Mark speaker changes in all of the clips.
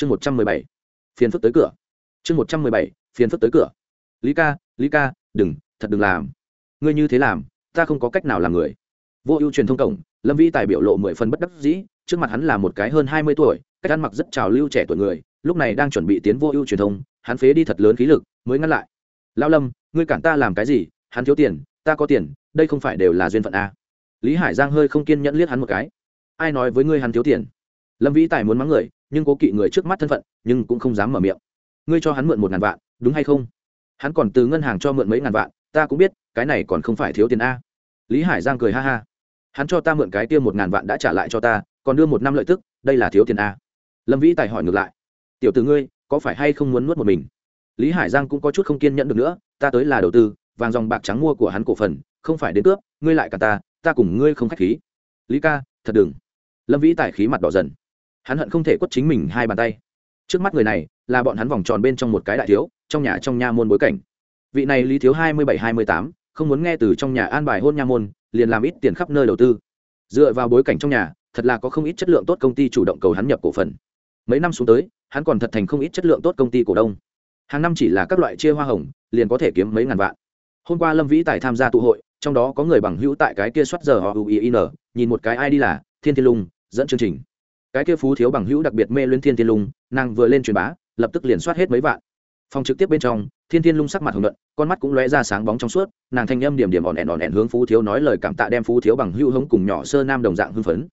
Speaker 1: chương một trăm mười bảy, phiền phức tới cửa. Chương một trăm mười bảy, phiền phức tới cửa. Lý ca lý ca, đừng, thật đừng làm. Ngươi như thế làm, ta không có cách nào làm người. Vô ưu truyền thông cổng, lâm vĩ tài biểu lộ mười phần bất đắc dĩ, trước mặt hắn là một cái hơn hai mươi tuổi, cách ăn mặc rất trào lưu trẻ tuổi người, lúc này đang chuẩn bị tiến vô ưu truyền thông, hắn phế đi thật lớn khí lực, mới ngăn lại. Lao lâm, ngươi cản ta làm cái gì? Hắn thiếu tiền, ta có tiền, đây không phải đều là duyên phận a lý hải giang hơi không kiên nhẫn liếc hắn một cái. Ai nói với ngươi hắn thiếu tiền? Lâm vĩ tài muốn mắng người, nhưng cố kỵ người trước mắt thân phận, nhưng cũng không dám mở miệng. Ngươi cho hắn mượn một ngàn vạn, đúng hay không? Hắn còn từ ngân hàng cho mượn mấy ngàn vạn, ta cũng biết, cái này còn không phải thiếu tiền a. Lý hải giang cười ha ha. Hắn cho ta mượn cái tiêm một ngàn vạn đã trả lại cho ta, còn đưa một năm lợi tức, đây là thiếu tiền a. Lâm vĩ tài hỏi ngược lại. Tiểu t ử ngươi, có phải hay không muốn nuốt một mình? Lý hải giang cũng có chút không kiên nhẫn được nữa, ta tới là đầu tư, vàng dòng bạc trắng mua của hắn cổ phần, không phải đến cướp, ngươi lại cả ta ta cùng ngươi không k h á c h khí. Lý ca, thật đừng. Lâm vĩ tài khí mặt đỏ dần hắn hận không thể quất chính mình hai bàn tay. Trước mắt người này, là bọn hắn vòng tròn bên trong một cái đại thiếu, trong nhà trong nha môn bối cảnh. Vị này lý thiếu hai mươi bảy hai mươi tám, không muốn nghe từ trong nhà an bài hôn nha môn, liền làm ít tiền khắp nơi đầu tư. Dựa vào bối cảnh trong nhà, thật là có không ít chất lượng tốt công ty chủ động cầu hắn nhập cổ phần. Mấy năm xuống tới, hắn còn thật thành không ít chất lượng tốt công ty cổ đông. Hàng năm chỉ là các loại chia hoa hồng, liền có thể kiếm mấy ngàn vạn. Hôm qua lâm vĩ tài tham gia tụ hội, trong đó có người bằng hữu tại cái kia soát giờ họ uin nhìn một cái ai đi là thiên thiên lung, dẫn chương trình cái kia phú thiếu bằng hữu đặc biệt mê luyến thiên thiên lung, nàng vừa lên truyền bá, lập tức liền soát hết mấy vạn. Phòng trực tiếp bên trong, thiên thiên lung sắc mặt hồng luận con mắt cũng lóe ra sáng bóng trong suốt, nàng thanh âm điểm điểm ỏn ẻn ỏn ẻn hướng phú thiếu nói lời cảm tạ đem phú thiếu bằng hữu hống cùng nhỏ sơ nam đồng dạng hưng phấn.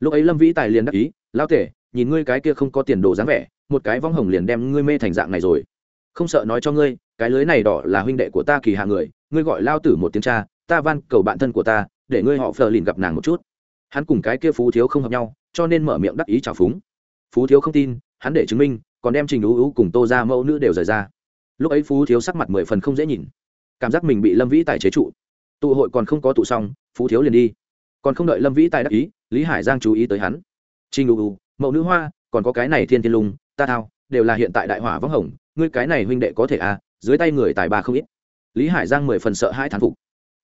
Speaker 1: Lúc ấy lâm vĩ tài liền đắc ý lao tể, nhìn ngươi cái kia không có tiền đồ dáng vẻ, một cái vong hồng liền đem ngươi mê thành dạng này rồi. Không sợ nói cho ngươi, cái lưới này đỏ là huynh đệ của ta kỳ hạ người, ngươi gọi lao tử một tiếng cha, ta van cầu bạn thân của ta, để ngươi họ phờ lìn gặp nàng một chút hắn cùng cái kia phú thiếu không hợp nhau cho nên mở miệng đắc ý trào phúng. Phú thiếu không tin hắn để chứng minh còn đem trình ú ú cùng tô ra mẫu nữ đều rời ra. Lúc ấy phú thiếu sắc mặt mười phần không dễ nhìn. Cảm giác mình bị lâm vĩ tài chế trụ. Tụ hội còn không có tụ xong phú thiếu liền đi. Còn không đợi lâm vĩ tài đắc ý lý hải giang chú ý tới hắn. Trình ú ú mẫu nữ hoa còn có cái này thiên thiên lùng, ta thao đều là hiện tại đại hỏa vắng hồng ngươi cái này huynh đệ có thể à dưới tay người tài bà không ít. Lý hải giang mười phần sợ hai thán phục.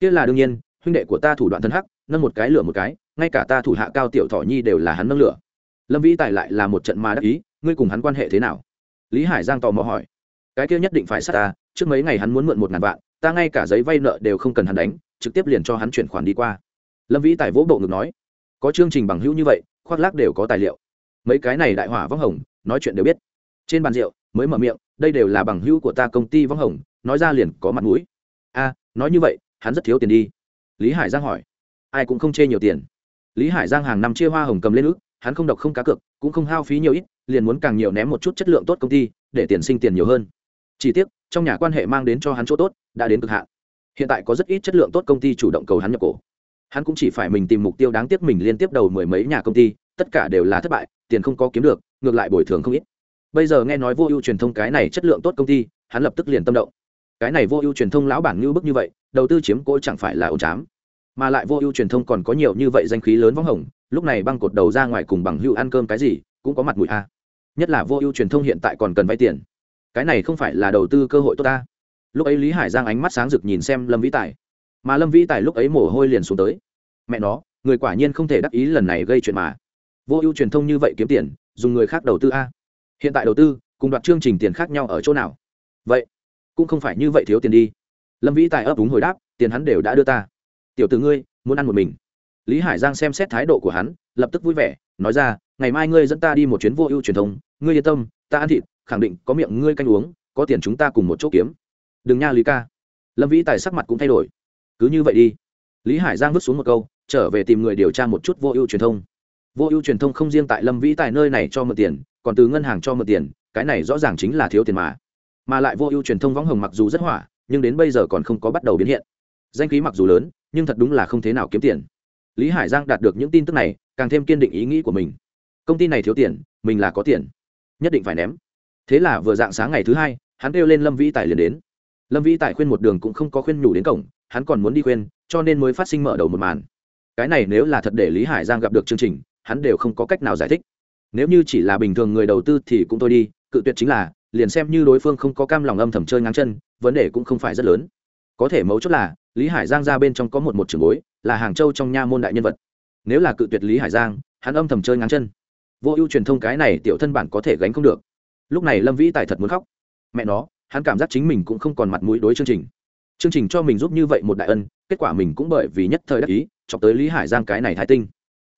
Speaker 1: Kia là đương nhiên huynh đệ của ta thủ đoạn thân hắc nâng một cái lửa một cái ngay cả ta thủ hạ cao tiểu thọ nhi đều là hắn nâng lửa. Lâm vĩ tài lại là một trận ma đắc ý, ngươi cùng hắn quan hệ thế nào? Lý hải giang tò mò hỏi. Cái kia nhất định phải sát ta, trước mấy ngày hắn muốn mượn một ngàn vạn, ta ngay cả giấy vay nợ đều không cần hắn đánh, trực tiếp liền cho hắn chuyển khoản đi qua. Lâm vĩ tài vỗ bộ ngực nói. Có chương trình bằng hữu như vậy, khoác lác đều có tài liệu. Mấy cái này đại hỏa vong hồng, nói chuyện đều biết. Trên bàn rượu, mới mở miệng, đây đều là bằng hữu của ta công ty vong hồng, nói ra liền có mặt mũi. A, nói như vậy, hắn rất thiếu tiền đi. Lý hải giang hỏi. Ai cũng không chê nhiều tiền lý hải giang hàng năm chia hoa hồng cầm lên ước, hắn không độc không cá cược, cũng không hao phí nhiều ít, liền muốn càng nhiều ném một chút chất lượng tốt công ty, để tiền sinh tiền nhiều hơn. Chỉ tiếc, trong nhà quan hệ mang đến cho hắn chỗ tốt, đã đến cực hạn. Hiện tại có rất ít chất lượng tốt công ty chủ động cầu hắn nhập cổ. Hắn cũng chỉ phải mình tìm mục tiêu đáng tiếc mình liên tiếp đầu mười mấy nhà công ty, tất cả đều là thất bại, tiền không có kiếm được, ngược lại bồi thường không ít. Bây giờ nghe nói vô ưu truyền thông cái này chất lượng tốt công ty, hắn lập tức liền tâm động. Cái này vô ưu truyền thông lão bản như bức như vậy, đầu tư chiếm cỗ chẳng phải là ổ chám mà lại vô ưu truyền thông còn có nhiều như vậy danh khí lớn võng hồng, lúc này băng cột đầu ra ngoài cùng bằng hữu ăn cơm cái gì, cũng có mặt mũi a. Nhất là vô ưu truyền thông hiện tại còn cần vay tiền. Cái này không phải là đầu tư cơ hội tốt ta. Lúc ấy lý hải giang ánh mắt sáng rực nhìn xem lâm vĩ tài. Mà lâm vĩ tài lúc ấy mồ hôi liền xuống tới. Mẹ nó, người quả nhiên không thể đắc ý lần này gây chuyện mà. Vô ưu truyền thông như vậy kiếm tiền, dùng người khác đầu tư a. Hiện tại đầu tư, cùng đoạt chương trình tiền khác nhau ở chỗ nào? Vậy, cũng không phải như vậy thiếu tiền đi. Lâm vĩ tài ấp úng hồi đáp, tiền hắn đều đã đưa ta tiểu từ ngươi, muốn ăn một mình. Lý hải giang xem xét thái độ của hắn, lập tức vui vẻ, nói ra, ngày mai ngươi dẫn ta đi một chuyến vô ưu truyền thông, ngươi yên tâm, ta ăn thịt, khẳng định có miệng ngươi canh uống, có tiền chúng ta cùng một chỗ kiếm. Đừng nha lý ca. Lâm vĩ tài sắc mặt cũng thay đổi. Cứ như vậy đi. Lý hải giang vứt xuống một câu, trở về tìm người điều tra một chút vô ưu truyền thông. Vô ưu truyền thông không riêng tại lâm vĩ tài nơi này cho mượn tiền, còn từ ngân hàng cho mượn tiền, cái này rõ ràng chính là thiếu tiền mà. Mà lại vô ưu truyền thông võng hồng mặc dù rất hỏa, nhưng đến bây giờ còn không có bắt đầu biến hiện. Danh khí mặc dù lớn nhưng thật đúng là không thế nào kiếm tiền. Lý hải giang đạt được những tin tức này, càng thêm kiên định ý nghĩ của mình. Công ty này thiếu tiền, mình là có tiền. Nhất định phải ném. Thế là vừa dạng sáng ngày thứ hai, hắn kêu lên lâm vĩ tài liền đến. Lâm vĩ tài khuyên một đường cũng không có khuyên nhủ đến cổng, hắn còn muốn đi khuyên, cho nên mới phát sinh mở đầu một màn. Cái này nếu là thật để lý hải giang gặp được chương trình, hắn đều không có cách nào giải thích. Nếu như chỉ là bình thường người đầu tư thì cũng thôi đi, cự tuyệt chính là, liền xem như đối phương không có cam lòng âm thầm chơi ngang chân, vấn đề cũng không phải rất lớn. Có thể mấu chốt là lý hải giang ra bên trong có một một trường bối, là hàng châu trong nha môn đại nhân vật. Nếu là cự tuyệt lý hải giang, hắn âm thầm chơi ngắn chân. Vô ưu truyền thông cái này tiểu thân bản có thể gánh không được. Lúc này lâm vĩ tài thật muốn khóc. Mẹ nó, hắn cảm giác chính mình cũng không còn mặt mũi đối chương trình. Chương trình cho mình giúp như vậy một đại ân, kết quả mình cũng bởi vì nhất thời đắc ý, chọc tới lý hải giang cái này thái tinh.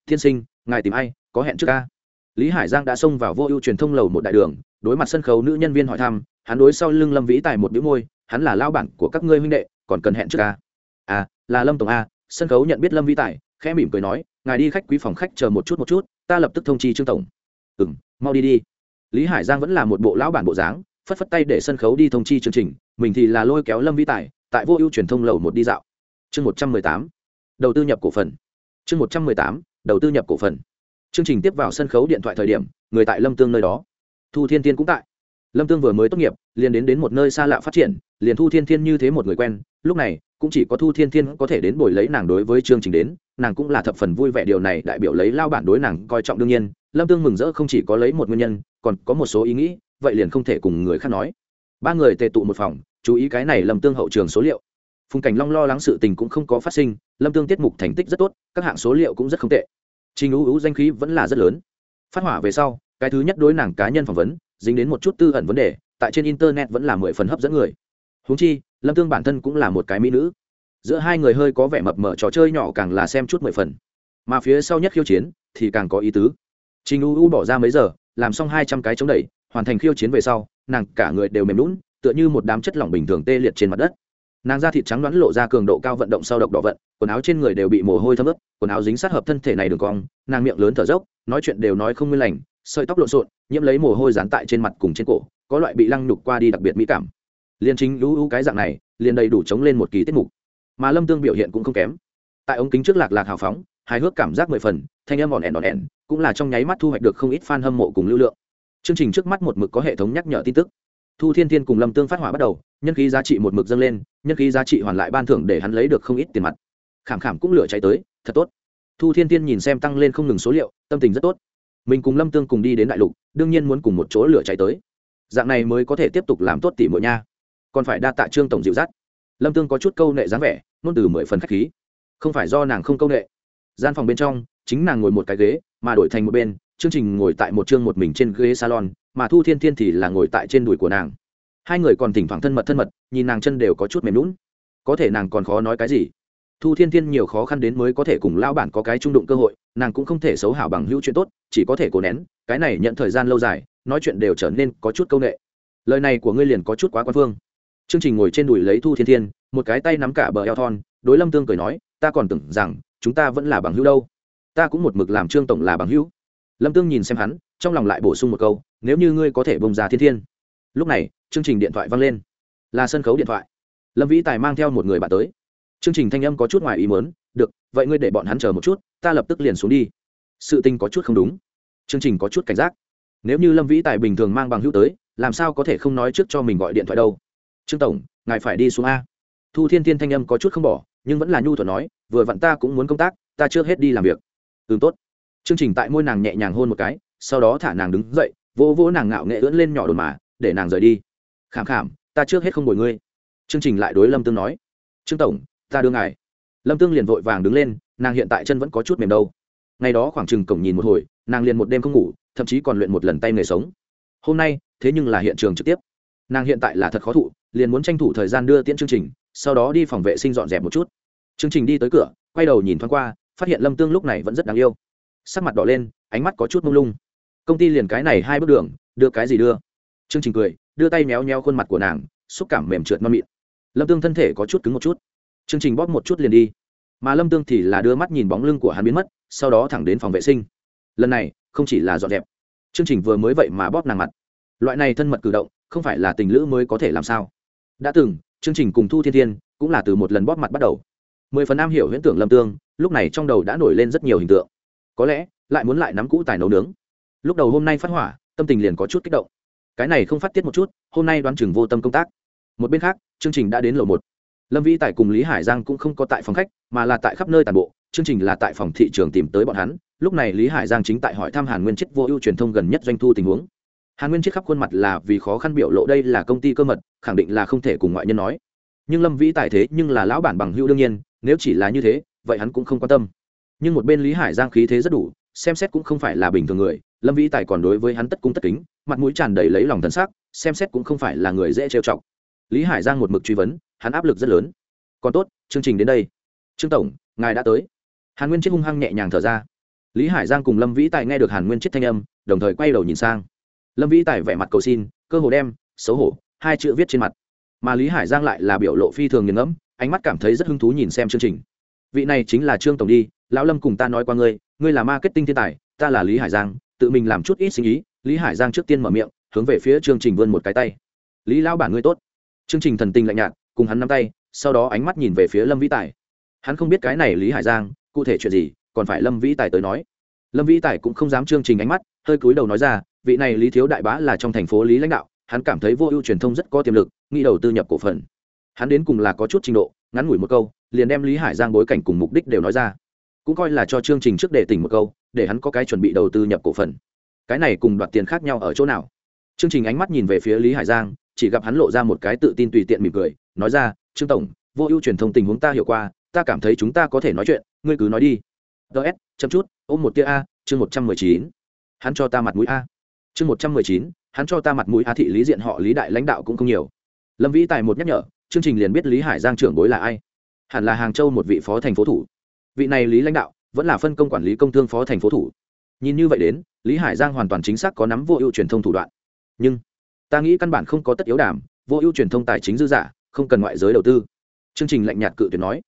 Speaker 1: Thiên sinh, ngài tìm ai, có hẹn trước ca? Lý hải giang đã xông vào vô ưu truyền thông lầu một đại đường, đối mặt sân khấu nữ nhân viên hỏi thăm, hắn đối sau lưng lâm vĩ tài một đĩu môi, hắn là lao bản của các ngươi huynh đệ, còn cần hẹn trước ca? À là lâm tổng a, sân khấu nhận biết lâm vĩ tài, khẽ mỉm cười nói, ngài đi khách quý phòng khách chờ một chút một chút, ta lập tức thông chi trương tổng. Ừ m mau đi đi. Lý hải giang vẫn là một bộ lão bản bộ dáng, phất phất tay để sân khấu đi thông chi chương trình, mình thì là lôi kéo lâm vĩ tài, tại vô ưu truyền thông lầu một đi dạo. Chương một trăm mười tám, đầu tư nhập cổ phần. Chương một trăm mười tám, đầu tư nhập cổ phần. Chương trình tiếp vào sân khấu điện thoại thời điểm, người tại lâm tương nơi đó. Thu thiên tiên cũng tại. Lâm tương vừa mới tốt nghiệp, liền đến đến một nơi xa lạ phát triển, liền thu thiên thiên như thế một người quen lúc này, cũng chỉ có thu thiên thiên có thể đến bồi lấy nàng đối với chương trình đến, nàng cũng là thập phần vui vẻ điều này đại biểu lấy lao bản đối nàng coi trọng đương nhiên. Lâm tương mừng rỡ không chỉ có lấy một nguyên nhân, còn có một số ý nghĩ, vậy liền không thể cùng người khác nói. Ba người tề tụ một phòng, chú ý cái này lâm tương hậu trường số liệu. Phùng cảnh long lo lắng sự tình cũng không có phát sinh, lâm tương tiết mục thành tích rất tốt, các hạng số liệu cũng rất không tệ. Trình ưu ưu danh khí vẫn là rất lớn. Phát hỏa về sau, cái thứ nhất đối nàng cá nhân phỏng vấn, dính đến một chút tư ẩn vấn đề, tại trên internet vẫn là mười phần hấp dẫn người húng chi, lâm tương bản thân cũng là một cái mỹ nữ. Giữa hai người hơi có vẻ mập mờ, trò chơi nhỏ càng là xem chút mười phần. Mà phía sau nhất khiêu chiến thì càng có ý tứ. Trình u u bỏ ra mấy giờ, làm xong hai trăm cái chống đẩy, hoàn thành khiêu chiến về sau, nàng cả người đều mềm lún tựa như một đám chất lỏng bình thường tê liệt trên mặt đất. Nàng da thịt trắng đoán lộ ra cường độ cao vận động sau độc đỏ vận, quần áo trên người đều bị mồ hôi thấm ướt, quần áo dính sát hợp thân thể này đường cong, nàng miệng lớn thở dốc, nói chuyện đều nói không nguyên lành, sợi tóc lộn xộn, nhiễm lấy mồ hôi dán tại trên mặt cùng trên cổ, có loại bị lăng nhục qua đi đặc biệt mỹ cảm liền chính lũ lũ cái dạng này, liền đầy đủ chống lên một kỳ tiết mục. Mà lâm tương biểu hiện cũng không kém. Tại ống kính trước lạc lạc hào phóng, hài hước cảm giác mười phần, thanh âm ỏn ẻn ỏn ẻn, cũng là trong nháy mắt thu hoạch được không ít fan hâm mộ cùng lưu lượng. Chương trình trước mắt một mực có hệ thống nhắc nhở tin tức. Thu thiên thiên cùng lâm tương phát hỏa bắt đầu, nhân khí giá trị một mực dâng lên, nhân khí giá trị hoàn lại ban thưởng để hắn lấy được không ít tiền mặt. Khảm khảm cũng lửa cháy tới, thật tốt. Thu thiên thiên nhìn xem tăng lên không ngừng số liệu, tâm tình rất tốt. Mình cùng lâm tương cùng đi đến đại lục, đương nhiên muốn cùng một chỗ lửa cháy tới. Dạng này mới có thể tiếp tục làm tốt tỷ mỗi nha còn phải đa tạ trương tổng dịu dắt. Lâm tương có chút câu nệ dáng vẻ nôn từ mười phần k h á c h khí. Không phải do nàng không câu nệ. Gian phòng bên trong, chính nàng ngồi một cái ghế, mà đổi thành một bên, chương trình ngồi tại một chương một mình trên ghế salon, mà thu thiên thiên thì là ngồi tại trên đùi của nàng. Hai người còn thỉnh thoảng thân mật thân mật, nhìn nàng chân đều có chút mềm lún có thể nàng còn khó nói cái gì? Thu thiên thiên nhiều khó khăn đến mới có thể cùng lao bản có cái trung đụng cơ hội, nàng cũng không thể xấu hảo bằng hữu chuyện tốt, chỉ có thể cố nén, cái này nhận thời gian lâu dài, nói chuyện đều trở nên có chút c â u n ệ lời này của ngươi liền có chút quá quan phương chương trình ngồi trên đùi lấy thu thiên thiên, một cái tay nắm cả bờ eo thon, đối lâm tương cười nói, ta còn tưởng rằng chúng ta vẫn là bằng hữu đâu. Ta cũng một mực làm trương tổng là bằng hữu. Lâm tương nhìn xem hắn, trong lòng lại bổ sung một câu, nếu như ngươi có thể bông ra thiên thiên. Lúc này, chương trình điện thoại vang lên. Là sân khấu điện thoại. Lâm vĩ tài mang theo một người bạn tới. Chương trình thanh âm có chút ngoài ý mớn được, vậy ngươi để bọn hắn chờ một chút, ta lập tức liền xuống đi. Sự tình có chút không đúng. Chương trình có chút cảnh giác. Nếu như lâm vĩ tài bình thường mang bằng hữu tới, làm sao có thể không nói trước cho mình gọi điện thoại đâu? Trương tổng, ngài phải đi xuống a. Thu thiên thiên thanh âm có chút không bỏ, nhưng vẫn là nhu thuật nói, vừa vặn ta cũng muốn công tác, ta chưa hết đi làm việc. Ừ tốt. Chương trình tại môi nàng nhẹ nhàng hôn một cái, sau đó thả nàng đứng dậy, vỗ vỗ nàng ngạo nghệ ưỡn lên nhỏ đồn mà, để nàng rời đi. Khảm khảm, ta trước hết không bồi ngươi. Chương trình lại đối lâm tương nói. Trương tổng, ta đưa ngài. Lâm tương liền vội vàng đứng lên, nàng hiện tại chân vẫn có chút mềm đâu. Ngày đó khoảng chừng cổng nhìn một hồi, nàng liền một đêm không ngủ, thậm chí còn luyện một lần tay nghề sống. Hôm nay, thế nhưng là hiện trường trực tiếp. Nàng hiện tại là thật khó thụ liền muốn tranh thủ thời gian đưa tiễn chương trình, sau đó đi phòng vệ sinh dọn dẹp một chút. Chương trình đi tới cửa, quay đầu nhìn thoáng qua, phát hiện lâm tương lúc này vẫn rất đáng yêu. Sắc mặt đỏ lên, ánh mắt có chút mông lung. Công ty liền cái này hai bước đường, đưa cái gì đưa? Chương trình cười, đưa tay méo nheo khuôn mặt của nàng, xúc cảm mềm trượt non mịn. Lâm tương thân thể có chút cứng một chút. Chương trình bóp một chút liền đi. Mà lâm tương thì là đưa mắt nhìn bóng lưng của hắn biến mất, sau đó thẳng đến phòng vệ sinh. Lần này, không chỉ là dọn dẹp. Chương trình vừa mới vậy mà bóp nàng mặt. Loại này thân mật cử động, không phải là tình lữ mới có thể làm sao? Đã từng, chương trình cùng thu thiên thiên cũng là từ một lần bóp mặt bắt đầu. Mười phần am hiểu huyễn tưởng lâm tương, lúc này trong đầu đã nổi lên rất nhiều hình tượng. Có lẽ, lại muốn lại nắm cũ tài nấu nướng. Lúc đầu hôm nay phát hỏa, tâm tình liền có chút kích động. Cái này không phát tiết một chút, hôm nay đoán chừng vô tâm công tác. Một bên khác, chương trình đã đến lầu một. Lâm vĩ tại cùng lý hải giang cũng không có tại phòng khách, mà là tại khắp nơi toàn bộ, chương trình là tại phòng thị trường tìm tới bọn hắn. Lúc này lý hải giang chính tại hỏi thăm hàn nguyên chết vô ưu truyền thông gần nhất doanh thu tình huống hàn nguyên chiết khắp khuôn mặt là vì khó khăn biểu lộ đây là công ty cơ mật, khẳng định là không thể cùng ngoại nhân nói. Nhưng lâm vĩ tài thế nhưng là lão bản bằng hữu đương nhiên, nếu chỉ là như thế, vậy hắn cũng không quan tâm. Nhưng một bên lý hải giang khí thế rất đủ, xem xét cũng không phải là bình thường người, lâm vĩ tài còn đối với hắn tất cung tất kính, mặt mũi tràn đầy lấy lòng thân xác xem xét cũng không phải là người dễ trêu chọc. Lý hải giang một mực truy vấn, hắn áp lực rất lớn. Còn tốt, chương trình đến đây. Trương tổng, ngài đã tới. Hàn nguyên chết hung hăng nhẹ nhàng thở ra. Lý hải giang cùng lâm vĩ tài nghe được hàn nguyên chết thanh âm, đồng thời quay đầu nhìn sang lâm vĩ tài vẻ mặt cầu xin, cơ hồ đem, xấu hổ, hai chữ viết trên mặt. Mà lý hải giang lại là biểu lộ phi thường nghiền ngẫm, ánh mắt cảm thấy rất hứng thú nhìn xem chương trình. Vị này chính là trương tổng đi, lão lâm cùng ta nói qua ngươi ngươi là marketing thiên tài, ta là lý hải giang, tự mình làm chút ít sinh ý. Lý hải giang trước tiên mở miệng, hướng về phía chương trình vươn một cái tay. Lý lão bản ngươi tốt. Chương trình thần tình lạnh nhạt, cùng hắn nắm tay, sau đó ánh mắt nhìn về phía lâm vĩ tài. Hắn không biết cái này lý hải giang, cụ thể chuyện gì, còn phải lâm vĩ tài tới nói lâm vĩ tài cũng không dám chương trình ánh mắt, hơi cúi đầu nói ra, vị này lý thiếu đại bá là trong thành phố lý lãnh đạo, hắn cảm thấy vô ưu truyền thông rất có tiềm lực, nghĩ đầu tư nhập cổ phần. Hắn đến cùng là có chút trình độ, ngắn ngủi một câu, liền đem lý hải giang bối cảnh cùng mục đích đều nói ra. Cũng coi là cho chương trình trước để tỉnh một câu, để hắn có cái chuẩn bị đầu tư nhập cổ phần. Cái này cùng đoạt tiền khác nhau ở chỗ nào? Chương trình ánh mắt nhìn về phía lý hải giang, chỉ gặp hắn lộ ra một cái tự tin tùy tiện mỉm cười, nói ra, trương tổng, vô ưu truyền thông tình huống ta hiểu qua, ta cảm thấy chúng ta có thể nói chuyện, ngươi cứ nói đi. Ts chậm chút ôm một tia a, chương một trăm mười chín. Hắn cho ta mặt mũi a. Chương một trăm mười chín, hắn cho ta mặt mũi a thị lý diện họ lý đại lãnh đạo cũng không nhiều. Lâm vĩ tài một nhắc nhở, chương trình liền biết lý hải giang trưởng bối là ai. Hẳn là hàng châu một vị phó thành phố thủ. Vị này lý lãnh đạo, vẫn là phân công quản lý công thương phó thành phố thủ. Nhìn như vậy đến, lý hải giang hoàn toàn chính xác có nắm vô ưu truyền thông thủ đoạn. Nhưng, ta nghĩ căn bản không có tất yếu đảm vô ưu truyền thông tài chính dư giả, không cần ngoại giới đầu tư. Chương trình lạnh nhạt cự tuyệt nói.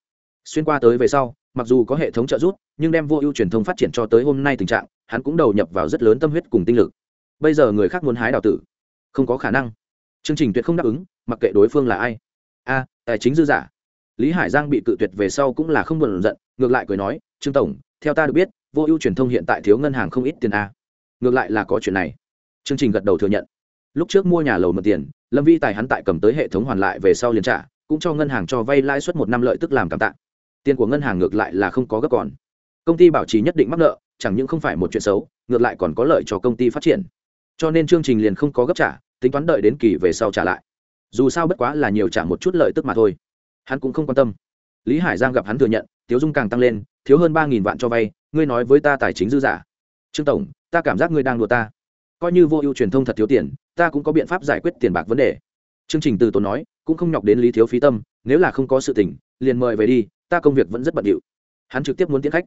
Speaker 1: Xuyên qua tới về sau, mặc dù có hệ thống trợ giúp nhưng đem vô ưu truyền thông phát triển cho tới hôm nay tình trạng, hắn cũng đầu nhập vào rất lớn tâm huyết cùng tinh lực. Bây giờ người khác muốn hái đào tử. Không có khả năng. Chương trình tuyệt không đáp ứng, mặc kệ đối phương là ai. A, tài chính dư giả lý hải giang bị cự tuyệt về sau cũng là không buồn giận, ngược lại cười nói, trương tổng, theo ta được biết, vô ưu truyền thông hiện tại thiếu ngân hàng không ít tiền a. Ngược lại là có chuyện này. Chương trình gật đầu thừa nhận. Lúc trước mua nhà lầu mượn tiền, lâm vi tài hắn tại cầm tới hệ thống hoàn lại về sau liền trả, cũng cho ngân hàng cho vay lãi suất một năm lợi tức làm cảm tạ. Tiền của ngân hàng ngược lại là không có gấp còn công ty bảo trì nhất định mắc nợ, chẳng những không phải một chuyện xấu, ngược lại còn có lợi cho công ty phát triển. Cho nên chương trình liền không có gấp trả, tính toán đợi đến kỳ về sau trả lại. Dù sao bất quá là nhiều trả một chút lợi tức mà thôi. Hắn cũng không quan tâm. Lý hải giang gặp hắn thừa nhận, tiếu dung càng tăng lên, thiếu hơn ba nghìn vạn cho vay, ngươi nói với ta tài chính dư giả. Trương tổng, ta cảm giác ngươi đang đùa ta. Coi như vô ưu truyền thông thật thiếu tiền, ta cũng có biện pháp giải quyết tiền bạc vấn đề. Chương trình từ tốn nói, cũng không nhọc đến lý thiếu phí tâm, nếu là không có sự tình, liền mời về đi, ta công việc vẫn rất bận điệu. Hắn trực tiếp muốn tiến khách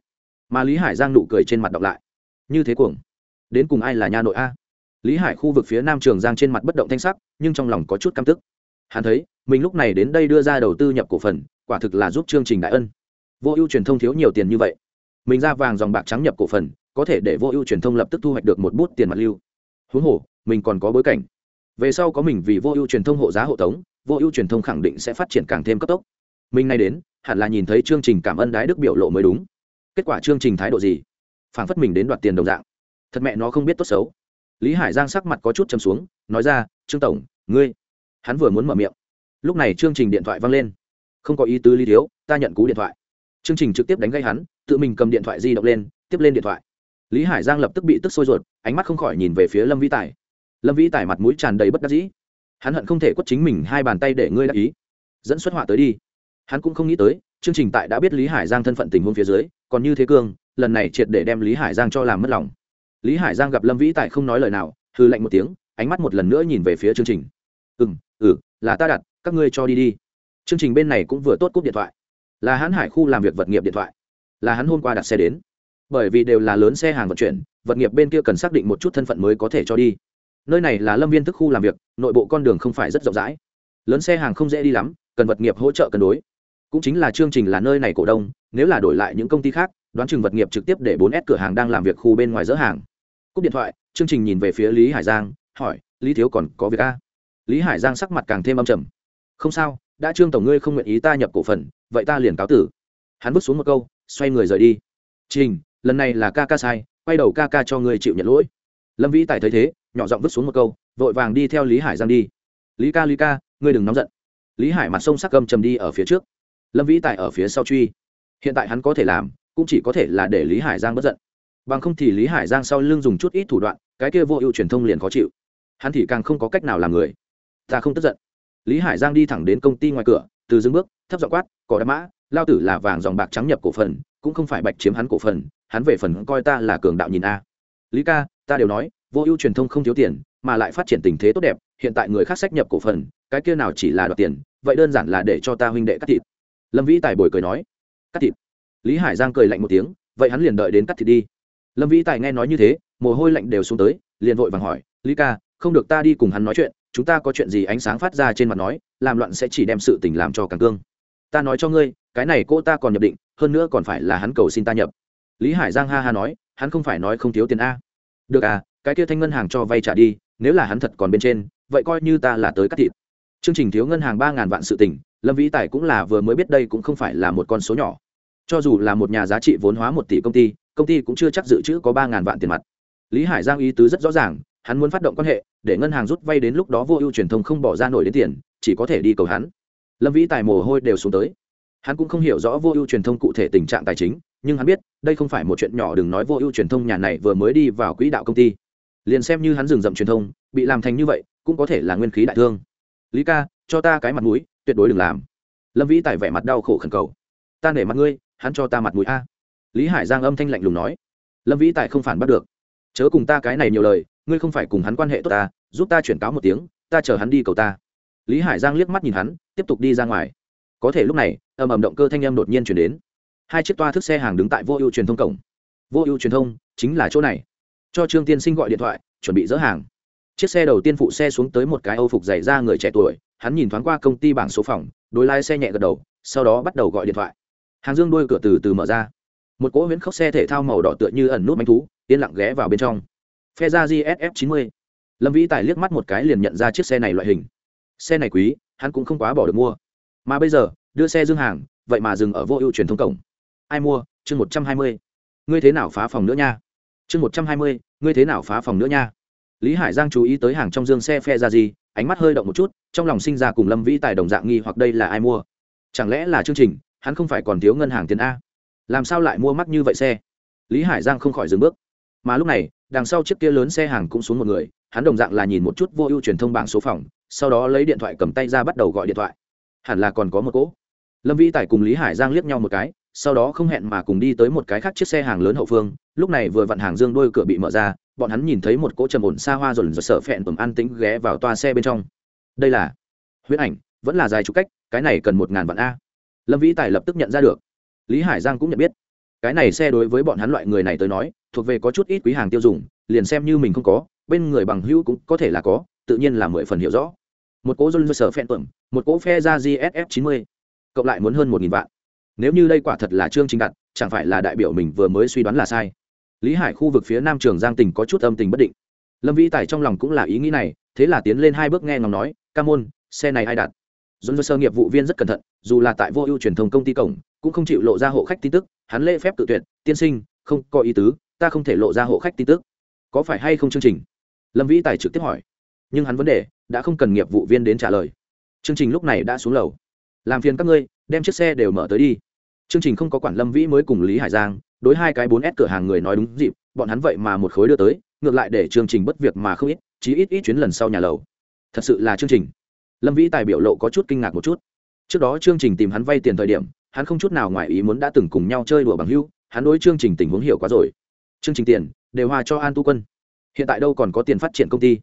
Speaker 1: mà lý hải giang nụ cười trên mặt đọc lại như thế cuồng đến cùng ai là nha nội a lý hải khu vực phía nam trường giang trên mặt bất động thanh sắc nhưng trong lòng có chút căm tức hắn thấy mình lúc này đến đây đưa ra đầu tư nhập cổ phần quả thực là giúp chương trình đại ân vô ưu truyền thông thiếu nhiều tiền như vậy mình ra vàng dòng bạc trắng nhập cổ phần có thể để vô ưu truyền thông lập tức thu hoạch được một bút tiền mặt lưu huống hồ mình còn có bối cảnh về sau có mình vì vô ưu truyền thông hộ giá hộ tống vô ưu truyền thông khẳng định sẽ phát triển càng thêm cấp tốc mình nay đến hẳn là nhìn thấy chương trình cảm ơn đái đức biểu lộ mới đúng kết quả chương trình thái độ gì? Phản phất mình đến đoạt tiền đồng dạng. Thật mẹ nó không biết tốt xấu. Lý hải giang sắc mặt có chút châm xuống, nói ra, trương tổng, ngươi. Hắn vừa muốn mở miệng. Lúc này chương trình điện thoại vang lên. Không có ý tứ lý thiếu, ta nhận cú điện thoại. Chương trình trực tiếp đánh gây hắn, tự mình cầm điện thoại di động lên, tiếp lên điện thoại. Lý hải giang lập tức bị tức sôi ruột, ánh mắt không khỏi nhìn về phía lâm vĩ tài. Lâm vĩ tài mặt mũi tràn đầy bất đắc dĩ. Hắn hận không thể quất chính mình hai bàn tay để ngươi đắc ý. Dẫn xuất họa tới đi. Hắn cũng không nghĩ tới, chương trình tại đã biết lý hải giang thân phận tình huống phía dưới còn như thế cương, lần này triệt để đem lý hải giang cho làm mất lòng. Lý hải giang gặp lâm vĩ tại không nói lời nào hư lạnh một tiếng, ánh mắt một lần nữa nhìn về phía chương trình. Ừ ừ là ta đặt, các ngươi cho đi đi. Chương trình bên này cũng vừa tốt cúp điện thoại. Là hắn hải khu làm việc vật nghiệp điện thoại. Là hắn hôm qua đặt xe đến. Bởi vì đều là lớn xe hàng vận chuyển, vật nghiệp bên kia cần xác định một chút thân phận mới có thể cho đi. Nơi này là lâm viên thức khu làm việc, nội bộ con đường không phải rất rộng rãi. Lớn xe hàng không dễ đi lắm, cần vật nghiệp hỗ trợ cân đối cũng chính là chương trình là nơi này cổ đông, nếu là đổi lại những công ty khác, đoán chừng vật nghiệp trực tiếp để bốn s cửa hàng đang làm việc khu bên ngoài dỡ hàng. Cúp điện thoại, chương trình nhìn về phía lý hải giang, hỏi, lý thiếu còn có việc a lý hải giang sắc mặt càng thêm âm trầm. Không sao, đã trương tổng ngươi không nguyện ý ta nhập cổ phần, vậy ta liền cáo tử. Hắn bước xuống một câu, xoay người rời đi. Trình, lần này là ca ca sai, quay đầu ca ca cho ngươi chịu nhận lỗi. Lâm vĩ tài thấy thế, nhỏ giọng vứt xuống một câu, vội vàng đi theo lý hải giang đi. Lý ca lý ca, ngươi đừng nóng giận. Lý hải mặt sông sắc gầm trầm đi ở phía trước lâm vĩ tài ở phía sau truy. Hiện tại hắn có thể làm, cũng chỉ có thể là để lý hải giang bất giận. Bằng không thì lý hải giang sau lưng dùng chút ít thủ đoạn, cái kia vô ưu truyền thông liền khó chịu. Hắn thì càng không có cách nào làm người. Ta không tức giận. Lý hải giang đi thẳng đến công ty ngoài cửa, từ dưng bước, thấp dọ quát, cỏ đá mã, lao tử là vàng dòng bạc trắng nhập cổ phần, cũng không phải bạch chiếm hắn cổ phần, hắn về phần coi ta là cường đạo nhìn a. Lý ca, ta đều nói, vô ưu truyền thông không thiếu tiền, mà lại phát triển tình thế tốt đẹp, hiện tại người khác sách nhập cổ phần, cái kia nào chỉ là đoạt tiền, vậy đơn giản là để cho ta huynh đệ cắt thịt lâm vĩ tài bồi cười nói, cắt thịt. Lý hải giang cười lạnh một tiếng, vậy hắn liền đợi đến cắt thịt đi. Lâm vĩ tài nghe nói như thế, mồ hôi lạnh đều xuống tới, liền vội vàng hỏi, lý ca, không được ta đi cùng hắn nói chuyện, chúng ta có chuyện gì ánh sáng phát ra trên mặt nói, làm loạn sẽ chỉ đem sự tình làm cho càng cương. Ta nói cho ngươi, cái này cô ta còn nhập định, hơn nữa còn phải là hắn cầu xin ta nhập. Lý hải giang ha ha nói, hắn không phải nói không thiếu tiền a. Được à cái kia thanh ngân hàng cho vay trả đi, nếu là hắn thật còn bên trên, vậy coi như ta là tới cắt thịt. Chương trình thiếu ngân hàng ba ngàn vạn sự tỉnh lâm vĩ tài cũng là vừa mới biết đây cũng không phải là một con số nhỏ. Cho dù là một nhà giá trị vốn hóa một tỷ công ty công ty cũng chưa chắc dự trữ có ba ngàn vạn tiền mặt. Lý hải giang ý tứ rất rõ ràng, hắn muốn phát động quan hệ, để ngân hàng rút vay đến lúc đó vô ưu truyền thông không bỏ ra nổi đến tiền, chỉ có thể đi cầu hắn. Lâm vĩ tài mồ hôi đều xuống tới. Hắn cũng không hiểu rõ vô ưu truyền thông cụ thể tình trạng tài chính, nhưng hắn biết, đây không phải một chuyện nhỏ đừng nói vô ưu truyền thông nhà này vừa mới đi vào quỹ đạo công ty. Liền xem như hắn dừng dậm truyền thông, bị làm thành như vậy, cũng có thể là nguyên khí đại thương. Lý ca, cho ta cái mặt mũi tuyệt đối đừng làm. Lâm vĩ tài vẻ mặt đau khổ khẩn cầu. Ta nể mặt ngươi, hắn cho ta mặt mũi a. Lý hải giang âm thanh lạnh lùng nói. Lâm vĩ tài không phản bắt được. Chớ cùng ta cái này nhiều lời, ngươi không phải cùng hắn quan hệ tốt ta, giúp ta chuyển cáo một tiếng, ta chờ hắn đi cầu ta. Lý hải giang liếc mắt nhìn hắn, tiếp tục đi ra ngoài. Có thể lúc này ầm ầm động cơ thanh âm đột nhiên chuyển đến. Hai chiếc toa thức xe hàng đứng tại vô ưu truyền thông cổng. Vô ưu truyền thông, chính là chỗ này. Cho trương tiên sinh gọi điện thoại, chuẩn bị dỡ hàng. Chiếc xe đầu tiên phụ xe xuống tới một cái âu phục dày ra người trẻ tuổi hắn nhìn thoáng qua công ty bảng số phòng, đối lái xe nhẹ gật đầu, sau đó bắt đầu gọi điện thoại. Hàng dương đôi cửa từ từ mở ra. Một cỗ huyễn khốc xe thể thao màu đỏ tựa như ẩn nút bánh thú, yên lặng ghé vào bên trong. Phe ra gsf 90 lâm vĩ tài liếc mắt một cái liền nhận ra chiếc xe này loại hình. Xe này quý, hắn cũng không quá bỏ được mua. Mà bây giờ, đưa xe dương hàng, vậy mà dừng ở vô ưu truyền thông cổng. Ai mua? Chương một trăm hai mươi. Ngươi thế nào phá phòng nữa nha? Chương một trăm hai mươi, ngươi thế nào phá phòng nữa nha? Lý hải giang chú ý tới hàng trong dương xe phe ra gì ánh mắt hơi động một chút, trong lòng sinh ra cùng lâm vĩ tài đồng dạng nghi hoặc đây là ai mua? Chẳng lẽ là chương trình, hắn không phải còn thiếu ngân hàng tiền a? Làm sao lại mua mắc như vậy xe? Lý hải giang không khỏi dừng bước. Mà lúc này, đằng sau chiếc kia lớn xe hàng cũng xuống một người, hắn đồng dạng là nhìn một chút vô ưu truyền thông bảng số phòng, sau đó lấy điện thoại cầm tay ra bắt đầu gọi điện thoại. Hẳn là còn có một cỗ. Lâm vĩ tài cùng lý hải giang liếc nhau một cái, sau đó không hẹn mà cùng đi tới một cái khác chiếc xe hàng lớn hậu phương, lúc này vừa vặn hàng dương đôi cửa bị mở ra bọn hắn nhìn thấy một cỗ trầm ổn xa hoa dồn dập sợ phẹn tầm an tĩnh ghé vào toa xe bên trong. Đây là huyết ảnh, vẫn là dài chục cách, cái này cần một ngàn vạn a. Lâm vĩ tài lập tức nhận ra được. Lý hải giang cũng nhận biết. Cái này xe đối với bọn hắn loại người này tới nói, thuộc về có chút ít quý hàng tiêu dùng, liền xem như mình không có, bên người bằng hữu cũng có thể là có, tự nhiên là mười phần hiểu rõ. Một cỗ dồn dập sợ phẹn tầm một cỗ phe ra gsf chín mươi, cộng lại muốn hơn một nghìn vạn. Nếu như đây quả thật là trương trình đặt, chẳng phải là đại biểu mình vừa mới suy đoán là sai lý hải khu vực phía nam trường giang tỉnh có chút âm tình bất định lâm vĩ tài trong lòng cũng là ý nghĩ này thế là tiến lên hai bước nghe ngóng nói ca môn xe này ai đặt dồn dơ sơ nghiệp vụ viên rất cẩn thận dù là tại vô ưu truyền thông công ty cổng cũng không chịu lộ ra hộ khách tin tức hắn lễ phép tự tuyệt tiên sinh không có ý tứ ta không thể lộ ra hộ khách tin tức có phải hay không chương trình lâm vĩ tài trực tiếp hỏi nhưng hắn vấn đề đã không cần nghiệp vụ viên đến trả lời chương trình lúc này đã xuống lầu làm phiền các ngươi đem chiếc xe đều mở tới đi chương trình không có quản lâm vĩ mới cùng lý hải giang, đối hai cái bốn s cửa hàng người nói đúng dịp, bọn hắn vậy mà một khối đưa tới, ngược lại để chương trình bất việc mà không ít, chí ít ít chuyến lần sau nhà lầu. Thật sự là chương trình. Lâm vĩ tài biểu lộ có chút kinh ngạc một chút. Trước đó chương trình tìm hắn vay tiền thời điểm, hắn không chút nào ngoài ý muốn đã từng cùng nhau chơi đùa bằng hưu hắn đối chương trình tình huống hiểu quá rồi. Chương trình tiền, đều hoa cho an tu quân. Hiện tại đâu còn có tiền phát triển công ty.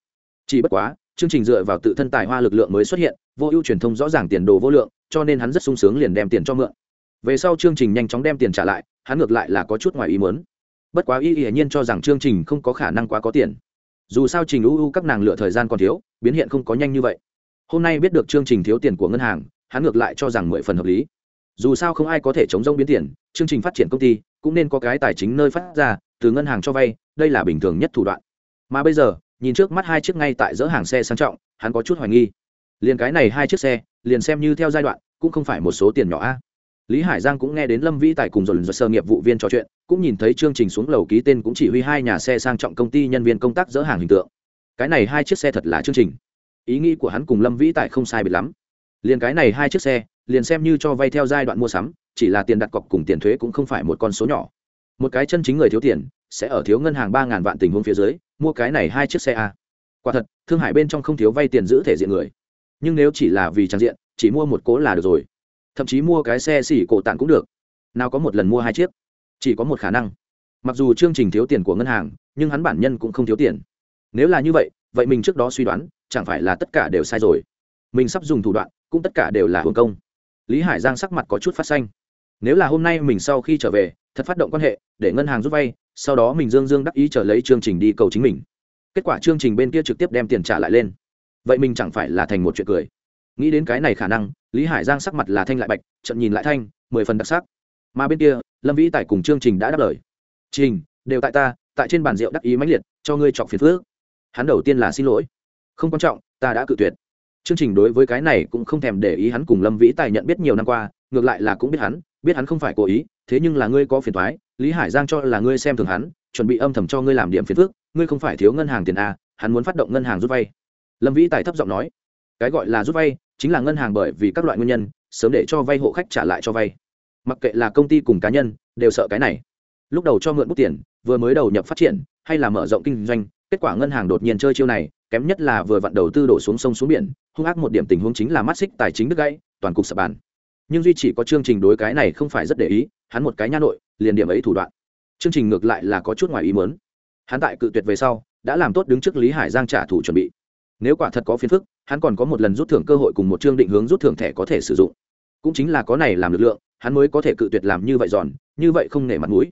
Speaker 1: Chỉ bất quá, chương trình dựa vào tự thân tài hoa lực lượng mới xuất hiện, vô ưu truyền thông rõ ràng tiền đồ vô lượng, cho nên hắn rất sung sướng liền đem tiền cho mượn về sau chương trình nhanh chóng đem tiền trả lại, hắn ngược lại là có chút ngoài ý muốn. Bất quá y y nhiên cho rằng chương trình không có khả năng quá có tiền. Dù sao trình u u các nàng lựa thời gian còn thiếu, biến hiện không có nhanh như vậy. Hôm nay biết được chương trình thiếu tiền của ngân hàng, hắn ngược lại cho rằng mười phần hợp lý. Dù sao không ai có thể chống rông biến tiền, chương trình phát triển công ty cũng nên có cái tài chính nơi phát ra, từ ngân hàng cho vay, đây là bình thường nhất thủ đoạn. Mà bây giờ, nhìn trước mắt hai chiếc ngay tại dỡ hàng xe sang trọng, hắn có chút hoài nghi. Liền cái này hai chiếc xe, liền xem như theo giai đoạn, cũng không phải một số tiền nhỏ a lý hải giang cũng nghe đến lâm vĩ tài cùng dồn dồn sơ nghiệp vụ viên trò chuyện, cũng nhìn thấy chương trình xuống lầu ký tên cũng chỉ huy hai nhà xe sang trọng công ty nhân viên công tác dỡ hàng hình tượng. Cái này hai chiếc xe thật là chương trình. Ý nghĩ của hắn cùng lâm vĩ tài không sai biệt lắm. Liền cái này hai chiếc xe, liền xem như cho vay theo giai đoạn mua sắm, chỉ là tiền đặt cọc cùng tiền thuế cũng không phải một con số nhỏ. Một cái chân chính người thiếu tiền, sẽ ở thiếu ngân hàng ba ngàn vạn tình huống phía dưới, mua cái này hai chiếc xe a. Quả thật, thương hải bên trong không thiếu vay tiền giữ thể diện người. Nhưng nếu chỉ là vì trang diện, chỉ mua một cố là được rồi thậm chí mua cái xe xỉ cổ tặng cũng được. Nào có một lần mua hai chiếc? Chỉ có một khả năng. Mặc dù chương trình thiếu tiền của ngân hàng, nhưng hắn bản nhân cũng không thiếu tiền. Nếu là như vậy vậy mình trước đó suy đoán, chẳng phải là tất cả đều sai rồi. Mình sắp dùng thủ đoạn, cũng tất cả đều là hồn công. Lý hải giang sắc mặt có chút phát xanh. Nếu là hôm nay mình sau khi trở về, thật phát động quan hệ, để ngân hàng rút vay, sau đó mình dương dương đắc ý trở lấy chương trình đi cầu chính mình. Kết quả chương trình bên kia trực tiếp đem tiền trả lại lên. Vậy mình chẳng phải là thành một chuyện cười nghĩ đến cái này khả năng, lý hải giang sắc mặt là thanh lại bạch, trận nhìn lại thanh, mười phần đặc sắc. Mà bên kia, lâm vĩ Tài cùng chương trình đã đáp lời. Trình, đều tại ta, tại trên bàn rượu đắc ý mãnh liệt, cho ngươi chọc phiền phước hắn đầu tiên là xin lỗi. Không quan trọng, ta đã cự tuyệt. Chương trình đối với cái này cũng không thèm để ý hắn cùng lâm vĩ tài nhận biết nhiều năm qua, ngược lại là cũng biết hắn biết hắn không phải cố ý, thế nhưng là ngươi có phiền thoái lý hải giang cho là ngươi xem thường hắn, chuẩn bị âm thầm cho ngươi làm điểm phiền phước ngươi không phải thiếu ngân hàng tiền a, hắn muốn phát động ngân hàng rút vay. Lâm vĩ tài thấp giọng nói. Cái gọi là rút vay chính là ngân hàng bởi vì các loại nguyên nhân, sớm để cho vay hộ khách trả lại cho vay. Mặc kệ là công ty cùng cá nhân, đều sợ cái này. Lúc đầu cho mượn bút tiền, vừa mới đầu nhập phát triển, hay là mở rộng kinh doanh, kết quả ngân hàng đột nhiên chơi chiêu này, kém nhất là vừa vặn đầu tư đổ xuống sông xuống biển, hung ác một điểm tình huống chính là mắt xích tài chính đứt gãy, toàn cục sập bàn. Nhưng duy chỉ có chương trình đối cái này không phải rất để ý, hắn một cái nha nội, liền điểm ấy thủ đoạn. Chương trình ngược lại là có chút ngoài ý muốn. Hắn tại cự tuyệt về sau, đã làm tốt đứng trước lý hải giang trả thủ chuẩn bị nếu quả thật có phiền phức, hắn còn có một lần rút thưởng cơ hội cùng một chương định hướng rút thưởng thẻ có thể sử dụng. Cũng chính là có này làm lực lượng, hắn mới có thể cự tuyệt làm như vậy giòn, như vậy không nể mặt mũi.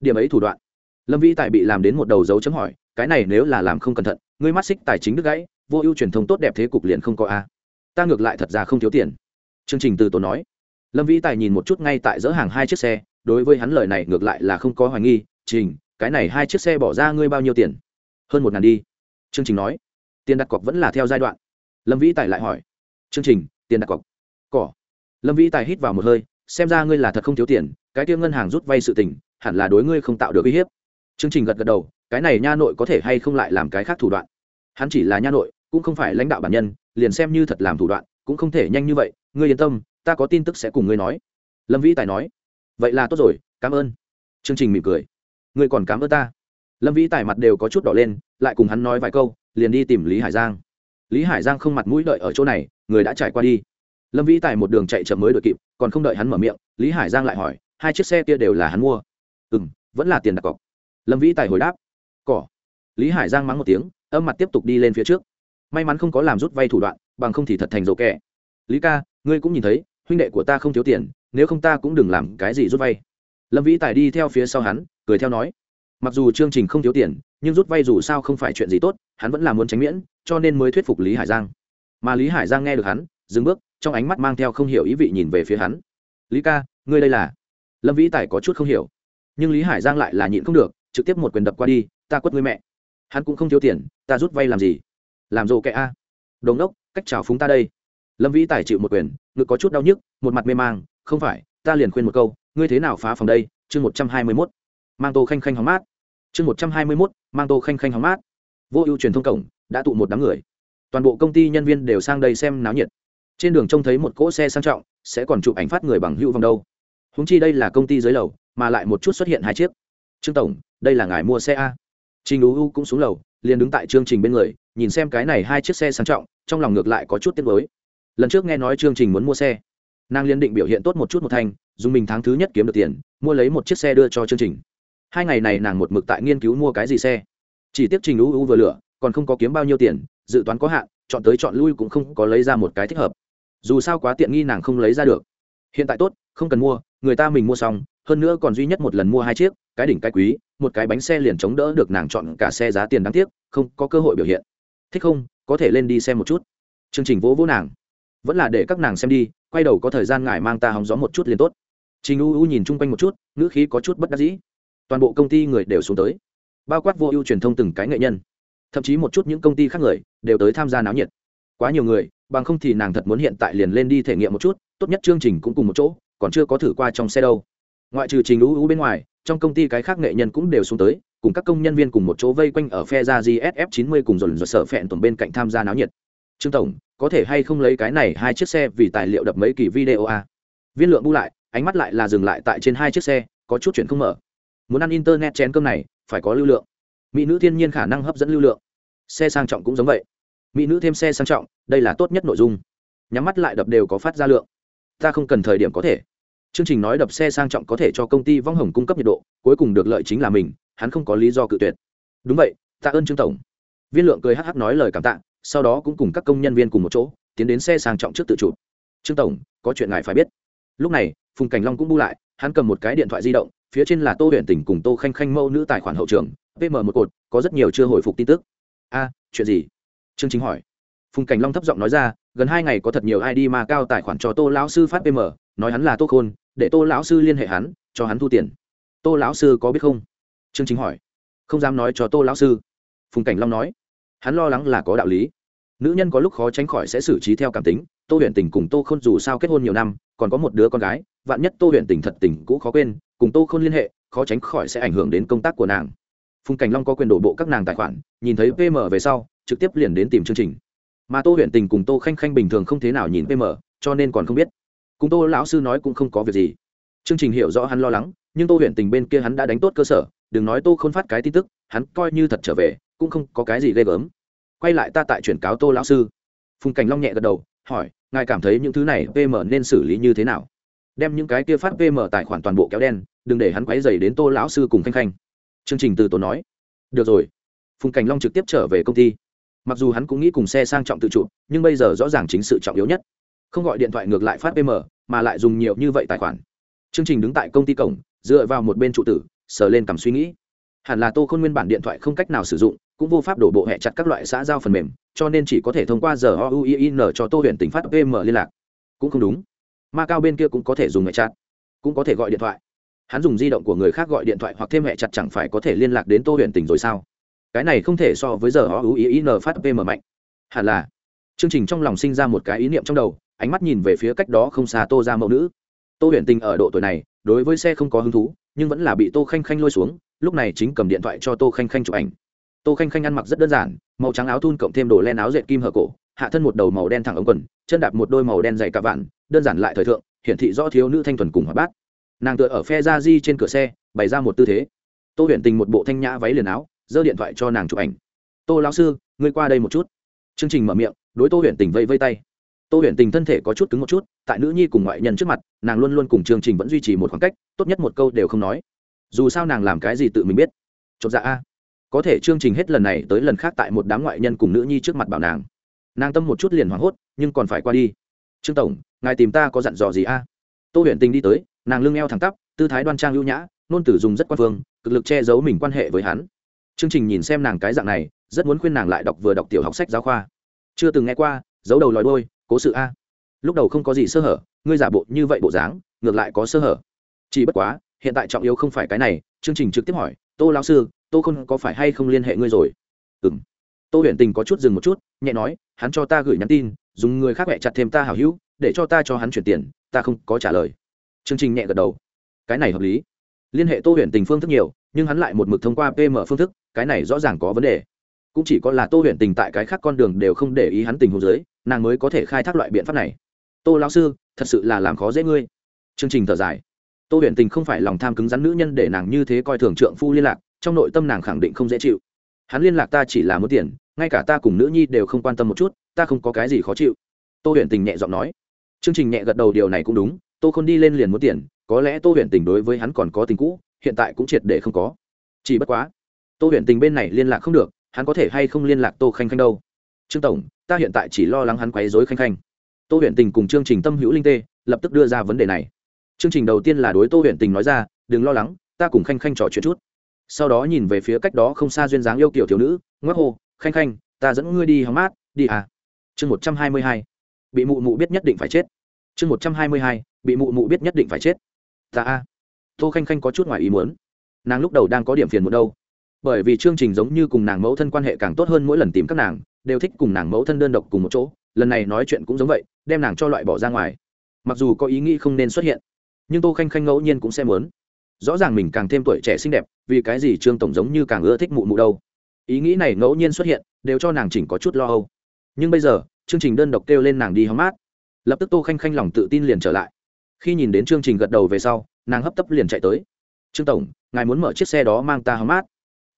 Speaker 1: Điểm ấy thủ đoạn. Lâm vĩ tài bị làm đến một đầu dấu chấm hỏi, cái này nếu là làm không cẩn thận, ngươi mắt xích tài chính đứt gãy, vô ưu truyền thông tốt đẹp thế cục liền không có a. Ta ngược lại thật ra không thiếu tiền. Chương trình từ tốn nói. Lâm vĩ tài nhìn một chút ngay tại dỡ hàng hai chiếc xe, đối với hắn lời này ngược lại là không có hoài nghi, trình, cái này hai chiếc xe bỏ ra ngươi bao nhiêu tiền? Hơn một ngàn đi. Chương trình nói tiền đặt cọc vẫn là theo giai đoạn. Lâm vĩ tài lại hỏi. Chương trình, tiền đặt cọc. Cỏ. Lâm vĩ tài hít vào một hơi, xem ra ngươi là thật không thiếu tiền, cái tiêu ngân hàng rút vay sự tình, hẳn là đối ngươi không tạo được uy hiếp. Chương trình gật gật đầu, cái này nha nội có thể hay không lại làm cái khác thủ đoạn. Hắn chỉ là nha nội, cũng không phải lãnh đạo bản nhân, liền xem như thật làm thủ đoạn, cũng không thể nhanh như vậy. Ngươi yên tâm, ta có tin tức sẽ cùng ngươi nói. Lâm vĩ tài nói. Vậy là tốt rồi, cảm ơn. Chương trình mỉm cười. Ngươi còn cảm ơn ta. Lâm vĩ tài mặt đều có chút đỏ lên, lại cùng hắn nói vài câu liền đi tìm lý hải giang. Lý hải giang không mặt mũi đợi ở chỗ này, người đã trải qua đi. Lâm vĩ tài một đường chạy chậm mới đội kịp, còn không đợi hắn mở miệng, lý hải giang lại hỏi, hai chiếc xe kia đều là hắn mua? Ừ m vẫn là tiền đặt cọc. Lâm vĩ tài hồi đáp, cỏ. Lý hải giang mắng một tiếng, âm mặt tiếp tục đi lên phía trước. May mắn không có làm rút vay thủ đoạn, bằng không thì thật thành dầu kẻ lý ca, ngươi cũng nhìn thấy, huynh đệ của ta không thiếu tiền, nếu không ta cũng đừng làm cái gì rút vay. Lâm vĩ tài đi theo phía sau hắn, cười theo nói mặc dù chương trình không thiếu tiền, nhưng rút vay dù sao không phải chuyện gì tốt, hắn vẫn là muốn tránh miễn, cho nên mới thuyết phục lý hải giang. Mà lý hải giang nghe được hắn, dừng bước, trong ánh mắt mang theo không hiểu ý vị nhìn về phía hắn. Lý ca, ngươi đây là? Lâm vĩ tài có chút không hiểu. Nhưng lý hải giang lại là nhịn không được, trực tiếp một quyền đập qua đi, ta quất ngươi mẹ. Hắn cũng không thiếu tiền, ta rút vay làm gì? Làm rộ kệ a. Đồn đốc cách chào phúng ta đây. Lâm vĩ tài chịu một quyền, ngực có chút đau nhức, một mặt mê mang, không phải, ta liền khuyên một câu, ngươi thế nào phá phòng đây? Chương một trăm hai mươi mốt. Mang tô khanh khanh hóng mát chương một trăm hai mươi mốt mang tô khanh khanh hóng mát. Vô ưu truyền thông cổng đã tụ một đám người. Toàn bộ công ty nhân viên đều sang đây xem náo nhiệt. Trên đường trông thấy một cỗ xe sang trọng sẽ còn chụp ảnh phát người bằng hữu vòng đâu. Húng chi đây là công ty dưới lầu mà lại một chút xuất hiện hai chiếc. Trương tổng đây là ngài mua xe a. Trình ú u cũng xuống lầu liền đứng tại chương trình bên người nhìn xem cái này hai chiếc xe sang trọng trong lòng ngược lại có chút tiếc mới lần trước nghe nói chương trình muốn mua xe nàng liên định biểu hiện tốt một chút một thành, dùng mình tháng thứ nhất kiếm được tiền mua lấy một chiếc xe đưa cho chương trình hai ngày này nàng một mực tại nghiên cứu mua cái gì xe. Chỉ tiếp trình u u vừa lửa còn không có kiếm bao nhiêu tiền, dự toán có hạn, chọn tới chọn lui cũng không có lấy ra một cái thích hợp. Dù sao quá tiện nghi nàng không lấy ra được. Hiện tại tốt, không cần mua, người ta mình mua xong, hơn nữa còn duy nhất một lần mua hai chiếc, cái đỉnh cái quý, một cái bánh xe liền chống đỡ được nàng chọn cả xe giá tiền đáng tiếc, không có cơ hội biểu hiện. Thích không, có thể lên đi xem một chút. Chương trình vỗ vỗ nàng. Vẫn là để các nàng xem đi, quay đầu có thời gian ngài mang ta hóng gió một chút liền tốt. Trình u u nhìn chung quanh một chút, ngữ khí có chút bất đắc dĩ toàn bộ công ty người đều xuống tới. Bao quát vô ưu truyền thông từng cái nghệ nhân. Thậm chí một chút những công ty khác người đều tới tham gia náo nhiệt. Quá nhiều người, bằng không thì nàng thật muốn hiện tại liền lên đi thể nghiệm một chút, tốt nhất chương trình cũng cùng một chỗ, còn chưa có thử qua trong xe đâu. Ngoại trừ trình ưu ưu bên ngoài, trong công ty cái khác nghệ nhân cũng đều xuống tới, cùng các công nhân viên cùng một chỗ vây quanh ở phe ra gsf 90 cùng dồn dồn sở phẹn tuần bên cạnh tham gia náo nhiệt. Trương tổng, có thể hay không lấy cái này hai chiếc xe vì tài liệu đập mấy kỳ video a à? viên lượng bu lại, ánh mắt lại là dừng lại tại trên hai chiếc xe, có chút chuyện không mở muốn ăn internet chén cơm này, phải có lưu lượng. Mỹ nữ thiên nhiên khả năng hấp dẫn lưu lượng. Xe sang trọng cũng giống vậy. Mỹ nữ thêm xe sang trọng, đây là tốt nhất nội dung. Nhắm mắt lại đập đều có phát ra lượng. Ta không cần thời điểm có thể. Chương trình nói đập xe sang trọng có thể cho công ty vong hồng cung cấp nhiệt độ, cuối cùng được lợi chính là mình, hắn không có lý do cự tuyệt. Đúng vậy, tạ ơn trương tổng. Viên lượng cười hh nói lời cảm tạ, sau đó cũng cùng các công nhân viên cùng một chỗ, tiến đến xe sang trọng trước tự chụp trương tổng, có chuyện ngài phải biết. Lúc này, phùng cảnh long cũng bu lại, hắn cầm một cái điện thoại di động phía trên là tô huyện tỉnh cùng tô khanh khanh mẫu nữ tài khoản hậu trường, pm một cột, có rất nhiều chưa hồi phục tin tức. A, chuyện gì? Chương chính hỏi. Phùng cảnh long thấp giọng nói ra, gần hai ngày có thật nhiều id mà cao tài khoản cho tô lão sư phát pm, nói hắn là tô khôn, để tô lão sư liên hệ hắn, cho hắn thu tiền. Tô lão sư có biết không? Chương chính hỏi. Không dám nói cho tô lão sư. Phùng cảnh long nói. Hắn lo lắng là có đạo lý. Nữ nhân có lúc khó tránh khỏi sẽ xử trí theo cảm tính. Tô huyện tình cùng tô khôn dù sao kết hôn nhiều năm, còn có một đứa con gái vạn nhất tô huyện tình thật tình cũ khó quên, cùng tô không liên hệ, khó tránh khỏi sẽ ảnh hưởng đến công tác của nàng. Phùng cảnh long có quyền đổ bộ các nàng tài khoản, nhìn thấy pm về sau, trực tiếp liền đến tìm chương trình. Mà tô huyện tình cùng tô khanh khanh bình thường không thế nào nhìn pm cho nên còn không biết. Cùng tô lão sư nói cũng không có việc gì. Chương trình hiểu rõ hắn lo lắng, nhưng tô huyện tình bên kia hắn đã đánh tốt cơ sở, đừng nói tô không phát cái tin tức, hắn coi như thật trở về, cũng không có cái gì ghê gớm. Quay lại ta tại chuyển cáo tô lão sư. Phùng cảnh long nhẹ gật đầu, hỏi, ngài cảm thấy những thứ này pm nên xử lý như thế nào? Đem những cái kia phát pm tài khoản toàn bộ kéo đen, đừng để hắn quấy dày đến tô lão sư cùng khanh khanh. Chương trình từ tốn nói. Được rồi. Phùng cảnh long trực tiếp trở về công ty. Mặc dù hắn cũng nghĩ cùng xe sang trọng tự chủ, nhưng bây giờ rõ ràng chính sự trọng yếu nhất. Không gọi điện thoại ngược lại phát pm mà lại dùng nhiều như vậy tài khoản. Chương trình đứng tại công ty cổng, dựa vào một bên trụ tử, sờ lên cầm suy nghĩ. Hẳn là tô khôn nguyên bản điện thoại không cách nào sử dụng, cũng vô pháp đổ bộ hẹ chặt các loại xã giao phần mềm, cho nên chỉ có thể thông qua giờ ouin cho tô huyện tỉnh phát pm liên lạc. Cũng không đúng ma cao bên kia cũng có thể dùng mẹ chặt cũng có thể gọi điện thoại. Hắn dùng di động của người khác gọi điện thoại hoặc thêm mẹ chặt chẳng phải có thể liên lạc đến tô Huyền tỉnh rồi sao? Cái này không thể so với giờ họ ưu ý n phát pm mạnh. Hẳn là. Chương trình trong lòng sinh ra một cái ý niệm trong đầu, ánh mắt nhìn về phía cách đó không xa tô ra mẫu nữ. Tô Huyền tình ở độ tuổi này, đối với xe không có hứng thú, nhưng vẫn là bị tô khanh khanh lôi xuống, lúc này chính cầm điện thoại cho tô khanh khanh chụp ảnh. Tô khanh khanh ăn mặc rất đơn giản, màu trắng áo thun cộng thêm đồ len áo dệt kim hở cổ hạ thân một đầu màu đen thẳng ống quần, chân đạp một đôi màu đen dày cả vạn, đơn giản lại thời thượng, hiển thị rõ thiếu nữ thanh thuần cùng hoạt bát. Nàng tựa ở phe ra di trên cửa xe, bày ra một tư thế. Tô huyền tình một bộ thanh nhã váy liền áo, giơ điện thoại cho nàng chụp ảnh. Tô lão sư, ngươi qua đây một chút. Chương trình mở miệng, đối tô huyền tình vây vây tay. Tô huyền tình thân thể có chút cứng một chút, tại nữ nhi cùng ngoại nhân trước mặt, nàng luôn luôn cùng chương trình vẫn duy trì một khoảng cách, tốt nhất một câu đều không nói. Dù sao nàng làm cái gì tự mình biết. Chột dạ a. Có thể chương trình hết lần này tới lần khác tại một đám ngoại nhân cùng nữ nhi trước mặt bảo nàng nàng tâm một chút liền hoảng hốt, nhưng còn phải qua đi. Trương tổng, ngài tìm ta có dặn dò gì a? Tô huyện tình đi tới, nàng lưng eo thẳng tắp, tư thái đoan trang ưu nhã, nôn tử dùng rất quan phương, cực lực che giấu mình quan hệ với hắn. Chương trình nhìn xem nàng cái dạng này, rất muốn khuyên nàng lại đọc vừa đọc tiểu học sách giáo khoa. Chưa từng nghe qua, giấu đầu lòi đôi cố sự a. Lúc đầu không có gì sơ hở, ngươi giả bộ như vậy bộ dáng, ngược lại có sơ hở. Chỉ bất quá, hiện tại trọng yếu không phải cái này, chương trình trực tiếp hỏi, tô lão sư, tô không có phải hay không liên hệ ngươi rồi? Ừ m tô Huyền tình có chút dừng một chút, nhẹ nói, hắn cho ta gửi nhắn tin, dùng người khác mẹ chặt thêm ta hảo hữu, để cho ta cho hắn chuyển tiền, ta không có trả lời. Chương trình nhẹ gật đầu. Cái này hợp lý. Liên hệ tô Huyền tình phương thức nhiều, nhưng hắn lại một mực thông qua pm phương thức, cái này rõ ràng có vấn đề. Cũng chỉ có là tô Huyền tình tại cái khác con đường đều không để ý hắn tình hồ dưới, nàng mới có thể khai thác loại biện pháp này. Tô lão sư, thật sự là làm khó dễ ngươi. Chương trình thở dài. Tô Huyền tình không phải lòng tham cứng rắn nữ nhân để nàng như thế coi thường trượng phu liên lạc, trong nội tâm nàng khẳng định không dễ chịu. Hắn liên lạc ta chỉ là muốn tiền ngay cả ta cùng nữ nhi đều không quan tâm một chút, ta không có cái gì khó chịu. Tô Huyền tình nhẹ giọng nói. Chương trình nhẹ gật đầu, điều này cũng đúng, tô không đi lên liền muốn tiền, có lẽ tô Huyền tình đối với hắn còn có tình cũ, hiện tại cũng triệt để không có. Chỉ bất quá, tô Huyền tình bên này liên lạc không được, hắn có thể hay không liên lạc tô khanh khanh đâu? Trương tổng, ta hiện tại chỉ lo lắng hắn quấy dối khanh khanh. Tô Huyền tình cùng chương trình tâm hữu linh tê, lập tức đưa ra vấn đề này. Chương trình đầu tiên là đối tô Huyền tình nói ra, đừng lo lắng, ta cùng khanh khanh trò chuyện chút. Sau đó nhìn về phía cách đó không xa duyên dáng yêu kiểu thiếu nữ, ngoắc hô khanh khanh, ta dẫn ngươi đi hóng mát, đi à? Chương một trăm hai mươi hai. Bị mụ mụ biết nhất định phải chết. Chương một trăm hai mươi hai, bị mụ mụ biết nhất định phải chết. Ta a. Tô khanh khanh có chút ngoài ý muốn. Nàng lúc đầu đang có điểm phiền một đâu. Bởi vì chương trình giống như cùng nàng mẫu thân quan hệ càng tốt hơn mỗi lần tìm các nàng, đều thích cùng nàng mẫu thân đơn độc cùng một chỗ. Lần này nói chuyện cũng giống vậy, đem nàng cho loại bỏ ra ngoài. Mặc dù có ý nghĩ không nên xuất hiện, nhưng tô khanh khanh ngẫu nhiên cũng sẽ muốn. Rõ ràng mình càng thêm tuổi trẻ xinh đẹp, vì cái gì trương tổng giống như càng ưa thích mụ mụ đâu? Ý nghĩ này ngẫu nhiên xuất hiện, đều cho nàng chỉnh có chút lo âu. Nhưng bây giờ, chương trình đơn độc kêu lên nàng đi hóng mát. Lập tức tô khanh khanh lòng tự tin liền trở lại. Khi nhìn đến chương trình gật đầu về sau, nàng hấp tấp liền chạy tới. Trương tổng, ngài muốn mở chiếc xe đó mang ta hóng mát?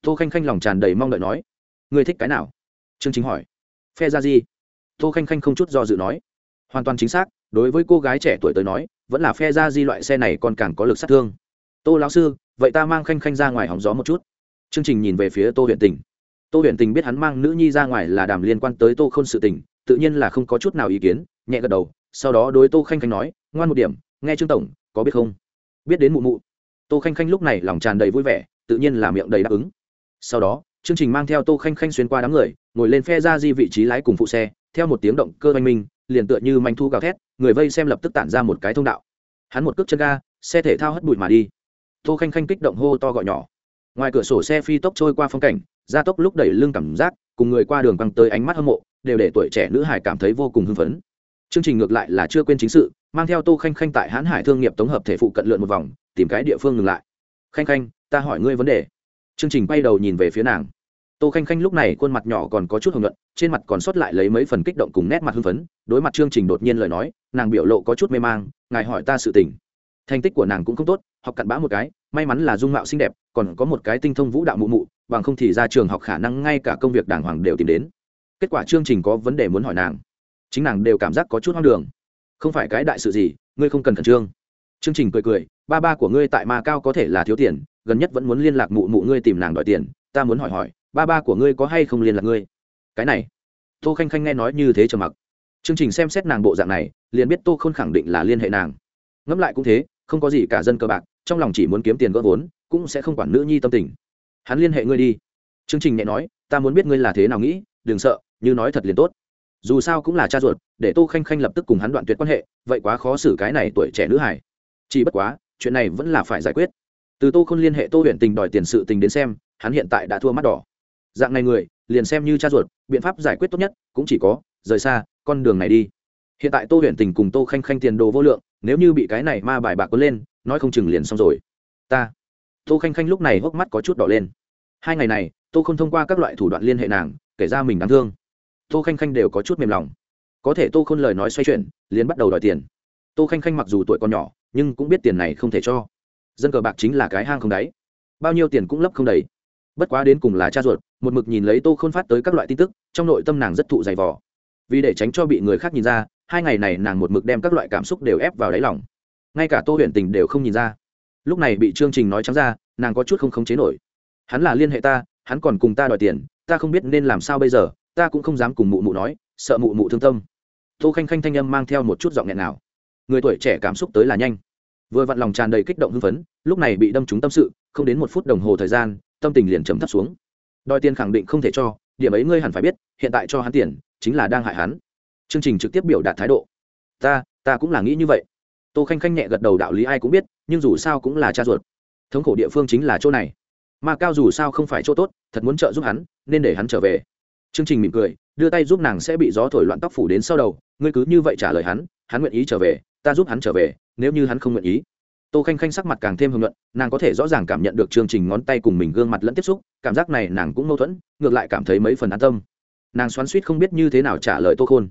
Speaker 1: Tô khanh khanh lòng tràn đầy mong đợi nói. Người thích cái nào? Chương trình hỏi. Phe ra gì? Tô khanh khanh không chút do dự nói. Hoàn toàn chính xác, đối với cô gái trẻ tuổi tới nói, vẫn là phe ra di loại xe này còn càng có lực sát thương. Tô lão sư, vậy ta mang khanh khanh ra ngoài hóng gió một chút. Chương trình nhìn về phía tô huyện tình tô Huyền tình biết hắn mang nữ nhi ra ngoài là đàm liên quan tới tô k h ô n sự tình, tự nhiên là không có chút nào ý kiến, nhẹ gật đầu, sau đó đối tô khanh khanh nói, ngoan một điểm, nghe trương tổng, có biết không? Biết đến mụ mụ. Tô khanh khanh lúc này lòng tràn đầy vui vẻ, tự nhiên là miệng đầy đáp ứng. Sau đó, chương trình mang theo tô khanh khanh xuyên qua đám người, ngồi lên phe ra di vị trí lái cùng phụ xe, theo một tiếng động cơ oanh minh, liền tựa như manh thu gào thét, người vây xem lập tức tản ra một cái thông đạo. Hắn một cước chân ga, xe thể thao hất bụi mà đi. Tô khanh khanh kích động hô to gọi nhỏ. Ngoài cửa sổ xe phi tốc trôi qua phong cảnh gia tốc lúc đẩy lưng cảm giác, cùng người qua đường băng tới ánh mắt hâm mộ, đều để tuổi trẻ nữ hải cảm thấy vô cùng hưng phấn. Chương trình ngược lại là chưa quên chính sự, mang theo tô khanh khanh tại hãn hải thương nghiệp tổng hợp thể phụ cận lượn một vòng, tìm cái địa phương ngừng lại. Khanh khanh, ta hỏi ngươi vấn đề. Chương trình bay đầu nhìn về phía nàng. Tô khanh khanh lúc này khuôn mặt nhỏ còn có chút hồng nhuận, trên mặt còn sót lại lấy mấy phần kích động cùng nét mặt hưng phấn, đối mặt chương trình đột nhiên lời nói, nàng biểu lộ có chút mê mang, ngài hỏi ta sự tình. Thành tích của nàng cũng không tốt, học cặn bã một cái, may mắn là dung mạo xinh đẹp còn có một cái tinh thông vũ đạo mụ mụ, bằng không thì ra trường học khả năng ngay cả công việc đàng hoàng đều tìm đến. Kết quả chương trình có vấn đề muốn hỏi nàng. Chính nàng đều cảm giác có chút hoang đường. Không phải cái đại sự gì, ngươi không cần khẩn trương. Chương trình cười cười, ba ba của ngươi tại ma cao có thể là thiếu tiền, gần nhất vẫn muốn liên lạc mụ mụ ngươi tìm nàng đòi tiền, ta muốn hỏi hỏi, ba ba của ngươi có hay không liên lạc ngươi? Cái này, tô khanh khanh nghe nói như thế trầm mặc. Chương trình xem xét nàng bộ dạng này, liền biết tô khôn khẳng định là liên hệ nàng. Ngẫm lại cũng thế, không có gì cả dân cơ bạc, trong lòng chỉ muốn kiếm tiền gỡ vốn cũng sẽ không quản nữ nhi tâm tình. Hắn liên hệ ngươi đi. Chương trình nhẹ nói, ta muốn biết ngươi là thế nào nghĩ, đừng sợ, như nói thật liền tốt. Dù sao cũng là cha ruột, để tô khanh khanh lập tức cùng hắn đoạn tuyệt quan hệ, vậy quá khó xử cái này tuổi trẻ nữ hải chỉ bất quá, chuyện này vẫn là phải giải quyết. Từ tô không liên hệ tô huyện tình đòi tiền sự tình đến xem, hắn hiện tại đã thua mắt đỏ. Dạng này người, liền xem như cha ruột, biện pháp giải quyết tốt nhất cũng chỉ có, rời xa, con đường này đi. Hiện tại tô huyện tình cùng tô khanh khanh tiền đồ vô lượng, nếu như bị cái này ma bài bạc quấn lên, nói không chừng liền xong rồi. Ta tô khanh khanh lúc này hốc mắt có chút đỏ lên. Hai ngày này, tô không thông qua các loại thủ đoạn liên hệ nàng, kể ra mình đáng thương. Tô khanh khanh đều có chút mềm lòng. Có thể tô không lời nói xoay chuyển, liền bắt đầu đòi tiền. Tô khanh khanh mặc dù tuổi còn nhỏ, nhưng cũng biết tiền này không thể cho. Dân cờ bạc chính là cái hang không đáy. Bao nhiêu tiền cũng lấp không đầy. Bất quá đến cùng là cha ruột, một mực nhìn lấy tô khôn phát tới các loại tin tức, trong nội tâm nàng rất thụ dày vò. Vì để tránh cho bị người khác nhìn ra, hai ngày này nàng một mực đem các loại cảm xúc đều ép vào đáy lòng. Ngay cả tô huyện tình đều không nhìn ra lúc này bị chương trình nói trắng ra, nàng có chút không khống chế nổi. Hắn là liên hệ ta, hắn còn cùng ta đòi tiền, ta không biết nên làm sao bây giờ, ta cũng không dám cùng mụ mụ nói, sợ mụ mụ thương tâm. Tô khanh khanh thanh âm mang theo một chút giọng nghẹn nào. Người tuổi trẻ cảm xúc tới là nhanh. Vừa vặn lòng tràn đầy kích động hưng phấn, lúc này bị đâm trúng tâm sự, không đến một phút đồng hồ thời gian, tâm tình liền chấm thấp xuống. Đòi tiền khẳng định không thể cho, điểm ấy ngươi hẳn phải biết, hiện tại cho hắn tiền, chính là đang hại hắn. Chương trình trực tiếp biểu đạt thái độ. Ta ta cũng là nghĩ như vậy tô khanh khanh nhẹ gật đầu đạo lý ai cũng biết, nhưng dù sao cũng là cha ruột. Thống khổ địa phương chính là chỗ này. Mà cao dù sao không phải chỗ tốt, thật muốn trợ giúp hắn, nên để hắn trở về. Chương trình mỉm cười, đưa tay giúp nàng sẽ bị gió thổi loạn tóc phủ đến sau đầu, ngươi cứ như vậy trả lời hắn hắn nguyện ý trở về, ta giúp hắn trở về, nếu như hắn không nguyện ý. Tô khanh khanh sắc mặt càng thêm hưng luận nàng có thể rõ ràng cảm nhận được chương trình ngón tay cùng mình gương mặt lẫn tiếp xúc, cảm giác này nàng cũng mâu thuẫn, ngược lại cảm thấy mấy phần an tâm. Nàng xoắn suýt không biết như thế nào trả lời tô khôn.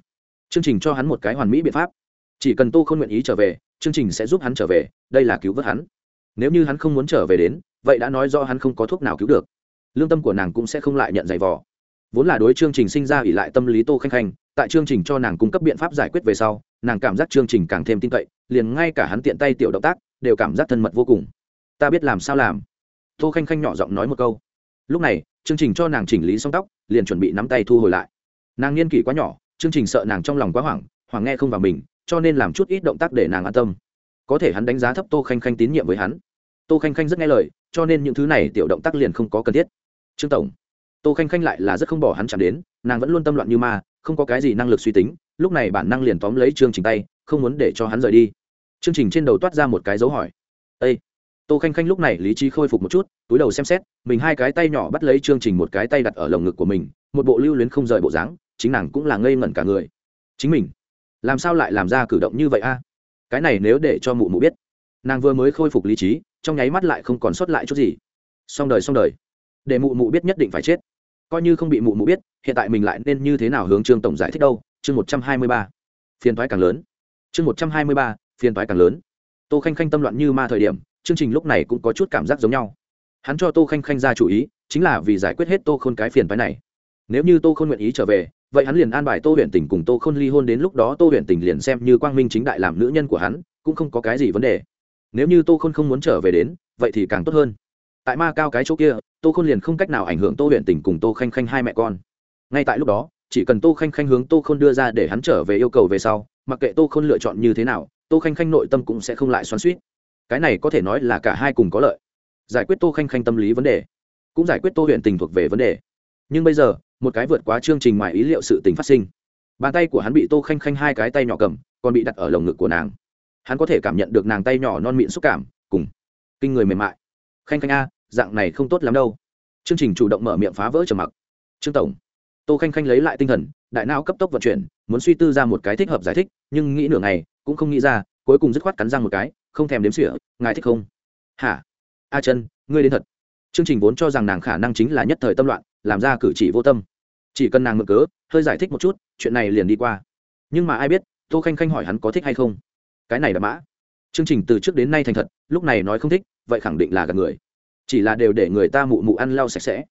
Speaker 1: Chương trình cho hắn một cái hoàn mỹ biện pháp chỉ cần tô không nguyện ý trở về, chương trình sẽ giúp hắn trở về, đây là cứu vớt hắn. Nếu như hắn không muốn trở về đến, vậy đã nói do hắn không có thuốc nào cứu được. Lương tâm của nàng cũng sẽ không lại nhận giày vò. Vốn là đối chương trình sinh ra ỉ lại tâm lý tô khanh khanh, tại chương trình cho nàng cung cấp biện pháp giải quyết về sau, nàng cảm giác chương trình càng thêm tin cậy, liền ngay cả hắn tiện tay tiểu động tác, đều cảm giác thân mật vô cùng. Ta biết làm sao làm. Tô khanh khanh nhỏ giọng nói một câu. Lúc này, chương trình cho nàng chỉnh lý xong tóc, liền chuẩn bị nắm tay thu hồi lại. Nàng niên kỷ quá nhỏ, chương trình sợ nàng trong lòng quá hoảng hoảng nghe không vào mình cho nên làm chút ít động tác để nàng an tâm. Có thể hắn đánh giá thấp tô khanh khanh tín nhiệm với hắn. Tô khanh khanh rất nghe lời, cho nên những thứ này tiểu động tác liền không có cần thiết. Trương tổng, tô khanh khanh lại là rất không bỏ hắn chạm đến, nàng vẫn luôn tâm loạn như ma, không có cái gì năng lực suy tính, lúc này bản năng liền tóm lấy chương trình tay, không muốn để cho hắn rời đi. Chương trình trên đầu toát ra một cái dấu hỏi. Â tô khanh khanh lúc này lý trí khôi phục một chút, túi đầu xem xét, mình hai cái tay nhỏ bắt lấy chương trình một cái tay đặt ở lồng ngực của mình, một bộ lưu luyến không rời bộ dáng, chính nàng cũng là ngây ngẩn cả người. Chính mình làm sao lại làm ra cử động như vậy a? Cái này nếu để cho mụ mụ biết. Nàng vừa mới khôi phục lý trí, trong nháy mắt lại không còn sót lại chút gì. Xong đời xong đời. Để mụ mụ biết nhất định phải chết. Coi như không bị mụ mụ biết, hiện tại mình lại nên như thế nào hướng trương tổng giải thích đâu? Chương một trăm hai mươi ba. Phiền thoái càng lớn. Chương một trăm hai mươi ba, phiền thoái càng lớn. Tô khanh khanh tâm loạn như ma thời điểm, chương trình lúc này cũng có chút cảm giác giống nhau. Hắn cho tô khanh khanh ra chủ ý, chính là vì giải quyết hết tô khôn cái phiền thoái này. Nếu như tô khôn nguyện ý trở về vậy hắn liền an bài tô huyện tình cùng tô khôn ly hôn đến lúc đó tô huyện tình liền xem như quang minh chính đại làm nữ nhân của hắn, cũng không có cái gì vấn đề. Nếu như tô khôn không muốn trở về đến, vậy thì càng tốt hơn. Tại ma cao cái chỗ kia, tô khôn liền không cách nào ảnh hưởng tô huyện tình cùng tô khanh khanh hai mẹ con. Ngay tại lúc đó, chỉ cần tô khanh khanh hướng tô khôn đưa ra để hắn trở về yêu cầu về sau, mặc kệ tô khôn lựa chọn như thế nào, tô khanh khanh nội tâm cũng sẽ không lại xoắn suýt cái này có thể nói là cả hai cùng có lợi. Giải quyết tô khanh khanh tâm lý vấn đề, cũng giải quyết tô huyện tình thuộc về vấn đề. Nhưng bây giờ một cái vượt quá chương trình ngoài ý liệu sự tình phát sinh. Bàn tay của hắn bị tô khanh khanh hai cái tay nhỏ cầm, còn bị đặt ở lồng ngực của nàng. Hắn có thể cảm nhận được nàng tay nhỏ non mịn xúc cảm, cùng kinh người mềm mại. Khanh khanh a, dạng này không tốt lắm đâu. Chương trình chủ động mở miệng phá vỡ trầm mặc. Trương tổng. Tô khanh khanh lấy lại tinh thần, đại não cấp tốc vận chuyển, muốn suy tư ra một cái thích hợp giải thích, nhưng nghĩ nửa ngày, cũng không nghĩ ra, cuối cùng dứt khoát cắn răng một cái, không thèm đếm xỉa, ngài thích không? Hả? A chân ngươi đến thật. Chương trình vốn cho rằng nàng khả năng chính là nhất thời tâm loạn, làm ra cử chỉ vô tâm chỉ cần nàng mượn cớ, hơi giải thích một chút, chuyện này liền đi qua. Nhưng mà ai biết, tô khanh khanh hỏi hắn có thích hay không. Cái này đã mã. Chương trình từ trước đến nay thành thật, lúc này nói không thích, vậy khẳng định là gặp người. Chỉ là đều để người ta mụ mụ ăn lau sạch sẽ.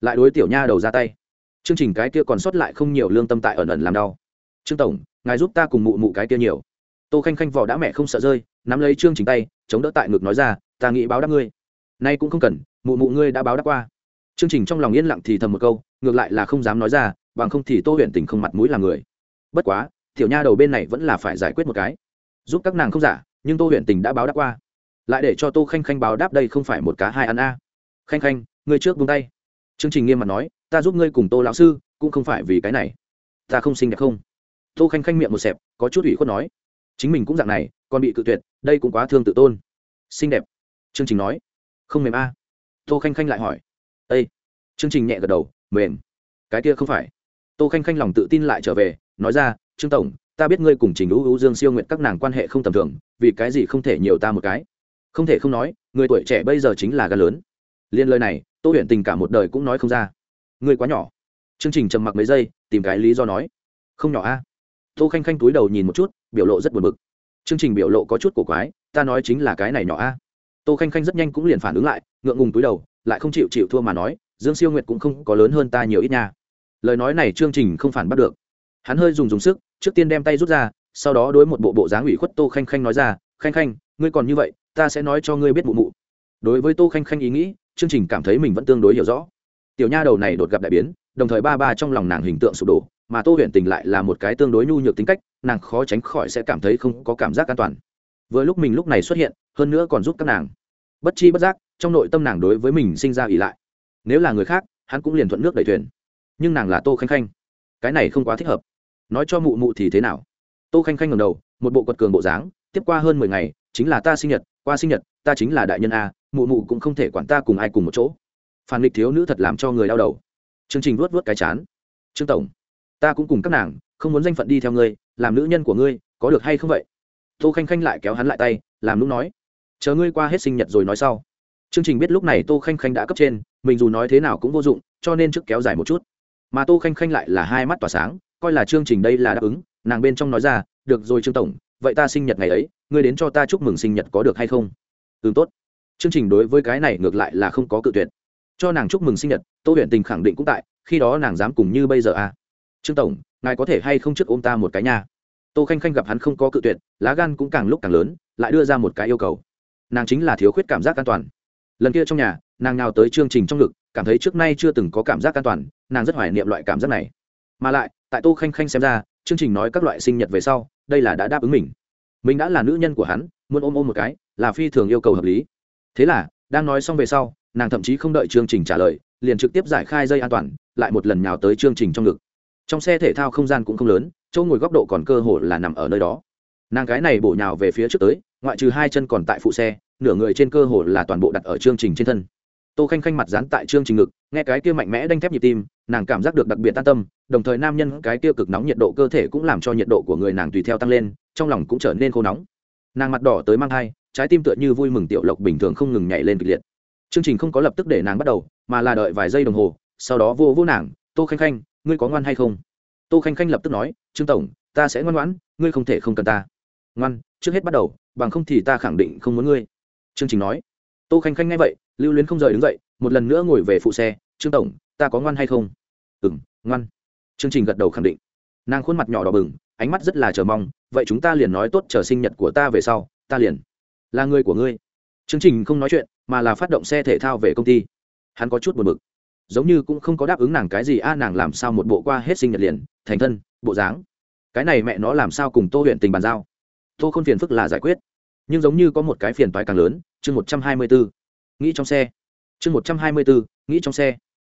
Speaker 1: Lại đối tiểu nha đầu ra tay. Chương trình cái kia còn sót lại không nhiều lương tâm tại ẩn ẩn làm đau. Trương tổng, ngài giúp ta cùng mụ mụ cái kia nhiều. Tô khanh khanh vỏ đã mẹ không sợ rơi, nắm lấy chương trình tay, chống đỡ tại ngực nói ra, ta nghĩ báo đáp ngươi. Nay cũng không cần, mụ mụ ngươi đã báo đáp qua. Chương trình trong lòng yên lặng thì thầm một câu ngược lại là không dám nói ra, bằng không thì tô huyện tình không mặt mũi là người. Bất quá, tiểu nha đầu bên này vẫn là phải giải quyết một cái. Giúp các nàng không giả, nhưng tô huyện tình đã báo đáp qua. Lại để cho tô khanh khanh báo đáp đây không phải một cá hai ăn a. Khanh khanh, ngươi trước buông tay. Chương trình nghiêm mặt nói, ta giúp ngươi cùng tô lão sư, cũng không phải vì cái này. Ta không xinh đẹp không? Tô khanh khanh miệng một xẹp, có chút ủy khuất nói. Chính mình cũng dạng này, còn bị cự tuyệt, đây cũng quá thương tự tôn. Xinh đẹp. Chương trình nói. Không mềm a. Tô khanh khanh lại hỏi. Ây chương trình nhẹ gật đầu mềm. Cái kia không phải. Tô khanh khanh lòng tự tin lại trở về, nói ra, trương tổng, ta biết ngươi cùng trình ưu ưu dương siêu nguyện các nàng quan hệ không tầm thường, vì cái gì không thể nhiều ta một cái? Không thể không nói, người tuổi trẻ bây giờ chính là gan lớn. Liên lời này, tô huyện tình cả một đời cũng nói không ra. Ngươi quá nhỏ. Chương trình trầm mặc mấy giây, tìm cái lý do nói, không nhỏ a. Tô khanh khanh túi đầu nhìn một chút, biểu lộ rất buồn bực. Chương trình biểu lộ có chút cổ quái, ta nói chính là cái này nhỏ a. Tô khanh khanh rất nhanh cũng liền phản ứng lại, ngượng ngùng túi đầu, lại không chịu chịu thua mà nói dương siêu nguyệt cũng không có lớn hơn ta nhiều ít nha. Lời nói này chương trình không phản bắt được. Hắn hơi dùng dùng sức, trước tiên đem tay rút ra, sau đó đối một bộ bộ dáng ủy khuất tô khanh khanh nói ra, khanh khanh, ngươi còn như vậy, ta sẽ nói cho ngươi biết mụ mụ. Đối với tô khanh khanh ý nghĩ, chương trình cảm thấy mình vẫn tương đối hiểu rõ. Tiểu nha đầu này đột gặp đại biến, đồng thời ba ba trong lòng nàng hình tượng sụp đổ, mà tô huyện tình lại là một cái tương đối nhu nhược tính cách, nàng khó tránh khỏi sẽ cảm thấy không có cảm giác an toàn. Vừa lúc mình lúc này xuất hiện, hơn nữa còn giúp các nàng. Bất chi bất giác, trong nội tâm nàng đối với mình sinh ra ỉ lại nếu là người khác, hắn cũng liền thuận nước đẩy thuyền. Nhưng nàng là tô khanh khanh. Cái này không quá thích hợp. Nói cho mụ mụ thì thế nào? Tô khanh khanh ngầm đầu, một bộ quật cường bộ dáng, tiếp qua hơn mười ngày, chính là ta sinh nhật, qua sinh nhật, ta chính là đại nhân a, mụ mụ cũng không thể quản ta cùng ai cùng một chỗ. Phản nghịch thiếu nữ thật làm cho người đau đầu. Chương trình vuốt vuốt cái chán. Trương tổng, ta cũng cùng các nàng, không muốn danh phận đi theo ngươi, làm nữ nhân của ngươi, có được hay không vậy? Tô khanh khanh lại kéo hắn lại tay, làm lúc nói. Chờ ngươi qua hết sinh nhật rồi nói sau. Chương trình biết lúc này tô khanh khanh đã cấp trên mình dù nói thế nào cũng vô dụng, cho nên trước kéo dài một chút. Mà tô khanh khanh lại là hai mắt tỏa sáng, coi là chương trình đây là đáp ứng, nàng bên trong nói ra, được rồi trương tổng, vậy ta sinh nhật ngày ấy, ngươi đến cho ta chúc mừng sinh nhật có được hay không? Ừ tốt. Chương trình đối với cái này ngược lại là không có cự tuyệt. Cho nàng chúc mừng sinh nhật, tô huyện tình khẳng định cũng tại, khi đó nàng dám cùng như bây giờ à? Trương tổng, ngài có thể hay không trước ôm ta một cái nha? Tô khanh khanh gặp hắn không có cự tuyệt, lá gan cũng càng lúc càng lớn, lại đưa ra một cái yêu cầu. Nàng chính là thiếu khuyết cảm giác an toàn. Lần kia trong nhà nàng nào tới chương trình trong lực, cảm thấy trước nay chưa từng có cảm giác an toàn nàng rất hoài niệm loại cảm giác này. Mà lại tại tô khanh khanh xem ra chương trình nói các loại sinh nhật về sau đây là đã đáp ứng mình. Mình đã là nữ nhân của hắn muốn ôm ôm một cái là phi thường yêu cầu hợp lý. Thế là đang nói xong về sau nàng thậm chí không đợi chương trình trả lời liền trực tiếp giải khai dây an toàn lại một lần nhào tới chương trình trong ngực. Trong xe thể thao không gian cũng không lớn chỗ ngồi góc độ còn cơ hồ là nằm ở nơi đó. Nàng cái này bổ nhào về phía trước tới ngoại trừ hai chân còn tại phụ xe nửa người trên cơ hồ là toàn bộ đặt ở chương trình trên thân tô khanh khanh mặt dán tại chương trình ngực, nghe cái kia mạnh mẽ đanh thép nhịp tim, nàng cảm giác được đặc biệt an tâm, đồng thời nam nhân cái kia cực nóng nhiệt độ cơ thể cũng làm cho nhiệt độ của người nàng tùy theo tăng lên, trong lòng cũng trở nên khô nóng. Nàng mặt đỏ tới mang thai, trái tim tựa như vui mừng tiểu lộc bình thường không ngừng nhảy lên kịch liệt. Chương trình không có lập tức để nàng bắt đầu, mà là đợi vài giây đồng hồ, sau đó vô vô nàng, tô khanh khanh, ngươi có ngoan hay không? Tô khanh khanh lập tức nói, trương tổng, ta sẽ ngoan ngoãn, ngươi không thể không cần ta. Ngoan, trước hết bắt đầu, bằng không thì ta khẳng định không muốn ngươi. Chương trình nói tô khanh khanh nghe vậy, lưu luyến không rời đứng dậy, một lần nữa ngồi về phụ xe, trương tổng, ta có ngoan hay không? Ừ m ngoan. Chương trình gật đầu khẳng định. Nàng khuôn mặt nhỏ đỏ bừng, ánh mắt rất là chờ mong, vậy chúng ta liền nói tốt chờ sinh nhật của ta về sau, ta liền là người của ngươi. Chương trình không nói chuyện, mà là phát động xe thể thao về công ty. Hắn có chút buồn bực. Giống như cũng không có đáp ứng nàng cái gì, a, nàng làm sao một bộ qua hết sinh nhật liền, thành thân, bộ dáng? Cái này mẹ nó làm sao cùng tô huyện tình bàn giao? Tô không phiền phức là giải quyết. Nhưng giống như có một cái phiền toái càng lớn chương một trăm hai mươi bốn, nghĩ trong xe. Chương một trăm hai mươi bốn, nghĩ trong xe.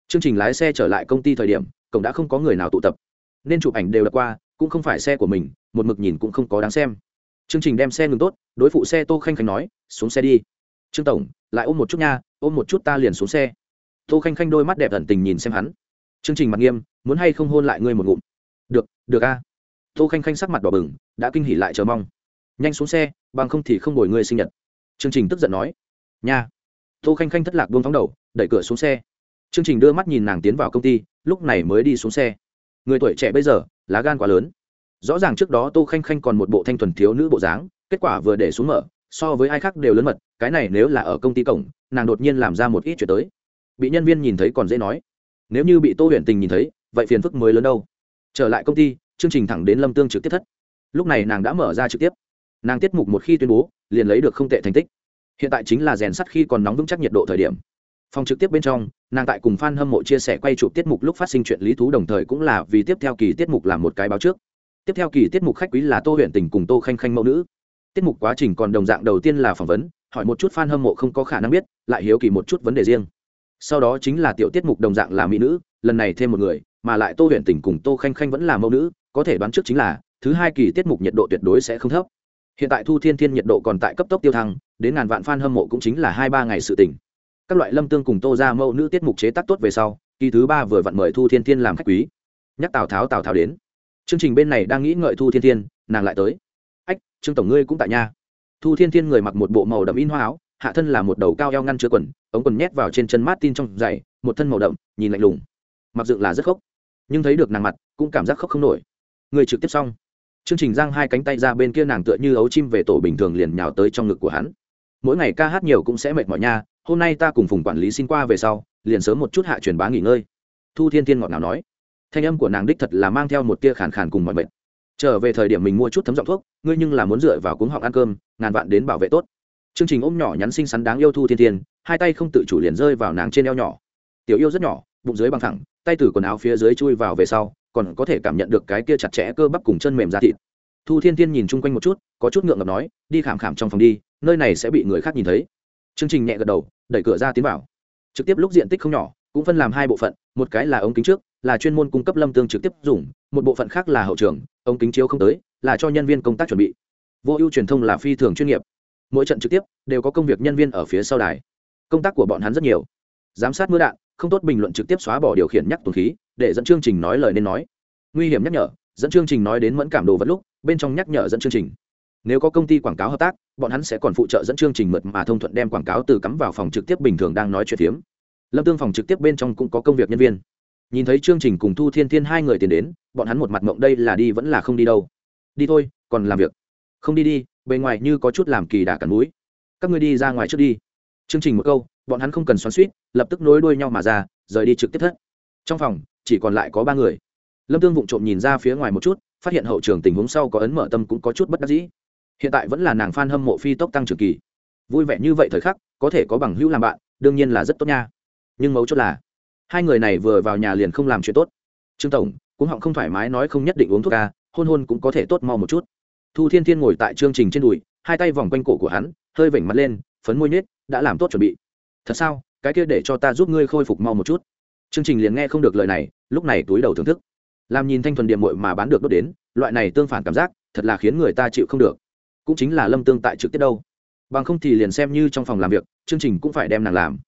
Speaker 1: Chương trình lái xe trở lại công ty thời điểm, cổng đã không có người nào tụ tập. Nên chụp ảnh đều đã qua, cũng không phải xe của mình, một mực nhìn cũng không có đáng xem. Chương trình đem xe ngừng tốt, đối phụ xe tô khanh khanh nói, xuống xe đi. Trương tổng, lại ôm một chút nha, ôm một chút ta liền xuống xe. Tô khanh khanh đôi mắt đẹp ẩn tình nhìn xem hắn. Chương trình mặt nghiêm, muốn hay không hôn lại ngươi một ngụm? Được được a. Tô khanh khanh sắc mặt đỏ bừng, đã kinh hỉ lại chờ mong. Nhanh xuống xe, bằng không thì không đổi ngươi sinh nhật chương trình tức giận nói, nha. Tô khanh khanh thất lạc buông thóng đầu, đẩy cửa xuống xe. Chương trình đưa mắt nhìn nàng tiến vào công ty, lúc này mới đi xuống xe. Người tuổi trẻ bây giờ, lá gan quá lớn. Rõ ràng trước đó tô khanh khanh còn một bộ thanh thuần thiếu nữ bộ dáng, kết quả vừa để xuống mở, so với ai khác đều lớn mật, cái này nếu là ở công ty cổng, nàng đột nhiên làm ra một ít chuyện tới. Bị nhân viên nhìn thấy còn dễ nói, nếu như bị tô huyền tình nhìn thấy, vậy phiền phức mới lớn đâu. Trở lại công ty chương trình thẳng đến lâm tương trực tiếp thất. Lúc này nàng đã mở ra trực tiếp. Nàng tiết mục một khi tuyên bố liền lấy được không tệ thành tích. Hiện tại chính là rèn sắt khi còn nóng vững chắc nhiệt độ thời điểm. Phòng trực tiếp bên trong, nàng tại cùng f a n hâm mộ chia sẻ quay chụp tiết mục lúc phát sinh chuyện lý thú đồng thời cũng là vì tiếp theo kỳ tiết mục làm một cái báo trước. Tiếp theo kỳ tiết mục khách quý là tô huyện tình cùng tô khanh khanh mẫu nữ. Tiết mục quá trình còn đồng dạng đầu tiên là phỏng vấn, hỏi một chút f a n hâm mộ không có khả năng biết, lại hiếu kỳ một chút vấn đề riêng. Sau đó chính là tiểu tiết mục đồng dạng là mỹ nữ, lần này thêm một người, mà lại tô huyện tình cùng tô khanh khanh vẫn là mẫu nữ, có thể đoán trước chính là, thứ hai kỳ tiết mục nhiệt độ tuyệt đối sẽ không thấp hiện tại thu thiên thiên nhiệt độ còn tại cấp tốc tiêu thăng, đến ngàn vạn f a n hâm mộ cũng chính là hai ba ngày sự tỉnh các loại lâm tương cùng tô ra mẫu nữ tiết mục chế tác tốt về sau, kỳ thứ ba vừa vặn mời thu thiên thiên làm khách quý. Nhắc tào tháo tào tháo đến. Chương trình bên này đang nghĩ ngợi thu thiên thiên, nàng lại tới. Ách, trương tổng ngươi cũng tại nhà. Thu thiên thiên người mặc một bộ màu đậm in hoa áo, hạ thân là một đầu cao eo ngăn chứa quần, ống quần nhét vào trên chân mát tin trong giày, một thân màu đậm, nhìn lạnh lùng. Mặc dựng là rất khóc nhưng thấy được nàng mặt, cũng cảm giác khóc không nổi. Người trực tiếp xong chương trình giang hai cánh tay ra bên kia nàng tựa như ấu chim về tổ bình thường liền nhào tới trong ngực của hắn. Mỗi ngày ca hát nhiều cũng sẽ mệt mỏi nha, hôm nay ta cùng phùng quản lý xin qua về sau, liền sớm một chút hạ truyền bá nghỉ ngơi. Thu thiên thiên ngọt nào nói. Thanh âm của nàng đích thật là mang theo một tia khàn khàn cùng mọi mệt. Trở về thời điểm mình mua chút thấm giọng thuốc, ngươi nhưng là muốn dựa vào cuống họng ăn cơm, ngàn vạn đến bảo vệ tốt. Chương trình ôm nhỏ nhắn xinh xắn đáng yêu thu thiên thiên, hai tay không tự chủ liền rơi vào nàng trên eo nhỏ. Tiểu yêu rất nhỏ, bụng dưới bằng thẳng, tay từ quần áo phía dưới chui vào về sau còn có thể cảm nhận được cái kia chặt chẽ cơ bắp cùng chân mềm ra thịt. Thu thiên thiên nhìn chung quanh một chút, có chút ngượng ngập nói, đi khảm khảm trong phòng đi, nơi này sẽ bị người khác nhìn thấy. Chương trình nhẹ gật đầu, đẩy cửa ra tiến vào. Trực tiếp lúc diện tích không nhỏ, cũng phân làm hai bộ phận, một cái là ống kính trước, là chuyên môn cung cấp lâm tương trực tiếp dùng, một bộ phận khác là hậu trường, ống kính chiếu không tới, là cho nhân viên công tác chuẩn bị. Vô ưu truyền thông là phi thường chuyên nghiệp. Mỗi trận trực tiếp, đều có công việc nhân viên ở phía sau đài. Công tác của bọn hắn rất nhiều. Giám sát mưa đạn, không tốt bình luận trực tiếp xóa bỏ điều khiển nhắc tuần khí để dẫn chương trình nói lời nên nói. Nguy hiểm nhắc nhở, dẫn chương trình nói đến mẫn cảm đồ vật lúc, bên trong nhắc nhở dẫn chương trình. Nếu có công ty quảng cáo hợp tác, bọn hắn sẽ còn phụ trợ dẫn chương trình mượt mà thông thuận đem quảng cáo từ cắm vào phòng trực tiếp bình thường đang nói chuyện phiếm. Lâm tương phòng trực tiếp bên trong cũng có công việc nhân viên. Nhìn thấy chương trình cùng thu thiên thiên hai người tiền đến, bọn hắn một mặt mộng đây là đi vẫn là không đi đâu. Đi thôi, còn làm việc. Không đi đi, bề ngoài như có chút làm kỳ đà cắn mũi. Các ngươi đi ra ngoài trước đi. Chương trình một câu, bọn hắn không cần xoắn suýt, lập tức nối đuôi nhau mà ra, rời đi trực tiếp thất trong phòng, chỉ còn lại có ba người. Lâm tương vụng trộm nhìn ra phía ngoài một chút, phát hiện hậu trường tình huống sau có ấn mở tâm cũng có chút bất đắc dĩ. Hiện tại vẫn là nàng f a n hâm mộ phi tốc tăng trưởng kỳ. Vui vẻ như vậy thời khắc, có thể có bằng hữu làm bạn, đương nhiên là rất tốt nha. Nhưng mấu chốt là, hai người này vừa vào nhà liền không làm chuyện tốt. Trương tổng, cũng họng không thoải mái nói không nhất định uống thuốc ca, hôn hôn cũng có thể tốt mau một chút. Thu thiên thiên ngồi tại chương trình trên đùi, hai tay vòng quanh cổ của hắn, hơi vểnh mặt lên, phấn môi nhết đã làm tốt chuẩn bị. Thật sao? Cái kia để cho ta giúp ngươi khôi phục mau một chút chương trình liền nghe không được lời này, lúc này túi đầu thưởng thức. Làm nhìn thanh thuần điểm mội mà bán được đốt đến, loại này tương phản cảm giác, thật là khiến người ta chịu không được. Cũng chính là lâm tương tại trực tiếp đâu. Bằng không thì liền xem như trong phòng làm việc, chương trình cũng phải đem nàng làm.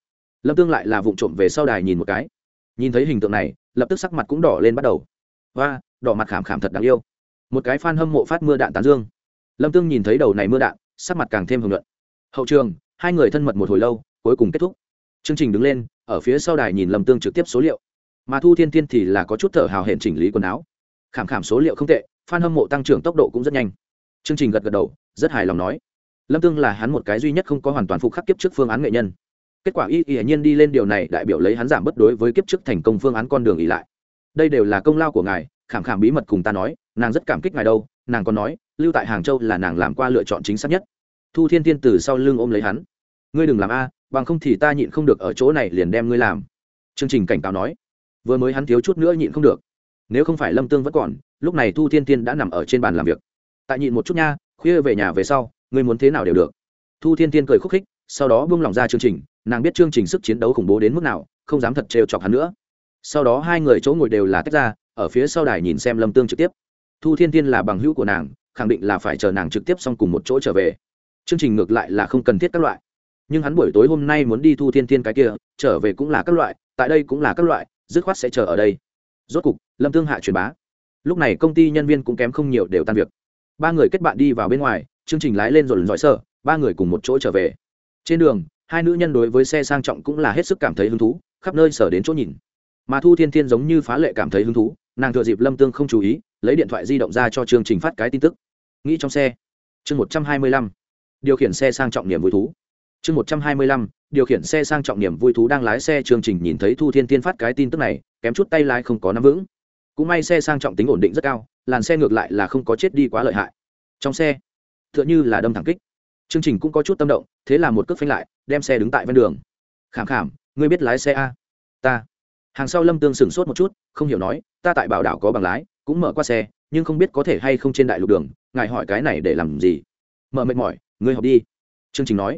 Speaker 1: Lâm tương lại là vụ trộm về sau đài nhìn một cái. Nhìn thấy hình tượng này, lập tức sắc mặt cũng đỏ lên bắt đầu. Và đỏ mặt khảm khảm thật đáng yêu. Một cái f hâm mộ phát mưa đạn tán dương. Lâm tương nhìn thấy đầu này mưa đạn, sắc mặt càng thêm hưởng luận hậu trường, hai người thân mật một hồi lâu, cuối cùng kết thúc. Chương trình đứng lên ở phía sau đài nhìn lâm tương trực tiếp số liệu. Mà thu thiên thiên thì là có chút thở hào hẹn chỉnh lý quần áo. Khảm khảm số liệu không tệ f a n hâm mộ tăng trưởng tốc độ cũng rất nhanh. Chương trình gật gật đầu, rất hài lòng nói. Lâm tương là hắn một cái duy nhất không có hoàn toàn phục khắc kiếp trước phương án nghệ nhân. Kết quả y y nhiên đi lên điều này đại biểu lấy hắn giảm bất đối với kiếp trước thành công phương án con đường ỉ lại. Đây đều là công lao của ngài, khảm khảm bí mật cùng ta nói, nàng rất cảm kích ngài đâu, nàng còn nói, lưu tại hàng châu là nàng làm qua lựa chọn chính xác nhất. Thu thiên thiên từ sau lưng ôm lấy hắn. Ngươi đừng làm a bằng không thì ta nhịn không được ở chỗ này liền đem ngươi làm. Chương trình cảnh cáo nói. Vừa mới hắn thiếu chút nữa nhịn không được. Nếu không phải lâm tương vẫn còn, lúc này thu thiên tiên đã nằm ở trên bàn làm việc. Tại nhịn một chút nha, khuya về nhà về sau, ngươi muốn thế nào đều được. Thu thiên tiên cười khúc khích, sau đó buông lỏng ra chương trình, nàng biết chương trình sức chiến đấu khủng bố đến mức nào, không dám thật trêu chọc hắn nữa. Sau đó hai người chỗ ngồi đều là tách ra, ở phía sau đài nhìn xem lâm tương trực tiếp. Thu thiên tiên là bằng hữu của nàng, khẳng định là phải chờ nàng trực tiếp xong cùng một chỗ trở về. Chương trình ngược lại là không cần thiết các loại nhưng hắn buổi tối hôm nay muốn đi thu thiên thiên cái kia, trở về cũng là các loại, tại đây cũng là các loại, dứt khoát sẽ chờ ở đây. Rốt cục, lâm tương hạ truyền bá. Lúc này công ty nhân viên cũng kém không nhiều đều tan việc. Ba người kết bạn đi vào bên ngoài, chương trình lái lên rồi giỏi sở ba người cùng một chỗ trở về. Trên đường, hai nữ nhân đối với xe sang trọng cũng là hết sức cảm thấy hứng thú, khắp nơi sở đến chỗ nhìn. Mà thu thiên thiên giống như phá lệ cảm thấy hứng thú, nàng thừa dịp lâm tương không chú ý, lấy điện thoại di động ra cho chương trình phát cái tin tức. Nghĩ trong xe. Chương một trăm hai mươi lăm. Điều khiển xe sang trọng niềm vui thú chương một trăm hai mươi lăm, điều khiển xe sang trọng niềm vui thú đang lái xe chương trình nhìn thấy thu thiên tiên phát cái tin tức này, kém chút tay lái không có nắm vững. Cũng may xe sang trọng tính ổn định rất cao, làn xe ngược lại là không có chết đi quá lợi hại. Trong xe t h ư ợ n h ư là đâm thẳng kích. Chương trình cũng có chút tâm động, thế là một cước phanh lại, đem xe đứng tại ven đường. Khảm khảm, ngươi biết lái xe a? Ta. Hàng sau lâm tương sửng sốt một chút, không hiểu nói, ta tại bảo đảo có bằng lái, cũng mở qua xe, nhưng không biết có thể hay không trên đại lục đường, ngài hỏi cái này để làm gì? Mở mệt mỏi, ngươi học đi. Chương trình nói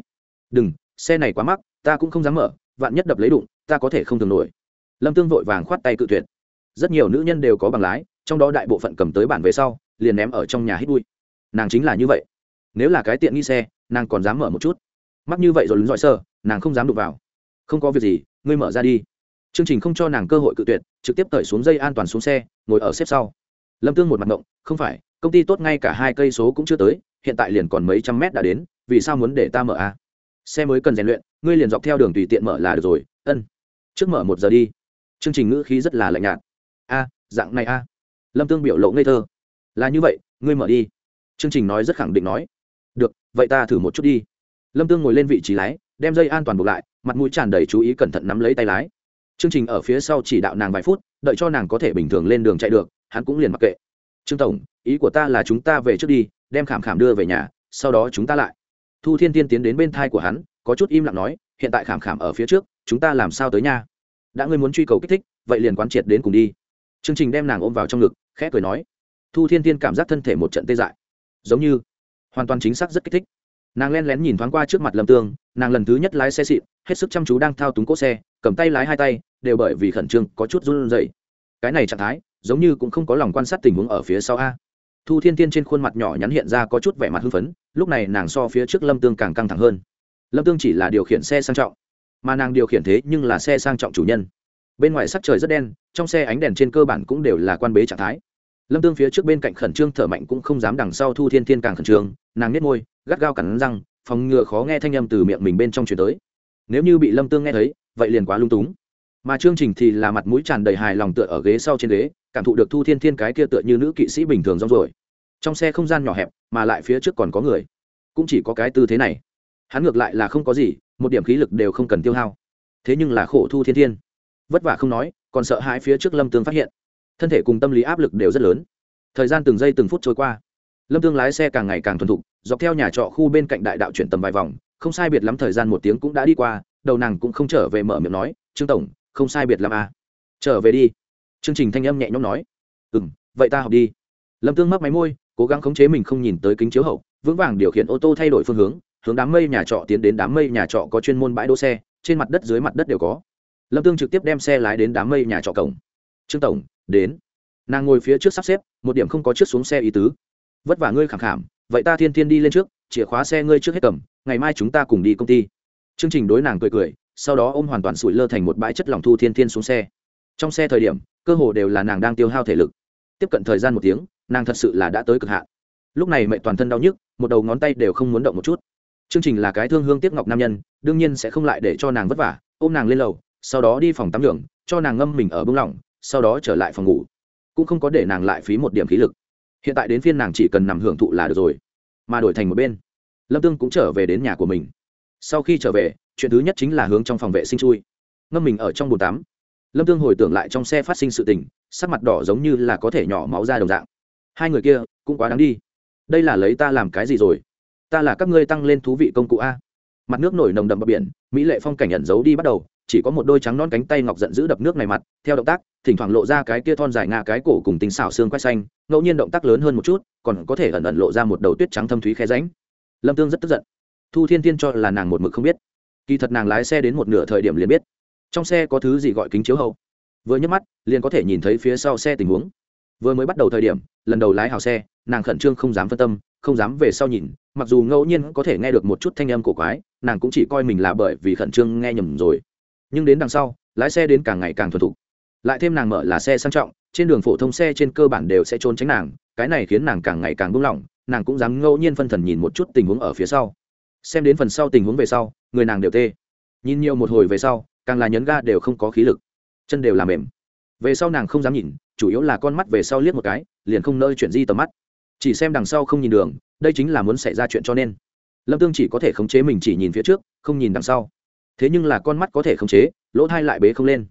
Speaker 1: đừng, xe này quá mắc, ta cũng không dám mở, vạn nhất đập lấy đụng, ta có thể không thường nổi. Lâm tương vội vàng khoát tay cự tuyệt. Rất nhiều nữ nhân đều có bằng lái, trong đó đại bộ phận cầm tới bản về sau, liền ném ở trong nhà hít bụi. Nàng chính là như vậy. Nếu là cái tiện nghi xe, nàng còn dám mở một chút. Mắc như vậy rồi lún dọi sơ, nàng không dám đụng vào. Không có việc gì, ngươi mở ra đi. Chương trình không cho nàng cơ hội cự tuyệt, trực tiếp cởi xuống dây an toàn xuống xe, ngồi ở xếp sau. Lâm tương một mặt động không phải, công ty tốt ngay cả hai cây số cũng chưa tới, hiện tại liền còn mấy trăm mét đã đến, vì sao muốn để ta mở a xe mới cần rèn luyện, ngươi liền dọc theo đường tùy tiện mở là được rồi, ân. Trước mở một giờ đi. Chương trình ngữ khí rất là lạnh nhạt. A, dạng này a. Lâm tương biểu lộ ngây thơ. Là như vậy, ngươi mở đi. Chương trình nói rất khẳng định nói. Được, vậy ta thử một chút đi. Lâm tương ngồi lên vị trí lái, đem dây an toàn buộc lại, mặt mũi tràn đầy chú ý cẩn thận nắm lấy tay lái. Chương trình ở phía sau chỉ đạo nàng vài phút, đợi cho nàng có thể bình thường lên đường chạy được, hắn cũng liền mặc kệ. Trương tổng, ý của ta là chúng ta về trước đi, đem khảm khảm đưa về nhà, sau đó chúng ta lại thu thiên tiên tiến đến bên thai của hắn, có chút im lặng nói, hiện tại khảm khảm ở phía trước, chúng ta làm sao tới nha? Đã ngươi muốn truy cầu kích thích, vậy liền quán triệt đến cùng đi. Chương trình đem nàng ôm vào trong ngực, khẽ cười nói. Thu thiên tiên cảm giác thân thể một trận tê dại. Giống như hoàn toàn chính xác rất kích thích. Nàng len lén nhìn thoáng qua trước mặt lâm tương, nàng lần thứ nhất lái xe xịn, hết sức chăm chú đang thao túng cỗ xe, cầm tay lái hai tay, đều bởi vì khẩn trương, có chút run rẩy. Cái này trạng thái, giống như cũng không có lòng quan sát tình huống ở phía sau a thu thiên tiên trên khuôn mặt nhỏ nhắn hiện ra có chút vẻ mặt hưng phấn, lúc này nàng so phía trước lâm tương càng căng thẳng hơn. Lâm tương chỉ là điều khiển xe sang trọng, mà nàng điều khiển thế nhưng là xe sang trọng chủ nhân. Bên ngoài sắc trời rất đen, trong xe ánh đèn trên cơ bản cũng đều là quan bế trạng thái. Lâm tương phía trước bên cạnh khẩn trương thở mạnh cũng không dám đằng sau thu thiên thiên càng khẩn trương, nàng nhét môi, gắt gao cắn răng, phòng ngừa khó nghe thanh âm từ miệng mình bên trong chuyển tới. Nếu như bị lâm tương nghe thấy, vậy liền quá lung túng mà chương trình thì là mặt mũi tràn đầy hài lòng tựa ở ghế sau trên ghế, cảm thụ được thu thiên thiên cái kia tựa như nữ kỵ sĩ bình thường rong rồi trong xe không gian nhỏ hẹp, mà lại phía trước còn có người. Cũng chỉ có cái tư thế này. Hắn ngược lại là không có gì, một điểm khí lực đều không cần tiêu hao. Thế nhưng là khổ thu thiên thiên. Vất vả không nói, còn sợ hãi phía trước lâm tương phát hiện. Thân thể cùng tâm lý áp lực đều rất lớn. Thời gian từng giây từng phút trôi qua. Lâm tương lái xe càng ngày càng thuần thục, dọc theo nhà trọ khu bên cạnh đại đạo chuyển tầm vài vòng, không sai biệt lắm thời gian một tiếng cũng đã đi qua, đầu nàng cũng không trở về mở miệng nói, trương tổng không sai biệt lắm à. trở về đi. Chương trình thanh âm nhẹ nhõm nói. Ừ m vậy ta học đi. Lâm tương mắc máy môi, cố gắng khống chế mình không nhìn tới kính chiếu hậu, vững vàng điều khiển ô tô thay đổi phương hướng hướng đám mây nhà trọ tiến đến đám mây nhà trọ có chuyên môn bãi đỗ xe, trên mặt đất dưới mặt đất đều có. Lâm tương trực tiếp đem xe lái đến đám mây nhà trọ cổng. Trương tổng, đến. Nàng ngồi phía trước sắp xếp, một điểm không có trước xuống xe ý tứ. Vất vả ngươi khẳng khảm, vậy ta thiên thiên đi lên trước, chìa khóa xe ngươi trước hết cầm, ngày mai chúng ta cùng đi công ty. Chương trình đối nàng cười cười sau đó ôm hoàn toàn sủi lơ thành một bãi chất lỏng thu thiên thiên xuống xe. Trong xe thời điểm, cơ hồ đều là nàng đang tiêu hao thể lực. Tiếp cận thời gian một tiếng, nàng thật sự là đã tới cực hạn. Lúc này mẹ toàn thân đau nhức, một đầu ngón tay đều không muốn động một chút. Chương trình là cái thương hương tiếc ngọc nam nhân, đương nhiên sẽ không lại để cho nàng vất vả, ôm nàng lên lầu, sau đó đi phòng tắm đường cho nàng ngâm mình ở bưng lỏng, sau đó trở lại phòng ngủ. Cũng không có để nàng lại phí một điểm khí lực. Hiện tại đến phiên nàng chỉ cần nằm hưởng thụ là được rồi, mà đổi thành một bên, lâm tương cũng trở về đến nhà của mình sau khi trở về, chuyện thứ nhất chính là hướng trong phòng vệ sinh chui. Ngâm mình ở trong bồn tắm. Lâm tương hồi tưởng lại trong xe phát sinh sự tình, sắc mặt đỏ giống như là có thể nhỏ máu ra đồng dạng. Hai người kia, cũng quá đáng đi. Đây là lấy ta làm cái gì rồi? Ta là các ngươi tăng lên thú vị công cụ a. Mặt nước nổi nồng đậm bờ biển, mỹ lệ phong cảnh ẩn giấu đi bắt đầu, chỉ có một đôi trắng non cánh tay ngọc giận giữ đập nước này mặt, theo động tác, thỉnh thoảng lộ ra cái kia thon dài ngà cái cổ cùng tính xảo xương quay xanh, ngẫu nhiên động tác lớn hơn một chút, còn có thể ẩn ẩn lộ ra một đầu tuyết trắng thâm thúy khe ránh lâm tương rất tức giận thu thiên tiên cho là nàng một mực không biết. Kỳ thật nàng lái xe đến một nửa thời điểm liền biết. Trong xe có thứ gì gọi kính chiếu hậu. Vừa nhấc mắt, liền có thể nhìn thấy phía sau xe tình huống. Vừa mới bắt đầu thời điểm, lần đầu lái hào xe, nàng khẩn trương không dám phân tâm, không dám về sau nhìn, mặc dù ngẫu nhiên có thể nghe được một chút thanh âm cổ quái, nàng cũng chỉ coi mình là bởi vì khẩn trương nghe nhầm rồi. Nhưng đến đằng sau, lái xe đến càng ngày càng thuần thục. Lại thêm nàng mở là xe sang trọng, trên đường phổ thông xe trên cơ bản đều sẽ trốn tránh nàng, cái này khiến nàng càng ngày càng buông lỏng, nàng cũng dám ngẫu nhiên phân thần nhìn một chút tình huống ở phía sau xem đến phần sau tình huống về sau, người nàng đều tê. Nhìn nhiều một hồi về sau, càng là nhấn ga đều không có khí lực. Chân đều làm mềm. Về sau nàng không dám nhìn, chủ yếu là con mắt về sau liếc một cái, liền không nơi chuyển di tầm mắt. Chỉ xem đằng sau không nhìn đường, đây chính là muốn xảy ra chuyện cho nên. Lâm tương chỉ có thể khống chế mình chỉ nhìn phía trước, không nhìn đằng sau. Thế nhưng là con mắt có thể khống chế, lỗ thai lại bế không lên.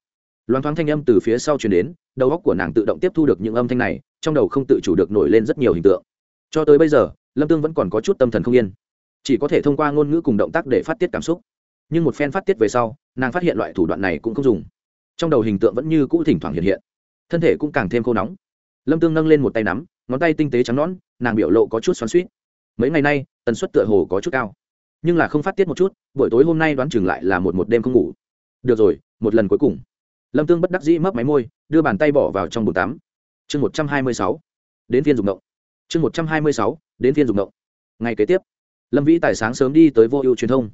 Speaker 1: Loáng thoáng thanh âm từ phía sau chuyển đến, đầu óc của nàng tự động tiếp thu được những âm thanh này, trong đầu không tự chủ được nổi lên rất nhiều hình tượng. Cho tới bây giờ, lâm tương vẫn còn có chút tâm thần không yên chỉ có thể thông qua ngôn ngữ cùng động tác để phát tiết cảm xúc. Nhưng một phen phát tiết về sau, nàng phát hiện loại thủ đoạn này cũng không dùng. Trong đầu hình tượng vẫn như cũ thỉnh thoảng hiện hiện. Thân thể cũng càng thêm khô nóng. Lâm tương nâng lên một tay nắm, ngón tay tinh tế trắng nõn, nàng biểu lộ có chút xoắn suýt mấy ngày nay, tần suất tựa hồ có chút cao. Nhưng là không phát tiết một chút, buổi tối hôm nay đoán chừng lại là một một đêm không ngủ. Được rồi, một lần cuối cùng. Lâm tương bất đắc dĩ mấp máy môi, đưa bàn tay bỏ vào trong bồn tắm. Chương một trăm hai mươi sáu, đến phiên dùng động chương một trăm hai mươi sáu, đến phiên dùng động ngày kế tiếp lâm vĩ tài sáng sớm đi tới vô ưu truyền thông.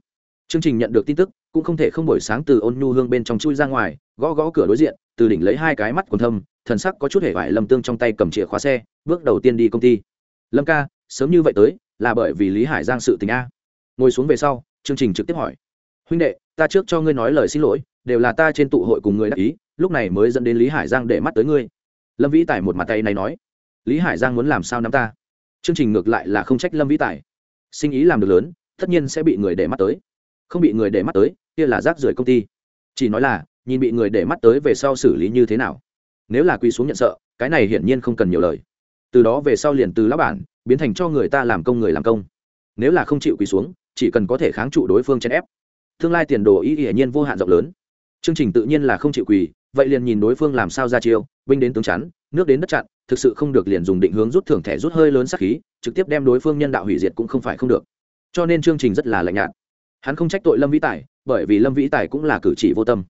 Speaker 1: Chương trình nhận được tin tức, cũng không thể không buổi sáng từ ôn nhu hương bên trong chui ra ngoài, gõ gõ cửa đối diện, từ đỉnh lấy hai cái mắt còn thâm, thần sắc có chút hề vải lâm tương trong tay cầm chìa khóa xe, bước đầu tiên đi công ty. Lâm ca, sớm như vậy tới, là bởi vì lý hải giang sự tình a. Ngồi xuống về sau, chương trình trực tiếp hỏi. Huynh đệ, ta trước cho ngươi nói lời xin lỗi, đều là ta trên tụ hội cùng người đắc ý, lúc này mới dẫn đến lý hải giang để mắt tới ngươi. Lâm vĩ tài một mặt tay này nói. Lý hải giang muốn làm sao nắm ta? Chương trình ngược lại là không trách lâm vĩ tài sinh ý làm được lớn, tất nhiên sẽ bị người để mắt tới. Không bị người để mắt tới, kia là rác rưởi công ty. Chỉ nói là, nhìn bị người để mắt tới về sau xử lý như thế nào. Nếu là quy xuống nhận sợ, cái này hiển nhiên không cần nhiều lời. Từ đó về sau liền từ lão bản, biến thành cho người ta làm công người làm công. Nếu là không chịu quỳ xuống, chỉ cần có thể kháng trụ đối phương chèn ép. Tương lai tiền đồ ý hiển nhiên vô hạn rộng lớn. Chương trình tự nhiên là không chịu quỳ, vậy liền nhìn đối phương làm sao ra chiêu, binh đến tướng chắn, nước đến đất chặn, thực sự không được liền dùng định hướng rút thưởng thẻ rút hơi lớn sắc khí trực tiếp đem đối phương nhân đạo hủy diệt cũng không phải không được. Cho nên chương trình rất là lạnh nhạt. Hắn không trách tội lâm vĩ tài, bởi vì lâm vĩ tài cũng là cử chỉ vô tâm.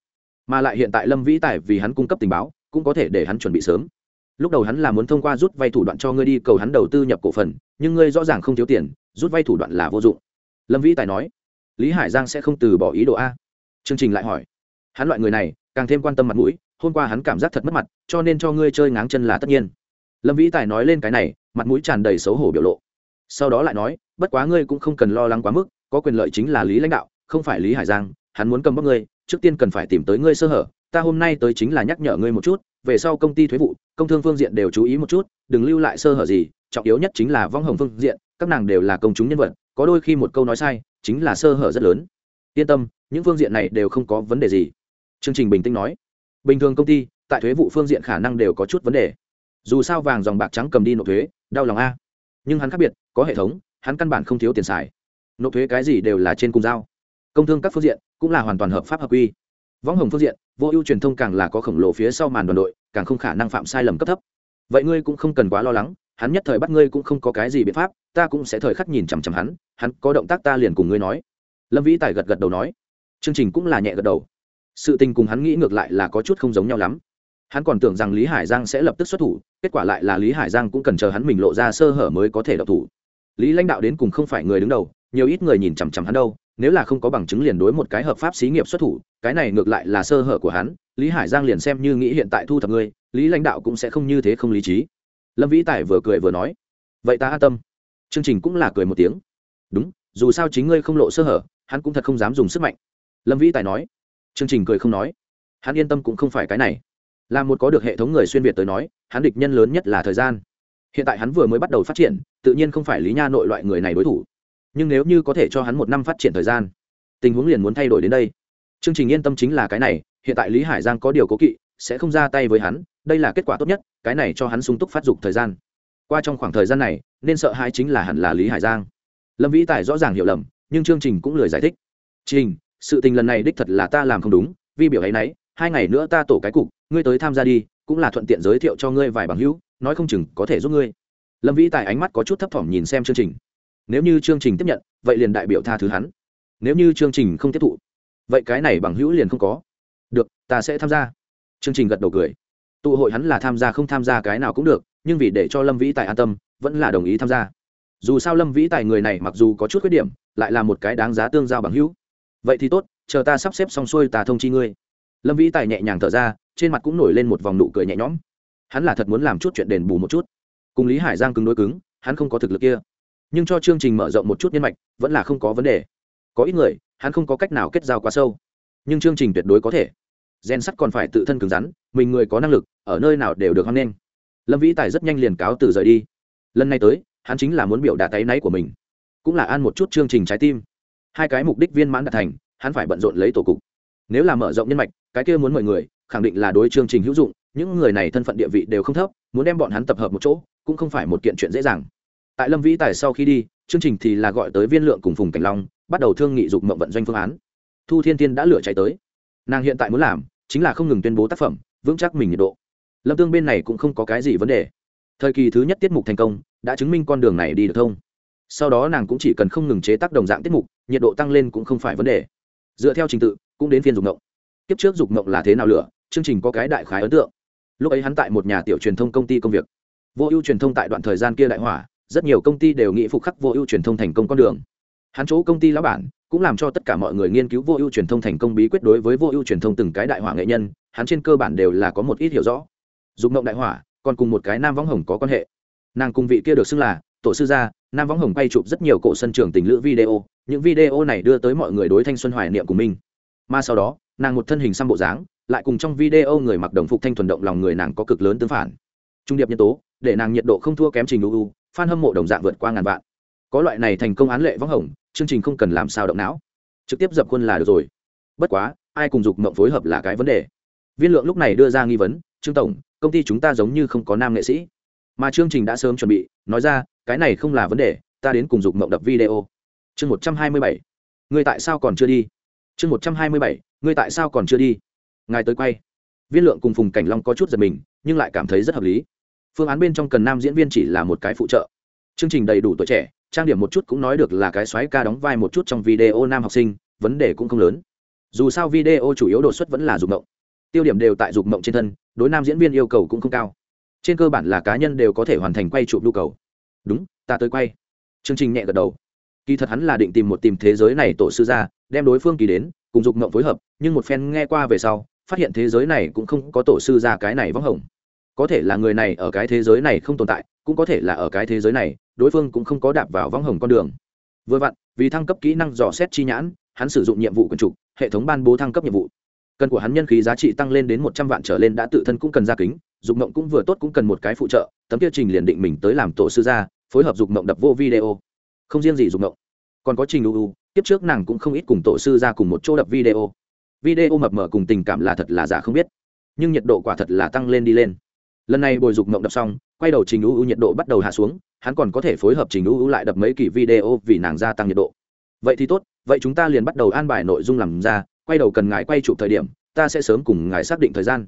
Speaker 1: Mà lại hiện tại lâm vĩ tài vì hắn cung cấp tình báo, cũng có thể để hắn chuẩn bị sớm. Lúc đầu hắn là muốn thông qua rút vay thủ đoạn cho ngươi đi cầu hắn đầu tư nhập cổ phần, nhưng ngươi rõ ràng không thiếu tiền, rút vay thủ đoạn là vô dụng. Lâm vĩ tài nói, lý hải giang sẽ không từ bỏ ý đồ a. Chương trình lại hỏi, hắn loại người này, càng thêm quan tâm mặt mũi, hôm qua hắn cảm giác thật mất mặt, cho nên cho ngươi chơi ngáng chân là tất nhiên. Lâm vĩ tài nói lên cái này mặt mũi tràn đầy xấu hổ biểu lộ. Sau đó lại nói, bất quá ngươi cũng không cần lo lắng quá mức, có quyền lợi chính là lý lãnh đạo, không phải lý hải giang, hắn muốn cầm bóc ngươi, trước tiên cần phải tìm tới ngươi sơ hở, ta hôm nay tới chính là nhắc nhở ngươi một chút, về sau công ty thuế vụ, công thương phương diện đều chú ý một chút, đừng lưu lại sơ hở gì, trọng yếu nhất chính là vong hồng phương diện, các nàng đều là công chúng nhân vật, có đôi khi một câu nói sai, chính là sơ hở rất lớn. Yên tâm, những phương diện này đều không có vấn đề gì. Chương trình bình tĩnh nói. Bình thường công ty, tại thuế vụ phương diện khả năng đều có chút vấn đề dù sao vàng dòng bạc trắng cầm đi nộp thuế, đau lòng a. Nhưng hắn khác biệt, có hệ thống, hắn căn bản không thiếu tiền xài. Nộp thuế cái gì đều là trên cùng giao. Công thương các phương diện cũng là hoàn toàn hợp pháp hợp quy. Võng hồng phương diện, vô ưu truyền thông càng là có khổng lồ phía sau màn đoàn đội, càng không khả năng phạm sai lầm cấp thấp. Vậy ngươi cũng không cần quá lo lắng, hắn nhất thời bắt ngươi cũng không có cái gì biện pháp, ta cũng sẽ thời khắc nhìn chằm chằm hắn hắn có động tác ta liền cùng ngươi nói. Lâm vĩ tài gật gật đầu nói. Chương trình cũng là nhẹ gật đầu. Sự tình cùng hắn nghĩ ngược lại là có chút không giống nhau lắm hắn còn tưởng rằng lý hải giang sẽ lập tức xuất thủ, kết quả lại là lý hải giang cũng cần chờ hắn mình lộ ra sơ hở mới có thể đọc thủ. Lý lãnh đạo đến cùng không phải người đứng đầu, nhiều ít người nhìn chằm chằm hắn đâu, nếu là không có bằng chứng liền đối một cái hợp pháp xí nghiệp xuất thủ, cái này ngược lại là sơ hở của hắn, lý hải giang liền xem như nghĩ hiện tại thu thập ngươi, lý lãnh đạo cũng sẽ không như thế không lý trí. Lâm vĩ tài vừa cười vừa nói, vậy ta an tâm. Chương trình cũng là cười một tiếng. Đúng, dù sao chính ngươi không lộ sơ hở, hắn cũng thật không dám dùng sức mạnh. Lâm vĩ tài nói. Chương trình cười không nói. Hắn yên tâm cũng không phải cái này là một có được hệ thống người xuyên việt tới nói, hắn địch nhân lớn nhất là thời gian. Hiện tại hắn vừa mới bắt đầu phát triển, tự nhiên không phải lý nha nội loại người này đối thủ. Nhưng nếu như có thể cho hắn một năm phát triển thời gian, tình huống liền muốn thay đổi đến đây. Chương trình yên tâm chính là cái này, hiện tại lý hải giang có điều cố kỵ, sẽ không ra tay với hắn, đây là kết quả tốt nhất, cái này cho hắn sung túc phát dục thời gian. Qua trong khoảng thời gian này, nên sợ hãi chính là hẳn là lý hải giang. Lâm vĩ tài rõ ràng hiểu lầm, nhưng chương trình cũng lười giải thích. Trình, sự tình lần này đích thật là ta làm không đúng, vì biểu ấy nấy, hai ngày nữa ta tổ cái cục ngươi tới tham gia đi, cũng là thuận tiện giới thiệu cho ngươi vài bằng hữu, nói không chừng có thể giúp ngươi. Lâm vĩ tài ánh mắt có chút thấp thỏm nhìn xem chương trình. Nếu như chương trình tiếp nhận, vậy liền đại biểu tha thứ hắn. Nếu như chương trình không tiếp thụ, vậy cái này bằng hữu liền không có. Được, ta sẽ tham gia. Chương trình gật đầu cười. Tụ hội hắn là tham gia không tham gia cái nào cũng được, nhưng vì để cho lâm vĩ tài an tâm, vẫn là đồng ý tham gia. Dù sao lâm vĩ tài người này mặc dù có chút khuyết điểm, lại là một cái đáng giá tương giao bằng hữu. Vậy thì tốt, chờ ta sắp xếp xong xuôi ta thông chi ngươi. Lâm vĩ tài nhẹ nhàng thở ra trên mặt cũng nổi lên một vòng nụ cười nhẹ nhõm. Hắn là thật muốn làm chút chuyện đền bù một chút. Cùng lý hải giang cứng đối cứng, hắn không có thực lực kia. Nhưng cho chương trình mở rộng một chút nhân mạch, vẫn là không có vấn đề. Có ít người, hắn không có cách nào kết giao quá sâu. Nhưng chương trình tuyệt đối có thể. Gen sắt còn phải tự thân cứng rắn, mình người có năng lực, ở nơi nào đều được hoan nghênh. Lâm vĩ tài rất nhanh liền cáo từ rời đi. Lần này tới, hắn chính là muốn biểu đạt tay náy của mình. Cũng là ăn một chút chương trình trái tim. Hai cái mục đích viên mãn đạt thành, hắn phải bận rộn lấy tổ cục. Nếu là mở rộng nhân mạch, cái kia muốn mời người khẳng định là đối chương trình hữu dụng, những người này thân phận địa vị đều không thấp, muốn đem bọn hắn tập hợp một chỗ, cũng không phải một kiện chuyện dễ dàng. Tại lâm vĩ tài sau khi đi, chương trình thì là gọi tới viên lượng cùng phùng cảnh long, bắt đầu thương nghị dục mộng vận doanh phương án. Thu thiên tiên đã lửa chạy tới. Nàng hiện tại muốn làm, chính là không ngừng tuyên bố tác phẩm, vững chắc mình nhiệt độ. Lâm tương bên này cũng không có cái gì vấn đề. Thời kỳ thứ nhất tiết mục thành công, đã chứng minh con đường này đi được thông. Sau đó nàng cũng chỉ cần không ngừng chế tác đồng dạng tiết mục, nhiệt độ tăng lên cũng không phải vấn đề. Dựa theo trình tự, cũng đến phiên dục mộng. Kiếp trước dục mộng là thế nào lửa? Chương trình có cái đại khái ấn tượng. Lúc ấy hắn tại một nhà tiểu truyền thông công ty công việc. Vô ưu truyền thông tại đoạn thời gian kia đại hỏa, rất nhiều công ty đều nghĩ phục khắc vô ưu truyền thông thành công con đường. Hắn chỗ công ty lão bản cũng làm cho tất cả mọi người nghiên cứu vô ưu truyền thông thành công bí quyết đối với vô ưu truyền thông từng cái đại hỏa nghệ nhân, hắn trên cơ bản đều là có một ít hiểu rõ. Dùng mộng đại hỏa còn cùng một cái nam võng hồng có quan hệ. Nàng cùng vị kia được xưng là tổ sư gia, nam võng hồng quay chụp rất nhiều cổ sân trường tình lữ video, những video này đưa tới mọi người đối thanh xuân hoài niệm của mình. Mà sau đó, nàng một thân hình xăm bộ dáng lại cùng trong video người mặc đồng phục thanh thuần động lòng người nàng có cực lớn tương phản. Trung điệp nhân tố, để nàng nhiệt độ không thua kém trình uu fan hâm mộ đồng dạng vượt qua ngàn vạn. Có loại này thành công án lệ vắng hồng, chương trình không cần làm sao động não. Trực tiếp dập khuôn là được rồi. Bất quá, ai cùng dục mộng phối hợp là cái vấn đề. Viên lượng lúc này đưa ra nghi vấn, trương tổng, công ty chúng ta giống như không có nam nghệ sĩ. Mà chương trình đã sớm chuẩn bị, nói ra, cái này không là vấn đề, ta đến cùng dục mộng đập video. Chương một trăm hai mươi bảy. Người tại sao còn chưa đi? Chương một trăm hai mươi bảy. Người tại sao còn chưa đi? Ngài tới quay. Viên lượng cùng phùng cảnh long có chút giật mình, nhưng lại cảm thấy rất hợp lý. Phương án bên trong cần nam diễn viên chỉ là một cái phụ trợ. Chương trình đầy đủ tuổi trẻ, trang điểm một chút cũng nói được là cái xoáy ca đóng vai một chút trong video nam học sinh, vấn đề cũng không lớn. Dù sao video chủ yếu đột xuất vẫn là dục mộng. Tiêu điểm đều tại dục mộng trên thân, đối nam diễn viên yêu cầu cũng không cao. Trên cơ bản là cá nhân đều có thể hoàn thành quay chụp nhu cầu. Đúng, ta tới quay. Chương trình nhẹ gật đầu. Kỳ thật hắn là định tìm một tìm thế giới này tổ sư ra đem đối phương kỳ đến, cùng dục mộng phối hợp, nhưng một phen nghe qua về sau phát hiện thế giới này cũng không có tổ sư ra cái này vắng hồng. Có thể là người này ở cái thế giới này không tồn tại, cũng có thể là ở cái thế giới này, đối phương cũng không có đạp vào vắng hồng con đường. Vừa vặn, vì thăng cấp kỹ năng dò xét chi nhãn, hắn sử dụng nhiệm vụ quần trục, hệ thống ban bố thăng cấp nhiệm vụ. Cần của hắn nhân khí giá trị tăng lên đến một trăm vạn trở lên đã tự thân cũng cần ra kính, dục mộng cũng vừa tốt cũng cần một cái phụ trợ, tấm tiêu trình liền định mình tới làm tổ sư gia, phối hợp dục mộng đập vô video. Không riêng gì dục mộng, còn có trình uu tiếp trước nàng cũng không ít cùng tổ sư ra cùng một chỗ đập video video mập mờ cùng tình cảm là thật là giả không biết. Nhưng nhiệt độ quả thật là tăng lên đi lên. Lần này bồi dục mộng đập xong, quay đầu trình ưu nhiệt độ bắt đầu hạ xuống, hắn còn có thể phối hợp trình ưu lại đập mấy kỳ video vì nàng gia tăng nhiệt độ. Vậy thì tốt, vậy chúng ta liền bắt đầu an bài nội dung làm ra, quay đầu cần ngài quay chụp thời điểm, ta sẽ sớm cùng ngài xác định thời gian.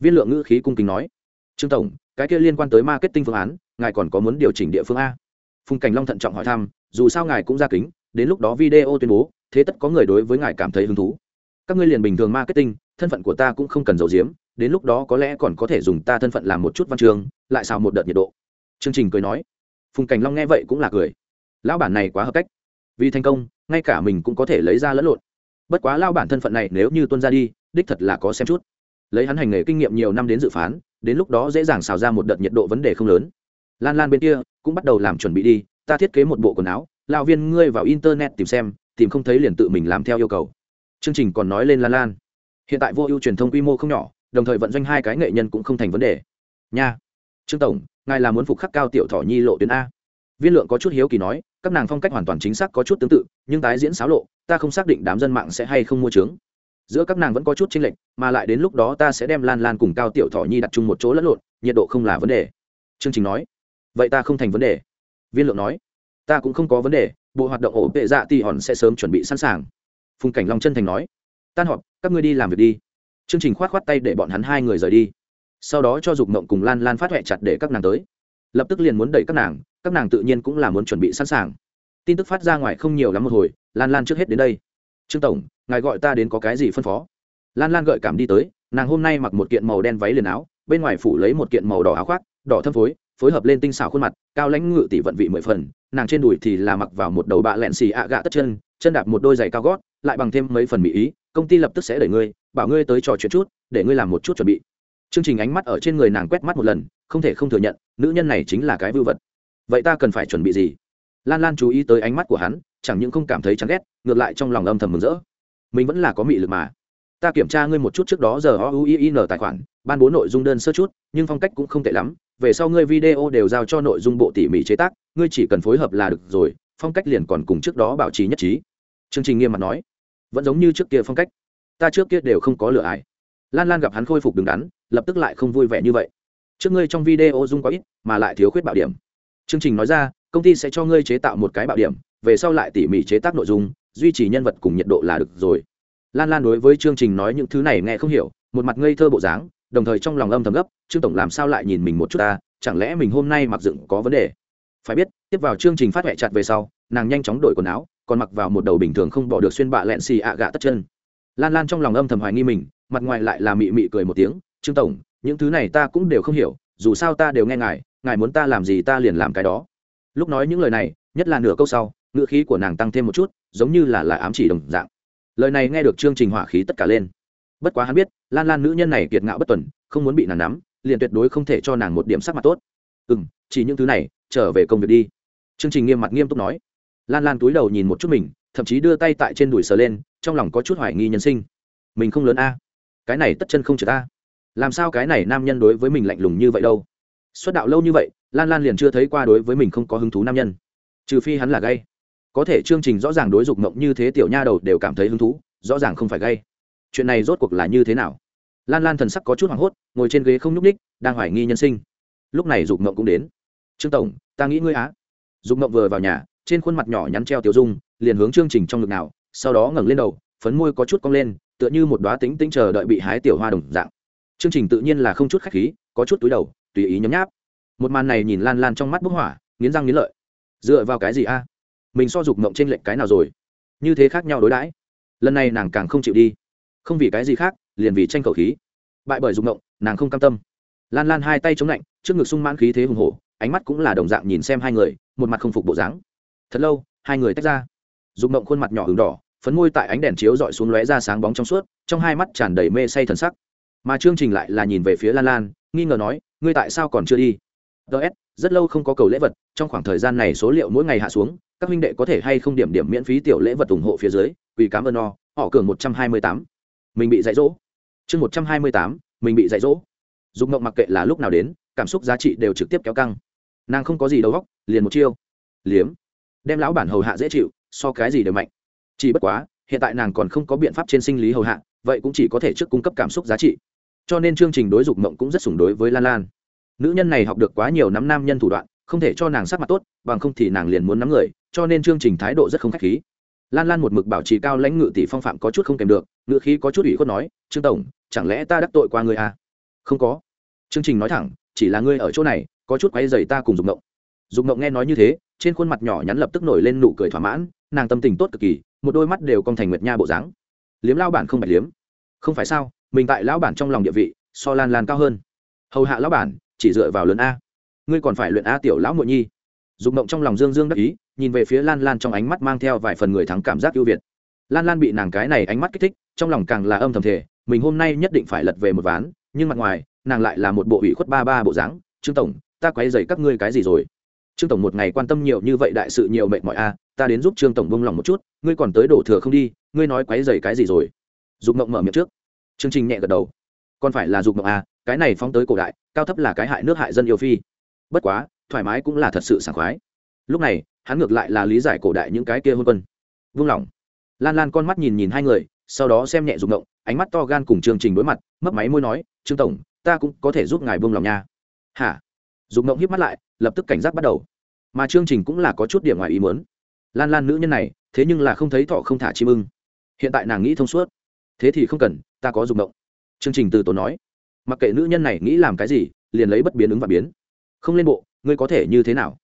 Speaker 1: Viên lượng ngữ khí cung kính nói. Trương tổng, cái kia liên quan tới marketing phương án, ngài còn có muốn điều chỉnh địa phương a? Phùng cảnh long thận trọng hỏi thăm, dù sao ngài cũng ra kính, đến lúc đó video tuyên bố, thế tất có người đối với ngài cảm thấy hứng thú các ngươi liền bình thường marketing, thân phận của ta cũng không cần giấu giếm, đến lúc đó có lẽ còn có thể dùng ta thân phận làm một chút văn chương lại xào một đợt nhiệt độ. Chương trình cười nói. Phùng cảnh long nghe vậy cũng là cười. Lão bản này quá hợp cách. Vì thành công, ngay cả mình cũng có thể lấy ra lẫn lộn. Bất quá lao bản thân phận này nếu như tuân ra đi, đích thật là có xem chút. Lấy hắn hành nghề kinh nghiệm nhiều năm đến dự phán, đến lúc đó dễ dàng xào ra một đợt nhiệt độ vấn đề không lớn. Lan lan bên kia cũng bắt đầu làm chuẩn bị đi, ta thiết kế một bộ quần áo lao viên ngươi vào internet tìm xem, tìm không thấy liền tự mình làm theo yêu cầu chương trình còn nói lên lan lan. Hiện tại vô ưu truyền thông quy mô không nhỏ, đồng thời vận doanh hai cái nghệ nhân cũng không thành vấn đề. Nha. Trương tổng, ngài là muốn phục khắc cao tiểu thọ nhi lộ tuyến a. Viên lượng có chút hiếu kỳ nói, các nàng phong cách hoàn toàn chính xác có chút tương tự, nhưng tái diễn xáo lộ, ta không xác định đám dân mạng sẽ hay không mua trướng giữa các nàng vẫn có chút chênh lệch, mà lại đến lúc đó ta sẽ đem lan lan cùng cao tiểu thọ nhi đặt chung một chỗ lẫn lộn, nhiệt độ không là vấn đề. Chương trình nói. Vậy ta không thành vấn đề. Viên lượng nói. Ta cũng không có vấn đề, bộ hoạt động ổ vệ dạ thì hòn sẽ sớm chuẩn bị sẵn sàng phùng cảnh long chân thành nói, tan họp, các ngươi đi làm việc đi. Chương trình khoát khoát tay để bọn hắn hai người rời đi. Sau đó cho dục mộng cùng lan lan phát huệ chặt để các nàng tới. Lập tức liền muốn đẩy các nàng các nàng tự nhiên cũng là muốn chuẩn bị sẵn sàng. Tin tức phát ra ngoài không nhiều lắm một hồi, lan lan trước hết đến đây. Trương tổng, ngài gọi ta đến có cái gì phân phó? Lan lan gợi cảm đi tới, nàng hôm nay mặc một kiện màu đen váy liền áo, bên ngoài phủ lấy một kiện màu đỏ áo khoác, đỏ thâm phối phối hợp lên tinh xảo khuôn mặt, cao lãnh ngự tỷ vận vị mười phần, nàng trên đùi thì là mặc vào một đầu bạ lẹn xì ạ gạ tất chân chân đạp một đôi giày cao gót lại bằng thêm mấy phần mỹ ý, công ty lập tức sẽ đẩy ngươi, bảo ngươi tới trò chuyện chút, để ngươi làm một chút chuẩn bị. Chương trình ánh mắt ở trên người nàng quét mắt một lần, không thể không thừa nhận, nữ nhân này chính là cái vưu vật. Vậy ta cần phải chuẩn bị gì? Lan lan chú ý tới ánh mắt của hắn, chẳng những không cảm thấy chán ghét, ngược lại trong lòng âm thầm mừng rỡ. Mình vẫn là có mị lực mà. Ta kiểm tra ngươi một chút trước đó giờ o u i n tài khoản, ban bố nội dung đơn sơ chút, nhưng phong cách cũng không tệ lắm. Về sau ngươi video đều giao cho nội dung bộ tỉ mỉ chế tác, ngươi chỉ cần phối hợp là được rồi, phong cách liền còn cùng trước đó bảo trì nhất trí chương trình nghiêm mặt nói, vẫn giống như trước kia phong cách. Ta trước kia đều không có lựa ải lan lan gặp hắn khôi phục đứng đắn, lập tức lại không vui vẻ như vậy. Trước ngươi trong video dung quá ít, mà lại thiếu khuyết bạo điểm. Chương trình nói ra, công ty sẽ cho ngươi chế tạo một cái bạo điểm, về sau lại tỉ mỉ chế tác nội dung, duy trì nhân vật cùng nhiệt độ là được rồi. Lan lan đối với chương trình nói những thứ này nghe không hiểu, một mặt ngây thơ bộ dáng, đồng thời trong lòng âm thầm gấp, trương tổng làm sao lại nhìn mình một chút ta, chẳng lẽ mình hôm nay mặc dựng có vấn đề? Phải biết, tiếp vào chương trình phát huệ chặt về sau, nàng nhanh chóng đổi quần áo còn mặc vào một đầu bình thường không bỏ được xuyên bạ lẹn xì ạ gạ tất chân. Lan lan trong lòng âm thầm hoài nghi mình, mặt ngoài lại là mị mị cười một tiếng, trương tổng, những thứ này ta cũng đều không hiểu, dù sao ta đều nghe ngài ngài muốn ta làm gì ta liền làm cái đó. Lúc nói những lời này, nhất là nửa câu sau, ngữ khí của nàng tăng thêm một chút, giống như là là ám chỉ đồng dạng. Lời này nghe được chương trình hỏa khí tất cả lên. Bất quá hắn biết, lan lan nữ nhân này kiệt ngạo bất tuần, không muốn bị nàng nắm, liền tuyệt đối không thể cho nàng một điểm sắc mặt tốt. Ừ m chỉ những thứ này, trở về công việc đi. Chương trình nghiêm mặt nghiêm túc nói lan lan túi đầu nhìn một chút mình, thậm chí đưa tay tại trên đùi sờ lên, trong lòng có chút hoài nghi nhân sinh. Mình không lớn a. Cái này tất chân không chở ta. Làm sao cái này nam nhân đối với mình lạnh lùng như vậy đâu? Xuất đạo lâu như vậy, lan lan liền chưa thấy qua đối với mình không có hứng thú nam nhân. Trừ phi hắn là gay. Có thể chương trình rõ ràng đối dục mộng như thế tiểu nha đầu đều cảm thấy hứng thú, rõ ràng không phải gay. Chuyện này rốt cuộc là như thế nào? Lan lan thần sắc có chút hoảng hốt, ngồi trên ghế không nhúc ních đang hoài nghi nhân sinh. Lúc này dục mộng cũng đến. Trương tổng, ta nghĩ ngươi á. Dục mộng vừa vào nhà trên khuôn mặt nhỏ nhắn treo tiểu dung, liền hướng chương trình trong ngực nào, sau đó ngẩng lên đầu, phấn môi có chút cong lên, tựa như một đoá tính tính chờ đợi bị hái tiểu hoa đồng dạng. Chương trình tự nhiên là không chút khách khí, có chút túi đầu, tùy ý nhấm nháp. Một màn này nhìn lan lan trong mắt bức hỏa, nghiến răng nghiến lợi. Dựa vào cái gì a? Mình so dục mộng trên lệnh cái nào rồi? Như thế khác nhau đối đãi. Lần này nàng càng không chịu đi. Không vì cái gì khác, liền vì tranh cầu khí. Bại bởi dục mộng, nàng không cam tâm. Lan lan hai tay chống lạnh, trước ngực sung mãn khí thế hùng hổ, ánh mắt cũng là đồng dạng nhìn xem hai người, một mặt không phục bộ dáng thật lâu, hai người tách ra. Dục mộng khuôn mặt nhỏ hừng đỏ, phấn môi tại ánh đèn chiếu dọi xuống lóe ra sáng bóng trong suốt, trong hai mắt tràn đầy mê say thần sắc. Mà chương trình lại là nhìn về phía lan lan, nghi ngờ nói, ngươi tại sao còn chưa đi? Ts rất lâu không có cầu lễ vật, trong khoảng thời gian này số liệu mỗi ngày hạ xuống, các huynh đệ có thể hay không điểm điểm miễn phí tiểu lễ vật ủng hộ phía dưới vì cảm ơn no họ cường một trăm hai mươi tám. Mình bị dạy dỗ. Chương một trăm hai mươi tám, mình bị dạy dỗ. Dùng mộng mặc kệ là lúc nào đến, cảm xúc giá trị đều trực tiếp kéo căng. Nàng không có gì đầu góc liền một chiêu. Liếm đem lão bản hầu hạ dễ chịu, so cái gì đều mạnh. Chỉ bất quá, hiện tại nàng còn không có biện pháp trên sinh lý hầu hạ, vậy cũng chỉ có thể trước cung cấp cảm xúc giá trị. Cho nên chương trình đối dục mộng cũng rất sủng đối với lan lan. Nữ nhân này học được quá nhiều nắm nam nhân thủ đoạn, không thể cho nàng sắc mặt tốt, bằng không thì nàng liền muốn nắm người, cho nên chương trình thái độ rất không k h á c h khí. Lan lan một mực bảo trì cao lãnh ngự tỷ phong phạm có chút không kèm được ngự khí có chút ủy khuất nói, trương tổng, chẳng lẽ ta đắc tội qua người à? không có. Chương trình nói thẳng, chỉ là ngươi ở chỗ này, có chút quay dày ta cùng dục mộng. Dục Ngộng nghe nói như thế, trên khuôn mặt nhỏ nhắn lập tức nổi lên nụ cười thỏa mãn, nàng tâm tình tốt cực kỳ, một đôi mắt đều cong thành nguyệt nha bộ dáng. Liếm lão bản không phải liếm. Không phải sao, mình tại lão bản trong lòng địa vị, so lan lan cao hơn. Hầu hạ lão bản, chỉ dựa vào lớn a. Ngươi còn phải luyện a tiểu lão muội nhi. Dục Ngộng trong lòng dương dương đắc ý, nhìn về phía lan lan trong ánh mắt mang theo vài phần người thắng cảm giác ưu việt. Lan lan bị nàng cái này ánh mắt kích thích, trong lòng càng là âm thầm thể mình hôm nay nhất định phải lật về một ván, nhưng mặt ngoài, nàng lại là một bộ ủy khuất ba ba bộ dáng. Trương tổng, ta quấy rầy các ngươi cái gì rồi? Trương tổng một ngày quan tâm nhiều như vậy đại sự nhiều mệnh mọi a à, ta đến giúp trương tổng bông lòng một chút, ngươi còn tới đổ thừa không đi, ngươi nói quấy dày cái gì rồi? Dục mộng mở miệng trước. Chương trình nhẹ gật đầu. Còn phải là dục mộng a cái này phóng tới cổ đại, cao thấp là cái hại nước hại dân yêu phi. Bất quá, thoải mái cũng là thật sự sảng khoái. Lúc này, hắn ngược lại là lý giải cổ đại những cái kia hôn quân. Vung lòng. Lan lan con mắt nhìn nhìn hai người, sau đó xem nhẹ dục mộng, ánh mắt to gan cùng chương trình đối mặt, mấp máy môi nói, trương tổng, ta cũng có thể giúp ngài vung lòng nha. Hả? Dục mộng hiếp mắt lại, lập tức cảnh giác bắt đầu. Mà chương trình cũng là có chút điểm ngoài ý muốn. Lan lan nữ nhân này, thế nhưng là không thấy thọ không thả chim ưng. Hiện tại nàng nghĩ thông suốt. Thế thì không cần, ta có dùng động chương trình từ tổ nói. Mặc kệ nữ nhân này nghĩ làm cái gì, liền lấy bất biến ứng và biến. Không lên bộ, ngươi có thể như thế nào?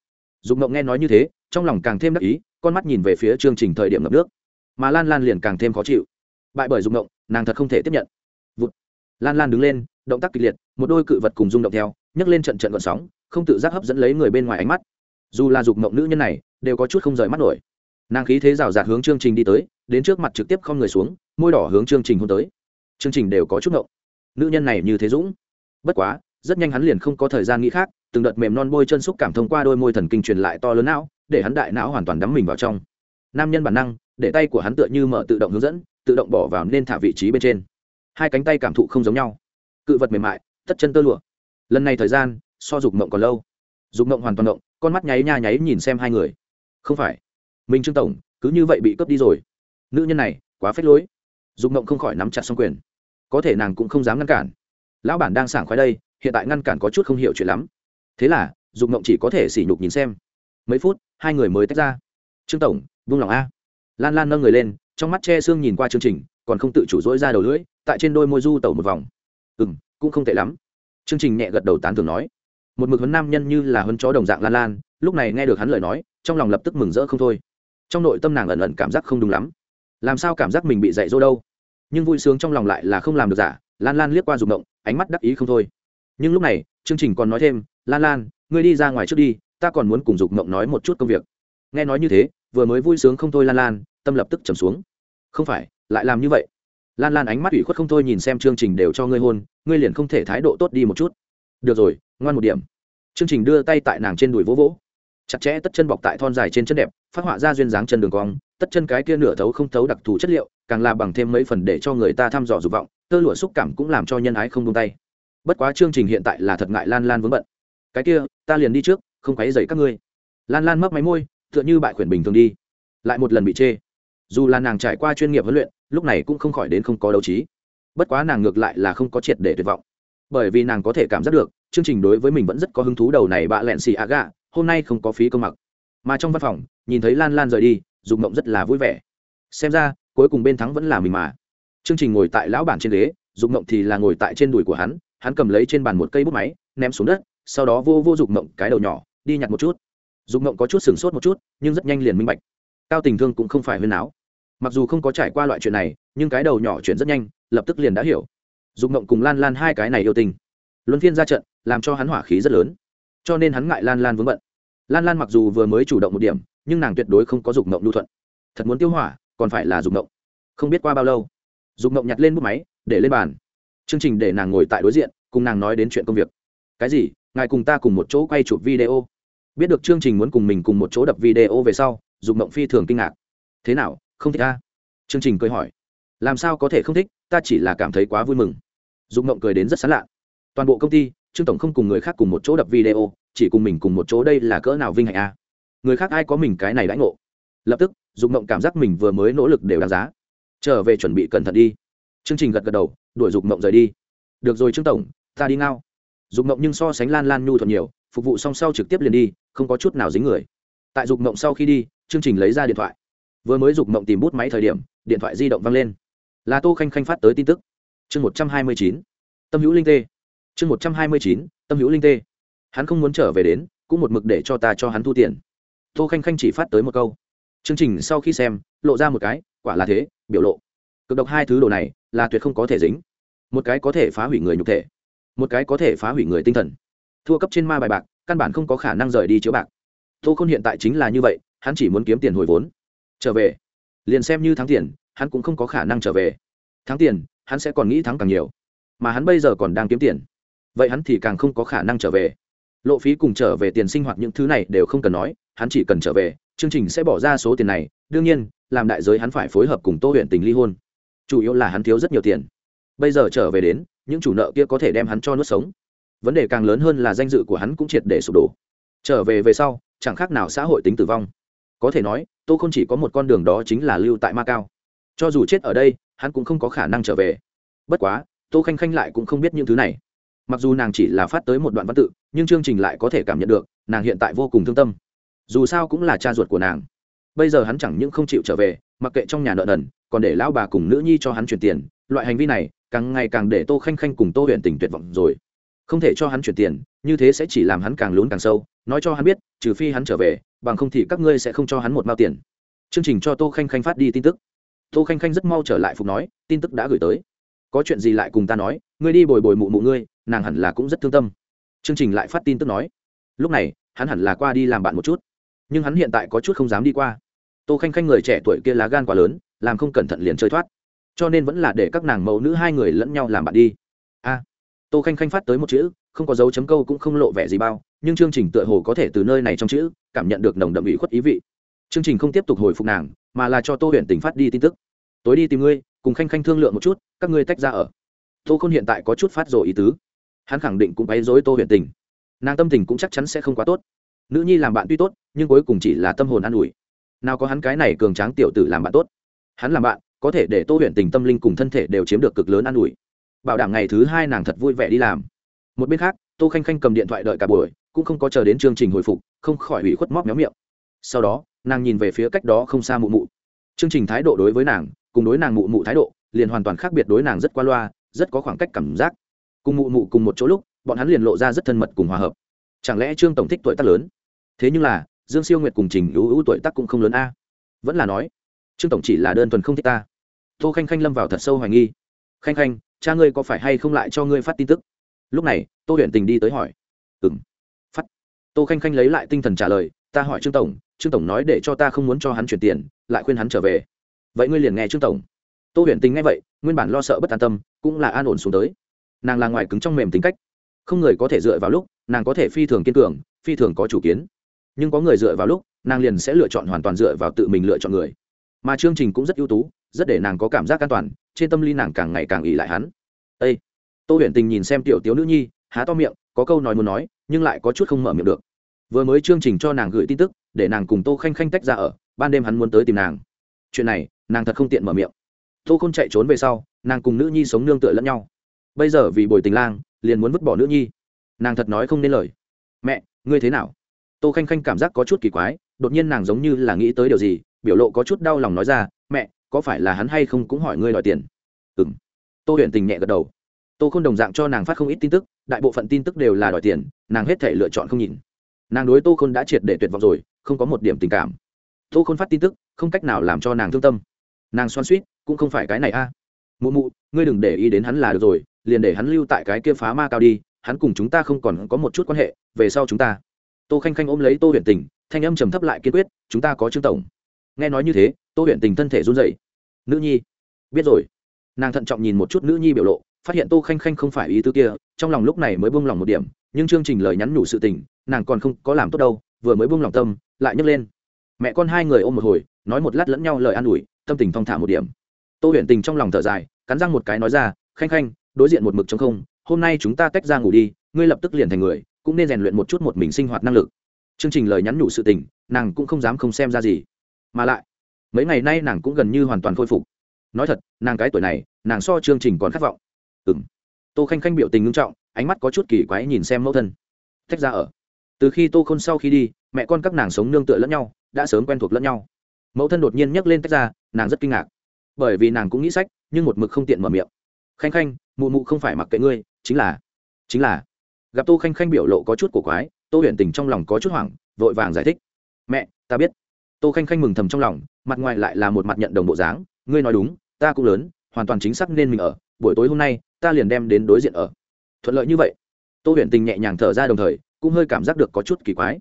Speaker 1: Dùng động nghe nói như thế, trong lòng càng thêm đắc ý, con mắt nhìn về phía chương trình thời điểm ngập nước. Mà lan lan liền càng thêm khó chịu. Bại bởi dùng động nàng thật không thể tiếp nhận. Vụt. lan lan đứng lên, động tác kịch liệt, một đôi cự vật cùng rung động theo nhấc lên trận trận gọn sóng, không tự giác hấp dẫn lấy người bên ngoài ánh mắt. Dù là dục mộng nữ nhân này, đều có chút không rời mắt nổi. Nàng khí thế rào rạt hướng chương trình đi tới, đến trước mặt trực tiếp không người xuống, môi đỏ hướng chương trình hôn tới. Chương trình đều có chút mộng nữ nhân này như thế dũng. Bất quá, rất nhanh hắn liền không có thời gian nghĩ khác, từng đợt mềm non bôi chân xúc cảm thông qua đôi môi thần kinh truyền lại to lớn não, để hắn đại não hoàn toàn đắm mình vào trong. Nam nhân bản năng, để tay của hắn tựa như mở tự động hướng dẫn, tự động bỏ vào nên thả vị trí bên trên. Hai cánh tay cảm thụ không giống nhau. Cự vật mềm mại, tất chân tơ lụa lần này thời gian, so dục mộng còn lâu. Dục mộng hoàn toàn động, con mắt nháy nha nháy nhìn xem hai người. Không phải. Mình trương tổng, cứ như vậy bị cướp đi rồi. Nữ nhân này, quá phết lối. Dục mộng không khỏi nắm chặt xong quyền. Có thể nàng cũng không dám ngăn cản. Lão bản đang sảng khoái đây, hiện tại ngăn cản có chút không hiểu chuyện lắm. Thế là, dục mộng chỉ có thể sỉ nhục nhìn xem. Mấy phút, hai người mới tách ra. Trương tổng vung lòng a. Lan lan nâng người lên, trong mắt che xương nhìn qua chương trình, còn không tự chủ dỗi ra đầu lưỡi, tại trên đôi môi du tẩu một vòng. Ừ m cũng không tệ lắm chương trình nhẹ gật đầu tán thường nói, một mực huấn nam nhân như là huấn chó đồng dạng lan lan, lúc này nghe được hắn lời nói, trong lòng lập tức mừng rỡ không thôi. Trong nội tâm nàng ẩn ẩn cảm giác không đúng lắm. Làm sao cảm giác mình bị dạy dỗ đâu? Nhưng vui sướng trong lòng lại là không làm được giả, lan lan liếc qua rụng động ánh mắt đắc ý không thôi. Nhưng lúc này chương trình còn nói thêm, lan lan, ngươi đi ra ngoài trước đi, ta còn muốn cùng dục mộng nói một chút công việc. Nghe nói như thế, vừa mới vui sướng không thôi lan lan, tâm lập tức trầm xuống. Không phải, lại làm như vậy lan lan ánh mắt ủy khuất không thôi nhìn xem chương trình đều cho ngươi hôn, ngươi liền không thể thái độ tốt đi một chút. Được rồi, ngoan một điểm. Chương trình đưa tay tại nàng trên đùi vỗ vỗ. Chặt chẽ tất chân bọc tại thon dài trên chân đẹp, phát họa ra duyên dáng chân đường cong, tất chân cái kia nửa thấu không thấu đặc thù chất liệu, càng là bằng thêm mấy phần để cho người ta thăm dò dục vọng, tơ lụa xúc cảm cũng làm cho nhân ái không tung tay. Bất quá chương trình hiện tại là thật ngại lan lan vướng bận. Cái kia, ta liền đi trước, không quấy dày các ngươi. Lan lan mấp máy môi, tựa như bại khuyển bình thường đi. Lại một lần bị chê. Dù là nàng trải qua chuyên nghiệp huấn luyện lúc này cũng không khỏi đến không có đấu trí. Bất quá nàng ngược lại là không có triệt để tuyệt vọng. Bởi vì nàng có thể cảm giác được, chương trình đối với mình vẫn rất có hứng thú đầu này bạ lẹn xì ạ gà hôm nay không có phí công mặc. Mà trong văn phòng, nhìn thấy lan lan rời đi dùng mộng rất là vui vẻ. Xem ra, cuối cùng bên thắng vẫn là mình mà. Chương trình ngồi tại lão bản trên ghế dùng mộng thì là ngồi tại trên đùi của hắn hắn cầm lấy trên bàn một cây bút máy, ném xuống đất, sau đó vô vô Dục mộng cái đầu nhỏ, đi nhặt một chút. Dục mộng có chút sửng sốt một chút, nhưng rất nhanh liền minh bạch. Cao tình thương cũng không phải huyên áo mặc dù không có trải qua loại chuyện này, nhưng cái đầu nhỏ chuyển rất nhanh, lập tức liền đã hiểu. Dục ngộng cùng lan lan hai cái này yêu tình. Luân phiên ra trận, làm cho hắn hỏa khí rất lớn. Cho nên hắn ngại lan lan vướng bận. Lan lan mặc dù vừa mới chủ động một điểm, nhưng nàng tuyệt đối không có dục ngộng lưu thuận. Thật muốn tiêu hỏa, còn phải là dục ngộng. Không biết qua bao lâu, dục ngộng nhặt lên bút máy, để lên bàn. Chương trình để nàng ngồi tại đối diện, cùng nàng nói đến chuyện công việc. Cái gì? Ngài cùng ta cùng một chỗ quay chụp video. Biết được chương trình muốn cùng mình cùng một chỗ đập video về sau, dục mộng phi thường kinh ngạc. Thế nào? Không thích ta chương trình cười hỏi. Làm sao có thể không thích? Ta chỉ là cảm thấy quá vui mừng. Dục mộng cười đến rất sán lạ. Toàn bộ công ty, trương tổng không cùng người khác cùng một chỗ đập video, chỉ cùng mình cùng một chỗ đây là cỡ nào vinh hạnh a? Người khác ai có mình cái này đãi ngộ? Lập tức, dục mộng cảm giác mình vừa mới nỗ lực đều đáng giá. Trở về chuẩn bị cẩn thận đi. Chương trình gật gật đầu, đuổi dục mộng rời đi. Được rồi trương tổng, ta đi ngao. Dục mộng nhưng so sánh lan lan nhu thuận nhiều, phục vụ xong sau trực tiếp liền đi, không có chút nào dính người. Tại dục mộng sau khi đi, chương trình lấy ra điện thoại vừa mới dục mộng tìm bút máy thời điểm, điện thoại di động văng lên. Là tô khanh khanh phát tới tin tức. Chương một trăm hai mươi chín, tâm hữu linh tê. Chương một trăm hai mươi chín, tâm hữu linh tê. Hắn không muốn trở về đến, cũng một mực để cho ta cho hắn thu tiền. Tô khanh khanh chỉ phát tới một câu. Chương trình sau khi xem, lộ ra một cái, quả là thế, biểu lộ. Cực độc hai thứ đồ này, là tuyệt không có thể dính. Một cái có thể phá hủy người nhục thể. Một cái có thể phá hủy người tinh thần. Thua cấp trên ma bài bạc, căn bản không có khả năng rời đi chiếu bạc. Tô khôn hiện tại chính là như vậy, hắn chỉ muốn kiếm tiền hồi vốn trở về. Liền xem như thắng tiền, hắn cũng không có khả năng trở về. Thắng tiền, hắn sẽ còn nghĩ thắng càng nhiều. Mà hắn bây giờ còn đang kiếm tiền. Vậy hắn thì càng không có khả năng trở về. Lộ phí cùng trở về tiền sinh hoạt những thứ này đều không cần nói, hắn chỉ cần trở về, chương trình sẽ bỏ ra số tiền này. Đương nhiên, làm đại giới hắn phải phối hợp cùng tô huyện tình ly hôn. Chủ yếu là hắn thiếu rất nhiều tiền. Bây giờ trở về đến, những chủ nợ kia có thể đem hắn cho nuốt sống. Vấn đề càng lớn hơn là danh dự của hắn cũng triệt để sụp đổ. Trở về về sau, chẳng khác nào xã hội tính tử vong có thể nói, tô không chỉ có một con đường đó chính là lưu tại ma cao. Cho dù chết ở đây, hắn cũng không có khả năng trở về. Bất quá, tô khanh khanh lại cũng không biết những thứ này. Mặc dù nàng chỉ là phát tới một đoạn văn tự, nhưng chương trình lại có thể cảm nhận được, nàng hiện tại vô cùng thương tâm. Dù sao cũng là cha ruột của nàng. Bây giờ hắn chẳng những không chịu trở về, mặc kệ trong nhà nợ nần, còn để lão bà cùng nữ nhi cho hắn chuyển tiền. Loại hành vi này, càng ngày càng để tô khanh khanh cùng tô huyện tình tuyệt vọng rồi không thể cho hắn chuyển tiền, như thế sẽ chỉ làm hắn càng lún càng sâu, nói cho hắn biết, trừ phi hắn trở về, bằng không thì các ngươi sẽ không cho hắn một mao tiền. Chương trình cho tô khanh khanh phát đi tin tức. Tô khanh khanh rất mau trở lại phục nói, tin tức đã gửi tới. Có chuyện gì lại cùng ta nói, ngươi đi bồi bồi mụ mụ ngươi, nàng hẳn là cũng rất thương tâm. Chương trình lại phát tin tức nói. Lúc này, hắn hẳn là qua đi làm bạn một chút. Nhưng hắn hiện tại có chút không dám đi qua. Tô khanh khanh người trẻ tuổi kia lá gan quá lớn, làm không cẩn thận liền chơi thoát. Cho nên vẫn là để các nàng mẫu nữ hai người lẫn nhau làm bạn đi tô khanh khanh phát tới một chữ, không có dấu chấm câu cũng không lộ vẻ gì bao, nhưng chương trình tựa hồ có thể từ nơi này trong chữ, cảm nhận được nồng đậm ủy khuất ý vị. Chương trình không tiếp tục hồi phục nàng, mà là cho tô huyện Tỉnh phát đi tin tức. Tối đi tìm ngươi, cùng khanh khanh thương lượng một chút, các ngươi tách ra ở. Tô khôn hiện tại có chút phát rồ ý tứ. Hắn khẳng định cũng bay dối tô huyện tình. Nàng tâm tình cũng chắc chắn sẽ không quá tốt. Nữ nhi làm bạn tuy tốt, nhưng cuối cùng chỉ là tâm hồn an ủi. Nào có hắn cái này cường tráng tiểu tử làm bạn tốt. Hắn làm bạn, có thể để tô huyện tình tâm linh cùng thân thể đều chiếm được cực lớn an ủi bảo đảm ngày thứ hai nàng thật vui vẻ đi làm. Một bên khác, tô khanh khanh cầm điện thoại đợi cả buổi, cũng không có chờ đến chương trình hồi phục, không khỏi bị khuất móc méo miệng. Sau đó, nàng nhìn về phía cách đó không xa mụ mụ. Chương trình thái độ đối với nàng, cùng đối nàng mụ mụ thái độ, liền hoàn toàn khác biệt đối nàng rất qua loa, rất có khoảng cách cảm giác. Cùng mụ mụ cùng một chỗ lúc, bọn hắn liền lộ ra rất thân mật cùng hòa hợp. Chẳng lẽ trương tổng thích tuổi tác lớn? Thế nhưng là, dương siêu nguyệt cùng trình ưu ưu tuổi tác cũng không lớn a. Vẫn là nói, trương tổng chỉ là đơn thuần không thích ta. Tô khanh khanh lâm vào thật sâu hoài nghi. Khanh khanh cha ngươi có phải hay không lại cho ngươi phát tin tức? Lúc này, tô huyện tình đi tới hỏi. Ừng phát. Tô khanh khanh lấy lại tinh thần trả lời, ta hỏi trương tổng trương tổng nói để cho ta không muốn cho hắn chuyển tiền, lại khuyên hắn trở về. Vậy ngươi liền nghe trương tổng. Tô huyện tình nghe vậy, nguyên bản lo sợ bất an tâm, cũng là an ổn xuống tới. Nàng là ngoài cứng trong mềm tính cách. Không người có thể dựa vào lúc, nàng có thể phi thường kiên cường, phi thường có chủ kiến. Nhưng có người dựa vào lúc, nàng liền sẽ lựa chọn hoàn toàn dựa vào tự mình lựa chọn người mà chương trình cũng rất ưu tú, rất để nàng có cảm giác an toàn, trên tâm lý nàng càng ngày càng ỉ lại hắn. Â tô huyền tình nhìn xem tiểu tiếu nữ nhi, há to miệng, có câu nói muốn nói, nhưng lại có chút không mở miệng được. Vừa mới chương trình cho nàng gửi tin tức, để nàng cùng tô khanh khanh tách ra ở, ban đêm hắn muốn tới tìm nàng. Chuyện này, nàng thật không tiện mở miệng. Tô không chạy trốn về sau, nàng cùng nữ nhi sống nương tựa lẫn nhau. Bây giờ vì bồi tình lang, liền muốn vứt bỏ nữ nhi. Nàng thật nói không nên lời. Mẹ, ngươi thế nào? Tô khanh khanh cảm giác có chút kỳ quái, đột nhiên nàng giống như là nghĩ tới điều gì biểu lộ có chút đau lòng nói ra, mẹ, có phải là hắn hay không cũng hỏi ngươi đòi tiền? Ừ m tô huyền tình nhẹ gật đầu. Tô n đồng dạng cho nàng phát không ít tin tức, đại bộ phận tin tức đều là đòi tiền, nàng hết thể lựa chọn không nhìn nàng đối tô khôn đã triệt để tuyệt vọng rồi, không có một điểm tình cảm. Tô khôn phát tin tức, không cách nào làm cho nàng thương tâm. Nàng xoan suýt cũng không phải cái này a. Mụ mụ, ngươi đừng để ý đến hắn là được rồi, liền để hắn lưu tại cái kia phá ma cao đi, hắn cùng chúng ta không còn có một chút quan hệ, về sau chúng ta. Tô khanh khanh ôm lấy tô huyền tình, thanh âm trầm thấp lại kiên quyết, chúng ta có trương tổng nghe nói như thế, tô huyện tình thân thể run dậy nữ nhi, biết rồi. Nàng thận trọng nhìn một chút nữ nhi biểu lộ, phát hiện tô khanh khanh không phải ý tư kia, trong lòng lúc này mới buông lòng một điểm, nhưng chương trình lời nhắn nhủ sự tình, nàng còn không có làm tốt đâu, vừa mới buông lòng tâm, lại nhấc lên. Mẹ con hai người ôm một hồi, nói một lát lẫn nhau lời an ủi, tâm tình thong thả một điểm. Tô huyền tình trong lòng thở dài, cắn răng một cái nói ra, khanh khanh, đối diện một mực chống không, hôm nay chúng ta tách ra ngủ đi, ngươi lập tức liền thành người, cũng nên rèn luyện một chút một mình sinh hoạt năng lực. Chương trình lời nhắn nhủ sự tình, nàng cũng không dám không xem ra gì mà lại, mấy ngày nay nàng cũng gần như hoàn toàn khôi phục. Nói thật, nàng cái tuổi này, nàng so chương trình còn khát vọng. Ừng tô khanh khanh biểu tình ngưng trọng, ánh mắt có chút kỳ quái nhìn xem mẫu thân. Tách ra ở. Từ khi tô khôn sau khi đi, mẹ con các nàng sống nương tựa lẫn nhau, đã sớm quen thuộc lẫn nhau. Mẫu thân đột nhiên nhắc lên tách ra, nàng rất kinh ngạc. Bởi vì nàng cũng nghĩ sách, nhưng một mực không tiện mở miệng. Khanh khanh, mụ mụ không phải mặc kệ ngươi, chính là chính là. Gặp tô khanh khanh biểu lộ có chút cổ quái, tô huyền tình trong lòng có chút hoảng, vội vàng giải thích. Mẹ, ta biết tô khanh khanh mừng thầm trong lòng, mặt ngoài lại là một mặt nhận đồng bộ dáng, ngươi nói đúng, ta cũng lớn, hoàn toàn chính xác nên mình ở, buổi tối hôm nay, ta liền đem đến đối diện ở. Thuận lợi như vậy. Tô huyền tình nhẹ nhàng thở ra đồng thời, cũng hơi cảm giác được có chút kỳ quái.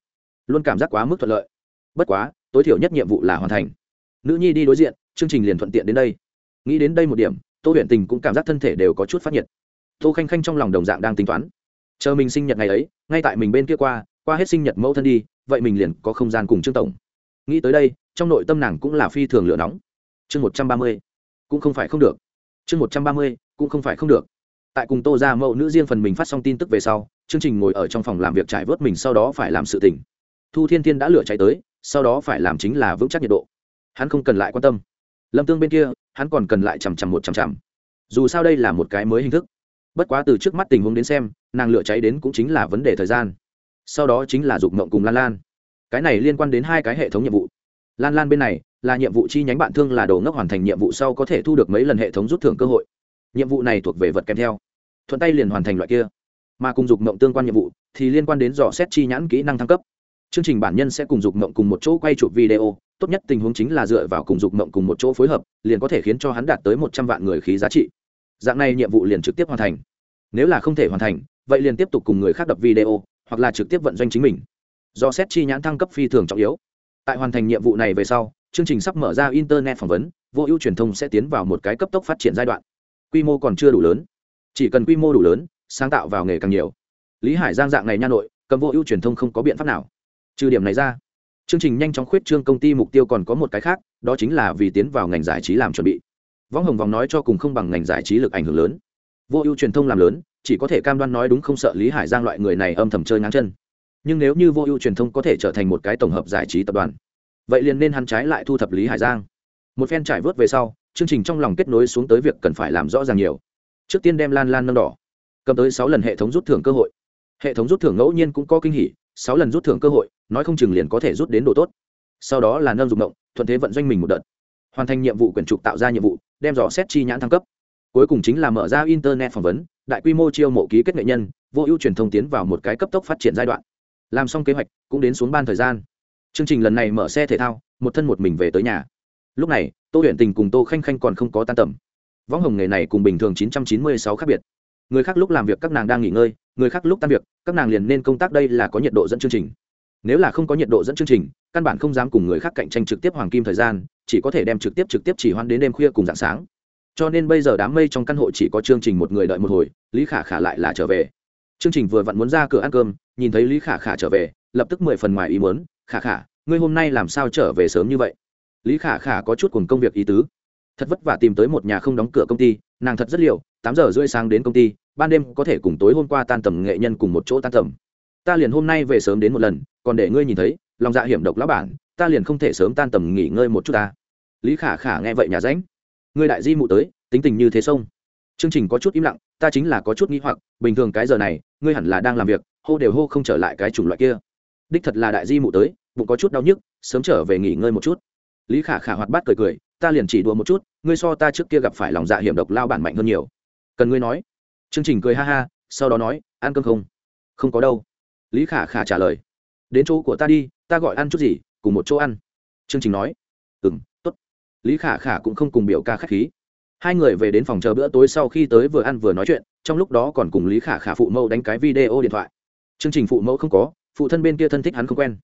Speaker 1: Luôn cảm giác quá mức thuận lợi. Bất quá, tối thiểu nhất nhiệm vụ là hoàn thành. Nữ nhi đi đối diện, chương trình liền thuận tiện đến đây. Nghĩ đến đây một điểm, tô huyền tình cũng cảm giác thân thể đều có chút phát nhiệt. Tô khanh khanh trong lòng đồng dạng đang tính toán. Chờ mình sinh nhật ngày ấy, ngay tại mình bên kia qua qua hết sinh nhật mẫu thân đi, vậy mình liền có không gian cùng trương tổng nghĩ tới đây, trong nội tâm nàng cũng là phi thường lửa nóng. Chương một trăm ba mươi, cũng không phải không được. Chương một trăm ba mươi, cũng không phải không được. Tại cùng tô ra mẫu nữ riêng phần mình phát xong tin tức về sau, chương trình ngồi ở trong phòng làm việc trải vớt mình sau đó phải làm sự tỉnh thu thiên thiên đã lửa cháy tới, sau đó phải làm chính là vững chắc nhiệt độ. Hắn không cần lại quan tâm. Lâm tương bên kia, hắn còn cần lại chằm chằm một chằm chằm. Dù sao đây là một cái mới hình thức. Bất quá từ trước mắt tình huống đến xem, nàng lửa cháy đến cũng chính là vấn đề thời gian. Sau đó chính là dục mộng cùng lan lan cái này liên quan đến hai cái hệ thống nhiệm vụ. Lan lan bên này, là nhiệm vụ chi nhánh bạn thương là đồ ngốc hoàn thành nhiệm vụ sau có thể thu được mấy lần hệ thống rút thưởng cơ hội. Nhiệm vụ này thuộc về vật kèm theo. Thuận tay liền hoàn thành loại kia. Mà cùng dục mộng tương quan nhiệm vụ, thì liên quan đến dò xét chi nhãn kỹ năng thăng cấp. Chương trình bản nhân sẽ cùng dục mộng cùng một chỗ quay chụp video, tốt nhất tình huống chính là dựa vào cùng dục mộng cùng một chỗ phối hợp, liền có thể khiến cho hắn đạt tới một trăm vạn người khí giá trị. Dạng này nhiệm vụ liền trực tiếp hoàn thành. Nếu là không thể hoàn thành, vậy liền tiếp tục cùng người khác đập video, hoặc là trực tiếp vận doanh chính mình do xét chi nhãn thăng cấp phi thường trọng yếu. Tại hoàn thành nhiệm vụ này về sau, chương trình sắp mở ra internet phỏng vấn, vô ưu truyền thông sẽ tiến vào một cái cấp tốc phát triển giai đoạn. Quy mô còn chưa đủ lớn. Chỉ cần quy mô đủ lớn, sáng tạo vào nghề càng nhiều. Lý hải giang dạng này nha nội, cầm vô ưu truyền thông không có biện pháp nào. Trừ điểm này ra, chương trình nhanh chóng khuyết trương công ty mục tiêu còn có một cái khác, đó chính là vì tiến vào ngành giải trí làm chuẩn bị. Võng hồng vòng nói cho cùng không bằng ngành giải trí lực ảnh hưởng lớn. Vô ưu truyền thông làm lớn, chỉ có thể cam đoan nói đúng không sợ lý hải giang loại người này âm thầm chơi ngang chân nhưng nếu như vô ưu truyền thông có thể trở thành một cái tổng hợp giải trí tập đoàn, vậy liền nên hắn trái lại thu thập lý hải giang. Một phen trải vớt về sau, chương trình trong lòng kết nối xuống tới việc cần phải làm rõ ràng nhiều. Trước tiên đem lan lan nâng đỏ, cầm tới sáu lần hệ thống rút thưởng cơ hội. Hệ thống rút thưởng ngẫu nhiên cũng có kinh hỉ, sáu lần rút thưởng cơ hội, nói không chừng liền có thể rút đến độ tốt. Sau đó là nâng dụng động, thuận thế vận doanh mình một đợt. Hoàn thành nhiệm vụ quyển trục tạo ra nhiệm vụ, đem dò xét chi nhãn thăng cấp. Cuối cùng chính là mở ra internet phỏng vấn, đại quy mô chiêu mộ ký kết nghệ nhân, vô ưu truyền thông tiến vào một cái cấp tốc phát triển giai đoạn làm xong kế hoạch, cũng đến xuống ban thời gian. Chương trình lần này mở xe thể thao, một thân một mình về tới nhà. Lúc này, tô huyện tình cùng tô khanh khanh còn không có tan tầm. Võng hồng nghề này cùng bình thường 996 khác biệt. Người khác lúc làm việc các nàng đang nghỉ ngơi, người khác lúc tan việc, các nàng liền nên công tác đây là có nhiệt độ dẫn chương trình. Nếu là không có nhiệt độ dẫn chương trình, căn bản không dám cùng người khác cạnh tranh trực tiếp hoàng kim thời gian, chỉ có thể đem trực tiếp trực tiếp chỉ hoan đến đêm khuya cùng dạng sáng. Cho nên bây giờ đám mây trong căn hộ chỉ có chương trình một người đợi một hồi, lý khả khả lại là trở về. Chương trình vừa vặn muốn ra cửa ăn cơm nhìn thấy lý khả khả trở về, lập tức mười phần ngoài ý muốn, khả khả, ngươi hôm nay làm sao trở về sớm như vậy? Lý khả khả có chút cùng công việc ý tứ. Thật vất vả tìm tới một nhà không đóng cửa công ty, nàng thật rất liệu tám giờ rưỡi sáng đến công ty, ban đêm có thể cùng tối hôm qua tan tầm nghệ nhân cùng một chỗ tan tầm. Ta liền hôm nay về sớm đến một lần, còn để ngươi nhìn thấy, lòng dạ hiểm độc lão bản, ta liền không thể sớm tan tầm nghỉ ngơi một chút ta. Lý khả khả nghe vậy nhà ránh. Ngươi đại di mụ tới, tính tình như thế sông. Chương trình có chút im lặng, ta chính là có chút nghĩ hoặc, bình thường cái giờ này, ngươi hẳn là đang làm việc hô đều hô không trở lại cái chủng loại kia. Đích thật là đại di mụ tới, bụng có chút đau nhức, sớm trở về nghỉ ngơi một chút. Lý khả khả hoạt bát cười cười, ta liền chỉ đùa một chút, ngươi so ta trước kia gặp phải lòng dạ hiểm độc lao bản mạnh hơn nhiều. Cần ngươi nói. Chương trình cười ha ha, sau đó nói, ăn cơm không? Không có đâu. Lý khả khả trả lời, đến chỗ của ta đi, ta gọi ăn chút gì, cùng một chỗ ăn. Chương trình nói ừ m t ố t lý khả khả cũng không cùng biểu ca k h á c h khí. Hai người về đến phòng chờ bữa tối sau khi tới vừa ăn vừa nói chuyện, trong lúc đó còn cùng lý khả khả phụ mâu đánh cái video điện thoại chương trình phụ mẫu không có, phụ thân bên kia thân thích hắn không quen.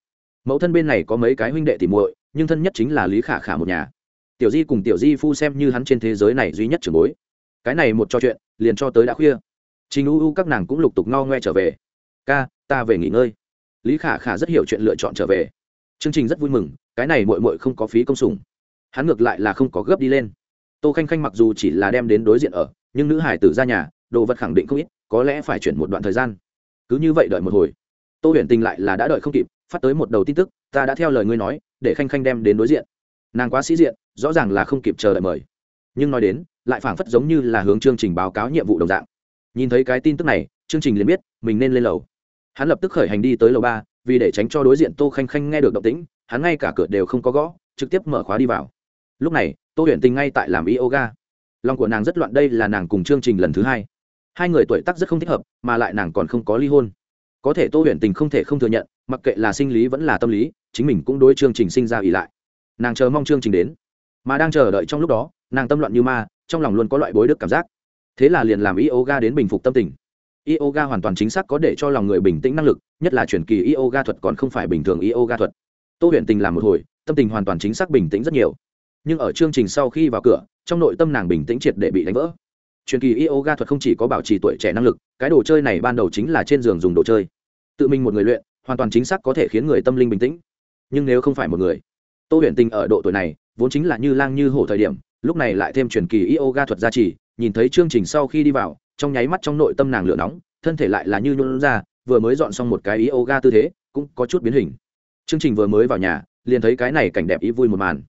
Speaker 1: Mẫu thân bên này có mấy cái huynh đệ tìm muội, nhưng thân nhất chính là lý khả khả một nhà. Tiểu di cùng tiểu di phu xem như hắn trên thế giới này duy nhất trường bối. Cái này một trò chuyện, liền cho tới đã khuya. Trình u u các nàng cũng lục tục no ngoe trở về. Ca, ta về nghỉ ngơi. Lý khả khả rất hiểu chuyện lựa chọn trở về. Chương trình rất vui mừng, cái này mội mội không có phí công sùng hắn ngược lại là không có gấp đi lên. Tô khanh khanh mặc dù chỉ là đem đến đối diện ở, nhưng nữ hải tử ra nhà, đồ vật khẳng định không ít, có lẽ phải chuyển một đoạn thời gian cứ như vậy đợi một hồi. Tô huyền tình lại là đã đợi không kịp, phát tới một đầu tin tức, ta đã theo lời ngươi nói, để khanh khanh đem đến đối diện. Nàng quá sĩ diện, rõ ràng là không kịp chờ đợi mời. Nhưng nói đến, lại phảng phất giống như là hướng chương trình báo cáo nhiệm vụ đồng dạng. Nhìn thấy cái tin tức này, chương trình liền biết mình nên lên lầu. Hắn lập tức khởi hành đi tới lầu ba, vì để tránh cho đối diện tô khanh khanh nghe được động tĩnh, hắn ngay cả cửa đều không có gõ, trực tiếp mở khóa đi vào. Lúc này, tô huyền tình ngay tại làm yoga. Lòng của nàng rất loạn, đây là nàng cùng chương trình lần thứ hai hai người tuổi tác rất không thích hợp, mà lại nàng còn không có ly hôn. Có thể tô huyền tình không thể không thừa nhận, mặc kệ là sinh lý vẫn là tâm lý, chính mình cũng đối chương trình sinh ra ỉ lại. Nàng chờ mong chương trình đến, mà đang chờ đợi trong lúc đó, nàng tâm loạn như ma, trong lòng luôn có loại bối đức cảm giác. Thế là liền làm yoga đến bình phục tâm tình. Yoga hoàn toàn chính xác có để cho lòng người bình tĩnh năng lực, nhất là chuyển kỳ yoga thuật còn không phải bình thường yoga thuật. Tô huyền tình làm một hồi, tâm tình hoàn toàn chính xác bình tĩnh rất nhiều. Nhưng ở chương trình sau khi vào cửa, trong nội tâm nàng bình tĩnh triệt để bị đánh vỡ truyền kỳ yoga thuật không chỉ có bảo trì tuổi trẻ năng lực, cái đồ chơi này ban đầu chính là trên giường dùng đồ chơi. Tự mình một người luyện, hoàn toàn chính xác có thể khiến người tâm linh bình tĩnh. Nhưng nếu không phải một người, tô huyền tình ở độ tuổi này, vốn chính là như lang như hổ thời điểm, lúc này lại thêm truyền kỳ yoga thuật gia trì, nhìn thấy chương trình sau khi đi vào, trong nháy mắt trong nội tâm nàng lửa nóng, thân thể lại là như nhuận ra, vừa mới dọn xong một cái yoga tư thế, cũng có chút biến hình. Chương trình vừa mới vào nhà, liền thấy cái này cảnh đẹp ý vui một màn.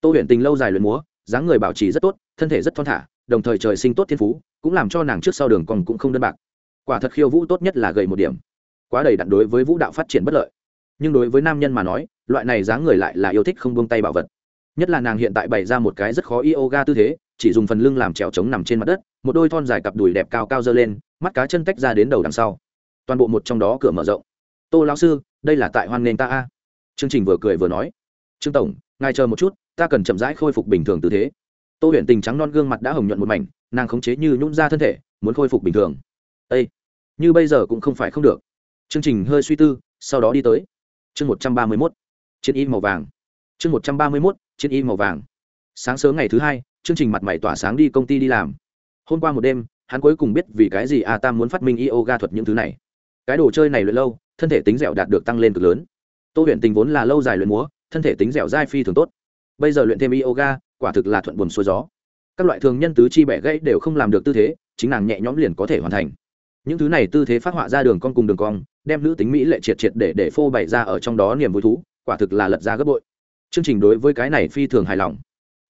Speaker 1: Tô huyền tình lâu dài luyện múa, dáng người bảo trì rất tốt, thân thể rất thon thả đồng thời trời sinh tốt thiên phú, cũng làm cho nàng trước sau đường còn cũng không đơn bạc. Quả thật khiêu vũ tốt nhất là gầy một điểm. Quá đầy đặn đối với vũ đạo phát triển bất lợi. Nhưng đối với nam nhân mà nói, loại này dáng người lại là yêu thích không buông tay bảo vật. Nhất là nàng hiện tại bày ra một cái rất khó yoga tư thế, chỉ dùng phần lưng làm trèo trống nằm trên mặt đất, một đôi thon dài cặp đùi đẹp cao cao dơ lên, mắt cá chân tách ra đến đầu đằng sau. Toàn bộ một trong đó cửa mở rộng. Tô lão sư, đây là tại hoan nghênh ta a. Chương trình vừa cười vừa nói. Trương tổng, ngài chờ một chút, ta cần chậm rãi khôi phục bình thường tư thế tô Huyền tình trắng non gương mặt đã hồng nhuận một mảnh, nàng khống chế như nhún ra thân thể, muốn khôi phục bình thường. Ây như bây giờ cũng không phải không được. Chương trình hơi suy tư, sau đó đi tới. Chương một trăm ba mươi mốt, chiến y màu vàng. Chương một trăm ba mươi mốt, chiến y màu vàng. Sáng sớm ngày thứ hai, chương trình mặt mày tỏa sáng đi công ty đi làm. Hôm qua một đêm, hắn cuối cùng biết vì cái gì a tam muốn phát minh yoga thuật những thứ này. Cái đồ chơi này luyện lâu, thân thể tính dẻo đạt được tăng lên cực lớn. Tô Huyền tình vốn là lâu dài luyện múa, thân thể tính dẻo dai phi thường tốt bây giờ luyện thêm yoga, quả thực là thuận buồn xuôi gió. Các loại thường nhân tứ chi bẻ gãy đều không làm được tư thế, chính nàng nhẹ nhõm liền có thể hoàn thành. Những thứ này tư thế phát họa ra đường con cùng đường cong, đem nữ tính mỹ lệ triệt triệt để để phô bày ra ở trong đó niềm vui thú, quả thực là lật ra gấp bội. Chương trình đối với cái này phi thường hài lòng.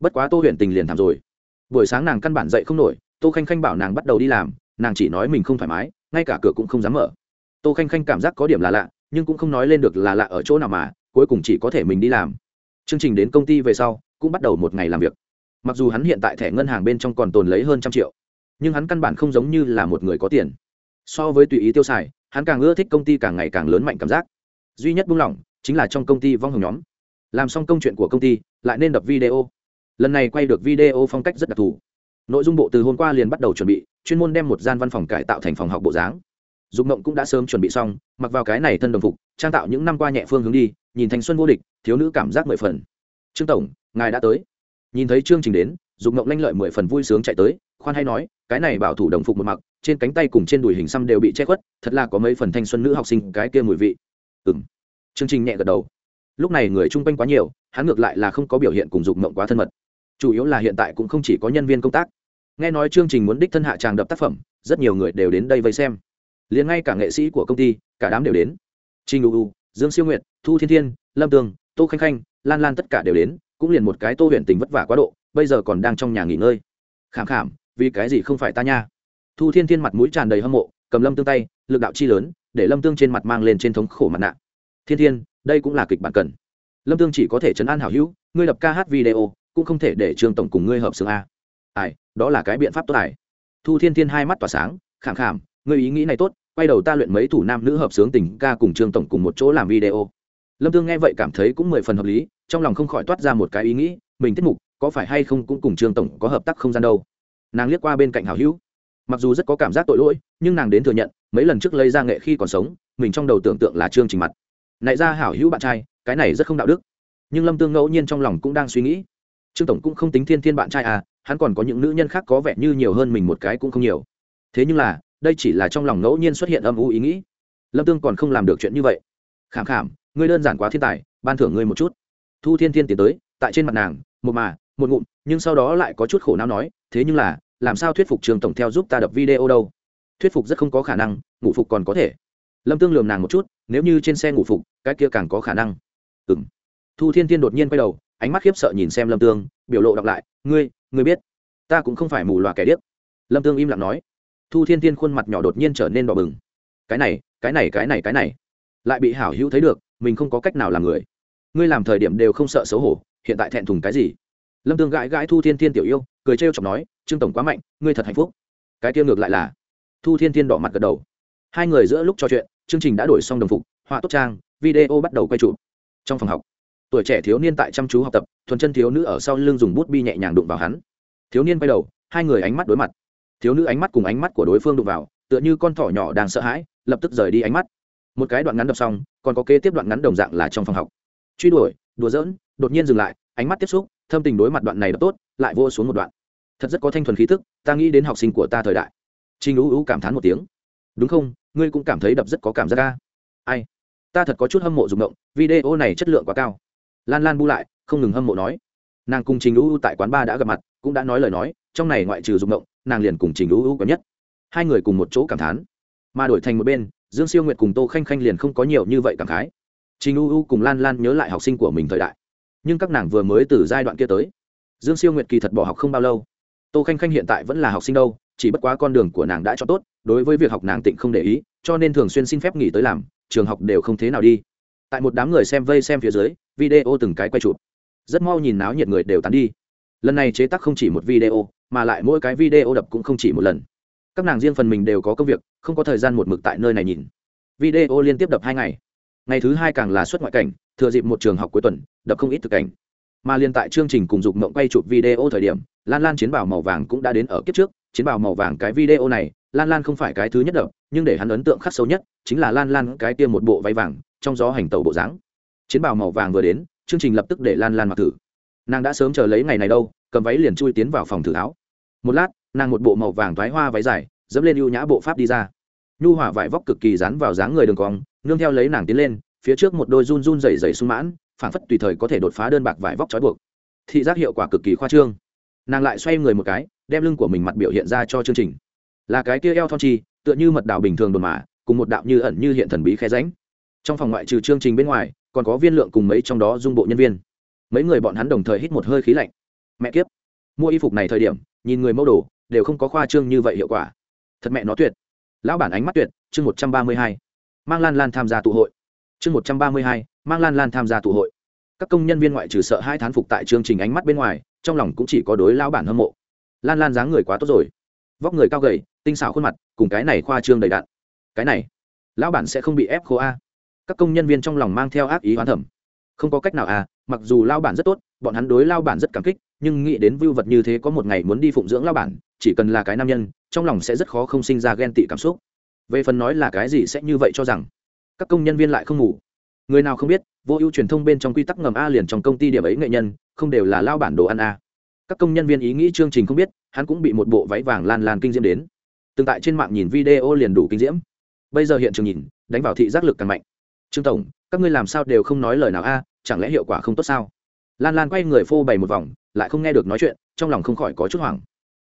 Speaker 1: Bất quá tô huyện tình liền thảm rồi. Buổi sáng nàng căn bản dậy không nổi, tô khanh khanh bảo nàng bắt đầu đi làm, nàng chỉ nói mình không thoải mái, ngay cả cửa cũng không dám mở. Tô khanh khanh cảm giác có điểm là lạ, nhưng cũng không nói lên được là lạ ở chỗ nào mà, cuối cùng chỉ có thể mình đi làm chương trình đến công ty về sau, cũng bắt đầu một ngày làm việc. Mặc dù hắn hiện tại thẻ ngân hàng bên trong còn tồn lấy hơn trăm triệu, nhưng hắn căn bản không giống như là một người có tiền. So với tùy ý tiêu xài, hắn càng ưa thích công ty càng ngày càng lớn mạnh cảm giác. Duy nhất buông lỏng chính là trong công ty vong hồng nhóm. Làm xong công chuyện của công ty, lại nên đập video. Lần này quay được video phong cách rất đặc thù. Nội dung bộ từ hôm qua liền bắt đầu chuẩn bị, chuyên môn đem một gian văn phòng cải tạo thành phòng học bộ dáng dục mộng cũng đã sớm chuẩn bị xong, mặc vào cái này thân đồng phục, trang tạo những năm qua nhẹ phương hướng đi, nhìn thanh xuân vô địch, thiếu nữ cảm giác mười phần. Trương tổng, ngài đã tới. Nhìn thấy chương trình đến, dục mộng lanh lợi mười phần vui sướng chạy tới, khoan hay nói, cái này bảo thủ đồng phục một mặc, trên cánh tay cùng trên đùi hình xăm đều bị che khuất, thật là có mấy phần thanh xuân nữ học sinh cái kia mùi vị. Ừ m chương trình nhẹ gật đầu. Lúc này người chung quanh quá nhiều, hắn ngược lại là không có biểu hiện cùng dục mộng quá thân mật. Chủ yếu là hiện tại cũng không chỉ có nhân viên công tác. Nghe nói chương trình muốn đích thân hạ tràng đập tác phẩm, rất nhiều người đều đến đây vây xem liền ngay cả nghệ sĩ của công ty, cả đám đều đến. Trinh u dương siêu nguyệt, thu thiên thiên, lâm tường, tô khanh khanh, lan lan tất cả đều đến, cũng liền một cái tô huyện tình vất vả quá độ, bây giờ còn đang trong nhà nghỉ ngơi. Khảm khảm, vì cái gì không phải ta nha? Thu thiên thiên mặt mũi tràn đầy hâm mộ, cầm lâm tương tay, lực đạo chi lớn, để lâm tương trên mặt mang lên trên thống khổ mặt nạ. Thiên thiên, đây cũng là kịch bản cần. Lâm tương chỉ có thể chấn an hảo hữu, ngươi lập ca hát video, cũng không thể để trương tổng cùng ngươi hợp xương a. Ai, đó là cái biện pháp tốt tài thu thiên thiên hai mắt tỏa sáng, khảm khảm ngươi ý nghĩ này tốt, quay đầu ta luyện mấy thủ nam nữ hợp sướng tình ca cùng trương tổng cùng một chỗ làm video. Lâm tương nghe vậy cảm thấy cũng mười phần hợp lý, trong lòng không khỏi toát ra một cái ý nghĩ, mình tiết mục có phải hay không cũng cùng trương tổng có hợp tác không gian đâu. Nàng liếc qua bên cạnh hảo hữu. Mặc dù rất có cảm giác tội lỗi, nhưng nàng đến thừa nhận, mấy lần trước lấy ra nghệ khi còn sống, mình trong đầu tưởng tượng là trương trình mặt. Nại ra hảo hữu bạn trai, cái này rất không đạo đức. Nhưng lâm tương ngẫu nhiên trong lòng cũng đang suy nghĩ. Trương tổng cũng không tính thiên thiên bạn trai à hắn còn có những nữ nhân khác có vẻ như nhiều hơn mình một cái cũng không nhiều. Thế nhưng là đây chỉ là trong lòng ngẫu nhiên xuất hiện âm u ý nghĩ. Lâm tương còn không làm được chuyện như vậy. Khảm khảm, ngươi đơn giản quá thiên tài, ban thưởng ngươi một chút. Thu thiên thiên tiến tới, tại trên mặt nàng, một mà, một ngụm, nhưng sau đó lại có chút khổ não nói, thế nhưng là, làm sao thuyết phục trường tổng theo giúp ta đập video đâu? Thuyết phục rất không có khả năng, ngủ phục còn có thể. Lâm tương lườm nàng một chút, nếu như trên xe ngủ phục, cái kia càng có khả năng. Ừng thu thiên thiên đột nhiên quay đầu, ánh mắt khiếp sợ nhìn xem lâm tương, biểu lộ đọc lại, ngươi ngươi biết, ta cũng không phải mù loà kẻ điếc. Lâm tương im lặng nói thu thiên thiên khuôn mặt nhỏ đột nhiên trở nên đỏ bừng. Cái này cái này cái này cái này. Lại bị hảo hữu thấy được, mình không có cách nào làm người. Ngươi làm thời điểm đều không sợ xấu hổ, hiện tại thẹn thùng cái gì? Lâm tương gãi gãi thu thiên thiên tiểu yêu, cười trêu chọc nói, trương tổng quá mạnh, ngươi thật hạnh phúc. Cái tiêu ngược lại là, thu thiên thiên đỏ mặt gật đầu. Hai người giữa lúc trò chuyện, chương trình đã đổi xong đồng phục, họa tốt trang, video bắt đầu quay trụ trong phòng học, tuổi trẻ thiếu niên tại chăm chú học tập, thuần chân thiếu nữ ở sau lưng dùng bút bi nhẹ nhàng đụng vào hắn. Thiếu niên quay đầu, hai người ánh mắt đối mặt thiếu nữ ánh mắt cùng ánh mắt của đối phương đụng vào, tựa như con thỏ nhỏ đang sợ hãi, lập tức rời đi ánh mắt. Một cái đoạn ngắn đọc xong, còn có kế tiếp đoạn ngắn đồng dạng là trong phòng học. Truy đuổi, đùa giỡn, đột nhiên dừng lại, ánh mắt tiếp xúc, thâm tình đối mặt đoạn này đọc tốt, lại vô xuống một đoạn. Thật rất có thanh thuần khí thức ta nghĩ đến học sinh của ta thời đại. Trinh ú ú cảm thán một tiếng. Đúng không, ngươi cũng cảm thấy đập rất có cảm giác ca ai? Ta thật có chút hâm mộ dùng động video này chất lượng quá cao. Lan lan bu lại, không ngừng hâm mộ nói. Nàng cùng trình ú tại quán ba đã gặp mặt, cũng đã nói lời nói, trong này ngoại trừ dùng động nàng liền cùng trình ưu ưu có nhất. Hai người cùng một chỗ cảm thán. Mà đổi thành một bên, dương siêu nguyệt cùng tô khanh khanh liền không có nhiều như vậy cảm khái. Trình u u cùng lan lan nhớ lại học sinh của mình thời đại. Nhưng các nàng vừa mới từ giai đoạn kia tới, dương siêu nguyệt kỳ thật bỏ học không bao lâu. Tô khanh khanh hiện tại vẫn là học sinh đâu, chỉ bất quá con đường của nàng đã cho tốt, đối với việc học nàng tịnh không để ý, cho nên thường xuyên xin phép nghỉ tới làm, trường học đều không thế nào đi. Tại một đám người xem vây xem phía dưới, video từng cái quay chụp. Rất mau nhìn náo nhiệt người đều tán đi. Lần này chế tác không chỉ một video mà lại mỗi cái video đập cũng không chỉ một lần. Các nàng riêng phần mình đều có công việc, không có thời gian một mực tại nơi này nhìn. Video liên tiếp đập hai ngày. Ngày thứ hai càng là xuất ngoại cảnh, thừa dịp một trường học cuối tuần, đập không ít thực cảnh. Mà liên tại chương trình cùng dục mộng quay chụp video thời điểm, lan lan chiến bào màu vàng cũng đã đến ở kiếp trước. Chiến bào màu vàng cái video này, lan lan không phải cái thứ nhất đập, nhưng để hắn ấn tượng khắc sâu nhất, chính là lan lan cái tiêm một bộ váy vàng, trong gió hành tàu bộ dáng. Chiến bào màu vàng vừa đến, chương trình lập tức để lan lan mặc thử. Nàng đã sớm chờ lấy ngày này đâu cầm váy liền chui tiến vào phòng thử áo. Một lát, nàng một bộ màu vàng thoái hoa váy dài, dẫm lên ưu nhã bộ pháp đi ra. Nhu hỏa vải vóc cực kỳ dán vào dáng người đường cong, nương theo lấy nàng tiến lên, phía trước một đôi run run dày dày sung mãn phản phất tùy thời có thể đột phá đơn bạc vải vóc trói buộc. Thị giác hiệu quả cực kỳ khoa trương. Nàng lại xoay người một cái, đem lưng của mình mặt biểu hiện ra cho chương trình. Là cái kia eo thon chi, tựa như mật đạo bình thường đồn mà, cùng một đạo như ẩn như hiện thần bí khe ránh trong phòng ngoại trừ chương trình bên ngoài, còn có viên lượng cùng mấy trong đó dung bộ nhân viên. Mấy người bọn hắn đồng thời hít một hơi khí lạnh mẹ kiếp, mua y phục này thời điểm, nhìn người mẫu đồ, đều không có khoa trương như vậy hiệu quả. Thật mẹ nó tuyệt. Lão bản ánh mắt tuyệt, chương một trăm ba mươi hai. Mang lan lan tham gia tụ hội. Chương một trăm ba mươi hai, mang lan lan tham gia tụ hội. Các công nhân viên ngoại trừ sợ hai thán phục tại chương trình ánh mắt bên ngoài, trong lòng cũng chỉ có đối lão bản hâm mộ. Lan lan dáng người quá tốt rồi. Vóc người cao gầy, tinh xảo khuôn mặt, cùng cái này khoa trương đầy đạn cái này, lão bản sẽ không bị ép khô a. Các công nhân viên trong lòng mang theo ác ý hoán thẩm. Không có cách nào à mặc dù lao bản rất tốt, bọn hắn đối lao bản rất cảm kích, nhưng nghĩ đến vưu vật như thế có một ngày muốn đi phụng dưỡng lao bản, chỉ cần là cái nam nhân, trong lòng sẽ rất khó không sinh ra ghen tị cảm xúc. Về phần nói là cái gì sẽ như vậy cho rằng? Các công nhân viên lại không ngủ. Người nào không biết, vô ưu truyền thông bên trong quy tắc ngầm a liền trong công ty điểm ấy nghệ nhân, không đều là lao bản đồ ăn a. Các công nhân viên ý nghĩ chương trình không biết, hắn cũng bị một bộ váy vàng lan lan kinh diễm đến. Tương tại trên mạng nhìn video liền đủ kinh diễm. Bây giờ hiện trường nhìn, đánh vào thị giác lực càng mạnh. Trương tổng, các ngươi làm sao đều không nói lời nào a chẳng lẽ hiệu quả không tốt sao? Lan lan quay người phô bày một vòng, lại không nghe được nói chuyện, trong lòng không khỏi có chút hoảng.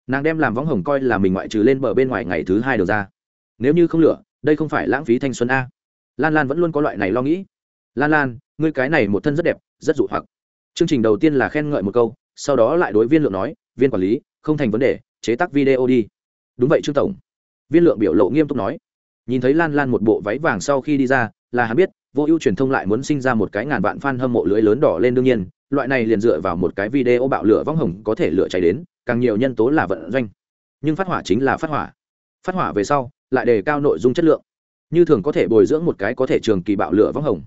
Speaker 1: Nàng đem làm võng hồng coi là mình ngoại trừ lên bờ bên ngoài ngày thứ hai được ra. Nếu như không lửa, đây không phải lãng phí thanh xuân a. Lan lan vẫn luôn có loại này lo nghĩ. Lan lan, ngươi cái này một thân rất đẹp, rất dụ hoặc. Chương trình đầu tiên là khen ngợi một câu, sau đó lại đối viên lượng nói, viên quản lý, không thành vấn đề, chế tác video đi. Đúng vậy, trương tổng. Viên lượng biểu lộ nghiêm túc nói. Nhìn thấy lan lan một bộ váy vàng sau khi đi ra, là hắn biết vô ưu truyền thông lại muốn sinh ra một cái ngàn vạn fan hâm mộ lưới lớn đỏ lên đương nhiên, loại này liền dựa vào một cái video bạo lửa vong hồng có thể lửa cháy đến, càng nhiều nhân tố là vận doanh. Nhưng phát hỏa chính là phát hỏa. Phát hỏa về sau, lại đề cao nội dung chất lượng. Như thường có thể bồi dưỡng một cái có thể trường kỳ bạo lửa vong hồng.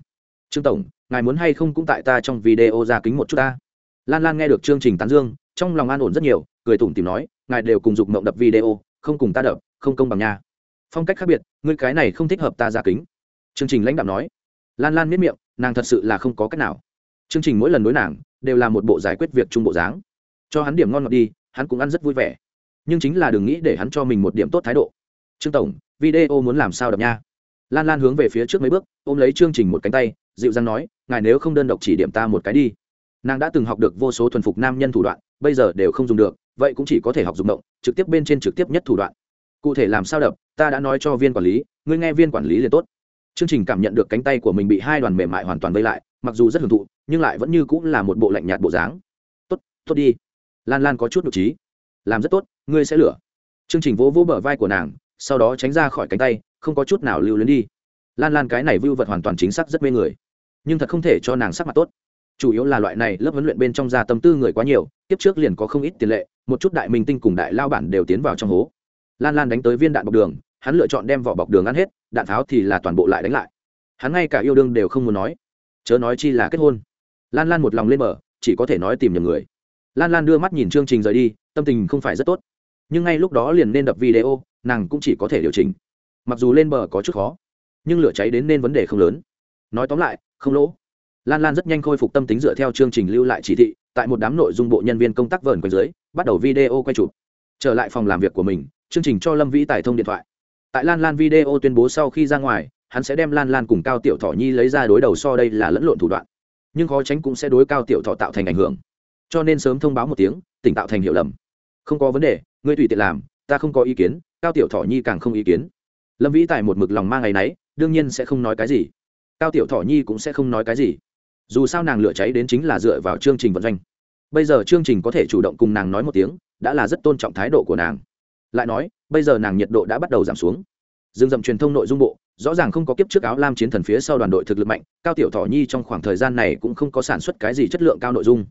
Speaker 1: Trương tổng, ngài muốn hay không cũng tại ta trong video ra kính một chút ta. Lan lan nghe được chương trình tán dương, trong lòng an ổn rất nhiều, cười tủm tìm nói, ngài đều cùng dục mộng đập video, không cùng ta đập, không công bằng nhà phong cách khác biệt, ngươi cái này không thích hợp ta ra kính. Chương trình lãnh đạo nói lan lan miết miệng, nàng thật sự là không có cách nào. Chương trình mỗi lần đối nàng đều là một bộ giải quyết việc chung bộ dáng. Cho hắn điểm ngon ngọt đi, hắn cũng ăn rất vui vẻ. Nhưng chính là đừng nghĩ để hắn cho mình một điểm tốt thái độ. Trương tổng, video muốn làm sao đập nha? Lan lan hướng về phía trước mấy bước, ôm lấy chương trình một cánh tay, dịu dàng nói, ngài nếu không đơn độc chỉ điểm ta một cái đi. Nàng đã từng học được vô số thuần phục nam nhân thủ đoạn, bây giờ đều không dùng được, vậy cũng chỉ có thể học dùng động trực tiếp bên trên trực tiếp nhất thủ đoạn. Cụ thể làm sao đập, ta đã nói cho viên quản lý, ngươi nghe viên quản lý liền tốt chương trình cảm nhận được cánh tay của mình bị hai đoàn mềm mại hoàn toàn vây lại, mặc dù rất hưởng thụ, nhưng lại vẫn như cũng là một bộ lạnh nhạt bộ dáng. Tốt tốt đi. Lan lan có chút nội trí làm rất tốt, ngươi sẽ lửa. Chương trình vỗ vỗ bờ vai của nàng, sau đó tránh ra khỏi cánh tay, không có chút nào lưu luyến đi. Lan lan cái này vưu vật hoàn toàn chính xác rất mê người, nhưng thật không thể cho nàng sắc mặt tốt. Chủ yếu là loại này lớp huấn luyện bên trong gia tâm tư người quá nhiều, tiếp trước liền có không ít tiền lệ, một chút đại minh tinh cùng đại lao bản đều tiến vào trong hố. Lan lan đánh tới viên đạn bọc đường hắn lựa chọn đem vỏ bọc đường ăn hết, đạn pháo thì là toàn bộ lại đánh lại. Hắn ngay cả yêu đương đều không muốn nói. Chớ nói chi là kết hôn. Lan lan một lòng lên bờ, chỉ có thể nói tìm nhầm người. Lan lan đưa mắt nhìn chương trình rời đi, tâm tình không phải rất tốt. Nhưng ngay lúc đó liền nên đập video, nàng cũng chỉ có thể điều chỉnh. Mặc dù lên bờ có chút khó, nhưng lửa cháy đến nên vấn đề không lớn. Nói tóm lại, không lỗ. Lan lan rất nhanh khôi phục tâm tính dựa theo chương trình lưu lại chỉ thị, tại một đám nội dung bộ nhân viên công tác vờn quanh dưới, bắt đầu video quay chụp. Trở lại phòng làm việc của mình, chương trình cho lâm vĩ tài thông điện thoại tại lan lan video tuyên bố sau khi ra ngoài, hắn sẽ đem lan lan cùng cao tiểu thọ nhi lấy ra đối đầu so đây là lẫn lộn thủ đoạn. Nhưng khó tránh cũng sẽ đối cao tiểu thọ tạo thành ảnh hưởng. Cho nên sớm thông báo một tiếng, tỉnh tạo thành hiệu lầm. Không có vấn đề, ngươi tùy tiện làm, ta không có ý kiến, cao tiểu thọ nhi càng không ý kiến. Lâm vĩ tài một mực lòng mang ngày nấy đương nhiên sẽ không nói cái gì. Cao tiểu thọ nhi cũng sẽ không nói cái gì. Dù sao nàng lửa cháy đến chính là dựa vào chương trình vận doanh. Bây giờ chương trình có thể chủ động cùng nàng nói một tiếng, đã là rất tôn trọng thái độ của nàng lại nói, bây giờ nàng nhiệt độ đã bắt đầu giảm xuống. Dương dậm truyền thông nội dung bộ, rõ ràng không có kiếp trước áo lam chiến thần phía sau đoàn đội thực lực mạnh, cao tiểu thọ nhi trong khoảng thời gian này cũng không có sản xuất cái gì chất lượng cao nội dung.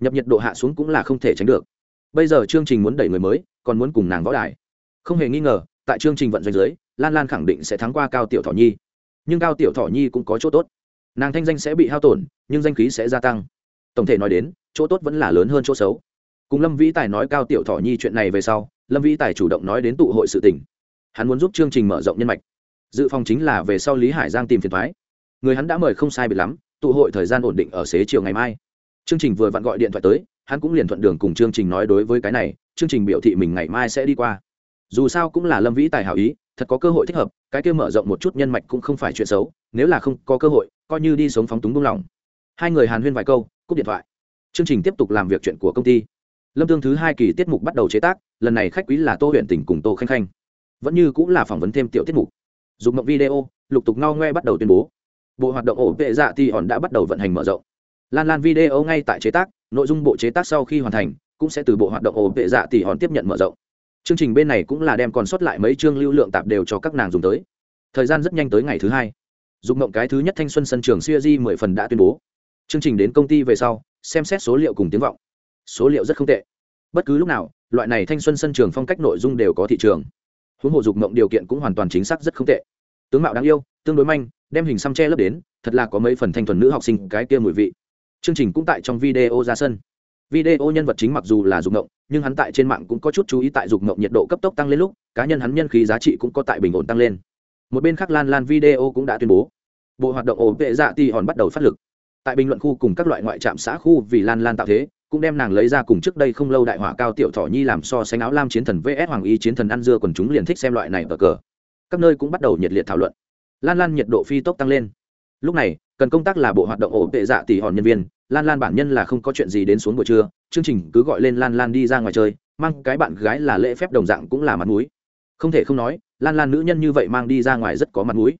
Speaker 1: Nhập nhiệt độ hạ xuống cũng là không thể tránh được. Bây giờ chương trình muốn đẩy người mới, còn muốn cùng nàng võ đài. Không hề nghi ngờ, tại chương trình vận doanh giới lan lan khẳng định sẽ thắng qua cao tiểu thọ nhi. Nhưng cao tiểu thọ nhi cũng có chỗ tốt. Nàng thanh danh sẽ bị hao tổn, nhưng danh khí sẽ gia tăng. Tổng thể nói đến, chỗ tốt vẫn là lớn hơn chỗ xấu. Cùng lâm vĩ tài nói cao tiểu thọ nhi chuyện này về sau lâm vĩ tài chủ động nói đến tụ hội sự tỉnh hắn muốn giúp chương trình mở rộng nhân mạch. Dự phòng chính là về sau lý hải giang tìm phiền thoái người hắn đã mời không sai biệt lắm, tụ hội thời gian ổn định ở xế chiều ngày mai. Chương trình vừa vặn gọi điện thoại tới, hắn cũng liền thuận đường cùng chương trình nói đối với cái này, chương trình biểu thị mình ngày mai sẽ đi qua. Dù sao cũng là lâm vĩ tài hảo ý, thật có cơ hội thích hợp, cái kia mở rộng một chút nhân mạch cũng không phải chuyện xấu, nếu là không có cơ hội, coi như đi sống phóng túng buông lỏng. Hai người hàn huyên vài câu, cúp điện thoại. Chương trình tiếp tục làm việc chuyện của công ty lâm tương thứ hai kỳ tiết mục bắt đầu chế tác, lần này khách quý là tô huyện tỉnh cùng tô khanh khanh. Vẫn như cũng là phỏng vấn thêm tiểu tiết mục. Dùng mộng video, lục tục ngao ngoe bắt đầu tuyên bố. Bộ hoạt động ổ vệ dạ thì hòn đã bắt đầu vận hành mở rộng. Lan lan video ngay tại chế tác, nội dung bộ chế tác sau khi hoàn thành, cũng sẽ từ bộ hoạt động ổ vệ dạ thì hòn tiếp nhận mở rộng. Chương trình bên này cũng là đem còn sót lại mấy chương lưu lượng tạp đều cho các nàng dùng tới. Thời gian rất nhanh tới ngày thứ hai. Dùng mộng cái thứ nhất thanh xuân sân trường siêu di mười phần đã tuyên bố. Chương trình đến công ty về sau, xem xét số liệu cùng tiếng vọng số liệu rất không tệ. Bất cứ lúc nào, loại này thanh xuân sân trường phong cách nội dung đều có thị trường. Huống hồ dục mộng điều kiện cũng hoàn toàn chính xác rất không tệ. Tướng mạo đáng yêu, tương đối manh, đem hình xăm che lấp đến, thật là có mấy phần thanh thuần nữ học sinh cái kia mùi vị. Chương trình cũng tại trong video ra sân. Video nhân vật chính mặc dù là dục mộng, nhưng hắn tại trên mạng cũng có chút chú ý tại dục mộng nhiệt độ cấp tốc tăng lên lúc, cá nhân hắn nhân khí giá trị cũng có tại bình ổn tăng lên. Một bên khác lan lan video cũng đã tuyên bố, bộ hoạt động ổn vệ dạ ti hòn bắt đầu phát lực. Tại bình luận khu cùng các loại ngoại trạm xã khu vì lan lan tạo thế cũng đem nàng lấy ra cùng trước đây không lâu đại hỏa cao tiểu thọ nhi làm so sánh áo lam chiến thần vs hoàng y chiến thần ăn dưa còn chúng liền thích xem loại này ở cờ. Các nơi cũng bắt đầu nhiệt liệt thảo luận. Lan lan nhiệt độ phi tốc tăng lên. Lúc này, cần công tác là bộ hoạt động ổ tệ dạ tỷ hòn nhân viên, lan lan bản nhân là không có chuyện gì đến xuống buổi trưa, chương trình cứ gọi lên lan lan đi ra ngoài chơi, mang cái bạn gái là lễ phép đồng dạng cũng là mặt mũi. Không thể không nói, lan lan nữ nhân như vậy mang đi ra ngoài rất có mặt mũi.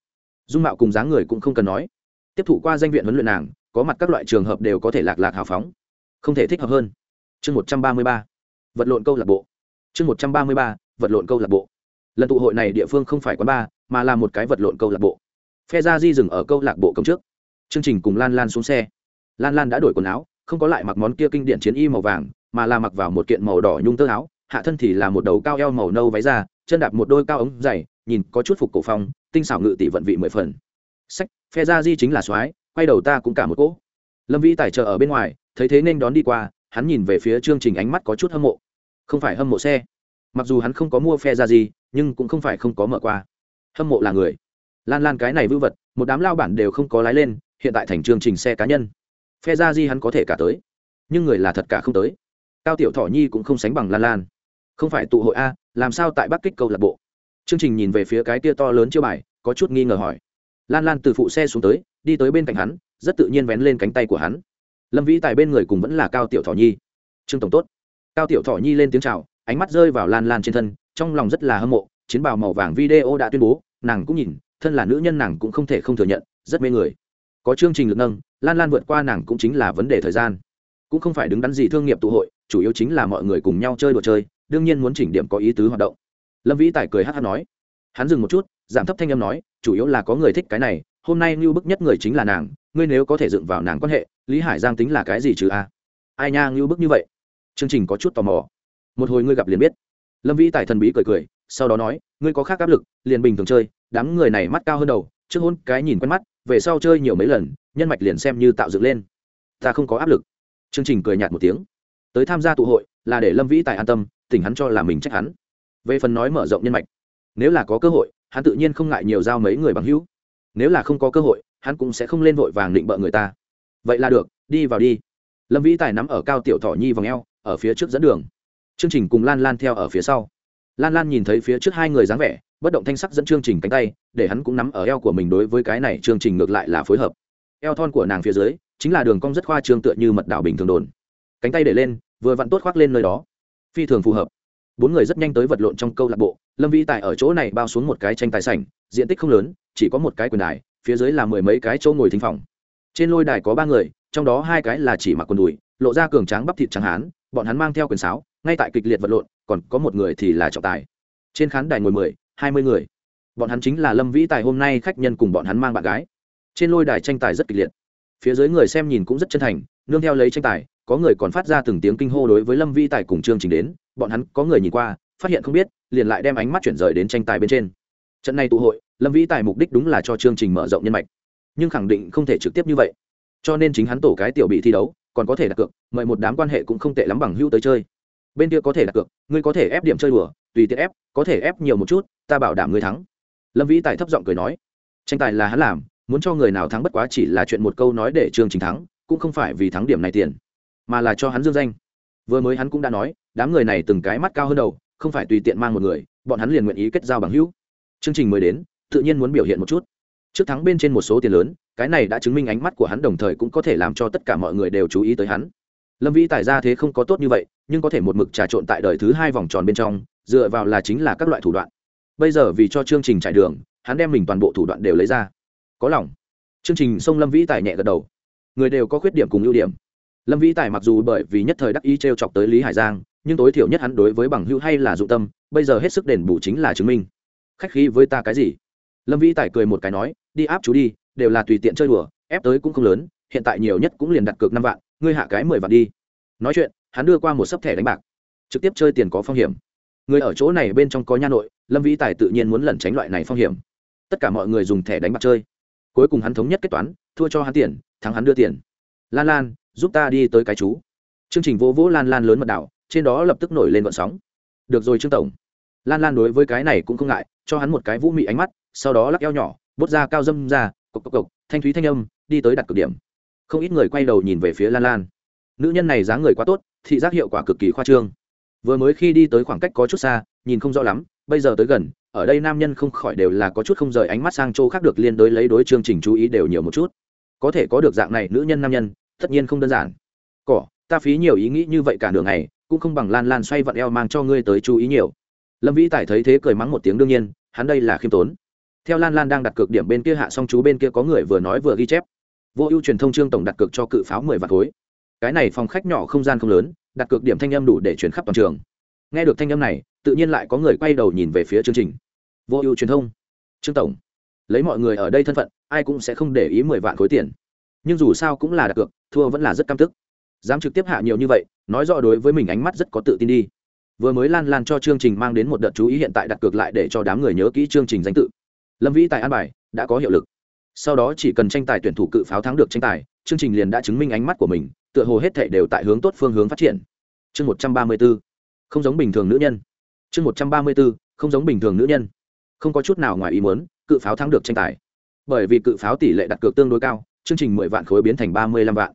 Speaker 1: Dung mạo cùng dáng người cũng không cần nói. Tiếp thủ qua danh viện huấn luyện nàng, có mặt các loại trường hợp đều có thể lạc lạc hào phóng không thể thích hợp hơn. Chương một trăm ba mươi ba, vật lộn câu lạc bộ. Chương một trăm ba mươi ba, vật lộn câu lạc bộ. Lần tụ hội này địa phương không phải quán bar, mà là một cái vật lộn câu lạc bộ. Phe ra di dừng ở câu lạc bộ công trước. Chương trình cùng lan lan xuống xe. Lan lan đã đổi quần áo, không có lại mặc món kia kinh điển chiến y màu vàng, mà là mặc vào một kiện màu đỏ nhung tơ áo, hạ thân thì là một đầu cao eo màu nâu váy ra chân đạp một đôi cao ống dày, nhìn có chút phục cổ phong, tinh xảo ngự tỷ vận vị mười phần. Sách, phe ra di chính là soái, quay đầu ta cũng cả một cỗ lâm vĩ tài trợ ở bên ngoài, thấy thế nên đón đi qua, hắn nhìn về phía chương trình ánh mắt có chút hâm mộ. Không phải hâm mộ xe. Mặc dù hắn không có mua phe ra gì, nhưng cũng không phải không có mở qua. Hâm mộ là người. Lan lan cái này vư vật, một đám lao bản đều không có lái lên, hiện tại thành chương trình xe cá nhân. Phe ra di hắn có thể cả tới. Nhưng người là thật cả không tới. Cao tiểu thọ nhi cũng không sánh bằng lan lan. Không phải tụ hội a, làm sao tại bắc kích câu lạc bộ? Chương trình nhìn về phía cái tia to lớn chiêu bài, có chút nghi ngờ hỏi. Lan lan từ phụ xe xuống tới, đi tới bên cạnh hắn rất tự nhiên vén lên cánh tay của hắn. Lâm vĩ tài bên người cùng vẫn là cao tiểu thọ nhi. Trương tổng tốt. Cao tiểu thọ nhi lên tiếng c h à o ánh mắt rơi vào lan lan trên thân, trong lòng rất là hâm mộ, chiến bào màu vàng video đã tuyên bố, nàng cũng nhìn, thân là nữ nhân nàng cũng không thể không thừa nhận, rất mê người. Có chương trình lực nâng, lan lan vượt qua nàng cũng chính là vấn đề thời gian. Cũng không phải đứng đắn gì thương nghiệp tụ hội, chủ yếu chính là mọi người cùng nhau chơi đồ chơi, đương nhiên muốn chỉnh điểm có ý tứ hoạt động. Lâm vĩ tài cười hát hát nói. Hắn dừng một chút, giảm thấp thanh âm nói, chủ yếu là có người thích cái này, hôm nay ngưu bức nhất người chính là nàng ngươi nếu có thể dựng vào nàng quan hệ, lý hải giang tính là cái gì chứ a? Ai nha, ngưu bức như vậy. Chương trình có chút tò mò. Một hồi ngươi gặp liền biết. Lâm vĩ tài thần bí cười cười, sau đó nói, ngươi có khác áp lực, liền bình thường chơi, đám người này mắt cao hơn đầu, trước hôn cái nhìn quen mắt, về sau chơi nhiều mấy lần, nhân mạch liền xem như tạo dựng lên. Ta không có áp lực. Chương trình cười nhạt một tiếng. Tới tham gia tụ hội, là để lâm vĩ tài an tâm tỉnh hắn cho là mình trách hắn. Về phần nói mở rộng nhân mạch, nếu là có cơ hội, hắn tự nhiên không ngại nhiều giao mấy người bằng hữu. Nếu là không có cơ hội hắn cũng sẽ không lên vội vàng định bợ người ta. Vậy là được, đi vào đi. Lâm vĩ tài nắm ở cao tiểu thỏ nhi vòng eo, ở phía trước dẫn đường. Chương trình cùng lan lan theo ở phía sau. Lan lan nhìn thấy phía trước hai người dáng vẻ, bất động thanh sắc dẫn chương trình cánh tay, để hắn cũng nắm ở eo của mình đối với cái này chương trình ngược lại là phối hợp. Eo thon của nàng phía dưới, chính là đường cong rất khoa trương tựa như mật đảo bình thường đồn. Cánh tay để lên, vừa vặn tốt khoác lên nơi đó. Phi thường phù hợp. Bốn người rất nhanh tới vật lộn trong câu lạc bộ, lâm vĩ tài ở chỗ này bao xuống một cái tranh tài sảnh, diện tích không lớn, chỉ có một cái quyền đài phía dưới là mười mấy cái chỗ ngồi thính phòng. Trên lôi đài có ba người, trong đó hai cái là chỉ mặc quần đùi, lộ ra cường tráng bắp thịt trắng hán, bọn hắn mang theo quyền sáo, ngay tại kịch liệt vật lộn, còn có một người thì là trọng tài. Trên khán đài ngồi mười, hai mươi người. Bọn hắn chính là lâm vĩ tài hôm nay khách nhân cùng bọn hắn mang bạn gái. Trên lôi đài tranh tài rất kịch liệt. Phía dưới người xem nhìn cũng rất chân thành, nương theo lấy tranh tài, có người còn phát ra từng tiếng kinh hô đối với lâm vĩ tài cùng chương trình đến, bọn hắn có người nhìn qua, phát hiện không biết, liền lại đem ánh mắt chuyển rời đến tranh tài bên trên. Trận này tụ hội lâm vĩ tài mục đích đúng là cho chương trình mở rộng nhân mạch, nhưng khẳng định không thể trực tiếp như vậy. Cho nên chính hắn tổ cái tiểu bị thi đấu, còn có thể đặt cược, mời một đám quan hệ cũng không tệ lắm bằng hưu tới chơi. Bên kia có thể đặt cược, ngươi có thể ép điểm chơi đùa, tùy tiện ép, có thể ép nhiều một chút, ta bảo đảm ngươi thắng. Lâm vĩ tài thấp giọng cười nói, tranh tài là hắn làm, muốn cho người nào thắng bất quá chỉ là chuyện một câu nói để chương trình thắng, cũng không phải vì thắng điểm này tiền, mà là cho hắn dương danh. Vừa mới hắn cũng đã nói, đám người này từng cái mắt cao hơn đầu, không phải tùy tiện mang một người, bọn hắn liền nguyện ý kết giao bằng hữu. Chương trình mới đến tự nhiên muốn biểu hiện một chút. Trước thắng bên trên một số tiền lớn, cái này đã chứng minh ánh mắt của hắn đồng thời cũng có thể làm cho tất cả mọi người đều chú ý tới hắn. Lâm vĩ tài ra thế không có tốt như vậy, nhưng có thể một mực trà trộn tại đời thứ hai vòng tròn bên trong, dựa vào là chính là các loại thủ đoạn. Bây giờ vì cho chương trình trải đường, hắn đem mình toàn bộ thủ đoạn đều lấy ra. Có lòng. Chương trình sông lâm vĩ tài nhẹ gật đầu. Người đều có khuyết điểm cùng ưu điểm. Lâm vĩ tài mặc dù bởi vì nhất thời đắc ý t r e o chọc tới lý hải giang, nhưng tối thiểu nhất hắn đối với bằng hữu hay là dụng tâm, bây giờ hết sức đền bù chính là chứng minh. Khách khí với ta cái gì? Lâm vĩ tài cười một cái nói, đi áp chú đi, đều là tùy tiện chơi đùa, ép tới cũng không lớn, hiện tại nhiều nhất cũng liền đặt cược năm vạn, ngươi hạ cái mười vạn đi. Nói chuyện, hắn đưa qua một sấp thẻ đánh bạc. Trực tiếp chơi tiền có phong hiểm. Người ở chỗ này bên trong có nha nội, lâm vĩ tài tự nhiên muốn lẩn tránh loại này phong hiểm. Tất cả mọi người dùng thẻ đánh bạc chơi. Cuối cùng hắn thống nhất kết toán, thua cho hắn tiền, thắng hắn đưa tiền. Lan lan, giúp ta đi tới cái chú. Chương trình vỗ vỗ lan lan lớn mật đảo, trên đó lập tức nổi lên vận sóng. Được rồi trương tổng. Lan lan đối với cái này cũng không ngại, cho hắn một cái vũ mị ánh mắt sau đó lắc eo nhỏ bốt ra cao dâm ra, cộc cộc cộc, thanh thúy thanh âm, đi tới đặt cực điểm. Không ít người quay đầu nhìn về phía lan lan. Nữ nhân này dáng người quá tốt, thị giác hiệu quả cực kỳ khoa trương. Vừa mới khi đi tới khoảng cách có chút xa, nhìn không rõ lắm, bây giờ tới gần, ở đây nam nhân không khỏi đều là có chút không rời ánh mắt sang chỗ khác được liên đối lấy đối chương trình chú ý đều nhiều một chút. Có thể có được dạng này nữ nhân nam nhân, tất nhiên không đơn giản. Cỏ, ta phí nhiều ý nghĩ như vậy cả đường này cũng không bằng lan lan xoay vặn eo mang cho ngươi tới chú ý nhiều. Lâm vĩ tài thấy thế cười mắng một tiếng đương nhiên, hắn đây là khiêm tốn theo lan lan đang đặt cược điểm bên kia hạ xong chú bên kia có người vừa nói vừa ghi chép. Vô ưu truyền thông trương tổng đặt cược cho cự pháo mười vạn khối. Cái này phòng khách nhỏ không gian không lớn, đặt cược điểm thanh âm đủ để chuyển khắp toàn trường. Nghe được thanh âm này, tự nhiên lại có người quay đầu nhìn về phía chương trình. Vô ưu truyền thông, trương tổng, lấy mọi người ở đây thân phận, ai cũng sẽ không để ý mười vạn khối tiền. Nhưng dù sao cũng là đặt cược, thua vẫn là rất cam tức. Dám trực tiếp hạ nhiều như vậy, nói rõ đối với mình ánh mắt rất có tự tin đi. Vừa mới lan lan cho chương trình mang đến một đợt chú ý hiện tại đặt cược lại để cho đám người nhớ kỹ chương trình danh tự lâm vĩ tài an bài, đã có hiệu lực. Sau đó chỉ cần tranh tài tuyển thủ cự pháo thắng được tranh tài, chương trình liền đã chứng minh ánh mắt của mình, tựa hồ hết thể đều tại hướng tốt phương hướng phát triển. Chương một trăm ba mươi b ố không giống bình thường nữ nhân. Chương một trăm ba mươi b ố không giống bình thường nữ nhân. Không có chút nào ngoài ý muốn, cự pháo thắng được tranh tài. Bởi vì cự pháo tỷ lệ đặt cược tương đối cao, chương trình mười vạn khối biến thành ba mươi lăm vạn.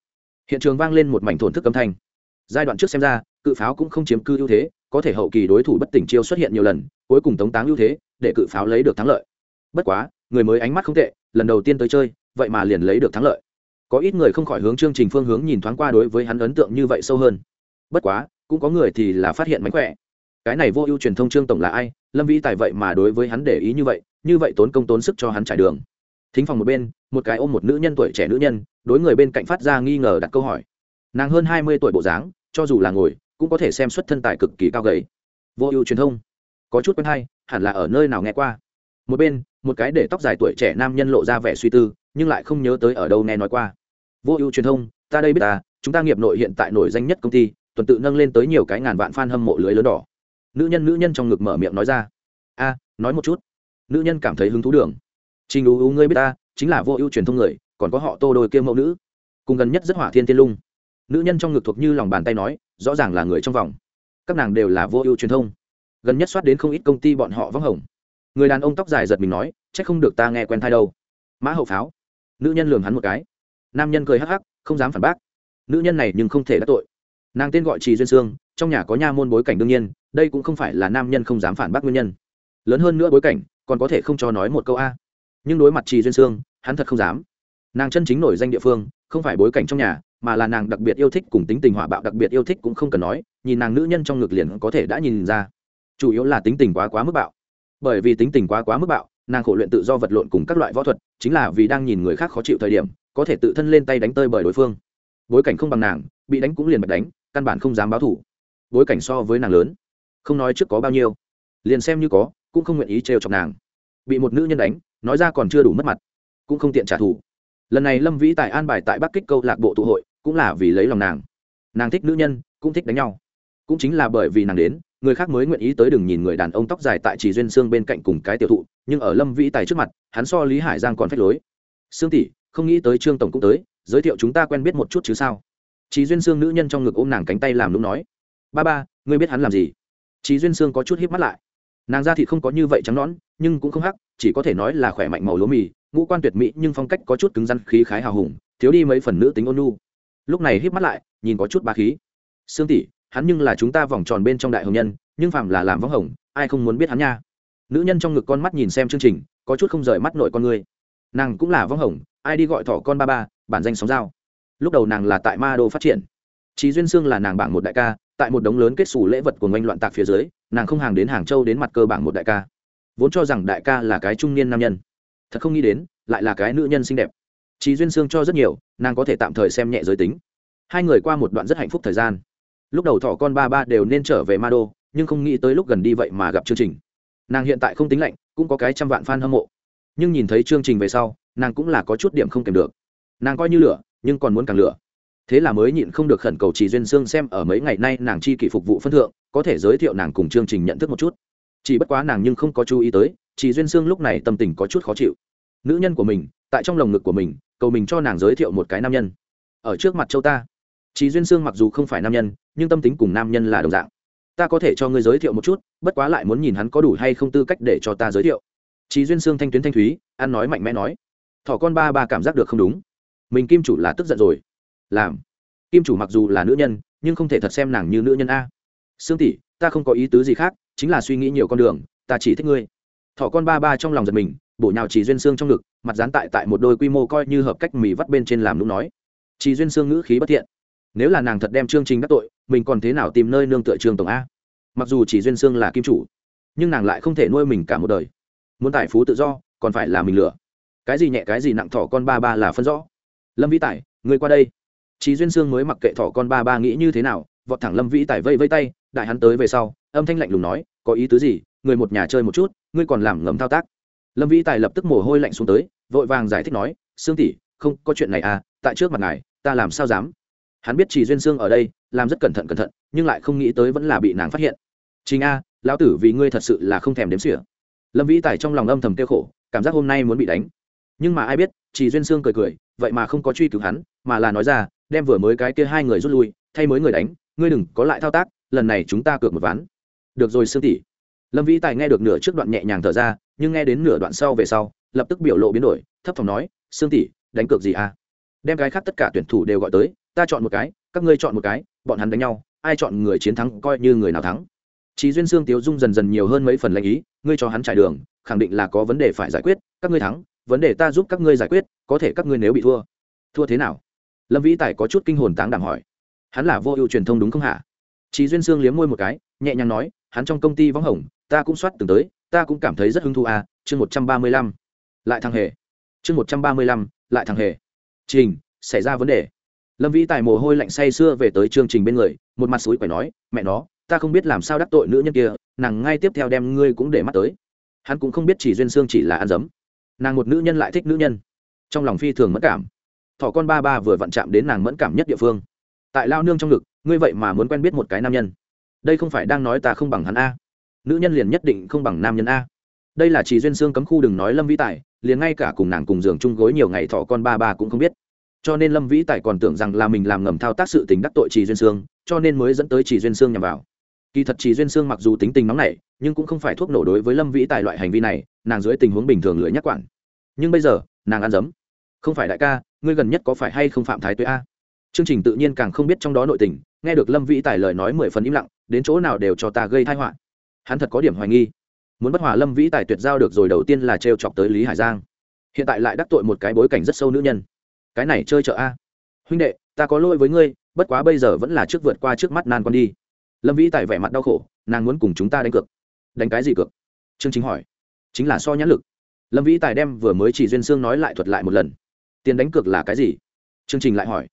Speaker 1: Hiện trường vang lên một mảnh thổn thức âm thanh. Giai đoạn trước xem ra, cự pháo cũng không chiếm cư ưu thế, có thể hậu kỳ đối thủ bất tỉnh chiêu xuất hiện nhiều lần, cuối cùng tống táng ưu thế, để cự pháo lấy được thắng lợi bất quá, người mới ánh mắt không tệ, lần đầu tiên tới chơi, vậy mà liền lấy được thắng lợi. Có ít người không khỏi hướng chương trình phương hướng nhìn thoáng qua đối với hắn ấn tượng như vậy sâu hơn. Bất quá, cũng có người thì là phát hiện mánh khỏe. Cái này vô ưu truyền thông trương tổng là ai, lâm vĩ tài vậy mà đối với hắn để ý như vậy như vậy tốn công tốn sức cho hắn trải đường. Thính phòng một bên, một cái ôm một nữ nhân tuổi trẻ nữ nhân, đối người bên cạnh phát ra nghi ngờ đặt câu hỏi. Nàng hơn hai mươi tuổi bộ dáng, cho dù là ngồi, cũng có thể xem xuất thân tài cực kỳ cao gầy. Vô ưu truyền thông. Có chút quen hay, hẳn là ở nơi nào nghe qua một bên, một cái để tóc dài tuổi trẻ nam nhân lộ ra vẻ suy tư, nhưng lại không nhớ tới ở đâu nghe nói qua. Vô ưu truyền thông, ta đây biết ta chúng ta nghiệp nội hiện tại nổi danh nhất công ty, tuần tự nâng lên tới nhiều cái ngàn vạn fan hâm mộ lưới lớn đỏ. Nữ nhân nữ nhân trong ngực mở miệng nói ra. A, nói một chút. Nữ nhân cảm thấy hứng thú đường. Trình ưu ưu ngươi biết ta, chính là vô ưu truyền thông người, còn có họ tô đôi kia mẫu nữ. Cùng gần nhất rất hỏa thiên tiên lung. Nữ nhân trong ngực thuộc như lòng bàn tay nói, rõ ràng là người trong vòng. Các nàng đều là vô ưu truyền thông. Gần nhất soát đến không ít công ty bọn họ vắng hồng người đàn ông tóc dài giật mình nói c h ắ c không được ta nghe quen thai đâu. Mã hậu pháo. Nữ nhân lường hắn một cái. Nam nhân cười hắc hắc, không dám phản bác. Nữ nhân này nhưng không thể đắc tội. Nàng tên gọi trì duyên sương, trong nhà có nha môn bối cảnh đương nhiên, đây cũng không phải là nam nhân không dám phản bác nguyên nhân. Lớn hơn nữa bối cảnh, còn có thể không cho nói một câu a. Nhưng đối mặt trì duyên sương, hắn thật không dám. Nàng chân chính nổi danh địa phương, không phải bối cảnh trong nhà, mà là nàng đặc biệt yêu thích cùng tính tình hỏa bạo đặc biệt yêu thích cũng không cần nói, nhìn nàng nữ nhân trong ngực liền có thể đã nhìn ra. Chủ yếu là tính tình quá quá mức bạo bởi vì tính tình quá quá mức bạo, nàng khổ luyện tự do vật lộn cùng các loại võ thuật, chính là vì đang nhìn người khác khó chịu thời điểm, có thể tự thân lên tay đánh tơi bởi đối phương. Bối cảnh không bằng nàng, bị đánh cũng liền bật đánh, căn bản không dám báo thủ. Bối cảnh so với nàng lớn, không nói trước có bao nhiêu. Liền xem như có, cũng không nguyện ý trêu chọc nàng. Bị một nữ nhân đánh, nói ra còn chưa đủ mất mặt, cũng không tiện trả thù. Lần này lâm vĩ tài an bài tại bắc kích câu lạc bộ tụ hội, cũng là vì lấy lòng nàng. Nàng thích nữ nhân, cũng thích đánh nhau. Cũng chính là bởi vì nàng đến người khác mới nguyện ý tới đừng nhìn người đàn ông tóc dài tại chỉ duyên xương bên cạnh cùng cái tiểu thụ, nhưng ở lâm vĩ tài trước mặt, hắn so lý hải giang còn phép lối. Sương tỷ, không nghĩ tới trương tổng cũng tới, giới thiệu chúng ta quen biết một chút chứ sao? Chỉ duyên xương nữ nhân trong ngực ôm nàng cánh tay làm lúc nói. Ba ba, ngươi biết hắn làm gì? Chỉ duyên xương có chút hiếp mắt lại. Nàng ra thì không có như vậy trắng nõn, nhưng cũng không hắc, chỉ có thể nói là khỏe mạnh màu lúa mì, ngũ quan tuyệt mỹ nhưng phong cách có chút cứng rắn, khí khái hào hùng, thiếu đi mấy phần nữ tính ôn nhu. Lúc này hiếp mắt lại, nhìn có chút ba khí. Sương tỷ hắn nhưng là chúng ta vòng tròn bên trong đại hồng nhân nhưng phạm là làm võng hồng ai không muốn biết hắn nha nữ nhân trong ngực con mắt nhìn xem chương trình có chút không rời mắt nội con ngươi nàng cũng là võng hồng ai đi gọi thỏ con ba ba bản danh sóng dao lúc đầu nàng là tại ma đô phát triển Chí Duyên Sương là nàng bảng một đại ca, tại một đống lớn kết xù lễ vật của ngoanh loạn tạc phía dưới, nàng không hàng đến Hàng Châu đến mặt cơ bảng một đại ca. Vốn cho rằng đại ca là cái trung niên nam nhân, thật không nghĩ đến, lại là cái nữ nhân xinh đẹp. Chí Duyên Sương cho rất nhiều, nàng có thể tạm thời xem nhẹ giới tính. Hai người qua một đoạn rất hạnh phúc thời gian. Lúc đầu thỏ con ba ba đều nên trở về Ma Đô, nhưng không nghĩ tới lúc gần đi vậy mà gặp chương trình. Nàng hiện tại không tính lạnh, cũng có cái trăm vạn fan hâm mộ. Nhưng nhìn thấy chương trình về sau, nàng cũng là có chút điểm không kèm được. Nàng coi như lửa, nhưng còn muốn càng lửa thế là mới nhịn không được khẩn cầu chỉ duyên sương xem ở mấy ngày nay nàng chi kỷ phục vụ phân thượng có thể giới thiệu nàng cùng chương trình nhận thức một chút chỉ bất quá nàng nhưng không có chú ý tới chỉ duyên sương lúc này tâm tình có chút khó chịu nữ nhân của mình tại trong lồng ngực của mình cầu mình cho nàng giới thiệu một cái nam nhân ở trước mặt châu ta Chí duyên sương mặc dù không phải nam nhân, nhưng tâm tính cùng nam nhân là đồng dạng. Ta có thể cho ngươi giới thiệu một chút, bất quá lại muốn nhìn hắn có đủ hay không tư cách để cho ta giới thiệu. Chí duyên sương thanh tuyến thanh thúy, ăn nói mạnh mẽ nói. Thỏ con ba ba cảm giác được không đúng. Mình kim chủ là tức giận rồi. Làm. Kim chủ mặc dù là nữ nhân, nhưng không thể thật xem nàng như nữ nhân a. Sương tỷ, ta không có ý tứ gì khác, chính là suy nghĩ nhiều con đường, ta chỉ thích ngươi. Thỏ con ba ba trong lòng giật mình, bổ nhào chỉ duyên xương trong ngực, mặt dán tại tại một đôi quy mô coi như hợp cách mì vắt bên trên làm lúc nói. Chỉ duyên xương ngữ khí bất thiện nếu là nàng thật đem chương trình đắc tội mình còn thế nào tìm nơi nương tựa trường tổng a? Mặc dù chỉ duyên xương là kim chủ nhưng nàng lại không thể nuôi mình cả một đời. Muốn tài phú tự do còn phải là mình lựa. Cái gì nhẹ cái gì nặng thỏ con ba ba là phân rõ. Lâm vĩ tài người qua đây. Chí Duyên Sương mới mặc kệ thỏ con ba ba nghĩ như thế nào, vọt thẳng Lâm Vĩ Tài vây vây tay, đại hắn tới về sau, âm thanh lạnh lùng nói, có ý tứ gì, người một nhà chơi một chút, ngươi còn làm ngầm thao tác. Lâm Vĩ Tài lập tức mồ hôi lạnh xuống tới, vội vàng giải thích nói, Sương tỷ, không, có chuyện này à, tại trước mặt ngài, ta làm sao dám? Hắn biết Chỉ Duyên Sương ở đây, làm rất cẩn thận cẩn thận, nhưng lại không nghĩ tới vẫn là bị nàng phát hiện. Trình a, lão tử vì ngươi thật sự là không thèm đếm xỉa. Lâm Vĩ Tài trong lòng âm thầm tiêu khổ, cảm giác hôm nay muốn bị đánh. Nhưng mà ai biết, Chỉ Duyên Sương cười cười, vậy mà không có truy cứu hắn, mà là nói ra, đem vừa mới cái kia hai người rút lui thay mới người đánh ngươi đừng có lại thao tác lần này chúng ta cược một ván được rồi sương tỷ lâm vĩ tài nghe được nửa trước đoạn nhẹ nhàng thở ra nhưng nghe đến nửa đoạn sau về sau lập tức biểu lộ biến đổi thấp thỏm nói sương tỷ đánh cược gì à đem cái khác tất cả tuyển thủ đều gọi tới ta chọn một cái, các ngươi chọn một cái, bọn hắn đánh nhau, ai chọn người chiến thắng coi như người nào thắng. Chí duyên xương tiếu dung dần dần nhiều hơn mấy phần lãnh ý, ngươi cho hắn trải đường, khẳng định là có vấn đề phải giải quyết, các ngươi thắng, vấn đề ta giúp các ngươi giải quyết, có thể các ngươi nếu bị thua. Thua thế nào? Lâm vĩ tài có chút kinh hồn táng đảm hỏi. Hắn là vô ưu truyền thông đúng không hả? Chí duyên xương liếm môi một cái, nhẹ nhàng nói, hắn trong công ty võng hồng, ta cũng soát từng tới, ta cũng cảm thấy rất hứng thú à chương một trăm ba mươi lăm. Lại thằng hề. Chương một trăm ba mươi lăm, lại thằng hề. Trình, xảy ra vấn đề lâm vĩ tài mồ hôi lạnh say sưa về tới chương trình bên người, một mặt suối quẩy nói, mẹ nó, ta không biết làm sao đắc tội nữ nhân kia, nàng ngay tiếp theo đem ngươi cũng để mắt tới. Hắn cũng không biết chỉ duyên sương chỉ là ăn dấm. Nàng một nữ nhân lại thích nữ nhân. Trong lòng phi thường mất cảm. Thỏ con ba ba vừa vặn chạm đến nàng mẫn cảm nhất địa phương. Tại lao nương trong ngực, ngươi vậy mà muốn quen biết một cái nam nhân. Đây không phải đang nói ta không bằng hắn a. Nữ nhân liền nhất định không bằng nam nhân a. Đây là chỉ duyên xương cấm khu đừng nói lâm vĩ tài, liền ngay cả cùng nàng cùng giường chung gối nhiều ngày thọ con ba ba cũng không biết cho nên lâm vĩ tài còn tưởng rằng là mình làm ngầm thao tác sự tình đắc tội chỉ duyên Sương, cho nên mới dẫn tới chỉ duyên Sương nhằm vào. Kỳ thật chỉ duyên Sương mặc dù tính tình nóng nảy nhưng cũng không phải thuốc nổ đối với lâm vĩ tài loại hành vi này nàng dưới tình huống bình thường lưỡi nhắc quản. Nhưng bây giờ nàng ăn dấm. Không phải đại ca ngươi gần nhất có phải hay không phạm thái tuế a? Chương trình tự nhiên càng không biết trong đó nội tình nghe được lâm vĩ tài lời nói mười phần im lặng đến chỗ nào đều cho ta gây thai họa. Hắn thật có điểm hoài nghi. Muốn bất hòa lâm vĩ tài tuyệt giao được rồi đầu tiên là t chọc tới lý hải giang. Hiện tại lại đắc tội một cái bối cảnh rất sâu nữ nhân cái này chơi chợ a. Huynh đệ, ta có lỗi với ngươi, bất quá bây giờ vẫn là trước vượt qua trước mắt nan con đi. Lâm vĩ tài vẻ mặt đau khổ, nàng muốn cùng chúng ta đánh cược. Đánh cái gì cược? Chương chính hỏi. Chính là so nhãn lực. Lâm vĩ tài đem vừa mới chỉ duyên sương nói lại thuật lại một lần. Tiền đánh cược là cái gì? Chương trình lại hỏi.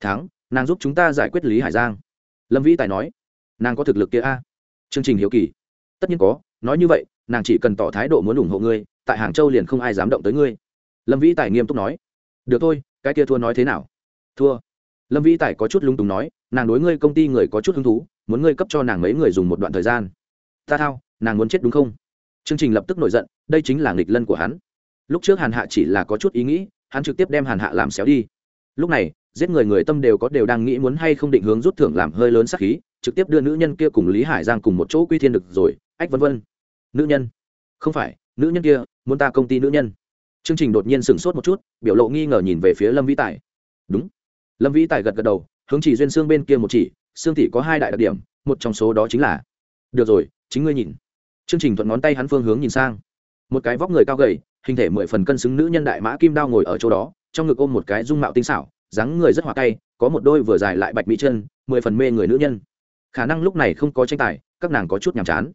Speaker 1: Thắng, nàng giúp chúng ta giải quyết lý hải giang. Lâm vĩ tài nói. Nàng có thực lực kia a. Chương trình hiếu kỳ. Tất nhiên có, nói như vậy, nàng chỉ cần tỏ thái độ muốn ủng hộ ngươi, tại hàng châu liền không ai dám động tới ngươi. Lâm vĩ tài nghiêm túc nói được thôi, cái kia thua nói thế nào? Thua. Lâm vĩ tài có chút lung tùng nói, nàng đối ngươi công ty người có chút hứng thú, muốn ngươi cấp cho nàng mấy người dùng một đoạn thời gian. Ta thao, nàng muốn chết đúng không? Chương trình lập tức nổi giận, đây chính là nghịch lân của hắn. Lúc trước hàn hạ chỉ là có chút ý nghĩ, hắn trực tiếp đem hàn hạ làm xéo đi. Lúc này, giết người người tâm đều có đều đang nghĩ muốn hay không định hướng rút thưởng làm hơi lớn sắc khí, trực tiếp đưa nữ nhân kia cùng lý hải giang cùng một chỗ quy thiên được rồi, ách vân vân. Nữ nhân? Không phải, nữ nhân kia, muốn ta công ty nữ nhân chương trình đột nhiên sửng sốt một chút, biểu lộ nghi ngờ nhìn về phía lâm vĩ tài. Đúng. Lâm vĩ tài gật gật đầu, hướng chỉ duyên xương bên kia một chỉ, xương tỷ có hai đại đặc điểm, một trong số đó chính là, được rồi, chính ngươi nhìn. Chương trình thuận ngón tay hắn phương hướng nhìn sang. Một cái vóc người cao gầy, hình thể mười phần cân xứng nữ nhân đại mã kim đao ngồi ở chỗ đó, trong ngực ôm một cái dung mạo tinh xảo, dáng người rất hòa tay có một đôi vừa dài lại bạch mỹ chân, mười phần mê người nữ nhân. Khả năng lúc này không có tranh tài, các nàng có chút nhàm chán.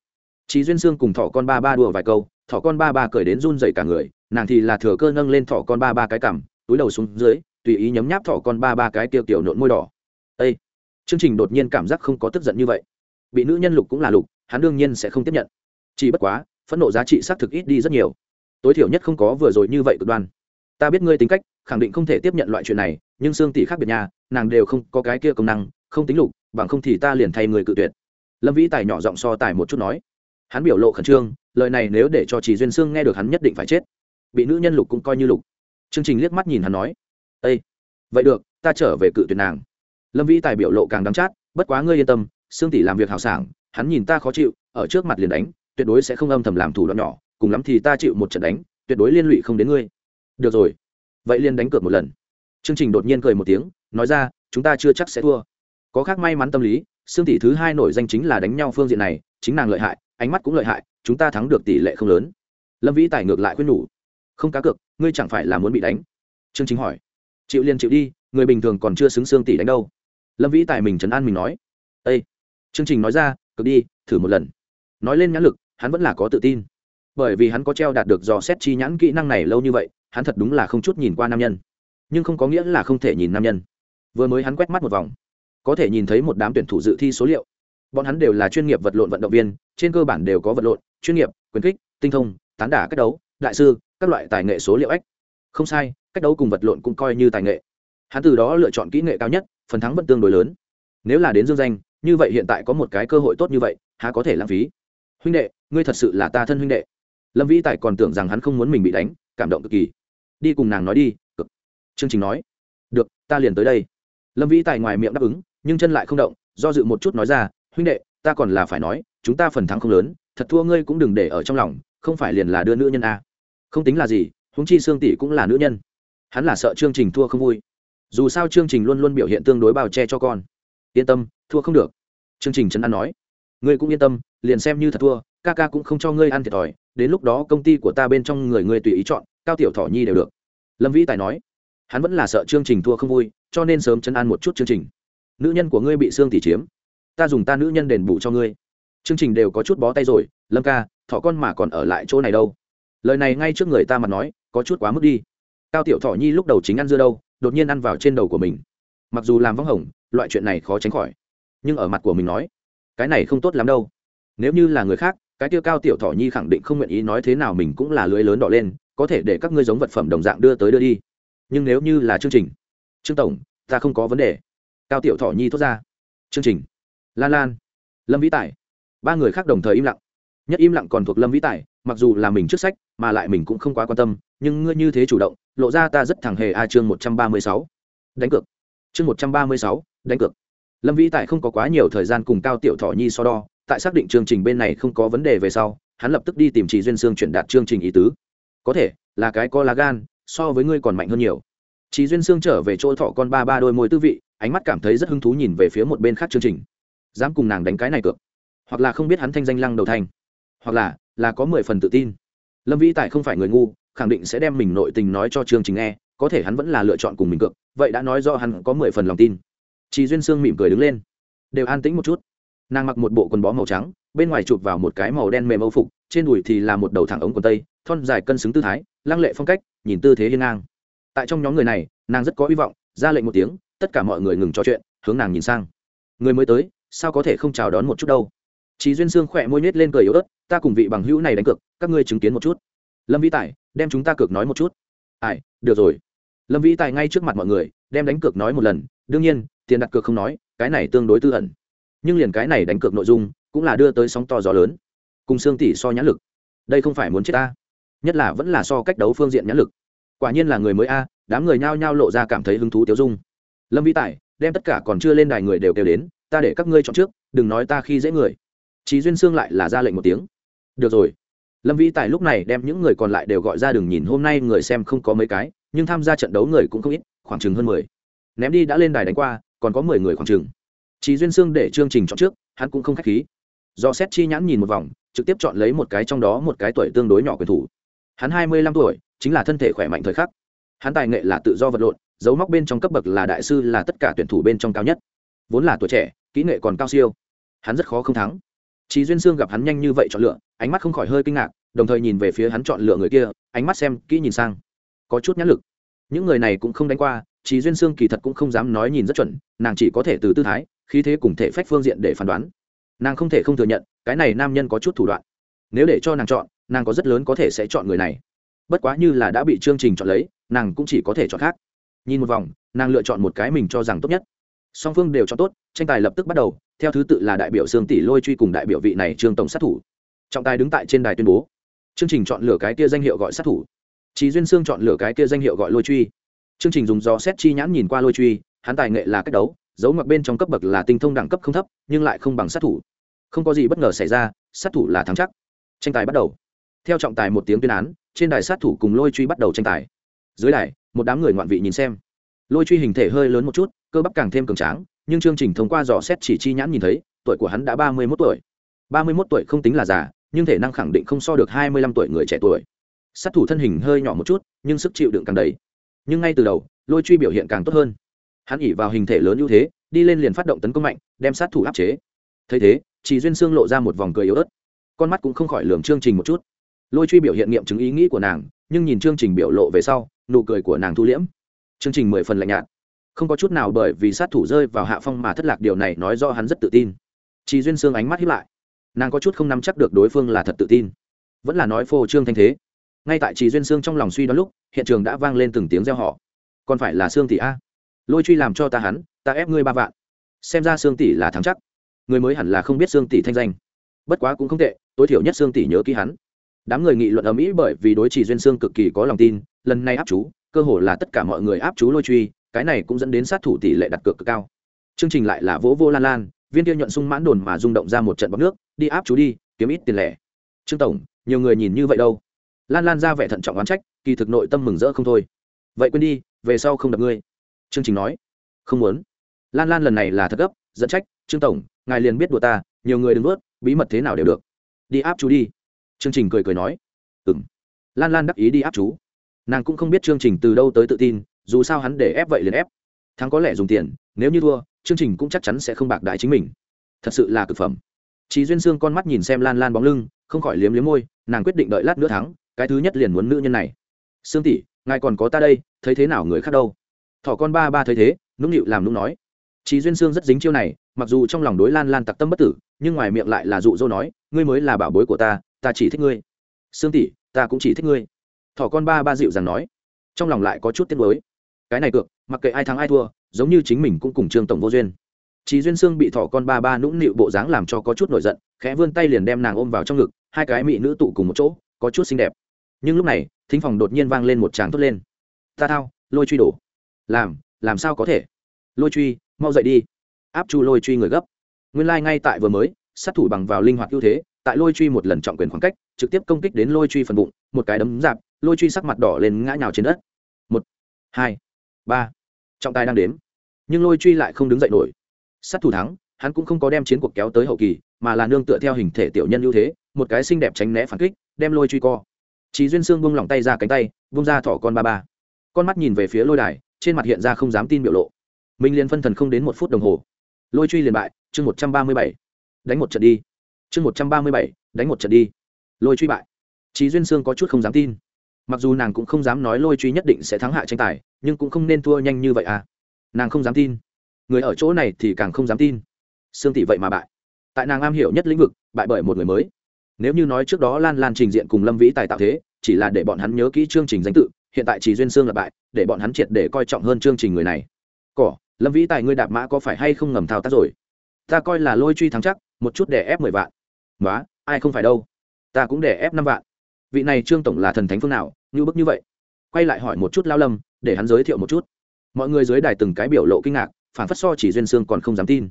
Speaker 1: Chị duyên sương cùng thỏ con ba ba đùa vài câu, thỏ con ba ba cởi đến run dậy cả người nàng thì là thừa cơ nâng lên thỏ con ba ba cái cằm, túi đầu xuống dưới, tùy ý nhấm nháp thỏ con ba ba cái tiêu tiểu nộn môi đỏ. Â chương trình đột nhiên cảm giác không có tức giận như vậy. Bị nữ nhân lục cũng là lục, hắn đương nhiên sẽ không tiếp nhận. Chỉ bất quá, phẫn nộ giá trị xác thực ít đi rất nhiều. Tối thiểu nhất không có vừa rồi như vậy cực đoan. Ta biết ngươi tính cách, khẳng định không thể tiếp nhận loại chuyện này, nhưng xương tỷ khác biệt nhà nàng đều không có cái kia công năng, không tính lục, bằng không thì ta liền thay người cự tuyệt. Lâm vĩ tài nhỏ giọng so tài một chút nói. Hắn biểu lộ khẩn trương, lời này nếu để cho chỉ duyên xương nghe được hắn nhất định phải chết bị nữ nhân lục cũng coi như lục. Chương trình liếc mắt nhìn hắn nói ây vậy được, ta trở về cự tuyệt nàng. Lâm vĩ tài biểu lộ càng đắm chát, bất quá ngươi yên tâm, sương tỷ làm việc hào sảng, hắn nhìn ta khó chịu, ở trước mặt liền đánh, tuyệt đối sẽ không âm thầm làm thủ đoạn nhỏ, cùng lắm thì ta chịu một trận đánh, tuyệt đối liên lụy không đến ngươi. Được rồi, vậy liền đánh cược một lần. Chương trình đột nhiên cười một tiếng, nói ra, chúng ta chưa chắc sẽ thua. Có khác may mắn tâm lý xương tỷ thứ hai nổi danh chính là đánh nhau phương diện này, chính nàng lợi hại, ánh mắt cũng lợi hại, chúng ta thắng được tỷ lệ không lớn. Lâm vĩ tài ngược lại khuyên nhủ không cá cược, ngươi chẳng phải là muốn bị đánh? Chương chính hỏi. Chịu liền chịu đi, người bình thường còn chưa xứng xương tỷ đánh đâu. Lâm vĩ tài mình trấn an mình nói. Â chương trình nói ra cực đi, thử một lần. Nói lên nhãn lực, hắn vẫn là có tự tin. Bởi vì hắn có treo đạt được dò xét chi nhãn kỹ năng này lâu như vậy, hắn thật đúng là không chút nhìn qua nam nhân. Nhưng không có nghĩa là không thể nhìn nam nhân. Vừa mới hắn quét mắt một vòng, có thể nhìn thấy một đám tuyển thủ dự thi số liệu. Bọn hắn đều là chuyên nghiệp vật lộn vận động viên, trên cơ bản đều có vật lộn, chuyên nghiệp, quyền kích, tinh thông, tán đả cách đấu, đại sư các loại tài nghệ số liệu ếch không sai, cách đấu cùng vật lộn cũng coi như tài nghệ. Hắn từ đó lựa chọn kỹ nghệ cao nhất, phần thắng vẫn tương đối lớn. Nếu là đến dương danh, như vậy hiện tại có một cái cơ hội tốt như vậy, há có thể lãng phí. Huynh đệ, ngươi thật sự là ta thân huynh đệ. Lâm vĩ tài còn tưởng rằng hắn không muốn mình bị đánh, cảm động cực kỳ. Đi cùng nàng nói đi, cực. Chương trình nói. Được, ta liền tới đây. Lâm vĩ tài ngoài miệng đáp ứng, nhưng chân lại không động, do dự một chút nói ra, huynh đệ, ta còn là phải nói, chúng ta phần thắng không lớn, thật thua ngươi cũng đừng để ở trong lòng, không phải liền là đưa nữ nhân a không tính là gì húng chi xương tỷ cũng là nữ nhân. Hắn là sợ chương trình thua không vui. Dù sao chương trình luôn luôn biểu hiện tương đối bao che cho con. Yên tâm, thua không được. Chương trình trấn an nói. Ngươi cũng yên tâm, liền xem như thật thua, ca ca cũng không cho ngươi ăn thiệt thòi, đến lúc đó công ty của ta bên trong người ngươi tùy ý chọn, cao tiểu thỏ nhi đều được. Lâm vĩ tài nói. Hắn vẫn là sợ chương trình thua không vui, cho nên sớm chấn an một chút chương trình. Nữ nhân của ngươi bị xương tỷ chiếm. Ta dùng ta nữ nhân đền bù cho ngươi. Chương trình đều có chút bó tay rồi. Lâm ca, thỏ con mà còn ở lại chỗ này đâu? Lời này ngay trước người ta mà nói, có chút quá mức đi. Cao tiểu thọ nhi lúc đầu chính ăn dưa đâu, đột nhiên ăn vào trên đầu của mình. Mặc dù làm vắng hồng, loại chuyện này khó tránh khỏi. Nhưng ở mặt của mình nói, cái này không tốt lắm đâu. Nếu như là người khác, cái tiêu cao tiểu thọ nhi khẳng định không nguyện ý nói thế nào mình cũng là lưới lớn đỏ lên, có thể để các ngươi giống vật phẩm đồng dạng đưa tới đưa đi. Nhưng nếu như là chương trình, trương tổng, ta không có vấn đề. Cao tiểu thọ nhi thốt ra. Chương trình? Lan lan. Lâm vĩ tài. Ba người khác đồng thời im lặng. Nhất im lặng còn thuộc lâm vĩ tài mặc dù là mình trước sách, mà lại mình cũng không quá quan tâm, nhưng ngươi như thế chủ động, lộ ra ta rất thẳng hề a chương một trăm ba mươi sáu. Đánh cược. Chương một trăm ba mươi sáu, đánh cược. Lâm vĩ tại không có quá nhiều thời gian cùng cao tiểu thọ nhi so đo, tại xác định chương trình bên này không có vấn đề về sau, hắn lập tức đi tìm chị duyên sương chuyển đạt chương trình ý tứ. Có thể, là cái có lá gan, so với ngươi còn mạnh hơn nhiều. Chị duyên sương trở về chỗ thọ con ba ba đôi môi tư vị, ánh mắt cảm thấy rất hứng thú nhìn về phía một bên khác chương trình. Dám cùng nàng đánh cái này cược. Hoặc là không biết hắn thanh danh lăng đầu thanh hoặc là là có mười phần tự tin. Lâm vĩ tài không phải người ngu, khẳng định sẽ đem mình nội tình nói cho chương trình nghe, có thể hắn vẫn là lựa chọn cùng mình cược, vậy đã nói do hắn có mười phần lòng tin. Chị duyên sương mỉm cười đứng lên. Đều an tĩnh một chút. Nàng mặc một bộ quần bó màu trắng, bên ngoài chụp vào một cái màu đen mềm âu phục, trên đùi thì là một đầu thẳng ống quần tây, thon dài cân xứng tư thái, lăng lệ phong cách, nhìn tư thế hiên ngang. Tại trong nhóm người này, nàng rất có hy vọng, ra lệnh một tiếng, tất cả mọi người ngừng trò chuyện, hướng nàng nhìn sang. Người mới tới, sao có thể không chào đón một chút đâu? Chị duyên sương khỏe môi nhét lên cười yếu ớt ta cùng vị bằng hữu này đánh cược, các ngươi chứng kiến một chút. Lâm vĩ tài, đem chúng ta cược nói một chút. Ai, được rồi. Lâm vĩ tài ngay trước mặt mọi người, đem đánh cược nói một lần, đương nhiên, tiền đặt cược không nói, cái này tương đối tư ẩn. Nhưng liền cái này đánh cược nội dung, cũng là đưa tới sóng to gió lớn. Cùng xương tỷ so nhãn lực. Đây không phải muốn chết ta. Nhất là vẫn là so cách đấu phương diện nhãn lực. Quả nhiên là người mới a, đám người nhao nhao lộ ra cảm thấy hứng thú tiêu dung. Lâm vĩ tài, đem tất cả còn chưa lên đài người đều kêu đến, ta để các ngươi chọn trước, đừng nói ta khi dễ người. Chí duyên xương lại là ra lệnh một tiếng được rồi. Lâm vĩ tài lúc này đem những người còn lại đều gọi ra đừng nhìn, hôm nay người xem không có mấy cái, nhưng tham gia trận đấu người cũng không ít, khoảng chừng hơn mười. Ném đi đã lên đài đánh qua, còn có mười người khoảng chừng. Chỉ duyên xương để chương trình chọn trước, hắn cũng không khách khí. Do xét chi nhãn nhìn một vòng, trực tiếp chọn lấy một cái trong đó một cái tuổi tương đối nhỏ quyền thủ. Hắn hai mươi lăm tuổi, chính là thân thể khỏe mạnh thời khắc. Hắn tài nghệ là tự do vật lộn, dấu móc bên trong cấp bậc là đại sư là tất cả tuyển thủ bên trong cao nhất. Vốn là tuổi trẻ, kỹ nghệ còn cao siêu. Hắn rất khó không thắng. Chí Duyên Sương gặp hắn nhanh như vậy chọn lựa, ánh mắt không khỏi hơi kinh ngạc, đồng thời nhìn về phía hắn chọn lựa người kia, ánh mắt xem kỹ nhìn sang, có chút nhãn lực. Những người này cũng không đánh qua, Chí Duyên Sương kỳ thật cũng không dám nói nhìn rất chuẩn, nàng chỉ có thể từ tư thái, khí thế cùng thể phách phương diện để phán đoán. Nàng không thể không thừa nhận, cái này nam nhân có chút thủ đoạn. Nếu để cho nàng chọn, nàng có rất lớn có thể sẽ chọn người này. Bất quá như là đã bị chương trình chọn lấy, nàng cũng chỉ có thể chọn khác. Nhìn một vòng, nàng lựa chọn một cái mình cho rằng tốt nhất song phương đều cho tốt, tranh tài lập tức bắt đầu, theo thứ tự là đại biểu sương tỷ lôi truy cùng đại biểu vị này trương tổng sát thủ. Trọng tài đứng tại trên đài tuyên bố. Chương trình chọn lựa cái kia danh hiệu gọi sát thủ. Trí duyên sương chọn lựa cái kia danh hiệu gọi lôi truy. Chương trình dùng do xét chi nhãn nhìn qua lôi truy, hắn tài nghệ là cách đấu, dấu ngoặc bên trong cấp bậc là tinh thông đẳng cấp không thấp, nhưng lại không bằng sát thủ. Không có gì bất ngờ xảy ra, sát thủ là thắng chắc. Tranh tài bắt đầu. Theo trọng tài một tiếng tuyên án, trên đài sát thủ cùng lôi truy bắt đầu tranh tài. Dưới đài, một đám người ngoạn vị nhìn xem. Lôi truy hình thể hơi lớn một chút cơ bắp càng thêm cường tráng, nhưng chương trình thông qua dò xét chỉ chi nhãn nhìn thấy, tuổi của hắn đã ba mươi mốt tuổi. ba mươi mốt tuổi không tính là già, nhưng thể năng khẳng định không so được hai mươi lăm tuổi người trẻ tuổi. Sát thủ thân hình hơi nhỏ một chút, nhưng sức chịu đựng càng đầy. Nhưng ngay từ đầu, lôi truy biểu hiện càng tốt hơn. Hắn ỉ vào hình thể lớn ưu thế, đi lên liền phát động tấn công mạnh, đem sát thủ áp chế. Thấy thế, chỉ duyên xương lộ ra một vòng cười yếu ớt. Con mắt cũng không khỏi lường chương trình một chút. Lôi truy biểu hiện nghiệm chứng ý nghĩ của nàng, nhưng nhìn chương trình biểu lộ về sau, nụ cười của nàng thu liễm. Chương trình mười phần lạnh nhạt không có chút nào bởi vì sát thủ rơi vào hạ phong mà thất lạc, điều này nói do hắn rất tự tin. Chị duyên sương ánh mắt hiếp lại. Nàng có chút không nắm chắc được đối phương là thật tự tin. Vẫn là nói phô trương thanh thế. Ngay tại chị duyên sương trong lòng suy đoán lúc, hiện trường đã vang lên từng tiếng reo họ còn phải là sương tỷ a? Lôi truy làm cho ta hắn, ta ép ngươi ba vạn. Xem ra sương tỷ là thắng chắc. Người mới hẳn là không biết sương tỷ thanh danh. Bất quá cũng không tệ, tối thiểu nhất sương tỷ nhớ ký hắn. Đám người nghị luận ở mỹ bởi vì đối chỉ duyên sương cực kỳ có lòng tin, lần này áp chú, cơ hồ là tất cả mọi người áp chú lôi truy cái này cũng dẫn đến sát thủ tỷ lệ đặt cược cực cao. Chương trình lại là vỗ vô lan lan, viên tiêu nhuận sung mãn đồn mà rung động ra một trận bọc nước, đi áp chú đi, kiếm ít tiền lẻ. Trương tổng, nhiều người nhìn như vậy đâu? Lan lan ra vẻ thận trọng oán trách, kỳ thực nội tâm mừng rỡ không thôi. Vậy quên đi, về sau không đập ngươi. Chương trình nói. Không muốn. Lan lan lần này là thật gấp dẫn trách, trương tổng, ngài liền biết đùa ta, nhiều người đừng vớt bí mật thế nào đều được. Đi áp chú đi. Chương trình cười cười nói. Ừ m lan lan đắc ý đi áp chú. Nàng cũng không biết chương trình từ đâu tới tự tin dù sao hắn để ép vậy liền ép. Thắng có lẽ dùng tiền, nếu như thua, chương trình cũng chắc chắn sẽ không bạc đại chính mình. Thật sự là cực phẩm. Chị duyên sương con mắt nhìn xem lan lan bóng lưng, không khỏi liếm liếm môi, nàng quyết định đợi lát nữa thắng, cái thứ nhất liền muốn nữ nhân này. Sương tỷ, ngài còn có ta đây, thấy thế nào người khác đâu? Thỏ con ba ba thấy thế, nũng nịu làm nũng nói. Chị duyên sương rất dính chiêu này, mặc dù trong lòng đối lan lan tặc tâm bất tử, nhưng ngoài miệng lại là dụ dỗ nói, ngươi mới là bảo bối của ta ta chỉ thích ngươi. Sương tỷ, ta cũng chỉ thích ngươi. Thỏ con ba ba dịu dàng nói. Trong lòng lại có chút tiếc nuối cái này cược, mặc kệ ai thắng ai thua, giống như chính mình cũng cùng trương tổng vô duyên. Chí duyên sương bị thỏ con ba ba nũng nịu bộ dáng làm cho có chút nổi giận, khẽ vươn tay liền đem nàng ôm vào trong ngực, hai cái mỹ nữ tụ cùng một chỗ, có chút xinh đẹp. Nhưng lúc này, thính phòng đột nhiên vang lên một tràng thốt lên. Ta thao, lôi truy đổ. Làm làm sao có thể? Lôi truy, mau dậy đi. Áp chu lôi truy người gấp. Nguyên lai、like、ngay tại vừa mới, sát thủ bằng vào linh hoạt ưu thế, tại lôi truy một lần trọng quyền khoảng cách, trực tiếp công kích đến lôi truy phần bụng, một cái đấm dạp, lôi truy sắc mặt đỏ lên ngã nhào trên đất. Một, hai ba trọng tài đang đếm nhưng lôi truy lại không đứng dậy nổi sát thủ thắng hắn cũng không có đem chiến cuộc kéo tới hậu kỳ mà là nương tựa theo hình thể tiểu nhân ưu thế một cái xinh đẹp tránh né phản kích đem lôi truy co Chí Duyên Sương bung lỏng tay ra cánh tay, bung ra thỏ con ba ba. Con mắt nhìn về phía lôi đài, trên mặt hiện ra không dám tin biểu lộ. Minh Liên phân thần không đến một phút đồng hồ. Lôi truy liền bại, chương một trăm ba mươi bảy, Đánh một trận đi. Chương một trăm ba mươi bảy, đánh một trận đi. Lôi truy bại. Chí Duyên Sương có chút không dám tin mặc dù nàng cũng không dám nói lôi truy nhất định sẽ thắng hạ tranh tài nhưng cũng không nên thua nhanh như vậy à. Nàng không dám tin. Người ở chỗ này thì càng không dám tin. Sương tỷ vậy mà bại. Tại nàng am hiểu nhất lĩnh vực, bại bởi một người mới. Nếu như nói trước đó lan lan trình diện cùng lâm vĩ tài tạo thế, chỉ là để bọn hắn nhớ kỹ chương trình danh tự, hiện tại chỉ duyên xương là bại, để bọn hắn triệt để coi trọng hơn chương trình người này. Cỏ, lâm vĩ tài ngươi đạp mã có phải hay không ngầm thao tác rồi? Ta coi là lôi truy thắng chắc, một chút để ép mười vạn. Nói ai không phải đâu. Ta cũng để ép năm vạn. Vị này trương tổng là thần thánh phương nào, như bức như vậy. Quay lại hỏi một chút lao lâm để hắn giới thiệu một chút. Mọi người dưới đài từng cái biểu lộ kinh ngạc phản phất so chỉ duyên xương còn không dám tin.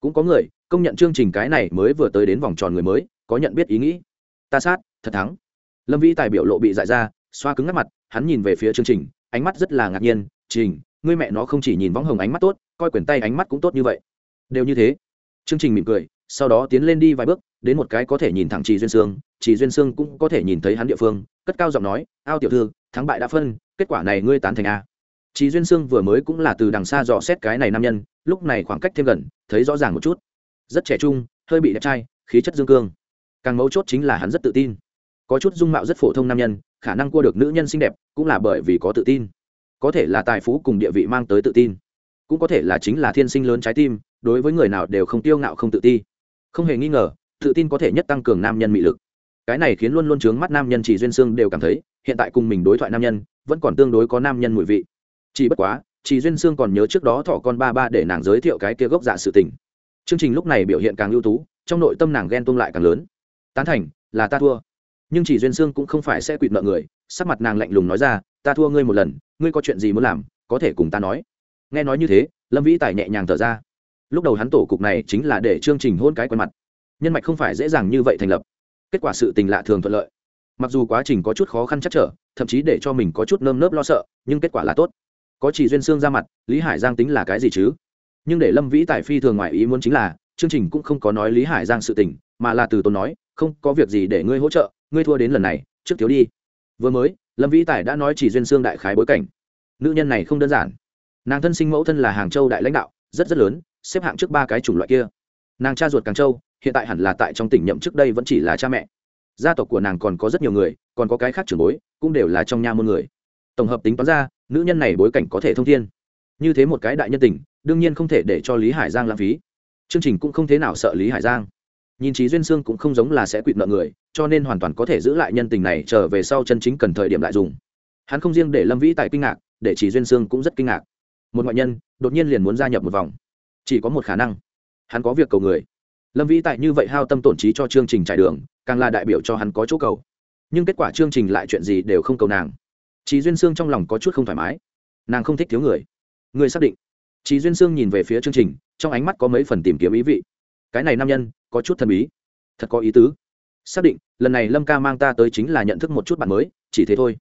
Speaker 1: Cũng có người, công nhận chương trình cái này mới vừa tới đến vòng tròn người mới, có nhận biết ý nghĩ. Ta sát, thật thắng. Lâm vĩ tài biểu lộ bị dại ra, xoa cứng ngắt mặt, hắn nhìn về phía chương trình, ánh mắt rất là ngạc nhiên, trình, ngươi mẹ nó không chỉ nhìn võng hồng ánh mắt tốt, coi quyển tay ánh mắt cũng tốt như vậy. Đều như thế. Chương trình mỉm cười, sau đó tiến lên đi vài bước, đến một cái có thể nhìn thẳng trì duyên sương trì duyên sương cũng có thể nhìn thấy hắn địa phương, cất cao giọng nói, ao tiểu thư thắng bại đã phân, kết quả này ngươi tán thành a. Chí duyên sương vừa mới cũng là từ đằng xa dò xét cái này nam nhân, lúc này khoảng cách thêm gần, thấy rõ ràng một chút. Rất trẻ trung, hơi bị đẹp trai, khí chất dương cương. Càng mấu chốt chính là hắn rất tự tin. Có chút dung mạo rất phổ thông nam nhân, khả năng cua được nữ nhân xinh đẹp, cũng là bởi vì có tự tin. Có thể là tài phú cùng địa vị mang tới tự tin. Cũng có thể là chính là thiên sinh lớn trái tim, đối với người nào đều không tiêu ngạo không tự ti. Không hề nghi ngờ, tự tin có thể nhất tăng cường nam nhân mị lực. Cái này khiến luôn luôn chướng mắt nam nhân chỉ duyên sương đều cảm thấy hiện tại cùng mình đối thoại nam nhân, vẫn còn tương đối có nam nhân mùi vị. Chỉ bất quá chỉ duyên sương còn nhớ trước đó thọ con ba ba để nàng giới thiệu cái kia gốc dạ sự tình. Chương trình lúc này biểu hiện càng ưu tú, trong nội tâm nàng ghen tuông lại càng lớn. Tán thành, là ta thua. Nhưng chỉ duyên sương cũng không phải sẽ quỵt nợ người, sắc mặt nàng lạnh lùng nói ra, ta thua ngươi một lần, ngươi có chuyện gì muốn làm, có thể cùng ta nói. Nghe nói như thế, lâm vĩ tài nhẹ nhàng thở ra. Lúc đầu hắn tổ cục này chính là để chương trình hôn cái quen mặt. Nhân mạch không phải dễ dàng như vậy thành lập. Kết quả sự tình lạ thường thuận lợi mặc dù quá trình có chút khó khăn chắc trở, thậm chí để cho mình có chút nơm nớp lo sợ, nhưng kết quả là tốt. Có chỉ duyên xương ra mặt, lý hải giang tính là cái gì chứ? Nhưng để lâm vĩ tài phi thường ngoài ý muốn chính là, chương trình cũng không có nói lý hải giang sự tình, mà là từ tốn nói, không, có việc gì để ngươi hỗ trợ, ngươi thua đến lần này, trước thiếu đi. Vừa mới, lâm vĩ tài đã nói chỉ duyên xương đại khái bối cảnh. Nữ nhân này không đơn giản. Nàng thân sinh mẫu thân là hàng châu đại lãnh đạo, rất rất lớn, xếp hạng trước ba cái chủng loại kia. Nàng cha ruột càng châu, hiện tại hẳn là tại trong tỉnh nhậm trước đây vẫn chỉ là cha mẹ gia tộc của nàng còn có rất nhiều người, còn có cái khác trưởng bối, cũng đều là trong nha môn người. Tổng hợp tính toán ra, nữ nhân này bối cảnh có thể thông thiên. Như thế một cái đại nhân tình, đương nhiên không thể để cho lý hải giang lãng phí. Chương trình cũng không thế nào sợ lý hải giang. Nhìn trí duyên sương cũng không giống là sẽ quỵt nợ người, cho nên hoàn toàn có thể giữ lại nhân tình này trở về sau chân chính cần thời điểm lại dùng. Hắn không riêng để lâm vĩ tại kinh ngạc, để chỉ duyên sương cũng rất kinh ngạc. Một ngoại nhân, đột nhiên liền muốn gia nhập một vòng. Chỉ có một khả năng. Hắn có việc cầu người lâm vĩ tại như vậy hao tâm tổn trí cho chương trình trải đường, càng là đại biểu cho hắn có chỗ cầu. Nhưng kết quả chương trình lại chuyện gì đều không cầu nàng. Chị duyên sương trong lòng có chút không thoải mái. Nàng không thích thiếu người. Người xác định. Chị duyên sương nhìn về phía chương trình, trong ánh mắt có mấy phần tìm kiếm ý vị. Cái này nam nhân, có chút thần bí. Thật có ý tứ. Xác định, lần này lâm ca mang ta tới chính là nhận thức một chút bạn mới, chỉ thế thôi.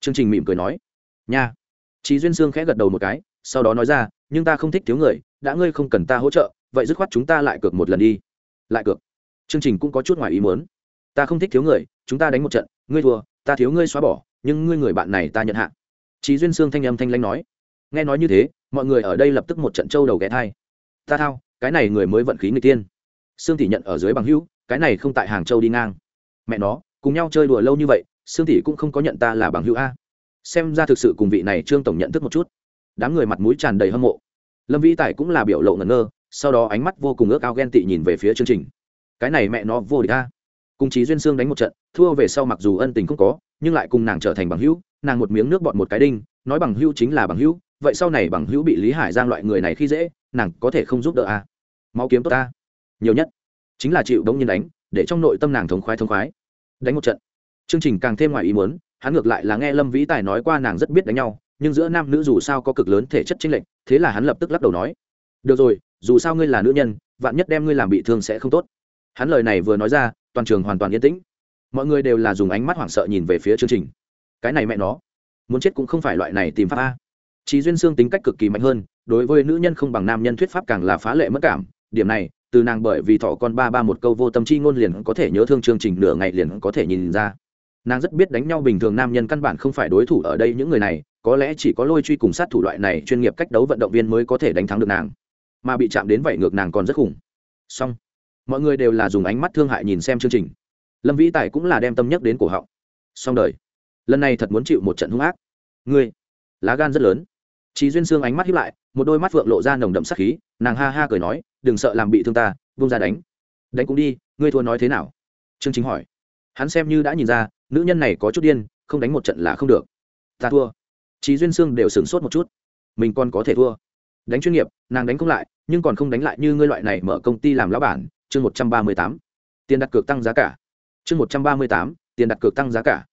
Speaker 1: Chương trình mỉm cười nói. Nha. Chị duyên sương khẽ gật đầu một cái, sau đó nói ra, nhưng ta không thích thiếu người, đã ngươi không cần ta hỗ trợ, vậy dứt khoát chúng ta lại cược một lần đi lại cược. Chương trình cũng có chút ngoài ý muốn. Ta không thích thiếu người, chúng ta đánh một trận, ngươi thua, ta thiếu ngươi xóa bỏ, nhưng ngươi người bạn này ta nhận hạ. Trí duyên sương thanh âm thanh lãnh nói. Nghe nói như thế, mọi người ở đây lập tức một trận trâu đầu ghé thai. Ta thao, cái này người mới vận khí người tiên. Sương tỷ nhận ở dưới bằng hữu, cái này không tại hàng châu đi ngang. Mẹ nó, cùng nhau chơi đùa lâu như vậy, sương tỷ cũng không có nhận ta là bằng hữu a. Xem ra thực sự cùng vị này trương tổng nhận thức một chút. Đám người mặt mũi tràn đầy hâm mộ. Lâm vĩ tài cũng là biểu lộ ngẩn ngơ sau đó ánh mắt vô cùng ước ao ghen tị nhìn về phía chương trình. Cái này mẹ nó, vô địch ta cùng chí duyên sương đánh một trận, thua về sau mặc dù ân tình không có, nhưng lại cùng nàng trở thành bằng hữu, nàng một miếng nước bọn một cái đinh, nói bằng hữu chính là bằng hữu, vậy sau này bằng hữu bị lý hải giang loại người này khi dễ, nàng có thể không giúp đỡ à. máu kiếm tốt ta nhiều nhất chính là chịu đống nhiên đánh, để trong nội tâm nàng thống khoái thống khoái. Đánh một trận. Chương trình càng thêm ngoài ý muốn, hắn ngược lại là nghe lâm vĩ tài nói qua nàng rất biết đánh nhau, nhưng giữa nam nữ dù sao có cực lớn thể chất chênh lệch, thế là hắn lập tức lắc đầu nói, được rồi dù sao ngươi là nữ nhân, vạn nhất đem ngươi làm bị thương sẽ không tốt. Hắn lời này vừa nói ra, toàn trường hoàn toàn yên tĩnh. Mọi người đều là dùng ánh mắt hoảng sợ nhìn về phía chương trình. Cái này mẹ nó, muốn chết cũng không phải loại này tìm pháp a. Chí duyên xương tính cách cực kỳ mạnh hơn, đối với nữ nhân không bằng nam nhân thuyết pháp càng là phá lệ mất cảm. Điểm này, từ nàng bởi vì thọ con ba ba một câu vô tâm chi ngôn liền có thể nhớ thương chương trình nửa ngày liền có thể nhìn ra. Nàng rất biết đánh nhau bình thường nam nhân căn bản không phải đối thủ ở đây những người này, có lẽ chỉ có lôi truy cùng sát thủ loại này chuyên nghiệp cách đấu vận động viên mới có thể đánh thắng được nàng mà bị chạm đến vậy ngược nàng còn rất khủng. Song mọi người đều là dùng ánh mắt thương hại nhìn xem chương trình. Lâm vĩ tài cũng là đem tâm nhắc đến cổ họng. Song đời. Lần này thật muốn chịu một trận hung ác. Ngươi, lá gan rất lớn. Chí duyên xương ánh mắt híp lại, một đôi mắt vượng lộ ra nồng đậm sát khí, nàng ha ha cười nói, đừng sợ làm bị thương ta, buông ra đánh. Đánh cũng đi, ngươi thua nói thế nào? Chương chính hỏi. Hắn xem như đã nhìn ra, nữ nhân này có chút điên, không đánh một trận là không được. Ta thua. Chí duyên sương đều sửng sốt một chút. Mình còn có thể thua đánh chuyên nghiệp nàng đánh không lại nhưng còn không đánh lại như ngươi loại này mở công ty làm lão bản chương một trăm ba mươi tám tiền đặt cược tăng giá cả chương một trăm ba mươi tám tiền đặt cược tăng giá cả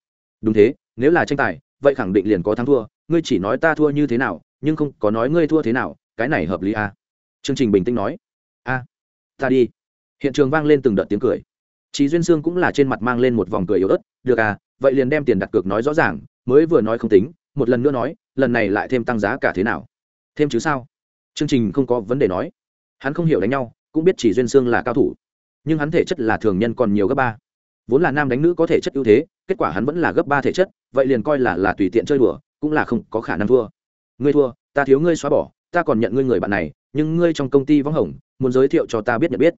Speaker 1: đúng thế nếu là tranh tài vậy khẳng định liền có thắng thua ngươi chỉ nói ta thua như thế nào nhưng không có nói ngươi thua thế nào cái này hợp lý à. chương trình bình tĩnh nói a ta đi hiện trường vang lên từng đợt tiếng cười Chí Duyên Sương cũng là trên mặt mang lên một vòng cười yếu ớt, được à, vậy liền đem tiền đặt cược nói rõ ràng, mới vừa nói không tính, một lần nữa nói, lần này lại thêm tăng giá cả thế nào? Thêm chứ sao? Chương trình không có vấn đề nói. Hắn không hiểu đánh nhau, cũng biết Chỉ Duyên Sương là cao thủ, nhưng hắn thể chất là thường nhân còn nhiều gấp ba. Vốn là nam đánh nữ có thể chất ưu thế, kết quả hắn vẫn là gấp ba thể chất, vậy liền coi là là tùy tiện chơi đùa, cũng là không có khả năng thua. Ngươi thua, ta thiếu ngươi xóa bỏ, ta còn nhận ngươi người bạn này, nhưng ngươi trong công ty võng hồng, muốn giới thiệu cho ta biết nhận biết.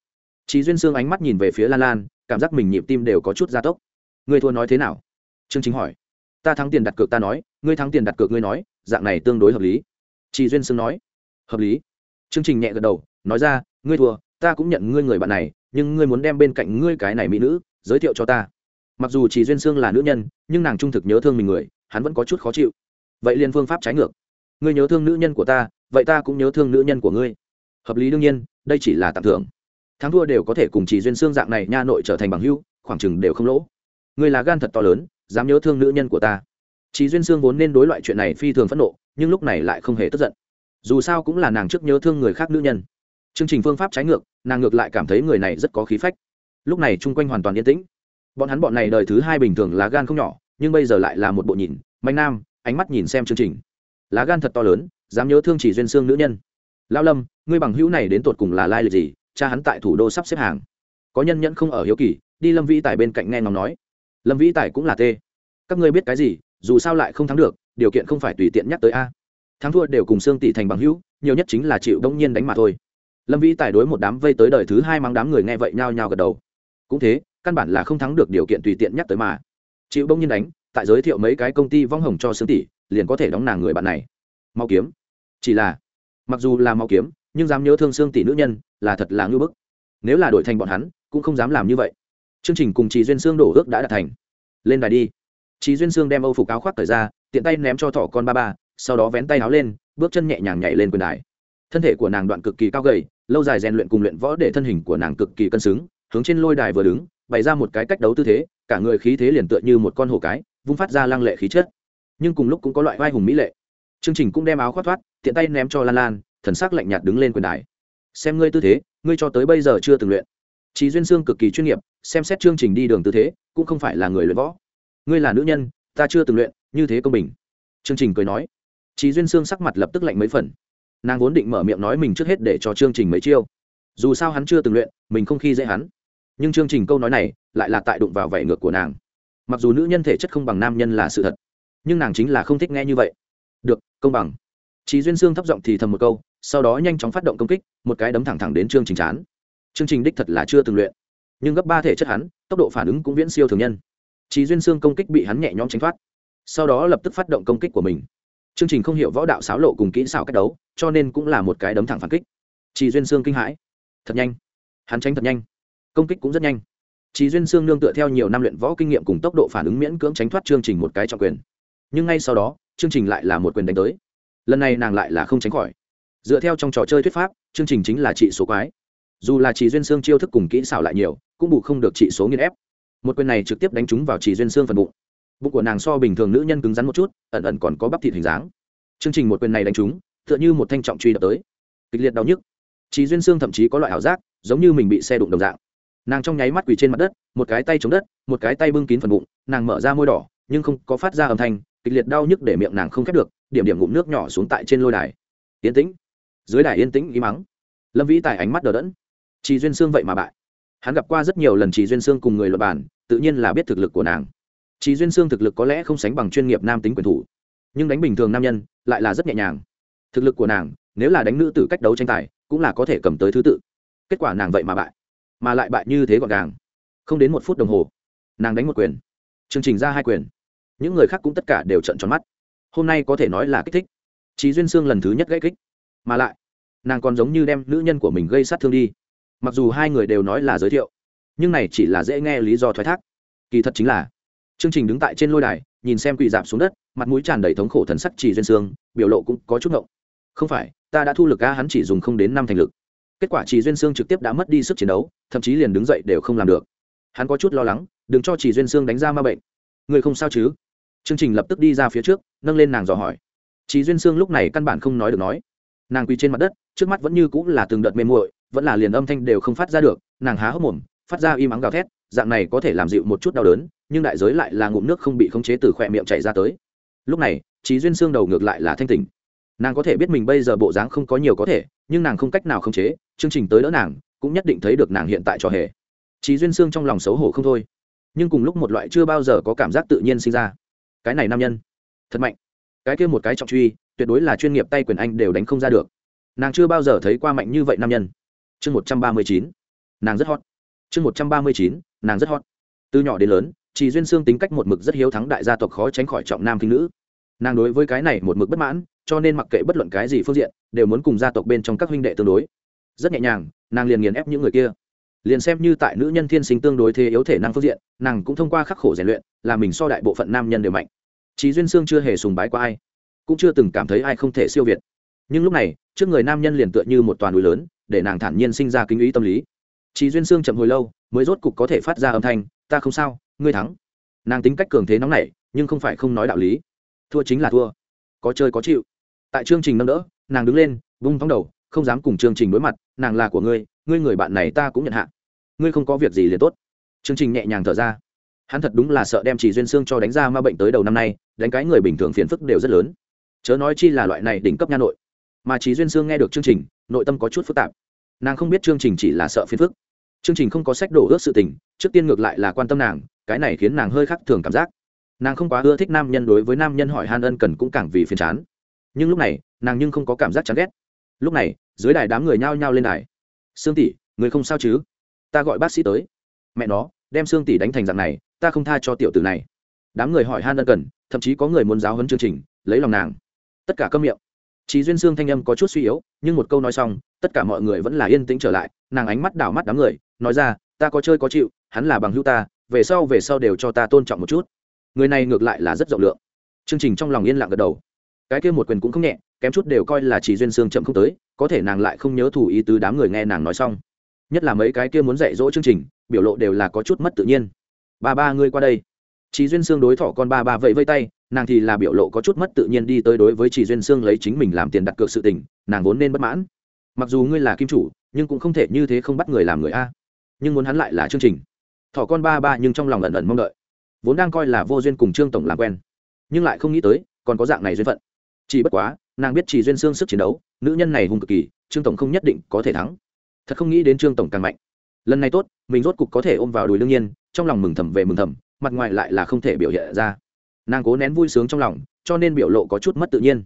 Speaker 1: chỉ Duyên Sương ánh mắt nhìn về phía Lan Lan, cảm giác mình nhịp tim đều có chút gia tốc ngươi thua nói thế nào chương chính hỏi ta thắng tiền đặt cược ta nói ngươi thắng tiền đặt cược ngươi nói dạng này tương đối hợp lý chị duyên sương nói hợp lý. Chương trình nhẹ gật đầu, nói ra, ngươi thua, ta cũng nhận ngươi người bạn này, nhưng ngươi muốn đem bên cạnh ngươi cái này mỹ nữ giới thiệu cho ta. Mặc dù Chỉ duyên sương là nữ nhân, nhưng nàng trung thực nhớ thương mình người, hắn vẫn có chút khó chịu. Vậy liên phương pháp trái ngược. Ngươi nhớ thương nữ nhân của ta, vậy ta cũng nhớ thương nữ nhân của ngươi. Hợp lý đương nhiên, đây chỉ là tặng thưởng. Thắng thua đều có thể cùng chỉ duyên xương dạng này nha nội trở thành bằng hưu khoảng chừng đều không lỗ. Ngươi là gan thật to lớn, dám nhớ thương nữ nhân của ta. Chỉ duyên xương vốn nên đối loại chuyện này phi thường phẫn nộ, nhưng lúc này lại không hề tức giận dù sao cũng là nàng trước nhớ thương người khác nữ nhân. Chương trình phương pháp trái ngược, nàng ngược lại cảm thấy người này rất có khí phách. Lúc này chung quanh hoàn toàn yên tĩnh. Bọn hắn bọn này đời thứ hai bình thường lá gan không nhỏ, nhưng bây giờ lại là một bộ nhìn mạnh nam, ánh mắt nhìn xem chương trình. Lá gan thật to lớn, dám nhớ thương chỉ duyên xương nữ nhân. Lao lâm, ngươi bằng hữu này đến tột cùng là lai lịch gì? Cha hắn tại thủ đô sắp xếp hàng. Có nhân nhẫn không ở hiếu kỳ, đi lâm vĩ tài bên cạnh nghe ngóng nói. Lâm vĩ tài cũng là tê. Các ngươi biết cái gì, dù sao lại không thắng được, điều kiện không phải tùy tiện nhắc tới a thắng thua đều cùng xương tỷ thành bằng hữu, nhiều nhất chính là chịu đông nhiên đánh mà thôi. Lâm vĩ tài đối một đám vây tới đời thứ hai mang đám người nghe vậy nhao nhao gật đầu. Cũng thế, căn bản là không thắng được điều kiện tùy tiện nhắc tới mà. Chịu đông nhiên đánh, tại giới thiệu mấy cái công ty vong hồng cho xương tỷ, liền có thể đóng nàng người bạn này. Mau kiếm. Chỉ là, mặc dù là mau kiếm, nhưng dám nhớ thương xương tỷ nữ nhân, là thật là ngưỡng bức. Nếu là đổi thành bọn hắn, cũng không dám làm như vậy. Chương trình cùng chị duyên xương đổ ước đã đạt thành. Lên đài đi. Chị duyên xương đem âu phục áo khoác thời ra, tiện tay ném cho thỏ con ba ba sau đó vén tay áo lên, bước chân nhẹ nhàng nhảy lên quyền đài. Thân thể của nàng đoạn cực kỳ cao gầy, lâu dài rèn luyện cùng luyện võ để thân hình của nàng cực kỳ cân xứng, hướng trên lôi đài vừa đứng, bày ra một cái cách đấu tư thế, cả người khí thế liền tựa như một con hổ cái, vung phát ra lăng lệ khí chất. Nhưng cùng lúc cũng có loại vai hùng mỹ lệ. Chương trình cũng đem áo khoác thoát, tiện tay ném cho lan lan, thần sắc lạnh nhạt đứng lên quyền đài. Xem ngươi tư thế, ngươi cho tới bây giờ chưa từng luyện. Chí duyên xương cực kỳ chuyên nghiệp, xem xét chương trình đi đường tư thế, cũng không phải là người luyện võ. Ngươi là nữ nhân, ta chưa từng luyện, như thế công bình. Chương trình cười nói. Chí duyên xương sắc mặt lập tức lạnh mấy phần. Nàng vốn định mở miệng nói mình trước hết để cho chương trình mấy chiêu. Dù sao hắn chưa từng luyện, mình không khi dễ hắn. Nhưng chương trình câu nói này lại là tại đụng vào vảy ngược của nàng. Mặc dù nữ nhân thể chất không bằng nam nhân là sự thật, nhưng nàng chính là không thích nghe như vậy. Được, công bằng. Chí duyên xương thấp giọng thì thầm một câu, sau đó nhanh chóng phát động công kích, một cái đấm thẳng thẳng đến chương trình chán. Chương trình đích thật là chưa từng luyện, nhưng gấp ba thể chất hắn, tốc độ phản ứng cũng viễn siêu thường nhân. Chí duyên xương công kích bị hắn nhẹ nhõm tránh thoát, sau đó lập tức phát động công kích của mình chương trình không hiểu võ đạo xáo lộ cùng kỹ xảo cách đấu, cho nên cũng là một cái đấm thẳng phản kích. Chị duyên sương kinh hãi. Thật nhanh. Hắn tránh thật nhanh. Công kích cũng rất nhanh. Chị duyên sương nương tựa theo nhiều năm luyện võ kinh nghiệm cùng tốc độ phản ứng miễn cưỡng tránh thoát chương trình một cái trọng quyền. Nhưng ngay sau đó, chương trình lại là một quyền đánh tới. Lần này nàng lại là không tránh khỏi. Dựa theo trong trò chơi thuyết pháp, chương trình chính là trị số quái. Dù là chỉ duyên sương chiêu thức cùng kỹ xảo lại nhiều, cũng bù không được trị số nghiên ép. Một quyền này trực tiếp đánh trúng vào chỉ duyên sương phần bụng bụng của nàng so bình thường nữ nhân cứng rắn một chút, ẩn ẩn còn có bắp thịt hình dáng. Chương trình một quyền này đánh trúng tựa như một thanh trọng truy đập tới. Kịch liệt đau nhức. Chị duyên xương thậm chí có loại ảo giác, giống như mình bị xe đụng đồng dạng. Nàng trong nháy mắt quỳ trên mặt đất, một cái tay chống đất, một cái tay bưng kín phần bụng, nàng mở ra môi đỏ, nhưng không có phát ra âm thanh, kịch liệt đau nhức để miệng nàng không khép được, điểm điểm ngụm nước nhỏ xuống tại trên lôi đài. Yên tĩnh. Dưới đài yên tĩnh ý mắng lâm vĩ tài ánh mắt đờ đẫn. Chị duyên sương vậy mà bại. Hắn gặp qua rất nhiều lần chị duyên sương cùng người luật bản tự nhiên là biết thực lực của nàng chỉ duyên sương thực lực có lẽ không sánh bằng chuyên nghiệp nam tính quyền thủ nhưng đánh bình thường nam nhân lại là rất nhẹ nhàng. Thực lực của nàng nếu là đánh nữ tử cách đấu tranh tài cũng là có thể cầm tới thứ tự. Kết quả nàng vậy mà bại mà lại bại như thế gọn gàng. Không đến một phút đồng hồ nàng đánh một quyền. Chương trình ra hai quyền. Những người khác cũng tất cả đều trợn tròn mắt. Hôm nay có thể nói là kích thích. Chí Duyên Sương lần thứ nhất gãy kích, mà lại, nàng còn giống như đem nữ nhân của mình gây sát thương đi. Mặc dù hai người đều nói là giới thiệu, nhưng này chỉ là dễ nghe lý do thoái thác. Kỳ thật chính là, chương trình đứng tại trên lôi đài, nhìn xem quỳ dạp xuống đất mặt mũi tràn đầy thống khổ thần sắc chỉ duyên xương biểu lộ cũng có chút ngộng. Không phải ta đã thu lực a hắn chỉ dùng không đến năm thành lực. Kết quả chỉ duyên xương trực tiếp đã mất đi sức chiến đấu thậm chí liền đứng dậy đều không làm được. Hắn có chút lo lắng đừng cho chỉ duyên xương đánh ra ma bệnh. Người không sao chứ? Chương trình lập tức đi ra phía trước nâng lên nàng dò hỏi. Chỉ duyên xương lúc này căn bản không nói được nói. Nàng quỳ trên mặt đất trước mắt vẫn như cũng là từng đợt mê muội vẫn là liền âm thanh đều không phát ra được nàng há hốc mồm phát ra im ắng gào thét dạng này có thể làm dịu một chút đau đớn nhưng đại giới lại là ngụm nước không bị khống chế từ khỏe miệng chảy ra tới. Lúc này trí duyên xương đầu ngược lại là thanh tỉnh. Nàng có thể biết mình bây giờ bộ dáng không có nhiều có thể, nhưng nàng không cách nào khống chế, chương trình tới đỡ nàng, cũng nhất định thấy được nàng hiện tại trò hề. Trí duyên xương trong lòng xấu hổ không thôi. Nhưng cùng lúc một loại chưa bao giờ có cảm giác tự nhiên sinh ra. Cái này nam nhân, thật mạnh. Cái kia một cái trọng truy, tuyệt đối là chuyên nghiệp tay quyền anh đều đánh không ra được. Nàng chưa bao giờ thấy qua mạnh như vậy nam nhân. Chương một trăm ba mươi chín, nàng rất hot. Chương một trăm ba mươi chín, nàng rất hot. Từ nhỏ đến lớn chỉ duyên xương tính cách một mực rất hiếu thắng đại gia tộc khó tránh khỏi trọng nam kinh nữ. Nàng đối với cái này một mực bất mãn, cho nên mặc kệ bất luận cái gì phương diện, đều muốn cùng gia tộc bên trong các huynh đệ tương đối. Rất nhẹ nhàng, nàng liền nghiền ép những người kia. Liền xem như tại nữ nhân thiên sinh tương đối thế yếu thể năng phương diện, nàng cũng thông qua khắc khổ rèn luyện, là mình so đại bộ phận nam nhân đều mạnh. Chí duyên sương chưa hề sùng bái qua ai, cũng chưa từng cảm thấy ai không thể siêu việt. Nhưng lúc này, trước người nam nhân liền tựa như một toàn núi lớn, để nàng thản nhiên sinh ra kinh ý tâm lý. Chí duyên sương chậm hồi lâu, mới rốt cục có thể phát ra âm thanh, ta không sao ngươi thắng. Nàng tính cách cường thế nóng nảy, nhưng không phải không nói đạo lý. Thua chính là thua. Có chơi có chịu. Tại chương trình nâng đỡ, nàng đứng lên, vung thóng đầu, không dám cùng chương trình đối mặt, nàng là của ngươi ngươi người bạn này ta cũng nhận hạ. Ngươi không có việc gì liền tốt. Chương trình nhẹ nhàng thở ra. Hắn thật đúng là sợ đem chỉ duyên xương cho đánh ra ma bệnh tới đầu năm nay, đánh cái người bình thường phiền phức đều rất lớn. Chớ nói chi là loại này đỉnh cấp nha nội. Mà chỉ duyên xương nghe được chương trình, nội tâm có chút phức tạp. Nàng không biết chương trình chỉ là sợ phiền phức. Chương trình không có sách đổ ước sự tình, trước tiên ngược lại là quan tâm nàng cái này khiến nàng hơi khác thường cảm giác. Nàng không quá ưa thích nam nhân đối với nam nhân hỏi han ân cần cũng càng vì phiền chán. Nhưng lúc này nàng nhưng không có cảm giác chán ghét. Lúc này dưới đài đám người nhao nhao lên đài. Sương tỷ người không sao chứ? Ta gọi bác sĩ tới. Mẹ nó đem sương tỷ đánh thành dạng này ta không tha cho tiểu tử này. Đám người hỏi han ân cần thậm chí có người muốn giáo huấn chương trình lấy lòng nàng. Tất cả câm miệng. Chí duyên Sương thanh âm có chút suy yếu, nhưng một câu nói xong, tất cả mọi người vẫn là yên tĩnh trở lại, nàng ánh mắt đảo mắt đám người, nói ra, ta có chơi có chịu, hắn là bằng hữu ta, về sau về sau đều cho ta tôn trọng một chút. Người này ngược lại là rất rộng lượng. Chương trình trong lòng yên lặng gật đầu. Cái kia một quyền cũng không nhẹ, kém chút đều coi là chỉ duyên xương chậm không tới, có thể nàng lại không nhớ thủ ý tứ đám người nghe nàng nói xong. Nhất là mấy cái kia muốn dạy dỗ chương trình, biểu lộ đều là có chút mất tự nhiên. Ba ba ngươi qua đây. Chỉ duyên xương đối thỏ con ba ba vẫy vây tay, nàng thì là biểu lộ có chút mất tự nhiên đi tới đối với chỉ duyên sương lấy chính mình làm tiền đặt cược sự tình nàng vốn nên bất mãn mặc dù ngươi là kim chủ nhưng cũng không thể như thế không bắt người làm người a nhưng muốn hắn lại là chương trình thỏ con ba ba nhưng trong lòng ẩn ẩn mong đợi. Vốn đang coi là vô duyên cùng trương tổng làm quen, nhưng lại không nghĩ tới, còn có dạng này duyên phận. Chỉ bất quá, nàng biết chỉ duyên xương sức chiến đấu, nữ nhân này hung cực kỳ, trương tổng không nhất định có thể thắng. Thật không nghĩ đến trương tổng càng mạnh. Lần này tốt, mình rốt cục có thể ôm vào đùi đương nhiên, trong lòng mừng thầm về mừng thầm, mặt ngoài lại là không thể biểu hiện ra. Nàng cố nén vui sướng trong lòng, cho nên biểu lộ có chút mất tự nhiên.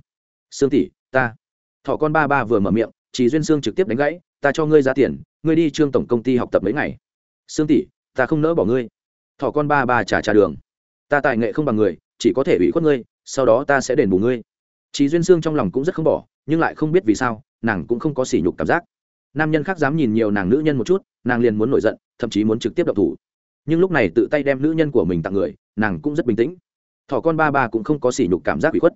Speaker 1: Sương tỷ, ta. Thọ con ba ba vừa mở miệng, chỉ duyên sương trực tiếp đánh gãy, ta cho ngươi ra tiền, ngươi đi trương tổng công ty học tập mấy ngày. Sương tỷ ta không nỡ bỏ ngươi. Thỏ con ba ba trả trả đường. Ta tài nghệ không bằng người, chỉ có thể ủy khuất ngươi, sau đó ta sẽ đền bù ngươi. Chí duyên sương trong lòng cũng rất không bỏ, nhưng lại không biết vì sao, nàng cũng không có sỉ nhục cảm giác. Nam nhân khác dám nhìn nhiều nàng nữ nhân một chút, nàng liền muốn nổi giận, thậm chí muốn trực tiếp đập thủ. Nhưng lúc này tự tay đem nữ nhân của mình tặng người, nàng cũng rất bình tĩnh. Thỏ con ba ba cũng không có sỉ nhục cảm giác bị khuất.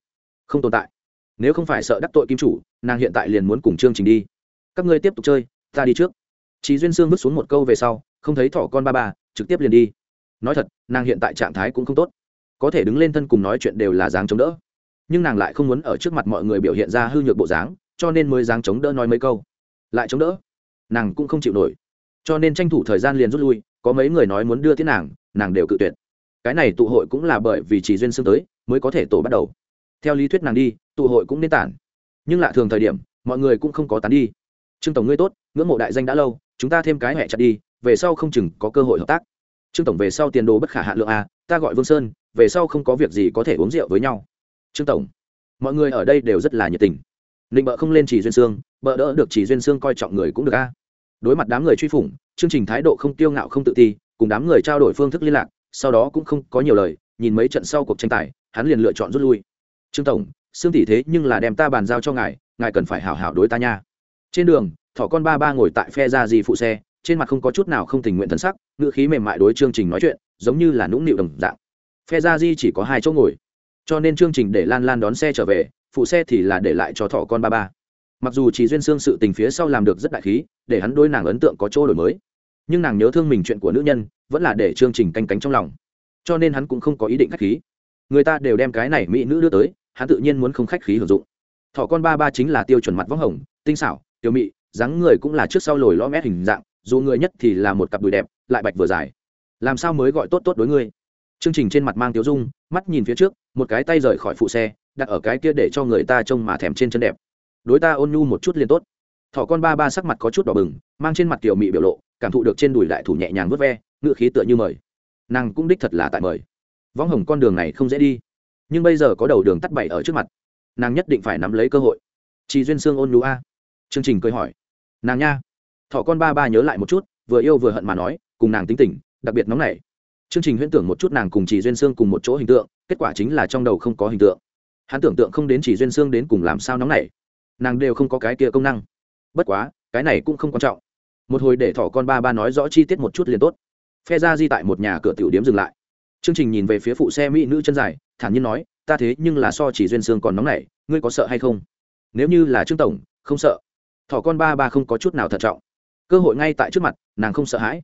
Speaker 1: Không tồn tại. Nếu không phải sợ đắc tội kim chủ, nàng hiện tại liền muốn cùng chương trình đi. Các ngươi tiếp tục chơi, ta đi trước. Chị duyên sương vứt xuống một câu về sau không thấy thỏ con ba ba, trực tiếp liền đi. Nói thật, nàng hiện tại trạng thái cũng không tốt. Có thể đứng lên thân cùng nói chuyện đều là dáng chống đỡ. Nhưng nàng lại không muốn ở trước mặt mọi người biểu hiện ra hư nhược bộ dáng, cho nên mới dáng chống đỡ nói mấy câu. Lại chống đỡ. Nàng cũng không chịu nổi. Cho nên tranh thủ thời gian liền rút lui, có mấy người nói muốn đưa tiến nàng nàng đều cự tuyệt. Cái này tụ hội cũng là bởi vì chỉ duyên xương tới, mới có thể tổ bắt đầu. Theo lý thuyết nàng đi, tụ hội cũng nên tản. Nhưng lạ thường thời điểm, mọi người cũng không có tán đi. Trương tổng ngươi tốt, ngưỡng mộ đại danh đã lâu, chúng ta thêm cái hẹ chặt đi về sau không chừng có cơ hội hợp tác. Trương tổng về sau tiền đồ bất khả hạ lượng a, ta gọi vương sơn, về sau không có việc gì có thể uống rượu với nhau. Trương tổng, mọi người ở đây đều rất là nhiệt tình. Định bợ không lên chỉ duyên xương, bợ đỡ được chỉ duyên xương coi trọng người cũng được a. Đối mặt đám người truy phủng, chương trình thái độ không tiêu ngạo không tự ti, cùng đám người trao đổi phương thức liên lạc, sau đó cũng không có nhiều lời, nhìn mấy trận sau cuộc tranh tài, hắn liền lựa chọn rút lui. Trương tổng xương tỷ thế nhưng là đem ta bàn giao cho ngài ngài cần phải hảo hảo đối ta nha. Trên đường, thỏ con ba ba ngồi tại phe ra gì phụ xe trên mặt không có chút nào không tình nguyện thân sắc, ngữ khí mềm mại đối chương trình nói chuyện, giống như là nũng nịu đồng dạng. Phe gia di chỉ có hai chỗ ngồi, cho nên chương trình để lan lan đón xe trở về, phụ xe thì là để lại cho thỏ con ba ba. Mặc dù chỉ duyên xương sự tình phía sau làm được rất đại khí, để hắn đôi nàng ấn tượng có chỗ đổi mới, nhưng nàng nhớ thương mình chuyện của nữ nhân, vẫn là để chương trình canh cánh trong lòng. Cho nên hắn cũng không có ý định khách khí. Người ta đều đem cái này mỹ nữ đưa tới, hắn tự nhiên muốn không khách khí hưởng dụng. Thỏ con ba ba chính là tiêu chuẩn mặt võng hồng, tinh xảo, tiểu mị, dáng người cũng là trước sau lồi lo mét hình dạng dù người nhất thì là một cặp đùi đẹp, lại bạch vừa dài. Làm sao mới gọi tốt tốt đối ngươi? Chương trình trên mặt mang tiếu dung, mắt nhìn phía trước, một cái tay rời khỏi phụ xe, đặt ở cái kia để cho người ta trông mà thèm trên chân đẹp. Đối ta ôn nhu một chút liền tốt. Thỏ con ba ba sắc mặt có chút đỏ bừng, mang trên mặt tiểu mị biểu lộ, cảm thụ được trên đùi đại thủ nhẹ nhàng vớt ve, ngựa khí tựa như mời. Nàng cũng đích thật là tại mời. Võng hồng con đường này không dễ đi. Nhưng bây giờ có đầu đường tắt bảy ở trước mặt. Nàng nhất định phải nắm lấy cơ hội. Chị duyên sương ôn nhu a. Chương trình cười hỏi. Nàng nha thỏ con ba ba nhớ lại một chút, vừa yêu vừa hận mà nói, cùng nàng tính tình, đặc biệt nóng nảy. Chương trình huyễn tưởng một chút nàng cùng chị duyên sương cùng một chỗ hình tượng, kết quả chính là trong đầu không có hình tượng. Hắn tưởng tượng không đến chỉ duyên sương đến cùng làm sao nóng nảy. Nàng đều không có cái kia công năng. Bất quá, cái này cũng không quan trọng. Một hồi để thỏ con ba ba nói rõ chi tiết một chút liền tốt. Phe ra di tại một nhà cửa tiểu điếm dừng lại. Chương trình nhìn về phía phụ xe mỹ nữ chân dài, thản nhiên nói, ta thế nhưng là so chỉ duyên sương còn nóng nảy, ngươi có sợ hay không? Nếu như là trương tổng, không sợ. Thỏ con ba ba không có chút nào thận trọng cơ hội ngay tại trước mặt, nàng không sợ hãi.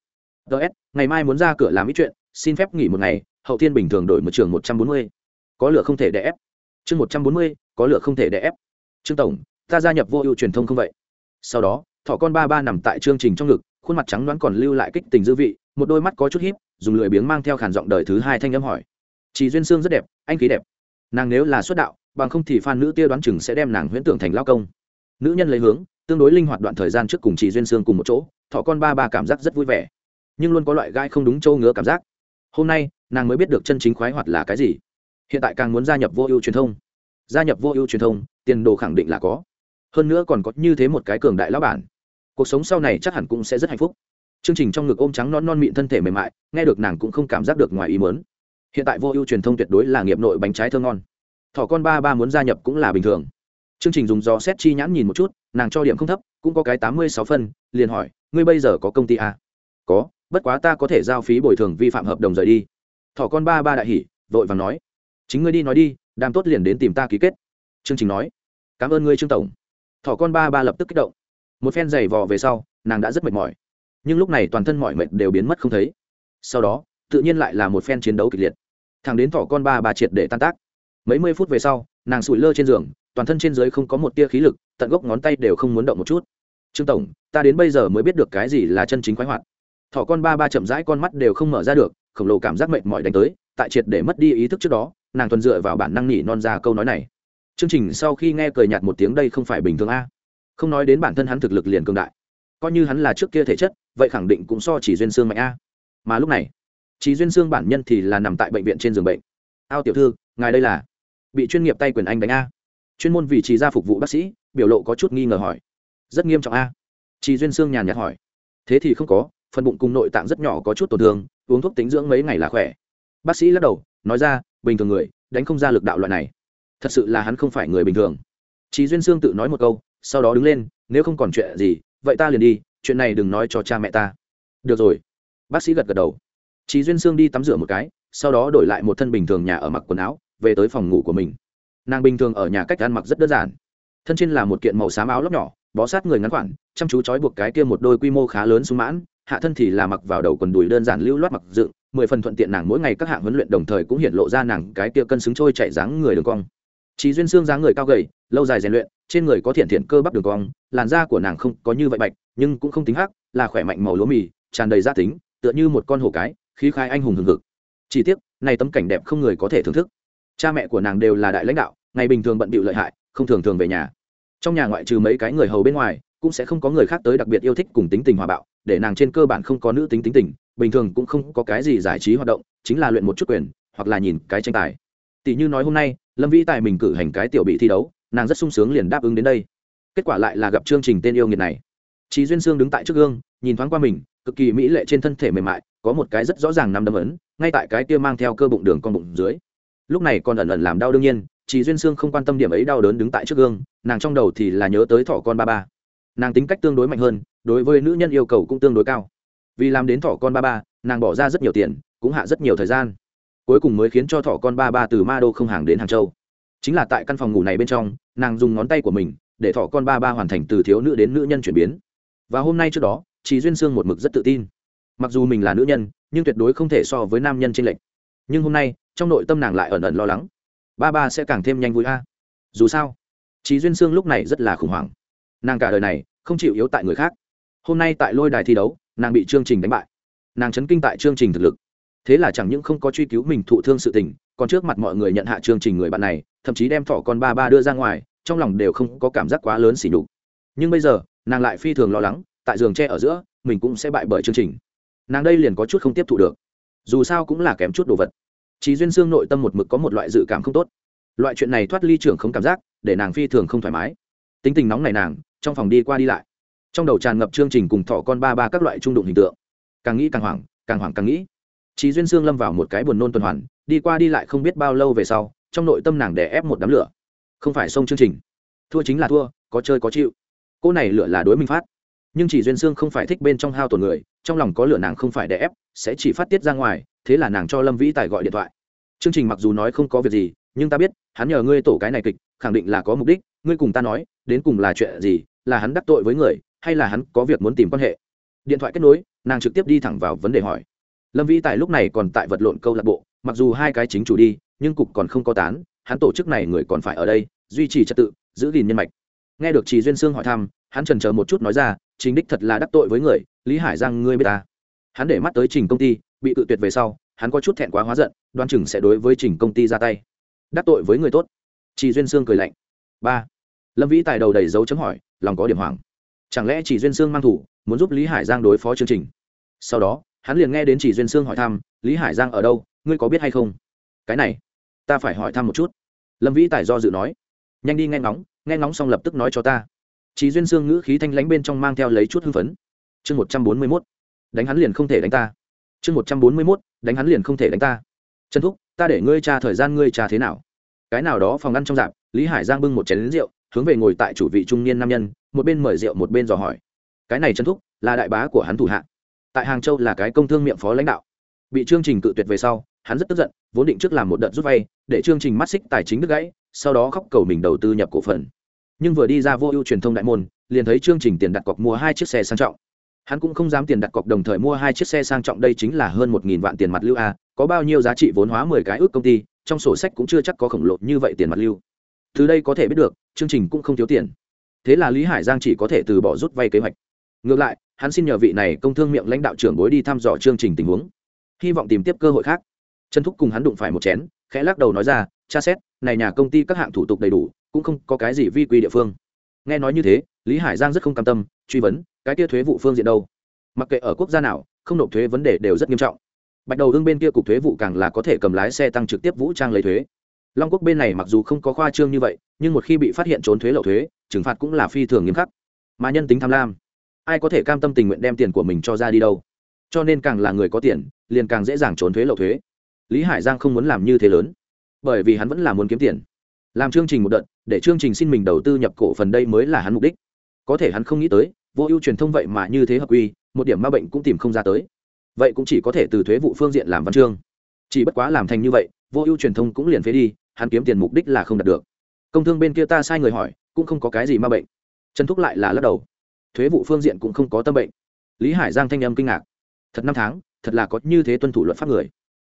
Speaker 1: Ts ngày mai muốn ra cửa làm ít chuyện, xin phép nghỉ một ngày, hậu thiên bình thường đổi một trường một trăm bốn mươi. Có lửa không thể đè ép. Chương một trăm bốn mươi, có lửa không thể đè ép. Trương tổng, ta gia nhập vô ưu truyền thông không vậy? Sau đó, thỏ con ba ba nằm tại chương trình trong ngực, khuôn mặt trắng đoán còn lưu lại kích tình dư vị, một đôi mắt có chút hiếp dùng lười biếng mang theo khản giọng đời thứ hai thanh âm hỏi. Chị duyên sương rất đẹp, anh khí đẹp. Nàng nếu là xuất đạo, bằng không thì phan nữ tia đoán chừng sẽ đem nàng huyễn tưởng thành lao công. Nữ nhân lấy hướng tương đối linh hoạt đoạn thời gian trước cùng chị duyên sương cùng một chỗ, thọ con ba ba cảm giác rất vui vẻ. Nhưng luôn có loại gai không đúng châu ngứa cảm giác. Hôm nay, nàng mới biết được chân chính khoái hoạt là cái gì. Hiện tại càng muốn gia nhập vô ưu truyền thông. Gia nhập vô ưu truyền thông, tiền đồ khẳng định là có. Hơn nữa còn có như thế một cái cường đại lão bản. Cuộc sống sau này chắc hẳn cũng sẽ rất hạnh phúc. Chương trình trong ngực ôm trắng non non mịn thân thể mềm mại, nghe được nàng cũng không cảm giác được ngoài ý mớn hiện tại vô ưu truyền thông tuyệt đối là nghiệp nội bánh trái thơ ngon. Thỏ con ba ba muốn gia nhập cũng là bình thường chương trình dùng do xét chi nhãn nhìn một chút, nàng cho điểm không thấp, cũng có cái tám mươi sáu phân, liền hỏi, ngươi bây giờ có công ty à? có, bất quá ta có thể giao phí bồi thường vi phạm hợp đồng rời đi. Thỏ con ba ba đại hỉ, vội vàng nói, chính ngươi đi nói đi, đàm tốt liền đến tìm ta ký kết. Chương trình nói, cảm ơn ngươi trương tổng. Thỏ con ba ba lập tức kích động. Một phen giày vò về sau, nàng đã rất mệt mỏi. Nhưng lúc này toàn thân mọi mệt đều biến mất không thấy. Sau đó, tự nhiên lại là một phen chiến đấu kịch liệt. Thằng đến thỏ con ba ba triệt để tan tác. Mấy mươi phút về sau, nàng sụi lơ trên giường toàn thân trên dưới không có một tia khí lực, tận gốc ngón tay đều không muốn động một chút. Trương tổng, ta đến bây giờ mới biết được cái gì là chân chính khoái hoạt. Thỏ con ba ba chậm rãi con mắt đều không mở ra được, khổng lồ cảm giác mệt mỏi đánh tới, tại triệt để mất đi ý thức trước đó, nàng tuần dựa vào bản năng nhỉ non ra câu nói này. Chương trình sau khi nghe cười nhạt một tiếng đây không phải bình thường a. Không nói đến bản thân hắn thực lực liền cường đại. Coi như hắn là trước kia thể chất, vậy khẳng định cũng so chỉ duyên xương mạnh a. Mà lúc này, chỉ duyên xương bản nhân thì là nằm tại bệnh viện trên giường bệnh. Ao tiểu thư, ngài đây là? Bị chuyên nghiệp tay quyền anh đánh a chuyên môn vì chỉ ra phục vụ bác sĩ, biểu lộ có chút nghi ngờ hỏi. Rất nghiêm trọng a. Chỉ duyên sương nhàn nhạt hỏi. Thế thì không có, phần bụng cùng nội tạng rất nhỏ có chút tổn thương, uống thuốc tính dưỡng mấy ngày là khỏe. Bác sĩ lắc đầu, nói ra, bình thường người, đánh không ra lực đạo loại này. Thật sự là hắn không phải người bình thường. Chị duyên sương tự nói một câu, sau đó đứng lên, nếu không còn chuyện gì, vậy ta liền đi, chuyện này đừng nói cho cha mẹ ta. Được rồi. Bác sĩ gật gật đầu. Chị duyên sương đi tắm rửa một cái, sau đó đổi lại một thân bình thường nhà ở mặc quần áo, về tới phòng ngủ của mình nàng bình thường ở nhà cách ăn mặc rất đơn giản. Thân trên là một kiện màu xám áo lóc nhỏ, bó sát người ngắn khoản chăm chú trói buộc cái kia một đôi quy mô khá lớn sung mãn, hạ thân thì là mặc vào đầu quần đùi đơn giản lưu loát mặc dựng, mười phần thuận tiện nàng mỗi ngày các hạng huấn luyện đồng thời cũng hiện lộ ra nàng cái kia cân xứng trôi chạy dáng người đường cong. Chỉ duyên xương dáng người cao gầy, lâu dài rèn luyện, trên người có thiện thiện cơ bắp đường cong, làn da của nàng không có như vậy bạch, nhưng cũng không tính hắc, là khỏe mạnh màu lúa mì, tràn đầy gia tính, tựa như một con hổ cái, khí khai anh hùng hừng hực. Chỉ tiếc, này tấm cảnh đẹp không người có thể thưởng thức cha mẹ của nàng đều là đại lãnh đạo, ngày bình thường bận bịu lợi hại, không thường thường về nhà. Trong nhà ngoại trừ mấy cái người hầu bên ngoài, cũng sẽ không có người khác tới đặc biệt yêu thích cùng tính tình hòa bạo, để nàng trên cơ bản không có nữ tính tính tình, bình thường cũng không có cái gì giải trí hoạt động, chính là luyện một chút quyền, hoặc là nhìn cái tranh tài. Tỷ như nói hôm nay, lâm vĩ tài mình cử hành cái tiểu bị thi đấu, nàng rất sung sướng liền đáp ứng đến đây. Kết quả lại là gặp chương trình tên yêu nghiệt này. Chị duyên sương đứng tại trước gương, nhìn thoáng qua mình, cực kỳ mỹ lệ trên thân thể mềm mại, có một cái rất rõ ràng nằm đâm ấn, ngay tại cái kia mang theo cơ bụng đường con bụng dưới lúc này còn ẩn ẩn làm đau đương nhiên chị duyên sương không quan tâm điểm ấy đau đớn đứng tại trước gương, nàng trong đầu thì là nhớ tới thỏ con ba ba. Nàng tính cách tương đối mạnh hơn, đối với nữ nhân yêu cầu cũng tương đối cao. Vì làm đến thỏ con ba ba, nàng bỏ ra rất nhiều tiền, cũng hạ rất nhiều thời gian. Cuối cùng mới khiến cho thỏ con ba ba từ ma đô không hàng đến hàng châu. Chính là tại căn phòng ngủ này bên trong, nàng dùng ngón tay của mình, để thỏ con ba ba hoàn thành từ thiếu nữ đến nữ nhân chuyển biến. Và hôm nay trước đó chị duyên sương một mực rất tự tin. Mặc dù mình là nữ nhân, nhưng tuyệt đối không thể so với nam nhân tranh lệch. Nhưng hôm nay trong nội tâm nàng lại ẩn ẩn lo lắng. Ba ba sẽ càng thêm nhanh vui a. Dù sao chị duyên sương lúc này rất là khủng hoảng. Nàng cả đời này không chịu yếu tại người khác. Hôm nay tại lôi đài thi đấu, nàng bị chương trình đánh bại. Nàng chấn kinh tại chương trình thực lực. Thế là chẳng những không có truy cứu mình thụ thương sự tình, còn trước mặt mọi người nhận hạ chương trình người bạn này, thậm chí đem thỏ con ba ba đưa ra ngoài, trong lòng đều không có cảm giác quá lớn xỉ nhục. Nhưng bây giờ, nàng lại phi thường lo lắng, tại giường tre ở giữa, mình cũng sẽ bại bởi chương trình. Nàng đây liền có chút không tiếp thu được. Dù sao cũng là kém chút đồ vật. Chí duyên xương nội tâm một mực có một loại dự cảm không tốt. Loại chuyện này thoát ly trưởng không cảm giác, để nàng phi thường không thoải mái. Tính tình nóng này nàng, trong phòng đi qua đi lại. Trong đầu tràn ngập chương trình cùng thỏ con ba ba các loại trung đụng hình tượng. Càng nghĩ càng hoảng càng hoảng càng nghĩ. Chí duyên xương lâm vào một cái buồn nôn tuần hoàn, đi qua đi lại không biết bao lâu về sau, trong nội tâm nàng đè ép một đám lửa. Không phải xông chương trình. Thua chính là thua, có chơi có chịu. Cô này lửa là đối minh phát. Nhưng chỉ duyên xương không phải thích bên trong hao tổn người, trong lòng có lửa nàng không phải đè ép, sẽ chỉ phát tiết ra ngoài, thế là nàng cho lâm vĩ tài gọi điện thoại chương trình mặc dù nói không có việc gì, nhưng ta biết, hắn nhờ ngươi tổ cái này kịch, khẳng định là có mục đích. Ngươi cùng ta nói, đến cùng là chuyện gì? Là hắn đắc tội với người, hay là hắn có việc muốn tìm quan hệ? Điện thoại kết nối, nàng trực tiếp đi thẳng vào vấn đề hỏi. Lâm vĩ tài lúc này còn tại vật lộn câu lạc bộ, mặc dù hai cái chính chủ đi, nhưng cục còn không có tán, hắn tổ chức này người còn phải ở đây, duy trì trật tự, giữ gìn nhân mạch. Nghe được chị duyên sương hỏi thăm, hắn trần chờ một chút nói ra chính đích thật là đắc tội với người, lý hải giang ngươi biết ta? Hắn để mắt tới trình công ty, bị tự tuyệt về sau hắn có chút thẹn quá hóa giận đoan chừng sẽ đối với trình công ty ra tay. Đắc tội với người tốt. Chị duyên sương cười lạnh. Ba. Lâm vĩ tài đầu đầy dấu chấm hỏi, lòng có điểm hoảng. Chẳng lẽ chỉ duyên sương mang thủ, muốn giúp lý hải giang đối phó chương trình? Sau đó, hắn liền nghe đến chỉ duyên sương hỏi thăm, lý hải giang ở đâu? Ngươi có biết hay không? Cái này, ta phải hỏi thăm một chút. Lâm vĩ tài do dự nói. Nhanh đi nghe ngóng nghe ngóng xong lập tức nói cho ta. Chỉ duyên sương ngữ khí thanh lãnh bên trong mang theo lấy chút hưng phấn. Chương một trăm bốn mươi mốt. Đánh hắn liền không thể đánh ta chương một trăm bốn mươi mốt, đánh hắn liền không thể đánh ta. Trần thúc, ta để ngươi tra thời gian ngươi tra thế nào? Cái nào đó phòng ăn trong dạp, lý hải giang bưng một chén lính rượu, hướng về ngồi tại chủ vị trung niên nam nhân, một bên mời rượu một bên dò hỏi. Cái này trần thúc, là đại bá của hắn thủ hạ. Tại hàng châu là cái công thương miệng phó lãnh đạo. Bị chương trình cự tuyệt về sau, hắn rất tức giận, vốn định trước làm một đợt rút vay, để chương trình mắt xích tài chính đứt gãy, sau đó khóc cầu mình đầu tư nhập cổ phần. Nhưng vừa đi ra vô ưu truyền thông đại môn, liền thấy chương trình tiền đặt cọc mua hai chiếc xe sang trọng hắn cũng không dám tiền đặt cọc đồng thời mua hai chiếc xe sang trọng, đây chính là hơn một nghìn vạn tiền mặt lưu a có bao nhiêu giá trị vốn hóa mười cái ước công ty, trong sổ sách cũng chưa chắc có khổng lồ như vậy tiền mặt lưu. Từ đây có thể biết được, chương trình cũng không thiếu tiền. Thế là lý hải giang chỉ có thể từ bỏ rút vay kế hoạch. Ngược lại, hắn xin nhờ vị này công thương miệng lãnh đạo trưởng bối đi thăm dò chương trình tình huống. Hy vọng tìm tiếp cơ hội khác. Trần thúc cùng hắn đụng phải một chén, khẽ lắc đầu nói ra tra xét, này nhà công ty các hạng thủ tục đầy đủ, cũng không có cái gì vi quy địa phương. Nghe nói như thế, lý hải giang rất không cam tâm, truy vấn cái kia thuế vụ phương diện đâu? Mặc kệ ở quốc gia nào, không nộp thuế vấn đề đều rất nghiêm trọng. Bạch đầu hương bên kia cục thuế vụ càng là có thể cầm lái xe tăng trực tiếp vũ trang lấy thuế. Long quốc bên này mặc dù không có khoa trương như vậy, nhưng một khi bị phát hiện trốn thuế lậu thuế, trừng phạt cũng là phi thường nghiêm khắc. Mà nhân tính tham lam, ai có thể cam tâm tình nguyện đem tiền của mình cho ra đi đâu? Cho nên càng là người có tiền, liền càng dễ dàng trốn thuế lậu thuế. Lý hải giang không muốn làm như thế lớn, bởi vì hắn vẫn là muốn kiếm tiền. Làm chương trình một đợt, để chương trình xin mình đầu tư nhập cổ phần đây mới là hắn mục đích. Có thể hắn không nghĩ tới vô ưu truyền thông vậy mà như thế hợp quy một điểm ma bệnh cũng tìm không ra tới. Vậy cũng chỉ có thể từ thuế vụ phương diện làm văn chương. Chỉ bất quá làm thành như vậy, vô ưu truyền thông cũng liền phế đi, hắn kiếm tiền mục đích là không đạt được. Công thương bên kia ta sai người hỏi, cũng không có cái gì ma bệnh. Trần thúc lại là lắc đầu. Thuế vụ phương diện cũng không có tâm bệnh. Lý hải giang thanh âm kinh ngạc. Thật năm tháng, thật là có như thế tuân thủ luật pháp người.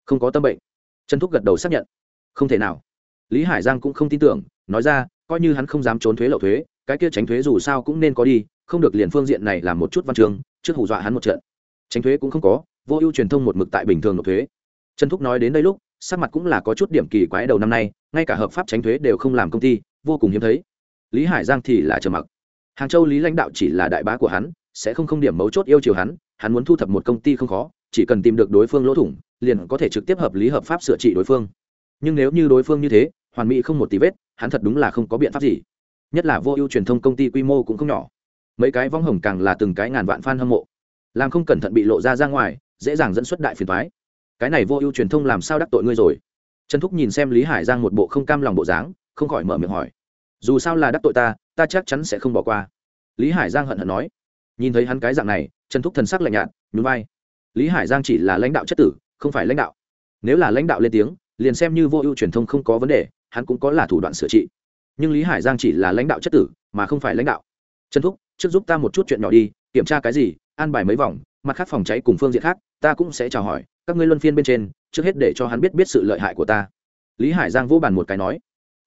Speaker 1: Không có tâm bệnh. Trần thúc gật đầu xác nhận. Không thể nào. Lý hải giang cũng không tin tưởng, nói ra, coi như hắn không dám trốn thuế lậu thuế cái kia tránh thuế dù sao cũng nên có đi, không được liền phương diện này làm một chút văn chương, trước hù dọa hắn một trận. Tránh thuế cũng không có, vô ưu truyền thông một mực tại bình thường nộp thuế. Trần thúc nói đến đây lúc, sắc mặt cũng là có chút điểm kỳ quái đầu năm nay, ngay cả hợp pháp tránh thuế đều không làm công ty, vô cùng hiếm thấy. Lý hải giang thì là trầm mặc. Hàng châu lý lãnh đạo chỉ là đại bá của hắn, sẽ không không điểm mấu chốt yêu chiều hắn hắn muốn thu thập một công ty không khó, chỉ cần tìm được đối phương lỗ thủng, liền có thể trực tiếp hợp lý hợp pháp sửa trị đối phương. Nhưng nếu như đối phương như thế, hoàn mỹ không một tí vết, hắn thật đúng là không có biện pháp gì nhất là vô ưu truyền thông công ty quy mô cũng không nhỏ. Mấy cái vong hồng càng là từng cái ngàn vạn f a n hâm mộ. Làm không cẩn thận bị lộ ra ra ngoài, dễ dàng dẫn xuất đại phiền thoái cái này vô ưu truyền thông làm sao đắc tội ngươi rồi? Trần thúc nhìn xem lý hải giang một bộ không cam lòng bộ dáng, không khỏi mở miệng hỏi. Dù sao là đắc tội ta ta chắc chắn sẽ không bỏ qua. Lý hải giang hận hận nói. Nhìn thấy hắn cái dạng này, trần thúc thần sắc lạnh nhạt, nhún vai. Lý hải giang chỉ là lãnh đạo chất tử, không phải lãnh đạo. Nếu là lãnh đạo lên tiếng, liền xem như vô ưu truyền thông không có vấn đề, hắn cũng có là thủ đoạn sửa trị nhưng lý hải giang chỉ là lãnh đạo chất tử mà không phải lãnh đạo trần thúc trước giúp ta một chút chuyện nhỏ đi kiểm tra cái gì an bài mấy vòng mặt khác phòng cháy cùng phương diện khác ta cũng sẽ chào hỏi các ngươi luân phiên bên trên trước hết để cho hắn biết biết sự lợi hại của ta lý hải giang vô bàn một cái nói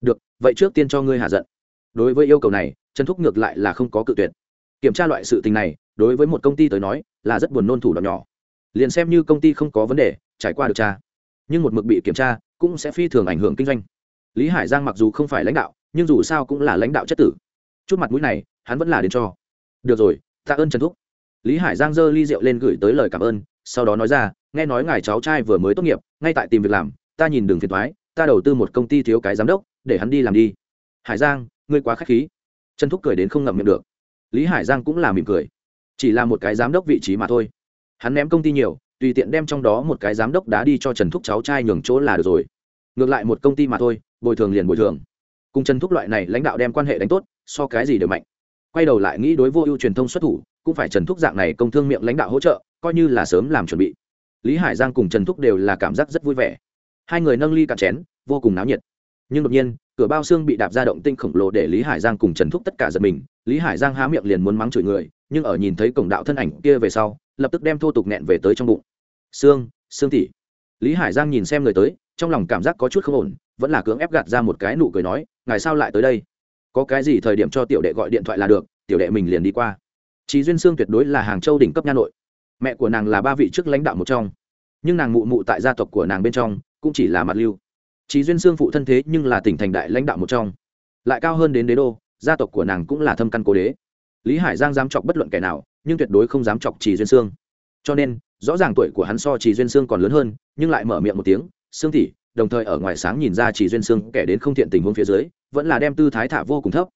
Speaker 1: được vậy trước tiên cho ngươi hạ giận đối với yêu cầu này trần thúc ngược lại là không có cự tuyệt kiểm tra loại sự tình này đối với một công ty tới nói là rất buồn nôn thủ đoạn nhỏ liền xem như công ty không có vấn đề trải qua được tra nhưng một mực bị kiểm tra cũng sẽ phi thường ảnh hưởng kinh doanh lý hải giang mặc dù không phải lãnh đạo nhưng dù sao cũng là lãnh đạo chất tử. Chút mặt mũi này, hắn vẫn là đến cho. Được rồi, tạ ơn trần thúc. Lý hải giang giơ ly rượu lên gửi tới lời cảm ơn, sau đó nói ra, nghe nói ngài cháu trai vừa mới tốt nghiệp, ngay tại tìm việc làm, ta nhìn đường phiền thoái ta đầu tư một công ty thiếu cái giám đốc, để hắn đi làm đi. Hải giang, ngươi quá k h á c h khí. Trần thúc cười đến không ngậm miệng được. Lý hải giang cũng là mỉm cười. Chỉ là một cái giám đốc vị trí mà thôi. Hắn ném công ty nhiều, tùy tiện đem trong đó một cái giám đốc đá đi cho trần thúc cháu trai nhường chỗ là được rồi. Ngược lại một công ty mà thôi, bồi thường liền bồi thường cùng trần thúc loại này lãnh đạo đem quan hệ đánh tốt, so cái gì đều mạnh. Quay đầu lại nghĩ đối vô ưu truyền thông xuất thủ, cũng phải trần thúc dạng này công thương miệng lãnh đạo hỗ trợ, coi như là sớm làm chuẩn bị. Lý hải giang cùng trần thúc đều là cảm giác rất vui vẻ. Hai người nâng ly cạn chén, vô cùng náo nhiệt. Nhưng đột nhiên, cửa bao xương bị đạp ra động tinh khổng lồ để lý hải giang cùng trần thúc tất cả giật mình. Lý hải giang há miệng liền muốn mắng chửi người, nhưng ở nhìn thấy cổng đạo thân ảnh kia về sau, lập tức đem thô tục nẹn về tới trong bụng. Xương xương tỉ lý hải giang nhìn xem người tới trong lòng cảm giác có chút không ổn vẫn là cưỡng ép gạt ra một cái nụ cười nói ngài sao lại tới đây có cái gì thời điểm cho tiểu đệ gọi điện thoại là được tiểu đệ mình liền đi qua Chí Duyên Sương tuyệt đối là hàng châu đỉnh cấp nha nội. Mẹ của nàng là ba vị trước lãnh đạo một trong, nhưng nàng mụ mụ tại gia tộc của nàng bên trong cũng chỉ là mặt lưu. Chí Duyên Sương phụ thân thế nhưng là tỉnh thành đại lãnh đạo một trong, lại cao hơn đến đế đô, gia tộc của nàng cũng là thâm căn cố đế. Lý Hải Giang dám chọc bất luận kẻ nào, nhưng tuyệt đối không dám chọc Chí Duyên Sương. Cho nên, rõ ràng tuổi của hắn so chỉ Duyên Sương còn lớn hơn, nhưng lại mở miệng một tiếng, "Sương tỷ", đồng thời ở ngoài sáng nhìn ra chỉ Duyên Sương kẻ đến không thiện tình huống phía dưới, vẫn là đem tư thái thả vô cùng thấp.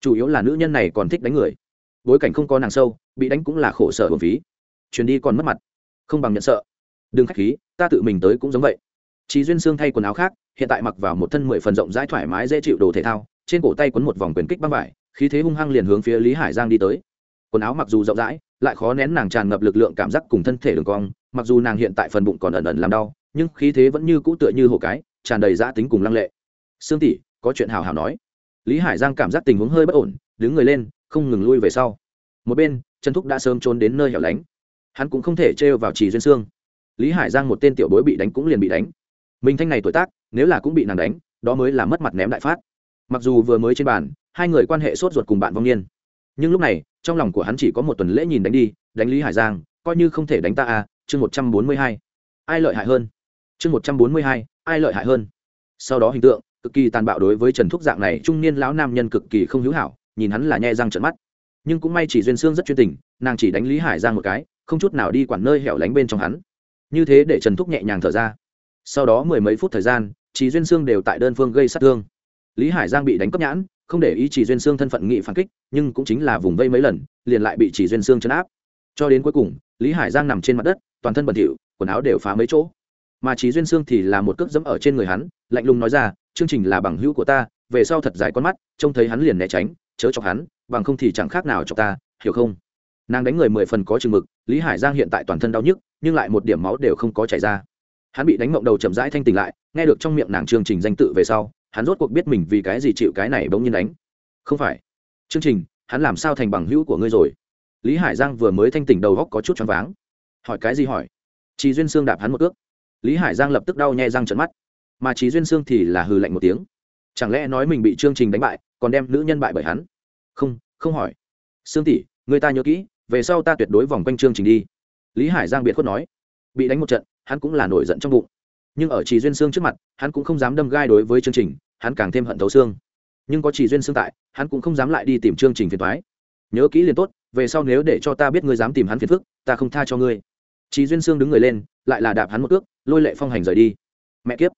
Speaker 1: Chủ yếu là nữ nhân này còn thích đánh người. Bối cảnh không có nàng sâu bị đánh cũng là khổ sở hồn phí. Chuyến đi còn mất mặt. Không bằng nhận sợ. Đừng k h á c h khí ta tự mình tới cũng giống vậy. Chỉ duyên xương thay quần áo khác hiện tại mặc vào một thân mười phần rộng rãi thoải mái dễ chịu đồ thể thao trên cổ tay quấn một vòng quyền kích băng vải khí thế hung hăng liền hướng phía lý hải giang đi tới. Quần áo mặc dù rộng rãi lại khó nén nàng tràn ngập lực lượng cảm giác cùng thân thể đường cong, mặc dù nàng hiện tại phần bụng còn ẩn ẩn làm đau, nhưng khí thế vẫn như cũ tựa như hồ cái, tràn đầy giã tính cùng lăng lệ. Sương tỷ, có chuyện hào hào nói. Lý hải giang cảm giác tình huống hơi bất ổn, đứng người lên, không ngừng lui về sau. Một bên, trần thúc đã sớm trốn đến nơi hẻo lánh. Hắn cũng không thể trêu vào trì duyên sương. Lý hải giang một tên tiểu bối bị đánh cũng liền bị đánh. Mình thanh này tuổi tác, nếu là cũng bị nàng đánh, đó mới là mất mặt ném đại phát. Mặc dù vừa mới trên bàn, hai người quan hệ sốt ruột cùng bạn vong niên nhưng lúc này, trong lòng của hắn chỉ có một tuần lễ nhìn đánh đi, đánh lý hải giang, coi như không thể đánh ta à chương một trăm bốn mươi hai. Ai lợi hại hơn? Chương một trăm bốn mươi hai, ai lợi hại hơn? Sau đó hình tượng, cực kỳ tàn bạo đối với trần thúc dạng này, trung niên lão nam nhân cực kỳ không hữu hảo, nhìn hắn là nhẹ răng trận mắt. Nhưng cũng may chỉ duyên sương rất chuyên tình, nàng chỉ đánh lý hải giang một cái, không chút nào đi quản nơi hẻo lánh bên trong hắn. Như thế để trần thúc nhẹ nhàng thở ra. Sau đó mười mấy phút thời gian, chỉ duyên sương đều tại đơn phương gây sát thương. Lý hải giang bị đánh cấp nhãn không để ý chỉ duyên sương thân phận nghị phản kích, nhưng cũng chính là vùng vây mấy lần, liền lại bị chỉ duyên sương chấn áp. Cho đến cuối cùng, lý hải giang nằm trên mặt đất, toàn thân bẩn thỉu, quần áo đều phá mấy chỗ. Mà chỉ duyên sương thì là một cước dẫm ở trên người hắn, lạnh lùng nói ra, chương trình là bằng hữu của ta, về sau thật dài con mắt, trông thấy hắn liền né tránh, chớ chọc hắn, bằng không thì chẳng khác nào cho ta, hiểu không? Nàng đánh người mười phần có chừng mực, lý hải giang hiện tại toàn thân đau nhức, nhưng lại một điểm máu đều không có chảy ra. Hắn bị đánh mộng đầu chậm rãi thanh tỉnh lại, nghe được trong miệng nàng chương trình danh tự về sau hắn rốt cuộc biết mình vì cái gì chịu cái này bỗng nhiên đánh. Không phải. Chương trình, hắn làm sao thành bằng hữu của ngươi rồi? Lý hải giang vừa mới thanh tỉnh đầu góc có chút choáng váng. Hỏi cái gì hỏi? Chị duyên sương đạp hắn một ước lý hải giang lập tức đau nhai răng trận mắt. Mà chị duyên sương thì là hừ lạnh một tiếng. Chẳng lẽ nói mình bị chương trình đánh bại, còn đem nữ nhân bại bởi hắn? Không không hỏi. Sương tỷ, người ta nhớ kỹ, về sau ta tuyệt đối vòng quanh chương trình đi. Lý hải giang biệt khuất nói. Bị đánh một trận, hắn cũng là nổi giận trong bụng. Nhưng ở chị duyên sương trước mặt, hắn cũng không dám đâm gai đối với chương trình hắn càng thêm hận thấu xương. Nhưng có chỉ duyên xương tại, hắn cũng không dám lại đi tìm chương trình phiền thoái nhớ kỹ liền tốt, về sau nếu để cho ta biết ngươi dám tìm hắn phiền phức, ta không tha cho ngươi. Chỉ duyên xương đứng người lên, lại là đạp hắn một ước lôi lệ phong hành rời đi. Mẹ kiếp.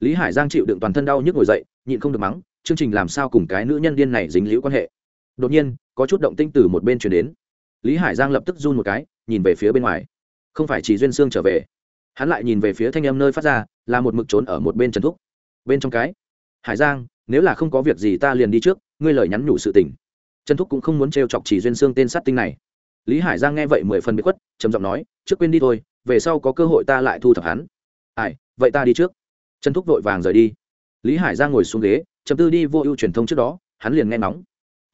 Speaker 1: Lý hải giang chịu đựng toàn thân đau nhức ngồi dậy, nhịn không được mắng, chương trình làm sao cùng cái nữ nhân điên này dính liễu quan hệ. Đột nhiên, có chút động tinh từ một bên chuyển đến. Lý hải giang lập tức run một cái, nhìn về phía bên ngoài. Không phải chỉ duyên xương trở về. Hắn lại nhìn về phía thanh em nơi phát ra, là một mực trốn ở một bên trần thúc. Bên trong cái hải giang, nếu là không có việc gì ta liền đi trước, ngươi lời nhắn nhủ sự tình. Trần thúc cũng không muốn trêu chọc chỉ duyên sương tên sát tinh này. Lý hải giang nghe vậy mười phần bị khuất, trầm giọng nói, trước quên đi thôi, về sau có cơ hội ta lại thu thập hắn. Ai, vậy ta đi trước. Trần thúc vội vàng rời đi. Lý hải giang ngồi xuống ghế chấm tư đi vô ưu truyền thông trước đó, hắn liền nghe nóng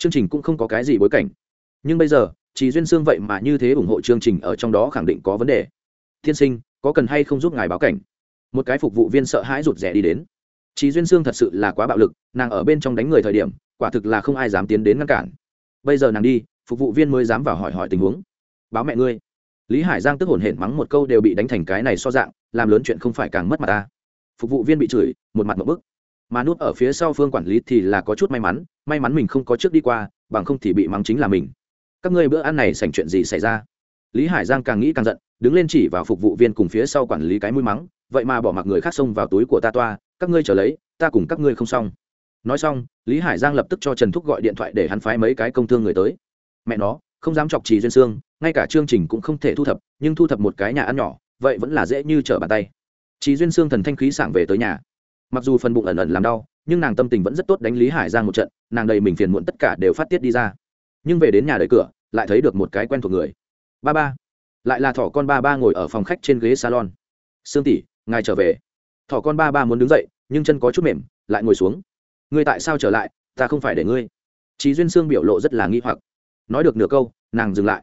Speaker 1: chương trình cũng không có cái gì bối cảnh. Nhưng bây giờ, chỉ duyên xương vậy mà như thế ủng hộ chương trình ở trong đó khẳng định có vấn đề. Tiên sinh, có cần hay không giúp ngài báo cảnh? Một cái phục vụ viên sợ hãi rụt rè đi đến. Chí Duyên Sương thật sự là quá bạo lực, nàng ở bên trong đánh người thời điểm, quả thực là không ai dám tiến đến ngăn cản. Bây giờ nàng đi, phục vụ viên mới dám vào hỏi hỏi tình huống. Báo mẹ ngươi. Lý Hải Giang tức hổn hển mắng một câu đều bị đánh thành cái này so dạng, làm lớn chuyện không phải càng mất mặt ta. Phục vụ viên bị chửi, một mặt ngộp bức. Mà nút ở phía sau phương quản lý thì là có chút may mắn, may mắn mình không có trước đi qua, bằng không thì bị mắng chính là mình. Các ngươi bữa ăn này xảy chuyện gì xảy ra? Lý Hải Giang càng nghĩ càng giận, đứng lên chỉ vào phục vụ viên cùng phía sau quản lý cái mũi mắng, vậy mà bỏ mặc người khác xông vào túi của ta toa, các ngươi trở lấy, ta cùng các ngươi không xong. Nói xong, lý hải giang lập tức cho trần thúc gọi điện thoại để hắn phái mấy cái công thương người tới. Mẹ nó, không dám chọc trì duyên sương ngay cả chương trình cũng không thể thu thập, nhưng thu thập một cái nhà ăn nhỏ, vậy vẫn là dễ như trở bàn tay. Trì duyên sương thần thanh khí sảng về tới nhà. Mặc dù phần bụng ẩn ẩn làm đau, nhưng nàng tâm tình vẫn rất tốt đánh lý hải giang một trận, nàng đầy mình phiền muộn tất cả đều phát tiết đi ra. Nhưng về đến nhà đợi cửa, lại thấy được một cái quen thuộc người. Ba ba. Lại là thỏ con ba ba ngồi ở phòng khách trên ghế salon. Sương tỷ, ngài trở về thỏ con ba ba muốn đứng dậy, nhưng chân có chút mềm, lại ngồi xuống. Ngươi tại sao trở lại? Ta không phải để ngươi. Chí duyên sương biểu lộ rất là nghi hoặc. Nói được nửa câu, nàng dừng lại.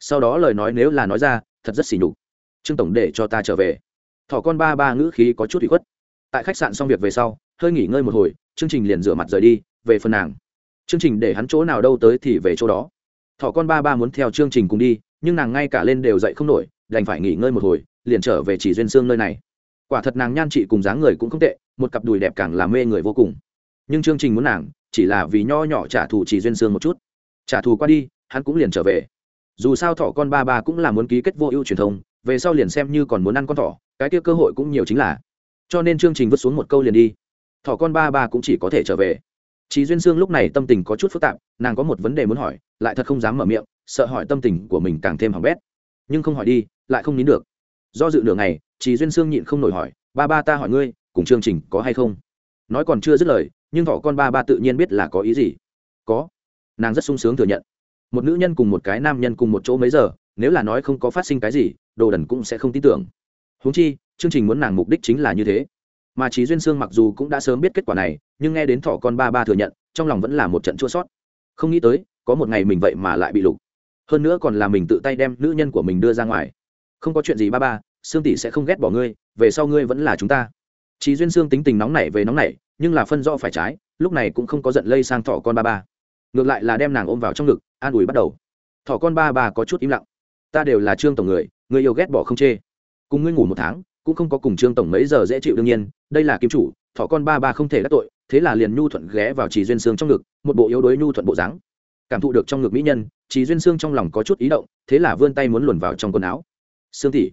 Speaker 1: Sau đó lời nói nếu là nói ra, thật rất xỉ nhục. Trương tổng để cho ta trở về. Thỏ con ba ba ngữ khí có chút bị khuất. Tại khách sạn xong việc về sau, hơi nghỉ ngơi một hồi, chương trình liền rửa mặt rời đi, về phần nàng. Chương trình để hắn chỗ nào đâu tới thì về chỗ đó. Thỏ con ba ba muốn theo chương trình cùng đi, nhưng nàng ngay cả lên đều dậy không nổi, đành phải nghỉ ngơi một hồi, liền trở về chỉ duyên sương nơi này quả thật nàng nhan trị cùng dáng người cũng không tệ, một cặp đùi đẹp càng làm mê người vô cùng. Nhưng chương trình muốn nàng, chỉ là vì nho nhỏ trả thù chỉ duyên sương một chút. Trả thù qua đi, hắn cũng liền trở về. Dù sao thỏ con ba ba cũng là muốn ký kết vô ưu truyền thông, về sau liền xem như còn muốn ăn con thỏ, cái kia cơ hội cũng nhiều chính là. Cho nên chương trình vứt xuống một câu liền đi. Thỏ con ba ba cũng chỉ có thể trở về. Chị duyên sương lúc này tâm tình có chút phức tạp, nàng có một vấn đề muốn hỏi, lại thật không dám mở miệng, sợ hỏi tâm tình của mình càng thêm hỏng bét. Nhưng không hỏi đi, lại không nín được do dự nửa ngày chỉ duyên sương nhịn không nổi hỏi, ba ba ta hỏi ngươi, cùng chương trình có hay không? Nói còn chưa dứt lời, nhưng thỏ con ba ba tự nhiên biết là có ý gì. Có. Nàng rất sung sướng thừa nhận. Một nữ nhân cùng một cái nam nhân cùng một chỗ mấy giờ, nếu là nói không có phát sinh cái gì, đồ đần cũng sẽ không tin tưởng. Húng chi, chương trình muốn nàng mục đích chính là như thế. Mà trí duyên sương mặc dù cũng đã sớm biết kết quả này, nhưng nghe đến thỏ con ba ba thừa nhận, trong lòng vẫn là một trận chua sót. Không nghĩ tới, có một ngày mình vậy mà lại bị lục. Hơn nữa còn là mình tự tay đem nữ nhân của mình đưa ra ngoài không có chuyện gì ba ba, sương tỷ sẽ không ghét bỏ ngươi, về sau ngươi vẫn là chúng ta. Chí duyên sương tính tình nóng nảy về nóng nảy, nhưng là phân rõ phải trái, lúc này cũng không có giận lây sang thỏ con ba ba. Ngược lại là đem nàng ôm vào trong ngực, an ủi bắt đầu. Thỏ con ba ba có chút im lặng. Ta đều là trương tổng người người yêu ghét bỏ không chê. Cùng ngươi ngủ một tháng, cũng không có cùng trương tổng mấy giờ dễ chịu đương nhiên, đây là kim chủ, thỏ con ba ba không thể đắc tội, thế là liền nhu thuận ghé vào Chí duyên xương trong ngực, một bộ yếu đuối nhu thuận bộ dáng. Cảm thụ được trong ngực mỹ nhân, Chí duyên xương trong lòng có chút ý động, thế là vươn tay muốn luồn vào trong quần áo sương tỷ,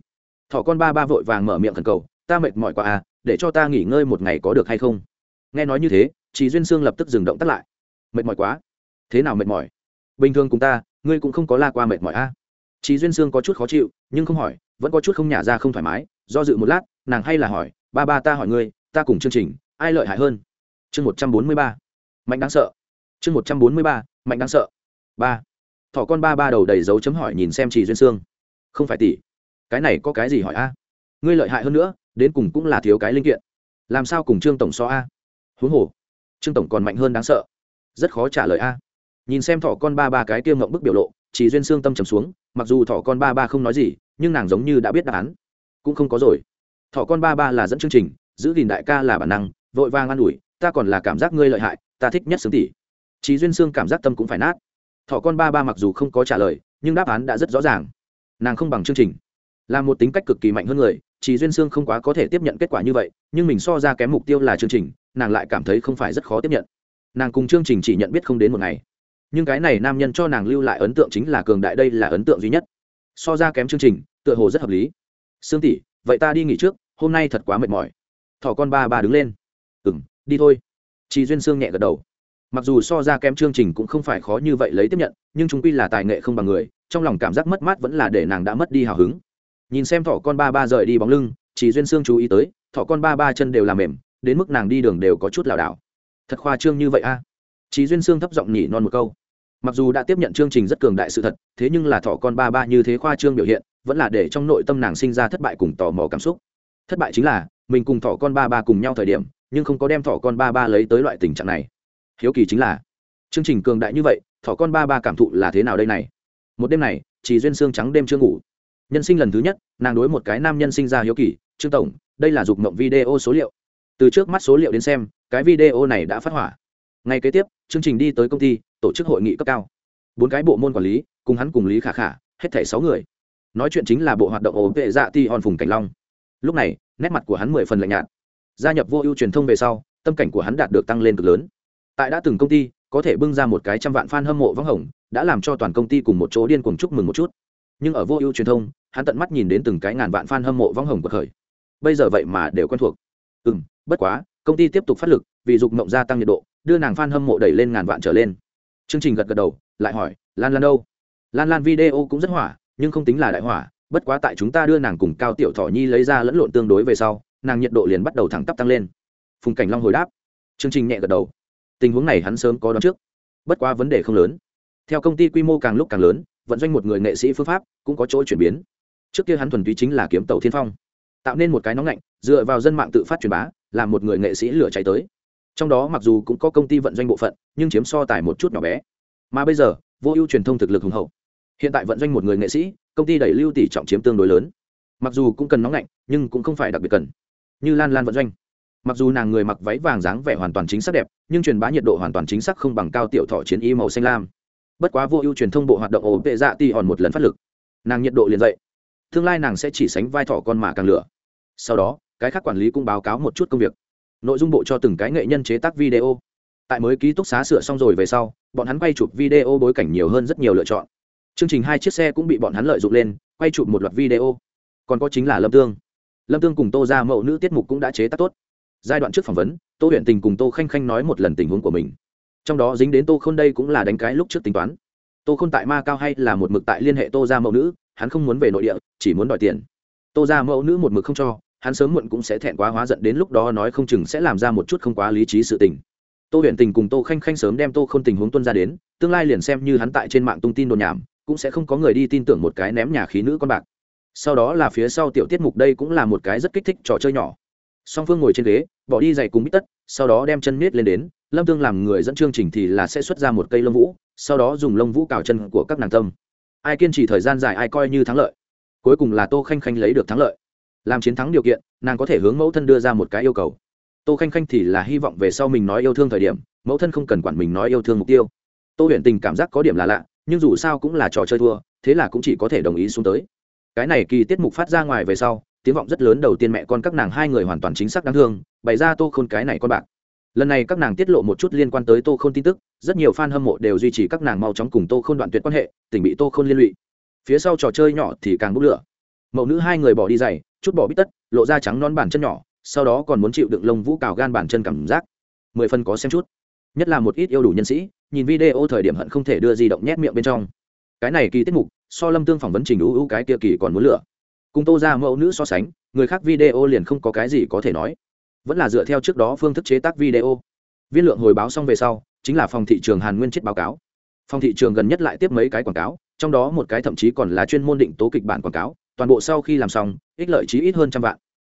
Speaker 1: thỏ con ba ba vội vàng mở miệng khẩn cầu ta mệt mỏi quá à để cho ta nghỉ ngơi một ngày có được hay không? Nghe nói như thế chị duyên sương lập tức dừng động tắt lại. Mệt mỏi quá thế nào mệt mỏi? Bình thường cùng ta ngươi cũng không có la qua mệt mỏi a. À? chị duyên sương có chút khó chịu nhưng không hỏi vẫn có chút không nhả ra không thoải mái do dự một lát nàng hay là hỏi ba ba ta hỏi ngươi ta cùng chương trình ai lợi hại hơn? Chương một trăm bốn mươi ba. Mạnh đáng sợ. Chương một trăm bốn mươi ba mạnh đáng sợ. Ba. Thỏ con ba ba đầu đầy dấu chấm hỏi nhìn xem chị duyên sương. Không phải tỷ cái này có cái gì hỏi a? Ngươi lợi hại hơn nữa, đến cùng cũng là thiếu cái linh kiện. Làm sao cùng trương tổng so a? Huống hồ, trương tổng còn mạnh hơn đáng sợ. Rất khó trả lời a. Nhìn xem thỏ con ba ba cái kia ngậm bức biểu lộ, chỉ duyên xương tâm trầm xuống, mặc dù thỏ con ba ba không nói gì, nhưng nàng giống như đã biết đáp án. Cũng không có rồi. Thỏ con ba ba là dẫn chương trình, giữ gìn đại ca là bản năng, vội vàng an ủi, ta còn là cảm giác ngươi lợi hại, ta thích nhất xứng tỷ chỉ duyên xương cảm giác tâm cũng phải nát. Thỏ con ba ba mặc dù không có trả lời, nhưng đáp án đã rất rõ ràng. Nàng không bằng chương trình là một tính cách cực kỳ mạnh hơn người chỉ duyên sương không quá có thể tiếp nhận kết quả như vậy, nhưng mình so ra kém mục tiêu là chương trình, nàng lại cảm thấy không phải rất khó tiếp nhận. Nàng cùng chương trình chỉ nhận biết không đến một ngày. Nhưng cái này nam nhân cho nàng lưu lại ấn tượng chính là cường đại đây là ấn tượng duy nhất. So ra kém chương trình, tựa hồ rất hợp lý. Sương tỷ, vậy ta đi nghỉ trước, hôm nay thật quá mệt mỏi. Thỏ con ba ba đứng lên. Ừ m đi thôi. Chị duyên sương nhẹ gật đầu. Mặc dù so ra kém chương trình cũng không phải khó như vậy lấy tiếp nhận, nhưng chúng quy là tài nghệ không bằng người, trong lòng cảm giác mất mát vẫn là để nàng đã mất đi hào hứng nhìn xem thỏ con ba ba rời đi bóng lưng, chỉ duyên sương chú ý tới, thỏ con ba ba chân đều làm mềm, đến mức nàng đi đường đều có chút lảo đảo. Thật khoa trương như vậy a? À? chỉ duyên sương thấp giọng nhỉ non một câu. Mặc dù đã tiếp nhận chương trình rất cường đại sự thật, thế nhưng là thỏ con ba ba như thế khoa trương biểu hiện, vẫn là để trong nội tâm nàng sinh ra thất bại cùng tò mò cảm xúc. Thất bại chính là, mình cùng thỏ con ba ba cùng nhau thời điểm, nhưng không có đem thỏ con ba ba lấy tới loại tình trạng này. Hiếu kỳ chính là, chương trình cường đại như vậy, thỏ con ba ba cảm thụ là thế nào đây này? Một đêm này, chỉ duyên xương trắng đêm chưa ngủ nhân sinh lần thứ nhất, nàng đối một cái nam nhân sinh ra hiếu kỳ, trương tổng, đây là dục mộng video số liệu. Từ trước mắt số liệu đến xem, cái video này đã phát hỏa. Ngay kế tiếp, chương trình đi tới công ty, tổ chức hội nghị cấp cao. Bốn cái bộ môn quản lý, cùng hắn cùng lý khả khả, hết thảy sáu người. Nói chuyện chính là bộ hoạt động ổn vệ dạ ti hòn phùng cảnh long. Lúc này, nét mặt của hắn mười phần lạnh nhạt. Gia nhập vô ưu truyền thông về sau, tâm cảnh của hắn đạt được tăng lên cực lớn. Tại đã từng công ty, có thể bưng ra một cái trăm vạn f a n hâm mộ vắng hồng, đã làm cho toàn công ty cùng một chỗ điên cuồng chúc mừng một chút nhưng ở vô ưu truyền thông, hắn tận mắt nhìn đến từng cái ngàn vạn f a n hâm mộ vắng hồng của khởi bây giờ vậy mà đều quen thuộc. Ừ m bất quá, công ty tiếp tục phát lực, vì dục mộng gia tăng nhiệt độ, đưa nàng f a n hâm mộ đẩy lên ngàn vạn trở lên. Chương trình gật gật đầu, lại hỏi, lan lan đâu? Lan lan video cũng rất hỏa, nhưng không tính là đại hỏa, bất quá tại chúng ta đưa nàng cùng cao tiểu thỏ nhi lấy ra lẫn lộn tương đối về sau, nàng nhiệt độ liền bắt đầu thẳng tắp tăng lên. Phùng cảnh long hồi đáp, chương trình nhẹ gật đầu. Tình huống này hắn sớm có đón trước. Bất quá vấn đề không lớn. Theo công ty quy mô càng lúc càng lớn vận doanh một người nghệ sĩ phương pháp cũng có chỗ chuyển biến. Trước kia hắn thuần túy chính là kiếm tàu thiên phong, tạo nên một cái nóng lạnh, dựa vào dân mạng tự phát truyền bá, làm một người nghệ sĩ lửa cháy tới. Trong đó mặc dù cũng có công ty vận doanh bộ phận, nhưng chiếm so tài một chút nhỏ bé. Mà bây giờ, vô ưu truyền thông thực lực hùng hậu. Hiện tại vận doanh một người nghệ sĩ, công ty đẩy lưu tỷ trọng chiếm tương đối lớn. Mặc dù cũng cần nóng lạnh, nhưng cũng không phải đặc biệt cần. Như lan lan vận doanh, mặc dù nàng người mặc váy vàng dáng vẻ hoàn toàn chính xác đẹp, nhưng truyền bá nhiệt độ hoàn toàn chính xác không bằng cao tiểu thọ chiến y màu xanh lam bất quá vô ưu truyền thông bộ hoạt động ổ vệ dạ ti hòn một lần phát lực. Nàng nhiệt độ liền dậy tương lai nàng sẽ chỉ sánh vai thỏ con mà càng lửa. Sau đó, cái khác quản lý cũng báo cáo một chút công việc. Nội dung bộ cho từng cái nghệ nhân chế tác video. Tại mới ký túc xá sửa xong rồi về sau, bọn hắn quay chụp video bối cảnh nhiều hơn rất nhiều lựa chọn. Chương trình hai chiếc xe cũng bị bọn hắn lợi dụng lên, quay chụp một loạt video. Còn có chính là lâm tương. Lâm tương cùng tô ra mẫu nữ tiết mục cũng đã chế tác tốt. Giai đoạn trước phỏng vấn, tô huyện tình cùng tô khanh khanh nói một lần tình huống của mình trong đó dính đến tô khôn đây cũng là đánh cái lúc trước tính toán. Tô khôn tại ma cao hay là một mực tại liên hệ tô ra mẫu nữ, hắn không muốn về nội địa, chỉ muốn đòi tiền. Tô ra mẫu nữ một mực không cho, hắn sớm muộn cũng sẽ thẹn quá hóa giận đến lúc đó nói không chừng sẽ làm ra một chút không quá lý trí sự tình. Tô huyền tình cùng tô khanh khanh sớm đem tô k h ô n tình huống tuân ra đến, tương lai liền xem như hắn tại trên mạng tung tin đồn nhảm, cũng sẽ không có người đi tin tưởng một cái ném nhà khí nữ con bạc. Sau đó là phía sau tiểu tiết mục đây cũng là một cái rất kích thích trò chơi nhỏ. Song phương ngồi trên ghế, bỏ đi giày cùng bít tất, sau đó đem chân miết lên đến lâm tương làm người dẫn chương trình thì là sẽ xuất ra một cây lông vũ, sau đó dùng lông vũ cào chân của các nàng tâm. Ai kiên trì thời gian dài ai coi như thắng lợi. Cuối cùng là tô khanh khanh lấy được thắng lợi. Làm chiến thắng điều kiện, nàng có thể hướng mẫu thân đưa ra một cái yêu cầu. Tô khanh khanh thì là hy vọng về sau mình nói yêu thương thời điểm, mẫu thân không cần quản mình nói yêu thương mục tiêu. Tô Huyền tình cảm giác có điểm là lạ, nhưng dù sao cũng là trò chơi thua, thế là cũng chỉ có thể đồng ý xuống tới. Cái này kỳ tiết mục phát ra ngoài về sau, tiếng vọng rất lớn đầu tiên mẹ con các nàng hai người hoàn toàn chính xác đáng thương, bày ra tô khôn cái này con bạc lần này các nàng tiết lộ một chút liên quan tới tô khôn tin tức, rất nhiều fan hâm mộ đều duy trì các nàng mau chóng cùng tô khôn đoạn tuyệt quan hệ tỉnh bị tô khôn liên lụy. Phía sau trò chơi nhỏ thì càng bốc lửa. Mẫu nữ hai người bỏ đi giày, chút bỏ bít tất, lộ ra trắng non bàn chân nhỏ, sau đó còn muốn chịu đựng lông vũ cào gan bàn chân cảm giác. Mười phần có xem chút. Nhất là một ít yêu đủ nhân sĩ, nhìn video thời điểm hận không thể đưa di động nhét miệng bên trong. Cái này kỳ tiết mục, so lâm tương phỏng vấn trình ưu ưu cái kia kỳ còn muốn lửa. Cùng tô ra mẫu nữ so sánh, người khác video liền không có cái gì có thể nói vẫn là dựa theo trước đó phương thức chế tác video. Viên lượng hồi báo xong về sau, chính là phòng thị trường hàn nguyên chết báo cáo. Phòng thị trường gần nhất lại tiếp mấy cái quảng cáo, trong đó một cái thậm chí còn là chuyên môn định tố kịch bản quảng cáo, toàn bộ sau khi làm xong, ích lợi chí ít hơn trăm vạn.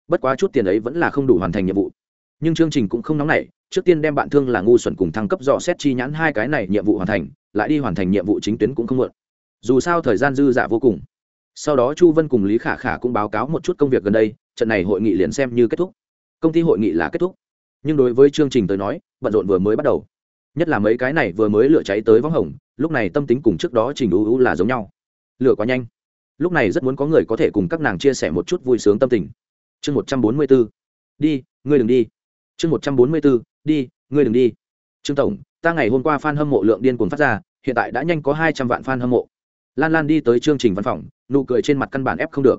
Speaker 1: Bất quá chút tiền ấy vẫn là không đủ hoàn thành nhiệm vụ. Nhưng chương trình cũng không nóng nảy, trước tiên đem bạn thương là ngu xuẩn cùng thăng cấp dò xét chi nhãn hai cái này nhiệm vụ hoàn thành, lại đi hoàn thành nhiệm vụ chính tuyến cũng không muộn. Dù sao thời gian dư dả vô cùng. Sau đó chu vân cùng lý khả khả cũng báo cáo một chút công việc gần đây, trận này hội nghị liền xem như kết thúc công ty hội nghị là kết thúc. Nhưng đối với chương trình tới nói, bận rộn vừa mới bắt đầu. Nhất là mấy cái này vừa mới lửa cháy tới võng hồng, lúc này tâm tính cùng trước đó trình ưu ưu là giống nhau. Lửa quá nhanh. Lúc này rất muốn có người có thể cùng các nàng chia sẻ một chút vui sướng tâm tình. Chương một trăm bốn mươi b ố đi, ngươi đừng đi. Chương một trăm bốn mươi b ố đi, ngươi đừng đi. Trương tổng, ta ngày hôm qua f a n hâm mộ lượng điên cuồng phát ra, hiện tại đã nhanh có hai trăm vạn f a n hâm mộ. Lan lan đi tới chương trình văn phòng, nụ cười trên mặt căn bản ép không được.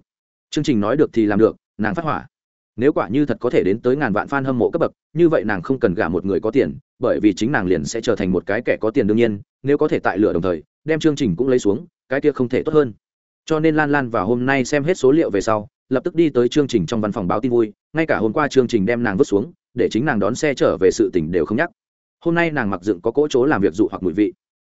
Speaker 1: Chương trình nói được thì làm được, nàng phát hỏa nếu quả như thật có thể đến tới ngàn vạn f a n hâm mộ cấp bậc, như vậy nàng không cần gả một người có tiền, bởi vì chính nàng liền sẽ trở thành một cái kẻ có tiền đương nhiên, nếu có thể tại lửa đồng thời, đem chương trình cũng lấy xuống, cái kia không thể tốt hơn. Cho nên lan lan vào hôm nay xem hết số liệu về sau, lập tức đi tới chương trình trong văn phòng báo tin vui, ngay cả hôm qua chương trình đem nàng vứt xuống, để chính nàng đón xe trở về sự tình đều không nhắc. Hôm nay nàng mặc dựng có cỗ chỗ làm việc dụ hoặc mùi vị.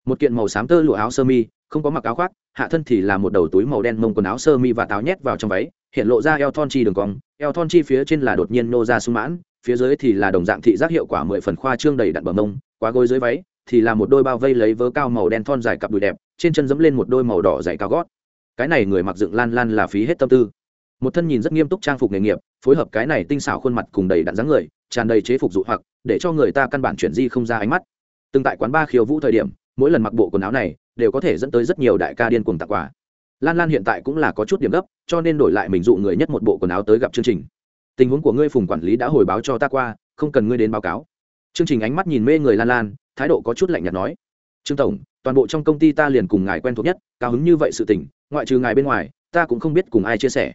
Speaker 1: Một kiện màu xám tơ lụa áo sơ mi, không có mặc áo khoác, hạ thân thì là một đầu túi màu đen mông quần áo sơ mi và táo nhét vào trong váy hiện lộ ra eo thon chi đường cong, eo thon chi phía trên là đột nhiên nô ra sung mãn, phía dưới thì là đồng dạng thị giác hiệu quả mười phần khoa trương đầy đặn bờ mông, quá gối dưới váy thì là một đôi bao vây lấy vớ cao màu đen thon dài cặp đùi đẹp, trên chân dẫm lên một đôi màu đỏ dày cao gót. Cái này người mặc dựng lan lan là phí hết tâm tư. Một thân nhìn rất nghiêm túc trang phục nghề nghiệp, phối hợp cái này tinh xảo khuôn mặt cùng đầy đặn dáng người, tràn đầy chế phục dụ hoặc, để cho người ta căn bản chuyển di không ra ánh mắt. Từng tại quán ba khiêu vũ thời điểm, mỗi lần mặc bộ quần áo này, đều có thể dẫn tới rất nhiều đại ca điên cuồng tặng quà lan lan hiện tại cũng là có chút điểm gấp, cho nên đổi lại mình dụ người nhất một bộ quần áo tới gặp chương trình. Tình huống của ngươi phùng quản lý đã hồi báo cho ta qua, không cần ngươi đến báo cáo. Chương trình ánh mắt nhìn mê người lan lan, thái độ có chút lạnh nhạt nói. Trương tổng, toàn bộ trong công ty ta liền cùng ngài quen thuộc nhất, cao hứng như vậy sự tình, ngoại trừ ngài bên ngoài, ta cũng không biết cùng ai chia sẻ.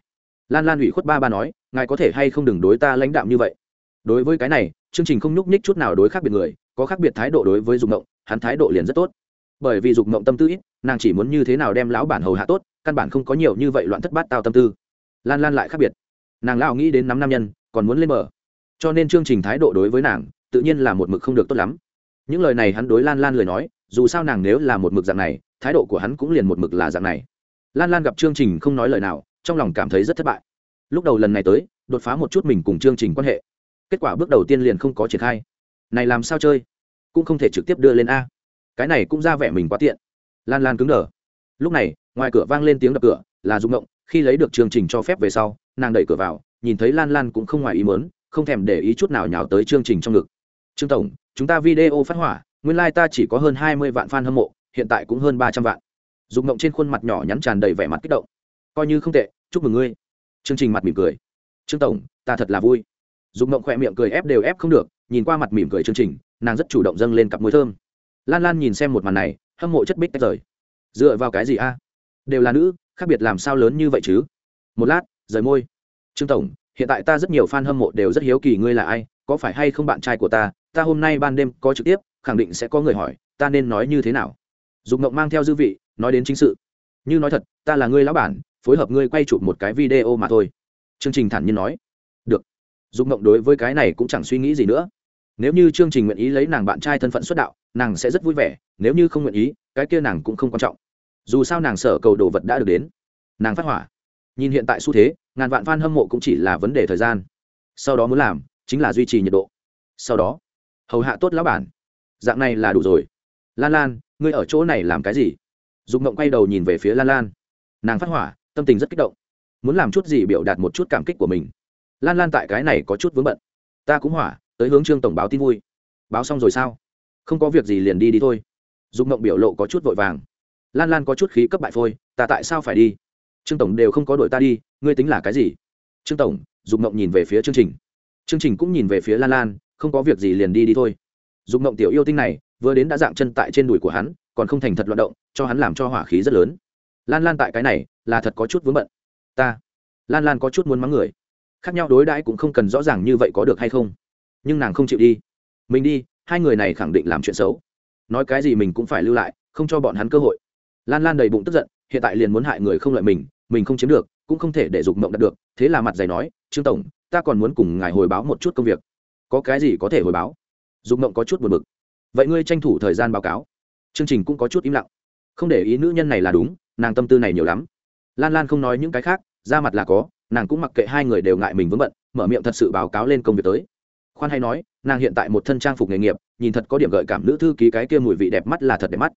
Speaker 1: Lan lan ủy khuất ba ba nói, ngài có thể hay không đừng đối ta lãnh đạm như vậy. Đối với cái này, chương trình không nhúc nhích chút nào đối khác biệt người, có khác biệt thái độ đối với dục mộng, hắn thái độ liền rất tốt. Bởi vì dục mộng tâm tư ít, nàng chỉ muốn như thế nào đem lão bản hầu hạ tốt căn bản không có nhiều như vậy loạn thất bát tao tâm tư. Lan lan lại khác biệt. Nàng lão nghĩ đến năm nam nhân, còn muốn lên mở cho nên chương trình thái độ đối với nàng, tự nhiên là một mực không được tốt lắm. Những lời này hắn đối lan lan lời nói, dù sao nàng nếu là một mực dạng này, thái độ của hắn cũng liền một mực là dạng này. Lan lan gặp chương trình không nói lời nào, trong lòng cảm thấy rất thất bại. Lúc đầu lần này tới, đột phá một chút mình cùng chương trình quan hệ. Kết quả bước đầu tiên liền không có triển khai. Này làm sao chơi? Cũng không thể trực tiếp đưa lên a. Cái này cũng ra vẻ mình quá tiện. Lan lan cứng đờ lúc này, ngoài cửa vang lên tiếng đập cửa, là rung động khi lấy được chương trình cho phép về sau, nàng đẩy cửa vào, nhìn thấy lan lan cũng không ngoài ý mớn không thèm để ý chút nào nhào tới chương trình trong ngực. Trương tổng, chúng ta video phát hỏa, nguyên lai、like、ta chỉ có hơn hai mươi vạn f a n hâm mộ, hiện tại cũng hơn ba trăm vạn. Rung động trên khuôn mặt nhỏ nhắn tràn đầy vẻ mặt kích động. Coi như không tệ, chúc mừng ngươi. Chương trình mặt mỉm cười. Trương tổng, ta thật là vui. Dùng mộng khỏe miệng cười ép đều ép không được, nhìn qua mặt mỉm cười chương trình, nàng rất chủ động dâng lên cặp môi thơm. Lan lan nhìn xem một màn này, hâm mộ chất bích tách rời dựa vào cái gì a? Đều là nữ, khác biệt làm sao lớn như vậy chứ? Một lát, rời môi. Trương tổng, hiện tại ta rất nhiều fan hâm mộ đều rất hiếu kỳ ngươi là ai, có phải hay không bạn trai của ta? Ta hôm nay ban đêm có trực tiếp, khẳng định sẽ có người hỏi, ta nên nói như thế nào? Dục mộng mang theo dư vị, nói đến chính sự. Như nói thật, ta là ngươi lão bản, phối hợp ngươi quay chụp một cái video mà thôi. Chương trình thản nhiên nói. Được. Dục mộng đối với cái này cũng chẳng suy nghĩ gì nữa. Nếu như chương trình nguyện ý lấy nàng bạn trai thân phận xuất đạo, nàng sẽ rất vui vẻ, nếu như không nguyện ý, cái kia nàng cũng không quan trọng dù sao nàng sở cầu đồ vật đã được đến. Nàng phát hỏa. Nhìn hiện tại xu thế, ngàn vạn f a n hâm mộ cũng chỉ là vấn đề thời gian. Sau đó muốn làm, chính là duy trì nhiệt độ. Sau đó, hầu hạ tốt lão bản. Dạng này là đủ rồi. Lan lan, ngươi ở chỗ này làm cái gì? Dục mộng quay đầu nhìn về phía lan lan. Nàng phát hỏa, tâm tình rất kích động. Muốn làm chút gì biểu đạt một chút cảm kích của mình. Lan lan tại cái này có chút vướng bận. Ta cũng hỏa, tới hướng trương tổng báo tin vui. Báo xong rồi sao? Không có việc gì liền đi đi thôi. Dục mộng biểu lộ có chút vội vàng lan lan có chút khí cấp bại phôi, ta tại sao phải đi? Trương tổng đều không có đội ta đi, ngươi tính là cái gì? Trương tổng, dục mộng nhìn về phía chương trình. Chương trình cũng nhìn về phía lan lan, không có việc gì liền đi đi thôi. Dục mộng tiểu yêu tinh này, vừa đến đã dạng chân tại trên đùi của hắn, còn không thành thật loạt động, cho hắn làm cho hỏa khí rất lớn. Lan lan tại cái này, là thật có chút vướng bận. Ta? Lan lan có chút muốn mắng người. Khác nhau đối đãi cũng không cần rõ ràng như vậy có được hay không. Nhưng nàng không chịu đi. Mình đi, hai người này khẳng định làm chuyện xấu. Nói cái gì mình cũng phải lưu lại, không cho bọn hắn cơ hội lan lan đầy bụng tức giận, hiện tại liền muốn hại người không lợi mình mình không chiếm được, cũng không thể để dục mộng đạt được, thế là mặt dày nói, trương tổng, ta còn muốn cùng ngài hồi báo một chút công việc. Có cái gì có thể hồi báo? Dục mộng có chút buồn bực. Vậy ngươi tranh thủ thời gian báo cáo. Chương trình cũng có chút im lặng. Không để ý nữ nhân này là đúng, nàng tâm tư này nhiều lắm. Lan lan không nói những cái khác ra mặt là có, nàng cũng mặc kệ hai người đều ngại mình vướng bận, mở miệng thật sự báo cáo lên công việc tới. Khoan hay nói, nàng hiện tại một thân trang phục nghề nghiệp, nhìn thật có điểm gợi cảm nữ thư ký cái kia mùi vị đẹp mắt là thật đẹp mắt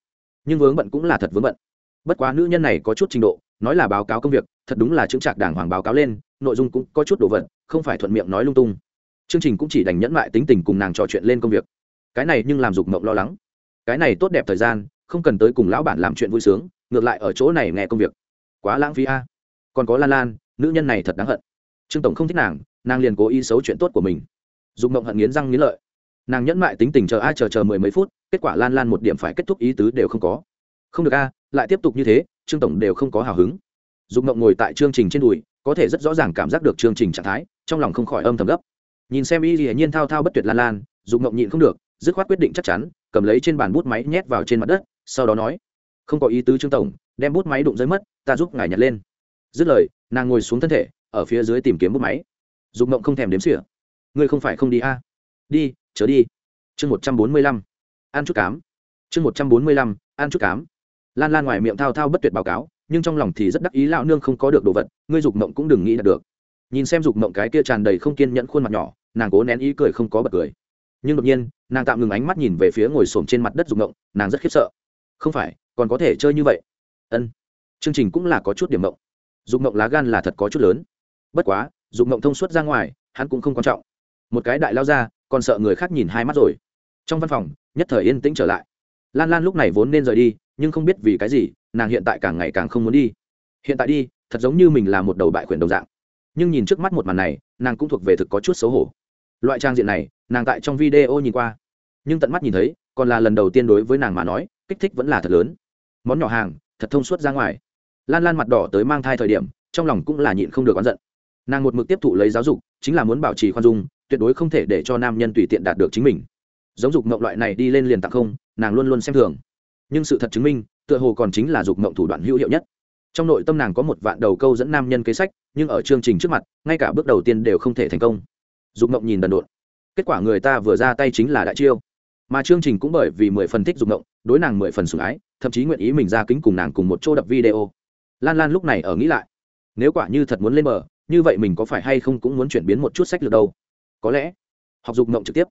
Speaker 1: nhưng vướng bận cũng là thật vướng bận. Bất quá nữ nhân này có chút trình độ, nói là báo cáo công việc, thật đúng là chứng trạc đàng hoàng báo cáo lên, nội dung cũng có chút đồ vật, không phải thuận miệng nói lung tung. Chương trình cũng chỉ đành nhẫn mại tính tình cùng nàng trò chuyện lên công việc. Cái này nhưng làm dục mộng lo lắng. Cái này tốt đẹp thời gian, không cần tới cùng lão bản làm chuyện vui sướng, ngược lại ở chỗ này nghe công việc. Quá lãng phí a. Còn có lan lan, nữ nhân này thật đáng hận. Trương tổng không thích nàng nàng liền cố ý xấu chuyện tốt của mình. Dục mộng hận nghiến răng nghiến lợi nàng nhẫn mại tính tình chờ ai chờ chờ mười mấy phút, kết quả lan lan một điểm phải kết thúc ý tứ đều không có. Không được a, lại tiếp tục như thế, trương tổng đều không có hào hứng. Dục mộng ngồi tại chương trình trên đùi, có thể rất rõ ràng cảm giác được chương trình trạng thái, trong lòng không khỏi âm thầm gấp. Nhìn xem y hiển nhiên thao thao bất tuyệt lan lan, dục mộng nhịn không được, dứt khoát quyết định chắc chắn, cầm lấy trên bàn bút máy nhét vào trên mặt đất, sau đó nói, không có ý tứ trương tổng, đem bút máy đụng rơi mất, ta giúp ngài nhặt lên. Dứt lời, nàng ngồi xuống thân thể, ở phía dưới tìm kiếm bút máy. Dục mộng không thèm đếm xỉa. Ngươi không phải không đi a? À? đi chớ đi. Chương một trăm bốn mươi lăm, ăn chút cám. Chương một trăm bốn mươi lăm, ăn chút cám. Lan lan ngoài miệng thao thao bất tuyệt báo cáo, nhưng trong lòng thì rất đắc ý lão nương không có được đồ vật, ngươi dục mộng cũng đừng nghĩ đạt được. Nhìn xem dục mộng cái kia tràn đầy không kiên nhẫn khuôn mặt nhỏ, nàng cố nén ý cười không có bật cười. Nhưng đột nhiên, nàng tạm ngừng ánh mắt nhìn về phía ngồi xổm trên mặt đất dục mộng, nàng rất khiếp sợ. Không phải, còn có thể chơi như vậy. Ân. Chương trình cũng là có chút điểm mộng. Dục mộng lá gan là thật có chút lớn. Bất quá, dục mộng thông suốt ra ngoài, hắn cũng không quan trọng một cái đại lao ra, còn sợ người khác nhìn hai mắt rồi. Trong văn phòng, nhất thời yên tĩnh trở lại. Lan lan lúc này vốn nên rời đi, nhưng không biết vì cái gì, nàng hiện tại càng ngày càng không muốn đi. Hiện tại đi, thật giống như mình là một đầu bại khuyển đồng dạng. Nhưng nhìn trước mắt một màn này, nàng cũng thuộc về thực có chút xấu hổ. Loại trang diện này, nàng tại trong video nhìn qua. Nhưng tận mắt nhìn thấy, còn là lần đầu tiên đối với nàng mà nói, kích thích vẫn là thật lớn. Món nhỏ hàng, thật thông suốt ra ngoài. Lan lan mặt đỏ tới mang thai thời điểm, trong lòng cũng là nhịn không được oán giận. Nàng một mực tiếp thụ lấy giáo dục, chính là muốn bảo trì khoan dung tuyệt đối không thể để cho nam nhân tùy tiện đạt được chính mình. Giống dục mộng loại này đi lên liền tặng không, nàng luôn luôn xem thường. Nhưng sự thật chứng minh, tựa hồ còn chính là dục mộng thủ đoạn hữu hiệu nhất. Trong nội tâm nàng có một vạn đầu câu dẫn nam nhân kế sách, nhưng ở chương trình trước mặt, ngay cả bước đầu tiên đều không thể thành công. Dục mộng nhìn đần độn. Kết quả người ta vừa ra tay chính là đại chiêu. Mà chương trình cũng bởi vì mười phần thích dục mộng, đối nàng mười phần sủng ái, thậm chí nguyện ý mình ra kính cùng nàng cùng một chỗ đập video. Lan lan lúc này ở nghĩ lại, nếu quả như thật muốn lên bờ, như vậy mình có phải hay không cũng muốn chuyển biến một chút sách lược đâu? Có lẽ học dục mộng trực tiếp.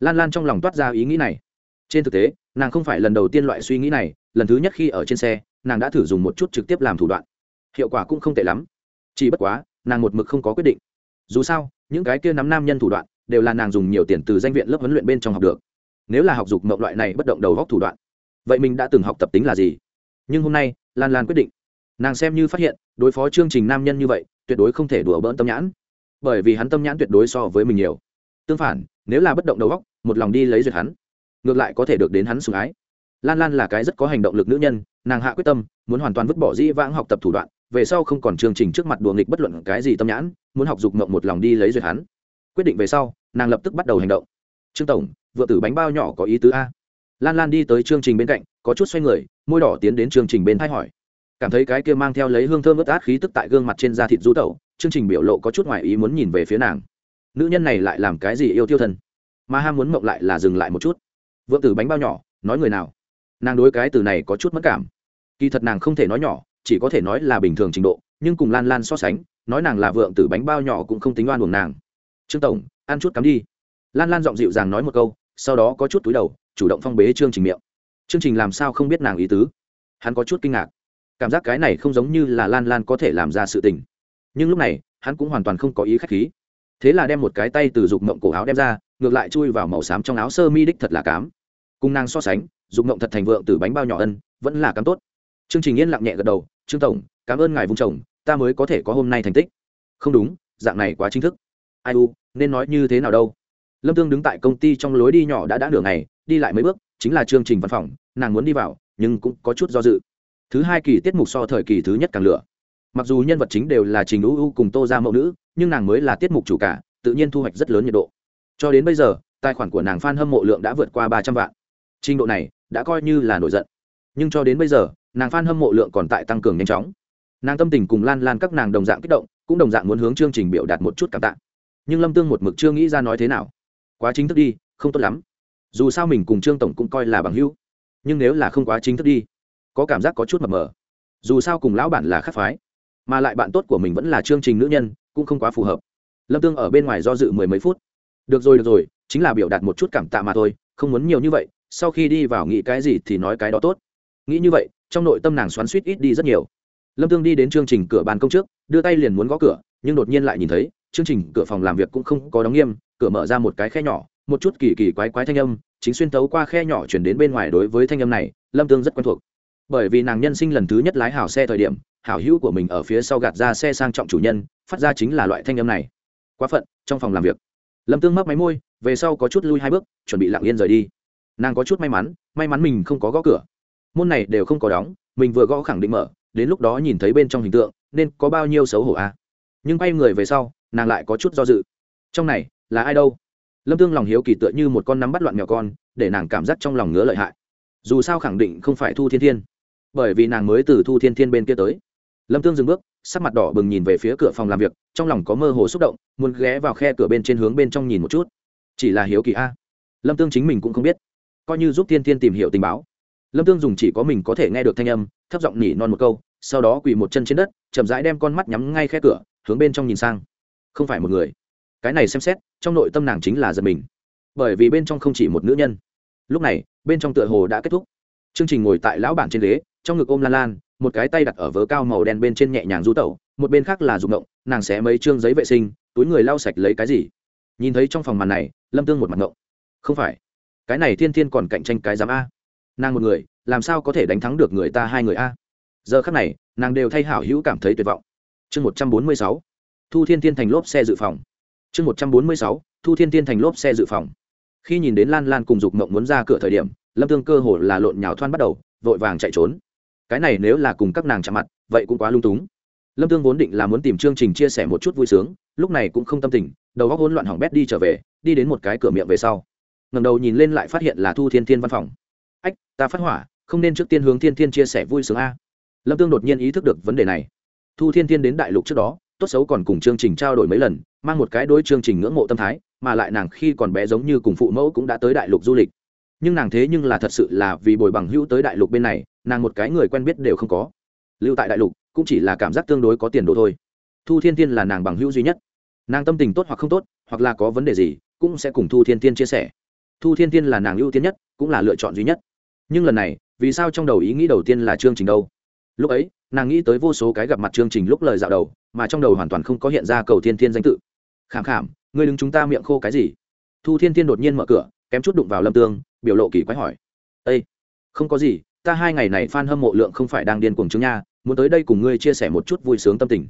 Speaker 1: Lan lan trong lòng toát ra ý nghĩ này. Trên thực tế, nàng không phải lần đầu tiên loại suy nghĩ này, lần thứ nhất khi ở trên xe, nàng đã thử dùng một chút trực tiếp làm thủ đoạn. Hiệu quả cũng không tệ lắm. Chỉ bất quá, nàng một mực không có quyết định. Dù sao, những cái kia nắm nam nhân thủ đoạn, đều là nàng dùng nhiều tiền từ danh viện lớp huấn luyện bên trong học được. Nếu là học dục mộng loại này bất động đầu góc thủ đoạn, vậy mình đã từng học tập tính là gì? Nhưng hôm nay, lan lan quyết định. Nàng xem như phát hiện, đối phó chương trình nam nhân như vậy, tuyệt đối không thể đùa bỡn tâm nhãn bởi vì hắn tâm nhãn tuyệt đối so với mình nhiều. Tương phản, nếu là bất động đầu góc một lòng đi lấy duyệt hắn, ngược lại có thể được đến hắn sủng ái. Lan lan là cái rất có hành động lực nữ nhân, nàng hạ quyết tâm, muốn hoàn toàn vứt bỏ dĩ vãng học tập thủ đoạn, về sau không còn chương trình trước mặt đùa nghịch bất luận cái gì tâm nhãn, muốn học dục mộng một lòng đi lấy duyệt hắn. Quyết định về sau, nàng lập tức bắt đầu hành động. Trương tổng vựa tử bánh bao nhỏ có ý tứ a. Lan lan đi tới chương trình bên cạnh, có chút xoay người, môi đỏ tiến đến chương trình bên thay hỏi. Cảm thấy cái kia mang theo lấy hương thơm ướt át khí tức tại gương mặt trên da thịt du tẩu chương trình biểu lộ có chút ngoài ý muốn nhìn về phía nàng. Nữ nhân này lại làm cái gì yêu tiêu thân? Mà ham muốn mộng lại là dừng lại một chút. Vượng tử bánh bao nhỏ, nói người nào? Nàng đối cái từ này có chút mất cảm. Kỳ thật nàng không thể nói nhỏ, chỉ có thể nói là bình thường trình độ, nhưng cùng lan lan so sánh, nói nàng là vượng tử bánh bao nhỏ cũng không tính oan buồn nàng. Trương tổng, ăn chút cắm đi. Lan lan giọng dịu dàng nói một câu, sau đó có chút túi đầu, chủ động phong bế chương trình miệng. Chương trình làm sao không biết nàng ý tứ? Hắn có chút kinh ngạc. Cảm giác cái này không giống như là lan lan có thể làm ra sự tình nhưng lúc này, hắn cũng hoàn toàn không có ý k h á c h khí. Thế là đem một cái tay từ dục mộng cổ áo đem ra, ngược lại chui vào màu xám trong áo sơ mi đích thật là cám. Cùng nàng so sánh, dục mộng thật thành vượng từ bánh bao nhỏ ân, vẫn là cám tốt. Chương trình yên lặng nhẹ gật đầu, trương tổng, cảm ơn ngài vung chồng, ta mới có thể có hôm nay thành tích. Không đúng, dạng này quá chính thức. Ai u, nên nói như thế nào đâu? Lâm tương đứng tại công ty trong lối đi nhỏ đã đã nửa ngày, đi lại mấy bước, chính là chương trình văn phòng, nàng muốn đi vào, nhưng cũng có chút do dự. Thứ hai kỳ tiết mục so thời kỳ thứ nhất càng lửa mặc dù nhân vật chính đều là trình u u cùng tô ra mẫu nữ, nhưng nàng mới là tiết mục chủ cả, tự nhiên thu hoạch rất lớn nhiệt độ. Cho đến bây giờ, tài khoản của nàng f a n hâm mộ lượng đã vượt qua ba trăm vạn. Trình độ này đã coi như là nổi giận. Nhưng cho đến bây giờ, nàng f a n hâm mộ lượng còn tại tăng cường nhanh chóng. Nàng tâm tình cùng lan lan các nàng đồng dạng kích động, cũng đồng dạng muốn hướng chương trình biểu đạt một chút cảm tạ. Nhưng lâm tương một mực chưa nghĩ ra nói thế nào. Quá chính thức đi, không tốt lắm. Dù sao mình cùng trương tổng cũng coi là bằng hữu. Nhưng nếu là không quá chính thức đi, có cảm giác có chút mập mờ. Dù sao cùng lão bản là khắc phái mà lại bạn tốt của mình vẫn là chương trình nữ nhân, cũng không quá phù hợp. Lâm tương ở bên ngoài do dự mười mấy phút. Được rồi được rồi, chính là biểu đạt một chút cảm tạ mà thôi, không muốn nhiều như vậy, sau khi đi vào nghĩ cái gì thì nói cái đó tốt. Nghĩ như vậy, trong nội tâm nàng xoắn suýt ít đi rất nhiều. Lâm tương đi đến chương trình cửa bàn công trước, đưa tay liền muốn gõ cửa, nhưng đột nhiên lại nhìn thấy, chương trình cửa phòng làm việc cũng không có đóng nghiêm, cửa mở ra một cái khe nhỏ, một chút kỳ kỳ quái quái thanh âm, chính xuyên tấu qua khe nhỏ chuyển đến bên ngoài đối với thanh âm này, lâm tương rất quen thuộc bởi vì nàng nhân sinh lần thứ nhất lái hảo xe thời điểm, hảo hữu của mình ở phía sau gạt ra xe sang trọng chủ nhân, phát ra chính là loại thanh âm này. Quá phận, trong phòng làm việc. Lâm tương mấp máy môi, về sau có chút lui hai bước, chuẩn bị lặng yên rời đi. Nàng có chút may mắn may mắn mình không có gõ cửa. Môn này đều không có đóng, mình vừa gõ khẳng định mở, đến lúc đó nhìn thấy bên trong hình tượng, nên có bao nhiêu xấu hổ a. À? nhưng quay người về sau, nàng lại có chút do dự. Trong này, là ai đâu? Lâm tương lòng hiếu kỳ tựa như một con nắm bắt loạn mèo con, để nàng cảm giác trong lòng ngứa lợi hại. Dù sao khẳng định không phải thu thiên thiên bởi vì nàng mới từ thu thiên thiên bên kia tới. Lâm tương dừng bước, sắc mặt đỏ bừng nhìn về phía cửa phòng làm việc, trong lòng có mơ hồ xúc động, muốn ghé vào khe cửa bên trên hướng bên trong nhìn một chút. Chỉ là hiếu kỳ a. Lâm tương chính mình cũng không biết. Coi như giúp thiên thiên tìm hiểu tình báo. Lâm tương dùng chỉ có mình có thể nghe được thanh âm, thấp giọng nhỉ non một câu, sau đó quỳ một chân trên đất, chậm rãi đem con mắt nhắm ngay khe cửa, hướng bên trong nhìn sang. Không phải một người. Cái này xem xét, trong nội tâm nàng chính là giật mình. Bởi vì bên trong không chỉ một nữ nhân. Lúc này, bên trong tựa hồ đã kết thúc. Chương trình ngồi tại lão bản trên ghế trong ngực ôm lan lan, một cái tay đặt ở vớ cao màu đen bên trên nhẹ nhàng du tẩu, một bên khác là rụng động nàng xé mấy chương giấy vệ sinh, túi người lau sạch lấy cái gì. Nhìn thấy trong phòng màn này, lâm tương một mặt ngộng. Không phải, cái này thiên thiên còn cạnh tranh cái giám a. Nàng một người, làm sao có thể đánh thắng được người ta hai người a? Giờ khắc này, nàng đều thay hảo hữu cảm thấy tuyệt vọng. Chương một trăm bốn mươi sáu, thu thiên thiên thành lốp xe dự phòng. Chương một trăm bốn mươi sáu, thu thiên thiên thành lốp xe dự phòng. Khi nhìn đến lan lan cùng dục mộng muốn ra cửa thời điểm, lâm tương cơ hồ là lộn nhào thoan bắt đầu, vội vàng chạy trốn cái này nếu là cùng các nàng chạm mặt, vậy cũng quá lung túng. Lâm tương vốn định là muốn tìm chương trình chia sẻ một chút vui sướng, lúc này cũng không tâm tình, đầu góc hỗn loạn hỏng bét đi trở về, đi đến một cái cửa miệng về sau. Ngầm đầu nhìn lên lại phát hiện là thu thiên thiên văn phòng. Ách, ta phát hỏa, không nên trước tiên hướng thiên thiên chia sẻ vui sướng a. Lâm tương đột nhiên ý thức được vấn đề này. Thu thiên thiên đến đại lục trước đó, tốt xấu còn cùng chương trình trao đổi mấy lần, mang một cái đối chương trình ngưỡng mộ tâm thái, mà lại nàng khi còn bé giống như cùng phụ mẫu cũng đã tới đại lục du lịch. Nhưng nàng thế nhưng là thật sự là vì bồi bằng hữu tới đại lục bên này nàng một cái người quen biết đều không có. Lưu tại đại lục, cũng chỉ là cảm giác tương đối có tiền đồ thôi. Thu thiên thiên là nàng bằng hữu duy nhất. Nàng tâm tình tốt hoặc không tốt, hoặc là có vấn đề gì, cũng sẽ cùng thu thiên thiên chia sẻ. Thu thiên thiên là nàng ưu tiên nhất, cũng là lựa chọn duy nhất. Nhưng lần này, vì sao trong đầu ý nghĩ đầu tiên là chương trình đâu? Lúc ấy, nàng nghĩ tới vô số cái gặp mặt chương trình lúc lời dạo đầu, mà trong đầu hoàn toàn không có hiện ra cầu thiên thiên danh tự. Khảm khảm, ngươi đứng chúng ta miệng khô cái gì? Thu thiên thiên đột nhiên mở cửa, kém chút đụng vào lâm tương, biểu lộ kỳ quái hỏi. Ây không có gì ta hai ngày này fan hâm mộ lượng không phải đang điên cuồng chứng nha muốn tới đây cùng ngươi chia sẻ một chút vui sướng tâm tình.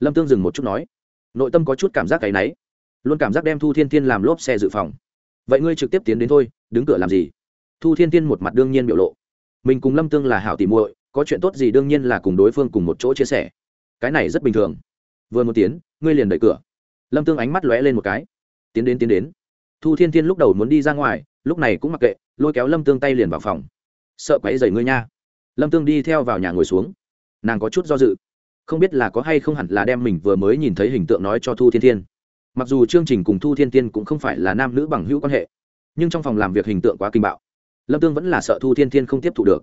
Speaker 1: Lâm tương dừng một chút nói. Nội tâm có chút cảm giác cái náy luôn cảm giác đem thu thiên thiên làm lốp xe dự phòng. Vậy ngươi trực tiếp tiến đến thôi đứng cửa làm gì? Thu thiên thiên một mặt đương nhiên biểu lộ. Mình cùng lâm tương là hảo tỷ muội có chuyện tốt gì đương nhiên là cùng đối phương cùng một chỗ chia sẻ. Cái này rất bình thường. Vừa một tiếng, ngươi liền đẩy cửa. Lâm tương ánh mắt lóe lên một cái. Tiến đến tiến đến. Thu thiên thiên lúc đầu muốn đi ra ngoài lúc này cũng mặc kệ lôi kéo lâm tương tay liền vào phòng sợ quấy dày ngươi nha. Lâm tương đi theo vào nhà ngồi xuống. Nàng có chút do dự. Không biết là có hay không hẳn là đem mình vừa mới nhìn thấy hình tượng nói cho thu thiên thiên. Mặc dù chương trình cùng thu thiên thiên cũng không phải là nam nữ bằng hữu quan hệ, nhưng trong phòng làm việc hình tượng quá kinh bạo. Lâm tương vẫn là sợ thu thiên thiên không tiếp thu được.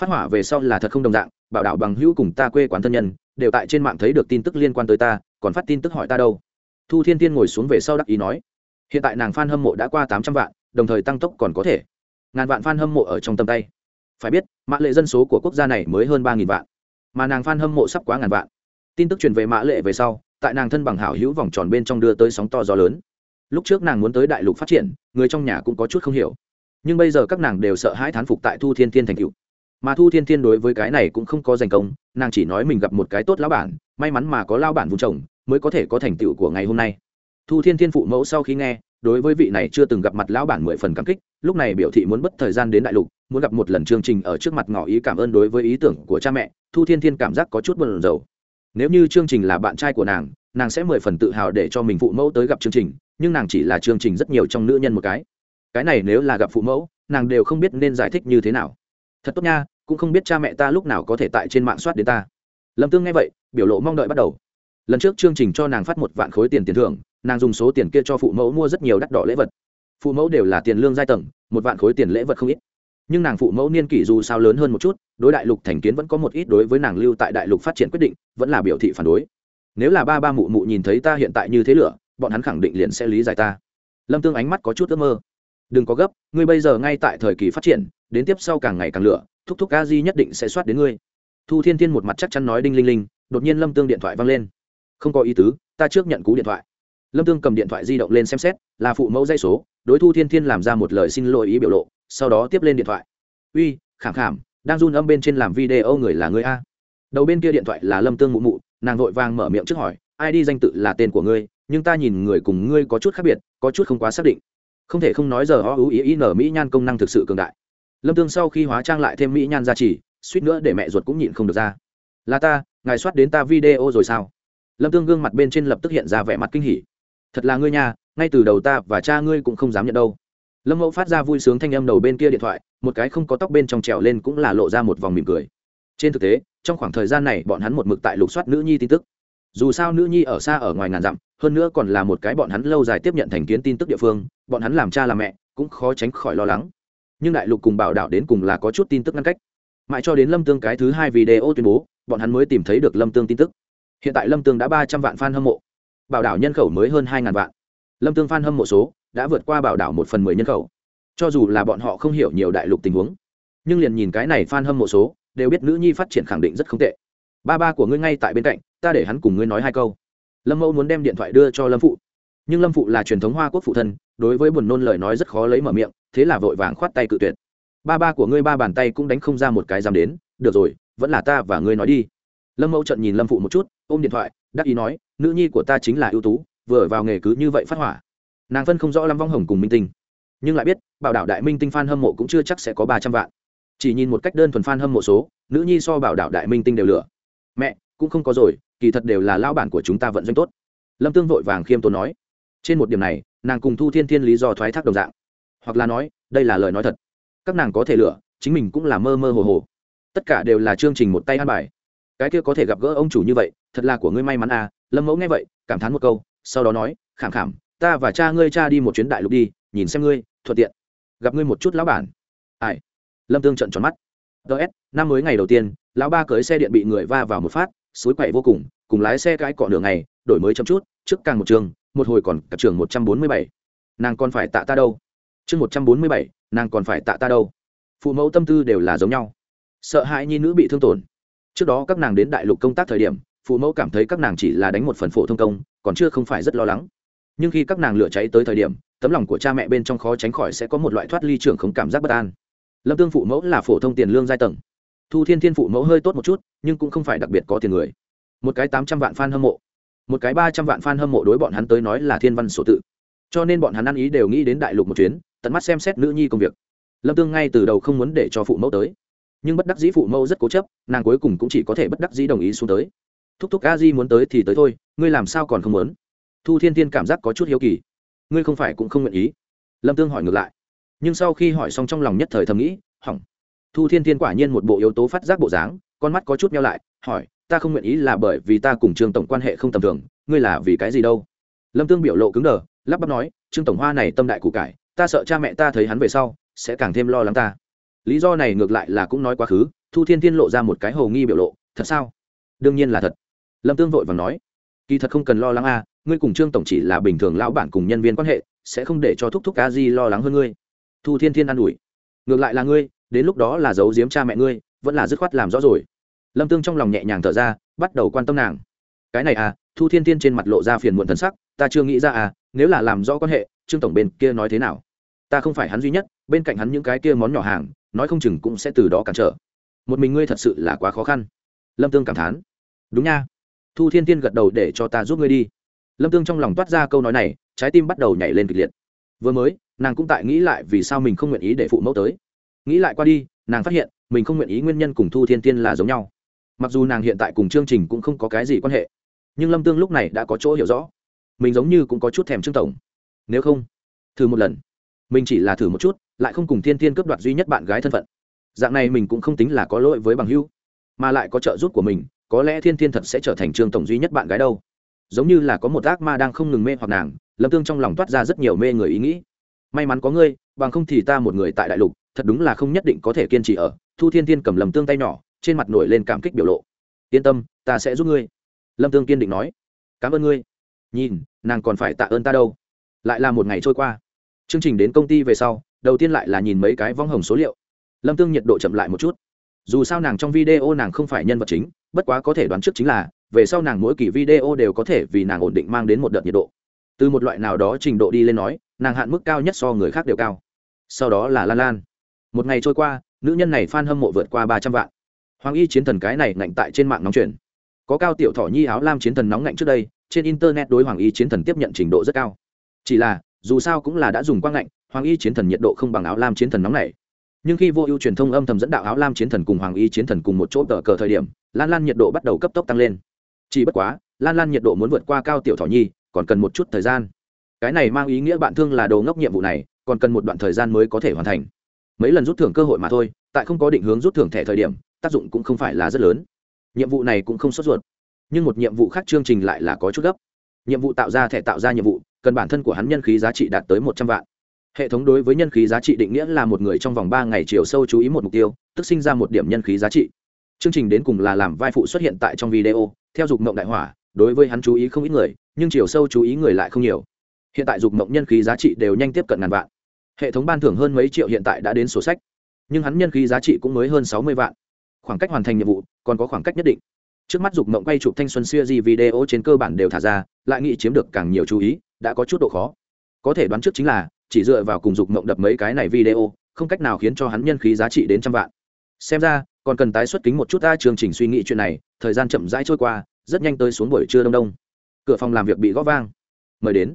Speaker 1: Phát hỏa về sau là thật không đồng dạng, bảo đạo bằng hữu cùng ta quê quán thân nhân, đều tại trên mạng thấy được tin tức liên quan tới ta, còn phát tin tức hỏi ta đâu. Thu thiên thiên ngồi xuống về sau đắc ý nói, hiện tại nàng f a n hâm mộ đã qua tám trăm vạn, đồng thời tăng tốc còn có thể. Ngàn vạn f a n hâm mộ ở trong tầm tay phải biết, mã lệ dân số của quốc gia này mới hơn ba nghìn vạn, mà nàng f hâm mộ sắp quá ngàn vạn. Tin tức truyền về mã lệ về sau, tại nàng thân bằng hảo hữu vòng tròn bên trong đưa tới sóng to gió lớn. Lúc trước nàng muốn tới đại lục phát triển, người trong nhà cũng có chút không hiểu. Nhưng bây giờ các nàng đều sợ hãi thán phục tại thu thiên thiên thành cựu mà thu thiên thiên đối với cái này cũng không có giành công, nàng chỉ nói mình gặp một cái tốt lão bản, may mắn mà có lao bản vùng chồng mới có thể có thành tựu của ngày hôm nay. Thu thiên thiên phụ mẫu sau khi nghe, đối với vị này chưa từng gặp mặt lão bản mười phần cảm kích lúc này biểu thị muốn bất thời gian đến đại lục, muốn gặp một lần chương trình ở trước mặt ngỏ ý cảm ơn đối với ý tưởng của cha mẹ, thu thiên thiên cảm giác có chút buồn rầu. Nếu như chương trình là bạn trai của nàng nàng sẽ mười phần tự hào để cho mình phụ mẫu tới gặp chương trình, nhưng nàng chỉ là chương trình rất nhiều trong nữ nhân một cái. Cái này nếu là gặp phụ mẫu, nàng đều không biết nên giải thích như thế nào. Thật tốt nha, cũng không biết cha mẹ ta lúc nào có thể tại trên mạng soát đến ta. Lâm tương nghe vậy, biểu lộ mong đợi bắt đầu. Lần trước chương trình cho nàng phát một vạn khối tiền tiền thưởng, nàng dùng số tiền kia cho phụ mẫu mua rất nhiều đắt đỏ lễ vật phụ mẫu đều là tiền lương giai tầng, một vạn khối tiền lễ vật không ít. Nhưng nàng phụ mẫu niên kỷ dù sao lớn hơn một chút, đối đại lục thành kiến vẫn có một ít đối với nàng lưu tại đại lục phát triển quyết định, vẫn là biểu thị phản đối. Nếu là ba ba mụ mụ nhìn thấy ta hiện tại như thế lửa, bọn hắn khẳng định liền sẽ lý giải ta. Lâm tương ánh mắt có chút ước mơ. Đừng có gấp, ngươi bây giờ ngay tại thời kỳ phát triển, đến tiếp sau càng ngày càng lửa, thúc thúc a di nhất định sẽ soát đến ngươi. Thu thiên thiên một mặt chắc chắn nói đinh linh linh, đột nhiên lâm tương điện thoại văng lên. Không có ý tứ, ta trước nhận cú điện thoại lâm tương cầm điện thoại di động lên xem xét, là phụ mẫu dây số, đối thu thiên thiên làm ra một lời xin lỗi ý biểu lộ, sau đó tiếp lên điện thoại. Uy, khảm khảm, đang run âm bên trên làm video người là người a. Đầu bên kia điện thoại là lâm tương mụ mụ, nàng vội vàng mở miệng trước hỏi, ai đi danh tự là tên của ngươi, nhưng ta nhìn người cùng ngươi có chút khác biệt, có chút không quá xác định. Không thể không nói giờ o ưu ý ý nở mỹ nhan công năng thực sự cường đại. Lâm tương sau khi hóa trang lại thêm mỹ nhan gia trì, suýt nữa để mẹ ruột cũng nhịn không được ra. Là ta, ngài soát đến ta video rồi sao? Lâm tương gương mặt bên trên lập tức hiện ra vẻ mặt kinh hỉ thật là ngươi nha, ngay từ đầu ta và cha ngươi cũng không dám nhận đâu. Lâm mẫu phát ra vui sướng thanh âm đầu bên kia điện thoại, một cái không có tóc bên trong trèo lên cũng là lộ ra một vòng mỉm cười. Trên thực tế, trong khoảng thời gian này bọn hắn một mực tại lục soát nữ nhi tin tức. Dù sao nữ nhi ở xa ở ngoài ngàn dặm, hơn nữa còn là một cái bọn hắn lâu dài tiếp nhận thành kiến tin tức địa phương, bọn hắn làm cha làm mẹ cũng khó tránh khỏi lo lắng. Nhưng đại lục cùng bảo đảo đến cùng là có chút tin tức ngăn cách. Mãi cho đến lâm tương cái thứ hai video tuyên bố, bọn hắn mới tìm thấy được lâm tương tin tức. Hiện tại lâm tương đã ba trăm vạn f a n hâm mộ bảo đảo nhân khẩu mới hơn hai ngàn vạn. Lâm tương phan hâm mộ số đã vượt qua bảo đảo một phần mười nhân khẩu. Cho dù là bọn họ không hiểu nhiều đại lục tình huống, nhưng liền nhìn cái này phan hâm mộ số, đều biết nữ nhi phát triển khẳng định rất không tệ. Ba ba của ngươi ngay tại bên cạnh, ta để hắn cùng ngươi nói hai câu. Lâm mẫu muốn đem điện thoại đưa cho lâm phụ. Nhưng lâm phụ là truyền thống hoa quốc phụ thân, đối với buồn nôn lời nói rất khó lấy mở miệng, thế là vội vàng khoát tay cự tuyệt. Ba ba của ngươi ba bàn tay cũng đánh không ra một cái dám đến, được rồi, vẫn là ta và ngươi nói đi lâm mẫu trận nhìn lâm phụ một chút ôm điện thoại đắc ý nói nữ nhi của ta chính là ưu tú vừa vào nghề cứ như vậy phát hỏa nàng phân không rõ lâm vong hồng cùng minh tinh nhưng lại biết bảo đảo đại minh tinh f a n hâm mộ cũng chưa chắc sẽ có ba trăm vạn chỉ nhìn một cách đơn thuần f a n hâm mộ số nữ nhi so bảo đảo đại minh tinh đều lửa mẹ cũng không có rồi kỳ thật đều là lao bản của chúng ta vận doanh tốt lâm tương vội vàng khiêm tốn nói trên một điểm này nàng cùng thu thiên thiên lý do thoái thác đồng dạng hoặc là nói đây là lời nói thật các nàng có thể lựa chính mình cũng là mơ mơ hồ hồ tất cả đều là chương trình một tay ăn bài cái kia có thể gặp gỡ ông chủ như vậy, thật là của ngươi may mắn à lâm mẫu nghe vậy, cảm thán một câu, sau đó nói, khảm khảm, ta và cha ngươi cha đi một chuyến đại lục đi, nhìn xem ngươi, thuận tiện, gặp ngươi một chút lão bản. Ai? Lâm tương trận tròn mắt. Ts năm mới ngày đầu tiên, lão ba cưới xe điện bị người va vào một phát, suối quậy vô cùng cùng lái xe cái cọ đường này đổi mới chậm chút, trước càng một trường, một hồi còn cả trường một trăm bốn mươi bảy. Nàng còn phải tạ ta đâu? Chương một trăm bốn mươi bảy, nàng còn phải tạ ta đâu? Phụ mẫu tâm tư đều là giống nhau. Sợ hãi nhi nữ bị thương tổn trước đó các nàng đến đại lục công tác thời điểm, phụ mẫu cảm thấy các nàng chỉ là đánh một phần phổ thông công, còn chưa không phải rất lo lắng. Nhưng khi các nàng lửa cháy tới thời điểm, tấm lòng của cha mẹ bên trong khó tránh khỏi sẽ có một loại thoát ly trưởng không cảm giác bất an. Lâm tương phụ mẫu là phổ thông tiền lương giai tầng. Thu thiên thiên phụ mẫu hơi tốt một chút, nhưng cũng không phải đặc biệt có tiền người. Một cái tám trăm vạn f a n hâm mộ. Một cái ba trăm vạn f a n hâm mộ đối bọn hắn tới nói là thiên văn sổ tự. Cho nên bọn hắn ăn ý đều nghĩ đến đại lục một chuyến, tận mắt xem xét nữ nhi công việc. Lâm tương ngay từ đầu không muốn để cho phụ mẫu tới nhưng bất đắc dĩ phụ mẫu rất cố chấp, nàng cuối cùng cũng chỉ có thể bất đắc dĩ đồng ý xuống tới. Thúc thúc a di muốn tới thì tới thôi, ngươi làm sao còn không muốn? Thu thiên thiên cảm giác có chút hiếu kỳ. Ngươi không phải cũng không nguyện ý. Lâm tương hỏi ngược lại. Nhưng sau khi hỏi xong trong lòng nhất thời thầm nghĩ, hỏng. Thu thiên thiên quả nhiên một bộ yếu tố phát giác bộ dáng, con mắt có chút meo lại, hỏi, ta không nguyện ý là bởi vì ta cùng trương tổng quan hệ không tầm thường, ngươi là vì cái gì đâu? Lâm tương biểu lộ cứng đờ, lắp bắp nói, trương tổng hoa này tâm đại cụ cải, ta sợ cha mẹ ta thấy hắn về sau, sẽ càng thêm lo lắng ta lý do này ngược lại là cũng nói quá khứ, thu thiên thiên lộ ra một cái hầu nghi biểu lộ, thật sao? Đương nhiên là thật. Lâm tương vội và nói, kỳ thật không cần lo lắng a, ngươi cùng trương tổng chỉ là bình thường lão bản cùng nhân viên quan hệ, sẽ không để cho thúc thúc ca di lo lắng hơn ngươi. Thu thiên thiên an ủi, ngược lại là ngươi, đến lúc đó là giấu giếm cha mẹ ngươi, vẫn là dứt khoát làm rõ rồi. Lâm tương trong lòng nhẹ nhàng thở ra, bắt đầu quan tâm nàng. Cái này à thu thiên thiên trên mặt lộ ra phiền muộn thần sắc, ta chưa nghĩ ra à nếu là làm rõ quan hệ, trương tổng bên kia nói thế nào? Ta không phải hắn duy nhất, bên cạnh hắn những cái kia món nhỏ hàng nói không chừng cũng sẽ từ đó cản trở. Một mình ngươi thật sự là quá khó khăn. Lâm tương cảm thán. Đúng nha. Thu thiên tiên gật đầu để cho ta giúp ngươi đi. Lâm tương trong lòng toát ra câu nói này, trái tim bắt đầu nhảy lên kịch liệt. Vừa mới, nàng cũng tại nghĩ lại vì sao mình không nguyện ý để phụ mẫu tới. Nghĩ lại qua đi, nàng phát hiện, mình không nguyện ý nguyên nhân cùng thu thiên tiên là giống nhau. Mặc dù nàng hiện tại cùng chương trình cũng không có cái gì quan hệ, nhưng lâm tương lúc này đã có chỗ hiểu rõ. Mình giống như cũng có chút thèm trương tổng. Nếu không, thử một lần. Mình chỉ là thử một chút lại không cùng thiên thiên cướp đoạt duy nhất bạn gái thân phận. Dạng này mình cũng không tính là có lỗi với bằng hưu mà lại có trợ giúp của mình, có lẽ thiên thiên thật sẽ trở thành trương tổng duy nhất bạn gái đâu. Giống như là có một ác ma đang không ngừng mê hoặc nàng, lâm tương trong lòng toát ra rất nhiều mê người ý nghĩ. May mắn có ngươi, bằng không thì ta một người tại đại lục, thật đúng là không nhất định có thể kiên trì ở. Thu thiên thiên cầm lầm tương tay nhỏ, trên mặt nổi lên cảm kích biểu lộ. Yên tâm, ta sẽ giúp ngươi. Lâm tương kiên định nói. Cảm ơn ngươi. Nhìn, nàng còn phải tạ ơn ta đâu. Lại là một ngày trôi qua. Chương trình đến công ty về sau đầu tiên lại là nhìn mấy cái vong hồng số liệu. Lâm tương nhiệt độ chậm lại một chút. Dù sao nàng trong video nàng không phải nhân vật chính, bất quá có thể đoán trước chính là, về sau nàng mỗi kỳ video đều có thể vì nàng ổn định mang đến một đợt nhiệt độ. Từ một loại nào đó trình độ đi lên nói, nàng hạn mức cao nhất so người khác đều cao. Sau đó là lan lan. Một ngày trôi qua, nữ nhân này f a n hâm mộ vượt qua ba trăm vạn. Hoàng y chiến thần cái này ngạnh tại trên mạng nóng chuyển có cao tiểu thỏ nhi áo lam chiến thần nóng ngạnh trước đây, trên internet đối hoàng y chiến thần tiếp nhận trình độ rất cao. Chỉ là dù sao cũng là đã dùng quang lạnh, hoàng y chiến thần nhiệt độ không bằng áo lam chiến thần nóng này. Nhưng khi vô ưu truyền thông âm thầm dẫn đạo áo lam chiến thần cùng hoàng y chiến thần cùng một chỗ tờ cờ thời điểm lan lan nhiệt độ bắt đầu cấp tốc tăng lên. Chỉ bất quá lan lan nhiệt độ muốn vượt qua cao tiểu Thỏ nhi còn cần một chút thời gian. Cái này mang ý nghĩa bạn thương là đồ ngốc nhiệm vụ này còn cần một đoạn thời gian mới có thể hoàn thành. Mấy lần rút thưởng cơ hội mà thôi tại không có định hướng rút thưởng thẻ thời điểm tác dụng cũng không phải là rất lớn. Nhiệm vụ này cũng không sốt ruột. Nhưng một nhiệm vụ khác chương trình lại là có chút gấp. Nhiệm vụ tạo ra thẻ tạo ra nhiệm vụ cần bản thân của hắn nhân khí giá trị đạt tới một trăm vạn. Hệ thống đối với nhân khí giá trị định nghĩa là một người trong vòng ba ngày chiều sâu chú ý một mục tiêu, tức sinh ra một điểm nhân khí giá trị. Chương trình đến cùng là làm vai phụ xuất hiện tại trong video, theo dục mộng đại hỏa, đối với hắn chú ý không ít người, nhưng chiều sâu chú ý người lại không nhiều. Hiện tại dục mộng nhân khí giá trị đều nhanh tiếp cận ngàn vạn. Hệ thống ban thưởng hơn mấy triệu hiện tại đã đến sổ sách, nhưng hắn nhân khí giá trị cũng mới hơn sáu mươi vạn. Khoảng cách hoàn thành nhiệm vụ còn có khoảng cách nhất định trước mắt dục mộng quay chụp thanh xuân xưa gì video trên cơ bản đều thả ra, lại nghĩ chiếm được càng nhiều chú ý, đã có chút độ khó. Có thể đoán trước chính là, chỉ dựa vào cùng dục mộng đập mấy cái này video, không cách nào khiến cho hắn nhân khí giá trị đến trăm vạn. Xem ra, còn cần tái xuất kính một chút ta chương trình suy nghĩ chuyện này, thời gian chậm rãi trôi qua, rất nhanh tới xuống buổi trưa đông đông. Cửa phòng làm việc bị gõ vang. Mời đến.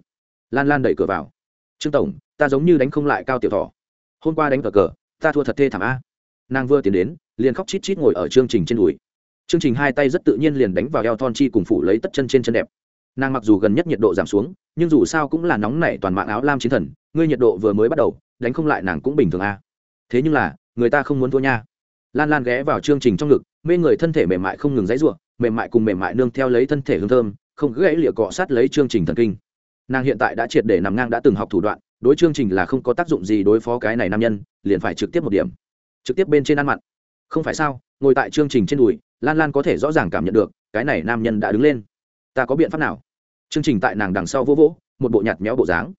Speaker 1: Lan lan đẩy cửa vào. Trương tổng, ta giống như đánh không lại cao tiểu thỏ hôm qua đánh cờ cờ, ta thua thật thê thảm a. Nàng vừa tiến đến, liền khóc chít chít ngồi ở chương trình trên đùi chương trình hai tay rất tự nhiên liền đánh vào eo thon chi cùng phủ lấy tất chân trên chân đẹp. Nàng mặc dù gần nhất nhiệt độ giảm xuống, nhưng dù sao cũng là nóng nảy toàn mạng áo lam chiến thần, ngươi nhiệt độ vừa mới bắt đầu, đánh không lại nàng cũng bình thường a thế nhưng là, người ta không muốn thua nha. Lan lan ghé vào chương trình trong ngực, mê người thân thể mềm mại không ngừng dãy r u ộ mềm mại cùng mềm mại nương theo lấy thân thể hương thơm, không gãy lịa cọ sát lấy chương trình thần kinh. Nàng hiện tại đã triệt để nằm ngang đã từng học thủ đoạn, đối chương trình là không có tác dụng gì đối phó cái này nam nhân, liền phải trực tiếp một điểm. Trực tiếp bên trên ăn mặn. Không phải sao, ngồi tại chương trình trên đùi lan lan có thể rõ ràng cảm nhận được, cái này nam nhân đã đứng lên. Ta có biện pháp nào? Chương trình tại nàng đằng sau vỗ vỗ, một bộ nhạt méo bộ dáng.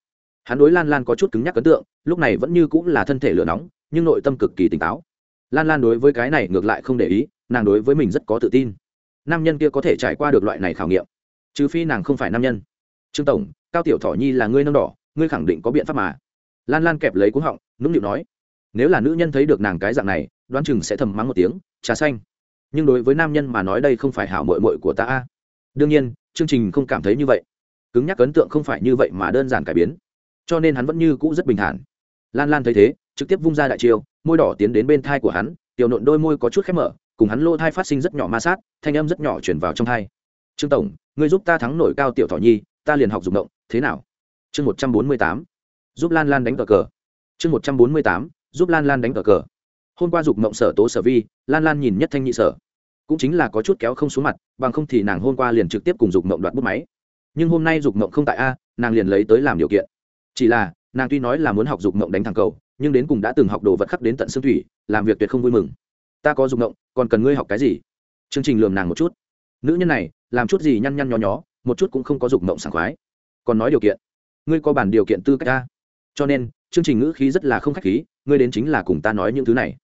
Speaker 1: Hắn đối lan lan có chút cứng nhắc ấn tượng, lúc này vẫn như cũng là thân thể lửa nóng, nhưng nội tâm cực kỳ tỉnh táo. Lan lan đối với cái này ngược lại không để ý, nàng đối với mình rất có tự tin. Nam nhân kia có thể trải qua được loại này khảo nghiệm, trừ phi nàng không phải nam nhân. Trương tổng, cao tiểu thỏ nhi là ngươi nâng đỏ, ngươi khẳng định có biện pháp mà. Lan lan kẹp lấy cuống họng, nũng nịu nói, nếu là nữ nhân thấy được nàng cái dạng này, đoán chừng sẽ thầm mắng một tiếng, trà xanh nhưng đối với nam nhân mà nói đây không phải hảo mội mội của ta đương nhiên, chương trình không cảm thấy như vậy. Cứng nhắc ấn tượng không phải như vậy mà đơn giản cải biến. Cho nên hắn vẫn như cũ rất bình thản. Lan lan thấy thế, trực tiếp vung ra đại chiêu, môi đỏ tiến đến bên thai của hắn, tiểu nộn đôi môi có chút khép mở, cùng hắn lô thai phát sinh rất nhỏ ma sát, thanh âm rất nhỏ chuyển vào trong thai. Trương tổng người giúp ta thắng nổi cao tiểu thỏ nhi, ta liền học dùng động, thế nào? Chương một trăm bốn mươi tám, giúp lan lan đánh cờ cờ. Chương một trăm bốn mươi tám, giúp lan lan đánh cờ cờ hôm qua dục mộng sở tố sở vi, lan lan nhìn nhất thanh nhị sở. Cũng chính là có chút kéo không xuống mặt, bằng không thì nàng hôm qua liền trực tiếp cùng dục mộng đoạt bút máy. Nhưng hôm nay dục mộng không tại a, nàng liền lấy tới làm điều kiện. Chỉ là, nàng tuy nói là muốn học dục mộng đánh thẳng cầu, nhưng đến cùng đã từng học đồ vật khắc đến tận xương thủy, làm việc tuyệt không vui mừng. Ta có dục mộng, còn cần ngươi học cái gì? Chương trình lường nàng một chút. Nữ nhân này, làm chút gì nhăn nhăn nhó nhó, một chút cũng không có dục mộng sảng khoái. Còn nói điều kiện. Ngươi có bản điều kiện tư cách ta cho nên chương trình ngữ khí rất là không khách khí, ngươi đến chính là cùng ta nói những thứ này.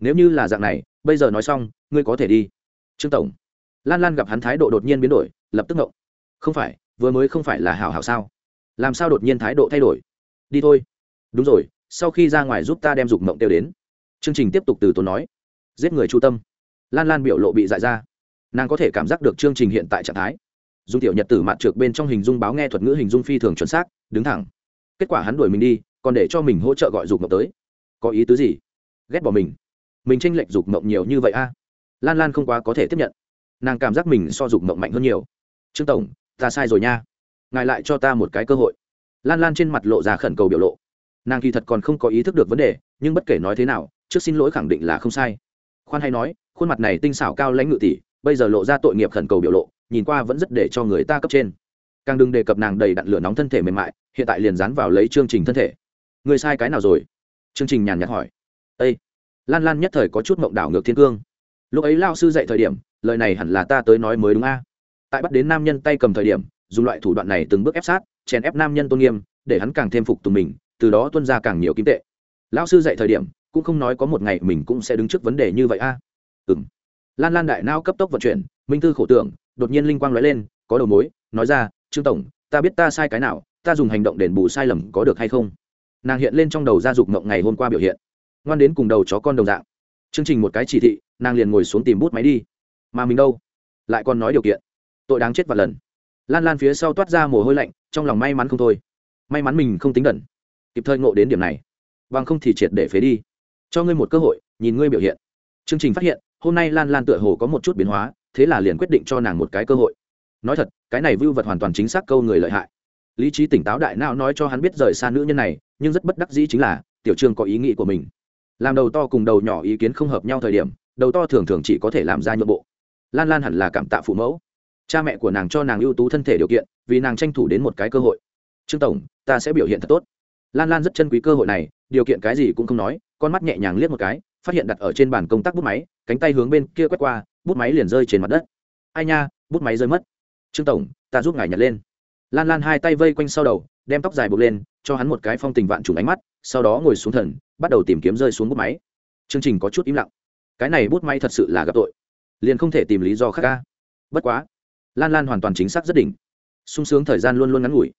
Speaker 1: Nếu như là dạng này, bây giờ nói xong, ngươi có thể đi. Trương tổng. Lan lan gặp hắn thái độ đột nhiên biến đổi, lập tức ngộng. Không phải, vừa mới không phải là hảo hảo sao? Làm sao đột nhiên thái độ thay đổi? Đi thôi. Đúng rồi, sau khi ra ngoài giúp ta đem dục mộng tiêu đến. Chương trình tiếp tục từ tốn nói. Giết người chu tâm. Lan lan biểu lộ bị dại ra. Nàng có thể cảm giác được chương trình hiện tại trạng thái. Dung tiểu nhật tử mặt trượt bên trong hình dung báo nghe thuật ngữ hình dung phi thường chuẩn xác, đứng thẳng. Kết quả hắn đuổi mình đi còn để cho mình hỗ trợ gọi dục mộng tới. Có ý tứ gì? Ghét bỏ mình. Mình tranh lệch dục mộng nhiều như vậy a? Lan lan không quá có thể tiếp nhận. Nàng cảm giác mình so dục mộng mạnh hơn nhiều. Trương tổng, ta sai rồi nha. Ngài lại cho ta một cái cơ hội. Lan lan trên mặt lộ ra khẩn cầu biểu lộ. Nàng kỳ thật còn không có ý thức được vấn đề, nhưng bất kể nói thế nào, trước xin lỗi khẳng định là không sai. Khoan hay nói, khuôn mặt này tinh xảo cao lãnh ngự tỷ bây giờ lộ ra tội nghiệp khẩn cầu biểu lộ, nhìn qua vẫn rất để cho người ta cấp trên. Càng đừng đề cập nàng đầy đặn lửa nóng thân thể mềm mại, hiện tại liền dán vào lấy chương trình thân thể người sai cái nào rồi? Chương trình nhàn nhạt hỏi. Ây lan lan nhất thời có chút mộng đảo ngược thiên cương. Lúc ấy lao sư dạy thời điểm, lời này hẳn là ta tới nói mới đúng a. Tại bắt đến nam nhân tay cầm thời điểm, dùng loại thủ đoạn này từng bước ép sát, chèn ép nam nhân tôn nghiêm, để hắn càng thêm phục tùng mình, từ đó tuân ra càng nhiều kim tệ. Lao sư dạy thời điểm, cũng không nói có một ngày mình cũng sẽ đứng trước vấn đề như vậy a. À? ừ m lan lan đại nao cấp tốc vận chuyển, minh tư khổ tưởng, đột nhiên linh quang nói lên, có đầu mối, nói ra, trương tổng, ta biết ta sai cái nào, ta dùng hành động đền bù sai lầm có được hay không? Nàng hiện lên trong đầu gia dục mộng ngày hôm qua biểu hiện. Ngoan đến cùng đầu chó con đồng dạng. Chương trình một cái chỉ thị, nàng liền ngồi xuống tìm bút máy đi. Mà mình đâu? Lại còn nói điều kiện. Tội đáng chết vạn lần. Lan lan phía sau toát ra mồ hôi lạnh, trong lòng may mắn không thôi. May mắn mình không tính đẩn kịp thời ngộ đến điểm này. Bằng không thì triệt để phế đi. Cho ngươi một cơ hội, nhìn ngươi biểu hiện. Chương trình phát hiện, hôm nay lan lan tựa hồ có một chút biến hóa, thế là liền quyết định cho nàng một cái cơ hội. Nói thật, cái này vưu vật hoàn toàn chính xác câu người lợi hại lý trí tỉnh táo đại não nói cho hắn biết rời xa nữ nhân này, nhưng rất bất đắc dĩ chính là, tiểu trương có ý nghĩ của mình. Làm đầu to cùng đầu nhỏ ý kiến không hợp nhau thời điểm, đầu to thường thường chỉ có thể làm ra nhượng bộ. Lan lan hẳn là cảm tạ phụ mẫu. Cha mẹ của nàng cho nàng ưu tú thân thể điều kiện, vì nàng tranh thủ đến một cái cơ hội. Trương tổng, ta sẽ biểu hiện thật tốt. Lan lan rất chân quý cơ hội này, điều kiện cái gì cũng không nói, con mắt nhẹ nhàng liếc một cái, phát hiện đặt ở trên bàn công tác bút máy, cánh tay hướng bên kia quét qua, bút máy liền rơi trên mặt đất. Ai nha, bút máy rơi mất. Trương tổng, ta giúp ngài nhặt lên lan lan hai tay vây quanh sau đầu, đem tóc dài buộc lên, cho hắn một cái phong tình vạn trùng ánh mắt, sau đó ngồi xuống thần, bắt đầu tìm kiếm rơi xuống bút máy. Chương trình có chút im lặng. Cái này bút máy thật sự là gặp tội. Liền không thể tìm lý do khác ca bất quá, lan lan hoàn toàn chính xác rất đỉnh. Sung sướng thời gian luôn luôn ngắn ngủi.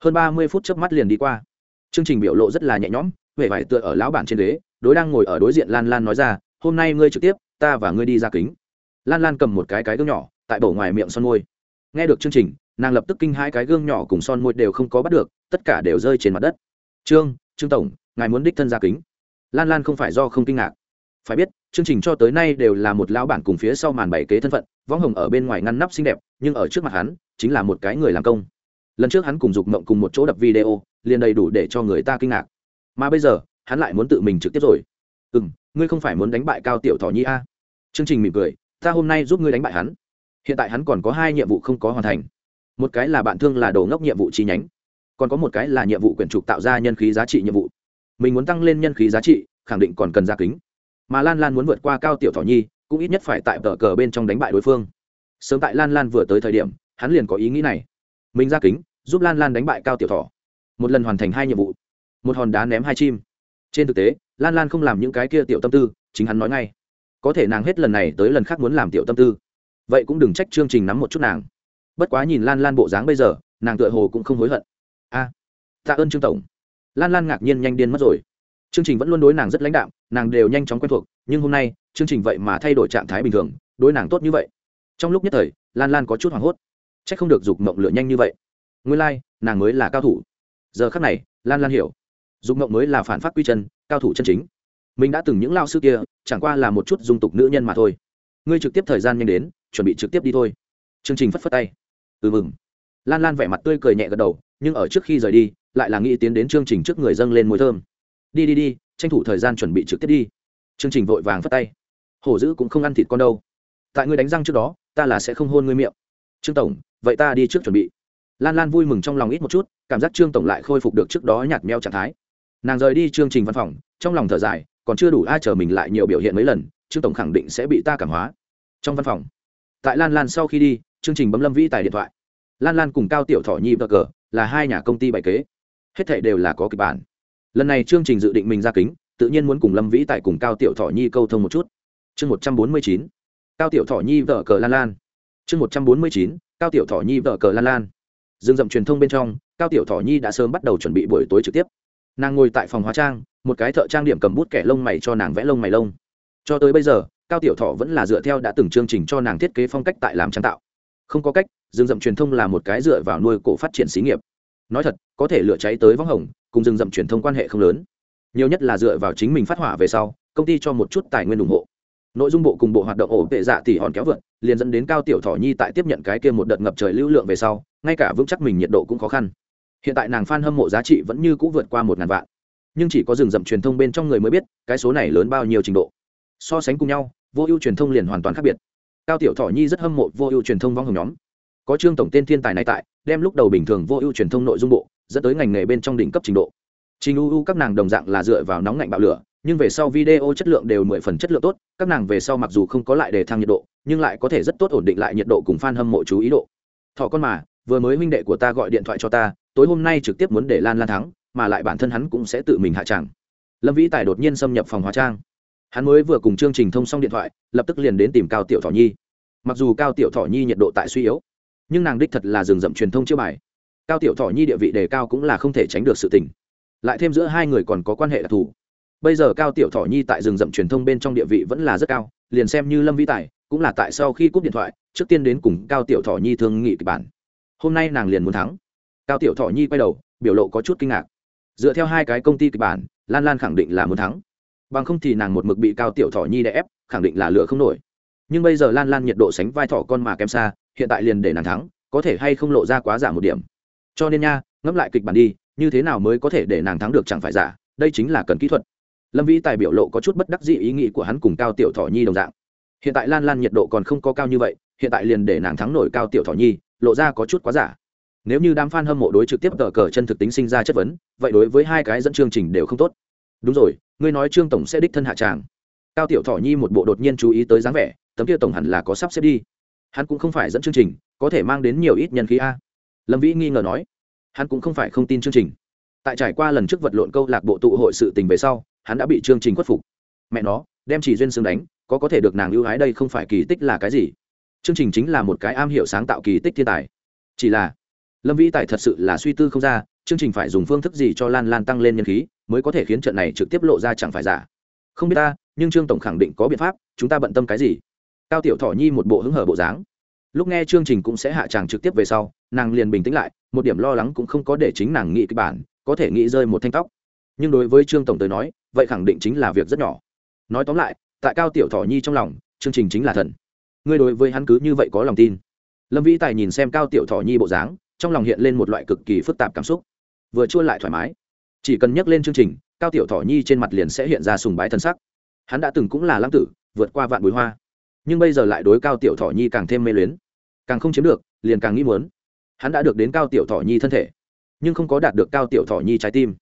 Speaker 1: Hơn ba mươi phút trước mắt liền đi qua. Chương trình biểu lộ rất là nhẹ nhõm huệ vải tựa ở lão bản trên ghế, đối đang ngồi ở đối diện lan lan nói ra, hôm nay ngươi trực tiếp, ta và ngươi đi ra kính. Lan lan cầm một cái cái gương nhỏ, tại bổ ngoài miệng son môi. Nghe được chương trình nàng lập tức kinh hai cái gương nhỏ cùng son môi đều không có bắt được, tất cả đều rơi trên mặt đất. Trương trương tổng, ngài muốn đích thân ra kính. Lan lan không phải do không kinh ngạc. Phải biết, chương trình cho tới nay đều là một lão bản cùng phía sau màn bảy kế thân phận, võng hồng ở bên ngoài ngăn nắp xinh đẹp, nhưng ở trước mặt hắn, chính là một cái người làm công. Lần trước hắn cùng dục mộng cùng một chỗ đập video, liền đầy đủ để cho người ta kinh ngạc. Mà bây giờ, hắn lại muốn tự mình trực tiếp rồi. Ừ m ngươi không phải muốn đánh bại cao tiểu thọ nhi a? Chương trình mỉm cười, ta hôm nay giúp ngươi đánh bại hắn. Hiện tại hắn còn có hai nhiệm vụ không có hoàn thành một cái là bạn thương là đồ ngốc nhiệm vụ chi nhánh, còn có một cái là nhiệm vụ quyển trục tạo ra nhân khí giá trị nhiệm vụ. Mình muốn tăng lên nhân khí giá trị, khẳng định còn cần ra kính. Mà lan lan muốn vượt qua cao tiểu thỏ nhi, cũng ít nhất phải tại tờ cờ bên trong đánh bại đối phương. Sớm tại lan lan vừa tới thời điểm, hắn liền có ý nghĩ này. Mình ra kính, giúp lan lan đánh bại cao tiểu thỏ. một lần hoàn thành hai nhiệm vụ. Một hòn đá ném hai chim. Trên thực tế, lan lan không làm những cái kia tiểu tâm tư, chính hắn nói ngay. Có thể nàng hết lần này tới lần khác muốn làm tiểu tâm tư. Vậy cũng đừng trách chương trình nắm một chút nàng bất quá nhìn lan lan bộ dáng bây giờ nàng tựa hồ cũng không hối hận. A tạ ơn trương tổng. Lan lan ngạc nhiên nhanh điên mất rồi. Chương trình vẫn luôn đối nàng rất lãnh đạm nàng đều nhanh chóng quen thuộc nhưng hôm nay chương trình vậy mà thay đổi trạng thái bình thường đối nàng tốt như vậy. Trong lúc nhất thời lan lan có chút hoảng hốt. C h ắ c không được giục mộng lửa nhanh như vậy. Nguyên lai、like, nàng mới là cao thủ. Giờ khắc này lan lan hiểu. Giục mộng mới là phản phát quy chân cao thủ chân chính. Mình đã từng những lao sư kia chẳng qua là một chút dung tục nữ nhân mà thôi. Ngươi trực tiếp thời gian nhanh đến chuẩn bị trực tiếp đi thôi. Chương trình phất phất tay ừ mừng. Lan lan vẻ mặt tươi cười nhẹ gật đầu, nhưng ở trước khi rời đi, lại là nghĩ tiến đến chương trình trước người dâng lên mùi thơm. Đi đi đi, tranh thủ thời gian chuẩn bị trực tiếp đi. Chương trình vội vàng phất tay. Hổ dữ cũng không ăn thịt con đâu. Tại ngươi đánh răng trước đó, ta là sẽ không hôn ngươi miệng. Trương tổng, vậy ta đi trước chuẩn bị. Lan lan vui mừng trong lòng ít một chút, cảm giác trương tổng lại khôi phục được trước đó nhạt meo trạng thái. Nàng rời đi chương trình văn phòng, trong lòng thở dài, còn chưa đủ ai chờ mình lại nhiều biểu hiện mấy lần, trương tổng khẳng định sẽ bị ta cảm hóa. Trong văn phòng, tại lan lan sau khi đi chương trình bấm lâm vĩ tài điện thoại. Lan lan cùng cao tiểu Thỏ nhi bờ cờ là hai nhà công ty bày kế. Hết thảy đều là có kịch bản. Lần này chương trình dự định mình ra kính, tự nhiên muốn cùng lâm vĩ tại cùng cao tiểu Thỏ nhi câu thông một chút. Chương một trăm bốn mươi chín, cao tiểu Thỏ nhi vợ cờ lan lan. Chương một trăm bốn mươi chín, cao tiểu Thỏ nhi vợ cờ lan lan. Dương dậm truyền thông bên trong, cao tiểu Thỏ nhi đã sớm bắt đầu chuẩn bị buổi tối trực tiếp. Nàng ngồi tại phòng hóa trang, một cái thợ trang điểm cầm bút kẻ lông mày cho nàng vẽ lông mày lông. Cho tới bây giờ, cao tiểu thọ vẫn là dựa theo đã từng chương trình cho nàng thiết kế phong cách tại làm trang tạo không có cách, rừng rậm truyền thông là một cái dựa vào nuôi cổ phát triển xí nghiệp. Nói thật, có thể lửa cháy tới võng hồng, cùng rừng rậm truyền thông quan hệ không lớn. Nhiều nhất là dựa vào chính mình phát hỏa về sau, công ty cho một chút tài nguyên ủng hộ. Nội dung bộ cùng bộ hoạt động ổ tệ dạ thì hòn kéo vượt liền dẫn đến cao tiểu thỏ nhi tại tiếp nhận cái kia một đợt ngập trời lưu lượng về sau, ngay cả vững chắc mình nhiệt độ cũng khó khăn. Hiện tại nàng f a n hâm mộ giá trị vẫn như c ũ vượt qua một ngàn vạn. Nhưng chỉ có rừng rậm truyền thông bên trong người mới biết, cái số này lớn bao nhiêu trình độ. So sánh cùng nhau, vô ưu truyền thông liền hoàn toàn khác biệt cao tiểu thỏ nhi rất hâm mộ vô ưu truyền thông vong hồng nhóm. Có trương tổng tên thiên tài này tại, đem lúc đầu bình thường vô ưu truyền thông nội dung bộ, dẫn tới ngành nghề bên trong đỉnh cấp trình độ. Trình ưu các nàng đồng dạng là dựa vào nóng ngạnh bạo lửa, nhưng về sau video chất lượng đều mười phần chất lượng tốt, các nàng về sau mặc dù không có lại đề thăng nhiệt độ, nhưng lại có thể rất tốt ổn định lại nhiệt độ cùng f a n hâm mộ chú ý độ. Thọ con mà, vừa mới huynh đệ của ta gọi điện thoại cho ta, tối hôm nay trực tiếp muốn để lan lan thắng, mà lại bản thân hắn cũng sẽ tự mình hạ tràng. Lâm vĩ tài đột nhiên xâm nhập phòng hóa trang hắn mới vừa cùng chương trình thông xong điện thoại, lập tức liền đến tìm cao tiểu thọ nhi. Mặc dù cao tiểu thọ nhi nhiệt độ tại suy yếu, nhưng nàng đích thật là rừng rậm truyền thông chưa bài. Cao tiểu thọ nhi địa vị đề cao cũng là không thể tránh được sự tình. Lại thêm giữa hai người còn có quan hệ đặc thù. Bây giờ cao tiểu thọ nhi tại rừng rậm truyền thông bên trong địa vị vẫn là rất cao, liền xem như lâm vĩ tài, cũng là tại sau khi cúp điện thoại, trước tiên đến cùng cao tiểu thọ nhi thương nghị kịch bản. Hôm nay nàng liền muốn thắng. Cao tiểu thọ nhi quay đầu, biểu lộ có chút kinh ngạc. Dựa theo hai cái công ty kịch bản, lan lan khẳng định là muốn thắng bằng không thì nàng một mực bị cao tiểu Thỏ nhi đè ép, khẳng định là lựa không nổi. Nhưng bây giờ lan lan nhiệt độ sánh vai thỏ con mà kém xa, hiện tại liền để nàng thắng, có thể hay không lộ ra quá giả một điểm. Cho nên nha, ngẫm lại kịch bản đi, như thế nào mới có thể để nàng thắng được chẳng phải giả, đây chính là cần kỹ thuật. Lâm vĩ tài biểu lộ có chút bất đắc dĩ ý nghĩ của hắn cùng cao tiểu Thỏ nhi đồng dạng. Hiện tại lan lan nhiệt độ còn không có cao như vậy, hiện tại liền để nàng thắng nổi cao tiểu Thỏ nhi, lộ ra có chút quá giả. Nếu như đám f a n hâm mộ đối trực tiếp tờ cờ chân thực tính sinh ra chất vấn, vậy đối với hai cái dẫn chương trình đều không tốt đúng rồi, ngươi nói trương tổng sẽ đích thân hạ tràng. Cao tiểu thọ nhi một bộ đột nhiên chú ý tới dáng vẻ, tấm kia tổng hẳn là có sắp xếp đi. Hắn cũng không phải dẫn chương trình, có thể mang đến nhiều ít nhân khí a. Lâm vĩ nghi ngờ nói. Hắn cũng không phải không tin chương trình. Tại trải qua lần trước vật lộn câu lạc bộ tụ hội sự tình về sau, hắn đã bị chương trình khuất phục. Mẹ nó, đem chỉ duyên xương đánh, có có thể được nàng ưu ái đây không phải kỳ tích là cái gì? Chương trình chính là một cái am hiểu sáng tạo kỳ tích thiên tài. Chỉ là, lâm vĩ tài thật sự là suy tư không ra, chương trình phải dùng phương thức gì cho lan lan tăng lên nhân khí? Mới có thể khiến trận này trực tiếp lộ ra chẳng phải giả. Không biết ta, nhưng trương tổng khẳng định có biện pháp, chúng ta bận tâm cái gì? Cao tiểu thọ nhi một bộ hứng hở bộ dáng. Lúc nghe chương trình cũng sẽ hạ tràng trực tiếp về sau, nàng liền bình tĩnh lại, một điểm lo lắng cũng không có để chính nàng nghĩ kịch bản, có thể nghĩ rơi một thanh tóc. Nhưng đối với trương tổng tới nói, vậy khẳng định chính là việc rất nhỏ. Nói tóm lại, tại cao tiểu thọ nhi trong lòng, chương trình chính là thần. Ngươi đối với hắn cứ như vậy có lòng tin. Lâm vĩ tài nhìn xem cao tiểu thọ nhi bộ dáng, trong lòng hiện lên một loại cực kỳ phức tạp cảm xúc. Vừa chua lại thoải mái chỉ cần nhắc lên chương trình, cao tiểu thọ nhi trên mặt liền sẽ hiện ra sùng bái thân sắc. Hắn đã từng cũng là lãng tử, vượt qua vạn bụi hoa. Nhưng bây giờ lại đối cao tiểu thọ nhi càng thêm mê luyến. Càng không chiếm được, liền càng nghĩ muốn. Hắn đã được đến cao tiểu thọ nhi thân thể, nhưng không có đạt được cao tiểu thọ nhi trái tim.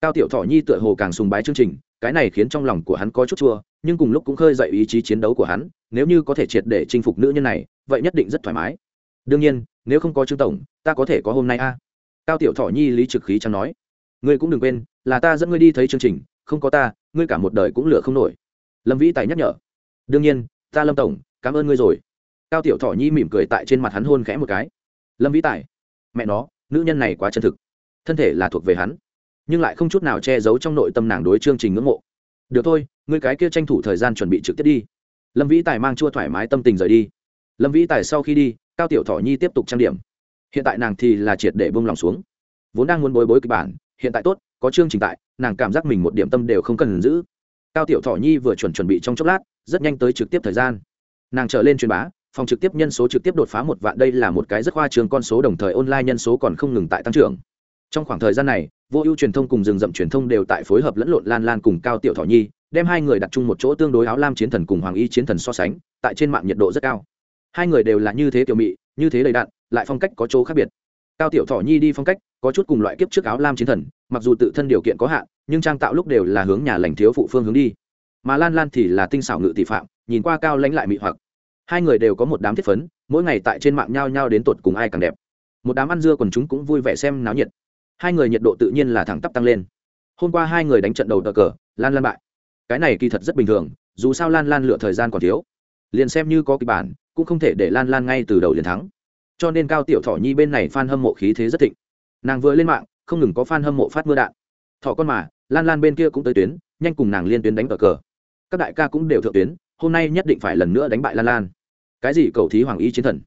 Speaker 1: Cao tiểu thọ nhi tựa hồ càng sùng bái chương trình, cái này khiến trong lòng của hắn có chút chua, nhưng cùng lúc cũng khơi dậy ý chí chiến đấu của hắn, nếu như có thể triệt để chinh phục nữ nhân này, vậy nhất định rất thoải mái. Đương nhiên, nếu không có trương tổng, ta có thể có hôm nay a. Cao tiểu thọ nhi lý trực khí chẳng nói ngươi cũng đừng quên, là ta dẫn ngươi đi thấy chương trình, không có ta, ngươi cả một đời cũng lựa không nổi. Lâm vĩ tài nhắc nhở. Đương nhiên, ta lâm tổng, cảm ơn ngươi rồi. Cao tiểu thọ nhi mỉm cười tại trên mặt hắn hôn khẽ một cái. Lâm vĩ tài, mẹ nó, nữ nhân này quá chân thực. Thân thể là thuộc về hắn, nhưng lại không chút nào che giấu trong nội tâm nàng đối chương trình ngưỡng mộ. Được thôi, ngươi cái kia tranh thủ thời gian chuẩn bị trực tiếp đi. Lâm vĩ tài mang chua thoải mái tâm tình rời đi. Lâm vĩ tài sau khi đi, cao tiểu thọ nhi tiếp tục trang điểm. Hiện tại nàng thì là triệt để bông lòng xuống. Vốn đang muốn bối bối kịch bản hiện tại tốt, có chương trình tại, nàng cảm giác mình một điểm tâm đều không cần giữ. Cao tiểu thọ nhi vừa chuẩn chuẩn bị trong chốc lát, rất nhanh tới trực tiếp thời gian. Nàng trở lên truyền bá, phòng trực tiếp nhân số trực tiếp đột phá một vạn, đây là một cái rất khoa trường con số, đồng thời online nhân số còn không ngừng tại tăng trưởng. Trong khoảng thời gian này, vô ưu truyền thông cùng rừng rậm truyền thông đều tại phối hợp lẫn lộn lan lan cùng cao tiểu thọ nhi, đem hai người đặt chung một chỗ tương đối áo lam chiến thần cùng hoàng y chiến thần so sánh, tại trên mạng nhiệt độ rất cao. Hai người đều là như thế tiểu mị, như thế đầy đạn lại phong cách có chỗ khác biệt. Cao tiểu thọ nhi đi phong cách có chút cùng loại kiếp trước áo lam chiến thần, mặc dù tự thân điều kiện có hạn, nhưng trang tạo lúc đều là hướng nhà lành thiếu phụ phương hướng đi. Mà lan lan thì là tinh xảo ngự tỷ phạm, nhìn qua cao lãnh lại mị hoặc. Hai người đều có một đám thiết phấn, mỗi ngày tại trên mạng nhao nhao đến tột cùng ai càng đẹp. Một đám ăn dưa còn chúng cũng vui vẻ xem náo nhiệt. Hai người nhiệt độ tự nhiên là thẳng tắp tăng lên. Hôm qua hai người đánh trận đầu tờ cờ, lan lan bại. Cái này kỳ thật rất bình thường, dù sao lan lan lựa thời gian còn thiếu. Liền xem như có kịch bản, cũng không thể để lan lan ngay từ đầu liền thắng. Cho nên cao tiểu Thỏ nhi bên này f a n hâm mộ khí thế rất thịnh nàng vừa lên mạng, không ngừng có f a n hâm mộ phát mưa đạn. Thọ con mà, lan lan bên kia cũng tới tuyến, nhanh cùng nàng liên tuyến đánh cờ cờ. Các đại ca cũng đều thượng tuyến, hôm nay nhất định phải lần nữa đánh bại lan lan. Cái gì cầu thí hoàng y chiến thần?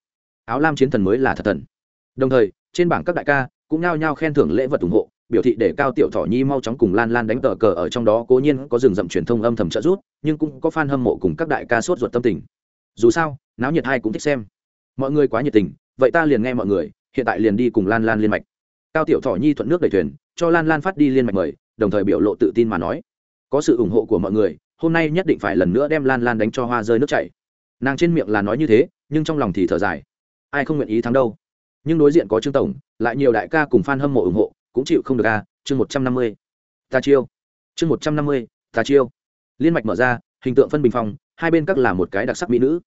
Speaker 1: Áo lam chiến thần mới là thật thần. Đồng thời, trên bảng các đại ca cũng nhao nhao khen thưởng lễ vật ủng hộ, biểu thị để cao tiểu Thỏ nhi mau chóng cùng lan lan đánh cờ cờ ở trong đó cố nhiên có rừng rậm truyền thông âm thầm trợ rút nhưng cũng có f a n hâm mộ cùng các đại ca sốt ruột tâm tình. Dù sao, náo nhiệt hai cũng thích xem. Mọi người quá nhiệt tình, vậy ta liền nghe mọi người, hiện tại liền đi cùng lan lan liên mạch cao tiểu thọ nhi thuận nước đầy thuyền, cho lan lan phát đi liên mạch mời, đồng thời biểu lộ tự tin mà nói. Có sự ủng hộ của mọi người, hôm nay nhất định phải lần nữa đem lan lan đánh cho hoa rơi nước chảy. Nàng trên miệng là nói như thế, nhưng trong lòng thì thở dài. Ai không nguyện ý thắng đâu. Nhưng đối diện có trương tổng, lại nhiều đại ca cùng f a n hâm mộ ủng hộ, cũng chịu không được ca chương một trăm năm mươi. Ta chiêu. Chương một trăm năm mươi, ta chiêu. Liên mạch mở ra, hình tượng phân bình phong, hai bên các là một cái đặc sắc mỹ nữ.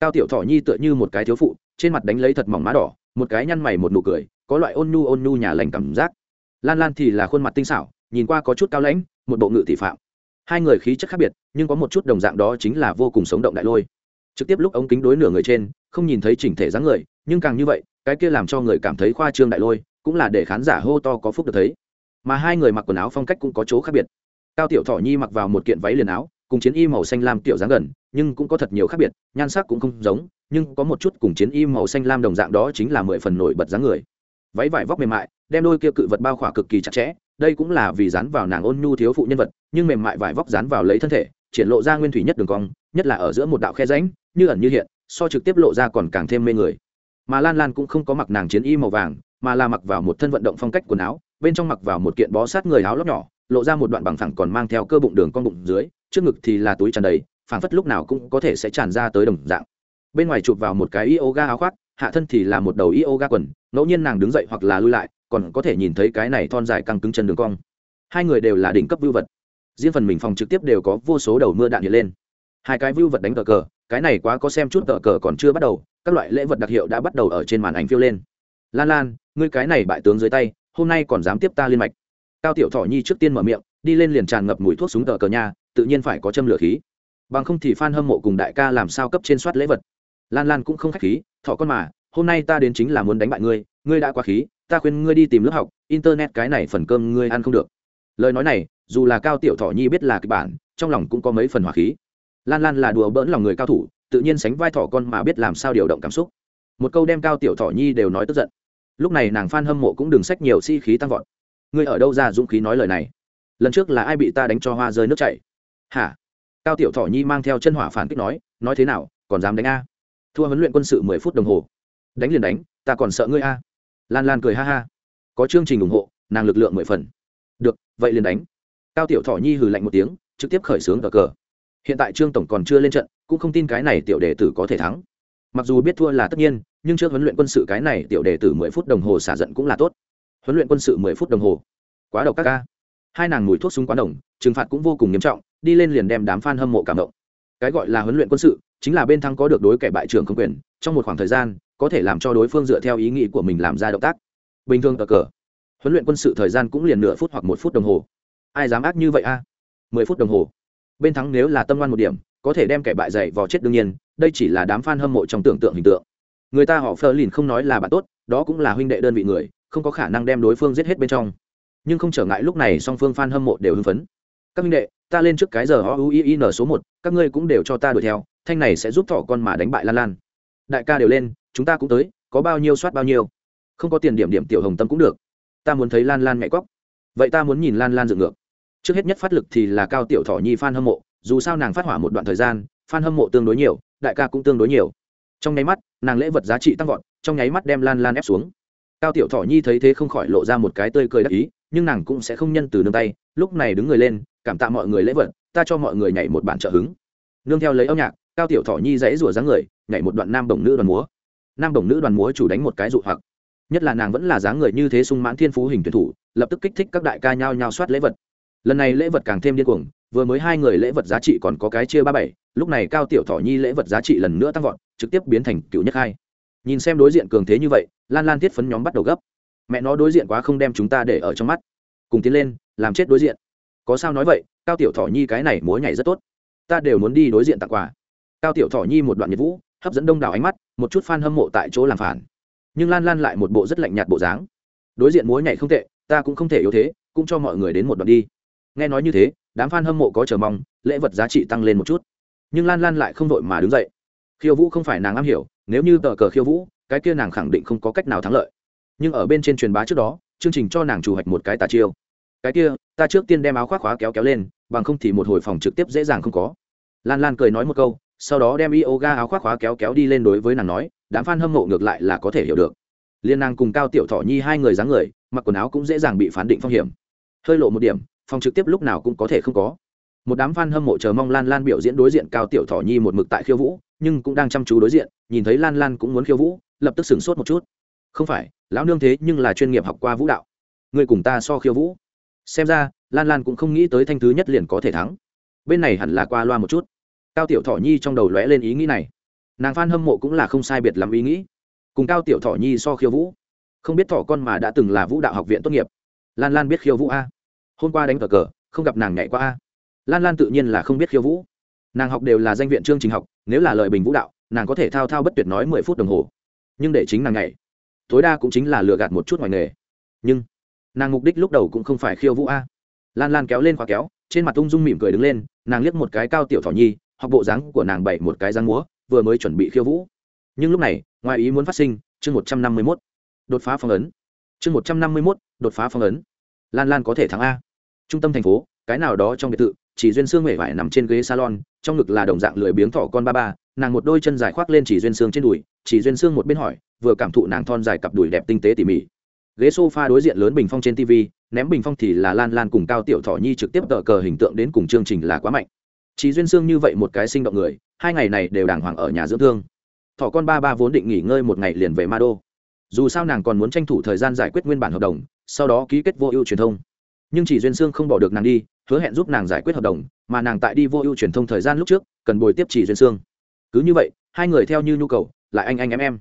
Speaker 1: Cao tiểu thọ nhi tựa như một cái thiếu phụ, trên mặt đánh lấy thật mỏng má đỏ, một cái nhăn mày một nụ cười có loại ôn nhu ôn nhu nhà lành cảm giác. Lan lan thì là khuôn mặt tinh xảo, nhìn qua có chút cao lãnh, một bộ ngự tỷ phạm. Hai người khí chất khác biệt, nhưng có một chút đồng dạng đó chính là vô cùng sống động đại lôi. Trực tiếp lúc ống kính đối nửa người trên, không nhìn thấy chỉnh thể dáng người, nhưng càng như vậy, cái kia làm cho người cảm thấy khoa trương đại lôi, cũng là để khán giả hô to có phúc được thấy. Mà hai người mặc quần áo phong cách cũng có chỗ khác biệt. Cao tiểu thọ nhi mặc vào một kiện váy liền áo, cùng chiến y màu xanh lam tiểu dáng gần, nhưng cũng có thật nhiều khác biệt, nhan sắc cũng không giống, nhưng có một chút cùng chiến y màu xanh lam đồng dạng đó chính là mười phần nổi bật dáng người váy vải vóc mềm mại, đem đôi kia cự vật bao khỏa cực kỳ chặt chẽ, đây cũng là vì dán vào nàng ôn nhu thiếu phụ nhân vật, nhưng mềm mại vải vóc dán vào lấy thân thể, triển lộ ra nguyên thủy nhất đường cong, nhất là ở giữa một đạo khe ránh như ẩn như hiện, so trực tiếp lộ ra còn càng thêm mê người. Mà lan lan cũng không có mặc nàng chiến y màu vàng, mà là mặc vào một thân vận động phong cách quần áo, bên trong mặc vào một kiện bó sát người áo lóc nhỏ, lộ ra một đoạn bằng phẳng còn mang theo cơ bụng đường con bụng dưới, trước ngực thì là túi tràn đầy, phảng phất lúc nào cũng có thể sẽ tràn ra tới đồng dạng. Bên ngoài chụp vào một cái yoga áo khoác hạ thân thì là một đầu yoga quần, ngẫu nhiên nàng đứng dậy hoặc là lui lại, còn có thể nhìn thấy cái này thon dài căng cứng chân đường cong. Hai người đều là đỉnh cấp vưu vật. Riêng phần mình phòng trực tiếp đều có vô số đầu mưa đạn hiện lên. Hai cái vưu vật đánh cờ cờ, cái này quá có xem chút cờ cờ còn chưa bắt đầu, các loại lễ vật đặc hiệu đã bắt đầu ở trên màn ảnh phiêu lên. Lan lan, ngươi cái này bại tướng dưới tay, hôm nay còn dám tiếp ta liên mạch. Cao tiểu thọ nhi trước tiên mở miệng, đi lên liền tràn ngập mùi thuốc súng cờ cờ nhà tự nhiên phải có châm lửa khí. Bằng không thì f hâm mộ cùng đại ca làm sao cấp trên soát lễ vật? Lan lan cũng không k h á c h khí thọ con mà, hôm nay ta đến chính là muốn đánh bại ngươi ngươi đã quá khí, ta khuyên ngươi đi tìm lớp học, internet cái này phần cơm ngươi ăn không được. Lời nói này, dù là cao tiểu thọ nhi biết là kịch bản, trong lòng cũng có mấy phần hỏa khí. Lan lan là đùa bỡn lòng người cao thủ, tự nhiên sánh vai thọ con mà biết làm sao điều động cảm xúc. Một câu đem cao tiểu thọ nhi đều nói tức giận. Lúc này nàng phan hâm mộ cũng đừng sách nhiều si khí tăng vọt. Ngươi ở đâu ra dũng khí nói lời này? Lần trước là ai bị ta đánh cho hoa rơi nước chảy? Hả? Cao tiểu thọ nhi mang theo chân hỏa phản kích nói nói thế nào, còn dám đánh a? Thua huấn luyện quân sự mười phút đồng hồ. Đánh liền đánh, ta còn sợ ngươi a. Lan lan cười ha ha. Có chương trình ủng hộ, nàng lực lượng mười phần. Được, vậy liền đánh. Cao tiểu thọ nhi hừ lạnh một tiếng, trực tiếp khởi xướng cờ cờ. Hiện tại trương tổng còn chưa lên trận, cũng không tin cái này tiểu đệ tử có thể thắng. Mặc dù biết thua là tất nhiên, nhưng trước huấn luyện quân sự cái này tiểu đệ tử mười phút đồng hồ xả giận cũng là tốt. Huấn luyện quân sự mười phút đồng hồ. Quá độc các ca hai nàng mùi thuốc súng quá đồng trừng phạt cũng vô cùng nghiêm trọng, đi lên liền đem đám f a n hâm mộ cảm động cái gọi là huấn luyện quân sự, chính là bên thắng có được đối kẻ bại trưởng không quyền, trong một khoảng thời gian, có thể làm cho đối phương dựa theo ý nghĩ của mình làm ra động tác. Bình thường cờ cờ, huấn luyện quân sự thời gian cũng liền nửa phút hoặc một phút đồng hồ. Ai dám ác như vậy a? Mười phút đồng hồ. Bên thắng nếu là tâm ngoan một điểm, có thể đem kẻ bại dày vò chết đương nhiên, đây chỉ là đám f a n hâm mộ trong tưởng tượng hình tượng. Người ta họ phơ lìn không nói là bạn tốt, đó cũng là huynh đệ đơn vị người, không có khả năng đem đối phương giết hết bên trong. Nhưng không trở ngại lúc này song phương f a n hâm mộ đều hưng phấn các minh đệ, ta lên trước cái giờ o u i n số một, các ngươi cũng đều cho ta đuổi theo, thanh này sẽ giúp thọ con mà đánh bại lan lan. Đại ca đều lên, chúng ta cũng tới, có bao nhiêu soát bao nhiêu. Không có tiền điểm điểm tiểu hồng tâm cũng được. Ta muốn thấy lan lan mẹ cóc vậy ta muốn nhìn lan lan dựng ngược. Trước hết nhất phát lực thì là cao tiểu thọ nhi f a n hâm mộ, dù sao nàng phát hỏa một đoạn thời gian f a n hâm mộ tương đối nhiều, đại ca cũng tương đối nhiều. Trong nháy mắt, nàng lễ vật giá trị tăng vọt, trong nháy mắt đem lan lan ép xuống. Cao tiểu thọ nhi thấy thế không khỏi lộ ra một cái tươi cười đắc ý, nhưng nàng cũng sẽ không nhân từ nương tay, lúc này đứng người lên cảm tạ mọi người lễ vật, ta cho mọi người nhảy một bản trợ hứng. Nương theo lấy âm nhạc, cao tiểu thọ nhi dãy rủa dáng người, nhảy một đoạn nam đồng nữ đoàn múa. Nam đồng nữ đoàn múa chủ đánh một cái dụ hoặc. Nhất là nàng vẫn là dáng người như thế sung mãn thiên phú hình tuyển thủ, lập tức kích thích các đại ca nhao nhao soát lễ vật. Lần này lễ vật càng thêm điên cuồng, vừa mới hai người lễ vật giá trị còn có cái chia ba bảy, lúc này cao tiểu thọ nhi lễ vật giá trị lần nữa tăng vọt, trực tiếp biến thành cựu nhất hai. Nhìn xem đối diện cường thế như vậy, lan lan thiết phấn nhóm bắt đầu gấp. Mẹ nó đối diện quá không đem chúng ta để ở trong mắt. Cùng tiến lên, làm chết đối diện có sao nói vậy, cao tiểu thỏ nhi cái này múa nhảy rất tốt. Ta đều muốn đi đối diện tặng quà. Cao tiểu thỏ nhi một đoạn nhiệt vũ, hấp dẫn đông đảo ánh mắt, một chút f a n hâm mộ tại chỗ làm phản. Nhưng lan lan lại một bộ rất lạnh nhạt bộ dáng. Đối diện múa nhảy không tệ, ta cũng không thể yếu thế, cũng cho mọi người đến một đoạn đi. Nghe nói như thế, đám f a n hâm mộ có chờ mong, lễ vật giá trị tăng lên một chút. Nhưng lan lan lại không vội mà đứng dậy. Khiêu vũ không phải nàng am hiểu, nếu như tờ cờ khiêu vũ, cái kia nàng khẳng định không có cách nào thắng lợi. Nhưng ở bên trên truyền bá trước đó, chương trình cho nàng chủ hoạch một cái tà chiêu cái kia, ta trước tiên đem áo khoác khóa kéo kéo lên, bằng không thì một hồi phòng trực tiếp dễ dàng không có. Lan lan cười nói một câu, sau đó đem yoga áo khoác khóa kéo kéo đi lên đối với nàng nói, đám f a n hâm mộ ngược lại là có thể hiểu được. Liên nàng cùng cao tiểu thọ nhi hai người dáng người, mặc quần áo cũng dễ dàng bị phán định phong hiểm. Hơi lộ một điểm, phòng trực tiếp lúc nào cũng có thể không có. Một đám f a n hâm mộ chờ mong lan lan biểu diễn đối diện cao tiểu thọ nhi một mực tại khiêu vũ, nhưng cũng đang chăm chú đối diện, nhìn thấy lan lan cũng muốn khiêu vũ, lập tức sửng sốt một chút. Không phải, lão nương thế nhưng là chuyên nghiệp học qua vũ đạo. Người cùng ta so khiêu vũ xem ra, lan lan cũng không nghĩ tới thanh thứ nhất liền có thể thắng. Bên này hẳn là qua loa một chút. Cao tiểu thọ nhi trong đầu lóe lên ý nghĩ này. Nàng phan hâm mộ cũng là không sai biệt lắm ý nghĩ. Cùng cao tiểu thọ nhi so khiêu vũ, không biết thọ con mà đã từng là vũ đạo học viện tốt nghiệp. Lan lan biết khiêu vũ a. Hôm qua đánh cờ cờ, không gặp nàng nhảy qua a. Lan lan tự nhiên là không biết khiêu vũ. Nàng học đều là danh viện chương trình học, nếu là lời bình vũ đạo, nàng có thể thao thao bất tuyệt nói mười phút đồng hồ. Nhưng để chính nàng nhảy, tối đa cũng chính là lừa gạt một chút ngoài nghề. Nhưng nàng mục đích lúc đầu cũng không phải khiêu vũ a. Lan lan kéo lên khóa kéo, trên mặt ung dung mỉm cười đứng lên, nàng liếc một cái cao tiểu thỏ nhi hoặc bộ dáng của nàng bảy một cái răng múa, vừa mới chuẩn bị khiêu vũ. Nhưng lúc này, ngoài ý muốn phát sinh, chương một trăm năm mươi mốt, đột phá phong ấn. Chương một trăm năm mươi mốt, đột phá phong ấn. Lan lan có thể thắng a. Trung tâm thành phố, cái nào đó trong biệt thự, chỉ duyên xương mể vải nằm trên ghế salon, trong ngực là đồng dạng lười biếng thỏ con ba ba, nàng một đôi chân dài khoác lên chỉ duyên xương trên đùi, chỉ duyên xương một bên hỏi, vừa cảm thụ nàng thon dài cặp đùi đẹp tinh tế tỉ mỉ ghế sofa đối diện lớn bình phong trên tv ném bình phong thì là lan lan cùng cao tiểu thọ nhi trực tiếp tờ cờ hình tượng đến cùng chương trình là quá mạnh. Chỉ duyên xương như vậy một cái sinh động người, hai ngày này đều đàng hoàng ở nhà dưỡng thương. Thọ con ba ba vốn định nghỉ ngơi một ngày liền về ma đô. Dù sao nàng còn muốn tranh thủ thời gian giải quyết nguyên bản hợp đồng, sau đó ký kết vô ưu truyền thông. Nhưng chỉ duyên xương không bỏ được nàng đi, hứa hẹn giúp nàng giải quyết hợp đồng, mà nàng tại đi vô ưu truyền thông thời gian lúc trước, cần bồi tiếp chỉ duyên xương cứ như vậy, hai người theo như nhu cầu, lại anh anh em em.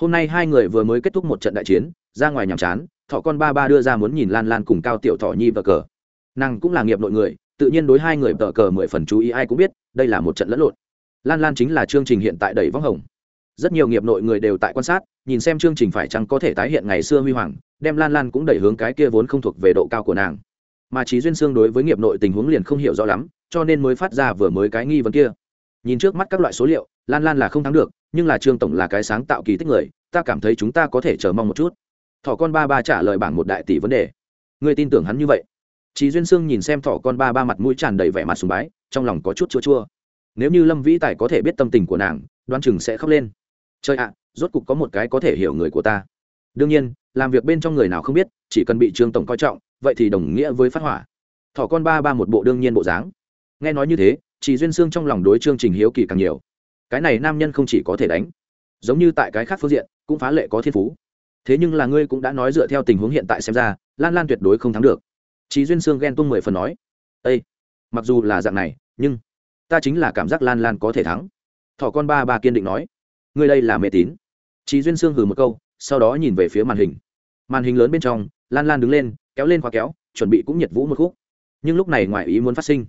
Speaker 1: Hôm nay hai người vừa mới kết thúc một trận đại chiến ra ngoài nhàm chán thọ con ba ba đưa ra muốn nhìn lan lan cùng cao tiểu thọ nhi vợ cờ. Nàng cũng là nghiệp nội người, tự nhiên đối hai người vợ cờ mười phần chú ý, ai cũng biết, đây là một trận lẫn lộn. Lan lan chính là chương trình hiện tại đầy vắng hồng. Rất nhiều nghiệp nội người đều tại quan sát, nhìn xem chương trình phải chăng có thể tái hiện ngày xưa huy hoàng, đem lan lan cũng đẩy hướng cái kia vốn không thuộc về độ cao của nàng. Mà trí duyên xương đối với nghiệp nội tình huống liền không hiểu rõ lắm, cho nên mới phát ra vừa mới cái nghi vấn kia. Nhìn trước mắt các loại số liệu, lan lan là không thắng được, nhưng là trương tổng là cái sáng tạo kỳ tích người, ta cảm thấy chúng ta có thể chờ mong một chút thỏ con ba ba trả lời bảng một đại tỷ vấn đề. Người tin tưởng hắn như vậy? Trí duyên sương nhìn xem thỏ con ba ba mặt mũi tràn đầy vẻ mặt sùng bái, trong lòng có chút chua chua. Nếu như lâm vĩ tài có thể biết tâm tình của nàng đoan chừng sẽ khóc lên. Chơi ạ, rốt cục có một cái có thể hiểu người của ta. Đương nhiên, làm việc bên trong người nào không biết, chỉ cần bị trương tổng coi trọng, vậy thì đồng nghĩa với phát hỏa. Thỏ con ba ba một bộ đương nhiên bộ dáng. Nghe nói như thế chỉ duyên sương trong lòng đối chương trình hiếu kỳ càng nhiều. Cái này nam nhân không chỉ có thể đánh, giống như tại cái khác phương diện, cũng phá lệ có thiên phú thế nhưng là ngươi cũng đã nói dựa theo tình huống hiện tại xem ra, lan lan tuyệt đối không thắng được. Chí duyên xương ghen tung mười phần nói â mặc dù là dạng này, nhưng ta chính là cảm giác lan lan có thể thắng. Thỏ con ba ba kiên định nói, ngươi đây là mê tín. Chí duyên xương hừ một câu, sau đó nhìn về phía màn hình. Màn hình lớn bên trong, lan lan đứng lên, kéo lên khóa kéo, chuẩn bị cũng nhiệt vũ một khúc. Nhưng lúc này ngoài ý muốn phát sinh,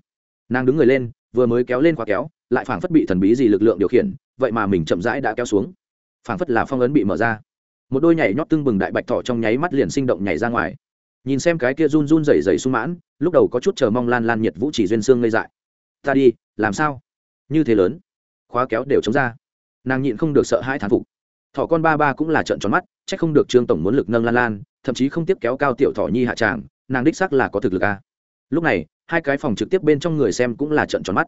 Speaker 1: nàng đứng người lên, vừa mới kéo lên khóa kéo, lại phảng phất bị thần bí gì lực lượng điều khiển, vậy mà mình chậm rãi đã kéo xuống. Phảng phất là phong ấn bị mở ra một đôi nhảy nhót tưng bừng đại bạch thỏ trong nháy mắt liền sinh động nhảy ra ngoài. Nhìn xem cái kia run run rẩy rẩy sung mãn, lúc đầu có chút chờ mong lan lan nhiệt vũ chỉ duyên xương ngây dại. Ta đi, làm sao? Như thế lớn, khóa kéo đều chống ra. Nàng nhịn không được sợ hãi thán phục. Thỏ con ba ba cũng là trận tròn mắt c h ắ c không được trương tổng muốn lực nâng lan lan, thậm chí không tiếp kéo cao tiểu thỏ nhi hạ tràng, nàng đích sắc là có thực lực à. lúc này, hai cái phòng trực tiếp bên trong người xem cũng là trận tròn mắt.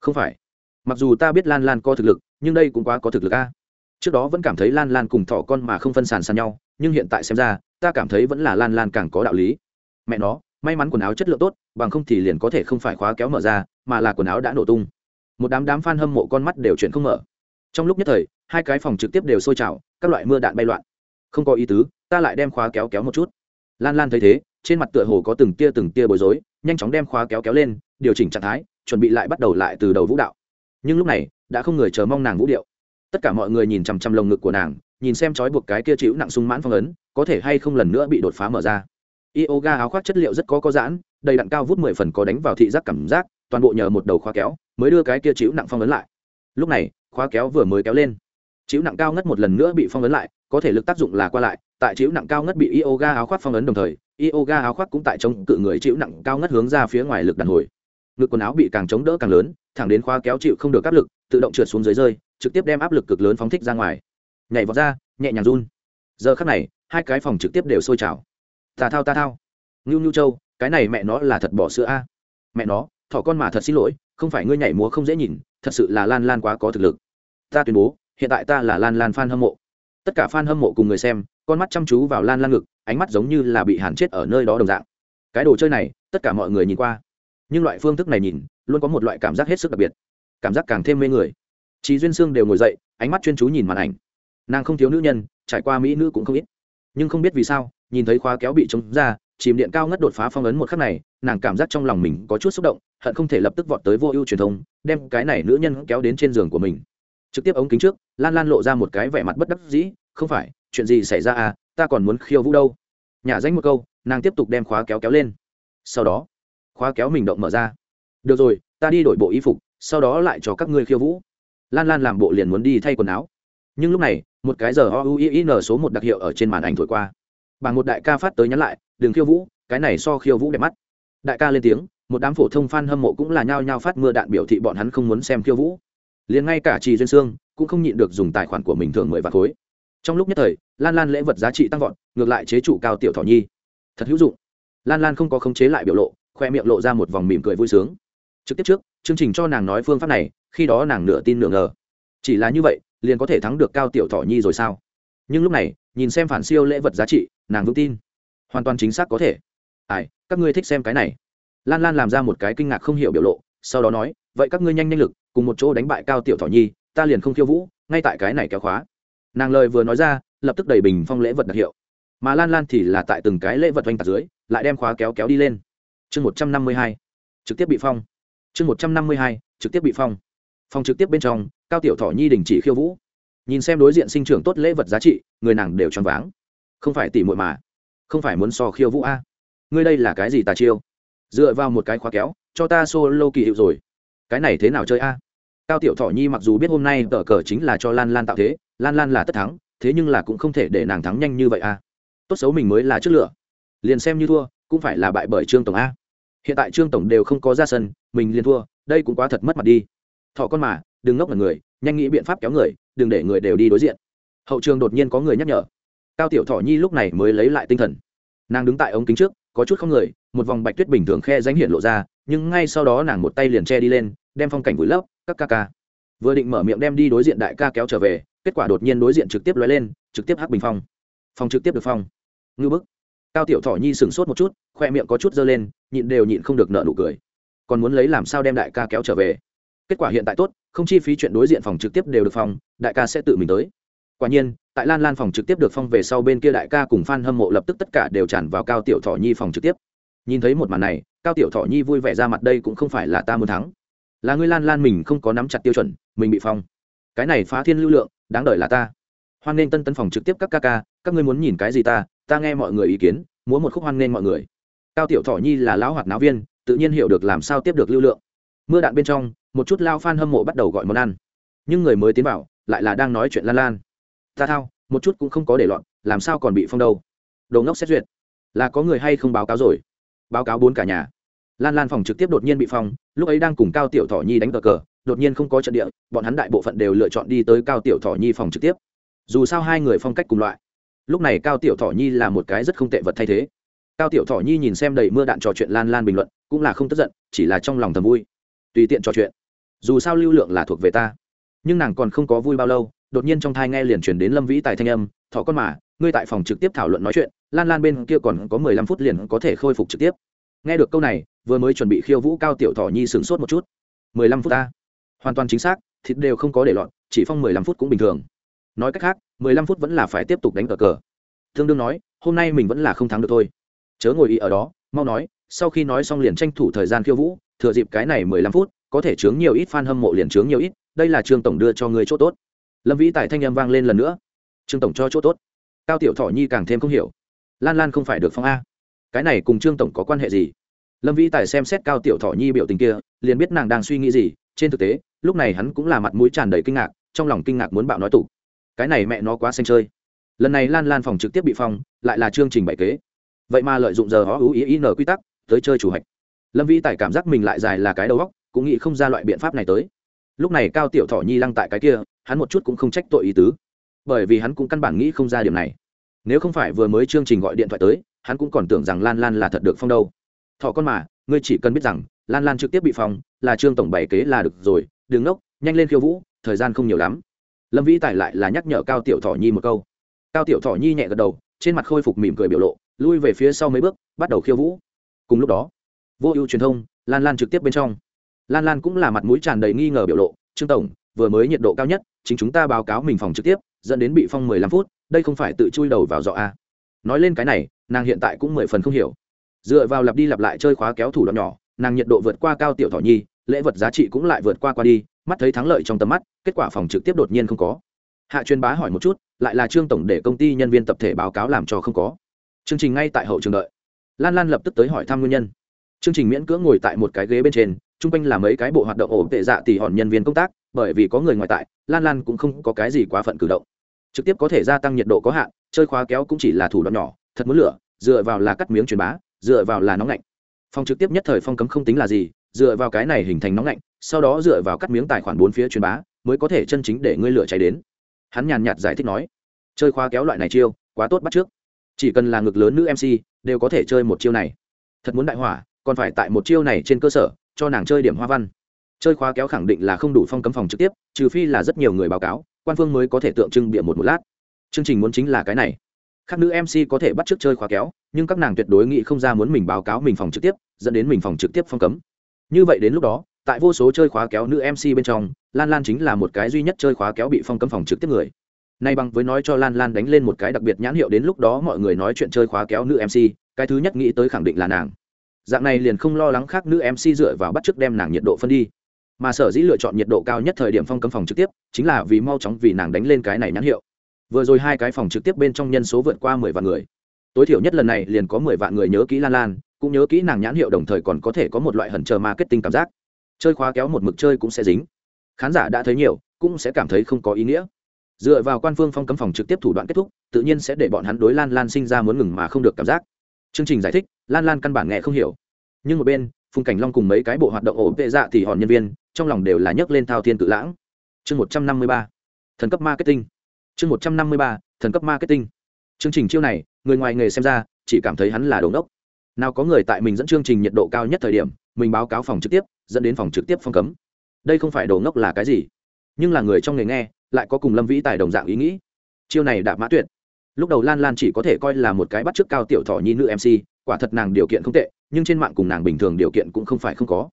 Speaker 1: Không phải. Mặc dù ta biết lan lan có thực lực, nhưng đây cũng quá có thực lực a trước đó vẫn cảm thấy lan lan cùng thỏ con mà không phân sàn sàn nhau, nhưng hiện tại xem ra, ta cảm thấy vẫn là lan lan càng có đạo lý. Mẹ nó, may mắn quần áo chất lượng tốt, bằng không thì liền có thể không phải khóa kéo mở ra, mà là quần áo đã nổ tung. Một đám đám f a n hâm mộ con mắt đều chuyển không mở. Trong lúc nhất thời, hai cái phòng trực tiếp đều sôi trào, các loại mưa đạn bay loạn. Không có ý tứ, ta lại đem khóa kéo kéo một chút. Lan lan thấy thế, trên mặt tựa hồ có từng tia từng tia bối rối, nhanh chóng đem khóa kéo kéo lên, điều chỉnh trạng thái, chuẩn bị lại bắt đầu lại từ đầu vũ đạo. Nhưng lúc này, đã không người chờ mong nàng vũ điệu tất cả mọi người nhìn chằm chằm lồng ngực của nàng, nhìn xem trói buộc cái kia chịu nặng sung mãn phong ấn, có thể hay không lần nữa bị đột phá mở ra. Yoga áo khoác chất liệu rất có có giãn, đầy đặn cao vút mười phần có đánh vào thị giác cảm giác, toàn bộ nhờ một đầu khóa kéo, mới đưa cái kia chịu nặng phong ấn lại. Lúc này, khóa kéo vừa mới kéo lên. Chịu nặng cao ngất một lần nữa bị phong ấn lại, có thể lực tác dụng là qua lại, tại chịu nặng cao ngất bị yoga áo khoác phong ấn đồng thời, yoga áo khoác cũng tại chống cự người chịu nặng cao ngất hướng ra phía ngoài lực đàn hồi. Ngực quần áo bị càng chống đỡ càng lớn, thẳng đến khóa kéo chịu không được áp lực, tự động trượt xuống dưới rơi trực tiếp đem áp lực cực lớn phóng thích ra ngoài. Nhảy vọt ra, nhẹ nhàng run. Giờ khắc này, hai cái phòng trực tiếp đều sôi trào. Ta thao ta thao. Ngưu ngưu châu, cái này mẹ nó là thật bỏ sữa a. Mẹ nó, thỏ con mà thật xin lỗi, không phải ngươi nhảy múa không dễ nhìn, thật sự là lan lan quá có thực lực. Ta tuyên bố, hiện tại ta là lan lan f a n hâm mộ. Tất cả f a n hâm mộ cùng người xem, con mắt chăm chú vào lan lan ngực, ánh mắt giống như là bị hàn chết ở nơi đó đồng dạng. Cái đồ chơi này, tất cả mọi người nhìn qua. Nhưng loại phương thức này nhìn, luôn có một loại cảm giác hết sức đặc biệt. Cảm giác càng thêm mê người chị duyên sương đều ngồi dậy, ánh mắt chuyên chú nhìn màn ảnh. Nàng không thiếu nữ nhân, trải qua mỹ nữ cũng không ít. Nhưng không biết vì sao, nhìn thấy khóa kéo bị chống ra, chìm điện cao ngất đột phá phong ấn một khắc này, nàng cảm giác trong lòng mình có chút xúc động, hận không thể lập tức vọt tới vô ưu truyền thông, đem cái này nữ nhân kéo đến trên giường của mình. Trực tiếp ống kính trước, lan lan lộ ra một cái vẻ mặt bất đắc dĩ, không phải, chuyện gì xảy ra à ta còn muốn khiêu vũ đâu. Nhả danh một câu, nàng tiếp tục đem khóa kéo kéo lên. Sau đó, khóa kéo mình động mở ra. Được rồi, ta đi đổi bộ y phục, sau đó lại cho các ngươi khiêu vũ lan lan làm bộ liền muốn đi thay quần áo. Nhưng lúc này, một cái giờ o u i n số một đặc hiệu ở trên màn ảnh thổi qua. Bằng một đại ca phát tới nhắn lại đừng khiêu vũ, cái này so khiêu vũ đẹp mắt. Đại ca lên tiếng, một đám phổ thông f a n hâm mộ cũng là nhao nhao phát mưa đạn biểu thị bọn hắn không muốn xem khiêu vũ. Liền ngay cả trì duyên sương cũng không nhịn được dùng tài khoản của mình thường mười vạt khối. Trong lúc nhất thời, lan lan lễ vật giá trị tăng vọt, ngược lại chế chủ cao tiểu thỏ nhi. Thật hữu dụng. Lan lan không có khống chế lại biểu lộ, khoe miệng lộ ra một vòng mỉm cười vui sướng. Trực tiếp trước, chương trình cho nàng nói phương pháp này khi đó nàng nửa tin nửa ngờ. Chỉ là như vậy, liền có thể thắng được cao tiểu thỏ nhi rồi sao? Nhưng lúc này, nhìn xem phản siêu lễ vật giá trị, nàng vững tin. Hoàn toàn chính xác có thể. Ai, các ngươi thích xem cái này. Lan lan làm ra một cái kinh ngạc không hiểu biểu lộ, sau đó nói, vậy các ngươi nhanh nhanh lực, cùng một chỗ đánh bại cao tiểu thỏ nhi, ta liền không khiêu vũ, ngay tại cái này kéo khóa. Nàng lời vừa nói ra, lập tức đầy bình phong lễ vật đặc hiệu. Mà lan lan thì là tại từng cái lễ vật oanh tạc dưới, lại đem khóa kéo kéo đi lên. Chương một trăm năm mươi hai, trực tiếp bị phong. Chương một trăm năm mươi hai, trực tiếp bị phong phòng trực tiếp bên trong, cao tiểu thỏ nhi đình chỉ khiêu vũ. Nhìn xem đối diện sinh trưởng tốt lễ vật giá trị, người nàng đều choáng váng. Không phải tỉ muội mà, không phải muốn so khiêu vũ a. Ngươi đây là cái gì tà chiêu? Dựa vào một cái khóa kéo, cho ta solo kỳ hiệu rồi. Cái này thế nào chơi a? Cao tiểu thọ nhi mặc dù biết hôm nay tờ cờ chính là cho lan lan tạo thế, lan lan là tất thắng, thế nhưng là cũng không thể để nàng thắng nhanh như vậy a. Tốt xấu mình mới là chất lửa. Liền xem như thua, cũng phải là bại bởi trương tổng a. Hiện tại trương tổng đều không có ra sân, mình liền thua, đây cũng quá thật mất mặt đi thọ con mà, đừng ngốc là người, nhanh nghĩ biện pháp kéo người, đừng để người đều đi đối diện. Hậu trường đột nhiên có người nhắc nhở. Cao tiểu thọ nhi lúc này mới lấy lại tinh thần. Nàng đứng tại ống kính trước, có chút không người, một vòng bạch tuyết bình thường khe danh hiện lộ ra, nhưng ngay sau đó nàng một tay liền che đi lên, đem phong cảnh vùi lấp, các ca ca. Vừa định mở miệng đem đi đối diện đại ca kéo trở về, kết quả đột nhiên đối diện trực tiếp lóe lên, trực tiếp hắc bình phong. Phong trực tiếp được phong. Ngư bức. Cao tiểu thọ nhi sửng sốt một chút, khoe miệng có chút dơ lên, nhịn đều nhịn không được nợ nụ cười. Còn muốn lấy làm sao đem đại ca kéo trở về? Kết quả hiện tại tốt, không chi phí chuyện đối diện phòng trực tiếp đều được phòng, đại ca sẽ tự mình tới. Quả nhiên, tại lan lan phòng trực tiếp được phong về sau bên kia đại ca cùng f a n hâm mộ lập tức tất cả đều tràn vào cao tiểu thọ nhi phòng trực tiếp. Nhìn thấy một màn này, cao tiểu thọ nhi vui vẻ ra mặt đây cũng không phải là ta muốn thắng. Là ngươi lan lan mình không có nắm chặt tiêu chuẩn, mình bị phong. Cái này phá thiên lưu lượng, đáng đợi là ta. Hoan nghênh tân tân phòng trực tiếp các ca ca, các ngươi muốn nhìn cái gì ta? Ta nghe mọi người ý kiến muốn một khúc hoan nghênh mọi người. Cao tiểu thọ nhi là lão hoạt náo viên, tự nhiên hiểu được làm sao tiếp được lưu lượng mưa đạn bên trong, một chút lao f hâm mộ bắt đầu gọi món ăn. Nhưng người mới tiến vào, lại là đang nói chuyện lan lan. Ta thao, một chút cũng không có để loạn, làm sao còn bị phong đâu? Đồ ngốc xét duyệt. Là có người hay không báo cáo rồi? Báo cáo bốn cả nhà. Lan lan phòng trực tiếp đột nhiên bị phong, lúc ấy đang cùng cao tiểu Thỏ nhi đánh cờ cờ, đột nhiên không có trận địa, bọn hắn đại bộ phận đều lựa chọn đi tới cao tiểu Thỏ nhi phòng trực tiếp. Dù sao hai người phong cách cùng loại. Lúc này cao tiểu Thỏ nhi là một cái rất không tệ vật thay thế. Cao tiểu Thỏ nhi nhìn xem đầy mưa đạn trò chuyện lan lan bình luận, cũng là không tức giận, chỉ là trong lòng thầm vui tùy tiện trò chuyện. Dù sao lưu lượng là thuộc về ta. Nhưng nàng còn không có vui bao lâu, đột nhiên trong thai nghe liền chuyển đến lâm vĩ tài thanh âm, thọ con mà, ngươi tại phòng trực tiếp thảo luận nói chuyện, lan lan bên kia còn có mười lăm phút liền có thể khôi phục trực tiếp. Nghe được câu này, vừa mới chuẩn bị khiêu vũ cao tiểu thọ nhi sửng sốt một chút. Mười lăm phút ta? Hoàn toàn chính xác, thịt đều không có để lọt, chỉ phong mười lăm phút cũng bình thường. Nói cách khác, mười lăm phút vẫn là phải tiếp tục đánh cờ cờ. Thương đương nói, hôm nay mình vẫn là không thắng được thôi. Chớ ngồi ý ở đó, mau nói sau khi nói xong liền tranh thủ thời gian khiêu vũ, thừa dịp cái này mười lăm phút, có thể chướng nhiều ít fan hâm mộ liền chướng nhiều ít, đây là trương tổng đưa cho người chỗ tốt. Lâm vĩ tại thanh âm vang lên lần nữa. Trương tổng cho chỗ tốt. Cao tiểu thọ nhi càng thêm không hiểu. Lan lan không phải được phong a. Cái này cùng trương tổng có quan hệ gì? Lâm vĩ tài xem xét cao tiểu thọ nhi biểu tình kia, liền biết nàng đang suy nghĩ gì, trên thực tế, lúc này hắn cũng là mặt mũi tràn đầy kinh ngạc, trong lòng kinh ngạc muốn bạo nói tủ. Cái này mẹ nó quá xanh chơi. Lần này lan lan phòng trực tiếp bị phong, lại là chương trình bày kế. Vậy mà lợi dụng giờ ó ưu ý ý nở quy tắc tới chơi chủ hạch. Lâm vĩ tài cảm giác mình lại dài là cái đầu góc cũng nghĩ không ra loại biện pháp này tới. Lúc này cao tiểu thọ nhi lăng tại cái kia, hắn một chút cũng không trách tội ý tứ. Bởi vì hắn cũng căn bản nghĩ không ra điểm này. Nếu không phải vừa mới chương trình gọi điện thoại tới, hắn cũng còn tưởng rằng lan lan là thật được phong đâu. Thọ con mà, ngươi chỉ cần biết rằng, lan lan trực tiếp bị phong, là trương tổng bảy kế là được rồi, đừng nốc, nhanh lên khiêu vũ, thời gian không nhiều lắm. Lâm vĩ tài lại là nhắc nhở cao tiểu thọ nhi một câu. Cao tiểu thọ nhi nhẹ gật đầu, trên mặt khôi phục mỉm cười biểu lộ, lui về phía sau mấy bước, bắt đầu khiêu vũ cùng lúc đó, vô ưu truyền thông, lan lan trực tiếp bên trong. Lan lan cũng là mặt mũi tràn đầy nghi ngờ biểu lộ, trương tổng, vừa mới nhiệt độ cao nhất, chính chúng ta báo cáo mình phòng trực tiếp, dẫn đến bị phong mười lăm phút, đây không phải tự chui đầu vào dọ a nói lên cái này, nàng hiện tại cũng mười phần không hiểu. Dựa vào lặp đi lặp lại chơi khóa kéo thủ đoạn nhỏ, nàng nhiệt độ vượt qua cao tiểu thỏ nhi, lễ vật giá trị cũng lại vượt qua qua đi, mắt thấy thắng lợi trong tầm mắt, kết quả phòng trực tiếp đột nhiên không có. Hạ truyền bá hỏi một chút, lại là trương tổng để công ty nhân viên tập thể báo cáo làm cho không có. Chương trình ngay tại hậu trường đợi lan lan lập tức tới hỏi thăm nguyên nhân. Chương trình miễn cưỡng ngồi tại một cái ghế bên trên, chung quanh là mấy cái bộ hoạt động ổ tệ dạ tỉ hòn nhân viên công tác, bởi vì có người ngoài tại, lan lan cũng không có cái gì quá phận cử động. Trực tiếp có thể gia tăng nhiệt độ có hạn, chơi khóa kéo cũng chỉ là thủ đoạn nhỏ, thật muốn lửa, dựa vào là cắt miếng truyền bá, dựa vào là nóng lạnh. Phong trực tiếp nhất thời phong cấm không tính là gì, dựa vào cái này hình thành nóng lạnh, sau đó dựa vào cắt miếng tài khoản bốn phía truyền bá, mới có thể chân chính để ngươi lửa cháy đến. Hắn nhàn nhạt giải thích nói, chơi khóa kéo loại này chiêu, quá tốt bắt trước chỉ cần là ngực lớn nữ mc đều có thể chơi một chiêu này. Thật muốn đại hỏa, còn phải tại một chiêu này trên cơ sở, cho nàng chơi điểm hoa văn. Chơi khóa kéo khẳng định là không đủ phong cấm phòng trực tiếp, trừ phi là rất nhiều người báo cáo, quan phương mới có thể tượng trưng bịa một một lát. Chương trình muốn chính là cái này. Các nữ mc có thể bắt t chơi khóa kéo, nhưng các nàng tuyệt đối nghĩ không ra muốn mình báo cáo mình phòng trực tiếp, dẫn đến mình phòng trực tiếp phong cấm. Như vậy đến lúc đó, tại vô số chơi khóa kéo nữ mc bên trong, lan lan chính là một cái duy nhất chơi khóa kéo bị phong cấm phòng trực tiếp người nay bằng với nói cho lan lan đánh lên một cái đặc biệt nhãn hiệu đến lúc đó mọi người nói chuyện chơi khóa kéo nữ mc cái thứ nhất nghĩ tới khẳng định là nàng. Dạng này liền không lo lắng khác nữ mc dựa vào bắt chước đem nàng nhiệt độ phân đi. Mà sở dĩ lựa chọn nhiệt độ cao nhất thời điểm phong cấm phòng trực tiếp, chính là vì mau chóng vì nàng đánh lên cái này nhãn hiệu. Vừa rồi hai cái phòng trực tiếp bên trong nhân số vượt qua mười vạn người. Tối thiểu nhất lần này liền có mười vạn người nhớ kỹ lan lan, cũng nhớ kỹ nàng nhãn hiệu đồng thời còn có thể có một loại hẩn chờ marketing cảm giác. Chơi khóa kéo một mực chơi cũng sẽ dính. Khán giả đã thấy nhiều, cũng sẽ cảm thấy không có ý nghĩa dựa vào quan phương phong cấm phòng trực tiếp thủ đoạn kết thúc, tự nhiên sẽ để bọn hắn đối lan lan sinh ra muốn ngừng mà không được cảm giác. Chương trình giải thích, lan lan căn bản nghe không hiểu. Nhưng một bên, phùng cảnh long cùng mấy cái bộ hoạt động ổ tệ dạ thì hòn nhân viên, trong lòng đều là nhấc lên thao thiên cự lãng. Chương một trăm năm mươi ba, thần cấp marketing. Chương một trăm năm mươi ba, thần cấp marketing. Chương trình chiêu này, người ngoài nghề xem ra, chỉ cảm thấy hắn là đồn đốc nào có người tại mình dẫn chương trình nhiệt độ cao nhất thời điểm, mình báo cáo phòng trực tiếp, dẫn đến phòng trực tiếp phong cấm. Đây không phải đồ ngốc là cái gì? Nhưng là người trong nghề nghe lại có cùng lâm vĩ tài đồng dạng ý nghĩ. Chiêu này đạp mã tuyệt. Lúc đầu lan lan chỉ có thể coi là một cái bắt chước cao tiểu thọ nhi nữ mc quả thật nàng điều kiện không tệ, nhưng trên mạng cùng nàng bình thường điều kiện cũng không phải không có.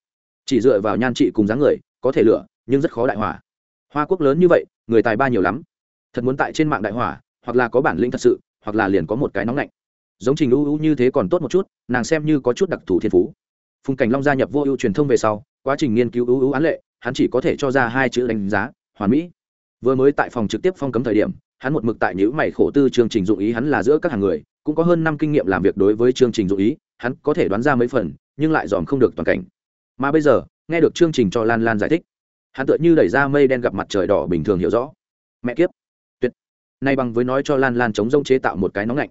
Speaker 1: Chỉ dựa vào nhan trị cùng dáng người, có thể lựa, nhưng rất khó đại hỏa. Hoa quốc lớn như vậy, người tài ba nhiều lắm. Thật muốn tại trên mạng đại hỏa, hoặc là có bản lĩnh thật sự, hoặc là liền có một cái nóng lạnh. Giống trình ưu ưu như thế còn tốt một chút, nàng xem như có chút đặc thù thiên phú. Phùng cảnh long gia nhập vô ưu truyền thông về sau, quá trình nghiên cứu ưu ưu án lệ, hắn chỉ có thể cho ra hai chữ đánh giá, hoàn mỹ vừa mới tại phòng trực tiếp phong cấm thời điểm, hắn một mực tại nhữ mày khổ tư chương trình dụng ý hắn là giữa các hàng người, cũng có hơn năm kinh nghiệm làm việc đối với chương trình dụng ý, hắn có thể đoán ra mấy phần, nhưng lại dòm không được toàn cảnh. Mà bây giờ, nghe được chương trình cho lan lan giải thích, hắn tựa như đẩy ra mây đen gặp mặt trời đỏ bình thường hiểu rõ. Mẹ kiếp! Tuyệt! Nay bằng với nói cho lan lan chống rông chế tạo một cái nóng lạnh.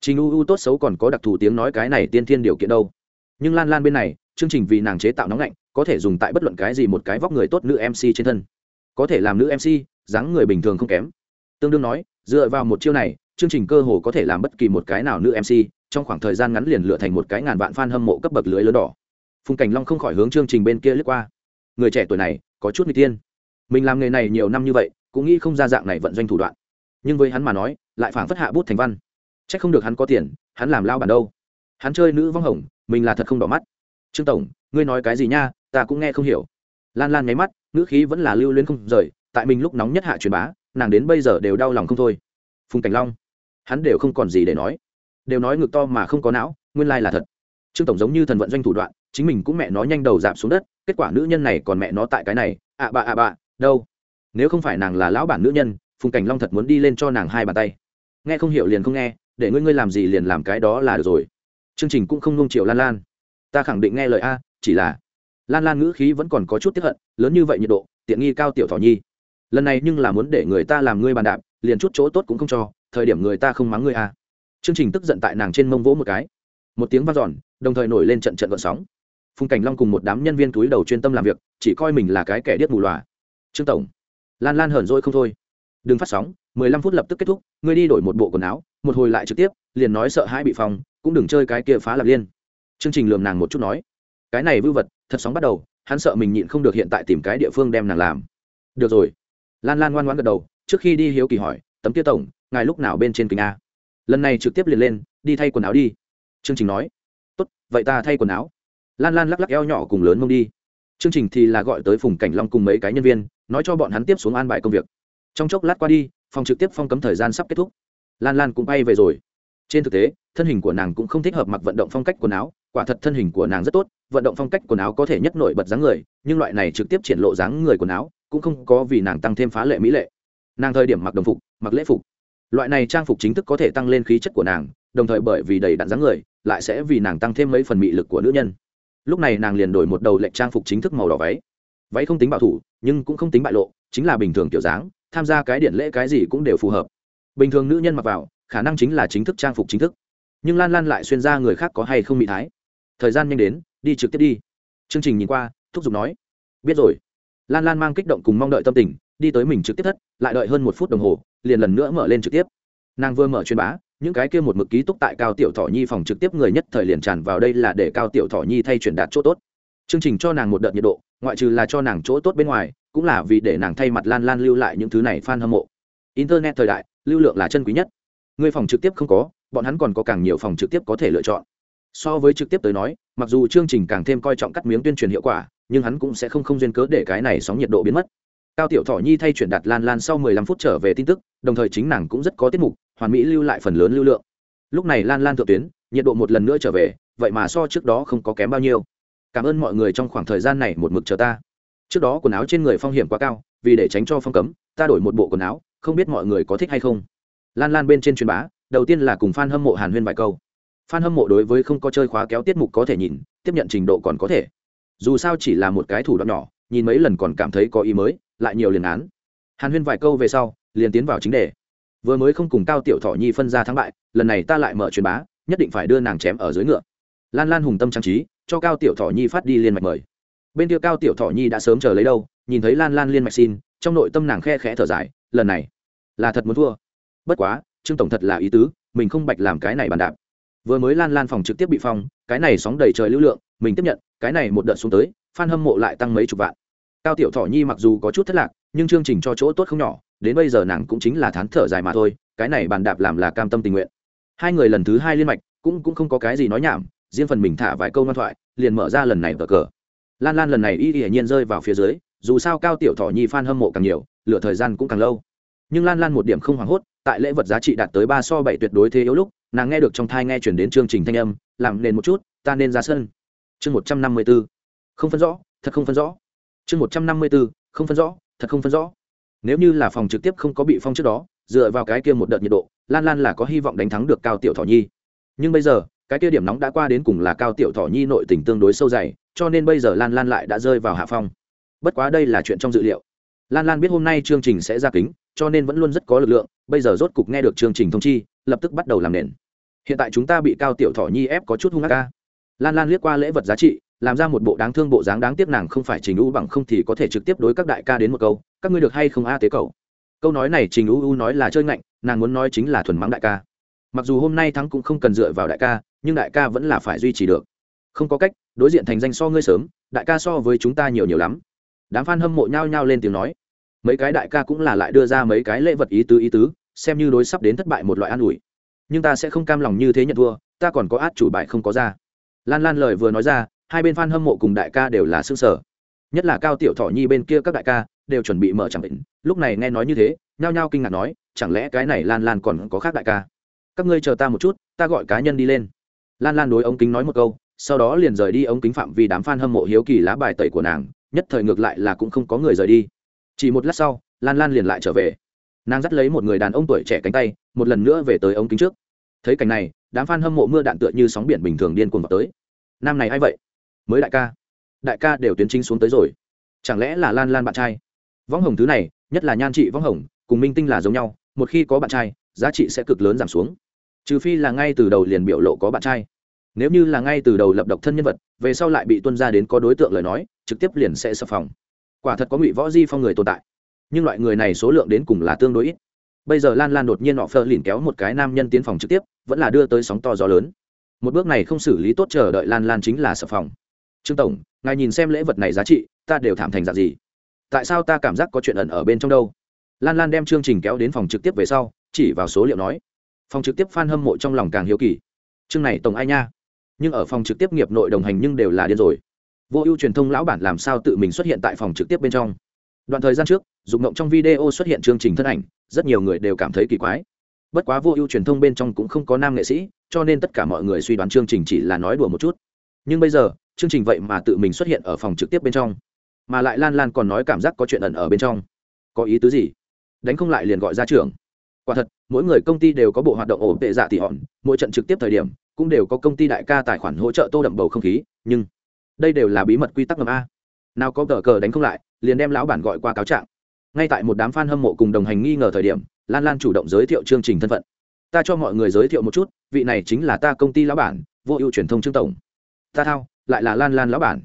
Speaker 1: Trình u u tốt xấu còn có đặc thù tiếng nói cái này tiên thiên điều kiện đâu. Nhưng lan lan bên này, chương trình vì nàng chế tạo nóng lạnh, có thể dùng tại bất luận cái gì một cái vóc người tốt nữ mc trên thân. Có thể làm nữ mc dáng người bình thường không kém. Tương đương nói, dựa vào một chiêu này, chương trình cơ hồ có thể làm bất kỳ một cái nào nữ mc trong khoảng thời gian ngắn liền lựa thành một cái ngàn vạn fan hâm mộ cấp bậc lưới lớn đỏ. Phùng cảnh long không khỏi hướng chương trình bên kia lướt qua. Người trẻ tuổi này, có chút n tiên. Mình làm nghề này nhiều năm như vậy, cũng nghĩ không ra dạng này vận doanh thủ đoạn. Nhưng với hắn mà nói, lại phảng phất hạ bút thành văn. C h ắ c không được hắn có tiền, hắn làm lao bản đâu. Hắn chơi nữ vong hồng, mình là thật không đỏ mắt. Trương tổng, ngươi nói cái gì nha, ta cũng nghe không hiểu. Lan lan nháy mắt, ngữ khí vẫn là lưu luyến không rời tại mình lúc nóng nhất hạ truyền bá, nàng đến bây giờ đều đau lòng không thôi. Phùng cảnh long, hắn đều không còn gì để nói. Đều nói ngực to mà không có não, nguyên lai là thật. Trương tổng giống như thần vận doanh thủ đoạn, chính mình cũng mẹ nó nhanh đầu dạp xuống đất, kết quả nữ nhân này còn mẹ nó tại cái này, ạ bạ ạ bạ, đâu? Nếu không phải nàng là lão bản nữ nhân, phùng cảnh long thật muốn đi lên cho nàng hai bàn tay. Nghe không hiểu liền không nghe, để ngươi ngươi làm gì liền làm cái đó là được rồi. Chương trình cũng không nung chiều lan lan. Ta khẳng định nghe lời a, chỉ là lan lan ngữ khí vẫn còn có chút tiếp hận, lớn như vậy nhiệt độ, tiện nghi cao tiểu thỏ nhi lần này nhưng là muốn để người ta làm ngươi bàn đạp, liền chút chỗ tốt cũng không cho, thời điểm người ta không mắng ngươi à? chương trình tức giận tại nàng trên mông vỗ một cái. Một tiếng v a n giòn đồng thời nổi lên trận trận gọn sóng. Phùng cảnh long cùng một đám nhân viên túi đầu chuyên tâm làm việc, chỉ coi mình là cái kẻ điếc mù loà trương tổng. Lan lan hờn dỗi không thôi. Đừng phát sóng, mười lăm phút lập tức kết thúc, ngươi đi đổi một bộ quần áo, một hồi lại trực tiếp, liền nói sợ hãi bị phòng cũng đừng chơi cái kia phá lập liên. Chương trình lườm nàng một chút nói. Cái này vư vật, thật sóng bắt đầu, hắn sợ mình nhịn không được hiện tại tìm cái địa phương đem nàng làm. Được rồi lan lan ngoan ngoan gật đầu, trước khi đi hiếu kỳ hỏi, tấm kia tổng, ngài lúc nào bên trên kính a? Lần này trực tiếp liền lên, đi thay quần áo đi. Chương trình nói, tốt, vậy ta thay quần áo. Lan lan lắc lắc eo nhỏ cùng lớn mông đi. Chương trình thì là gọi tới phùng cảnh long cùng mấy cái nhân viên, nói cho bọn hắn tiếp xuống an bài công việc. Trong chốc lát qua đi, phòng trực tiếp phong cấm thời gian sắp kết thúc. Lan lan cũng bay về rồi. Trên thực tế, thân hình của nàng cũng không thích hợp mặc vận động phong cách quần áo, quả thật thân hình của nàng rất tốt, vận động phong cách quần áo có thể nhất nổi bật dáng người, nhưng loại này trực tiếp triển lộ dáng người quần áo cũng không có vì nàng tăng thêm phá lệ mỹ lệ. Nàng thời điểm mặc đồng phục, mặc lễ phục. Loại này trang phục chính thức có thể tăng lên khí chất của nàng, đồng thời bởi vì đầy đặn dáng người, lại sẽ vì nàng tăng thêm mấy phần mị lực của nữ nhân. Lúc này nàng liền đổi một đầu lệnh trang phục chính thức màu đỏ váy. Váy không tính bảo thủ, nhưng cũng không tính bại lộ, chính là bình thường kiểu dáng, tham gia cái điện lễ cái gì cũng đều phù hợp. Bình thường nữ nhân mặc vào, khả năng chính là chính thức trang phục chính thức. Nhưng lan lan lại xuyên ra người khác có hay không bị thái. Thời gian nhanh đến, đi trực tiếp đi. Chương trình nhìn qua, thúc giục nói. Biết rồi lan lan mang kích động cùng mong đợi tâm tình, đi tới mình trực tiếp thất, lại đợi hơn một phút đồng hồ, liền lần nữa mở lên trực tiếp. Nàng vừa mở truyền bá, những cái kia một mực ký túc tại cao tiểu thọ nhi phòng trực tiếp người nhất thời liền tràn vào đây là để cao tiểu thọ nhi thay truyền đạt chỗ tốt. Chương trình cho nàng một đợt nhiệt độ, ngoại trừ là cho nàng chỗ tốt bên ngoài, cũng là vì để nàng thay mặt lan lan lưu lại những thứ này fan hâm mộ. Internet thời đại, lưu lượng là chân quý nhất. Người phòng trực tiếp không có, bọn hắn còn có càng nhiều phòng trực tiếp có thể lựa chọn. So với trực tiếp tới nói, mặc dù chương trình càng thêm coi trọng cắt miếng tuyên truyền hiệu quả nhưng hắn cũng sẽ không không duyên cớ để cái này sóng nhiệt độ biến mất. Cao tiểu thỏ nhi thay chuyển đặt lan lan sau 15 phút trở về tin tức, đồng thời chính nàng cũng rất có tiết mục, hoàn mỹ lưu lại phần lớn lưu lượng. Lúc này lan lan thượng tuyến, nhiệt độ một lần nữa trở về, vậy mà so trước đó không có kém bao nhiêu. Cảm ơn mọi người trong khoảng thời gian này một mực chờ ta. Trước đó quần áo trên người phong hiểm quá cao, vì để tránh cho phong cấm, ta đổi một bộ quần áo, không biết mọi người có thích hay không. Lan lan bên trên truyền bá, đầu tiên là cùng f a n hâm mộ hàn huyên vài câu. F a n hâm mộ đối với không có chơi khóa kéo tiết mục có thể nhìn, tiếp nhận trình độ còn có thể dù sao chỉ là một cái thủ đoạn nhỏ, nhìn mấy lần còn cảm thấy có ý mới, lại nhiều liền án. Hàn huyên vài câu về sau, liền tiến vào chính đề. Vừa mới không cùng cao tiểu thọ nhi phân ra thắng bại, lần này ta lại mở truyền bá, nhất định phải đưa nàng chém ở dưới ngựa. Lan lan hùng tâm trang trí, cho cao tiểu thọ nhi phát đi liên mạch mời. Bên kia cao tiểu thọ nhi đã sớm chờ lấy đâu, nhìn thấy lan lan liên mạch xin, trong nội tâm nàng khe khẽ thở dài, lần này là thật muốn thua. Bất quá, trương tổng thật là ý tứ, mình không bạch làm cái này bàn đạp vừa mới lan lan phòng trực tiếp bị phong, cái này sóng đầy trời lưu lượng, mình tiếp nhận, cái này một đợt xuống tới f hâm mộ lại tăng mấy chục vạn. Cao tiểu thọ nhi mặc dù có chút thất lạc, nhưng chương trình cho chỗ tốt không nhỏ, đến bây giờ nàng cũng chính là thán thở dài mà thôi, cái này bàn đạp làm là cam tâm tình nguyện. Hai người lần thứ hai liên mạch, cũng cũng không có cái gì nói nhảm, riêng phần mình thả vài câu ngoan thoại, liền mở ra lần này vờ cờ. Lan lan lần này y hiển nhiên rơi vào phía dưới, dù sao cao tiểu thọ nhi f a n hâm mộ càng nhiều, lựa thời gian cũng càng lâu. Nhưng lan lan một điểm không hoảng hốt tại lễ vật giá trị đạt tới ba so bảy tuyệt đối thế yếu lúc, nàng nghe được trong thai nghe chuyển đến chương trình thanh âm, làm nền một chút, ta nên ra sân. Chương một trăm năm mươi b ố không phân rõ, thật không phân rõ. Chương một trăm năm mươi b ố không phân rõ, thật không phân rõ. Nếu như là phòng trực tiếp không có bị phong trước đó, dựa vào cái kia một đợt nhiệt độ, lan lan là có hy vọng đánh thắng được cao tiểu Thỏ nhi. Nhưng bây giờ, cái kia điểm nóng đã qua đến cùng là cao tiểu Thỏ nhi nội tình tương đối sâu dày, cho nên bây giờ lan lan lại đã rơi vào hạ phong. Bất quá đây là chuyện trong dự liệu. Lan lan biết hôm nay chương trình sẽ ra kính cho nên vẫn luôn rất có lực lượng, bây giờ rốt cục nghe được chương trình thông chi, lập tức bắt đầu làm nền. Hiện tại chúng ta bị cao tiểu thọ nhi ép có chút hung ác ca. Lan lan liếc qua lễ vật giá trị, làm ra một bộ đáng thương bộ dáng đáng tiếc nàng không phải trình u bằng không thì có thể trực tiếp đối các đại ca đến một câu, các ngươi được hay không a tế cầu? Câu nói này trình u u nói là chơi ngạnh, nàng muốn nói chính là thuần mắng đại ca. Mặc dù hôm nay thắng cũng không cần dựa vào đại ca, nhưng đại ca vẫn là phải duy trì được. Không có cách, đối diện thành danh so ngươi sớm, đại ca so với chúng ta nhiều nhiều lắm. Đám f a n hâm mộ nhao nhao lên tiếng nói mấy cái đại ca cũng là lại đưa ra mấy cái lễ vật ý tứ ý tứ, xem như đối sắp đến thất bại một loại an ủi. Nhưng ta sẽ không cam lòng như thế nhận thua, ta còn có át chủ bài không có ra. Lan lan lời vừa nói ra, hai bên f a n hâm mộ cùng đại ca đều là xương sở nhất là cao tiểu thọ nhi bên kia các đại ca đều chuẩn bị mở chẳng định. Lúc này nghe nói như thế, nhao nhao kinh ngạc nói, chẳng lẽ cái này lan lan còn có khác đại ca? Các ngươi chờ ta một chút, ta gọi cá nhân đi lên. Lan lan đối ống kính nói một câu, sau đó liền rời đi ống kính phạm vì đám f a n hâm mộ hiếu kỳ lá bài tẩy của nàng, nhất thời ngược lại là cũng không có người rời đi chỉ một lát sau, lan lan liền lại trở về. Nàng dắt lấy một người đàn ông tuổi trẻ cánh tay, một lần nữa về tới ống kính trước. Thấy cảnh này, đám f a n hâm mộ mưa đạn tựa như sóng biển bình thường điên cuồng vào tới. Nam này a i vậy? Mới đại ca. Đại ca đều tuyến chính xuống tới rồi. Chẳng lẽ là lan lan bạn trai? Võng hồng thứ này, nhất là nhan trị võng hồng, cùng minh tinh là giống nhau, một khi có bạn trai, giá trị sẽ cực lớn giảm xuống. Trừ phi là ngay từ đầu liền biểu lộ có bạn trai. Nếu như là ngay từ đầu lập độc thân nhân vật, về sau lại bị tuân ra đến có đối tượng lời nói, trực tiếp liền sẽ sập phòng quả thật có ngụy võ di phong người tồn tại nhưng loại người này số lượng đến cùng là tương đối ít bây giờ lan lan đột nhiên họ phơ lìn kéo một cái nam nhân tiến phòng trực tiếp vẫn là đưa tới sóng to gió lớn một bước này không xử lý tốt chờ đợi lan lan chính là sập phòng trương tổng ngài nhìn xem lễ vật này giá trị ta đều thảm thành dạng gì tại sao ta cảm giác có chuyện ẩn ở bên trong đâu lan lan đem chương trình kéo đến phòng trực tiếp về sau chỉ vào số liệu nói phòng trực tiếp f a n hâm mộ trong lòng càng hiếu kỳ chương này tổng ai nha nhưng ở phòng trực tiếp nghiệp nội đồng hành nhưng đều là điên rồi vô ưu truyền thông lão bản làm sao tự mình xuất hiện tại phòng trực tiếp bên trong? Đoạn thời gian trước dụng ngộng trong video xuất hiện chương trình thân ảnh, rất nhiều người đều cảm thấy kỳ quái. Bất quá vô ưu truyền thông bên trong cũng không có nam nghệ sĩ, cho nên tất cả mọi người suy đoán chương trình chỉ là nói đùa một chút. Nhưng bây giờ, chương trình vậy mà tự mình xuất hiện ở phòng trực tiếp bên trong. Mà lại lan lan còn nói cảm giác có chuyện ẩn ở bên trong. Có ý tứ gì? Đánh không lại liền gọi ra trưởng. Quả thật, mỗi người công ty đều có bộ hoạt động ổn tệ dạ tỉ hòn. Mỗi trận trực tiếp thời điểm, cũng đều có công ty đại ca tài khoản hỗ trợ tô đậm bầu không khí, nhưng đây đều là bí mật quy tắc ngầm a. Nào có cờ cờ đánh không lại, liền đem lão bản gọi qua cáo trạng. Ngay tại một đám f a n hâm mộ cùng đồng hành nghi ngờ thời điểm, lan lan chủ động giới thiệu chương trình thân phận. Ta cho mọi người giới thiệu một chút, vị này chính là ta công ty lão bản, vô ưu truyền thông trương tổng. Ta thao, lại là lan lan lão bản.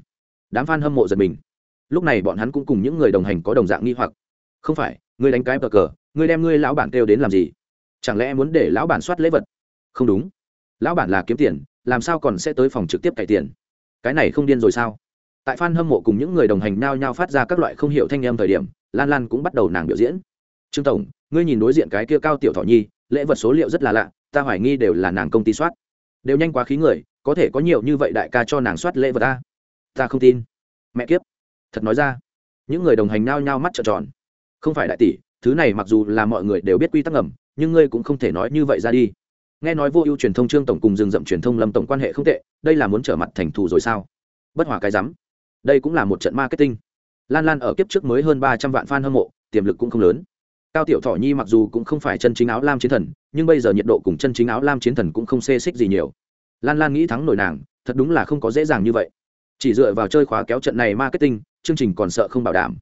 Speaker 1: Đám f a n hâm mộ giật mình. Lúc này bọn hắn cũng cùng những người đồng hành có đồng dạng nghi hoặc. Không phải, ngươi đánh cái bờ cờ, ngươi đem ngươi lão bản kêu đến làm gì? Chẳng lẽ muốn để lão bản soát lễ vật? Không đúng. Lão bản là kiếm tiền, làm sao còn sẽ tới phòng trực tiếp cải tiền? Cái này không điên rồi sao? Tại f a n hâm mộ cùng những người đồng hành nao nhao phát ra các loại không hiểu thanh em thời điểm, lan lan cũng bắt đầu nàng biểu diễn. Trương tổng, ngươi nhìn đối diện cái kia cao tiểu thọ nhi, lễ vật số liệu rất là lạ, ta hoài nghi đều là nàng công ty soát. Đều nhanh quá khí người, có thể có nhiều như vậy đại ca cho nàng soát lễ vật ta ta không tin. Mẹ kiếp. Thật nói ra. Những người đồng hành nao nhao mắt trợn tròn. Không phải đại tỷ, thứ này mặc dù là mọi người đều biết quy tắc ngầm, nhưng ngươi cũng không thể nói như vậy ra đi nghe nói vô ưu truyền thông trương tổng cùng rừng rậm truyền thông lâm tổng quan hệ không tệ, đây là muốn trở mặt thành thù rồi sao? Bất hòa cái rắm. Đây cũng là một trận marketing. Lan lan ở kiếp trước mới hơn ba trăm vạn f a n hâm mộ, tiềm lực cũng không lớn. Cao tiểu thọ nhi mặc dù cũng không phải chân chính áo lam chiến thần, nhưng bây giờ nhiệt độ cùng chân chính áo lam chiến thần cũng không xê xích gì nhiều. Lan lan nghĩ thắng nổi nàng, thật đúng là không có dễ dàng như vậy. Chỉ dựa vào chơi khóa kéo trận này marketing, chương trình còn sợ không bảo đảm.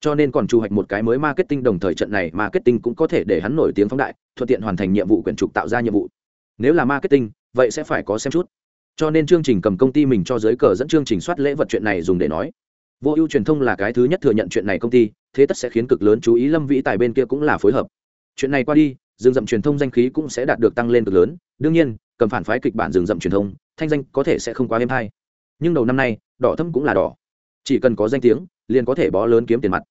Speaker 1: Cho nên còn chu hoạch một cái mới marketing, đồng thời trận này marketing cũng có thể để hắn nổi tiếng phóng đại, thuận tiện hoàn thành nhiệm vụ quyển trục tạo ra nhiệm vụ nếu là marketing, vậy sẽ phải có xem chút. Cho nên chương trình cầm công ty mình cho giới cờ dẫn chương trình soát lễ vật chuyện này dùng để nói. Vô ưu truyền thông là cái thứ nhất thừa nhận chuyện này công ty, thế tất sẽ khiến cực lớn chú ý lâm vĩ tài bên kia cũng là phối hợp. Chuyện này qua đi, rừng rậm truyền thông danh khí cũng sẽ đạt được tăng lên cực lớn. Đương nhiên, cầm phản phái kịch bản rừng rậm truyền thông, thanh danh có thể sẽ không quá êm hay. Nhưng đầu năm nay, đỏ thâm cũng là đỏ. Chỉ cần có danh tiếng, liền có thể bó lớn kiếm tiền mặt.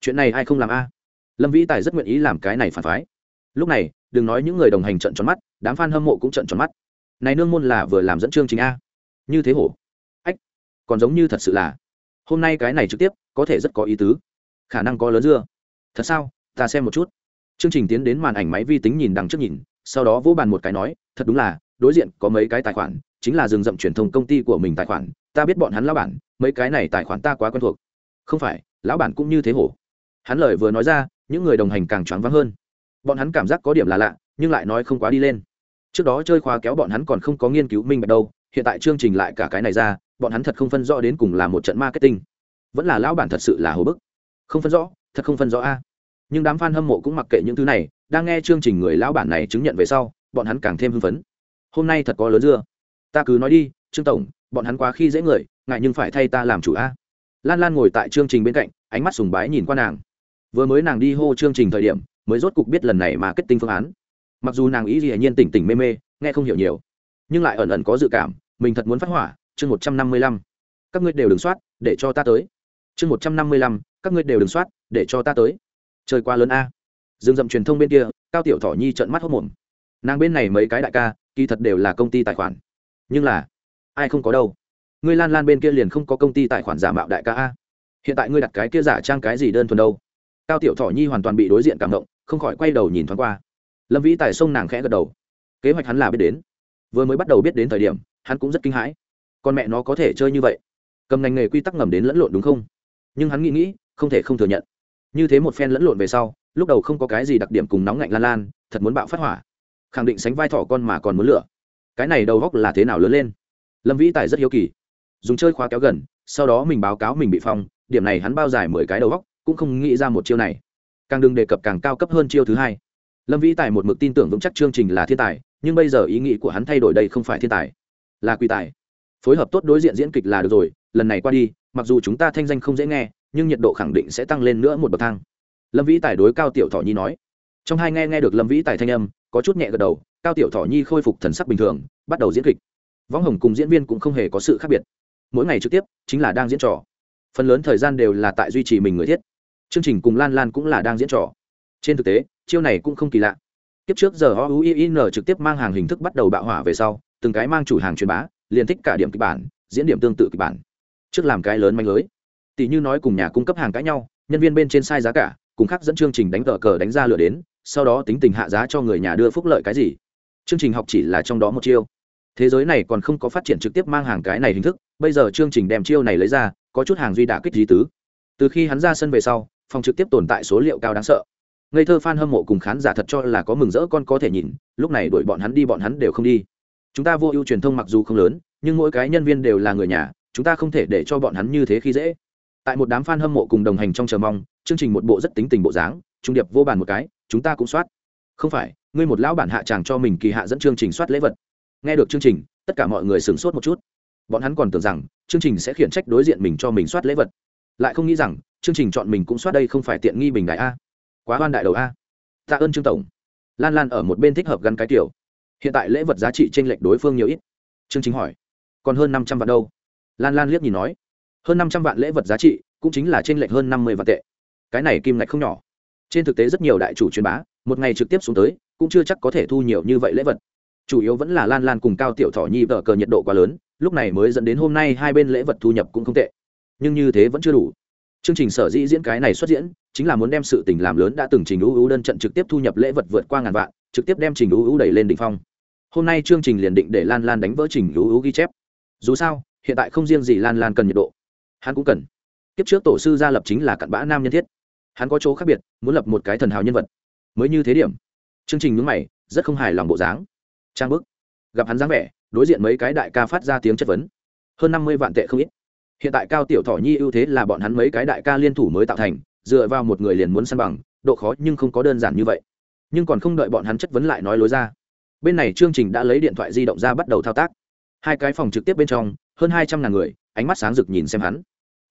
Speaker 1: Chuyện này ai không làm a? Lâm vĩ tài rất nguyện ý làm cái này phản phái. Lúc này đừng nói những người đồng hành trận tròn mắt, đám f a n hâm mộ cũng trận tròn mắt. Này nương môn là vừa làm dẫn chương trình a. Như thế hổ. Ách, còn giống như thật sự là. Hôm nay cái này trực tiếp, có thể rất có ý tứ. Khả năng có lớn dưa. Thật sao? Ta xem một chút. Chương trình tiến đến màn ảnh máy vi tính nhìn đằng trước nhìn, sau đó vỗ bàn một cái nói, thật đúng là, đối diện có mấy cái tài khoản, chính là rừng rậm truyền thông công ty của mình tài khoản, ta biết bọn hắn lão bản, mấy cái này tài khoản ta quá quen thuộc. Không phải, lão bản cũng như thế hổ. Hắn lời vừa nói ra, những người đồng hành càng choáng váng hơn bọn hắn cảm giác có điểm là lạ, nhưng lại nói không quá đi lên. Trước đó chơi khóa kéo bọn hắn còn không có nghiên cứu minh bạch đâu, hiện tại chương trình lại cả cái này ra, bọn hắn thật không phân rõ đến cùng là một trận marketing. Vẫn là lão bản thật sự là hồ bức. Không phân rõ, thật không phân rõ a. Nhưng đám f a n hâm mộ cũng mặc kệ những thứ này, đang nghe chương trình người lão bản này chứng nhận về sau, bọn hắn càng thêm hưng phấn. Hôm nay thật có lớn dưa. Ta cứ nói đi, trương tổng, bọn hắn quá khi dễ người, ngại nhưng phải thay ta làm chủ a. Lan lan ngồi tại chương trình bên cạnh, ánh mắt sùng bái nhìn qua nàng. Vừa mới nàng đi hô chương trình thời điểm mới rốt cục biết lần này mà kết tinh phương án. Mặc dù nàng ý gì nhiên tỉnh tỉnh mê mê, nghe không hiểu nhiều, nhưng lại ẩn ẩn có dự cảm, mình thật muốn phát hỏa, chương một trăm năm mươi lăm. Các ngươi đều đừng soát, để cho ta tới. Chương một trăm năm mươi lăm, các ngươi đều đừng soát, để cho ta tới. Trời qua lớn a. Dương dậm truyền thông bên kia, cao tiểu thỏ nhi trợn mắt hốc mồm nàng bên này mấy cái đại ca, kỳ thật đều là công ty tài khoản. Nhưng là, ai không có đâu. Ngươi lan lan bên kia liền không có công ty tài khoản giả mạo đại ca a. Hiện tại ngươi đặt cái kia giả trang cái gì đơn thuần đâu? Cao tiểu thỏ nhi hoàn toàn bị đối diện cảm động, không khỏi quay đầu nhìn thoáng qua. Lâm vĩ tài sông nàng khẽ gật đầu. Kế hoạch hắn là biết đến. Vừa mới bắt đầu biết đến thời điểm, hắn cũng rất kinh hãi. Con mẹ nó có thể chơi như vậy. Cầm ngành nghề quy tắc ngầm đến lẫn lộn đúng không? Nhưng hắn nghĩ nghĩ, không thể không thừa nhận. Như thế một phen lẫn lộn về sau, lúc đầu không có cái gì đặc điểm cùng nóng ngạnh lan lan, thật muốn bạo phát hỏa. Khẳng định sánh vai thỏ con mà còn muốn lửa cái này đầu góc là thế nào lớn lên? Lâm vĩ tài rất hiếu kỳ. Dùng chơi khóa kéo gần, sau đó mình báo cáo mình bị phong, điểm này hắn bao dài mười cái đầu góc cũng không nghĩ ra một chiêu này. Càng đừng đề cập càng cao cấp hơn chiêu thứ hai. Lâm vĩ tài một mực tin tưởng vững chắc chương trình là thiên tài, nhưng bây giờ ý nghĩ của hắn thay đổi đây không phải thiên tài, là quy tài. Phối hợp tốt đối diện diễn kịch là được rồi, lần này qua đi, mặc dù chúng ta thanh danh không dễ nghe, nhưng nhiệt độ khẳng định sẽ tăng lên nữa một bậc thang. Lâm vĩ tài đối cao tiểu thọ nhi nói. Trong hai nghe nghe được lâm vĩ tài thanh âm, có chút nhẹ gật đầu, cao tiểu thọ nhi khôi phục thần sắc bình thường, bắt đầu diễn kịch. Võng hồng cùng diễn viên cũng không hề có sự khác biệt. Mỗi ngày trực tiếp, chính là đang diễn trò. Phần lớn thời gian đều là tại duy trì mình người thiết chương trình cùng lan lan cũng là đang diễn trò. Trên thực tế, chiêu này cũng không kỳ lạ. Tiếp trước giờ o u i n trực tiếp mang hàng hình thức bắt đầu bạo hỏa về sau, từng cái mang chủ hàng truyền bá, liền thích cả điểm kịch bản, diễn điểm tương tự kịch bản. Trước làm cái lớn manh lưới. Tỷ như nói cùng nhà cung cấp hàng cãi nhau, nhân viên bên trên sai giá cả, cùng khác dẫn chương trình đánh cờ cờ đánh ra lửa đến, sau đó tính tình hạ giá cho người nhà đưa phúc lợi cái gì. Chương trình học chỉ là trong đó một chiêu. Thế giới này còn không có phát triển trực tiếp mang hàng cái này hình thức, bây giờ chương trình đem chiêu này lấy ra, có chút hàng duy đả kích lý tứ. Từ khi hắn ra sân về sau phòng trực tiếp tồn tại số liệu cao đáng sợ. Ngây thơ fan hâm mộ cùng khán giả thật cho là có mừng rỡ con có thể nhìn, lúc này đuổi bọn hắn đi bọn hắn đều không đi. Chúng ta vô ưu truyền thông mặc dù không lớn, nhưng mỗi cái nhân viên đều là người nhà, chúng ta không thể để cho bọn hắn như thế khi dễ. Tại một đám fan hâm mộ cùng đồng hành trong chờ mong, chương trình một bộ rất tính tình bộ dáng, trung điệp vô bàn một cái, chúng ta cũng soát. Không phải, ngươi một lão bản hạ chàng cho mình kỳ hạ dẫn chương trình soát lễ vật. Nghe được chương trình, tất cả mọi người sửng sốt một chút. Bọn hắn còn tưởng rằng, chương trình sẽ khiển trách đối diện mình cho mình soát lễ vật lại không nghĩ rằng chương trình chọn mình cũng soát đây không phải tiện nghi bình đại a. Quá hoan đại đầu a. Tạ ơn trương tổng. Lan lan ở một bên thích hợp gắn cái tiểu hiện tại lễ vật giá trị t r ê n lệch đối phương nhiều ít. Chương trình hỏi, còn hơn năm trăm vạn đâu? Lan lan liếc nhìn nói, hơn năm trăm vạn lễ vật giá trị cũng chính là t r ê n lệch hơn năm mươi vạn tệ. Cái này kim ngạch không nhỏ. Trên thực tế rất nhiều đại chủ truyền bá, một ngày trực tiếp xuống tới, cũng chưa chắc có thể thu nhiều như vậy lễ vật. Chủ yếu vẫn là lan lan cùng cao tiểu thọ nhi vợ cờ nhiệt độ quá lớn, lúc này mới dẫn đến hôm nay hai bên lễ vật thu nhập cũng không tệ nhưng như thế vẫn chưa đủ. Chương trình sở dĩ diễn cái này xuất diễn, chính là muốn đem sự tình làm lớn đã từng trình ưu ưu đơn trận trực tiếp thu nhập lễ vật vượt qua ngàn vạn, trực tiếp đem trình ưu ưu đẩy lên đỉnh phong. Hôm nay chương trình liền định để lan lan đánh vỡ trình ưu ưu ghi chép. Dù sao, hiện tại không riêng gì lan lan cần nhiệt độ, hắn cũng cần. Kiếp trước tổ sư gia lập chính là cặn bã nam nhân thiết. Hắn có chỗ khác biệt, muốn lập một cái thần hào nhân vật. Mới như thế điểm, chương trình nhúng mày, rất không hài lòng bộ dáng. Trang bức. Gặp hắn dáng vẻ, đối diện mấy cái đại ca phát ra tiếng chất vấn. Hơn năm mươi vạn tệ không ít hiện tại cao tiểu thọ nhi ưu thế là bọn hắn mấy cái đại ca liên thủ mới tạo thành, dựa vào một người liền muốn săn bằng, độ khó nhưng không có đơn giản như vậy. Nhưng còn không đợi bọn hắn chất vấn lại nói lối ra. Bên này chương trình đã lấy điện thoại di động ra bắt đầu thao tác. Hai cái phòng trực tiếp bên trong, hơn hai trăm ngàn người, ánh mắt sáng rực nhìn xem hắn.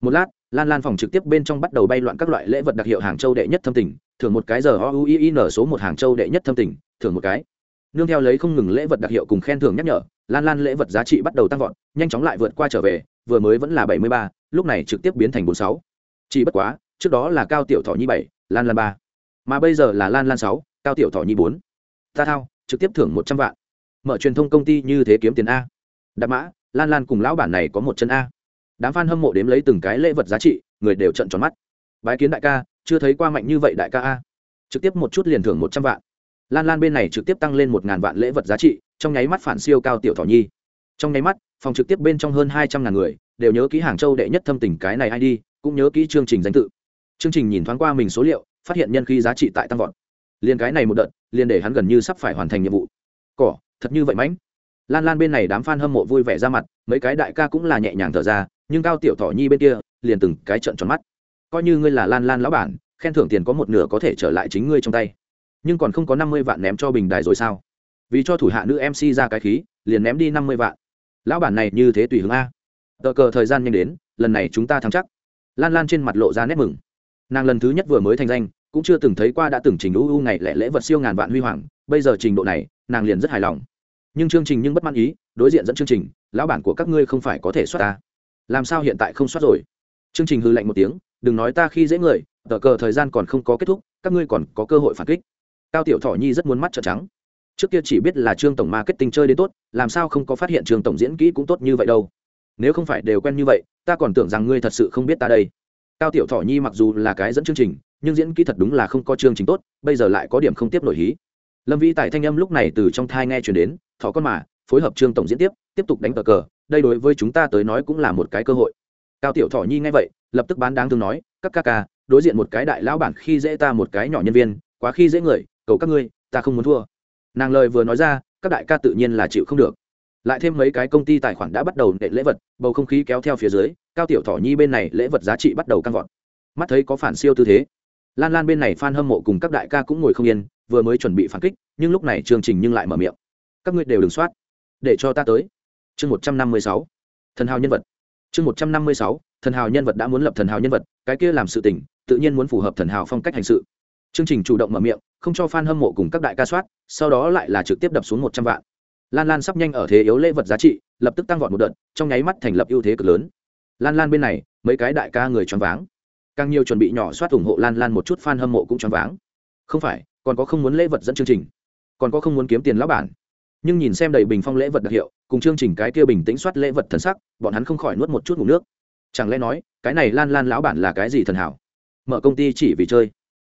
Speaker 1: Một lát, lan lan phòng trực tiếp bên trong bắt đầu bay loạn các loại lễ vật đặc hiệu hàng châu đệ nhất thâm tỉnh thưởng một cái giờ o u i n số một hàng châu đệ nhất thâm tỉnh thưởng một cái. Nương theo lấy không ngừng lễ vật đặc hiệu cùng khen thưởng nhắc nhở, lan lan lễ vật giá trị bắt đầu tăng vọt, nhanh chóng lại vượt qua trở về vừa mới vẫn là bảy mươi ba, lúc này trực tiếp biến thành bốn sáu. Chỉ bất quá, trước đó là cao tiểu thọ nhi bảy, lan lan ba. Mà bây giờ là lan lan sáu, cao tiểu thọ nhi bốn. Ta thao, trực tiếp thưởng một trăm vạn. Mở truyền thông công ty như thế kiếm tiền a. Đạp mã, lan lan cùng lão bản này có một chân a. Đám f a n hâm mộ đếm lấy từng cái lễ vật giá trị, người đều trận tròn mắt. Bái kiến đại ca, chưa thấy qua mạnh như vậy đại ca a. Trực tiếp một chút liền thưởng một trăm vạn. Lan lan bên này trực tiếp tăng lên một ngàn vạn lễ vật giá trị, trong nháy mắt phản siêu cao tiểu thỏ nhi. Trong nháy mắt phòng trực tiếp bên trong hơn hai trăm ngàn người, đều nhớ kỹ hàng châu đệ nhất thâm tình cái này ai đi, cũng nhớ kỹ chương trình danh tự. Chương trình nhìn thoáng qua mình số liệu, phát hiện nhân khí giá trị tại tăng vọt. Liền cái này một đợt liền để hắn gần như sắp phải hoàn thành nhiệm vụ. Cỏ, thật như vậy mãnh. Lan lan bên này đám f a n hâm mộ vui vẻ ra mặt, mấy cái đại ca cũng là nhẹ nhàng thở ra, nhưng cao tiểu thỏ nhi bên kia, liền từng cái trận tròn mắt. Coi như ngươi là lan lan lão bản, khen thưởng tiền có một nửa có thể trở lại chính ngươi trong tay. Nhưng còn không có năm mươi vạn ném cho bình đài rồi sao? Vì cho thủ hạ nữ mc ra cái khí, liền ném đi năm mươi vạn lão bản này như thế tùy hướng a. Tờ cờ thời gian nhanh đến, lần này chúng ta thắng chắc. Lan lan trên mặt lộ ra nét mừng. Nàng lần thứ nhất vừa mới thành danh, cũng chưa từng thấy qua đã từng trình u u ngày lẻ lễ vật siêu ngàn vạn huy hoàng. Bây giờ trình độ này, nàng liền rất hài lòng. Nhưng chương trình nhưng bất mãn ý, đối diện dẫn chương trình, lão bản của các ngươi không phải có thể soát ta. Làm sao hiện tại không soát rồi? Chương trình hư lạnh một tiếng, đừng nói ta khi dễ người, tờ cờ thời gian còn không có kết thúc, các ngươi còn có cơ hội phản kích. Cao tiểu thọ nhi rất muốn mắt trợn trắng trước kia chỉ biết là trương tổng marketing chơi đến tốt, làm sao không có phát hiện trương tổng diễn kỹ cũng tốt như vậy đâu. Nếu không phải đều quen như vậy, ta còn tưởng rằng ngươi thật sự không biết ta đây. Cao tiểu thọ nhi mặc dù là cái dẫn chương trình, nhưng diễn kỹ thật đúng là không có chương trình tốt, bây giờ lại có điểm không tiếp nổi hí. Lâm vĩ tại thanh âm lúc này từ trong thai nghe chuyển đến thọ con mà, phối hợp trương tổng diễn tiếp tiếp tục đánh cờ cờ, đây đối với chúng ta tới nói cũng là một cái cơ hội. Cao tiểu thọ nhi nghe vậy, lập tức bán đáng thương nói, các ca ca, đối diện một cái đại lão bản khi dễ ta một cái nhỏ nhân viên, quá khi dễ người, cầu các ngươi, ta không muốn thua nàng lời vừa nói ra, các đại ca tự nhiên là chịu không được. Lại thêm mấy cái công ty tài khoản đã bắt đầu nệ lễ vật, bầu không khí kéo theo phía dưới, cao tiểu thỏ nhi bên này lễ vật giá trị bắt đầu căng vọt. Mắt thấy có phản siêu tư thế. Lan lan bên này f a n hâm mộ cùng các đại ca cũng ngồi không yên, vừa mới chuẩn bị phản kích, nhưng lúc này chương trình nhưng lại mở miệng. Các ngươi đều đừng soát. Để cho ta tới. Chương một trăm năm mươi sáu. Thần hào nhân vật. Chương một trăm năm mươi sáu. Thần hào nhân vật đã muốn lập thần hào nhân vật, cái kia làm sự tỉnh tự nhiên muốn phù hợp thần hào phong cách hành sự chương trình chủ động mở miệng, không cho f a n hâm mộ cùng các đại ca soát, sau đó lại là trực tiếp đập xuống một trăm vạn. Lan lan sắp nhanh ở thế yếu lễ vật giá trị, lập tức tăng vọt một đợt, trong nháy mắt thành lập ưu thế cực lớn. Lan lan bên này, mấy cái đại ca người choáng váng. Càng nhiều chuẩn bị nhỏ soát ủng hộ lan lan một chút f a n hâm mộ cũng choáng váng. Không phải, còn có không muốn lễ vật dẫn chương trình. Còn có không muốn kiếm tiền lão bản. Nhưng nhìn xem đầy bình phong lễ vật đặc hiệu, cùng chương trình cái kia bình tĩnh soát lễ vật thần sắc, bọn hắn không khỏi nuốt một chút ngủ nước. Chẳng lẽ nói, cái này lan lan lão bản là cái gì thần hảo? Mở công ty chỉ vì chơi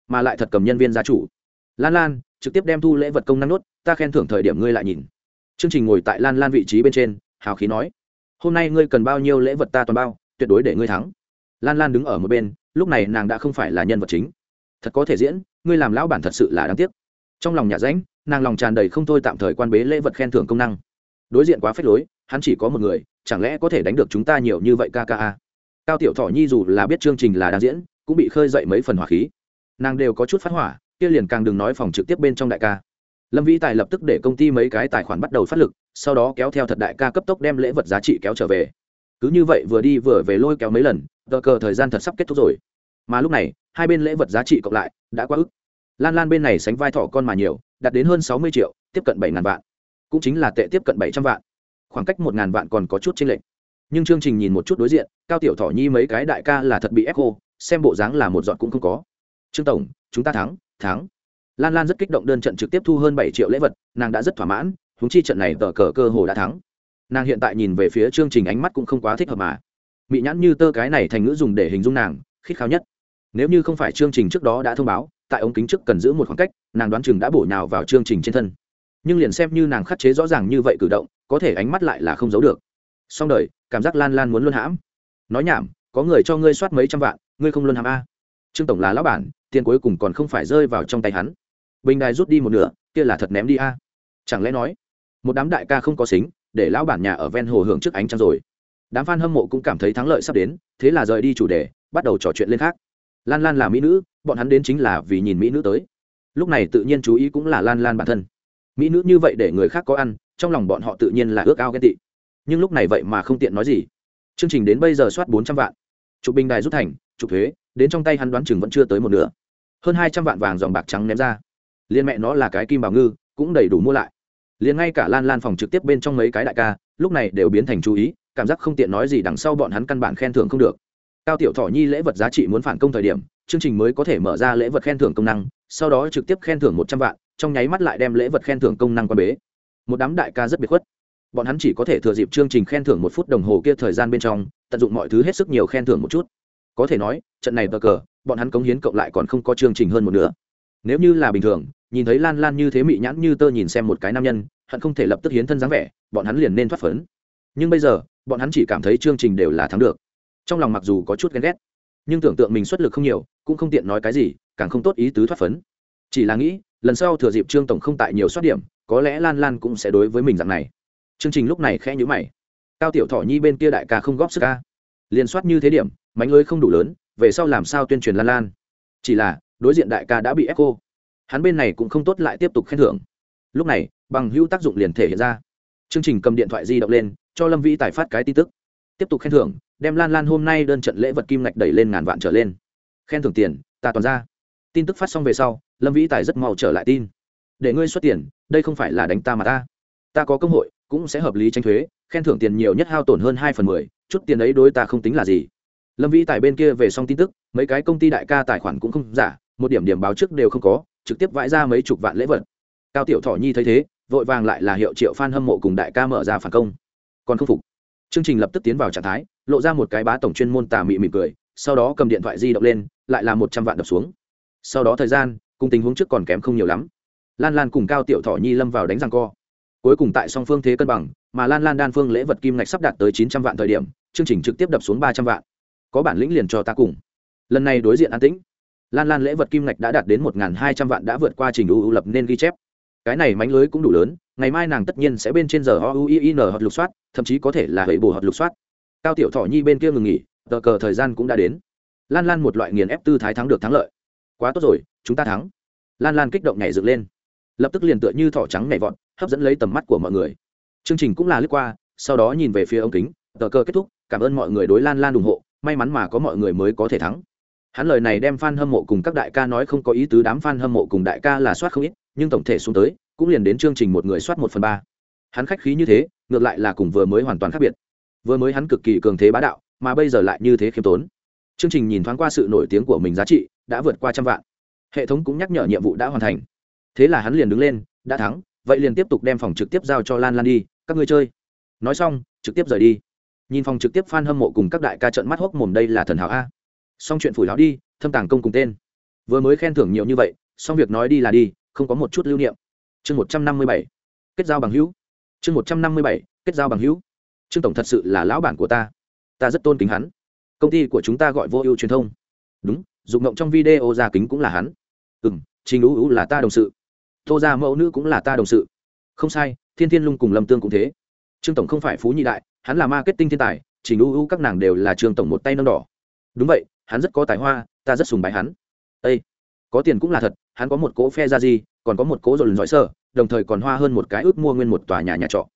Speaker 1: mà lại thật cầm nhân viên gia chủ. Lan lan, trực tiếp đem thu lễ vật công năng nốt, ta khen thưởng thời điểm ngươi lại nhìn. Chương trình ngồi tại lan lan vị trí bên trên, hào khí nói. Hôm nay ngươi cần bao nhiêu lễ vật ta toàn bao, tuyệt đối để ngươi thắng. Lan lan đứng ở một bên, lúc này nàng đã không phải là nhân vật chính. Thật có thể diễn, ngươi làm lão bản thật sự là đáng tiếc. Trong lòng nhà ránh nàng lòng tràn đầy không thôi tạm thời quan bế lễ vật khen thưởng công năng. Đối diện quá phết lối, hắn chỉ có một người, chẳng lẽ có thể đánh được chúng ta nhiều như vậy kka cao tiểu thọ nhi dù là biết chương trình là đang diễn, cũng bị khơi dậy mấy phần hỏa khí nàng đều có chút phát hỏa, kia liền càng đừng nói phòng trực tiếp bên trong đại ca. Lâm vĩ tài lập tức để công ty mấy cái tài khoản bắt đầu phát lực, sau đó kéo theo thật đại ca cấp tốc đem lễ vật giá trị kéo trở về. Cứ như vậy vừa đi vừa về lôi kéo mấy lần, tờ cờ thời gian thật sắp kết thúc rồi. Mà lúc này, hai bên lễ vật giá trị cộng lại, đã quá ức. Lan lan bên này sánh vai thỏ con mà nhiều, đạt đến hơn sáu mươi triệu, tiếp cận bảy ngàn vạn. Cũng chính là tệ tiếp cận bảy trăm vạn. Khoảng cách một ngàn vạn còn có chút chênh lệch. Nhưng chương trình nhìn một chút đối diện, cao tiểu thỏ nhi mấy cái đại ca là thật bị ép cô xem bộ dáng là một dọn cũng không có trương tổng, chúng ta thắng thắng. Lan lan rất kích động đơn trận trực tiếp thu hơn bảy triệu lễ vật, nàng đã rất thỏa mãn húng chi trận này tờ cờ cơ hồ đã thắng. Nàng hiện tại nhìn về phía chương trình ánh mắt cũng không quá thích hợp mà. Mị nhãn như tơ cái này thành ngữ dùng để hình dung nàng, khít khao nhất. Nếu như không phải chương trình trước đó đã thông báo, tại ống kính trước cần giữ một khoảng cách, nàng đoán chừng đã bổ nhào vào chương trình trên thân. Nhưng liền xem như nàng khắc chế rõ ràng như vậy cử động, có thể ánh mắt lại là không giấu được. Song đời, cảm giác lan lan muốn luôn hãm. Nói nhảm, có người cho ngươi soát mấy trăm vạn, ngươi không luôn hãm a trương tổng là lão bản, tiền cuối cùng còn không phải rơi vào trong tay hắn. Bình đài rút đi một nửa, kia là thật ném đi a. Chẳng lẽ nói, một đám đại ca không có xính, để lão bản nhà ở ven hồ hưởng trước ánh trăng rồi. Đám f a n hâm mộ cũng cảm thấy thắng lợi sắp đến, thế là rời đi chủ đề, bắt đầu trò chuyện lên khác. Lan lan là mỹ nữ, bọn hắn đến chính là vì nhìn mỹ nữ tới. Lúc này tự nhiên chú ý cũng là lan lan bản thân. Mỹ nữ như vậy để người khác có ăn, trong lòng bọn họ tự nhiên là ước ao ghen tị. Nhưng lúc này vậy mà không tiện nói gì. Chương trình đến bây giờ soát bốn trăm vạn. Chụp bình đài rút thành, chụp thuế đến trong tay hắn đoán chừng vẫn chưa tới một nửa. Hơn hai trăm vạn vàng dòng bạc trắng ném ra. Liên mẹ nó là cái kim bảo ngư, cũng đầy đủ mua lại. Liền ngay cả lan lan phòng trực tiếp bên trong mấy cái đại ca, lúc này đều biến thành chú ý, cảm giác không tiện nói gì đằng sau bọn hắn căn bản khen thưởng không được. Cao tiểu thọ nhi lễ vật giá trị muốn phản công thời điểm, chương trình mới có thể mở ra lễ vật khen thưởng công năng, sau đó trực tiếp khen thưởng một trăm vạn, trong nháy mắt lại đem lễ vật khen thưởng công năng qua bế. Một đám đại ca rất biệt khuất. Bọn hắn chỉ có thể thừa dịp chương trình khen thưởng một phút đồng hồ kia thời gian bên trong, tận dụng mọi thứ hết sức nhiều khen thưởng một chút có thể nói, trận này bờ cờ, bọn hắn cống hiến cộng lại còn không có chương trình hơn một nữa nếu như là bình thường, nhìn thấy lan lan như thế mị nhãn như tơ nhìn xem một cái nam nhân, hận không thể lập tức hiến thân dáng vẻ, bọn hắn liền nên thoát phấn. Nhưng bây giờ, bọn hắn chỉ cảm thấy chương trình đều là thắng được. Trong lòng mặc dù có chút ghen ghét, nhưng tưởng tượng mình xuất lực không nhiều, cũng không tiện nói cái gì, càng không tốt ý tứ thoát phấn. Chỉ là nghĩ, lần sau thừa dịp trương tổng không tại nhiều soát điểm, có lẽ lan lan cũng sẽ đối với mình dạng này. Chương trình lúc này khẽ nhữ mày. Cao tiểu thọ nhi bên kia đại ca không góp sức ca. Liền soát như thế điểm mánh lưới không đủ lớn, về sau làm sao tuyên truyền lan lan? Chỉ là, đối diện đại ca đã bị ép cô hắn bên này cũng không tốt lại tiếp tục khen thưởng. Lúc này, bằng hữu tác dụng liền thể hiện ra. Chương trình cầm điện thoại di động lên, cho lâm vĩ tài phát cái tin tức. Tiếp tục khen thưởng, đem lan lan hôm nay đơn trận lễ vật kim ngạch đẩy lên ngàn vạn trở lên. Khen thưởng tiền, ta toàn ra. Tin tức phát xong về sau, lâm vĩ tài rất mau trở lại tin. Để ngươi xuất tiền, đây không phải là đánh ta mà ta. Ta có công hội, cũng sẽ hợp lý tranh thuế, khen thưởng tiền nhiều nhất hao tổn hơn hai phần mười, chút tiền ấy đối ta không tính là gì lâm vĩ tài bên kia về xong tin tức, mấy cái công ty đại ca tài khoản cũng không giả, một điểm điểm báo trước đều không có, trực tiếp vãi ra mấy chục vạn lễ vật. Cao tiểu thọ nhi thấy thế, vội vàng lại là hiệu triệu f a n hâm mộ cùng đại ca mở ra phản công. Còn không phục. Chương trình lập tức tiến vào trạng thái, lộ ra một cái bá tổng chuyên môn tà mị mỉm cười, sau đó cầm điện thoại di động lên, lại là một trăm vạn đập xuống. Sau đó thời gian, cùng tình huống trước còn kém không nhiều lắm. Lan lan cùng cao tiểu thọ nhi lâm vào đánh răng co. Cuối cùng tại song phương thế cân bằng, mà lan lan đan phương lễ vật kim ngạch sắp đạt tới chín trăm vạn thời điểm, chương trình trực tiếp đập xuống ba trăm vạn có bản lĩnh liền cho ta cùng. Lần này đối diện an tĩnh. Lan lan lễ vật kim ngạch đã đạt đến một hai trăm vạn đã vượt qua trình ưu lập nên ghi chép. Cái này mánh lưới cũng đủ lớn, ngày mai nàng tất nhiên sẽ bên trên giờ o u i n hoặc lục soát, thậm chí có thể là hệ bù hoặc lục soát. Cao tiểu thọ nhi bên kia ngừng nghỉ, tờ cờ thời gian cũng đã đến. Lan lan một loại nghiền ép tư thái thắng được thắng lợi. Quá tốt rồi, chúng ta thắng. Lan lan kích động nhảy dựng lên. Lập tức liền tựa như thỏ trắng nhảy vọt, hấp dẫn lấy tầm mắt của mọi người. Chương trình cũng là lướt qua, sau đó nhìn về phía ống kính, tờ cờ kết thúc, cảm ơn mọi người đối lan lan ủng hộ may mắn mà có mọi người mới có thể thắng. Hắn lời này đem fan hâm mộ cùng các đại ca nói không có ý tứ, đám fan hâm mộ cùng đại ca là soát không ít, nhưng tổng thể xuống tới, cũng liền đến chương trình một người soát một phần ba. Hắn khách khí như thế, ngược lại là cùng vừa mới hoàn toàn khác biệt. Vừa mới hắn cực kỳ cường thế bá đạo, mà bây giờ lại như thế khiêm tốn. Chương trình nhìn thoáng qua sự nổi tiếng của mình giá trị, đã vượt qua trăm vạn. Hệ thống cũng nhắc nhở nhiệm vụ đã hoàn thành. Thế là hắn liền đứng lên, đã thắng, vậy liền tiếp tục đem phòng trực tiếp giao cho lan lan đi, các ngươi chơi. Nói xong, trực tiếp rời đi nhìn phòng trực tiếp f a n hâm mộ cùng các đại ca trận mắt hốc mồm đây là thần hảo a. Xong chuyện phủi láo đi, thâm tàng công cùng tên. Vừa mới khen thưởng nhiều như vậy, xong việc nói đi là đi, không có một chút lưu niệm. Chương một trăm năm mươi bảy. Kết giao bằng hữu. Chương một trăm năm mươi bảy. Kết giao bằng hữu. Trương tổng thật sự là lão bản của ta. Ta rất tôn kính hắn. Công ty của chúng ta gọi vô ưu truyền thông. Đúng dụng ngộng trong video ra kính cũng là hắn. Ừ m trình ưu ưu là ta đồng sự. Tô ra mẫu nữ cũng là ta đồng sự. Không sai, thiên thiên lung cùng lâm tương cũng thế trương tổng không phải phú nhị đại, hắn là marketing thiên tài trình ưu ưu các nàng đều là trương tổng một tay nâng đỏ. Đúng vậy, hắn rất có tài hoa, ta rất sùng bái hắn. Ây có tiền cũng là thật, hắn có một cỗ phe ra gì còn có một cỗ rồi dõi sơ, đồng thời còn hoa hơn một cái ước mua nguyên một tòa nhà nhà trọ.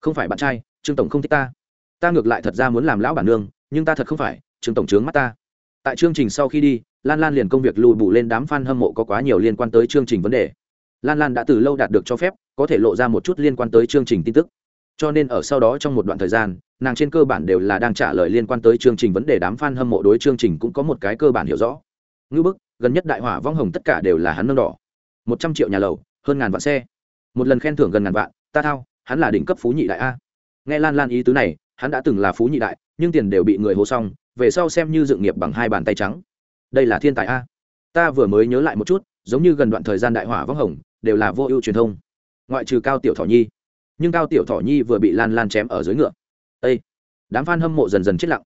Speaker 1: Không phải bạn trai, trương tổng không thích ta. Ta ngược lại thật ra muốn làm lão bản nương, nhưng ta thật không phải, trương tổng trướng mắt ta. Tại chương trình sau khi đi, lan lan liền công việc lùi bù lên đám f a n hâm mộ có quá nhiều liên quan tới chương trình vấn đề. Lan lan đã từ lâu đạt được cho phép, có thể lộ ra một chút liên quan tới chương trình tin tức cho nên ở sau đó trong một đoạn thời gian, nàng trên cơ bản đều là đang trả lời liên quan tới chương trình vấn đề đám f a n hâm mộ đối chương trình cũng có một cái cơ bản hiểu rõ. Ngư bức, gần nhất đại hỏa vong hồng tất cả đều là hắn nâng đỏ. Một trăm triệu nhà lầu, hơn ngàn vạn xe. Một lần khen thưởng gần ngàn vạn, ta thao, hắn là đỉnh cấp phú nhị đại a. Nghe lan lan ý tứ này, hắn đã từng là phú nhị đại, nhưng tiền đều bị người hố xong, về sau xem như dự nghiệp bằng hai bàn tay trắng. Đây là thiên tài a. Ta vừa mới nhớ lại một chút, giống như gần đoạn thời gian đại hỏa vong hồng, đều là vô ưu truyền thông. Ngoại trừ cao tiểu thọ nhi nhưng cao tiểu thỏ nhi vừa bị lan lan chém ở dưới ngựa. Â đám f a n hâm mộ dần dần chết lặng.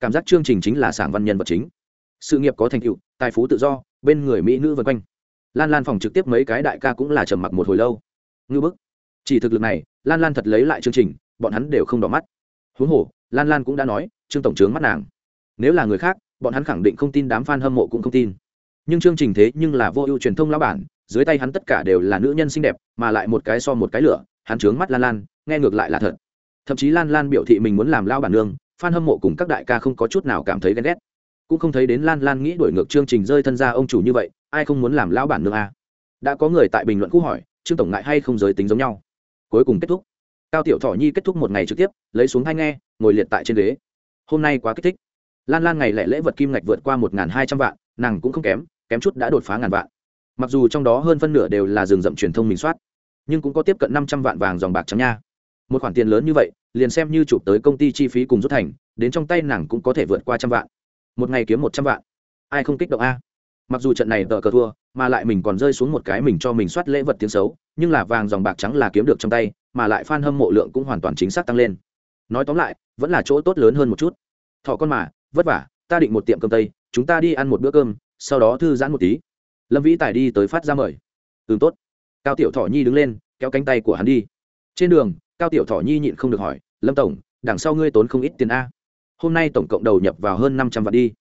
Speaker 1: Cảm giác chương trình chính là sảng văn nhân vật chính. Sự nghiệp có thành tựu, tài phú tự do, bên người mỹ nữ vân quanh. Lan lan phòng trực tiếp mấy cái đại ca cũng là trầm mặc một hồi lâu. Ngư bức. Chỉ thực lực này, lan lan thật lấy lại chương trình, bọn hắn đều không đỏ mắt. Huống hồ, lan lan cũng đã nói, trương tổng trướng mắt nàng. Nếu là người khác, bọn hắn khẳng định không tin đám f a n hâm mộ cũng không tin. Nhưng chương trình thế nhưng là vô ưu truyền thông lão bản, dưới tay hắn tất cả đều là nữ nhân xinh đẹp, mà lại một cái so một cái lửa hắn trướng mắt lan lan, nghe ngược lại là thật. Thậm chí lan lan biểu thị mình muốn làm lao bản nương f a n hâm mộ cùng các đại ca không có chút nào cảm thấy ghen ghét. Cũng không thấy đến lan lan nghĩ đổi ngược chương trình rơi thân ra ông chủ như vậy, ai không muốn làm lao bản nương a? Đã có người tại bình luận cũ hỏi, trương tổng ngại hay không giới tính giống nhau? Cuối cùng kết thúc. Cao tiểu thọ nhi kết thúc một ngày trực tiếp, lấy xuống hai nghe, ngồi liệt tại trên ghế. Hôm nay quá kích thích. Lan lan ngày lẻ lễ vật kim ngạch vượt qua một hai trăm vạn, nàng cũng không kém kém chút đã đột phá ngàn vạn. Mặc dù trong đó hơn phân nửa đều là rừng rậm truyền thông mình soát nhưng cũng có tiếp cận năm trăm vạn vàng dòng bạc trắng nha. Một khoản tiền lớn như vậy, liền xem như chụp tới công ty chi phí cùng rút thành, đến trong tay nàng cũng có thể vượt qua trăm vạn. Một ngày kiếm một trăm vạn. Ai không kích động a? Mặc dù trận này tờ cờ thua, mà lại mình còn rơi xuống một cái mình cho mình soát lễ vật tiếng xấu, nhưng là vàng dòng bạc trắng là kiếm được trong tay, mà lại f a n hâm mộ lượng cũng hoàn toàn chính xác tăng lên. Nói tóm lại, vẫn là chỗ tốt lớn hơn một chút. Thọ con mà, vất vả, ta định một tiệm cơm tây, chúng ta đi ăn một bữa cơm, sau đó thư giãn một tí. Lâm vĩ tài đi tới phát ra mời. Ừ tốt cao tiểu thọ nhi đứng lên, kéo cánh tay của hắn đi. Trên đường, cao tiểu thọ nhi nhịn không được hỏi, lâm tổng, đằng sau ngươi tốn không ít tiền a? Hôm nay tổng cộng đầu nhập vào hơn năm trăm vạn đi.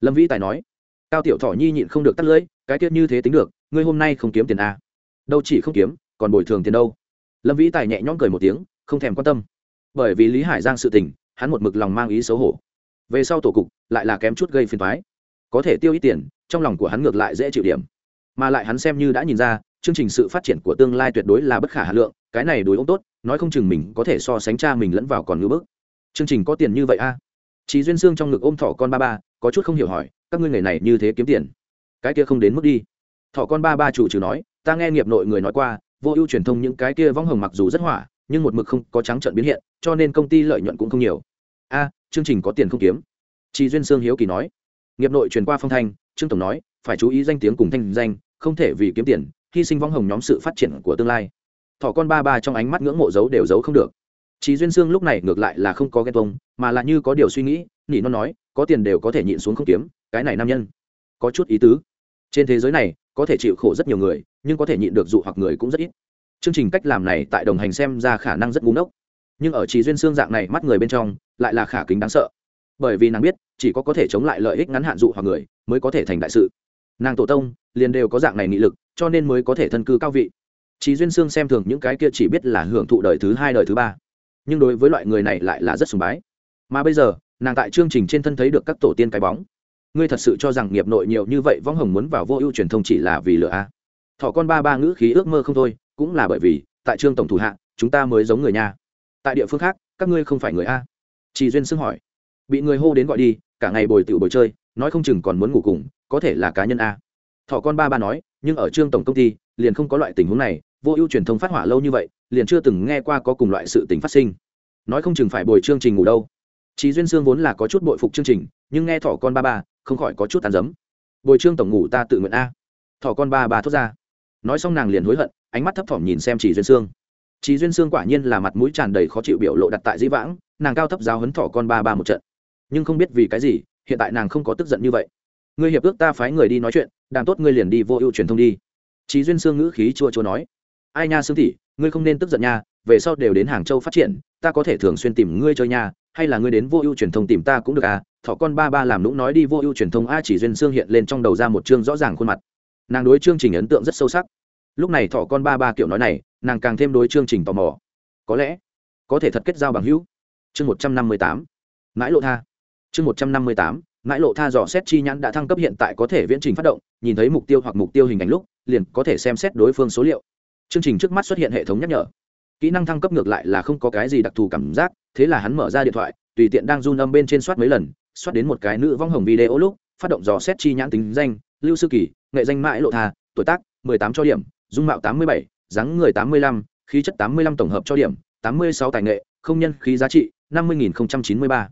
Speaker 1: Lâm vĩ tài nói. Cao tiểu thọ nhi nhịn không được tắt lưỡi, cái tiết như thế tính được, ngươi hôm nay không kiếm tiền a? Đâu chỉ không kiếm, còn bồi thường tiền đâu. Lâm vĩ tài nhẹ nhõm cười một tiếng, không thèm quan tâm. Bởi vì lý hải giang sự tình, hắn một mực lòng mang ý xấu hổ. Về sau tổ cục, lại là kém chút gây phiền thoái có thể tiêu ít tiền, trong lòng của hắn ngược lại dễ chịu điểm. Mà lại hắn xem như đã nhìn ra chương trình sự phát triển của tương lai tuyệt đối là bất khả hà lượng, cái này đối ông tốt, nói không chừng mình có thể so sánh cha mình lẫn vào còn ngưỡng bức. Chương trình có tiền như vậy a? À? chị duyên sương trong ngực ôm thỏ con ba ba, có chút không hiểu hỏi, các ngươi ngày này như thế kiếm tiền? Cái kia không đến mức đi. Thỏ con ba ba chủ trừ nói, ta nghe nghiệp nội người nói qua, vô ưu truyền thông những cái kia vong hồng mặc dù rất hỏa, nhưng một mực không có trắng trận biến hiện, cho nên công ty lợi nhuận cũng không nhiều. A, chương trình có tiền không kiếm? Chị duyên sương hiếu kỳ nói. Nghiệp nội truyền qua phong thanh, trương tổng nói, phải chú ý danh tiếng cùng thanh danh, không thể vì kiếm tiền hy sinh vong hồng nhóm sự phát triển của tương lai. Thỏ con ba ba trong ánh mắt ngưỡng mộ giấu đều giấu không được. Chí duyên sương lúc này ngược lại là không có ghen tuông, mà là như có điều suy nghĩ nỉ nó nói có tiền đều có thể nhịn xuống không kiếm cái này nam nhân có chút ý tứ. Trên thế giới này có thể chịu khổ rất nhiều người nhưng có thể nhịn được dụ hoặc người cũng rất ít. Chương trình cách làm này tại đồng hành xem ra khả năng rất ngu ngốc, nhưng ở Chí duyên xương dạng này mắt người bên trong lại là khả kính đáng sợ. Bởi vì nàng biết chỉ có có thể chống lại lợi ích ngắn hạn dụ hoặc người mới có thể thành đại sự nàng tổ tông liền đều có dạng này nghị lực, cho nên mới có thể thân cư cao vị. Chị duyên sương xem thường những cái kia chỉ biết là hưởng thụ đời thứ hai, đời thứ ba. Nhưng đối với loại người này lại là rất sùng bái. Mà bây giờ, nàng tại chương trình trên thân thấy được các tổ tiên cái bóng. Ngươi thật sự cho rằng nghiệp nội nhiều như vậy võng hồng muốn vào vô ưu truyền thông chỉ là vì lựa a? Thọ con ba ba ngữ khí ước mơ không thôi, cũng là bởi vì, tại trương tổng thủ hạ, chúng ta mới giống người nha tại địa phương khác, các ngươi không phải người a? Chị duyên sương hỏi. Bị người hô đến gọi đi, cả ngày bồi tựu bồi chơi nói không chừng còn muốn ngủ cùng, có thể là cá nhân a. Thọ con ba ba nói, nhưng ở trương tổng công ty, liền không có loại tình huống này, vô ưu truyền thông phát hỏa lâu như vậy, liền chưa từng nghe qua có cùng loại sự tình phát sinh. Nói không chừng phải bồi chương trình ngủ đâu. Chị duyên sương vốn là có chút bội phục chương trình, nhưng nghe thỏ con ba ba, không khỏi có chút tàn dấm bồi trương tổng ngủ ta tự nguyện a. Thỏ con ba ba thốt ra. Nói xong nàng liền hối hận, ánh mắt thấp thỏm nhìn xem chị duyên sương. Chị duyên sương quả nhiên là mặt mũi tràn đầy khó chịu biểu lộ đặt tại dĩ vãng, nàng cao thấp giáo hấn thỏ con ba ba một trận. Nhưng không biết vì cái gì hiện tại nàng không có tức giận như vậy. Ngươi hiệp ước ta phái người đi nói chuyện, đàm tốt ngươi liền đi vô ưu truyền thông đi. Chí duyên sương ngữ khí chua chua nói. Ai nha sương tỷ, ngươi không nên tức giận nha, về sau đều đến hàng châu phát triển, ta có thể thường xuyên tìm ngươi chơi nha, hay là ngươi đến vô ưu truyền thông tìm ta cũng được à? Thọ con ba ba làm lũng nói đi vô ưu truyền thông a chỉ duyên sương hiện lên trong đầu ra một chương rõ ràng khuôn mặt. Nàng đối chương trình ấn tượng rất sâu sắc. Lúc này thọ con ba ba kiểu nói này, nàng càng thêm đối chương trình tò mò. Có lẽ, có thể thật kết giao bằng hữu. Chương một trăm năm mươi tám. Mãi lộ tha chương một trăm năm mươi tám, mãi lộ tha dò xét chi nhãn đã thăng cấp hiện tại có thể viễn trình phát động, nhìn thấy mục tiêu hoặc mục tiêu hình ảnh lúc, liền có thể xem xét đối phương số liệu. Chương trình trước mắt xuất hiện hệ thống nhắc nhở. Kỹ năng thăng cấp ngược lại là không có cái gì đặc thù cảm giác, thế là hắn mở ra điện thoại, tùy tiện đang run âm bên trên soát mấy lần, soát đến một cái nữ vong hồng video lúc, phát động dò xét chi nhãn tính danh, lưu sư kỳ, nghệ danh mãi lộ tha, tuổi tác mười tám cho điểm, dung mạo tám mươi bảy, dáng người tám mươi lăm, khí chất tám mươi lăm tổng hợp cho điểm, tám mươi sáu tài nghệ, không nhân khí giá trị, năm mươi nghìn chín mươi ba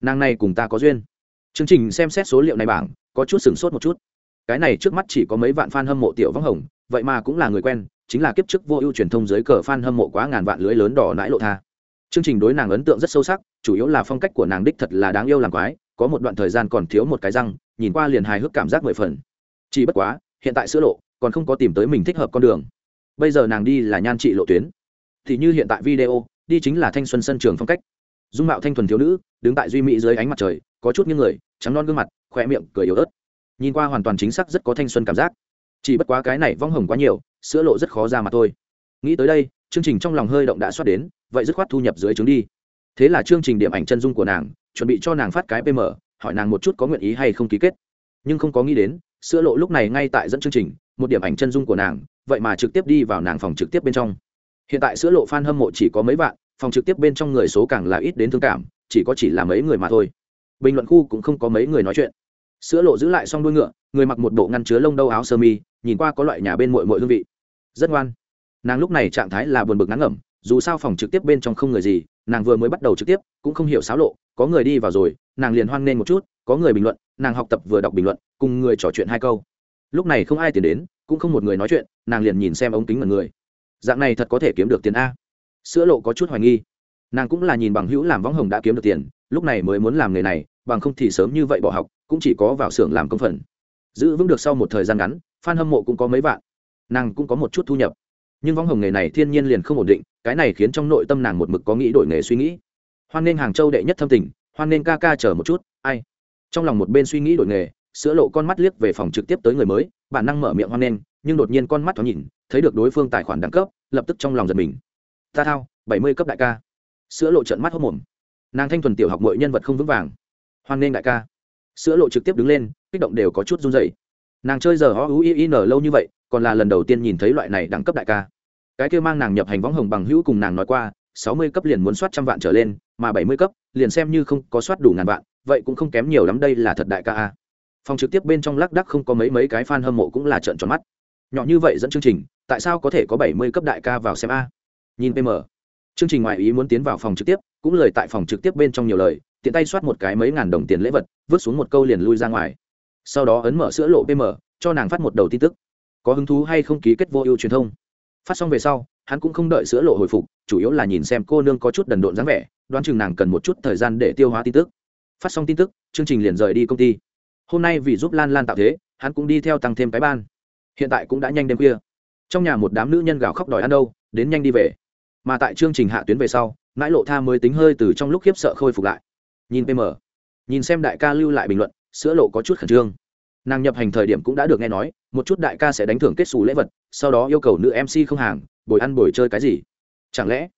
Speaker 1: nàng này cùng ta có duyên. Chương trình xem xét số liệu này bảng, có chút sửng sốt một chút. Cái này trước mắt chỉ có mấy vạn fan hâm mộ tiểu vắng hồng, vậy mà cũng là người quen, chính là kiếp trước vô ưu truyền thông dưới cờ fan hâm mộ quá ngàn vạn lưới lớn đỏ nãi lộ tha. Chương trình đối nàng ấn tượng rất sâu sắc, chủ yếu là phong cách của nàng đích thật là đáng yêu làm quái, có một đoạn thời gian còn thiếu một cái răng, nhìn qua liền hài hước cảm giác mười phần. Chỉ bất quá, hiện tại sữa lộ, còn không có tìm tới mình thích hợp con đường. Bây giờ nàng đi là nhan trị lộ tuyến. Thì như hiện tại video, đi chính là thanh xuân sân trường phong cách dung mạo thanh thuần thiếu nữ, đứng tại duy mỹ dưới ánh mặt trời, có chút những người, trắng non gương mặt khỏe miệng cười yếu ớt. Nhìn qua hoàn toàn chính xác rất có thanh xuân cảm giác. Chỉ bất quá cái này vong hồng quá nhiều, sữa lộ rất khó ra mà thôi. Nghĩ tới đây, chương trình trong lòng hơi động đã xoát đến, vậy dứt khoát thu nhập dưới trướng đi. Thế là chương trình điểm ảnh chân dung của nàng, chuẩn bị cho nàng phát cái pm hỏi nàng một chút có nguyện ý hay không ký kết. Nhưng không có nghĩ đến, sữa lộ lúc này ngay tại dẫn chương trình, một điểm ảnh chân dung của nàng, vậy mà trực tiếp đi vào nàng phòng trực tiếp bên trong. Hiện tại sữa lộ f a n hâm mộ chỉ có mấy vạn phòng trực tiếp bên trong người số càng là ít đến thương cảm, chỉ có chỉ là mấy người mà thôi. Bình luận khu cũng không có mấy người nói chuyện. Sữa lộ giữ lại xong đuôi ngựa, người mặc một bộ ngăn chứa lông đâu áo sơ mi, nhìn qua có loại nhà bên mội mội hương vị. Rất ngoan. Nàng lúc này trạng thái là buồn bực ngắn ngẩm, dù sao phòng trực tiếp bên trong không người gì, nàng vừa mới bắt đầu trực tiếp, cũng không hiểu xáo lộ, có người đi vào rồi, nàng liền hoan nghênh một chút, có người bình luận, nàng học tập vừa đọc bình luận, cùng người trò chuyện hai câu. Lúc này không ai tiền đến, cũng không một người nói chuyện, nàng liền nhìn xem ống kính mật người. Dạng này thật có thể kiếm được tiền a sữa lộ có chút hoài nghi. Nàng cũng là nhìn bằng hữu làm võng hồng đã kiếm được tiền, lúc này mới muốn làm nghề này, bằng không thì sớm như vậy bỏ học, cũng chỉ có vào xưởng làm công phần. Giữ vững được sau một thời gian ngắn f a n hâm mộ cũng có mấy vạn. Nàng cũng có một chút thu nhập. Nhưng võng hồng nghề này thiên nhiên liền không ổn định, cái này khiến trong nội tâm nàng một mực có nghĩ đổi nghề suy nghĩ. Hoan nên hàng châu đệ nhất thâm tình, hoan nên ca ca chờ một chút, ai? Trong lòng một bên suy nghĩ đổi nghề, sữa lộ con mắt liếc về phòng trực tiếp tới người mới, bản năng mở miệng hoan nên nhưng đột nhiên con mắt thoáng nhìn, thấy được đối phương tài khoản đẳng cấp, lập tức trong lòng giật mình ta thao, bảy mươi cấp đại ca. Sữa lộ trận mắt hốc mồm. Nàng thanh thuần tiểu học mọi nhân vật không vững vàng. Hoan nên đại ca. Sữa lộ trực tiếp đứng lên, kích động đều có chút run dày nàng chơi giờ ho u i n lâu như vậy, còn là lần đầu tiên nhìn thấy loại này đẳng cấp đại ca. Cái kêu mang nàng nhập hành võng hồng bằng hữu cùng nàng nói qua, sáu mươi cấp liền muốn soát trăm vạn trở lên, mà bảy mươi cấp, liền xem như không có soát đủ ngàn vạn, vậy cũng không kém nhiều lắm đây là thật đại ca a. Phòng trực tiếp bên trong lác đắc không có mấy mấy cái fan hâm mộ cũng là trợn tròn mắt. Nhỏ như vậy dẫn chương trình, tại sao có thể có bảy mươi cấp đại ca vào xem a? Nhìn pm chương trình ngoại ý muốn tiến vào phòng trực tiếp, cũng lời tại phòng trực tiếp bên trong nhiều lời, tiện tay soát một cái mấy ngàn đồng tiền lễ vật, vứt xuống một câu liền lui ra ngoài. Sau đó ấn mở sữa lộ pm cho nàng phát một đầu tin tức. Có hứng thú hay không ký kết vô ưu truyền thông? Phát xong về sau, hắn cũng không đợi sữa lộ hồi phục, chủ yếu là nhìn xem cô nương có chút đần độn dáng vẻ, đoán chừng nàng cần một chút thời gian để tiêu hóa tin tức. Phát xong tin tức, chương trình liền rời đi công ty. Hôm nay vì giúp lan lan tạo thế, hắn cũng đi theo tăng thêm cái ban. Hiện tại cũng đã nhanh đêm khuya. Trong nhà một đám nữ nhân gào khóc đòi ăn đâu, đến nhanh đi về mà tại chương trình hạ tuyến về sau mãi lộ tha mới tính hơi từ trong lúc khiếp sợ khôi phục lại. Nhìn pm nhìn xem đại ca lưu lại bình luận, sữa lộ có chút khẩn trương. Nàng nhập hành thời điểm cũng đã được nghe nói, một chút đại ca sẽ đánh thưởng kết xù lễ vật, sau đó yêu cầu nữ mc không hàng, bồi ăn bồi chơi cái gì. Chẳng lẽ,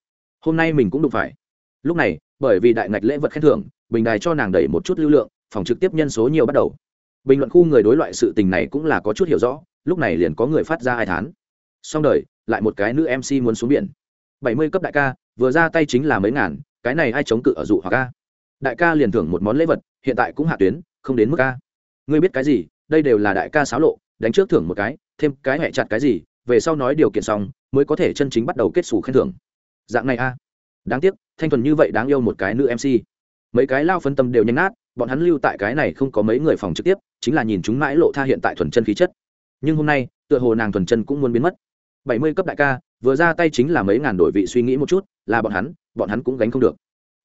Speaker 1: hôm nay mình cũng đụng phải? Lúc này, bởi vì đại ngạch lễ vật khen thưởng, bình đài cho nàng đẩy một chút lưu lượng, phòng trực tiếp nhân số nhiều bắt đầu. Bình luận khu người đối loại sự tình này cũng là có chút hiểu rõ, lúc này liền có người phát ra hai tháng xong đời, lại một cái nữ mc muốn xuống biển bảy mươi cấp đại ca, vừa ra tay chính là mấy ngàn, cái này ai chống cự ở dụ hoặc ca đại ca liền thưởng một món lễ vật, hiện tại cũng hạ tuyến, không đến mức ca ngươi biết cái gì, đây đều là đại ca xáo lộ, đánh trước thưởng một cái, thêm cái hẹ chặt cái gì, về sau nói điều kiện xong, mới có thể chân chính bắt đầu kết xù khen thưởng. Dạng này a. Đáng tiếc, thanh thuần như vậy đáng yêu một cái nữ mc mấy cái lao phân tâm đều nhanh nát, bọn hắn lưu tại cái này không có mấy người phòng trực tiếp, chính là nhìn chúng mãi lộ tha hiện tại thuần chân khí chất. Nhưng hôm nay, tựa hồ nàng thuần chân cũng muốn biến mất. bảy mươi cấp đại ca vừa ra tay chính là mấy ngàn đổi vị suy nghĩ một chút, là bọn hắn bọn hắn cũng gánh không được.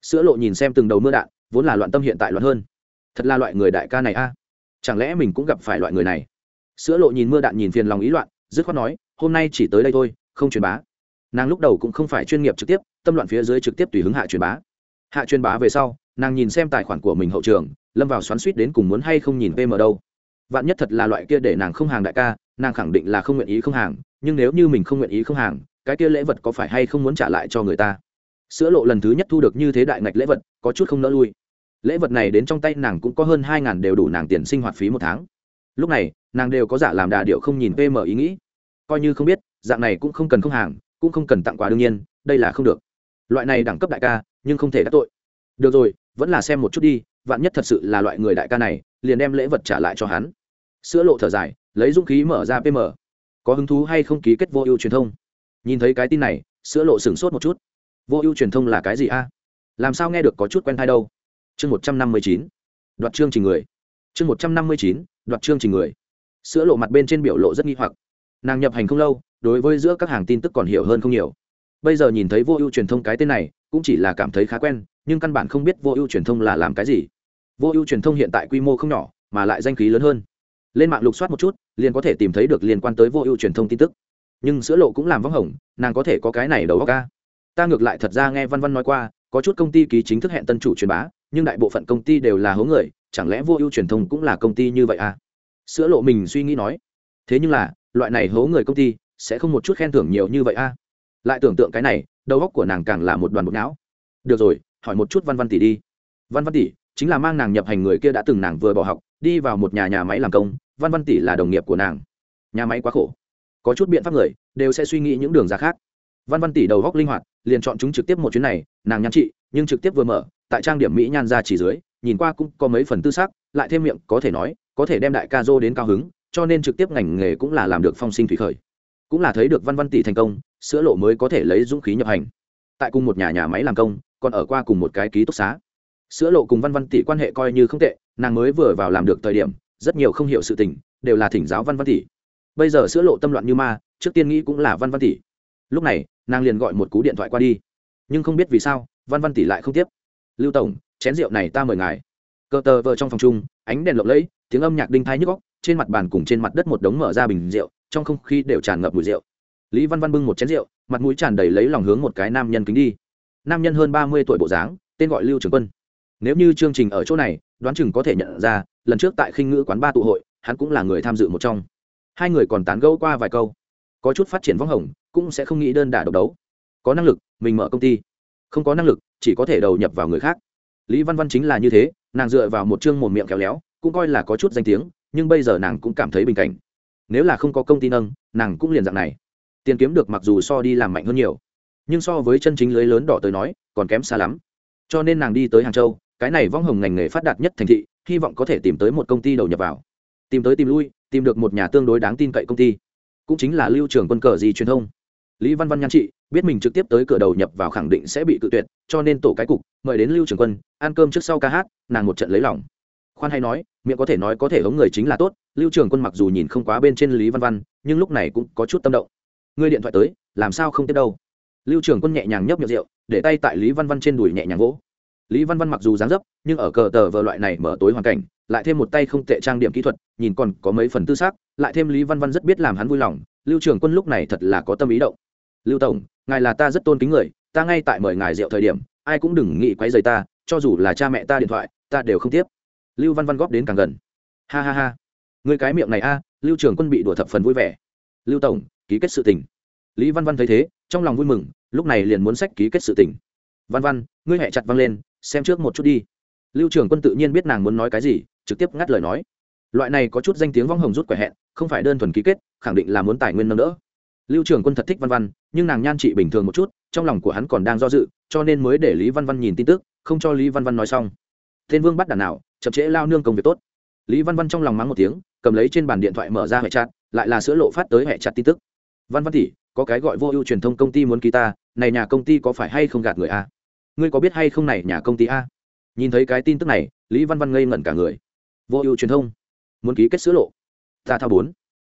Speaker 1: Sữa lộ nhìn xem từng đầu mưa đạn, vốn là loạn tâm hiện tại loạn hơn. Thật là loại người đại ca này a. Chẳng lẽ mình cũng gặp phải loại người này? Sữa lộ nhìn mưa đạn nhìn phiền lòng ý loạn, dứt khoát nói, hôm nay chỉ tới đây thôi, không truyền bá. Nàng lúc đầu cũng không phải chuyên nghiệp trực tiếp, tâm loạn phía dưới trực tiếp tùy hứng hạ truyền bá. Hạ truyền bá về sau, nàng nhìn xem tài khoản của mình hậu trường, lâm vào xoắn suýt đến cùng muốn hay không nhìn pm đâu. Vạn nhất thật là loại kia để nàng không hàng đại ca, nàng khẳng định là không nguyện ý không hàng nhưng nếu như mình không nguyện ý không hàng, cái kia lễ vật có phải hay không muốn trả lại cho người ta? Sữa lộ lần thứ nhất thu được như thế đại ngạch lễ vật, có chút không nỡ lui. Lễ vật này đến trong tay nàng cũng có hơn hai ngàn đều đủ nàng tiền sinh hoạt phí một tháng. Lúc này, nàng đều có giả làm đà điệu không nhìn pm ý nghĩ. Coi như không biết, dạng này cũng không cần không hàng, cũng không cần tặng quà đương nhiên, đây là không được. Loại này đẳng cấp đại ca, nhưng không thể đắc tội. Được rồi, vẫn là xem một chút đi, vạn nhất thật sự là loại người đại ca này, liền đem lễ vật trả lại cho hắn. Sữa lộ thở dài, lấy dũng khí mở ra pm có hứng thú hay không ký kết vô ưu truyền thông? Nhìn thấy cái tin này, sữa lộ sửng sốt một chút. Vô ưu truyền thông là cái gì a? À? Làm sao nghe được có chút quen thai đâu? Chương một trăm năm mươi chín. Đoạt chương trình người. Chương một trăm năm mươi chín, đoạt chương trình người. Sữa lộ mặt bên trên biểu lộ rất nghi hoặc. Nàng nhập hành không lâu, đối với giữa các hàng tin tức còn hiểu hơn không nhiều. Bây giờ nhìn thấy vô ưu truyền thông cái tên này, cũng chỉ là cảm thấy khá quen, nhưng căn bản không biết vô ưu truyền thông là làm cái gì. Vô ưu truyền thông hiện tại quy mô không nhỏ, mà lại danh khí lớn hơn lên mạng lục soát một chút liền có thể tìm thấy được liên quan tới vô ưu truyền thông tin tức. Nhưng sữa lộ cũng làm vắng hỏng, nàng có thể có cái này đầu óc ca ta ngược lại thật ra nghe văn văn nói qua có chút công ty ký chính thức hẹn tân chủ truyền bá nhưng đại bộ phận công ty đều là hố người chẳng lẽ vô ưu truyền thông cũng là công ty như vậy à sữa lộ mình suy nghĩ nói. Thế nhưng là loại này hố người công ty sẽ không một chút khen thưởng nhiều như vậy à lại tưởng tượng cái này đầu óc của nàng càng là một đoàn bột não. Được rồi hỏi một chút văn văn tỷ đi. Văn văn tỷ chính là mang nàng nhập hành người kia đã từng nàng vừa bỏ học đi vào một nhà nhà máy làm công, văn văn tỷ là đồng nghiệp của nàng. Nhà máy quá khổ. Có chút biện pháp người, đều sẽ suy nghĩ những đường ra khác. Văn văn tỷ đầu góc linh hoạt, liền chọn chúng trực tiếp một chuyến này, nàng nhắn chị, nhưng trực tiếp vừa mở, tại trang điểm mỹ nhan ra chỉ dưới, nhìn qua cũng có mấy phần tư xác lại thêm miệng, có thể nói, có thể đem đại ca dô đến cao hứng, cho nên trực tiếp ngành nghề cũng là làm được phong sinh thủy khởi. Cũng là thấy được văn văn tỷ thành công, sữa lộ mới có thể lấy dũng khí nhập hành. Tại cùng một nhà nhà máy làm công, còn ở qua cùng một cái ký túc xá. Sữa lộ cùng văn văn tỷ quan hệ coi như không tệ nàng mới vừa vào làm được thời điểm, rất nhiều không hiểu sự tình, đều là thỉnh giáo văn văn tỷ. Bây giờ sữa lộ tâm loạn như ma, trước tiên nghĩ cũng là văn văn tỷ. Lúc này, nàng liền gọi một cú điện thoại qua đi. Nhưng không biết vì sao, văn văn tỷ lại không tiếp. Lưu tổng, chén rượu này ta mời ngài. Cờ tờ vợ trong phòng chung, ánh đèn lộng lẫy, tiếng âm nhạc đinh thái nhức góc trên mặt bàn cùng trên mặt đất một đống mở ra bình rượu, trong không khí đều tràn ngập mùi rượu. Lý văn văn bưng một chén rượu, mặt mũi tràn đầy lấy lòng hướng một cái nam nhân kính đi. Nam nhân hơn ba mươi tuổi bộ dáng, tên gọi lưu trường quân nếu như chương trình ở chỗ này, đoán chừng có thể nhận ra, lần trước tại khinh ngữ quán ba tụ hội, hắn cũng là người tham dự một trong. Hai người còn tán gẫu qua vài câu. Có chút phát triển võng hồng, cũng sẽ không nghĩ đơn đả độc đấu. Có năng lực, mình mở công ty. Không có năng lực, chỉ có thể đầu nhập vào người khác. Lý văn văn chính là như thế, nàng dựa vào một chương một miệng khéo léo, cũng coi là có chút danh tiếng, nhưng bây giờ nàng cũng cảm thấy bình cảnh. Nếu là không có công ty nâng, nàng cũng liền dạng này. Tiền kiếm được mặc dù so đi làm mạnh hơn nhiều, nhưng so với chân chính lưới lớn đỏ tới nói, còn kém xa lắm. Cho nên nàng đi tới hàng châu cái này vong hồng ngành nghề phát đạt nhất thành thị, hy vọng có thể tìm tới một công ty đầu nhập vào. Tìm tới tìm lui, tìm được một nhà tương đối đáng tin cậy công ty. Cũng chính là lưu trường quân cờ gì truyền thông. Lý văn văn nhan chị biết mình trực tiếp tới cửa đầu nhập vào khẳng định sẽ bị cự tuyệt, cho nên tổ cái cục, mời đến lưu trường quân, ăn cơm trước sau ca hát, nàng một trận lấy lòng. Khoan hay nói, miệng có thể nói có thể hống người chính là tốt, lưu trường quân mặc dù nhìn không quá bên trên lý văn văn, nhưng lúc này cũng có chút tâm động. Người điện thoại tới, làm sao không tiếp đâu? Lưu trường quân nhẹ nhàng nhấp miệng rượu, để tay tại lý văn văn trên đùi nhẹ nhàng vỗ lý văn văn mặc dù dáng dấp, nhưng ở cờ tờ vờ loại này mở tối hoàn cảnh, lại thêm một tay không tệ trang điểm kỹ thuật, nhìn còn có mấy phần tư xác lại thêm lý văn văn rất biết làm hắn vui lòng, lưu trường quân lúc này thật là có tâm ý động. Lưu tổng, ngài là ta rất tôn kính người, ta ngay tại mời ngài rượu thời điểm, ai cũng đừng nghĩ quấy rầy ta, cho dù là cha mẹ ta điện thoại, ta đều không tiếp. Lưu văn văn góp đến càng gần. Ha ha ha người cái miệng này a, lưu trường quân bị đùa thập phần vui vẻ. Lưu tổng, ký kết sự tình. Lý văn văn thấy thế, trong lòng vui mừng, lúc này liền muốn sách ký kết sự tình. Văn văn, ngươi hẹ chặt văng lên xem trước một chút đi. Lưu trường quân tự nhiên biết nàng muốn nói cái gì, trực tiếp ngắt lời nói. Loại này có chút danh tiếng vong hồng rút quẻ hẹn, không phải đơn thuần ký kết, khẳng định là muốn tài nguyên nâng đỡ. Lưu trường quân thật thích văn văn, nhưng nàng nhan trị bình thường một chút, trong lòng của hắn còn đang do dự, cho nên mới để lý văn văn nhìn tin tức, không cho lý văn văn nói xong. Tên vương bắt đàn nào, chậm trễ lao nương công việc tốt. Lý văn văn trong lòng mắng một tiếng, cầm lấy trên bàn điện thoại mở ra hệ chặt lại là sữa lộ phát tới hệ chặt tin tức. Văn văn tỷ, có cái gọi vô ưu truyền thông công ty muốn ký ta, này nhà công ty có phải hay không gạt người a ngươi có biết hay không này nhà công ty a? Nhìn thấy cái tin tức này, lý văn văn ngây ngẩn cả người. Vô ưu truyền thông. Muốn ký kết sữa lộ. Ta thao bốn.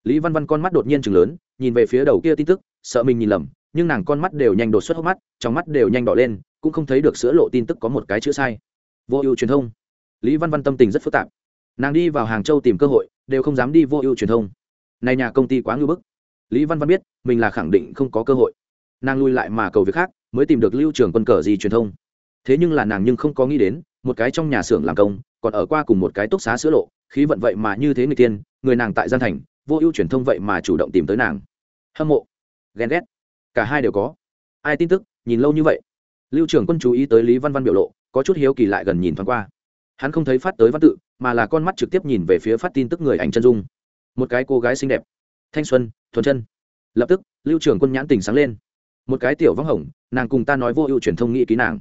Speaker 1: Lý văn văn con mắt đột nhiên chừng lớn, nhìn về phía đầu kia tin tức, sợ mình nhìn lầm, nhưng nàng con mắt đều nhanh đột xuất hốc mắt, trong mắt đều nhanh đỏ lên, cũng không thấy được sữa lộ tin tức có một cái chữ sai. Vô ưu truyền thông. Lý văn văn tâm tình rất phức tạp. Nàng đi vào hàng châu tìm cơ hội, đều không dám đi vô ưu truyền thông. Này nhà công ty quá ngưỡng bức. Lý văn văn biết, mình là khẳng định không có cơ hội. Nàng lui lại mà cầu việc khác mới tìm được lưu trường quân cờ gì truyền thông. Thế nhưng là nàng nhưng không có nghĩ đến, một cái trong nhà xưởng làm công, còn ở qua cùng một cái túc xá sữa lộ, khí vận vậy mà như thế người tiên, người nàng tại gian thành, vô ưu truyền thông vậy mà chủ động tìm tới nàng. Hâm mộ, ghen ghét, cả hai đều có. Ai tin tức, nhìn lâu như vậy. Lưu trưởng quân chú ý tới lý văn văn biểu lộ, có chút hiếu kỳ lại gần nhìn thoáng qua. Hắn không thấy phát tới văn tự, mà là con mắt trực tiếp nhìn về phía phát tin tức người ảnh chân dung. Một cái cô gái xinh đẹp. Thanh xuân, thuần chân. Lập tức, lưu trưởng quân nhãn tình sáng lên một cái tiểu vắng hồng, nàng cùng ta nói vô ưu truyền thông nghĩ ký nàng.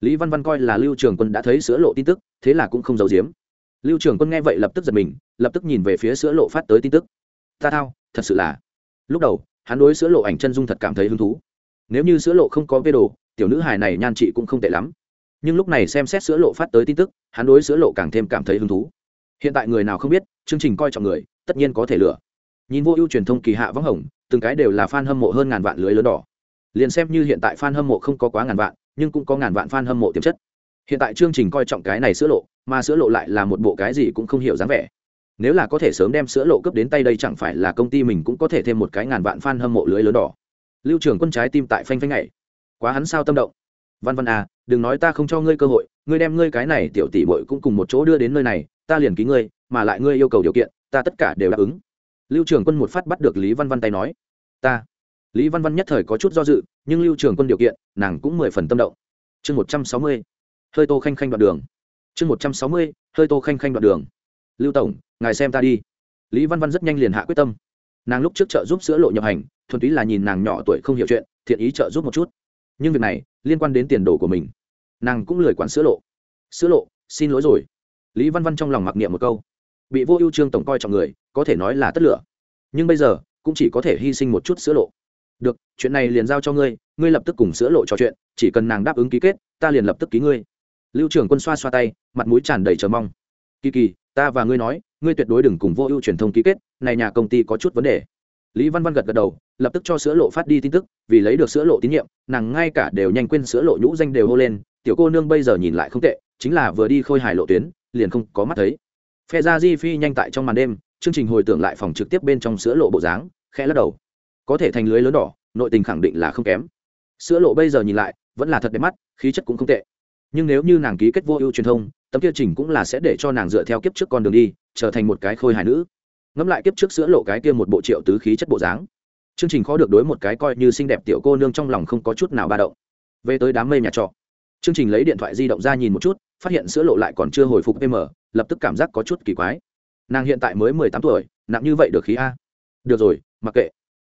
Speaker 1: Lý văn văn coi là lưu trường quân đã thấy sữa lộ tin tức, thế là cũng không giấu giếm. Lưu trường quân nghe vậy lập tức giật mình, lập tức nhìn về phía sữa lộ phát tới tin tức. Ta thao, thật sự là. Lúc đầu, hắn đối sữa lộ ảnh chân dung thật cảm thấy hứng thú. Nếu như sữa lộ không có vê đồ, tiểu nữ hài này nhan chị cũng không tệ lắm. Nhưng lúc này xem xét sữa lộ phát tới tin tức, hắn đối sữa lộ càng thêm cảm thấy hứng thú. Hiện tại người nào không biết, chương trình coi trọng người, tất nhiên có thể lựa. Nhìn vô ưu truyền thông kỳ hạ vắng hồng, từng cái đều là f a n hâm mộ hơn ngàn vạn lưới lớn đỏ liền xem như hiện tại f a n hâm mộ không có quá ngàn vạn, nhưng cũng có ngàn vạn f a n hâm mộ tiềm chất. Hiện tại chương trình coi trọng cái này sữa lộ, mà sữa lộ lại là một bộ cái gì cũng không hiểu dáng vẻ. Nếu là có thể sớm đem sữa lộ cấp đến tay đây chẳng phải là công ty mình cũng có thể thêm một cái ngàn vạn fan hâm mộ lưới lớn đỏ. Lưu trường quân trái tim tại phanh phanh này quá hắn sao tâm động. Văn văn à đừng nói ta không cho ngươi cơ hội, ngươi đem ngươi cái này tiểu tỷ bội cũng cùng một chỗ đưa đến nơi này, ta liền ký ngươi, mà lại ngươi yêu cầu điều kiện, ta tất cả đều đáp ứng. Lưu trường quân một phát bắt được lý văn văn tay nói. Ta lý văn văn nhất thời có chút do dự, nhưng lưu trường quân điều kiện, nàng cũng mười phần tâm động. Chương một trăm sáu mươi, hơi tô khanh khanh đoạn đường. Chương một trăm sáu mươi, hơi tô khanh khanh đoạn đường. Lưu tổng, ngài xem ta đi. Lý văn văn rất nhanh liền hạ quyết tâm. Nàng lúc trước trợ giúp sữa lộ nhập hành, thuần túy là nhìn nàng nhỏ tuổi không hiểu chuyện, thiện ý trợ giúp một chút. Nhưng việc này, liên quan đến tiền đồ của mình. Nàng cũng lười quản sữa lộ. Sữa lộ, xin lỗi rồi. Lý văn văn trong lòng mặc niệm một câu. Bị vô ưu trương tổng coi trọng người, có thể nói là tất lửa. Nhưng bây giờ, cũng chỉ có thể hy sinh một chút sữa lộ được, chuyện này liền giao cho ngươi ngươi lập tức cùng sữa lộ trò chuyện, chỉ cần nàng đáp ứng ký kết, ta liền lập tức ký ngươi. Lưu trưởng quân xoa xoa tay, mặt mũi tràn đầy chờ mong. Kỳ kỳ, ta và ngươi nói, ngươi tuyệt đối đừng cùng vô ưu truyền thông ký kết, này nhà công ty có chút vấn đề. Lý văn văn gật gật đầu, lập tức cho sữa lộ phát đi tin tức, vì lấy được sữa lộ tín nhiệm, nàng ngay cả đều nhanh quên sữa lộ nhũ danh đều hô lên, tiểu cô nương bây giờ nhìn lại không tệ, chính là vừa đi khôi hài lộ tuyến, liền không có mắt thấy. Phe ra di phi nhanh tại trong màn đêm, chương trình hồi tưởng lại phòng trực tiếp bên trong sữa lộ bộ dáng, khẽ lắc đầu có thể thành lưới lớn đỏ, nội tình khẳng định là không kém. Sữa lộ bây giờ nhìn lại, vẫn là thật đẹp mắt, khí chất cũng không tệ. Nhưng nếu như nàng ký kết vô ưu truyền thông, tấm kia trình cũng là sẽ để cho nàng dựa theo kiếp trước con đường đi, trở thành một cái khôi hài nữ. Ngẫm lại kiếp trước sữa lộ cái kia một bộ triệu tứ khí chất bộ dáng. Chương trình khó được đối một cái coi như xinh đẹp tiểu cô nương trong lòng không có chút nào ba động. Về tới đám mây nhà trọ. Chương trình lấy điện thoại di động ra nhìn một chút, phát hiện sữa lộ lại còn chưa hồi phục pm lập tức cảm giác có chút kỳ quái. Nàng hiện tại mới mười tám tuổi, nặng như vậy được khí a. Được rồi, mặc kệ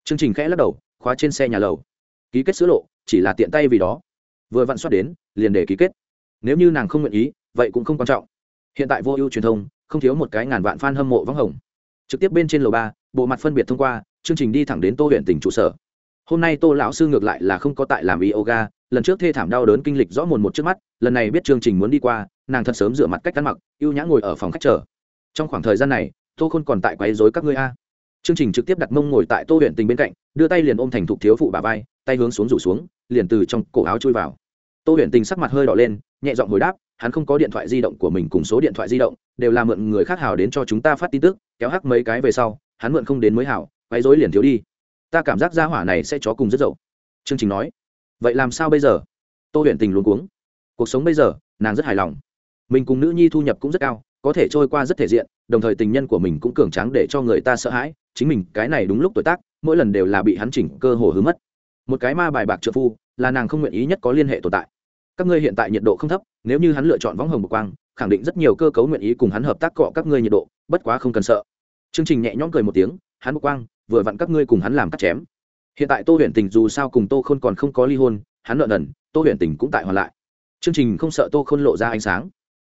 Speaker 1: chương trình khẽ lắc đầu, khóa trên xe nhà lầu. Ký kết sữa lộ, chỉ là tiện tay vì đó. Vừa vặn soát đến, liền để ký kết. Nếu như nàng không nguyện ý, vậy cũng không quan trọng. Hiện tại vô ưu truyền thông, không thiếu một cái ngàn vạn f a n hâm mộ vắng hồng. Trực tiếp bên trên lầu ba, bộ mặt phân biệt thông qua, chương trình đi thẳng đến tô huyện tỉnh trụ sở. Hôm nay tô lão sư ngược lại là không có tại làm yoga, lần trước thê thảm đau đớn kinh lịch rõ mồn một trước mắt, lần này biết chương trình muốn đi qua, nàng thật sớm rửa mặt cách ăn mặc u nhã ngồi ở phòng khách chờ. Trong khoảng thời gian này, tô khôn còn tại quấy dối các ngươi a chương trình trực tiếp đặt mông ngồi tại tô huyện tình bên cạnh, đưa tay liền ôm thành thục thiếu phụ bà vai, tay hướng xuống rủ xuống, liền từ trong cổ áo chui vào. Tô huyện tình sắc mặt hơi đỏ lên, nhẹ giọng hồi đáp, hắn không có điện thoại di động của mình cùng số điện thoại di động, đều là mượn người khác hào đến cho chúng ta phát tin tức, kéo hắc mấy cái về sau, hắn mượn không đến mới hảo quấy dối liền thiếu đi. Ta cảm giác gia hỏa này sẽ chó cùng rất dậu. Chương trình nói, vậy làm sao bây giờ? Tô huyện tình luôn cuống. Cuộc sống bây giờ, nàng rất hài lòng. Mình cùng nữ nhi thu nhập cũng rất cao có thể trôi qua rất thể diện, đồng thời tình nhân của mình cũng cường tráng để cho người ta sợ hãi, chính mình, cái này đúng lúc tuổi tác, mỗi lần đều là bị hắn chỉnh cơ hồ hứa mất. Một cái ma bài bạc trợ phu, là nàng không nguyện ý nhất có liên hệ tồn tại. Các ngươi hiện tại nhiệt độ không thấp, nếu như hắn lựa chọn võng hồng bực quang, khẳng định rất nhiều cơ cấu nguyện ý cùng hắn hợp tác cọ các ngươi nhiệt độ, bất quá không cần sợ. Chương trình nhẹ nhõm cười một tiếng, hắn bực quang, vừa vặn các ngươi cùng hắn làm cắt chém. Hiện tại tô huyện tình dù sao cùng tô khôn còn không có ly hôn, hắn nợ nần, tô huyện tình cũng tại hoàn lại. Chương trình không sợ tô khôn lộ ra ánh sáng.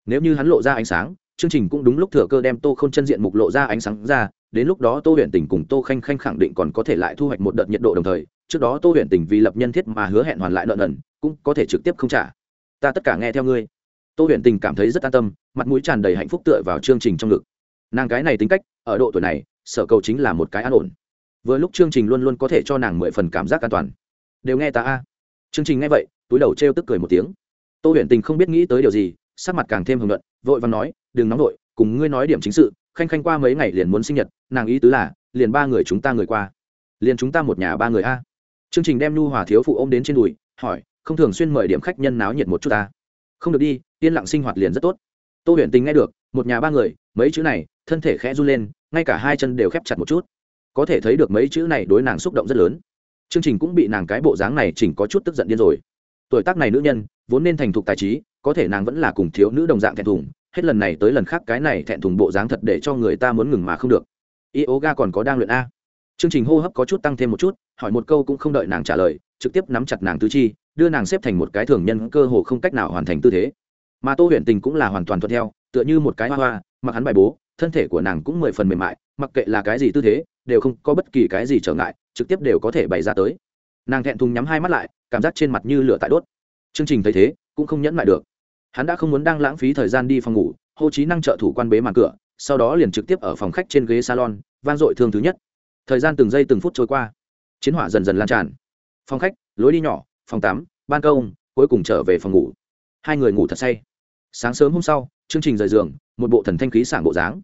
Speaker 1: Nếu như hắn lộ ra ánh sáng chương trình cũng đúng lúc thừa cơ đem tô khôn chân diện mục lộ ra ánh sáng ra, đến lúc đó tô huyện tỉnh cùng tô khanh khanh khẳng định còn có thể lại thu hoạch một đợt nhiệt độ đồng thời, trước đó tô huyện tỉnh vì lập nhân thiết mà hứa hẹn hoàn lại nợ nần, cũng có thể trực tiếp không trả. Ta tất cả nghe theo ngươi. Tô huyện tình cảm thấy rất an tâm, mặt mũi tràn đầy hạnh phúc tựa vào chương trình trong ngực. Nàng cái này tính cách, ở độ tuổi này, sở cầu chính là một cái an ổn. Vừa lúc chương trình luôn luôn có thể cho nàng mười phần cảm giác an toàn. Đều nghe ta a. Chương trình nghe vậy, túi đầu t r e o tức cười một tiếng. Tô huyện tình không biết nghĩ tới điều gì, sắc mặt càng thêm hưởng luận vội vàng nói, đừng nóng vội, cùng ngươi nói điểm chính sự, khanh khanh qua mấy ngày liền muốn sinh nhật, nàng ý tứ là, liền ba người chúng ta người qua. Liền chúng ta một nhà ba người a. Chương trình đem nhu hòa thiếu phụ ôm đến trên đùi, hỏi, không thường xuyên mời điểm khách nhân náo nhiệt một chút ta? Không được đi, yên lặng sinh hoạt liền rất tốt. Tô huyền tình nghe được, một nhà ba người, mấy chữ này, thân thể khẽ run lên, ngay cả hai chân đều khép chặt một chút. Có thể thấy được mấy chữ này đối nàng xúc động rất lớn. Chương trình cũng bị nàng cái bộ dáng này chỉnh có chút tức giận điên rồi. Tuổi tác này nữ nhân, vốn nên thành thục tài trí có thể nàng vẫn là cùng thiếu nữ đồng dạng thẹn thùng, hết lần này tới lần khác cái này thẹn thùng bộ dáng thật để cho người ta muốn ngừng mà không được. Yoga còn có đang luyện a. Chương trình hô hấp có chút tăng thêm một chút, hỏi một câu cũng không đợi nàng trả lời, trực tiếp nắm chặt nàng tứ chi, đưa nàng xếp thành một cái thường nhân cơ hồ không cách nào hoàn thành tư thế. Mà tô huyền tình cũng là hoàn toàn thuận theo, tựa như một cái hoa hoa, mặc hắn bài bố, thân thể của nàng cũng mười phần mềm mại, mặc kệ là cái gì tư thế, đều không có bất kỳ cái gì trở ngại, trực tiếp đều có thể bày ra tới. Nàng thẹn thùng nhắm hai mắt lại, cảm giác trên mặt như lửa tại đốt. Chương trình thấy thế cũng không nhẫn lại được. Hắn đã không muốn đang lãng phí thời gian đi phòng ngủ hô trí năng trợ thủ quan bế màn cửa, sau đó liền trực tiếp ở phòng khách trên ghế salon van dội thương thứ nhất. Thời gian từng giây từng phút trôi qua, chiến hỏa dần dần lan tràn. Phòng khách, lối đi nhỏ, phòng tắm, ban công, cuối cùng trở về phòng ngủ. Hai người ngủ thật say. Sáng sớm hôm sau, chương trình rời giường, một bộ thần thanh khí sảng bộ dáng.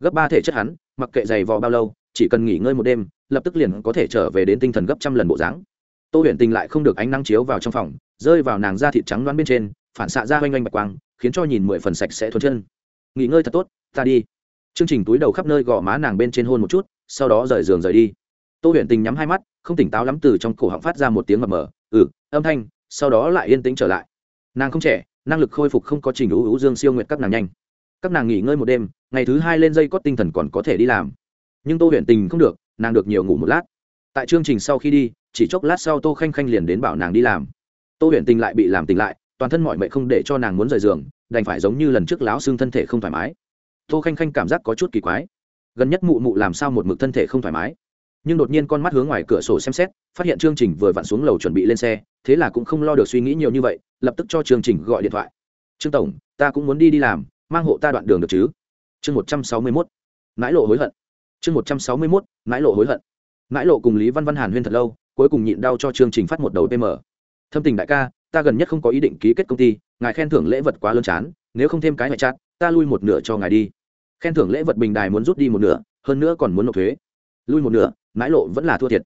Speaker 1: Gấp ba thể chất hắn, mặc kệ giày vò bao lâu, chỉ cần nghỉ ngơi một đêm, lập tức liền có thể trở về đến tinh thần gấp trăm lần bộ dáng. Tô huyền tình lại không được ánh nắng chiếu vào trong phòng rơi vào nàng da thịt trắng đoán bên trên, phản xạ ra oanh oanh bạch quang, khiến cho nhìn mười phần sạch sẽ thuần chân. Nghỉ ngơi thật tốt, ta đi. Chương trình túi đầu khắp nơi gõ má nàng bên trên hôn một chút, sau đó rời giường rời đi. Tô huyền tình nhắm hai mắt, không tỉnh táo lắm từ trong cổ họng phát ra một tiếng mập mờ. Ừ âm thanh. Sau đó lại yên tĩnh trở lại. Nàng không trẻ, năng lực khôi phục không có trình ú ú dương siêu nguyện các nàng nhanh. Các nàng nghỉ ngơi một đêm, ngày thứ hai lên dây có tinh thần còn có thể đi làm. Nhưng tô huyền tình không được, nàng được nhiều ngủ một lát. Tại chương trình sau khi đi, chỉ chốc lát sau tô khanh khanh liền đến bảo nàng đi làm tô huyền tình lại bị làm tỉnh lại, toàn thân mọi mệnh không để cho nàng muốn rời giường, đành phải giống như lần trước láo xương thân thể không thoải mái. Tô khanh khanh cảm giác có chút kỳ quái. Gần nhất mụ mụ làm sao một mực thân thể không thoải mái? Nhưng đột nhiên con mắt hướng ngoài cửa sổ xem xét, phát hiện chương trình vừa vặn xuống lầu chuẩn bị lên xe, thế là cũng không lo được suy nghĩ nhiều như vậy, lập tức cho chương trình gọi điện thoại. Trương tổng, ta cũng muốn đi đi làm, mang hộ ta đoạn đường được chứ? Chương một trăm sáu mươi mốt. Mãi lộ hối hận. Chương một trăm sáu mươi mốt mãi lộ hối hận. Mãi lộ cùng lý văn văn hàn huyên thật lâu, cuối cùng nhịn đau cho chương trình phát một đầu pm thâm tình đại ca, ta gần nhất không có ý định ký kết công ty, ngài khen thưởng lễ vật quá lớn chán, nếu không thêm cái ngoại chát ta lui một nửa cho ngài đi. Khen thưởng lễ vật bình đài muốn rút đi một nửa, hơn nữa còn muốn nộp thuế. Lui một nửa, mãi lộ vẫn là thua thiệt.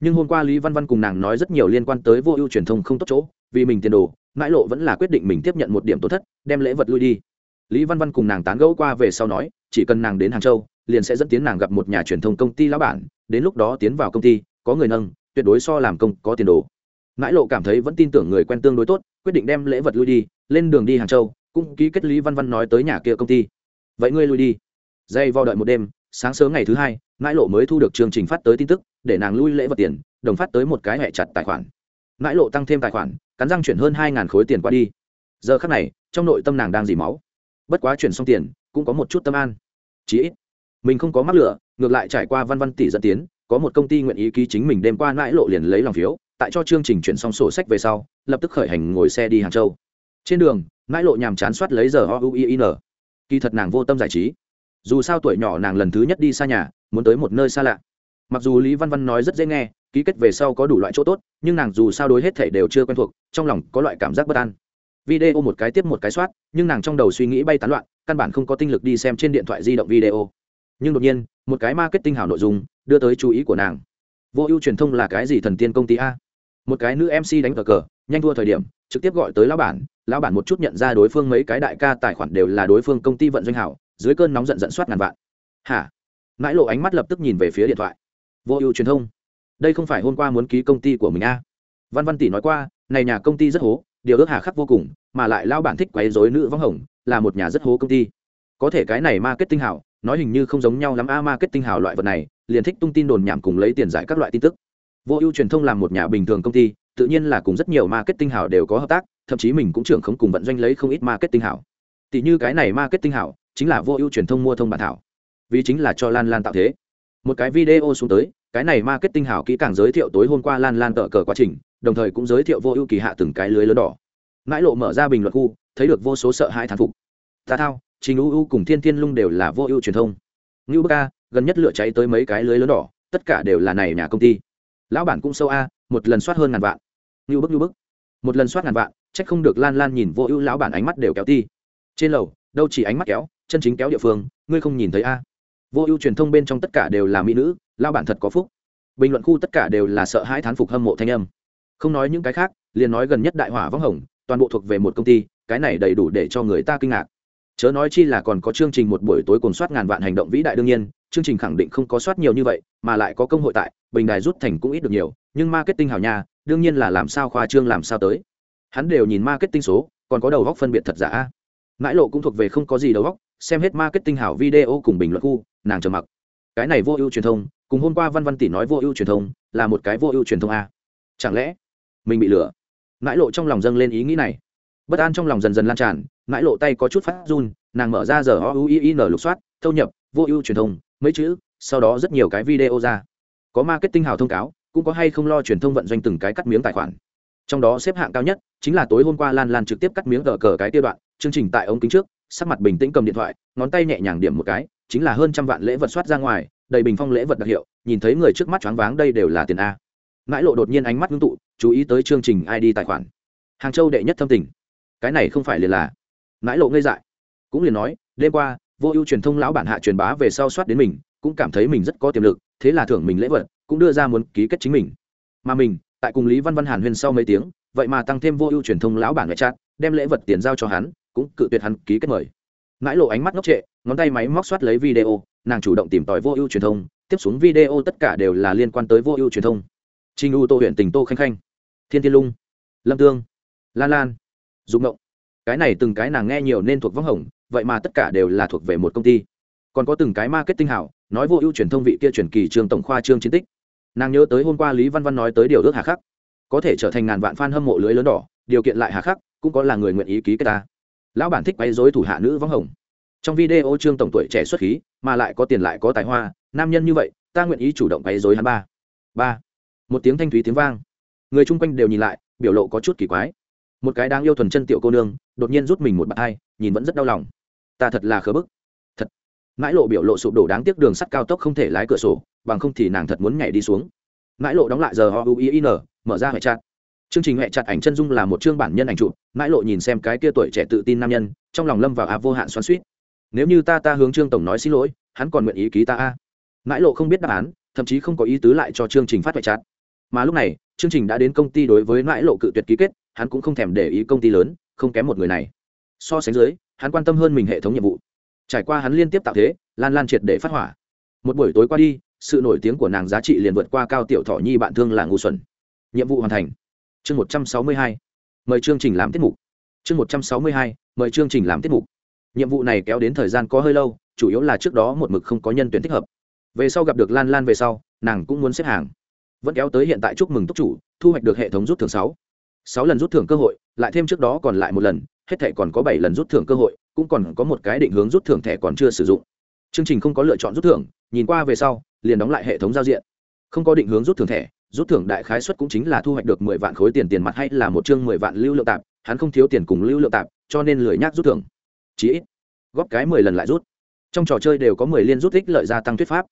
Speaker 1: Nhưng hôm qua lý văn văn cùng nàng nói rất nhiều liên quan tới vô ưu truyền thông không tốt chỗ, vì mình tiền đồ, mãi lộ vẫn là quyết định mình tiếp nhận một điểm tổn thất, đem lễ vật lui đi. Lý văn văn cùng nàng tán gẫu qua về sau nói, chỉ cần nàng đến hàng châu, liền sẽ dẫn tiến nàng gặp một nhà truyền thông công ty lão bản, đến lúc đó tiến vào công ty, có người nâng, tuyệt đối so làm công có tiền đồ mãi lộ cảm thấy vẫn tin tưởng người quen tương đối tốt, quyết định đem lễ vật lui đi, lên đường đi hàng châu, cũng ký kết lý văn văn nói tới nhà kia công ty. Vậy ngươi lui đi. Dây vo đợi một đêm, sáng sớm ngày thứ hai, mãi lộ mới thu được chương trình phát tới tin tức, để nàng lui lễ vật tiền, đồng phát tới một cái hẹ chặt tài khoản. Mãi lộ tăng thêm tài khoản, cắn răng chuyển hơn hai khối tiền qua đi. Giờ khắc này, trong nội tâm nàng đang dì máu. Bất quá chuyển xong tiền, cũng có một chút tâm an. Chí ít, mình không có mắc lửa, ngược lại trải qua văn văn tỷ dẫn tiến, có một công ty nguyện ý ký chính mình đêm qua mãi lộ liền lấy lòng phiếu tại cho chương trình chuyển xong sổ sách về sau, lập tức khởi hành ngồi xe đi hàng châu. Trên đường, mãi lộ nhàm chán soát lấy giờ o u i n. Kỳ thật nàng vô tâm giải trí. Dù sao tuổi nhỏ nàng lần thứ nhất đi xa nhà, muốn tới một nơi xa lạ. Mặc dù lý văn văn nói rất dễ nghe, ký kết về sau có đủ loại chỗ tốt, nhưng nàng dù sao đối hết thể đều chưa quen thuộc, trong lòng có loại cảm giác bất an. Video một cái tiếp một cái soát, nhưng nàng trong đầu suy nghĩ bay tán loạn, căn bản không có tinh lực đi xem trên điện thoại di động video. Nhưng đột nhiên, một cái marketing hảo nội dung, đưa tới chú ý của nàng. Vô ưu truyền thông là cái gì thần tiên công ty a? Một cái nữ mc đánh cờ cờ, nhanh thua thời điểm, trực tiếp gọi tới lão bản lão bản một chút nhận ra đối phương mấy cái đại ca tài khoản đều là đối phương công ty vận doanh hảo, dưới cơn nóng giận dẫn soát ngàn vạn. Hả? Mãi lộ ánh mắt lập tức nhìn về phía điện thoại. Vô ưu truyền thông. Đây không phải hôm qua muốn ký công ty của mình a? Văn văn tỷ nói qua, này nhà công ty rất hố, điều ước hà khắc vô cùng, mà lại lao bản thích quấy dối nữ võng hồng, là một nhà rất hố công ty. Có thể cái này marketing hảo, nói hình như không giống nhau lắm a marketing hảo loại vật này, liền thích tung tin đồn nhảm cùng lấy tiền giải các loại tin tức vô ưu truyền thông làm một nhà bình thường công ty, tự nhiên là cùng rất nhiều marketing hảo đều có hợp tác, thậm chí mình cũng trưởng không cùng vận doanh lấy không ít marketing hảo. Tỷ như cái này marketing hảo, chính là vô ưu truyền thông mua thông bản thảo. Vì chính là cho lan lan tạo thế. Một cái video xuống tới, cái này marketing hảo kỹ càng giới thiệu tối hôm qua lan lan tờ cờ quá trình, đồng thời cũng giới thiệu vô ưu kỳ hạ từng cái lưới lớn đỏ. Mãi lộ mở ra bình luận khu, thấy được vô số sợ hãi thán phục. Ta thao, trình u u cùng thiên thiên lung đều là vô ưu truyền thông. Ngưu bơ ca gần nhất lửa cháy tới mấy cái lưới lớn đỏ, tất cả đều là này nhà công ty lão bản cũng sâu a, một lần soát hơn ngàn vạn. Như bức như bức. Một lần soát ngàn vạn, trách không được lan lan nhìn vô ưu lão bản ánh mắt đều kéo ti. Trên lầu, đâu chỉ ánh mắt kéo, chân chính kéo địa phương, ngươi không nhìn thấy a? Vô ưu truyền thông bên trong tất cả đều là mỹ nữ lao bản thật có phúc. Bình luận khu tất cả đều là sợ hãi thán phục hâm mộ thanh âm. Không nói những cái khác, liền nói gần nhất đại hỏa vắng hồng, toàn bộ thuộc về một công ty, cái này đầy đủ để cho người ta kinh ngạc. Chớ nói chi là còn có chương trình một buổi tối cồn soát ngàn vạn hành động vĩ đại đương nhiên chương trình khẳng định không có soát nhiều như vậy, mà lại có công hội tại, bình đài rút thành cũng ít được nhiều, nhưng marketing hảo nha, đương nhiên là làm sao khoa trương làm sao tới. Hắn đều nhìn marketing số, còn có đầu góc phân biệt thật giả. Mãi lộ cũng thuộc về không có gì đầu góc, xem hết marketing hảo video cùng bình luận khu, nàng trầm mặc. Cái này vô ưu truyền thông, cùng hôm qua văn văn tỷ nói vô ưu truyền thông, là một cái vô ưu truyền thông a. Chẳng lẽ mình bị lừa? Mãi lộ trong lòng dâng lên ý nghĩ này. Bất an trong lòng dần dần lan tràn, mãi lộ tay có chút phát run, nàng mở ra giờ o u i n lục soát, thâu nhập, vô ưu truyền thông mấy chữ, sau đó rất nhiều cái video ra. Có marketing hào thông cáo, cũng có hay không lo truyền thông vận doanh từng cái cắt miếng tài khoản. Trong đó xếp hạng cao nhất chính là tối hôm qua lan lan trực tiếp cắt miếng cờ cờ cái tiêu đoạn, chương trình tại ống kính trước, sắc mặt bình tĩnh cầm điện thoại, ngón tay nhẹ nhàng điểm một cái, chính là hơn trăm vạn lễ vật soát ra ngoài, đầy bình phong lễ vật đặc hiệu, nhìn thấy người trước mắt choáng váng đây đều là tiền a. Mãi lộ đột nhiên ánh mắt ngưng tụ, chú ý tới chương trình id tài khoản. Hàng châu đệ nhất thâm tình. Cái này không phải liền là. Mãi lộ ngây dại. Cũng liền nói, đêm qua vô ưu truyền thông lão bản hạ truyền bá về sau soát đến mình, cũng cảm thấy mình rất có tiềm lực, thế là thưởng mình lễ vật, cũng đưa ra muốn ký kết chính mình. Mà mình, tại cùng lý văn văn hàn huyên sau mấy tiếng, vậy mà tăng thêm vô ưu truyền thông lão bản ngoại chat, đem lễ vật tiền giao cho hắn, cũng cự tuyệt hắn ký kết mời. Mãi lộ ánh mắt ngốc trệ, ngón tay máy móc soát lấy video, nàng chủ động tìm tòi vô ưu truyền thông, tiếp xuống video tất cả đều là liên quan tới vô ưu truyền thông. Trinh u tô huyện tỉnh tô khanh khanh, thiên thiên lung, lâm tương, lan lan dụng ngộng. Cái này từng cái nàng nghe nhiều nên thuộc võng hồng vậy mà tất cả đều là thuộc về một công ty. Còn có từng cái marketing hảo, nói vô ưu truyền thông vị kia truyền kỳ trường tổng khoa trương chiến tích. Nàng nhớ tới hôm qua lý văn văn nói tới điều ước hà khắc. Có thể trở thành ngàn vạn fan hâm mộ lưới lớn đỏ, điều kiện lại hà khắc, cũng có là người nguyện ý ký kết ta. Lão bản thích quấy dối thủ hạ nữ võng hồng. Trong video trương tổng tuổi trẻ xuất khí, mà lại có tiền lại có tài hoa, nam nhân như vậy, ta nguyện ý chủ động quấy dối hắn ba. Ba. Một tiếng thanh thúy tiếng vang. Người chung quanh đều nhìn lại, biểu lộ có chút kỳ quái. Một cái đáng yêu thuần chân tiểu cô nương, đột nhiên rút mình một bạt hai, nhìn vẫn rất đau lòng ta thật là khớ bức. Thật. Mãi lộ biểu lộ sụp đổ đáng tiếc đường sắt cao tốc không thể lái cửa sổ, bằng không thì nàng thật muốn nhảy đi xuống. Mãi lộ đóng lại giờ ho u n, mở ra hệ chặt chương trình hệ chặt ảnh chân dung là một chương bản nhân ảnh chụp, mãi lộ nhìn xem cái kia tuổi trẻ tự tin nam nhân, trong lòng lâm vào a vô hạn xoắn suýt nếu như ta ta hướng trương tổng nói xin lỗi, hắn còn nguyện ý ký ta a? Mãi lộ không biết đáp án, thậm chí không có ý tứ lại cho chương trình phát hệ chặt mà lúc này, chương trình đã đến công ty đối với mãi lộ cự tuyệt ký kết, hắn cũng không thèm để ý công ty lớn, không kém một người này. So sánh dưới hắn quan tâm hơn mình hệ thống nhiệm vụ. Trải qua hắn liên tiếp tạo thế, lan lan triệt để phát hỏa. Một buổi tối qua đi, sự nổi tiếng của nàng giá trị liền vượt qua cao tiểu thọ nhi bạn thương là ngu xuẩn nhiệm vụ hoàn thành. Chương một trăm sáu mươi hai. Mời chương trình làm tiết mục. Chương một trăm sáu mươi hai. Mời chương trình làm tiết mục. Nhiệm vụ này kéo đến thời gian có hơi lâu, chủ yếu là trước đó một mực không có nhân tuyển thích hợp. Về sau gặp được lan lan về sau, nàng cũng muốn xếp hàng. Vẫn kéo tới hiện tại chúc mừng túc chủ, thu hoạch được hệ thống rút thưởng sáu sáu lần rút thưởng cơ hội, lại thêm trước đó còn lại một lần, hết thẻ còn có bảy lần rút thưởng cơ hội, cũng còn có một cái định hướng rút thưởng thẻ còn chưa sử dụng. Chương trình không có lựa chọn rút thưởng, nhìn qua về sau, liền đóng lại hệ thống giao diện. Không có định hướng rút thưởng thẻ, rút thưởng đại khái suất cũng chính là thu hoạch được mười vạn khối tiền tiền mặt hay là một chương mười vạn lưu lượng tạp, hắn không thiếu tiền cùng lưu lượng tạp, cho nên lười nhác rút thưởng. Chí ít, góp cái mười lần lại rút. Trong trò chơi đều có mười liên rút tích lợi gia tăng thuyết pháp.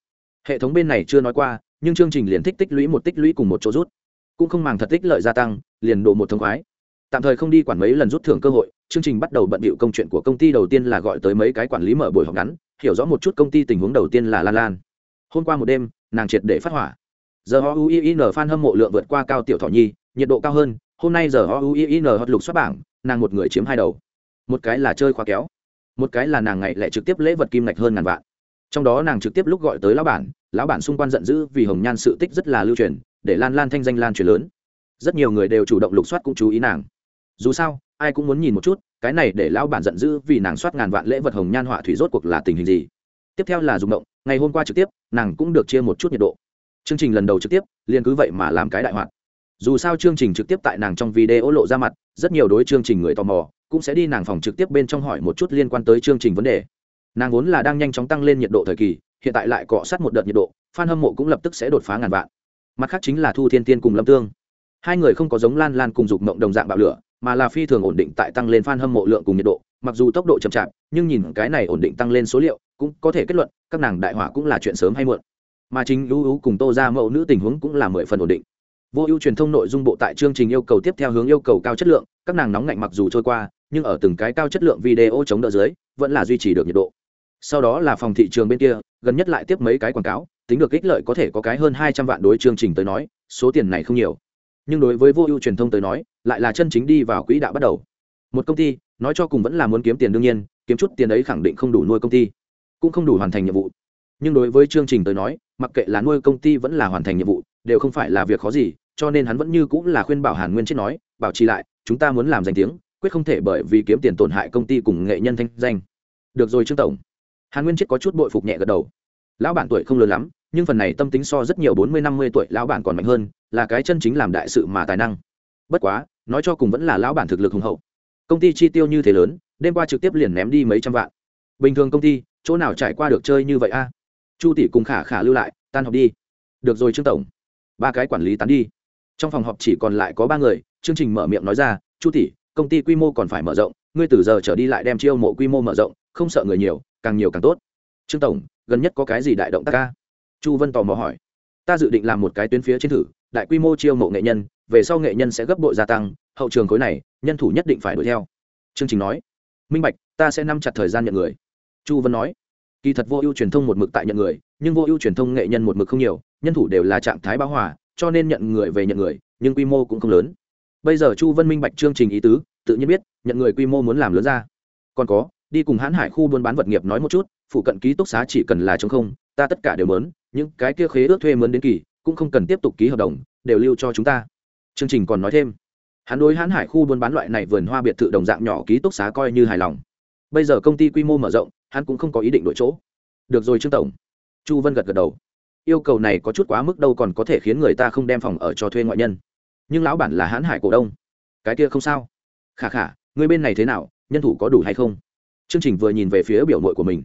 Speaker 1: Hệ thống bên này chưa nói qua, nhưng chương trình liền thích tích lũy một tích lũy cùng một chỗ rút cũng không màng thật tích lợi gia tăng, liền đổ một thông khoái. Tạm thời không đi quản mấy lần rút thưởng cơ hội, chương trình bắt đầu bận bịu công chuyện của công ty đầu tiên là gọi tới mấy cái quản lý mở buổi họp ngắn, hiểu rõ một chút công ty tình huống đầu tiên là lan lan. Hôm qua một đêm, nàng triệt để phát hỏa. Giờ o u i n fan hâm mộ lượng vượt qua cao tiểu thọ nhi, nhiệt độ cao hơn, hôm nay giờ o u i n hot lục xuất bảng, nàng một người chiếm hai đầu. Một cái là chơi khóa kéo, một cái là nàng ngày lại trực tiếp lễ vật kim ngạch hơn ngàn vạn. Trong đó nàng trực tiếp lúc gọi tới lão bản lão bản xung quanh giận dữ vì hồng nhan sự tích rất là lưu truyền, để lan lan thanh danh lan truyền lớn. Rất nhiều người đều chủ động lục soát cũng chú ý nàng. Dù sao, ai cũng muốn nhìn một chút, cái này để lão bản giận dữ vì nàng soát ngàn vạn lễ vật hồng nhan họa thủy rốt cuộc là tình hình gì. Tiếp theo là dùng động, ngày hôm qua trực tiếp, nàng cũng được chia một chút nhiệt độ. Chương trình lần đầu trực tiếp, liền cứ vậy mà làm cái đại hoạt. Dù sao chương trình trực tiếp tại nàng trong video lộ ra mặt, rất nhiều đối chương trình người tò mò, cũng sẽ đi nàng phòng trực tiếp bên trong hỏi một chút liên quan tới chương trình vấn đề. Nàng vốn là đang nhanh chóng tăng lên nhiệt độ thời kỳ hiện tại lại cọ sát một đợt nhiệt độ f hâm mộ cũng lập tức sẽ đột phá ngàn vạn. Mặt khác chính là thu thiên tiên cùng lâm tương. Hai người không có giống lan lan cùng dục mộng đồng dạng bạo lửa, mà là phi thường ổn định tại tăng lên f hâm mộ lượng cùng nhiệt độ, mặc dù tốc độ chậm chạp, nhưng nhìn cái này ổn định tăng lên số liệu, cũng có thể kết luận, các nàng đại hỏa cũng là chuyện sớm hay muộn. Mà chính ưu ưu cùng tô ra mẫu nữ tình huống cũng là mười phần ổn định. Vô ưu truyền thông nội dung bộ tại chương trình yêu cầu tiếp theo hướng yêu cầu cao chất lượng, các nàng nóng ngạnh mặc dù trôi qua, nhưng ở từng cái cao chất lượng video chống đỡ dưới, vẫn là duy trì được nhiệt độ sau đó là phòng thị trường bên kia, gần nhất lại tiếp mấy cái quảng cáo, tính được ích lợi có thể có cái hơn hai trăm vạn đối chương trình tới nói, số tiền này không nhiều. Nhưng đối với vô ưu truyền thông tới nói, lại là chân chính đi vào quỹ đạo bắt đầu. Một công ty, nói cho cùng vẫn là muốn kiếm tiền đương nhiên, kiếm chút tiền ấy khẳng định không đủ nuôi công ty, cũng không đủ hoàn thành nhiệm vụ. Nhưng đối với chương trình tới nói, mặc kệ là nuôi công ty vẫn là hoàn thành nhiệm vụ, đều không phải là việc khó gì, cho nên hắn vẫn như cũng là khuyên bảo hàn nguyên chết nói, bảo trì lại, chúng ta muốn làm danh tiếng, quyết không thể bởi vì kiếm tiền tổn hại công ty cùng nghệ nhân thanh danh. Được rồi, trương tổng hàn nguyên chết có chút bội phục nhẹ gật đầu. Lão bản tuổi không lớn lắm, nhưng phần này tâm tính so rất nhiều bốn mươi, năm mươi tuổi lão bản còn mạnh hơn, là cái chân chính làm đại sự mà tài năng. Bất quá, nói cho cùng vẫn là lão bản thực lực hùng hậu. Công ty chi tiêu như thế lớn, đêm qua trực tiếp liền ném đi mấy trăm vạn. Bình thường công ty, chỗ nào trải qua được chơi như vậy a? Chu tỷ cùng khả khả lưu lại, tan họp đi. Được rồi trương tổng. Ba cái quản lý tán đi. Trong phòng họp chỉ còn lại có ba người, chương trình mở miệng nói ra, chu tỷ, công ty quy mô còn phải mở rộng, ngươi từ giờ trở đi lại đem chiêu mộ quy mô mở rộng, không sợ người nhiều càng nhiều càng tốt. Trương tổng, gần nhất có cái gì đại động tác ca? Chu vân tò mò hỏi. Ta dự định làm một cái tuyến phía trên thử, đại quy mô chiêu mộ nghệ nhân, về sau nghệ nhân sẽ gấp bội gia tăng, hậu trường khối này, nhân thủ nhất định phải đuổi theo. Chương trình nói. Minh bạch, ta sẽ nắm chặt thời gian nhận người. Chu vân nói. Kỳ thật vô ưu truyền thông một mực tại nhận người, nhưng vô ưu truyền thông nghệ nhân một mực không nhiều, nhân thủ đều là trạng thái bão hòa, cho nên nhận người về nhận người, nhưng quy mô cũng không lớn. Bây giờ chu vân minh bạch chương trình ý tứ, tự nhiên biết, nhận người quy mô muốn làm lớn ra. Còn có đi cùng hãn hải khu buôn bán vật nghiệp nói một chút, phụ cận ký túc xá chỉ cần là chống không, ta tất cả đều mớn, những cái kia khế ước thuê mớn đến kỳ, cũng không cần tiếp tục ký hợp đồng, đều lưu cho chúng ta. Chương trình còn nói thêm. Hắn đối hãn hải khu buôn bán loại này vườn hoa biệt thự đồng dạng nhỏ ký túc xá coi như hài lòng. Bây giờ công ty quy mô mở rộng, hắn cũng không có ý định đổi chỗ. Được rồi, trương tổng. Chu vân gật gật đầu. Yêu cầu này có chút quá mức đâu còn có thể khiến người ta không đem phòng ở cho thuê ngoại nhân. Nhưng lão bản là hãn hải cổ đông. Cái kia không sao. Khả khả người bên này thế nào, nhân thủ có đủ hay không? Chương trình vừa nhìn về phía biểu mội của mình.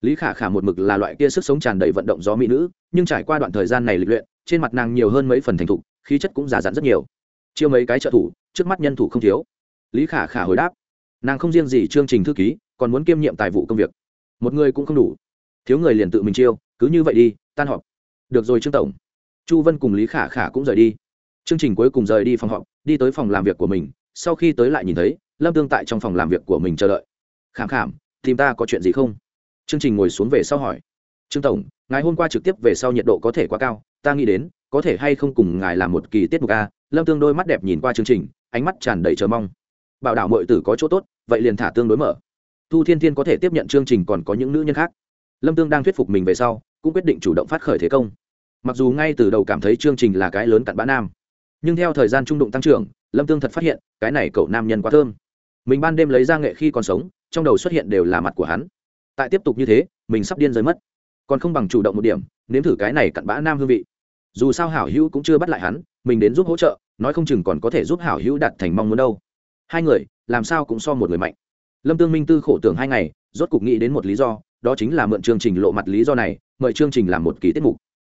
Speaker 1: Lý khả khả một mực là loại kia sức sống tràn đầy vận động gió mỹ nữ, nhưng trải qua đoạn thời gian này lịch luyện, trên mặt nàng nhiều hơn mấy phần thành thục, khí chất cũng già dặn rất nhiều. Chiêu mấy cái trợ thủ, trước mắt nhân thủ không thiếu. Lý khả khả hồi đáp, nàng không riêng gì chương trình thư ký, còn muốn kiêm nhiệm tài vụ công việc. Một người cũng không đủ. Thiếu người liền tự mình chiêu, cứ như vậy đi, tan họp. Được rồi trương tổng. Chu vân cùng lý khả khả cũng rời đi. Chương trình cuối cùng rời đi phòng họp, đi tới phòng làm việc của mình, sau khi tới lại nhìn thấy, lâm tương tại trong phòng làm việc của mình chờ đợi khảm khảm, tìm ta có chuyện gì không? Chương trình ngồi xuống về sau hỏi. Trương tổng, ngài hôm qua trực tiếp về sau nhiệt độ có thể quá cao, ta nghĩ đến, có thể hay không cùng ngài làm một kỳ tiết mục a? Lâm tương đôi mắt đẹp nhìn qua chương trình, ánh mắt tràn đầy chờ mong. Bảo đảm mọi tử có chỗ tốt, vậy liền thả tương đối mở. Thu thiên thiên có thể tiếp nhận chương trình còn có những nữ nhân khác. Lâm tương đang thuyết phục mình về sau, cũng quyết định chủ động phát khởi thế công. Mặc dù ngay từ đầu cảm thấy chương trình là cái lớn cặn bã nam, nhưng theo thời gian trung đụng tăng trưởng, lâm tương thật phát hiện, cái này cậu nam nhân quá thơm. Mình ban đêm lấy ra nghệ khi còn sống trong đầu xuất hiện đều là mặt của hắn. Tại tiếp tục như thế, mình sắp điên rơi mất. Còn không bằng chủ động một điểm, nếm thử cái này cặn bã nam hương vị. Dù sao hảo hữu cũng chưa bắt lại hắn, mình đến giúp hỗ trợ, nói không chừng còn có thể giúp hảo hữu đạt thành mong muốn đâu. Hai người, làm sao cũng so một người mạnh. Lâm tương minh tư khổ tưởng hai ngày, rốt cục nghĩ đến một lý do, đó chính là mượn chương trình lộ mặt lý do này, mời chương trình làm một kỳ tiết mục.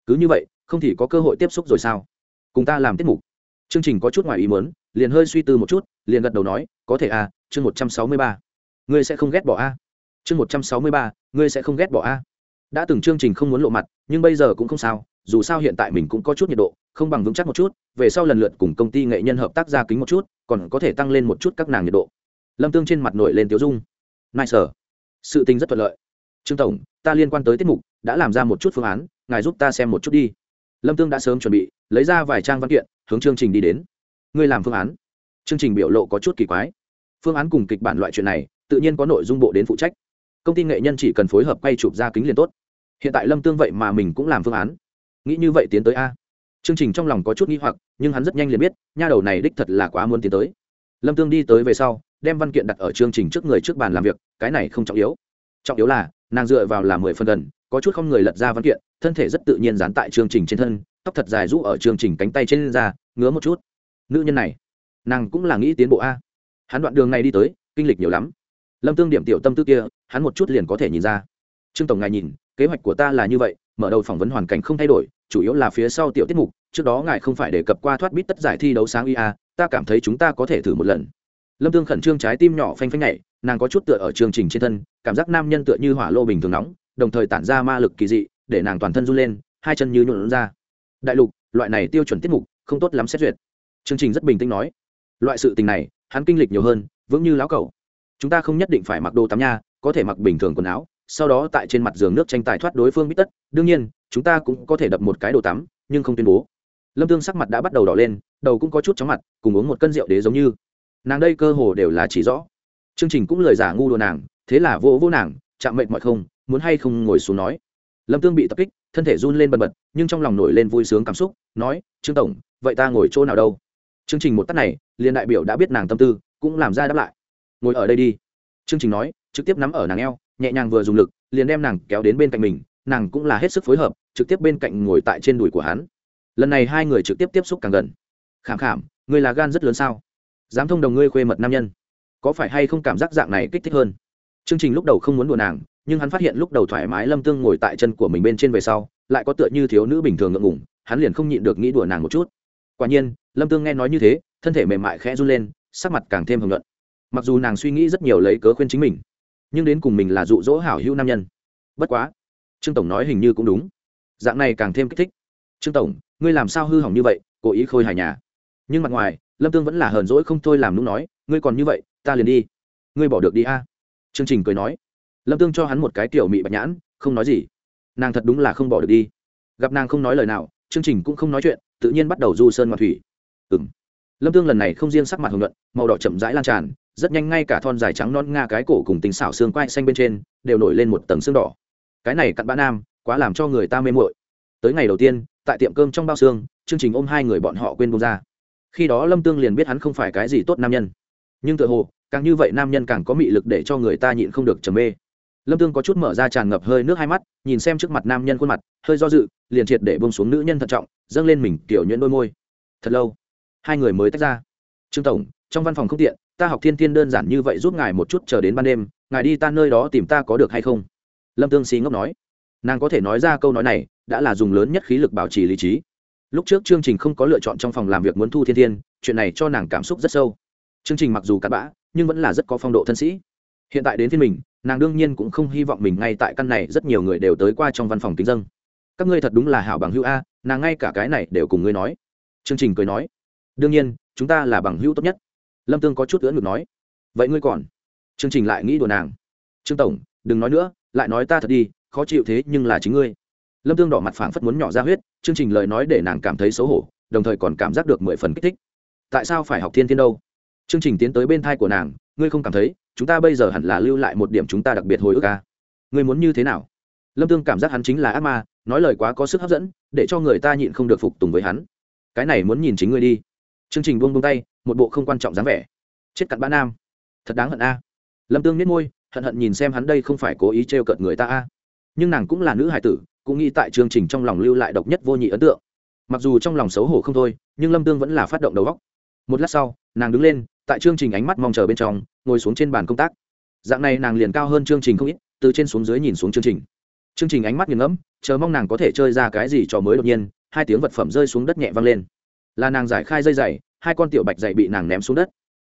Speaker 1: Cứ như vậy, không thì có cơ hội tiếp xúc rồi sao? Cùng ta làm tiết mục. Chương trình có chút ngoài ý muốn, liền hơi suy tư một chút, liền gật đầu nói, có thể à chương một trăm sáu mươi ba ngươi sẽ không ghét bỏ a. Chương một trăm sáu mươi ba, ngươi sẽ không ghét bỏ a. Đã từng chương trình không muốn lộ mặt, nhưng bây giờ cũng không sao, dù sao hiện tại mình cũng có chút nhiệt độ, không bằng vững chắc một chút, về sau lần lượt cùng công ty nghệ nhân hợp tác ra kính một chút, còn có thể tăng lên một chút các nàng nhiệt độ. Lâm tương trên mặt nổi lên tiếu dung. Nai sở sự tình rất thuận lợi. Trương tổng, ta liên quan tới tiết mục, đã làm ra một chút phương án, ngài giúp ta xem một chút đi. Lâm tương đã sớm chuẩn bị, lấy ra vài trang văn kiện, hướng chương trình đi đến. Ngươi làm phương án. Chương trình biểu lộ có chút kỳ quái. Phương án cùng kịch bản loại chuyện này tự nhiên có nội dung bộ đến phụ trách. Công ty nghệ nhân chỉ cần phối hợp quay chụp ra kính liền tốt. Hiện tại lâm tương vậy mà mình cũng làm phương án. Nghĩ như vậy tiến tới a. Chương trình trong lòng có chút nghi hoặc, nhưng hắn rất nhanh liền biết, nha đầu này đích thật là quá muốn tiến tới. Lâm tương đi tới về sau, đem văn kiện đặt ở chương trình trước người trước bàn làm việc, cái này không trọng yếu. Trọng yếu là, nàng dựa vào là mười phần gần, có chút không người lật ra văn kiện, thân thể rất tự nhiên dán tại chương trình trên thân, tóc thật dài rũ ở chương trình cánh tay trên ra ngứa một chút. Nữ nhân này, nàng cũng là nghĩ tiến bộ a. Hắn đoạn đường này đi tới, kinh lịch nhiều lắm lâm tương điểm tiểu tâm tư kia, hắn một chút liền có thể nhìn ra. Trương tổng ngài nhìn, kế hoạch của ta là như vậy, mở đầu phỏng vấn hoàn cảnh không thay đổi, chủ yếu là phía sau tiểu tiết mục, trước đó ngài không phải đề cập qua thoát bít tất giải thi đấu sáng ia ta cảm thấy chúng ta có thể thử một lần. Lâm tương khẩn trương trái tim nhỏ phanh phanh nhảy, nàng có chút tựa ở chương trình trên thân, cảm giác nam nhân tựa như hỏa lô bình thường nóng, đồng thời tản ra ma lực kỳ dị, để nàng toàn thân run lên, hai chân như nhuộn ra. Đại lục, loại này tiêu chuẩn tiết mục, không tốt lắm xét duyệt. Chương trình rất bình tĩnh nói, loại sự tình này, hắn kinh lịch nhiều hơn, vững như lão cẩu chúng ta không nhất định phải mặc đồ tắm nha, có thể mặc bình thường quần áo, sau đó tại trên mặt giường nước tranh tài thoát đối phương bít tất. Đương nhiên, chúng ta cũng có thể đập một cái đồ tắm, nhưng không tuyên bố. Lâm tương sắc mặt đã bắt đầu đỏ lên, đầu cũng có chút chóng mặt, cùng uống một cân rượu đế giống như. Nàng đây cơ hồ đều là chỉ rõ. Chương trình cũng lời giả ngu đùa nàng, thế là vô vô nàng, chạm mệnh mọi không, muốn hay không ngồi xuống nói. Lâm tương bị tập kích, thân thể run lên bần bật, nhưng trong lòng nổi lên vui sướng cảm xúc, nói, trương tổng, vậy ta ngồi chỗ nào đâu? Chương trình một tắt này, liền đại biểu đã biết nàng tâm tư, cũng làm ra đáp lại ngồi ở đây đi. Chương trình nói, trực tiếp nắm ở nàng eo, nhẹ nhàng vừa dùng lực, liền đem nàng kéo đến bên cạnh mình, nàng cũng là hết sức phối hợp, trực tiếp bên cạnh ngồi tại trên đùi của hắn. Lần này hai người trực tiếp tiếp xúc càng gần. Khảm khảm người là gan rất lớn sao? Dám thông đồng ngươi khuê mật nam nhân. Có phải hay không cảm giác dạng này kích thích hơn? Chương trình lúc đầu không muốn đùa nàng, nhưng hắn phát hiện lúc đầu thoải mái lâm tương ngồi tại chân của mình bên trên về sau, lại có tựa như thiếu nữ bình thường ngượng ngủng hắn liền không nhịn được nghĩ đùa nàng một chút. Quả nhiên, lâm tương nghe nói như thế, thân thể mềm mại khẽ run lên, sắc mặt càng thêm hưởng luận mặc dù nàng suy nghĩ rất nhiều lấy cớ khuyên chính mình, nhưng đến cùng mình là dụ dỗ hảo hữu nam nhân. Bất quá, trương tổng nói hình như cũng đúng. Dạng này càng thêm kích thích. Trương tổng, ngươi làm sao hư hỏng như vậy, cố ý khôi hài nhà? Nhưng mặt ngoài, lâm tương vẫn là hờn dỗi không thôi làm lúc nói, ngươi còn như vậy, ta liền đi. Ngươi bỏ được đi a. Chương trình cười nói. Lâm tương cho hắn một cái tiểu mị bạch nhãn, không nói gì. Nàng thật đúng là không bỏ được đi. Gặp nàng không nói lời nào chương trình cũng không nói chuyện, tự nhiên bắt đầu du sơn ngoạn thủy. Ừng lâm tương lần này không riêng sắc mặt hồng luận màu đỏ chậm rãi lan tràn, rất nhanh ngay cả thon dài trắng non nga cái cổ cùng tình xảo xương quai xanh bên trên đều nổi lên một tầng xương đỏ. Cái này cặn bã nam, quá làm cho người ta mê mội tới ngày đầu tiên, tại tiệm cơm trong bao xương, chương trình ôm hai người bọn họ quên bông ra. Khi đó lâm tương liền biết hắn không phải cái gì tốt nam nhân. Nhưng tự hồ, càng như vậy nam nhân càng có mị lực để cho người ta nhịn không được trầm mê. Lâm tương có chút mở ra tràn ngập hơi nước hai mắt, nhìn xem trước mặt nam nhân khuôn mặt, hơi do dự, liền triệt để bông xuống nữ nhân thận trọng, dâng lên mình kiểu nhuyễn đôi môi. Thật lâu hai người mới tách ra. Trương tổng, trong văn phòng không tiện, ta học thiên thiên đơn giản như vậy giúp ngài một chút chờ đến ban đêm, ngài đi ta nơi đó tìm ta có được hay không? Lâm tương xí ngốc nói. Nàng có thể nói ra câu nói này, đã là dùng lớn nhất khí lực bảo trì lý trí. Lúc trước chương trình không có lựa chọn trong phòng làm việc muốn thu thiên thiên, chuyện này cho nàng cảm xúc rất sâu. Chương trình mặc dù cắt bã, nhưng vẫn là rất có phong độ thân sĩ. Hiện tại đến phiên mình, nàng đương nhiên cũng không hy vọng mình ngay tại căn này rất nhiều người đều tới qua trong văn phòng kính dân. Các ngươi thật đúng là hảo bằng hữu a, nàng ngay cả cái này đều cùng ngươi nói. Chương trình cười nói đương nhiên, chúng ta là bằng hữu tốt nhất. Lâm tương có chút ưỡn ngực nói. Vậy ngươi còn? Chương trình lại nghĩ đùa nàng. Trương tổng, đừng nói nữa, lại nói ta thật đi, khó chịu thế nhưng là chính ngươi. Lâm tương đỏ mặt phảng phất muốn nhỏ ra huyết, chương trình lời nói để nàng cảm thấy xấu hổ, đồng thời còn cảm giác được mười phần kích thích. Tại sao phải học thiên thiên đâu? Chương trình tiến tới bên thai của nàng, ngươi không cảm thấy, chúng ta bây giờ hẳn là lưu lại một điểm chúng ta đặc biệt hồi ức ca à? ngươi muốn như thế nào? Lâm tương cảm giác hắn chính là ác ma, nói lời quá có sức hấp dẫn, để cho người ta nhịn không được phục tùng với hắn. Cái này muốn nhìn chính ngươi đi chương trình buông buông tay, một bộ không quan trọng dáng vẻ. Chết cặn bã nam. Thật đáng hận a. Lâm tương miết môi, hận hận nhìn xem hắn đây không phải cố ý t r e o cợt người ta a. Nhưng nàng cũng là nữ hải tử, cũng nghĩ tại chương trình trong lòng lưu lại độc nhất vô nhị ấn tượng. Mặc dù trong lòng xấu hổ không thôi, nhưng lâm tương vẫn là phát động đầu góc một lát sau, nàng đứng lên, tại chương trình ánh mắt mong chờ bên trong, ngồi xuống trên bàn công tác. Dạng này nàng liền cao hơn chương trình không ít, từ trên xuống dưới nhìn xuống chương trình. Chương trình ánh mắt nghiền ngẫm, chờ mong nàng có thể chơi ra cái gì trò mới đột nhiên, hai tiếng vật phẩm rơi xuống đất nhẹ vang lên là nàng giải khai dây dày, hai con tiểu bạch dày bị nàng ném xuống đất.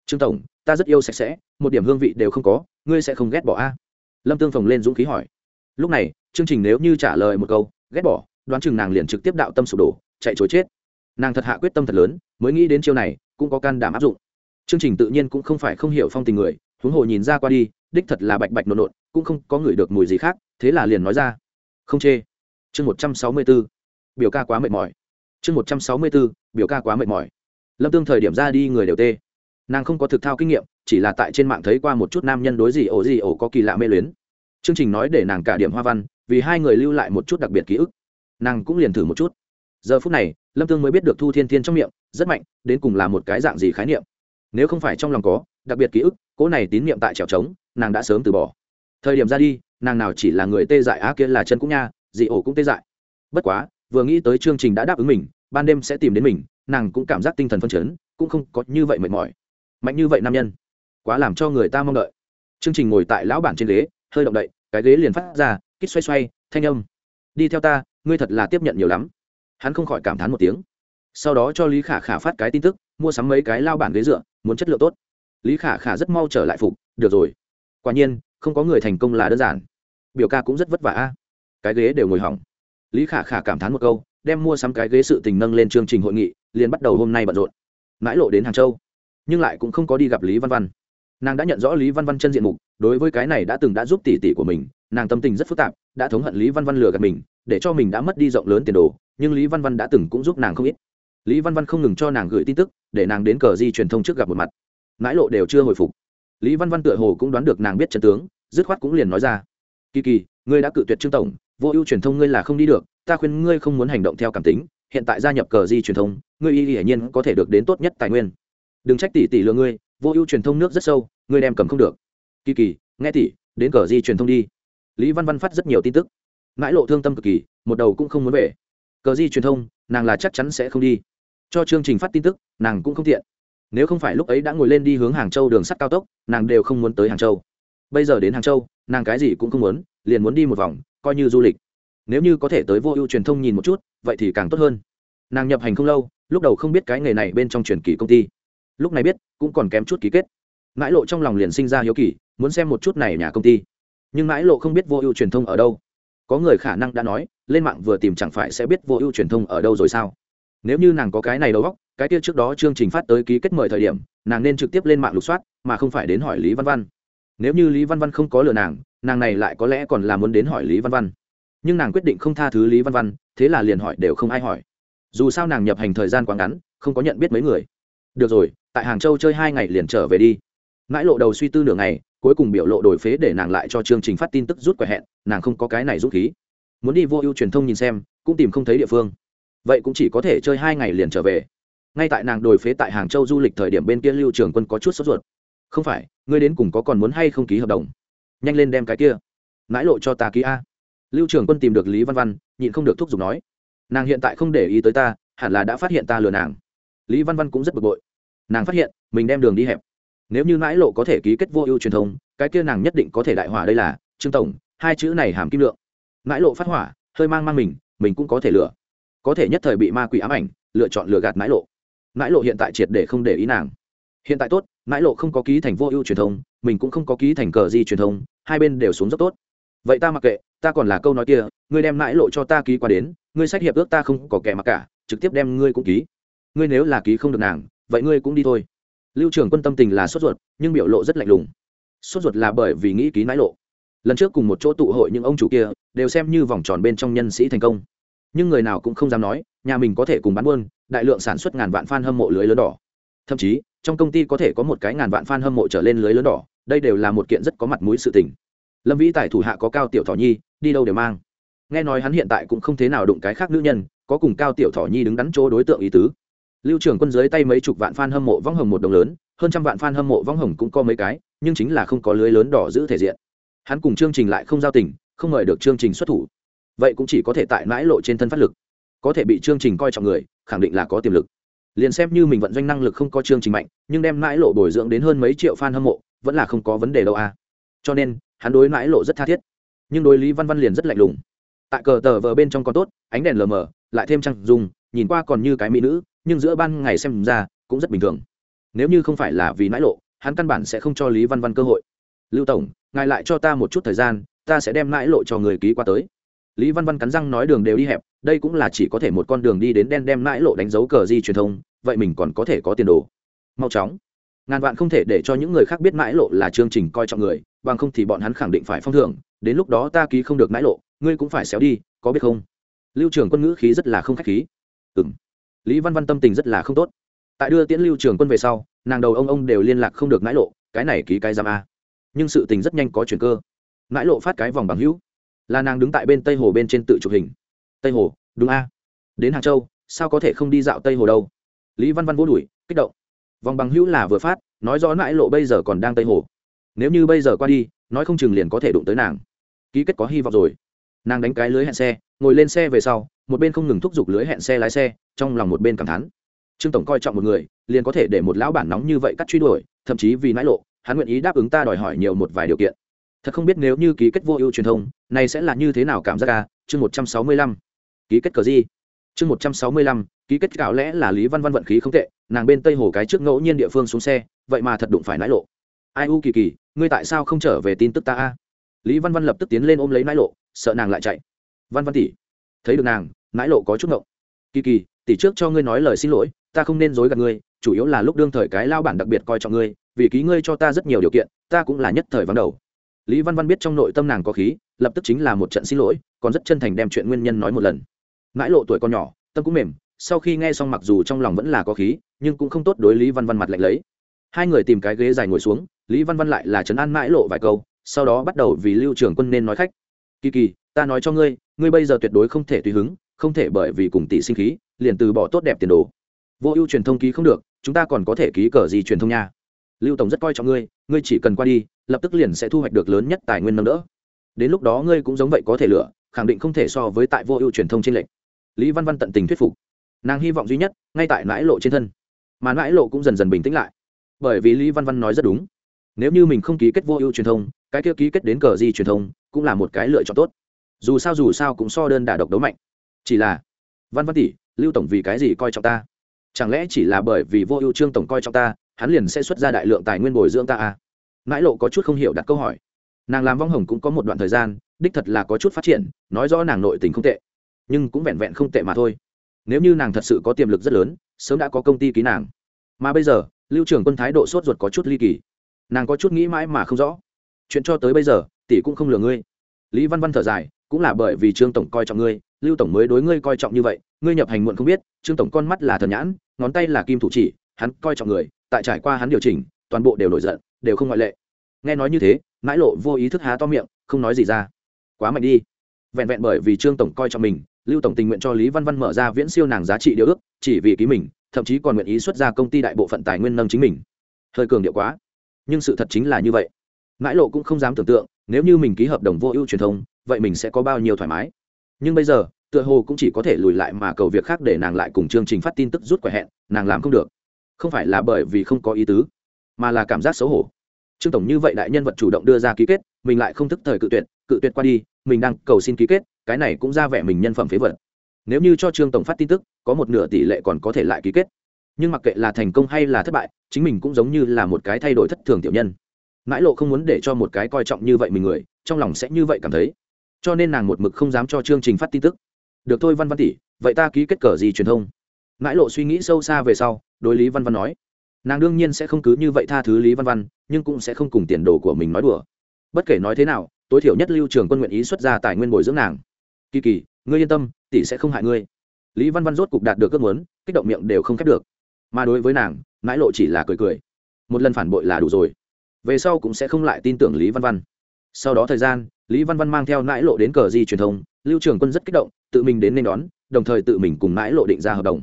Speaker 1: Trương tổng, ta rất yêu sạch sẽ, một điểm hương vị đều không có, ngươi sẽ không ghét bỏ a? Lâm tương phồng lên dũng khí hỏi. Lúc này, chương trình nếu như trả lời một câu, ghét bỏ, đoán chừng nàng liền trực tiếp đạo tâm sụp đổ, chạy chối chết. Nàng thật hạ quyết tâm thật lớn, mới nghĩ đến chiêu này, cũng có can đảm áp dụng. Chương trình tự nhiên cũng không phải không hiểu phong tình người, huống hồ nhìn ra qua đi, đích thật là bạch bạch nộn nộn, cũng không có ngửi được mùi gì khác, thế là liền nói ra. Không chê. Chương một trăm sáu mươi b biểu ca quá mệt mỏi chương một trăm sáu mươi b ố biểu ca quá mệt mỏi. Lâm tương thời điểm ra đi người đều tê. Nàng không có thực thao kinh nghiệm, chỉ là tại trên mạng thấy qua một chút nam nhân đối gì ổ gì ổ có kỳ lạ mê luyến. Chương trình nói để nàng cả điểm hoa văn, vì hai người lưu lại một chút đặc biệt ký ức. Nàng cũng liền thử một chút. Giờ phút này, lâm tương mới biết được thu thiên thiên trong miệng, rất mạnh, đến cùng là một cái dạng gì khái niệm. Nếu không phải trong lòng có đặc biệt ký ức cỗ này tín niệm tại trèo trống, nàng đã sớm từ bỏ. Thời điểm ra đi, nàng nào chỉ là người tê dại, á kia là chân cũng nha dị ổ cũng tê dại. Bất quá vừa nghĩ tới chương trình đã đáp ứng mình, ban đêm sẽ tìm đến mình, nàng cũng cảm giác tinh thần phân chấn, cũng không có như vậy mệt mỏi. Mạnh như vậy nam nhân, quá làm cho người ta mong đợi. Chương trình ngồi tại lão bản trên ghế, hơi động đậy, cái ghế liền phát ra, kít xoay xoay, thanh âm. Đi theo ta, ngươi thật là tiếp nhận nhiều lắm. Hắn không khỏi cảm thán một tiếng. Sau đó cho lý khả khả phát cái tin tức, mua sắm mấy cái lao bản ghế dựa, muốn chất lượng tốt. Lý khả khả rất mau trở lại phục, được rồi. Quả nhiên, không có người thành công là đơn giản. Biểu ca cũng rất vất vả cái ghế đều ngồi hỏng lý khả khả cảm thán một câu, đem mua sắm cái ghế sự tình nâng lên chương trình hội nghị, liền bắt đầu hôm nay bận rộn. Mãi lộ đến hàng châu, nhưng lại cũng không có đi gặp lý văn văn. Nàng đã nhận rõ lý văn văn chân diện mục, đối với cái này đã từng đã giúp tỷ tỷ của mình, nàng tâm tình rất phức tạp, đã thống hận lý văn văn lừa gạt mình, để cho mình đã mất đi rộng lớn tiền đồ, nhưng lý văn văn đã từng cũng giúp nàng không ít. Lý văn văn không ngừng cho nàng gửi tin tức, để nàng đến cờ di truyền thông trước gặp một mặt. Mãi lộ đều chưa hồi phục. Lý văn văn tựa hồ cũng đoán được nàng biết chân tướng, dứt khoát cũng liền nói ra. Kỳ kỳ, ngươi đã cự tuyệt trương tổng vô ưu truyền thông ngươi là không đi được, ta khuyên ngươi không muốn hành động theo cảm tính, hiện tại gia nhập cờ di truyền thông, ngươi y hiển nhiên có thể được đến tốt nhất tài nguyên. Đừng trách tỷ tỷ lừa ngươi, vô ưu truyền thông nước rất sâu, ngươi đem cầm không được. Kỳ kỳ, nghe tỷ, đến cờ di truyền thông đi. Lý văn văn phát rất nhiều tin tức. Mãi lộ thương tâm cực kỳ, một đầu cũng không muốn về. Cờ di truyền thông, nàng là chắc chắn sẽ không đi. Cho chương trình phát tin tức, nàng cũng không tiện. Nếu không phải lúc ấy đã ngồi lên đi hướng hàng châu đường sắt cao tốc, nàng đều không muốn tới hàng châu. Bây giờ đến hàng châu nàng cái gì cũng không muốn, liền muốn đi một vòng, coi như du lịch. Nếu như có thể tới vô ưu truyền thông nhìn một chút, vậy thì càng tốt hơn. Nàng nhập hành không lâu, lúc đầu không biết cái nghề này bên trong truyền kỳ công ty. Lúc này biết, cũng còn kém chút ký kết. Mãi lộ trong lòng liền sinh ra hiếu kỳ, muốn xem một chút này nhà công ty. Nhưng mãi lộ không biết vô ưu truyền thông ở đâu. Có người khả năng đã nói, lên mạng vừa tìm chẳng phải sẽ biết vô ưu truyền thông ở đâu rồi sao? Nếu như nàng có cái này đầu góc cái kia trước đó chương trình phát tới ký kết mời thời điểm, nàng nên trực tiếp lên mạng lục soát, mà không phải đến hỏi lý văn văn nếu như lý văn văn không có lừa nàng nàng này lại có lẽ còn là muốn đến hỏi lý văn văn. Nhưng nàng quyết định không tha thứ lý văn văn, thế là liền hỏi đều không ai hỏi. Dù sao nàng nhập hành thời gian quá ngắn, không có nhận biết mấy người. Được rồi, tại hàng châu chơi hai ngày liền trở về đi. Mãi lộ đầu suy tư nửa ngày, cuối cùng biểu lộ đổi phế để nàng lại cho chương trình phát tin tức rút quẻ hẹn, nàng không có cái này rút khí. Muốn đi vô ưu truyền thông nhìn xem, cũng tìm không thấy địa phương. Vậy cũng chỉ có thể chơi hai ngày liền trở về. Ngay tại nàng đổi phế tại hàng châu du lịch thời điểm bên kia lưu trường quân có chút sốt ruột không phải, ngươi đến cùng có còn muốn hay không ký hợp đồng? Nhanh lên đem cái kia. Mãi lộ cho ta ký a. Lưu trường quân tìm được lý văn văn, nhịn không được thúc giục nói. Nàng hiện tại không để ý tới ta, hẳn là đã phát hiện ta lừa nàng. Lý văn văn cũng rất bực bội. Nàng phát hiện, mình đem đường đi hẹp. Nếu như mãi lộ có thể ký kết vô ưu truyền thông, cái kia nàng nhất định có thể đại hỏa đây là, trương tổng, hai chữ này hàm kim lượng. Mãi lộ phát hỏa, hơi mang mang mình mình cũng có thể lừa. Có thể nhất thời bị ma quỷ ám ảnh, lựa chọn lừa gạt mãi lộ. Mãi lộ hiện tại triệt để không để ý nàng. Hiện tại tốt mãi lộ không có ký thành vô ưu truyền thông, mình cũng không có ký thành cờ di truyền thông, hai bên đều xuống rất tốt. Vậy ta mặc kệ, ta còn là câu nói kia, ngươi đem mãi lộ cho ta ký qua đến, ngươi sách hiệp ước ta không có kẻ mặc cả, trực tiếp đem ngươi cũng ký. Ngươi nếu là ký không được nàng, vậy ngươi cũng đi thôi. Lưu trưởng quân tâm tình là sốt ruột, nhưng biểu lộ rất lạnh lùng. Sốt ruột là bởi vì nghĩ ký nãi lộ. Lần trước cùng một chỗ tụ hội những ông chủ kia, đều xem như vòng tròn bên trong nhân sĩ thành công. Nhưng người nào cũng không dám nói, nhà mình có thể cùng bán buôn, đại lượng sản xuất ngàn vạn f a n hâm mộ lưới lớn đỏ. Thậm chí trong công ty có thể có một cái ngàn vạn f a n hâm mộ trở lên lưới lớn đỏ, đây đều là một kiện rất có mặt mũi sự tình. Lâm vĩ tài thủ hạ có cao tiểu thỏ nhi, đi đâu đều mang. Nghe nói hắn hiện tại cũng không thế nào đụng cái khác nữ nhân, có cùng cao tiểu thỏ nhi đứng đắn chỗ đối tượng ý tứ. Lưu trưởng quân dưới tay mấy chục vạn f a n hâm mộ vong hồng một đồng lớn, hơn trăm vạn f a n hâm mộ vong hồng cũng có mấy cái, nhưng chính là không có lưới lớn đỏ giữ thể diện. Hắn cùng chương trình lại không giao tình, không mời được chương trình xuất thủ. Vậy cũng chỉ có thể tại mãi lộ trên thân phát lực. Có thể bị chương trình coi trọng người, khẳng định là có tiềm lực liền xem như mình vận doanh năng lực không có chương trình mạnh, nhưng đem mãi lộ bồi dưỡng đến hơn mấy triệu f a n hâm mộ, vẫn là không có vấn đề đâu à cho nên, hắn đối mãi lộ rất tha thiết. Nhưng đối lý văn văn liền rất lạnh lùng. Tại cờ tờ vờ bên trong còn tốt, ánh đèn lờ mờ, lại thêm trăng dùng nhìn qua còn như cái mỹ nữ, nhưng giữa ban ngày xem ra, cũng rất bình thường. Nếu như không phải là vì mãi lộ, hắn căn bản sẽ không cho lý văn văn cơ hội. Lưu tổng, ngài lại cho ta một chút thời gian, ta sẽ đem mãi lộ cho người ký qua tới. Lý văn văn cắn răng nói đường đều đi hẹp đây cũng là chỉ có thể một con đường đi đến đen đem mãi lộ đánh dấu cờ di truyền thông, vậy mình còn có thể có tiền đồ. Mau chóng. Ngàn vạn không thể để cho những người khác biết mãi lộ là chương trình coi trọng người, bằng không thì bọn hắn khẳng định phải phong thưởng, đến lúc đó ta ký không được mãi lộ, ngươi cũng phải xéo đi, có biết không? Lưu trưởng quân ngữ khí rất là không khách khí. Ừ m lý văn văn tâm tình rất là không tốt. Tại đưa tiễn lưu trưởng quân về sau, nàng đầu ông ông đều liên lạc không được mãi lộ, cái này ký cái giam a. Nhưng sự tình rất nhanh có chuyện cơ. Mãi lộ phát cái vòng bằng hữu. Là nàng đứng tại bên tây hồ bên trên tự chụp hình tây hồ, đúng a? Đến hàng châu, sao có thể không đi dạo tây hồ đâu? Lý văn văn vô đuổi, kích động. Vòng bằng hữu là vừa phát, nói rõ mãi lộ bây giờ còn đang tây hồ. Nếu như bây giờ qua đi, nói không chừng liền có thể đụng tới nàng. Ký kết có hy vọng rồi. Nàng đánh cái lưới hẹn xe, ngồi lên xe về sau, một bên không ngừng thúc giục lưới hẹn xe lái xe, trong lòng một bên cảm thán. Trương tổng coi trọng một người, liền có thể để một lão bản nóng như vậy cắt truy đuổi, thậm chí vì nãi lộ, hắn nguyện ý đáp ứng ta đòi hỏi nhiều một vài điều kiện. Thật không biết nếu như ký kết vô ưu truyền thông, này sẽ là như thế nào cảm giác ca chương một trăm sáu mươi lăm ký kết cờ gì chương một trăm sáu mươi lăm, ký kết gạo lẽ là lý văn văn vận khí không tệ, nàng bên tây hồ cái trước ngẫu nhiên địa phương xuống xe, vậy mà thật đụng phải nãi lộ. Ai u kỳ kỳ, ngươi tại sao không trở về tin tức ta a? Lý văn văn lập tức tiến lên ôm lấy nãi lộ, sợ nàng lại chạy. Văn văn tỷ, thấy được nàng, nãi lộ có chút ngộng. Kỳ kỳ, tỷ trước cho ngươi nói lời xin lỗi, ta không nên dối gạt ngươi, chủ yếu là lúc đương thời cái lao bản đặc biệt coi trọng ngươi, vì ký ngươi cho ta rất nhiều điều kiện, ta cũng là nhất thời vắng đầu. Lý văn văn biết trong nội tâm nàng có khí, lập tức chính là một trận xin lỗi, còn rất chân thành đem chuyện nguyên nhân nói một lần mãi lộ tuổi con nhỏ, tâm cũng mềm, sau khi nghe xong mặc dù trong lòng vẫn là có khí, nhưng cũng không tốt đối lý văn văn mặt lạnh lấy. Hai người tìm cái ghế dài ngồi xuống, lý văn văn lại là trấn an mãi lộ vài câu, sau đó bắt đầu vì lưu trưởng quân nên nói khách. Kỳ kỳ, ta nói cho ngươi ngươi bây giờ tuyệt đối không thể tùy hứng, không thể bởi vì cùng tỷ sinh khí, liền từ bỏ tốt đẹp tiền đồ. Vô ưu truyền thông ký không được, chúng ta còn có thể ký cờ gì truyền thông nha. Lưu tổng rất coi trọng ngươi ngươi chỉ cần qua đi, lập tức liền sẽ thu hoạch được lớn nhất tài nguyên nâng đỡ. Đến lúc đó ngươi cũng giống vậy có thể lựa, khẳng định không thể so với tại vô ưu truyền thông trên lệnh lý văn văn tận tình thuyết phục. Nàng hy vọng duy nhất, ngay tại mãi lộ trên thân. Mà mãi lộ cũng dần dần bình tĩnh lại. Bởi vì lý văn văn nói rất đúng. Nếu như mình không ký kết vô ưu truyền thông, cái kia ký kết đến cờ di truyền thông cũng là một cái lựa chọn tốt. Dù sao dù sao cũng so đơn đả độc đấu mạnh. Chỉ là, văn văn tỷ, lưu tổng vì cái gì coi trọng ta? Chẳng lẽ chỉ là bởi vì vô ưu trương tổng coi trọng ta, hắn liền sẽ xuất ra đại lượng tài nguyên bồi dưỡng ta à? Mãi lộ có chút không hiểu đặt câu hỏi. Nàng làm vong hồng cũng có một đoạn thời gian, đích thật là có chút phát triển, nói rõ nàng nội tình không tệ nhưng cũng vẹn vẹn không tệ mà thôi. Nếu như nàng thật sự có tiềm lực rất lớn, sớm đã có công ty ký nàng. Mà bây giờ, lưu trưởng quân thái độ sốt ruột có chút ly kỳ. Nàng có chút nghĩ mãi mà không rõ. Chuyện cho tới bây giờ, tỷ cũng không lừa ngươi. Lý văn văn thở dài, cũng là bởi vì trương tổng coi trọng ngươi, lưu tổng mới đối ngươi coi trọng như vậy, ngươi nhập hành muộn không biết, trương tổng con mắt là thần nhãn, ngón tay là kim thủ chỉ, hắn coi trọng người, tại trải qua hắn điều chỉnh, toàn bộ đều nổi giận, đều không ngoại lệ. Nghe nói như thế, mãi lộ vô ý thức há to miệng, không nói gì ra. Quá mạnh đi. Vẹn vẹn bởi vì trương tổng coi trọng mình lưu tổng tình nguyện cho lý văn văn mở ra viễn siêu nàng giá trị điều ước, chỉ vì ký mình, thậm chí còn nguyện ý xuất ra công ty đại bộ phận tài nguyên nâng chính mình. Hơi cường điệu quá. Nhưng sự thật chính là như vậy. Mãi lộ cũng không dám tưởng tượng, nếu như mình ký hợp đồng vô ưu truyền thông, vậy mình sẽ có bao nhiêu thoải mái. Nhưng bây giờ, tựa hồ cũng chỉ có thể lùi lại mà cầu việc khác để nàng lại cùng chương trình phát tin tức rút quả hẹn, nàng làm không được. Không phải là bởi vì không có ý tứ, mà là cảm giác xấu hổ. Trương tổng như vậy đại nhân vật chủ động đưa ra ký kết, mình lại không thức thời cự tuyệt cự tuyệt qua đi, mình đang cầu xin ký kết cái này cũng ra vẻ mình nhân phẩm phế vật. Nếu như cho trương tổng phát tin tức, có một nửa tỷ lệ còn có thể lại ký kết. Nhưng mặc kệ là thành công hay là thất bại, chính mình cũng giống như là một cái thay đổi thất thường tiểu nhân. Mãi lộ không muốn để cho một cái coi trọng như vậy mình người, trong lòng sẽ như vậy cảm thấy. Cho nên nàng một mực không dám cho chương trình phát tin tức. Được thôi văn văn tỷ, vậy ta ký kết cờ gì truyền thông? Mãi lộ suy nghĩ sâu xa về sau, đối lý văn văn nói. Nàng đương nhiên sẽ không cứ như vậy tha thứ lý văn văn, nhưng cũng sẽ không cùng tiền đồ của mình nói đùa. Bất kể nói thế nào, tối thiểu nhất lưu trường quân nguyện ý xuất ra tài nguyên bồi dưỡng nàng kỳ kỳ, ngươi yên tâm, tỷ sẽ không hại ngươi. Lý văn văn rốt cục đạt được ước muốn, kích động miệng đều không khép được. Mà đối với nàng mãi lộ chỉ là cười cười. Một lần phản bội là đủ rồi. Về sau cũng sẽ không lại tin tưởng lý văn văn. Sau đó thời gian, lý văn văn mang theo nãi lộ đến cờ di truyền thông, lưu trường quân rất kích động, tự mình đến nên đón, đồng thời tự mình cùng nãi lộ định ra hợp đồng.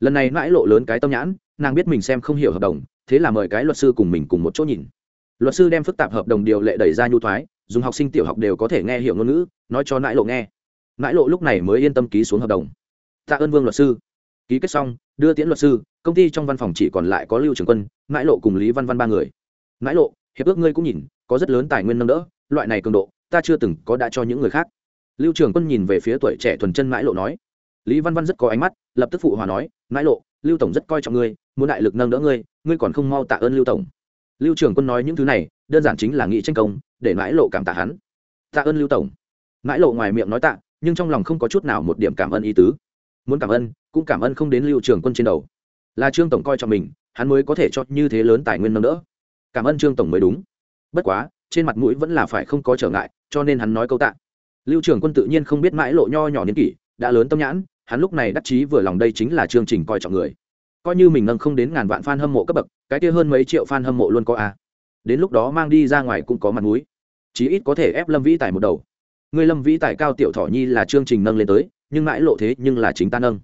Speaker 1: Lần này nãi lộ lớn cái tâm nhãn, nàng biết mình xem không hiểu hợp đồng, thế là mời cái luật sư cùng mình cùng một chỗ nhìn. Luật sư đem phức tạp hợp đồng điều lệ đẩy ra nhu thoái, dùng học sinh tiểu học đều có thể nghe hiểu ngôn ngữ, nói cho nãi lộ nghe nãi lộ lúc này mới yên tâm ký xuống hợp đồng. Tạ ơn vương luật sư. Ký kết xong, đưa tiễn luật sư, công ty trong văn phòng chỉ còn lại có lưu trường quân nãi lộ cùng lý văn văn ba người. Nãi lộ, hiệp ước ngươi cũng nhìn, có rất lớn tài nguyên nâng đỡ, loại này cường độ, ta chưa từng có đã cho những người khác. Lưu trường quân nhìn về phía tuổi trẻ thuần chân mãi lộ nói. Lý văn văn rất có ánh mắt, lập tức phụ hòa nói, mãi lộ, lưu tổng rất coi trọng ngươi, muốn đại lực nâng đỡ ngươi ngươi còn không mau tạ ơn lưu tổng. Lưu trường quân nói những thứ này, đơn giản chính là nghị tranh công, để mãi lộ cảm tạ hắn. Tạ ơn lưu tổng. Mãi lộ ngoài miệng nói tạ nhưng trong lòng không có chút nào một điểm cảm ơn ý tứ. Muốn cảm ơn, cũng cảm ơn không đến lưu trường quân trên đầu. Là trương tổng coi trọng mình, hắn mới có thể cho như thế lớn tài nguyên nâng đỡ. Cảm ơn trương tổng mới đúng. Bất quá, trên mặt mũi vẫn là phải không có trở ngại, cho nên hắn nói câu tạ. Lưu trường quân tự nhiên không biết mãi lộ nho nhỏ niên kỷ, đã lớn tâm nhãn, hắn lúc này đắc chí vừa lòng đây chính là chương trình coi trọng người. Coi như mình nâng không đến ngàn vạn f a n hâm mộ cấp bậc, cái kia hơn mấy triệu f a n hâm mộ luôn có a đến lúc đó mang đi ra ngoài cũng có mặt mũi. Chí ít có thể ép lâm vĩ tài một đầu. Ngươi lâm vĩ tài cao tiểu thọ nhi là chương trình nâng lên tới, nhưng mãi lộ thế nhưng là chính ta nâng.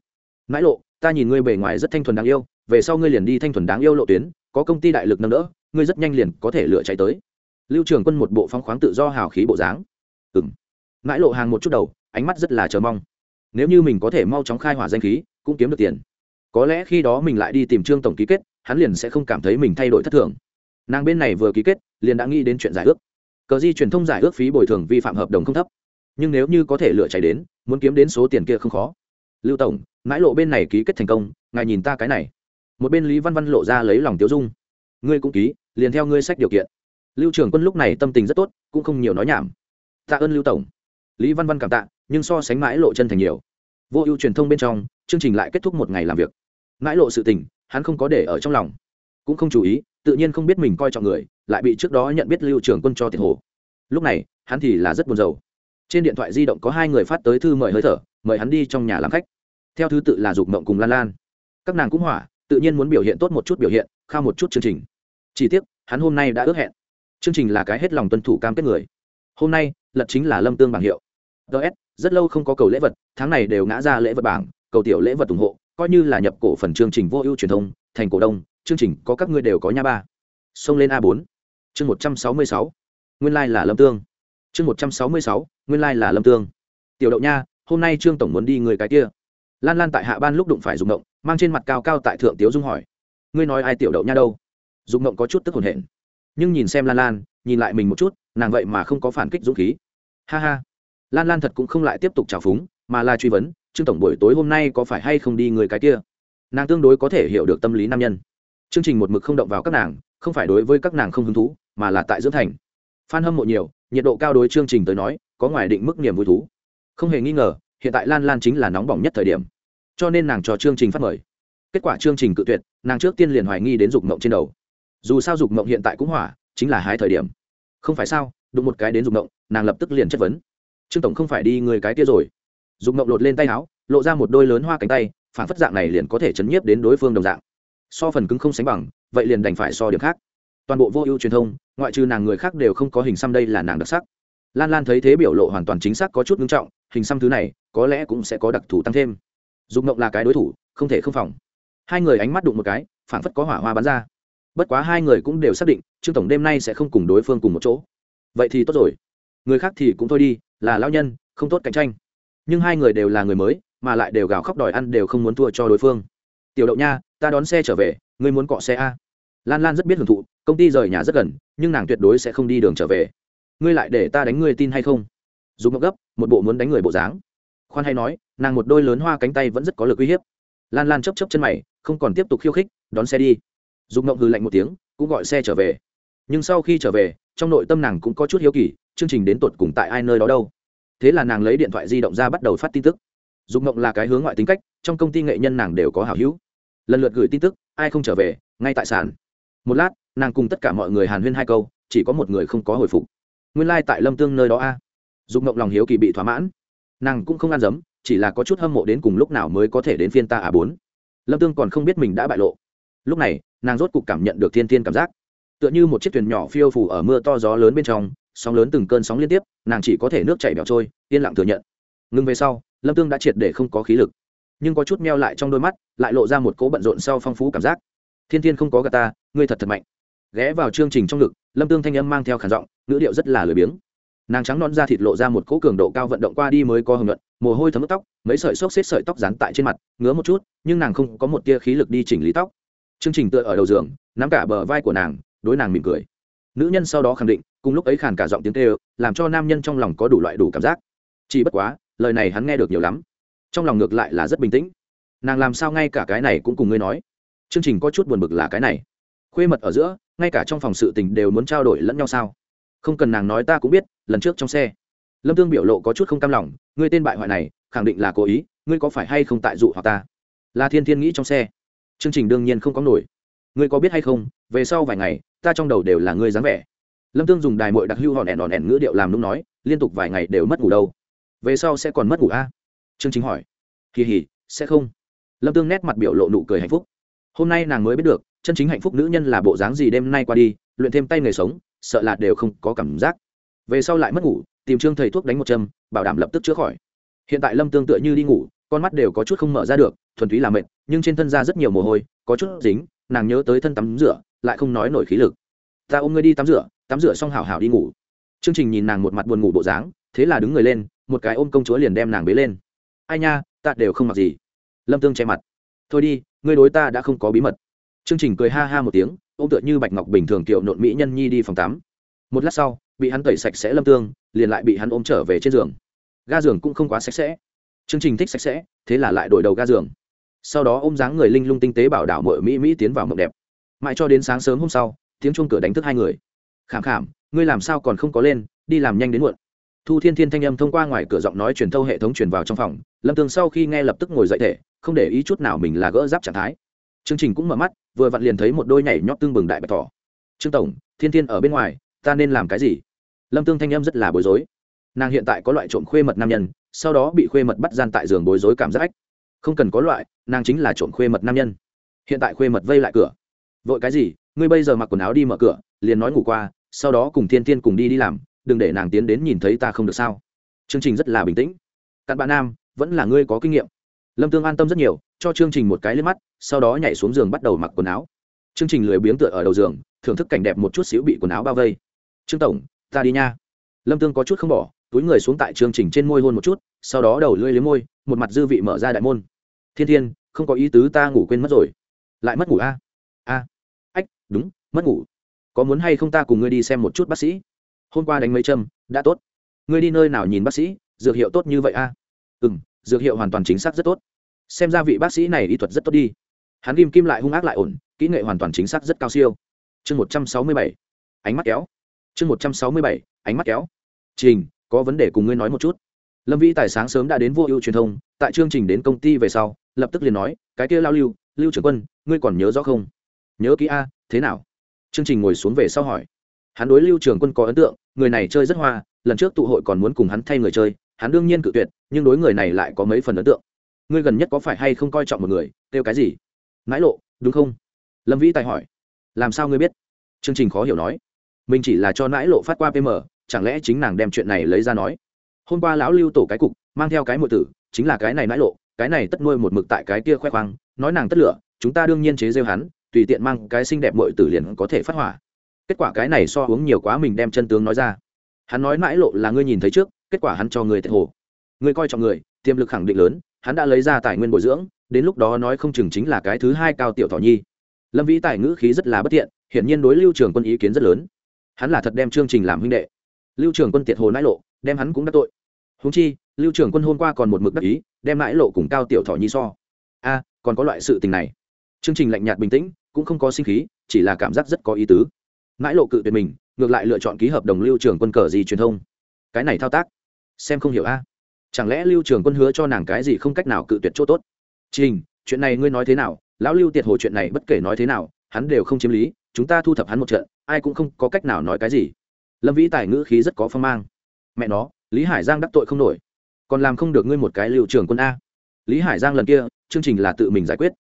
Speaker 1: Mãi lộ, ta nhìn ngươi bề ngoài rất thanh thuần đáng yêu, về sau ngươi liền đi thanh thuần đáng yêu lộ tuyến, có công ty đại lực nâng đỡ, ngươi rất nhanh liền có thể lựa chạy tới. Lưu trường quân một bộ phong khoáng tự do hào khí bộ dáng. Ừng mãi lộ hàng một chút đầu, ánh mắt rất là chờ mong. Nếu như mình có thể mau chóng khai hỏa danh khí, cũng kiếm được tiền. Có lẽ khi đó mình lại đi tìm trương tổng ký kết, hắn liền sẽ không cảm thấy mình thay đổi thất thường. Nàng bên này vừa ký kết, liền đã nghĩ đến chuyện giải ước cờ di truyền thông giải ước phí bồi thường vi phạm hợp đồng không thấp. Nhưng nếu như có thể lựa chạy đến, muốn kiếm đến số tiền kia không khó. Lưu tổng, mãi lộ bên này ký kết thành công, ngài nhìn ta cái này. Một bên lý văn văn lộ ra lấy lòng tiêu dung. Ngươi cũng ký, liền theo ngươi sách điều kiện. Lưu trưởng quân lúc này tâm tình rất tốt, cũng không nhiều nói nhảm. Tạ ơn lưu tổng. Lý văn văn cảm tạ, nhưng so sánh mãi lộ chân thành nhiều. Vô ưu truyền thông bên trong, chương trình lại kết thúc một ngày làm việc. Mãi lộ sự tình, hắn không có để ở trong lòng. Cũng không chú ý tự nhiên không biết mình coi trọng người, lại bị trước đó nhận biết lưu trưởng quân cho tiền hồ. Lúc này, hắn thì là rất buồn rầu. Trên điện thoại di động có hai người phát tới thư mời hơi thở, mời hắn đi trong nhà làm khách. Theo thứ tự là dục mộng cùng lan lan. Các nàng cũng hỏa, tự nhiên muốn biểu hiện tốt một chút biểu hiện, khao một chút chương trình. Chỉ tiếc, hắn hôm nay đã ước hẹn. Chương trình là cái hết lòng tuân thủ cam kết người. Hôm nay, lật chính là lâm tương bảng hiệu. Ts rất lâu không có cầu lễ vật, tháng này đều ngã ra lễ vật bảng, cầu tiểu lễ vật ủng hộ, coi như là nhập cổ phần chương trình vô ưu truyền thông, thành cổ đông chương trình có các ngươi đều có nha ba. Xông lên a 4 chương một trăm sáu mươi sáu. Nguyên lâm tương. Chương một trăm sáu mươi sáu, nguyên lâm tương. Tiểu đậu nha, hôm nay trương tổng muốn đi người cái kia. Lan lan tại hạ ban lúc đụng phải dùng động mang trên mặt cao cao tại thượng tiếu dung hỏi. Ngươi nói ai tiểu đậu nha đâu? Dùng động có chút tức hồn hển. Nhưng nhìn xem lan lan, nhìn lại mình một chút, nàng vậy mà không có phản kích dũng khí. Ha ha. Lan lan thật cũng không lại tiếp tục trào phúng, mà là truy vấn, trương tổng buổi tối hôm nay có phải hay không đi người cái kia? Nàng tương đối có thể hiểu được tâm lý nam nhân chương trình một mực không động vào các nàng, không phải đối với các nàng không hứng thú, mà là tại dưỡng thành. F a n hâm mộ nhiều, nhiệt độ cao đối chương trình tới nói, có ngoài định mức niềm vui thú. Không hề nghi ngờ, hiện tại lan lan chính là nóng bỏng nhất thời điểm. Cho nên nàng cho chương trình phát mời. Kết quả chương trình cự tuyệt, nàng trước tiên liền hoài nghi đến dục mộng trên đầu. Dù sao dục mộng hiện tại cũng hỏa, chính là hai thời điểm. Không phải sao, đụng một cái đến dục mộng, nàng lập tức liền chất vấn. Trương tổng không phải đi người cái kia rồi. Dục mộng lột lên tay áo, lộ ra một đôi lớn hoa cánh tay, phản phất dạng này liền có thể chấn nhiếp đến đối phương đồng dạng so phần cứng không sánh bằng, vậy liền đành phải so điểm khác. Toàn bộ vô ưu truyền thông, ngoại trừ nàng người khác đều không có hình xăm đây là nàng đặc sắc. Lan lan thấy thế biểu lộ hoàn toàn chính xác có chút ngưng trọng, hình xăm thứ này, có lẽ cũng sẽ có đặc thù tăng thêm. Dục mộng là cái đối thủ, không thể không phòng. Hai người ánh mắt đụng một cái phản phất có hỏa hoa bắn ra. Bất quá hai người cũng đều xác định, trương tổng đêm nay sẽ không cùng đối phương cùng một chỗ. Vậy thì tốt rồi. Người khác thì cũng thôi đi, là lão nhân, không tốt cạnh tranh. Nhưng hai người đều là người mới, mà lại đều gào khóc đòi ăn đều không muốn thua cho đối phương tiểu đậu nha, ta đón xe trở về, ngươi muốn cọ xe a. Lan lan rất biết hưởng thụ, công ty rời nhà rất gần, nhưng nàng tuyệt đối sẽ không đi đường trở về. Ngươi lại để ta đánh ngươi tin hay không? Dùng ngọc gấp, một bộ muốn đánh người bộ dáng. Khoan hay nói, nàng một đôi lớn hoa cánh tay vẫn rất có lực uy hiếp. Lan lan chấp chấp chân mày, không còn tiếp tục khiêu khích, đón xe đi. Dùng ngộng hư lạnh một tiếng, cũng gọi xe trở về. Nhưng sau khi trở về, trong nội tâm nàng cũng có chút hiếu kỳ, chương trình đến tột cùng tại ai nơi đó đâu. Thế là nàng lấy điện thoại di động ra bắt đầu phát tin tức dùng ngộng là cái hướng ngoại tính cách, trong công ty nghệ nhân nàng đều có hảo hữu. Lần lượt gửi tin tức, ai không trở về, ngay tại sàn. Một lát, nàng cùng tất cả mọi người hàn huyên hai câu, chỉ có một người không có hồi phục. Nguyên lai、like、tại lâm tương nơi đó a. À. dùng ngộng lòng hiếu kỳ bị thỏa mãn. Nàng cũng không ăn dấm, chỉ là có chút hâm mộ đến cùng lúc nào mới có thể đến phiên ta à bốn. Lâm tương còn không biết mình đã bại lộ. Lúc này, nàng rốt cục cảm nhận được thiên thiên cảm giác. Tựa như một chiếc thuyền nhỏ phiêu phủ ở mưa to gió lớn bên trong, sóng lớn từng cơn sóng liên tiếp, nàng chỉ có thể nước chảy bẹo trôi, yên lặng thừa nhận. Ngưng về sau lâm tương đã triệt để không có khí lực, nhưng có chút meo lại trong đôi mắt, lại lộ ra một cỗ bận rộn sau phong phú cảm giác. Thiên thiên không có gà ta, ngươi thật thật mạnh. Ghé vào chương trình trong ngực, lâm tương thanh âm mang theo khản giọng, ngữ điệu rất là lười biếng. Nàng trắng non da thịt lộ ra một cỗ cường độ cao vận động qua đi mới có hưởng luận mồ hôi thấm ướt tóc, mấy sợi xốc xếp sợi tóc dán tại trên mặt, ngứa một chút, nhưng nàng không có một tia khí lực đi chỉnh lý tóc. Chương trình tựa ở đầu giường, nắm cả bờ vai của nàng, đối nàng mỉm cười. Nữ nhân sau đó khẳng định, cùng lúc ấy khàn cả giọng tiếng kêu, làm cho nam nhân trong lòng có đủ loại đủ cảm giác. Chỉ bất quá lời này hắn nghe được nhiều lắm. Trong lòng ngược lại là rất bình tĩnh. Nàng làm sao ngay cả cái này cũng cùng ngươi nói. Chương trình có chút buồn bực là cái này. Khuê mật ở giữa, ngay cả trong phòng sự tình đều muốn trao đổi lẫn nhau sao? Không cần nàng nói ta cũng biết, lần trước trong xe. Lâm tương biểu lộ có chút không cam lòng, ngươi tên bại hoại này, khẳng định là cố ý, ngươi có phải hay không tại dụ hoặc ta? Là thiên thiên nghĩ trong xe. Chương trình đương nhiên không có nổi. Ngươi có biết hay không, về sau vài ngày, ta trong đầu đều là ngươi dáng vẻ. Lâm tương dùng đài mội đặc hưu hòn ẻn hòn ẻn ngữ điệu làm lúc nói, liên tục vài ngày đều mất ngủ đâu về sau sẽ còn mất ngủ a? À? chương chính hỏi. Kỳ hỉ, sẽ không. Lâm tương nét mặt biểu lộ nụ cười hạnh phúc. Hôm nay nàng mới biết được, chân chính hạnh phúc nữ nhân là bộ dáng gì đêm nay qua đi, luyện thêm tay nghề sống, sợ là đều không có cảm giác. Về sau lại mất ngủ, tìm trương thầy thuốc đánh một châm, bảo đảm lập tức chữa khỏi. Hiện tại lâm tương tựa như đi ngủ, con mắt đều có chút không mở ra được, thuần túy là mệt, nhưng trên thân ra rất nhiều mồ hôi, có chút dính, nàng nhớ tới thân tắm rửa, lại không nói nổi khí lực. Ta ôm ngươi đi tắm rửa tắm rửa xong hảo hảo đi ngủ. Chương trình nhìn nàng một mặt buồn ngủ bộ dáng, thế là đứng người lên một cái ôm công chúa liền đem nàng bế lên. Ai nha, ta đều không mặc gì. Lâm tương che mặt. Thôi đi, ngươi đối ta đã không có bí mật. Chương trình cười ha ha một tiếng, ôm tựa như bạch ngọc bình thường kiểu nộn mỹ nhân nhi đi phòng tắm. Một lát sau, bị hắn tẩy sạch sẽ lâm tương, liền lại bị hắn ôm trở về trên giường. Ga giường cũng không quá sạch sẽ. Chương trình thích sạch sẽ, thế là lại đổi đầu ga giường. Sau đó ôm dáng người linh lung tinh tế bảo đảo mọi mỹ mỹ tiến vào mộng đẹp. Mãi cho đến sáng sớm hôm sau, tiếng chuông cửa đánh thức hai người. Khảm khảm, ngươi làm sao còn không có lên, đi làm nhanh đến muộn thu thiên thiên thanh âm thông qua ngoài cửa giọng nói truyền thâu hệ thống truyền vào trong phòng, lâm tường sau khi nghe lập tức ngồi dậy thể, không để ý chút nào mình là gỡ giáp trạng thái. Chương trình cũng mở mắt, vừa vặn liền thấy một đôi nhảy nhót tương bừng đại bạch thỏ. Trương tổng, thiên thiên ở bên ngoài, ta nên làm cái gì? Lâm tương thanh âm rất là bối rối. Nàng hiện tại có loại trộm khuê mật nam nhân, sau đó bị khuê mật bắt gian tại giường bối rối cảm giác ách. Không cần có loại, nàng chính là trộm khuê mật nam nhân. Hiện tại khuê mật vây lại cửa. Vội cái gì? Ngươi bây giờ mặc quần áo đi mở cửa, liền nói ngủ qua, sau đó cùng thiên thiên cùng đi đi làm đừng để nàng tiến đến nhìn thấy ta không được sao. Chương trình rất là bình tĩnh. Cặn bạn nam, vẫn là ngươi có kinh nghiệm. Lâm tương an tâm rất nhiều, cho chương trình một cái lên mắt, sau đó nhảy xuống giường bắt đầu mặc quần áo. Chương trình lười biếng tựa ở đầu giường, thưởng thức cảnh đẹp một chút xíu bị quần áo bao vây. Trương tổng, ta đi nha. Lâm tương có chút không bỏ, túi người xuống tại chương trình trên môi hôn một chút, sau đó đầu lưỡi liếm môi, một mặt dư vị mở ra đại môn. Thiên thiên, không có ý tứ ta ngủ quên mất rồi. Lại mất ngủ a a ách, đúng, mất ngủ. Có muốn hay không ta cùng ngươi đi xem một chút bác sĩ? Hôm qua đánh mấy châm, đã tốt. Ngươi đi nơi nào nhìn bác sĩ, dược hiệu tốt như vậy a? À? ừ m dược hiệu hoàn toàn chính xác rất tốt. Xem ra vị bác sĩ này y thuật rất tốt đi. Hắn kim kim lại hung ác lại ổn, kỹ nghệ hoàn toàn chính xác rất cao siêu. Chương một trăm sáu mươi bảy, ánh mắt kéo. Chương một trăm sáu mươi bảy, ánh mắt kéo. Trình, có vấn đề cùng ngươi nói một chút. Lâm vĩ tài sáng sớm đã đến vô ưu truyền thông, tại chương trình đến công ty về sau, lập tức liền nói, cái kia lao lưu lưu trưởng quân, ngươi còn nhớ rõ không? Nhớ kỹ a, thế nào? Chương trình ngồi xuống về sau hỏi. Hắn đối lưu trường quân có ấn tượng người này chơi rất hoa, lần trước tụ hội còn muốn cùng hắn thay người chơi, hắn đương nhiên cự tuyệt, nhưng đối người này lại có mấy phần ấn tượng. Ngươi gần nhất có phải hay không coi trọng một người, kêu cái gì? Mãi lộ, đúng không? Lâm vĩ tài hỏi. Làm sao ngươi biết? Chương trình khó hiểu nói. Mình chỉ là cho nãi lộ phát qua pm chẳng lẽ chính nàng đem chuyện này lấy ra nói? Hôm qua lão lưu tổ cái cục, mang theo cái mộ tử, chính là cái này nãi lộ, cái này tất nuôi một mực tại cái kia khoe khoang, nói nàng tất lửa, chúng ta đương nhiên chế rêu hắn, tùy tiện mang cái xinh đẹp mội tử liền có thể phát hỏa kết quả cái này so uống nhiều quá mình đem chân tướng nói ra. Hắn nói mãi lộ là ngươi nhìn thấy trước, kết quả hắn cho người thiệt hồ. Ngươi coi trọng người, tiềm lực khẳng định lớn, hắn đã lấy ra tài nguyên bồi dưỡng, đến lúc đó nói không chừng chính là cái thứ hai cao tiểu thọ nhi. Lâm vĩ tài ngữ khí rất là bất tiện hiển nhiên đối lưu trường quân ý kiến rất lớn. Hắn là thật đem chương trình làm huynh đệ. Lưu trường quân tiệt hồ nãi lộ, đem hắn cũng đắc tội. Húng chi, lưu trường quân hôm qua còn một mực đắc ý, đem nãi lộ cùng cao tiểu thọ nhi so. A, còn có loại sự tình này. Chương trình lạnh nhạt bình tĩnh, cũng không có sinh khí, chỉ là cảm giác rất có ý tứ mãi lộ cự tuyệt mình, ngược lại lựa chọn ký hợp đồng lưu trường quân cờ gì truyền thông. Cái này thao tác, xem không hiểu a. Chẳng lẽ lưu trường quân hứa cho nàng cái gì không cách nào cự tuyệt chỗ tốt? Trình, chuyện này ngươi nói thế nào? Lão lưu tiệt hồ chuyện này bất kể nói thế nào, hắn đều không chiếm lý, chúng ta thu thập hắn một trận, ai cũng không có cách nào nói cái gì. Lâm vĩ tài ngữ khí rất có phong mang. Mẹ nó, lý hải giang đắc tội không nổi. Còn làm không được ngươi một cái lưu trường quân a. Lý hải giang lần kia, chương trình là tự mình giải quyết.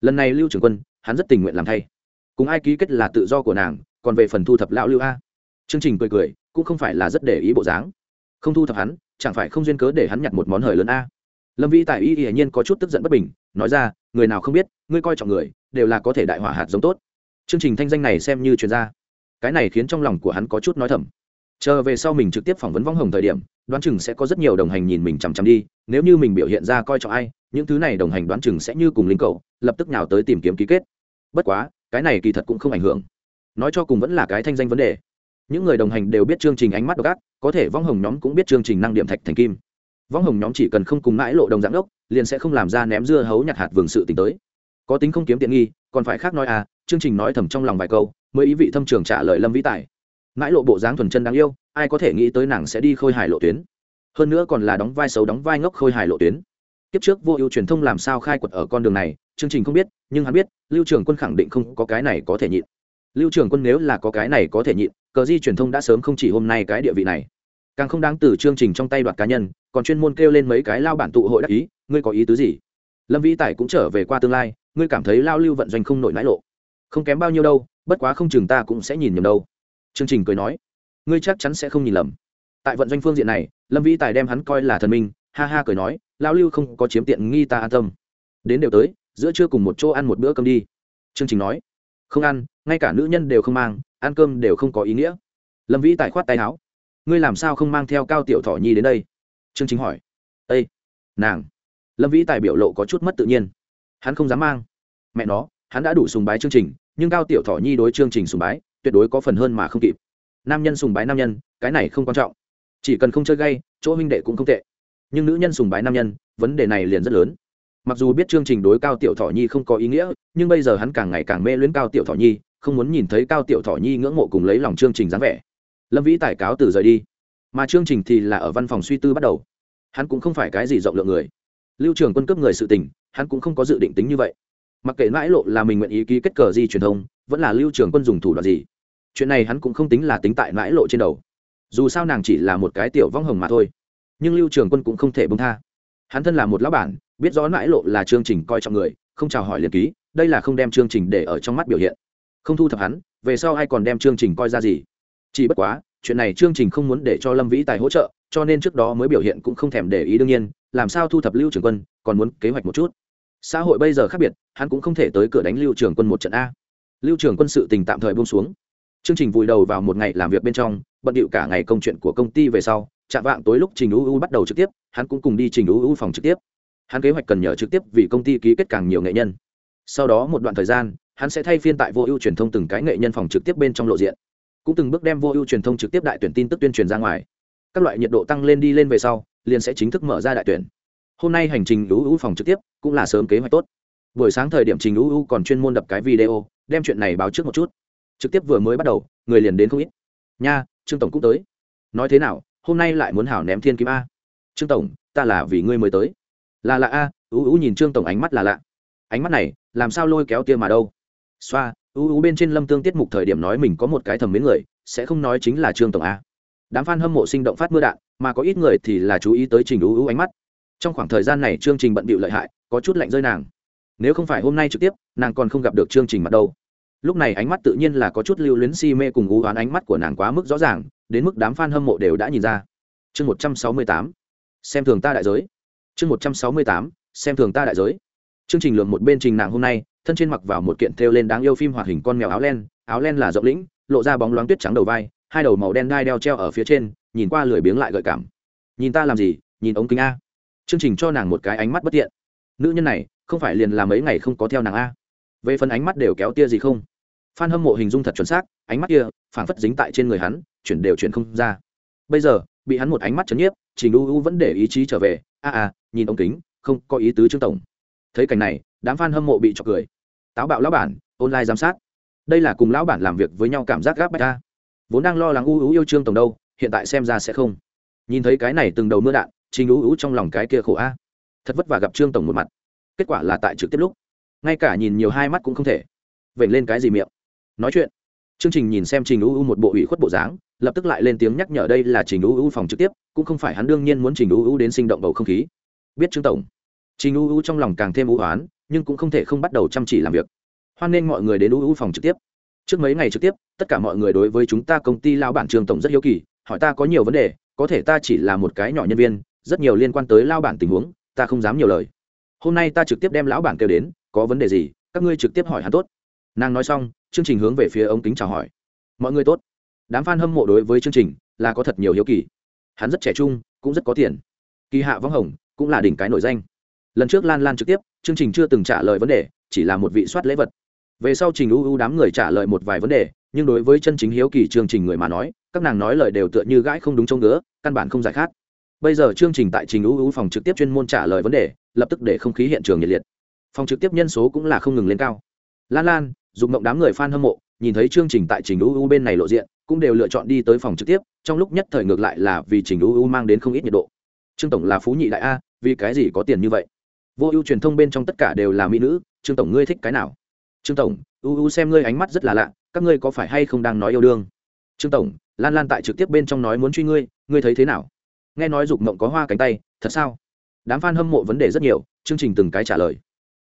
Speaker 1: Lần này lưu trường quân, hắn rất tình nguyện làm thay. Cùng ai ký kết là tự do của nàng còn về phần thu thập lão lưu a. Chương trình cười cười, cũng không phải là rất để ý bộ dáng. Không thu thập hắn, chẳng phải không duyên cớ để hắn nhặt một món hời lớn a. Lâm vĩ tại y hiển nhiên có chút tức giận bất bình, nói ra, người nào không biết, ngươi coi trọng người, đều là có thể đại hỏa hạt giống tốt. Chương trình thanh danh này xem như chuyên gia cái này khiến trong lòng của hắn có chút nói thầm. Chờ về sau mình trực tiếp phỏng vấn vong hồng thời điểm, đoán chừng sẽ có rất nhiều đồng hành nhìn mình chằm chằm đi, nếu như mình biểu hiện ra coi trọng ai, những thứ này đồng hành đoán chừng sẽ như cùng linh cầu, lập tức nào tới tìm kiếm ký kết. Bất quá, cái này kỳ thật cũng không ảnh hưởng nói cho cùng vẫn là cái thanh danh vấn đề. Những người đồng hành đều biết chương trình ánh mắt độc ác, có thể vong hồng nhóm cũng biết chương trình năng điểm thạch thành kim. Vong hồng nhóm chỉ cần không cùng mãi lộ đồng dạng ốc liền sẽ không làm ra ném dưa hấu nhặt hạt vườn sự t tới. Có tính không kiếm tiện nghi, còn phải khác nói à chương trình nói thầm trong lòng vài câu, mới ý vị thâm trường trả lời lâm vĩ tài. Mãi lộ bộ dáng thuần chân đáng yêu, ai có thể nghĩ tới nàng sẽ đi khôi hài lộ tuyến. Hơn nữa còn là đóng vai xấu đóng vai ngốc khôi hài lộ tuyến. Kiếp trước vô ưu truyền thông làm sao khai quật ở con đường này, chương trình không biết, nhưng hắn biết, lưu trường quân khẳng định không có cái này có thể nhịn lưu trường quân nếu là có cái này có thể nhịn, cờ di truyền thông đã sớm không chỉ hôm nay cái địa vị này. Càng không đáng từ chương trình trong tay đoạt cá nhân, còn chuyên môn kêu lên mấy cái lao bản tụ hội đắc ý, ngươi có ý tứ gì? Lâm vĩ tài cũng trở về qua tương lai, ngươi cảm thấy lao lưu vận doanh không nổi mãi lộ. Không kém bao nhiêu đâu, bất quá không chừng ta cũng sẽ nhìn nhầm đâu. Chương trình cười nói, ngươi chắc chắn sẽ không nhìn lầm. Tại vận doanh phương diện này, lâm vĩ tài đem hắn coi là thần minh, ha ha cười nói, lao lưu không có chiếm tiện nghi ta an tâm. Đến đều tới, giữa trưa cùng một chỗ ăn một bữa cơm đi. Chương trình nói không ăn, ngay cả nữ nhân đều không mang, ăn cơm đều không có ý nghĩa. Lâm vĩ tài khoát tay áo. Ngươi làm sao không mang theo cao tiểu Thỏ nhi đến đây? Chương trình hỏi. Ây nàng. Lâm vĩ tài biểu lộ có chút mất tự nhiên. Hắn không dám mang. Mẹ nó, hắn đã đủ sùng bái chương trình, nhưng cao tiểu Thỏ nhi đối chương trình sùng bái, tuyệt đối có phần hơn mà không kịp. Nam nhân sùng bái nam nhân, cái này không quan trọng. Chỉ cần không chơi gay, chỗ huynh đệ cũng không tệ. Nhưng nữ nhân sùng bái nam nhân, vấn đề này liền rất lớn mặc dù biết chương trình đối cao tiểu thọ nhi không có ý nghĩa, nhưng bây giờ hắn càng ngày càng mê luyến cao tiểu thọ nhi, không muốn nhìn thấy cao tiểu thọ nhi ngưỡng mộ cùng lấy lòng chương trình dáng vẻ. Lâm vĩ tải cáo từ rời đi. Mà chương trình thì là ở văn phòng suy tư bắt đầu. Hắn cũng không phải cái gì rộng lượng người. Lưu trường quân cấp người sự tình, hắn cũng không có dự định tính như vậy. Mặc kệ mãi lộ là mình nguyện ý ký kết cờ gì truyền thông, vẫn là lưu trường quân dùng thủ đoạn gì, chuyện này hắn cũng không tính là tính tại mãi lộ trên đầu. Dù sao nàng chỉ là một cái tiểu vong hồng mà thôi, nhưng lưu trường quân cũng không thể bông tha hắn thân là một lão bản, biết rõ mãi lộ là chương trình coi trọng người, không chào hỏi liền ký, đây là không đem chương trình để ở trong mắt biểu hiện. Không thu thập hắn, về sau ai còn đem chương trình coi ra gì? Chỉ bất quá, chuyện này chương trình không muốn để cho lâm vĩ tài hỗ trợ, cho nên trước đó mới biểu hiện cũng không thèm để ý đương nhiên, làm sao thu thập lưu trường quân, còn muốn kế hoạch một chút. Xã hội bây giờ khác biệt, hắn cũng không thể tới cửa đánh lưu trường quân một trận a. Lưu trường quân sự tình tạm thời buông xuống. Chương trình vùi đầu vào một ngày làm việc bên trong, bận điệu cả ngày công chuyện của công ty về sau chạm vạng tối lúc trình uu bắt đầu trực tiếp, hắn cũng cùng đi trình uu phòng trực tiếp. Hắn kế hoạch cần nhờ trực tiếp vì công ty ký kết càng nhiều nghệ nhân. Sau đó một đoạn thời gian, hắn sẽ thay phiên tại vô ưu truyền thông từng cái nghệ nhân phòng trực tiếp bên trong lộ diện. Cũng từng bước đem vô ưu truyền thông trực tiếp đại tuyển tin tức tuyên truyền ra ngoài. Các loại nhiệt độ tăng lên đi lên về sau, liền sẽ chính thức mở ra đại tuyển. Hôm nay hành trình ưu ưu phòng trực tiếp cũng là sớm kế hoạch tốt. Buổi sáng thời điểm trình ưu ưu còn chuyên môn đập cái video, đem chuyện này báo trước một chút. Trực tiếp vừa mới bắt đầu, người liền đến không ít. Nha, trương tổng cũng tới. Nói thế nào hôm nay lại muốn hảo ném thiên kim a. Trương tổng, ta là vì ngươi mới tới. Là lạ a, ú ú nhìn trương tổng ánh mắt là lạ. Ánh mắt này, làm sao lôi kéo tia mà đâu? Xoa, ú ú bên trên lâm tương tiết mục thời điểm nói mình có một cái thầm mến người, sẽ không nói chính là trương tổng a. Đám fan hâm mộ sinh động phát mưa đạn, mà có ít người thì là chú ý tới trình ú ú ánh mắt. Trong khoảng thời gian này chương trình bận bịu lợi hại, có chút lạnh rơi nàng. Nếu không phải hôm nay trực tiếp, nàng còn không gặp được chương trình mặt đâu lúc này ánh mắt tự nhiên là có chút lưu luyến si mê cùng ú oán, ánh mắt của nàng quá mức rõ ràng, đến mức đám f a n hâm mộ đều đã nhìn ra. Chương một trăm sáu mươi tám, xem thường ta đại giới. Chương một trăm sáu mươi tám, xem thường ta đại giới. Chương trình lượng một bên trình nàng hôm nay, thân trên mặc vào một kiện thêu lên đáng yêu phim hoạt hình con mèo áo len áo len là rộng lĩnh, lộ ra bóng loáng tuyết trắng đầu vai, hai đầu màu đen đai đeo treo ở phía trên, nhìn qua lười biếng lại gợi cảm. Nhìn ta làm gì, nhìn ống kính a. Chương trình cho nàng một cái ánh mắt bất tiện. Nữ nhân này, không phải liền làm mấy ngày không có theo nàng a. Về phần ánh mắt đều kéo tia gì không? Phan hâm mộ hình dung thật chuẩn xác, ánh mắt kia, phảng phất dính tại trên người hắn, chuyển đều chuyển không ra. Bây giờ, bị hắn một ánh mắt chấn nhiếp, trình u u vẫn để ý chí trở về, a a nhìn ông kính, không có ý tứ trương tổng. Thấy cảnh này, đám f a n hâm mộ bị trọc cười. Táo bạo lão bản, online giám sát. Đây là cùng lão bản làm việc với nhau cảm giác gáp bạch ta vốn đang lo lắng u u yêu trương tổng đâu, hiện tại xem ra sẽ không. Nhìn thấy cái này từng đầu mưa đạn, trình u u trong lòng cái kia khổ a. Thật vất vả gặp trương tổng một mặt. Kết quả là tại trực tiếp lúc, ngay cả nhìn nhiều hai mắt cũng không thể. Vểnh lên cái gì miệng? Nói chuyện. Chương trình nhìn xem trình u u một bộ ủy khuất bộ dáng, lập tức lại lên tiếng nhắc nhở đây là trình u u phòng trực tiếp, cũng không phải hắn đương nhiên muốn trình u u đến sinh động bầu không khí. Biết trương tổng. Trình u u trong lòng càng thêm u oán, nhưng cũng không thể không bắt đầu chăm chỉ làm việc. Hoan nghênh mọi người đến u u phòng trực tiếp. Trước mấy ngày trực tiếp, tất cả mọi người đối với chúng ta công ty lao bản trường tổng rất hiếu kỳ, hỏi ta có nhiều vấn đề, có thể ta chỉ là một cái nhỏ nhân viên, rất nhiều liên quan tới lao bản tình huống, ta không dám nhiều lời. Hôm nay ta trực tiếp đem lão bản kêu đến, có vấn đề gì, các ngươi trực tiếp hỏi hắn tốt. Nàng nói xong chương trình hướng về phía ống kính chào hỏi. Mọi người tốt. Đám f a n hâm mộ đối với chương trình là có thật nhiều hiếu kỳ. Hắn rất trẻ trung, cũng rất có tiền. Kỳ hạ võng hồng, cũng là đỉnh cái nổi danh. Lần trước lan lan trực tiếp, chương trình chưa từng trả lời vấn đề, chỉ là một vị soát lễ vật. Về sau trình ưu ưu đám người trả lời một vài vấn đề, nhưng đối với chân chính hiếu kỳ chương trình người mà nói, các nàng nói lời đều tựa như gãi không đúng trong nữa căn bản không giải khát. Bây giờ chương trình tại trình ưu ưu phòng trực tiếp chuyên môn trả lời vấn đề, lập tức để không khí hiện trường nhiệt liệt. Phòng trực tiếp nhân số cũng là không ngừng lên cao. Lan lan Dục mộng đám người f a n hâm mộ, nhìn thấy chương trình tại trình UU bên này lộ diện, cũng đều lựa chọn đi tới phòng trực tiếp, trong lúc nhất thời ngược lại là vì trình UU mang đến không ít nhiệt độ. Trương tổng là phú nhị đại a, vì cái gì có tiền như vậy? Vô ưu truyền thông bên trong tất cả đều là mỹ nữ, trương tổng ngươi thích cái nào? Trương tổng UU xem ngươi ánh mắt rất là lạ, các ngươi có phải hay không đang nói yêu đương? Trương tổng, lan lan tại trực tiếp bên trong nói muốn truy ngươi ngươi thấy thế nào? Nghe nói dục mộng có hoa cánh tay, thật sao? Đám f a n hâm mộ vấn đề rất nhiều, chương trình từng cái trả lời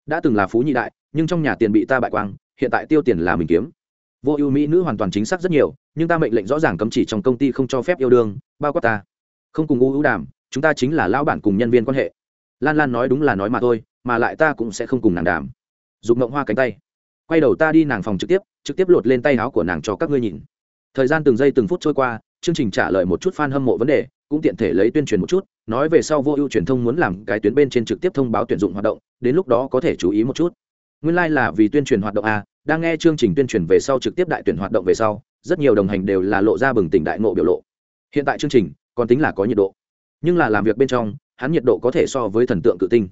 Speaker 1: đã từng là phú nhị đại, nhưng trong nhà tiền bị ta bại quang, hiện tại tiêu tiền là mình kiếm. Vô ưu mỹ nữ hoàn toàn chính xác rất nhiều, nhưng ta mệnh lệnh rõ ràng cấm chỉ trong công ty không cho phép yêu đương, bao quát ta. Không cùng u ưu đàm, chúng ta chính là lão bản cùng nhân viên quan hệ. Lan lan nói đúng là nói mà thôi, mà lại ta cũng sẽ không cùng nàng đàm. Dùng mộng hoa cánh tay. Quay đầu ta đi nàng phòng trực tiếp trực tiếp lột lên tay áo của nàng cho các ngươi nhìn. Thời gian từng giây từng phút trôi qua, chương trình trả lời một chút f a n hâm mộ vấn đề cũng tiện thể lấy tuyên truyền một chút nói về sau vô ưu truyền thông muốn làm cái tuyến bên trên trực tiếp thông báo tuyển dụng hoạt động đến lúc đó có thể chú ý một chút nguyên lai、like、là vì tuyên truyền hoạt động a đang nghe chương trình tuyên truyền về sau trực tiếp đại tuyển hoạt động về sau rất nhiều đồng hành đều là lộ ra bừng tỉnh đại ngộ biểu lộ hiện tại chương trình còn tính là có nhiệt độ nhưng là làm việc bên trong hắn nhiệt độ có thể so với thần tượng cự tinh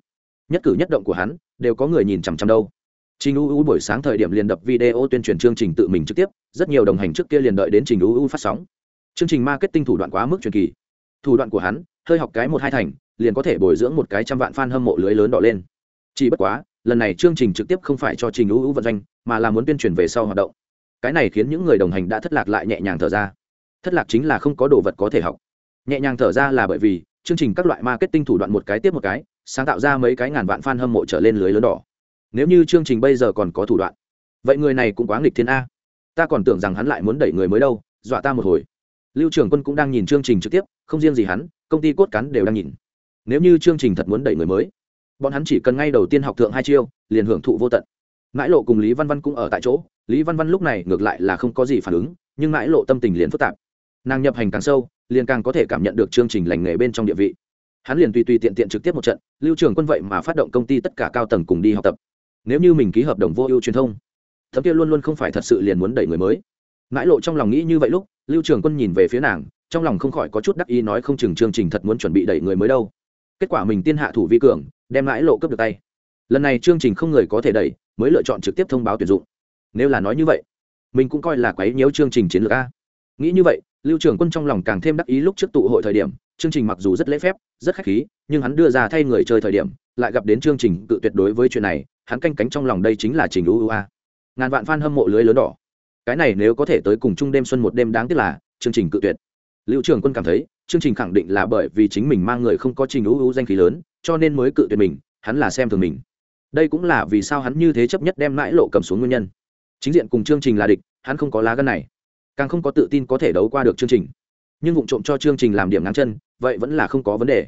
Speaker 1: nhất cử nhất động của hắn đều có người nhìn chằm chằm đâu Trình U U buổi sáng thời điểm liền đập video tuyên truyền chương trình tự mình trực tiếp, rất nhiều đồng hành trước kia liền đợi đến Trình U U phát sóng. Chương trình marketing thủ đoạn quá mức truyền kỳ. Thủ đoạn của hắn, hơi học cái một hai thành, liền có thể bồi dưỡng một cái trăm vạn fan hâm mộ lưới lớn đỏ lên. Chỉ bất quá, lần này chương trình trực tiếp không phải cho Trình ưu ưu vận doanh, mà là muốn tuyên truyền về sau hoạt động. Cái này khiến những người đồng hành đã thất lạc lại nhẹ nhàng thở ra. Thất lạc chính là không có đồ vật có thể học. Nhẹ nhàng thở ra là bởi vì chương trình các loại marketing thủ đoạn một cái tiếp một cái, sáng tạo ra mấy cái ngàn vạn fan hâm mộ trở lên lưới lớn đỏ nếu như chương trình bây giờ còn có thủ đoạn vậy người này cũng quá nghịch thiên a ta còn tưởng rằng hắn lại muốn đẩy người mới đâu dọa ta một hồi lưu trường quân cũng đang nhìn chương trình trực tiếp, không riêng gì hắn, công ty cốt cán đều đang nhìn. Nếu như chương trình thật muốn đẩy người mới, bọn hắn chỉ cần ngay đầu tiên học thượng hai chiêu, liền hưởng thụ vô tận. Mãi lộ cùng lý văn văn cũng ở tại chỗ, lý văn văn lúc này ngược lại là không có gì phản ứng, nhưng mãi lộ tâm tình liền phức tạp. Nàng nhập hành càng sâu, liền càng có thể cảm nhận được chương trình lành nghề bên trong địa vị. Hắn liền tùy tùy tiện tiện trực tiếp một trận, lưu trường quân vậy mà phát động công ty tất cả cao tầng cùng đi học tập. Nếu như mình ký hợp đồng vô ưu truyền thông, thấm kia luôn luôn không phải thật sự liền muốn đẩy người mới mãi lộ trong lòng nghĩ như vậy lúc, lưu trường quân nhìn về phía nàng, trong lòng không khỏi có chút đắc ý nói không chừng chương trình thật muốn chuẩn bị đẩy người mới đâu. Kết quả mình tiên hạ thủ vi cường, đem mãi lộ cướp được tay. Lần này chương trình không người có thể đẩy, mới lựa chọn trực tiếp thông báo tuyển dụng. Nếu là nói như vậy, mình cũng coi là quấy nhiễu chương trình chiến lược a. Nghĩ như vậy, lưu trường quân trong lòng càng thêm đắc ý lúc trước tụ hội thời điểm, chương trình mặc dù rất lễ phép, rất khách khí, nhưng hắn đưa ra thay người chơi thời điểm, lại gặp đến chương trình tự tuyệt đối với chuyện này, hắn canh cánh trong lòng đây chính là trình uua ngàn vạn fan hâm mộ lưới lớn đỏ cái này nếu có thể tới cùng chung đêm xuân một đêm đáng tiếc là, chương trình cự tuyệt. Lưu trường quân cảm thấy, chương trình khẳng định là bởi vì chính mình mang người không có trình ưu ưu danh khí lớn, cho nên mới cự tuyệt mình, hắn là xem thường mình. Đây cũng là vì sao hắn như thế chấp nhất đem mãi lộ cầm xuống nguyên nhân. Chính diện cùng chương trình là địch, hắn không có lá gân này. Càng không có tự tin có thể đấu qua được chương trình. Nhưng vụ trộm cho chương trình làm điểm ngắn chân, vậy vẫn là không có vấn đề.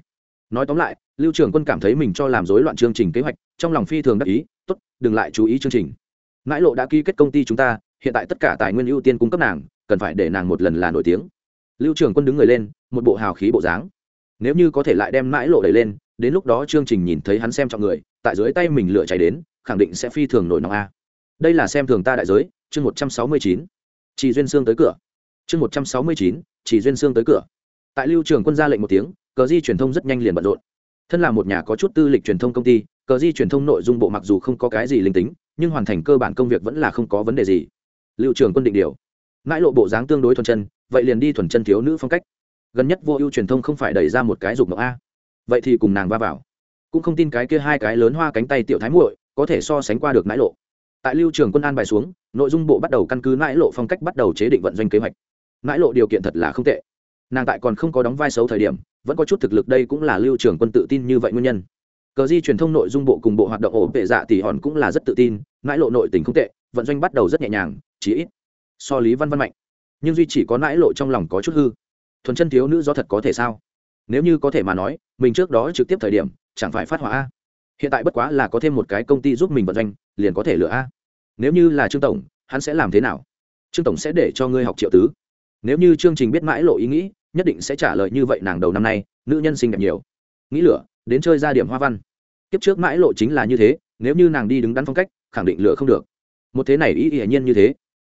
Speaker 1: Nói tóm lại, lưu trường quân cảm thấy mình cho làm rối loạn chương trình kế hoạch, trong lòng phi thường đắc ý, tốt, đừng lại chú ý chương trình. Mãi lộ đã ký kết công ty chúng ta hiện tại tất cả tài nguyên ưu tiên cung cấp nàng, cần phải để nàng một lần là nổi tiếng. Lưu trường quân đứng người lên, một bộ hào khí bộ dáng. Nếu như có thể lại đem mãi lộ đẩy lên, đến lúc đó chương trình nhìn thấy hắn xem trọng người, tại dưới tay mình lửa cháy đến, khẳng định sẽ phi thường nổi nóng a. Đây là xem thường ta đại giới, chương một trăm sáu mươi chín. Chỉ duyên sương tới cửa. Chương một trăm sáu mươi chín, chỉ duyên sương tới cửa. Tại lưu trường quân ra lệnh một tiếng, cờ di truyền thông rất nhanh liền bận rộn. Thân là một nhà có chút tư lịch truyền thông công ty, cờ di truyền thông nội dung bộ mặc dù không có cái gì linh tính, nhưng hoàn thành cơ bản công việc vẫn là không có vấn đề gì lưu trường quân định điều. Mãi lộ bộ dáng tương đối thuần chân, vậy liền đi thuần chân thiếu nữ phong cách. Gần nhất vô ưu truyền thông không phải đẩy ra một cái dục mộng a. Vậy thì cùng nàng va vào. Cũng không tin cái kia hai cái lớn hoa cánh tay tiểu thái muội có thể so sánh qua được mãi lộ. Tại lưu trường quân an bài xuống, nội dung bộ bắt đầu căn cứ mãi lộ phong cách bắt đầu chế định vận doanh kế hoạch. Mãi lộ điều kiện thật là không tệ. Nàng tại còn không có đóng vai xấu thời điểm, vẫn có chút thực lực đây cũng là lưu trường quân tự tin như vậy nguyên nhân. Cờ di truyền thông nội dung bộ cùng bộ hoạt động ổ vệ dạ thì hòn cũng là rất tự tin, mãi lộ nội tình không tệ, vận doanh bắt đầu rất nhẹ nhàng chỉ ít. So lý văn văn mạnh. Nhưng duy chỉ có nãi lộ trong lòng có chút hư. Thuần chân thiếu nữ do thật có thể sao? Nếu như có thể mà nói, mình trước đó trực tiếp thời điểm, chẳng phải phát hỏa a? Hiện tại bất quá là có thêm một cái công ty giúp mình vận doanh, liền có thể lựa a? Nếu như là trương tổng, hắn sẽ làm thế nào? Trương tổng sẽ để cho ngươi học triệu tứ. Nếu như chương trình biết mãi lộ ý nghĩ, nhất định sẽ trả lời như vậy nàng đầu năm nay, nữ nhân xinh đẹp nhiều. Nghĩ lửa, đến chơi ra điểm hoa văn. Kiếp trước mãi lộ chính là như thế, nếu như nàng đi đứng đắn phong cách, khẳng định lửa không được. Một thế này ý hiển nhiên như thế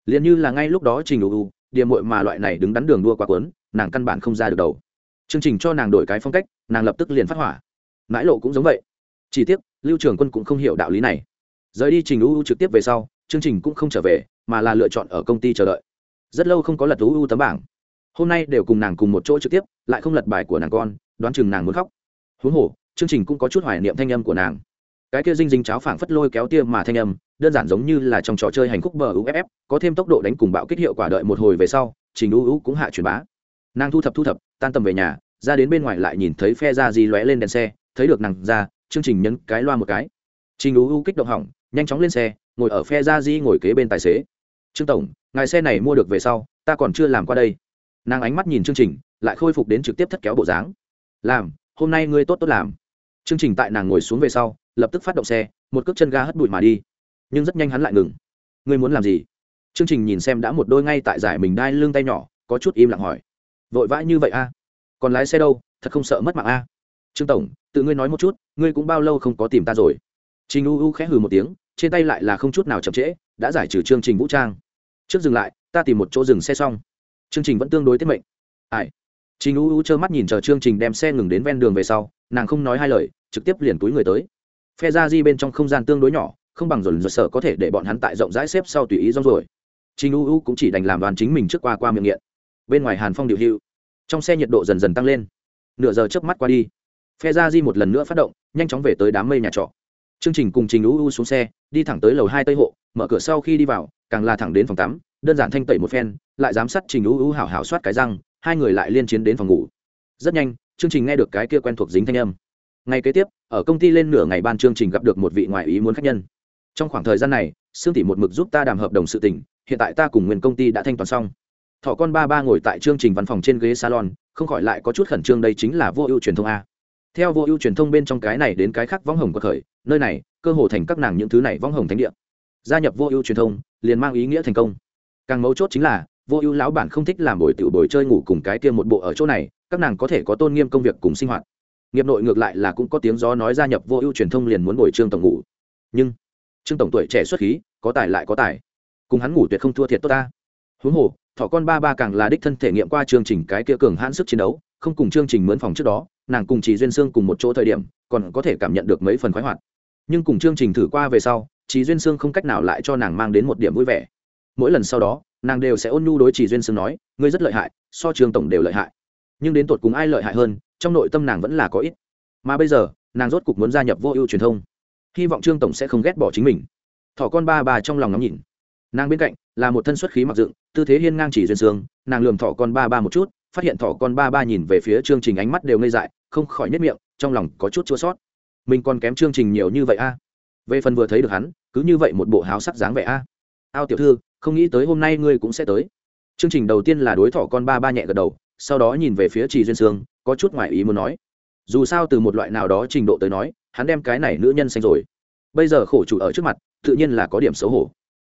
Speaker 1: liền như là ngay lúc đó trình ưu điểm muội mà loại này đứng đắn đường đua qua cuốn, nàng căn bản không ra được đầu. Chương trình cho nàng đổi cái phong cách, nàng lập tức liền phát hỏa. Mãi lộ cũng giống vậy. Chỉ tiếc, lưu trường quân cũng không hiểu đạo lý này. Rời đi trình ưu trực tiếp về sau, chương trình cũng không trở về, mà là lựa chọn ở công ty chờ đợi. Rất lâu không có lật ưu tấm bảng. Hôm nay đều cùng nàng cùng một chỗ trực tiếp, lại không lật bài của nàng con, đoán chừng nàng muốn khóc. Huống hồ, chương trình cũng có chút hoài niệm thanh âm của nàng. Cái kia dinh dinh cháo phảng phất lôi kéo tia mà thanh âm đơn giản giống như là trong trò chơi hành khúc bờ uff có thêm tốc độ đánh cùng bạo kích hiệu quả đợi một hồi về sau, trình ưu ưu cũng hạ truyền bá. Nàng thu thập thu thập, tan tầm về nhà, ra đến bên ngoài lại nhìn thấy phe ra gì lóe lên đèn xe, thấy được nàng ra, chương trình nhấn cái loa một cái. Trình ưu ưu kích động hỏng, nhanh chóng lên xe, ngồi ở phe ra di ngồi kế bên tài xế. Trương tổng, ngài xe này mua được về sau, ta còn chưa làm qua đây. Nàng ánh mắt nhìn chương trình, lại khôi phục đến trực tiếp thất kéo bộ dáng. Làm, hôm nay ngươi tốt tốt làm. Chương trình tại nàng ngồi xuống về sau, lập tức phát động xe, một cước chân ga hất bụi mà đi nhưng rất nhanh hắn lại ngừng. Ngươi muốn làm gì? Chương trình nhìn xem đã một đôi ngay tại giải mình đai lưng tay nhỏ, có chút im lặng hỏi. Vội vã như vậy a còn lái xe đâu? Thật không sợ mất mạng a trương tổng, tự ngươi nói một chút, ngươi cũng bao lâu không có tìm ta rồi? Trình u u khẽ hừ một tiếng, trên tay lại là không chút nào chậm trễ, đã giải trừ chương trình vũ trang. Trước dừng lại, ta tìm một chỗ dừng xe xong. Chương trình vẫn tương đối tiết mệnh. Ai? Trình u u trơ mắt nhìn chờ chương trình đem xe ngừng đến ven đường về sau, nàng không nói hai lời, trực tiếp liền túi người tới. Phe ra di bên trong không gian tương đối nhỏ không bằng dồn dồn sợ có thể để bọn hắn tại rộng rãi xếp sau tùy ý rong rồi trình u u cũng chỉ đành làm đoàn chính mình trước qua qua miệng nghiện. Bên ngoài hàn phong điệu hữu, trong xe nhiệt độ dần dần tăng lên. Nửa giờ chớp mắt qua đi, phe ra di một lần nữa phát động, nhanh chóng về tới đám mây nhà trọ. Chương trình cùng trình u u xuống xe, đi thẳng tới lầu hai tây hộ, mở cửa sau khi đi vào, càng là thẳng đến phòng tắm, đơn giản thanh tẩy một phen, lại giám sát trình u u hảo hảo soát cái răng, hai người lại liên chiến đến phòng ngủ. Rất nhanh, chương trình nghe được cái kia quen thuộc dính thanh âm. Ngay kế tiếp, ở công ty lên nửa ngày ban chương trình gặp được một vị ngoại ý muốn khách nhân trong khoảng thời gian này, sương tỷ một mực giúp ta đàm hợp đồng sự tình, hiện tại ta cùng nguyên công ty đã thanh toán xong. Thọ con ba ba ngồi tại chương trình văn phòng trên ghế salon, không khỏi lại có chút khẩn trương đây chính là vô ưu truyền thông a. Theo vô ưu truyền thông bên trong cái này đến cái khác võng hồng của khởi, nơi này, cơ hồ thành các nàng những thứ này võng hồng thánh địa. Gia nhập vô ưu truyền thông, liền mang ý nghĩa thành công. Càng mấu chốt chính là, vô ưu lão bản không thích làm bồi tiểu bồi chơi ngủ cùng cái kia một bộ ở chỗ này, các nàng có thể có tôn nghiêm công việc cùng sinh hoạt. Nghiệp nội ngược lại là cũng có tiếng gió nói gia nhập vô ưu truyền thông liền muốn bồi trương tổng ngủ. Nhưng trương tổng tuổi trẻ xuất khí, có tài lại có tài. Cùng hắn ngủ tuyệt không thua thiệt tốt ta. Huống hồ thọ con ba ba càng là đích thân thể nghiệm qua chương trình cái kia cường hãn sức chiến đấu, không cùng chương trình mướn phòng trước đó, nàng cùng chị duyên sương cùng một chỗ thời điểm, còn có thể cảm nhận được mấy phần khoái hoạt. Nhưng cùng chương trình thử qua về sau chị duyên sương không cách nào lại cho nàng mang đến một điểm vui vẻ. Mỗi lần sau đó, nàng đều sẽ ôn nhu đối chị duyên sương nói, ngươi rất lợi hại, so trường tổng đều lợi hại. Nhưng đến tột cùng ai lợi hại hơn, trong nội tâm nàng vẫn là có ít. Mà bây giờ, nàng rốt cục muốn gia nhập vô ưu truyền thông hy vọng trương tổng sẽ không ghét bỏ chính mình thỏ con ba bà trong lòng ngắm nhìn nàng bên cạnh là một thân xuất khí mặc dựng tư thế hiên ngang chỉ duyên sương nàng lườm thỏ con ba ba một chút phát hiện thỏ con ba ba nhìn về phía chương trình ánh mắt đều ngây dại không khỏi nhất miệng trong lòng có chút chua sót mình còn kém chương trình nhiều như vậy a về phần vừa thấy được hắn cứ như vậy một bộ háo sắc dáng vẻ a ao tiểu thư không nghĩ tới hôm nay ngươi cũng sẽ tới chương trình đầu tiên là đối thỏ con ba ba nhẹ gật đầu sau đó nhìn về phía trì duyên sương có chút ngoại ý muốn nói dù sao từ một loại nào đó trình độ tới nói hắn đem cái này nữ nhân xanh rồi. Bây giờ khổ chủ ở trước mặt, tự nhiên là có điểm xấu hổ.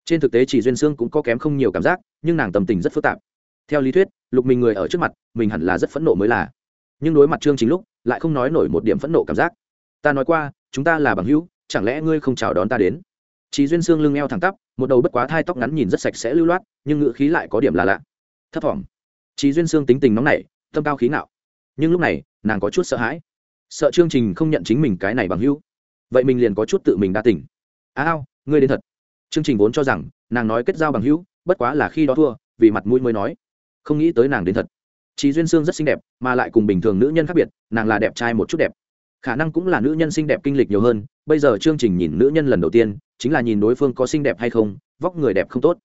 Speaker 1: Trên thực tế chỉ duyên xương cũng có kém không nhiều cảm giác, nhưng nàng tâm tình rất phức tạp. Theo lý thuyết, lục mình người ở trước mặt, mình hẳn là rất phẫn nộ mới là. Nhưng đối mặt trương chính lúc, lại không nói nổi một điểm phẫn nộ cảm giác. Ta nói qua, chúng ta là bằng hữu, chẳng lẽ ngươi không chào đón ta đến? Chỉ duyên xương lưng eo thẳng tắp, một đầu bất quá thai tóc ngắn nhìn rất sạch sẽ lưu loát, nhưng ngựa khí lại có điểm là lạ. Thấp thỏm. Chỉ duyên xương tính tình nóng nảy tâm cao khí ngạo. Nhưng lúc này, nàng có chút sợ hãi sợ chương trình không nhận chính mình cái này bằng hữu. Vậy mình liền có chút tự mình đa tỉnh à, ao ngươi đến thật. Chương trình vốn cho rằng nàng nói kết giao bằng hữu bất quá là khi đó thua vì mặt mũi mới nói. Không nghĩ tới nàng đến thật. Chị duyên sương rất xinh đẹp mà lại cùng bình thường nữ nhân khác biệt nàng là đẹp trai một chút đẹp. Khả năng cũng là nữ nhân xinh đẹp kinh lịch nhiều hơn bây giờ chương trình nhìn nữ nhân lần đầu tiên chính là nhìn đối phương có xinh đẹp hay không vóc người đẹp không tốt.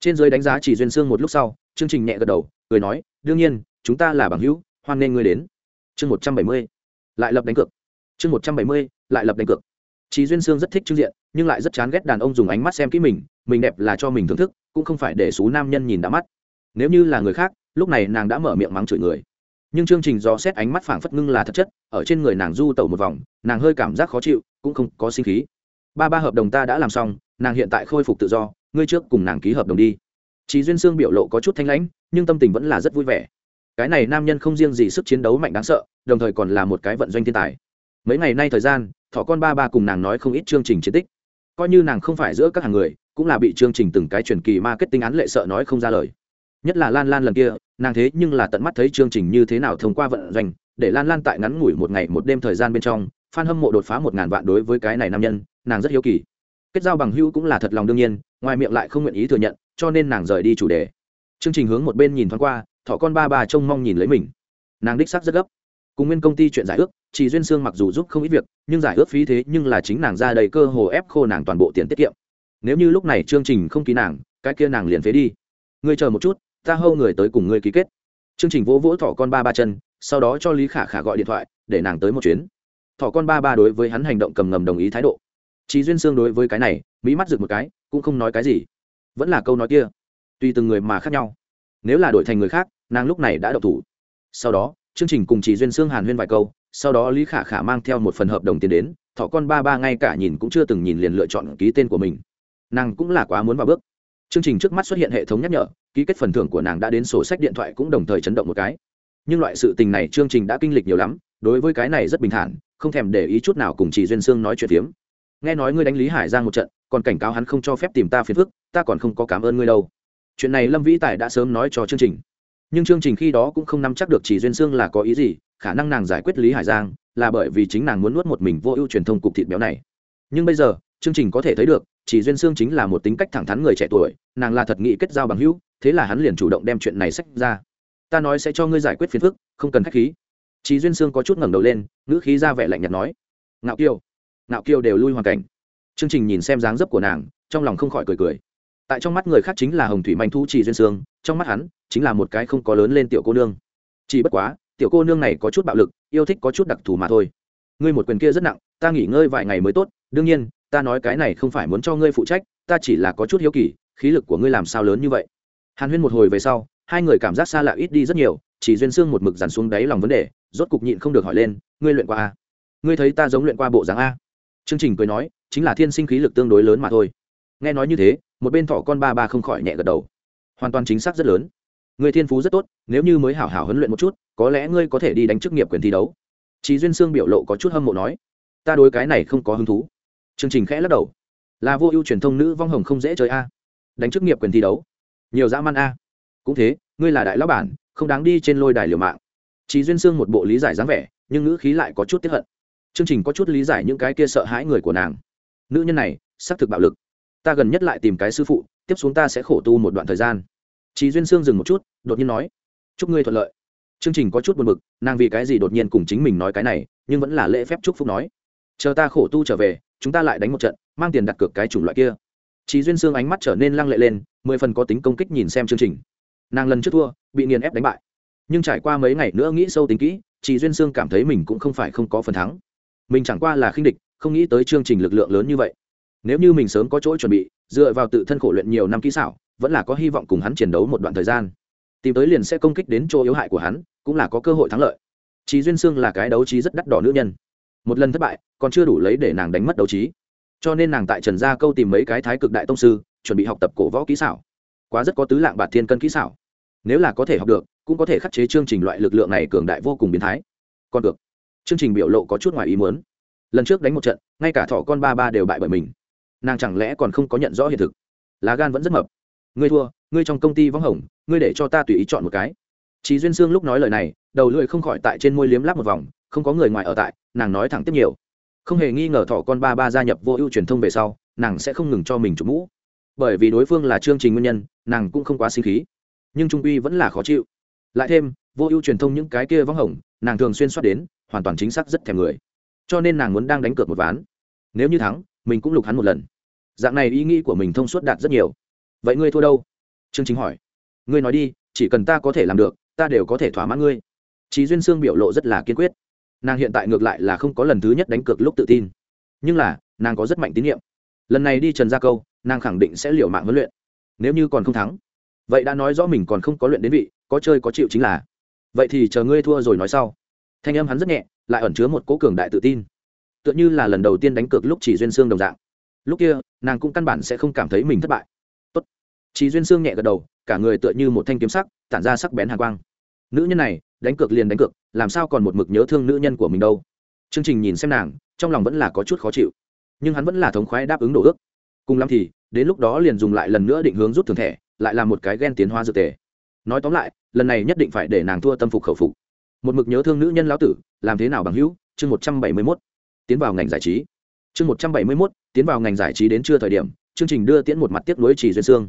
Speaker 1: Trên dưới đánh giá chỉ duyên sương một lúc sau chương trình nhẹ gật đầu cười nói đương nhiên chúng ta là bằng hữu hoan nên ngươi đến. Chương một trăm bảy mươi lại lập đánh cược. Chương một trăm bảy mươi, lại lập đánh cược. Chí duyên sương rất thích trưng diện, nhưng lại rất chán ghét đàn ông dùng ánh mắt xem kỹ mình mình đẹp là cho mình thưởng thức, cũng không phải để số nam nhân nhìn đã mắt. Nếu như là người khác, lúc này nàng đã mở miệng mắng chửi người. Nhưng chương trình do xét ánh mắt phảng phất ngưng là thật chất, ở trên người nàng du tẩu một vòng, nàng hơi cảm giác khó chịu, cũng không có sinh khí. Ba ba hợp đồng ta đã làm xong, nàng hiện tại khôi phục tự do, ngươi trước cùng nàng ký hợp đồng đi. Chị duyên sương biểu lộ có chút thanh lãnh, nhưng tâm tình vẫn là rất vui vẻ cái này nam nhân không riêng gì sức chiến đấu mạnh đáng sợ, đồng thời còn là một cái vận doanh thiên tài. Mấy ngày nay thời gian thỏ con ba ba cùng nàng nói không ít chương trình chiến tích. Coi như nàng không phải giữa các hàng người, cũng là bị chương trình từng cái truyền kỳ marketing án lệ sợ nói không ra lời. Nhất là lan lan lần kia, nàng thế nhưng là tận mắt thấy chương trình như thế nào thông qua vận doanh, để lan lan tại ngắn ngủi một ngày một đêm thời gian bên trong f a n hâm mộ đột phá một ngàn vạn đối với cái này nam nhân, nàng rất hiếu kỳ. Kết giao bằng hữu cũng là thật lòng đương nhiên, ngoài miệng lại không nguyện ý thừa nhận, cho nên nàng rời đi chủ đề. Chương trình hướng một bên nhìn thoáng qua thọ con ba bà trông mong nhìn lấy mình. Nàng đích sắc rất gấp. Cùng nguyên công ty chuyện giải ước chị duyên sương mặc dù giúp không ít việc, nhưng giải ước phí thế nhưng là chính nàng ra đầy cơ hồ ép khô nàng toàn bộ tiền tiết kiệm. Nếu như lúc này chương trình không ký nàng, cái kia nàng liền phế đi. Ngươi chờ một chút, ta hâu người tới cùng ngươi ký kết. Chương trình vỗ vỗ thỏ con ba ba chân, sau đó cho lý khả khả gọi điện thoại, để nàng tới một chuyến. Thỏ con ba ba đối với hắn hành động cầm ngầm đồng ý thái độ. Chị duyên sương đối với cái này, mỹ mắt rực một cái, cũng không nói cái gì. Vẫn là câu nói kia. Tùy từng người mà khác nhau. Nếu là đổi thành người khác nàng lúc này đã đậu thủ. Sau đó, chương trình cùng chị duyên sương hàn huyên vài câu, sau đó lý khả khả mang theo một phần hợp đồng tiền đến, thọ con ba ba ngay cả nhìn cũng chưa từng nhìn liền lựa chọn ký tên của mình. Nàng cũng là quá muốn vào bước. Chương trình trước mắt xuất hiện hệ thống nhắc nhở, ký kết phần thưởng của nàng đã đến sổ sách điện thoại cũng đồng thời chấn động một cái. Nhưng loại sự tình này chương trình đã kinh lịch nhiều lắm, đối với cái này rất bình thản, không thèm để ý chút nào cùng chị duyên sương nói chuyện phiếm. Nghe nói ngươi đánh lý hải giang một trận, còn cảnh cáo hắn không cho phép tìm ta phiền phức, ta còn không có cảm ơn ngươi đâu. Chuyện này lâm vĩ tài đã sớm nói cho chương trình nhưng chương trình khi đó cũng không nắm chắc được chỉ duyên xương là có ý gì, khả năng nàng giải quyết lý hải giang là bởi vì chính nàng muốn nuốt một mình vô ưu truyền thông cục thịt béo này. Nhưng bây giờ, chương trình có thể thấy được, chỉ duyên xương chính là một tính cách thẳng thắn người trẻ tuổi, nàng là thật nghị kết giao bằng hữu, thế là hắn liền chủ động đem chuyện này sách ra. Ta nói sẽ cho ngươi giải quyết phiền phức, không cần k h á c h khí. Chỉ duyên xương có chút ngẩng đầu lên, ngữ khí ra vẻ lạnh nhạt nói. Ngạo kiêu ngạo kiêu đều lui hoàn cảnh. Chương trình nhìn xem dáng dấp của nàng, trong lòng không khỏi cười cười tại trong mắt người khác chính là hồng thủy manh thu chỉ duyên sương, trong mắt hắn chính là một cái không có lớn lên tiểu cô nương. Chỉ bất quá, tiểu cô nương này có chút bạo lực, yêu thích có chút đặc thù mà thôi. Ngươi một quyền kia rất nặng, ta nghỉ ngơi vài ngày mới tốt, đương nhiên, ta nói cái này không phải muốn cho ngươi phụ trách, ta chỉ là có chút hiếu kỳ, khí lực của ngươi làm sao lớn như vậy? Hàn huyên một hồi về sau, hai người cảm giác xa lạ ít đi rất nhiều, chỉ duyên xương một mực dàn xuống đáy lòng vấn đề, rốt cục nhịn không được hỏi lên, ngươi luyện qua a? Ngươi thấy ta giống luyện qua bộ dáng a? Chương trình cười nói, chính là thiên sinh khí lực tương đối lớn mà thôi nghe nói như thế, một bên thỏ con ba ba không khỏi nhẹ gật đầu. Hoàn toàn chính xác rất lớn. Người thiên phú rất tốt, nếu như mới hảo hảo huấn luyện một chút, có lẽ ngươi có thể đi đánh chức nghiệp quyền thi đấu. Chị duyên sương biểu lộ có chút hâm mộ nói, ta đối cái này không có hứng thú. Chương trình khẽ lắc đầu. Là vô ưu truyền thông nữ vong hồng không dễ chơi a. Đánh chức nghiệp quyền thi đấu. Nhiều dã man a. Cũng thế, ngươi là đại lão bản, không đáng đi trên lôi đài liều mạng. Chị duyên sương một bộ lý giải dáng vẻ, nhưng ngữ khí lại có chút tiếp hận. Chương trình có chút lý giải những cái kia sợ hãi người của nàng. Nữ nhân này, xác thực bạo lực ta gần nhất lại tìm cái sư phụ, tiếp xuống ta sẽ khổ tu một đoạn thời gian. Chị duyên sương dừng một chút, đột nhiên nói, chúc ngươi thuận lợi. Chương trình có chút buồn bực, nàng vì cái gì đột nhiên cùng chính mình nói cái này, nhưng vẫn là lễ phép chúc phúc nói, chờ ta khổ tu trở về, chúng ta lại đánh một trận, mang tiền đặt cược cái chủng loại kia. Chị duyên sương ánh mắt trở nên lăng lệ lên, mười phần có tính công kích nhìn xem chương trình. Nàng lần trước thua, bị nghiền ép đánh bại. Nhưng trải qua mấy ngày nữa nghĩ sâu tính kỹ chị duyên sương cảm thấy mình cũng không phải không có phần thắng. Mình chẳng qua là khinh địch, không nghĩ tới chương trình lực lượng lớn như vậy nếu như mình sớm có chỗ chuẩn bị, dựa vào tự thân khổ luyện nhiều năm kỹ xảo, vẫn là có hy vọng cùng hắn chiến đấu một đoạn thời gian. Tìm tới liền sẽ công kích đến chỗ yếu hại của hắn, cũng là có cơ hội thắng lợi. Trí duyên sương là cái đấu trí rất đắt đỏ nữ nhân. Một lần thất bại, còn chưa đủ lấy để nàng đánh mất đấu trí. Cho nên nàng tại trần gia câu tìm mấy cái thái cực đại tông sư, chuẩn bị học tập cổ võ kỹ xảo. Quá rất có tứ lạng bạt thiên cân kỹ xảo. Nếu là có thể học được, cũng có thể khắc chế chương trình loại lực lượng này cường đại vô cùng biến thái. Còn được. Chương trình biểu lộ có chút ngoài ý muốn. Lần trước đánh một trận, ngay cả thỏ con ba ba đều bại bởi mình nàng chẳng lẽ còn không có nhận rõ hiện thực? Lá gan vẫn rất mập. Ngươi thua, ngươi trong công ty võng hồng, ngươi để cho ta tùy ý chọn một cái. Chị duyên sương lúc nói lời này, đầu lưỡi không khỏi tại trên môi liếm láp một vòng, không có người ngoài ở tại, nàng nói thẳng tiếp nhiều. Không hề nghi ngờ thỏ con ba ba gia nhập vô ưu truyền thông về sau, nàng sẽ không ngừng cho mình chụp mũ. Bởi vì đối phương là chương trình nguyên nhân, nàng cũng không quá sinh khí. Nhưng trung uy vẫn là khó chịu. Lại thêm, vô ưu truyền thông những cái kia vắng hồng, nàng thường xuyên soát đến, hoàn toàn chính xác rất thèm người. Cho nên nàng muốn đang đánh cược một ván. Nếu như thắng, mình cũng lục hắn một lần dạng này ý nghĩ của mình thông suốt đạt rất nhiều vậy ngươi thua đâu chương chính hỏi ngươi nói đi chỉ cần ta có thể làm được ta đều có thể thỏa mãn ngươi Chí Duyên Sương biểu lộ rất là kiên quyết. Nàng hiện tại ngược lại là không có lần thứ nhất đánh cược lúc tự tin, nhưng là, nàng có rất mạnh tín nhiệm. Lần này đi Trần Gia Câu, nàng khẳng định sẽ liều mạng huấn luyện. Nếu như còn không thắng, vậy đã nói rõ mình còn không có luyện đến vị, có chơi có chịu chính là. Vậy thì chờ ngươi thua rồi nói sau. Thanh âm hắn rất nhẹ, lại ẩn chứa một cố cường đại tự tin. Tựa như là lần đầu tiên đánh cược lúc chỉ duyên xương đồng dạng. Lúc kia, nàng cũng căn bản sẽ không cảm thấy mình thất bại. Tốt. chị duyên xương nhẹ gật đầu, cả người tựa như một thanh kiếm sắc, tản ra sắc bén hàn quang. Nữ nhân này, đánh cược liền đánh cược làm sao còn một mực nhớ thương nữ nhân của mình đâu. Chương trình nhìn xem nàng trong lòng vẫn là có chút khó chịu. Nhưng hắn vẫn là thống khoái đáp ứng đồ ước. Cùng lắm thì đến lúc đó liền dùng lại lần nữa định hướng rút thường thẻ lại là một cái ghen tiến hoa dược tề. Nói tóm lại lần này nhất định phải để nàng thua tâm phục khẩu phục. Một mực nhớ thương nữ nhân lão tử làm thế nào bằng hữu? Chương một trăm bảy mươi mốt. Tiến vào ngành giải trí. Chương một trăm bảy mươi mốt tiến vào ngành giải trí đến trưa thời điểm, chương trình đưa tiễn một mặt tiếp nối chỉ duyên xương.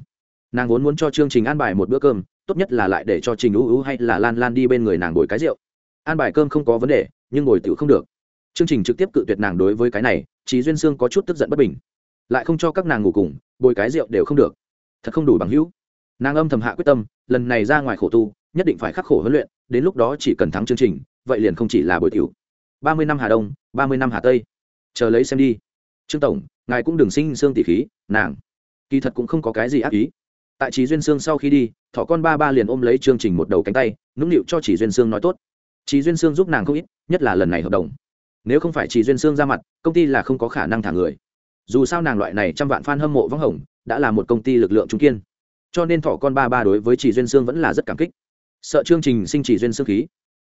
Speaker 1: Nàng vốn muốn cho chương trình an bài một bữa cơm, tốt nhất là lại để cho trình ưu ưu hay là lan lan đi bên người nàng bồi cái rượu. An bài cơm không có vấn đề, nhưng ngồi tự không được. Chương trình trực tiếp cự tuyệt nàng đối với cái này, chỉ duyên xương có chút tức giận bất bình. Lại không cho các nàng ngủ cùng, bồi cái rượu đều không được. Thật không đủ bằng hữu. Nàng âm thầm hạ quyết tâm, lần này ra ngoài khổ tu, nhất định phải khắc khổ huấn luyện, đến lúc đó chỉ cần thắng chương trình, vậy liền không chỉ là bồi tiểu. Ba mươi năm hà đông, ba mươi năm hà tây. Chờ lấy xem đi. Trương tổng ngài cũng đừng sinh xương tỷ khí, nàng. Kỳ thật cũng không có cái gì ác ý. Tại trí duyên sương sau khi đi thỏ con ba ba liền ôm lấy chương trình một đầu cánh tay, nũng nịu cho chỉ duyên sương nói tốt. Chị duyên sương giúp nàng không ít, nhất là lần này hợp đồng. Nếu không phải chị duyên sương ra mặt, công ty là không có khả năng thả người. Dù sao nàng loại này trăm vạn f a n hâm mộ vắng hồng, đã là một công ty lực lượng trung kiên. Cho nên thỏ con ba ba đối với chị duyên sương vẫn là rất cảm kích. Sợ chương trình sinh chị duyên sương khí.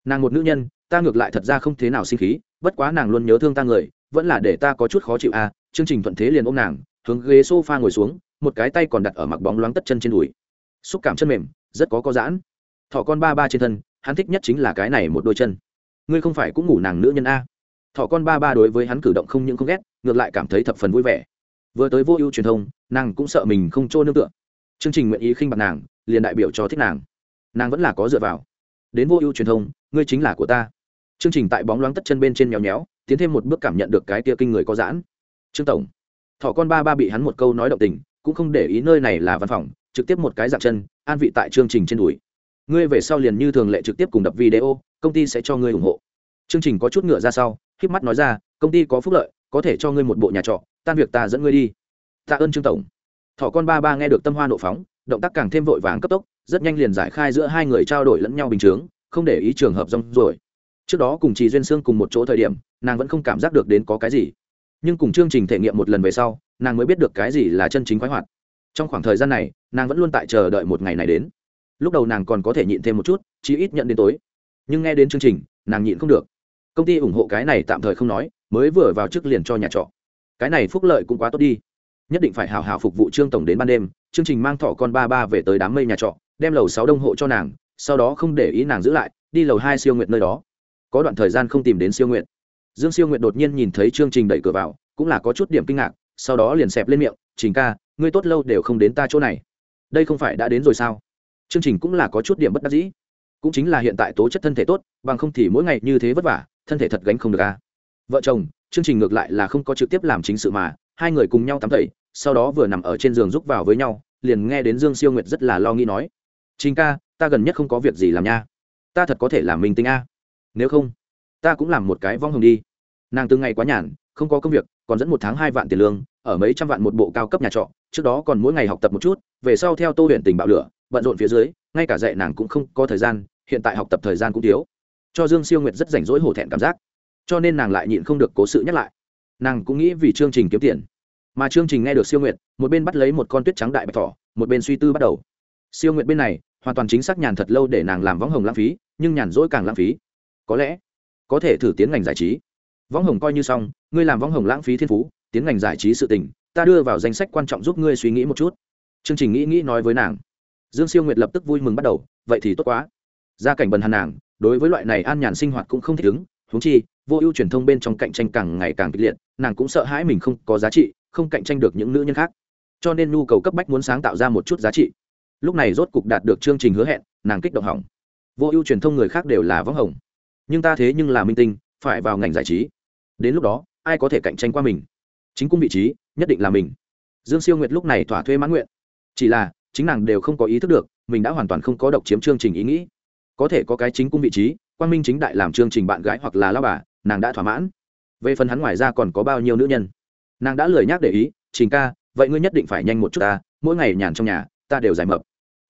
Speaker 1: Nàng một nữ nhân, ta ngược lại thật ra không thế nào sinh khí, bất quá nàng luôn nhớ thương ta người, vẫn là để ta có chút khó chịu à chương trình thuận thế liền ôm nàng, hướng ghế s o f a ngồi xuống, một cái tay còn đặt ở mặc bóng loáng tất chân trên đùi. Xúc cảm chân mềm, rất có có giãn. Thỏ con ba ba trên thân, hắn thích nhất chính là cái này một đôi chân. Ngươi không phải cũng ngủ nàng nữ nhân a? Thỏ con ba ba đối với hắn cử động không những không ghét, ngược lại cảm thấy thập phần vui vẻ. Vừa tới vô ưu truyền thông, nàng cũng sợ mình không trôi nương tựa. Chương trình nguyện ý khinh bạc nàng, liền đại biểu cho thích nàng. Nàng vẫn là có dựa vào. Đến vô ưu truyền thông, ngươi chính là của ta. Chương trình tại bóng loáng tất chân bên trên nhéo nhéo tiến thêm một bước cảm nhận được cái tia kinh người có giãn trương tổng. Thỏ con ba ba bị hắn một câu nói động tình, cũng không để ý nơi này là văn phòng, trực tiếp một cái dạng chân, an vị tại chương trình trên đùi. Ngươi về sau liền như thường lệ trực tiếp cùng đập video, công ty sẽ cho ngươi ủng hộ. Chương trình có chút ngựa ra sau k mắt nói ra, công ty có phúc lợi, có thể cho ngươi một bộ nhà trọ, tan việc ta dẫn ngươi đi. Tạ ơn trương tổng. Thỏ con ba ba nghe được tâm hoa nộ phóng, động tác càng thêm vội vàng cấp tốc, rất nhanh liền giải khai giữa hai người trao đổi lẫn nhau bình chướng, không để ý trường hợp rong rồi trước đó cùng chị duyên sương cùng một chỗ thời điểm, nàng vẫn không cảm giác được đến có cái gì nhưng cùng chương trình thể nghiệm một lần về sau, nàng mới biết được cái gì là chân chính khoái hoạt. Trong khoảng thời gian này, nàng vẫn luôn tại chờ đợi một ngày này đến. Lúc đầu nàng còn có thể nhịn thêm một chút, chí ít nhận đến tối. Nhưng nghe đến chương trình, nàng nhịn không được. Công ty ủng hộ cái này tạm thời không nói, mới vừa vào trước liền cho nhà trọ. Cái này phúc lợi cũng quá tốt đi. Nhất định phải hào hào phục vụ trương tổng đến ban đêm, chương trình mang thọ con ba ba về tới đám mây nhà trọ, đem lầu sáu đông hộ cho nàng, sau đó không để ý nàng giữ lại, đi lầu hai siêu nguyện nơi đó. Có đoạn thời gian không tìm đến siêu nguyện dương siêu nguyện đột nhiên nhìn thấy chương trình đẩy cửa vào, cũng là có chút điểm kinh ngạc, sau đó liền xẹp lên miệng, trình ca, ngươi tốt lâu đều không đến ta chỗ này. Đây không phải đã đến rồi sao? Chương trình cũng là có chút điểm bất đắc dĩ. Cũng chính là hiện tại tố chất thân thể tốt, bằng không thì mỗi ngày như thế vất vả, thân thể thật gánh không được a vợ chồng, chương trình ngược lại là không có trực tiếp làm chính sự mà, hai người cùng nhau tắm tẩy, sau đó vừa nằm ở trên giường rúc vào với nhau, liền nghe đến dương siêu nguyệt rất là lo nghĩ nói, trình ca, ta gần nhất không có việc gì làm nha. Ta thật có thể làm mình tinh a. Nếu không ta cũng làm một cái vong hồng đi. Nàng từng ngày quá nhàn, không có công việc, còn dẫn một tháng hai vạn tiền lương, ở mấy trăm vạn một bộ cao cấp nhà trọ, trước đó còn mỗi ngày học tập một chút, về sau theo tô huyện tình bạo lửa, bận rộn phía dưới, ngay cả dạy nàng cũng không có thời gian, hiện tại học tập thời gian cũng thiếu. Cho dương siêu nguyệt rất rảnh rỗi hổ thẹn cảm giác, cho nên nàng lại nhịn không được cố sự nhắc lại. Nàng cũng nghĩ vì chương trình kiếm tiền, mà chương trình nghe được siêu nguyệt, một bên bắt lấy một con tuyết trắng đại bạch thỏ, một bên suy tư bắt đầu. Siêu nguyệt bên này, hoàn toàn chính xác nhàn thật lâu để nàng làm võng hồng lãng phí, nhưng nhàn rỗi càng lãng phí. Có lẽ có thể thử tiến ngành giải trí. Võng hồng coi như xong, ngươi làm võng hồng lãng phí thiên phú, tiến ngành giải trí sự tình, ta đưa vào danh sách quan trọng giúp ngươi suy nghĩ một chút. Chương trình nghĩ nghĩ nói với nàng. Dương siêu nguyệt lập tức vui mừng bắt đầu, vậy thì tốt quá. Gia cảnh bần hàn nàng, đối với loại này an nhàn sinh hoạt cũng không thích ứng thú chi, vô ưu truyền thông bên trong cạnh tranh càng ngày càng kịch liệt, nàng cũng sợ hãi mình không có giá trị, không cạnh tranh được những nữ nhân khác. Cho nên nhu cầu cấp bách muốn sáng tạo ra một chút giá trị. Lúc này rốt cục đạt được chương trình hứa hẹn, nàng kích động hỏng. Vô ưu truyền thông người khác đều là võng hồng nhưng ta thế nhưng là minh tinh, phải vào ngành giải trí. Đến lúc đó, ai có thể cạnh tranh qua mình? Chính cung vị trí, nhất định là mình. Dương siêu nguyệt lúc này thỏa thuê mãn nguyện. Chỉ là, chính nàng đều không có ý thức được, mình đã hoàn toàn không có độc chiếm chương trình ý nghĩ. Có thể có cái chính cung vị trí, quang minh chính đại làm chương trình bạn gái hoặc là lao bà, nàng đã thỏa mãn. Về phần hắn ngoài ra còn có bao nhiêu nữ nhân? Nàng đã lười nhắc để ý, trình ca, vậy ngươi nhất định phải nhanh một chút ta, mỗi ngày nhàn trong nhà, ta đều giải mập.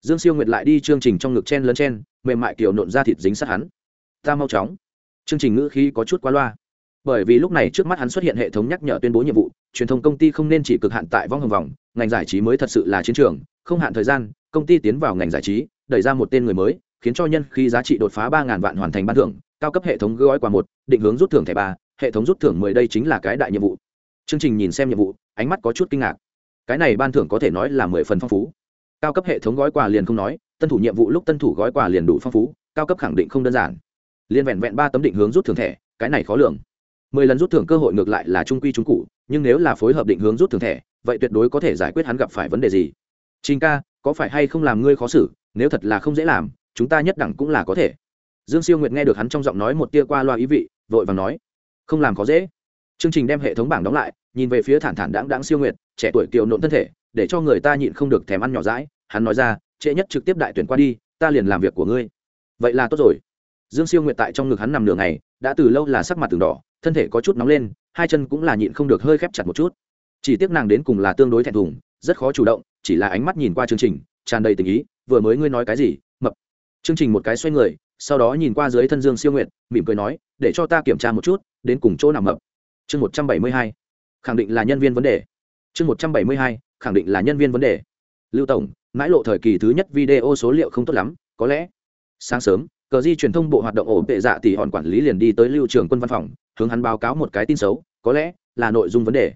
Speaker 1: Dương siêu nguyệt lại đi chương trình trong ngực chen lấn chen, mềm mại kiểu nộn ra thịt dính sát hắn ta mau chóng. Chương trình ngữ khí có chút quá loa. Bởi vì lúc này trước mắt hắn xuất hiện hệ thống nhắc nhở tuyên bố nhiệm vụ, truyền thông công ty không nên chỉ cực hạn tại vong hồng vòng, ngành giải trí mới thật sự là chiến trường, không hạn thời gian, công ty tiến vào ngành giải trí, đẩy ra một tên người mới, khiến cho nhân khi giá trị đột phá ba ngàn vạn hoàn thành ban thưởng, cao cấp hệ thống gói quà một, định hướng rút thưởng thẻ ba, hệ thống rút thưởng mười đây chính là cái đại nhiệm vụ. Chương trình nhìn xem nhiệm vụ, ánh mắt có chút kinh ngạc. Cái này ban thưởng có thể nói là mười phần phong phú. Cao cấp hệ thống gói quà liền không nói, tân thủ nhiệm vụ lúc tân thủ gói quà liền đủ phong phú, cao cấp khẳng định không đơn giản liên vẹn vẹn ba tấm định hướng rút thưởng thẻ, cái này khó lường. Mười lần rút thưởng cơ hội ngược lại là trung quy trung cụ, nhưng nếu là phối hợp định hướng rút thưởng thẻ, vậy tuyệt đối có thể giải quyết hắn gặp phải vấn đề gì. Trình ca, có phải hay không làm ngươi khó xử? Nếu thật là không dễ làm, chúng ta nhất đẳng cũng là có thể. Dương siêu nguyệt nghe được hắn trong giọng nói một tia qua loa ý vị, vội và nói, không làm khó dễ. Chương trình đem hệ thống bảng đóng lại, nhìn về phía thản thản đáng đáng siêu nguyệt, trẻ tuổi kiều nộn thân thể, để cho người ta nhịn không được thèm ăn nhỏ rãi hắn nói ra, trễ nhất trực tiếp đại tuyển qua đi, ta liền làm việc của ngươi. Vậy là tốt rồi dương siêu nguyệt tại trong ngực hắn nằm nửa ngày, đã từ lâu là sắc mặt từng đỏ, thân thể có chút nóng lên, hai chân cũng là nhịn không được hơi khép chặt một chút. Chỉ tiếc nàng đến cùng là tương đối thẹn thùng, rất khó chủ động, chỉ là ánh mắt nhìn qua chương trình, tràn đầy tình ý, vừa mới ngươi nói cái gì? Mập. Chương trình một cái xoay người, sau đó nhìn qua dưới thân dương siêu nguyện mỉm cười nói, để cho ta kiểm tra một chút, đến cùng chỗ nào mập. Chương một trăm bảy mươi hai. Khẳng định là nhân viên vấn đề. Chương một trăm bảy mươi hai, khẳng định là nhân viên vấn đề. Lưu tổng, mãi lộ thời kỳ thứ nhất video số liệu không tốt lắm, có lẽ sáng sớm cờ di truyền thông bộ hoạt động ổ tệ dạ thì hòn quản lý liền đi tới lưu trường quân văn phòng, hướng hắn báo cáo một cái tin xấu, có lẽ là nội dung vấn đề.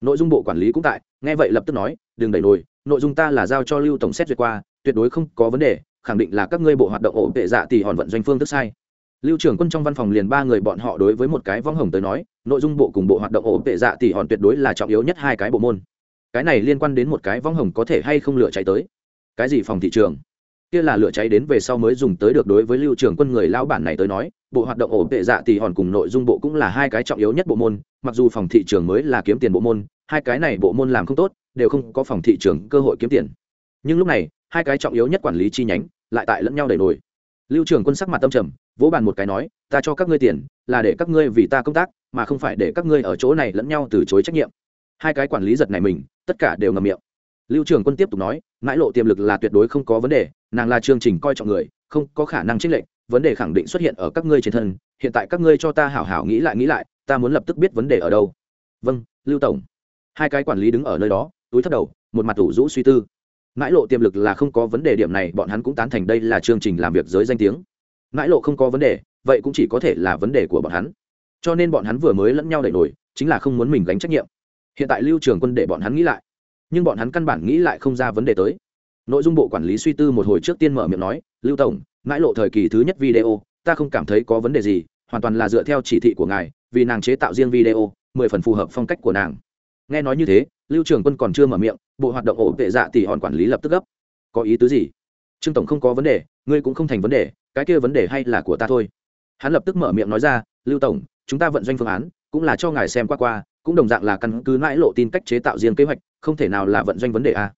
Speaker 1: Nội dung bộ quản lý cũng tại, nghe vậy lập tức nói, đừng đẩy nổi, nội dung ta là giao cho lưu tổng xét duyệt qua, tuyệt đối không có vấn đề, khẳng định là các ngươi bộ hoạt động ổ tệ dạ thì hòn vận doanh phương thức sai. Lưu trưởng quân trong văn phòng liền ba người bọn họ đối với một cái vong hồng tới nói, nội dung bộ cùng bộ hoạt động ổ tệ dạ thì hòn tuyệt đối là trọng yếu nhất hai cái bộ môn. Cái này liên quan đến một cái vong hồng có thể hay không lựa chạy tới. Cái gì phòng thị trường? Kia là lửa cháy đến về sau mới dùng tới được đối với lưu trưởng quân người lao bản này tới nói, bộ hoạt động ổn tệ dạ thì hòn cùng nội dung bộ cũng là hai cái trọng yếu nhất bộ môn, mặc dù phòng thị trường mới là kiếm tiền bộ môn, hai cái này bộ môn làm không tốt, đều không có phòng thị trường cơ hội kiếm tiền. Nhưng lúc này, hai cái trọng yếu nhất quản lý chi nhánh lại tại lẫn nhau đẩy nổi. Lưu trưởng quân sắc mặt tâm trầm, vỗ bàn một cái nói, ta cho các ngươi tiền, là để các ngươi vì ta công tác, mà không phải để các ngươi ở chỗ này lẫn nhau từ chối trách nhiệm. Hai cái quản lý giật này mình, tất cả đều ngầm miệng lưu trường quân tiếp tục nói, mãi lộ tiềm lực là tuyệt đối không có vấn đề, nàng là chương trình coi trọng người, không có khả năng trích lệnh vấn đề khẳng định xuất hiện ở các ngươi trên thân, hiện tại các ngươi cho ta hảo hảo nghĩ lại nghĩ lại, ta muốn lập tức biết vấn đề ở đâu. Vâng lưu tổng. Hai cái quản lý đứng ở nơi đó, túi thất đầu, một mặt ủ rũ suy tư. Mãi lộ tiềm lực là không có vấn đề điểm này, bọn hắn cũng tán thành đây là chương trình làm việc giới danh tiếng. Mãi lộ không có vấn đề, vậy cũng chỉ có thể là vấn đề của bọn hắn. Cho nên bọn hắn vừa mới lẫn nhau đẩy nổi, chính là không muốn mình gánh trách nhiệm. Hiện tại lưu trường quân để bọn hắn nghĩ lại nhưng bọn hắn căn bản nghĩ lại không ra vấn đề tới. Nội dung bộ quản lý suy tư một hồi trước tiên mở miệng nói, lưu tổng, mãi lộ thời kỳ thứ nhất video, ta không cảm thấy có vấn đề gì, hoàn toàn là dựa theo chỉ thị của ngài, vì nàng chế tạo riêng video, mười phần phù hợp phong cách của nàng. Nghe nói như thế, lưu trường quân còn chưa mở miệng, bộ hoạt động ổ vệ dạ tỷ hòn quản lý lập tức gấp. Có ý tứ gì? Trương tổng không có vấn đề, ngươi cũng không thành vấn đề, cái kia vấn đề hay là của ta thôi. Hắn lập tức mở miệng nói ra, lưu tổng, chúng ta vận doanh phương án, cũng là cho ngài xem qua qua, cũng đồng dạng là căn cứ mãi lộ tin cách chế tạo riêng kế hoạch không thể nào là vận doanh vấn đề a.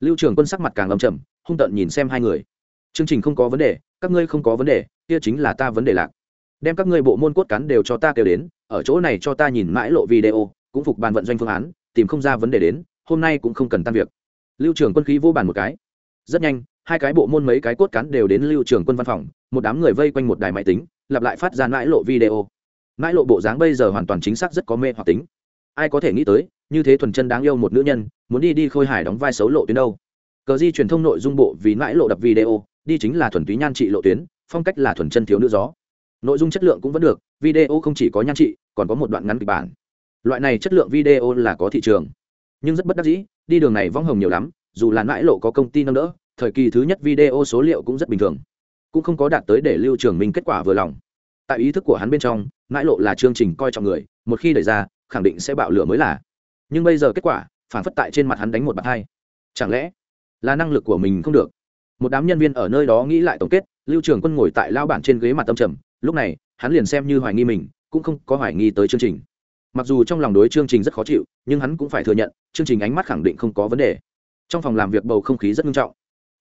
Speaker 1: Lưu trường quân sắc mặt càng âm trầm, hung tợn nhìn xem hai người. Chương trình không có vấn đề, các ngươi không có vấn đề, kia chính là ta vấn đề lạc. Đem các ngươi bộ môn cốt cán đều cho ta kêu đến, ở chỗ này cho ta nhìn mãi lộ video, cũng phục bàn vận doanh phương án, tìm không ra vấn đề đến, hôm nay cũng không cần tan việc. Lưu Trường quân khí vô bàn một cái. Rất nhanh, hai cái bộ môn mấy cái cốt cán đều đến lưu Trường quân văn phòng, một đám người vây quanh một đài máy tính, lặp lại phát ra mãi lộ video. Mãi lộ bộ dáng bây giờ hoàn toàn chính xác rất có mê hoặc tính. Ai có thể nghĩ tới như thế thuần chân đáng yêu một nữ nhân, muốn đi đi khôi hài đóng vai xấu lộ tuyến đâu. Cờ di truyền thông nội dung bộ vì mãi lộ đập video, đi chính là thuần túy nhan trị lộ tuyến, phong cách là thuần chân thiếu nữ gió. Nội dung chất lượng cũng vẫn được, video không chỉ có nhan trị, còn có một đoạn ngắn kịch bản. Loại này chất lượng video là có thị trường. Nhưng rất bất đắc dĩ, đi đường này vong hồng nhiều lắm, dù là mãi lộ có công ty nâng đỡ, thời kỳ thứ nhất video số liệu cũng rất bình thường. Cũng không có đạt tới để lưu trường minh kết quả vừa lòng. Tại ý thức của hắn bên trong, mãi lộ là chương trình coi trọng người, một khi đẩy ra, khẳng định sẽ bạo lửa mới là nhưng bây giờ kết quả, phản phất tại trên mặt hắn đánh một bạt hai. Chẳng lẽ là năng lực của mình không được? Một đám nhân viên ở nơi đó nghĩ lại tổng kết, lưu trường quân ngồi tại lao bản trên ghế mặt tâm trầm, lúc này, hắn liền xem như hoài nghi mình, cũng không có hoài nghi tới chương trình. Mặc dù trong lòng đối chương trình rất khó chịu, nhưng hắn cũng phải thừa nhận, chương trình ánh mắt khẳng định không có vấn đề. Trong phòng làm việc bầu không khí rất nghiêm trọng.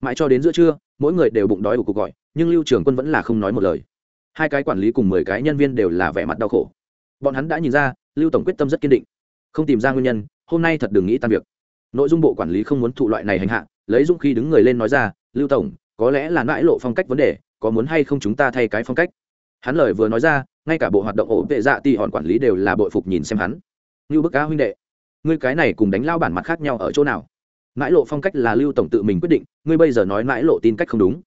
Speaker 1: Mãi cho đến giữa trưa, mỗi người đều bụng đói của cuộc gọi, nhưng lưu trường quân vẫn là không nói một lời. Hai cái quản lý cùng mười cái nhân viên đều là vẻ mặt đau khổ. Bọn hắn đã nhìn ra, lưu tổng quyết tâm rất kiên định không tìm ra nguyên nhân, hôm nay thật đừng nghĩ tan việc. Nội dung bộ quản lý không muốn thụ loại này hành hạ, lấy dũng khi đứng người lên nói ra, lưu tổng, có lẽ là mãi lộ phong cách vấn đề, có muốn hay không chúng ta thay cái phong cách? Hắn lời vừa nói ra, ngay cả bộ hoạt động ổ vệ dạ ti hòn quản lý đều là bội phục nhìn xem hắn. Như bức cá huynh đệ, ngươi cái này cùng đánh lao bản mặt khác nhau ở chỗ nào? Mãi lộ phong cách là lưu tổng tự mình quyết định, ngươi bây giờ nói mãi lộ tin cách không đúng.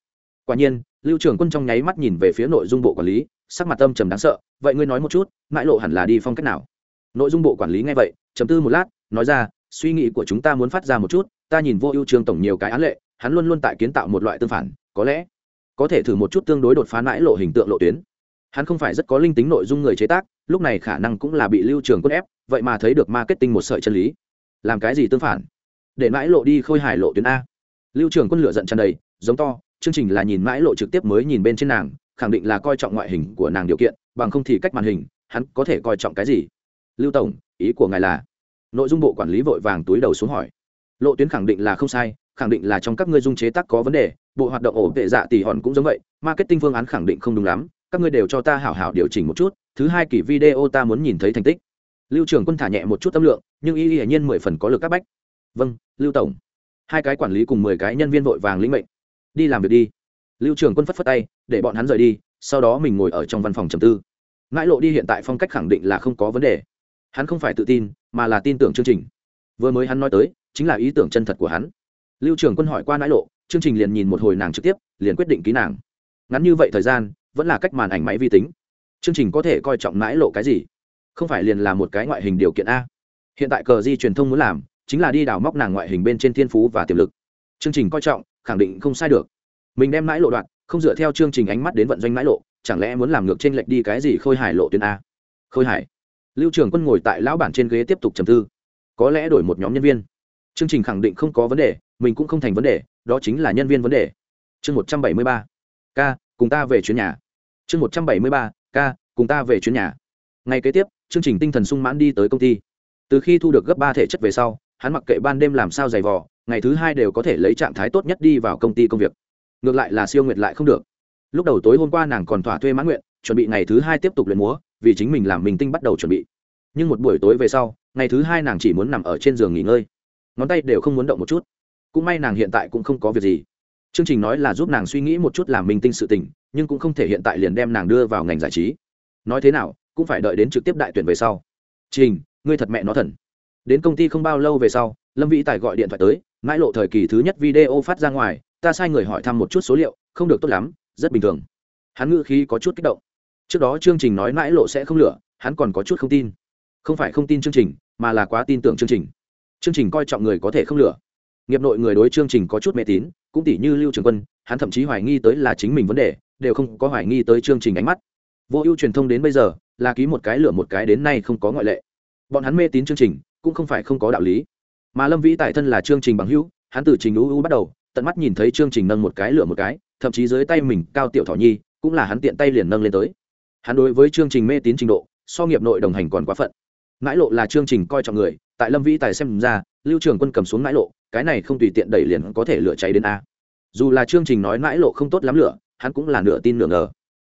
Speaker 1: Quả nhiên, lưu trưởng quân trong nháy mắt nhìn về phía nội dung bộ quản lý, sắc mặt tâm trầm đáng sợ, vậy ngươi nói một chút mãi lộ hẳn là đi phong cách nào? Nội dung bộ quản lý nghe vậy chấm tư một lát, nói ra, suy nghĩ của chúng ta muốn phát ra một chút, ta nhìn vô ưu trường tổng nhiều cái án lệ, hắn luôn luôn tại kiến tạo một loại tương phản, có lẽ có thể thử một chút tương đối đột phá mãi lộ hình tượng lộ tuyến. Hắn không phải rất có linh tính nội dung người chế tác, lúc này khả năng cũng là bị lưu trường quân ép, vậy mà thấy được marketing một sợi chân lý. Làm cái gì tương phản? Để mãi lộ đi khôi hài lộ tuyến a. Lưu trường quân lựa giận tràn đầy, giống to, chương trình là nhìn mãi lộ trực tiếp mới nhìn bên trên nàng, khẳng định là coi trọng ngoại hình của nàng điều kiện, bằng không thì cách màn hình, hắn có thể coi trọng cái gì? Lưu tổng, ý của ngài là? Nội dung bộ quản lý vội vàng túi đầu xuống hỏi. Lộ tuyến khẳng định là không sai, khẳng định là trong các ngươi dung chế tác có vấn đề, bộ hoạt động ổ vệ dạ tỷ hòn cũng giống vậy, marketing phương án khẳng định không đúng lắm, các ngươi đều cho ta hảo hảo điều chỉnh một chút, thứ hai kỳ video ta muốn nhìn thấy thành tích. Lưu trưởng quân thả nhẹ một chút tâm lượng, nhưng y hiển nhiên mười phần có lực các bách. Vâng lưu tổng. Hai cái quản lý cùng mười cái nhân viên vội vàng lĩnh mệnh. Đi làm việc đi. Lưu trưởng quân phất phất tay, để bọn hắn rời đi, sau đó mình ngồi ở trong văn phòng trầm tư. Ngãi lộ đi hiện tại phong cách khẳng định là không có vấn đề hắn không phải tự tin, mà là tin tưởng chương trình. Vừa mới hắn nói tới, chính là ý tưởng chân thật của hắn. Lưu trưởng quân hỏi qua nãi lộ, chương trình liền nhìn một hồi nàng trực tiếp, liền quyết định ký nàng. Ngắn như vậy thời gian, vẫn là cách màn ảnh máy vi tính. Chương trình có thể coi trọng nãi lộ cái gì? Không phải liền là một cái ngoại hình điều kiện a. Hiện tại cờ di truyền thông muốn làm, chính là đi đào móc nàng ngoại hình bên trên thiên phú và tiềm lực. Chương trình coi trọng, khẳng định không sai được. Mình đem nãi lộ đoạn, không dựa theo chương trình ánh mắt đến vận doanh nãi lộ, chẳng lẽ muốn làm ngược trên lệch đi cái gì khôi hài lộ tuyến a? Khôi hải lưu trường quân ngồi tại lão bản trên ghế tiếp tục trầm tư. Có lẽ đổi một nhóm nhân viên. Chương trình khẳng định không có vấn đề, mình cũng không thành vấn đề, đó chính là nhân viên vấn đề. Chương một trăm bảy mươi ba, k, cùng ta về chuyến nhà. Chương một trăm bảy mươi ba, k, cùng ta về chuyến nhà. Ngày kế tiếp, chương trình tinh thần sung mãn đi tới công ty. Từ khi thu được gấp ba thể chất về sau, hắn mặc kệ ban đêm làm sao dày vò, ngày thứ hai đều có thể lấy trạng thái tốt nhất đi vào công ty công việc. Ngược lại là siêu nguyệt lại không được. Lúc đầu tối hôm qua nàng còn thỏa thuê mãn nguyện, chuẩn bị ngày thứ hai tiếp tục luyện múa vì chính mình làm mình tinh bắt đầu chuẩn bị. Nhưng một buổi tối về sau, ngày thứ hai nàng chỉ muốn nằm ở trên giường nghỉ ngơi. Ngón tay đều không muốn động một chút. Cũng may nàng hiện tại cũng không có việc gì. Chương trình nói là giúp nàng suy nghĩ một chút làm minh tinh sự tình, nhưng cũng không thể hiện tại liền đem nàng đưa vào ngành giải trí. Nói thế nào, cũng phải đợi đến trực tiếp đại tuyển về sau. Trình, ngươi thật mẹ nó thần. Đến công ty không bao lâu về sau, lâm vĩ tài gọi điện thoại tới, mãi lộ thời kỳ thứ nhất video phát ra ngoài, ta sai người hỏi thăm một chút số liệu, không được tốt lắm, rất bình thường. Hắn ngữ khí có chút kích động trước đó chương trình nói mãi lộ sẽ không lửa, hắn còn có chút không tin. Không phải không tin chương trình, mà là quá tin tưởng chương trình. Chương trình coi trọng người có thể không lửa. Nghiệp nội người đối chương trình có chút mê tín, cũng tỷ như lưu trường quân, hắn thậm chí hoài nghi tới là chính mình vấn đề, đều không có hoài nghi tới chương trình ánh mắt. Vô ưu truyền thông đến bây giờ, là ký một cái lửa một cái đến nay không có ngoại lệ. Bọn hắn mê tín chương trình, cũng không phải không có đạo lý. Mà lâm vĩ tại thân là chương trình bằng hữu, hắn từ trình ưu bắt đầu, tận mắt nhìn thấy chương trình nâng một cái lửa một cái, thậm chí dưới tay mình cao tiểu thỏ nhi, cũng là hắn tiện tay liền nâng lên tới hắn đối với chương trình mê tín trình độ, so nghiệp nội đồng hành còn quá phận. Mãi lộ là chương trình coi trọng người, tại lâm vĩ tài xem ra, lưu trường quân cầm xuống mãi lộ, cái này không tùy tiện đẩy liền có thể lửa cháy đến a. Dù là chương trình nói mãi lộ không tốt lắm lửa, hắn cũng là nửa tin nửa ngờ.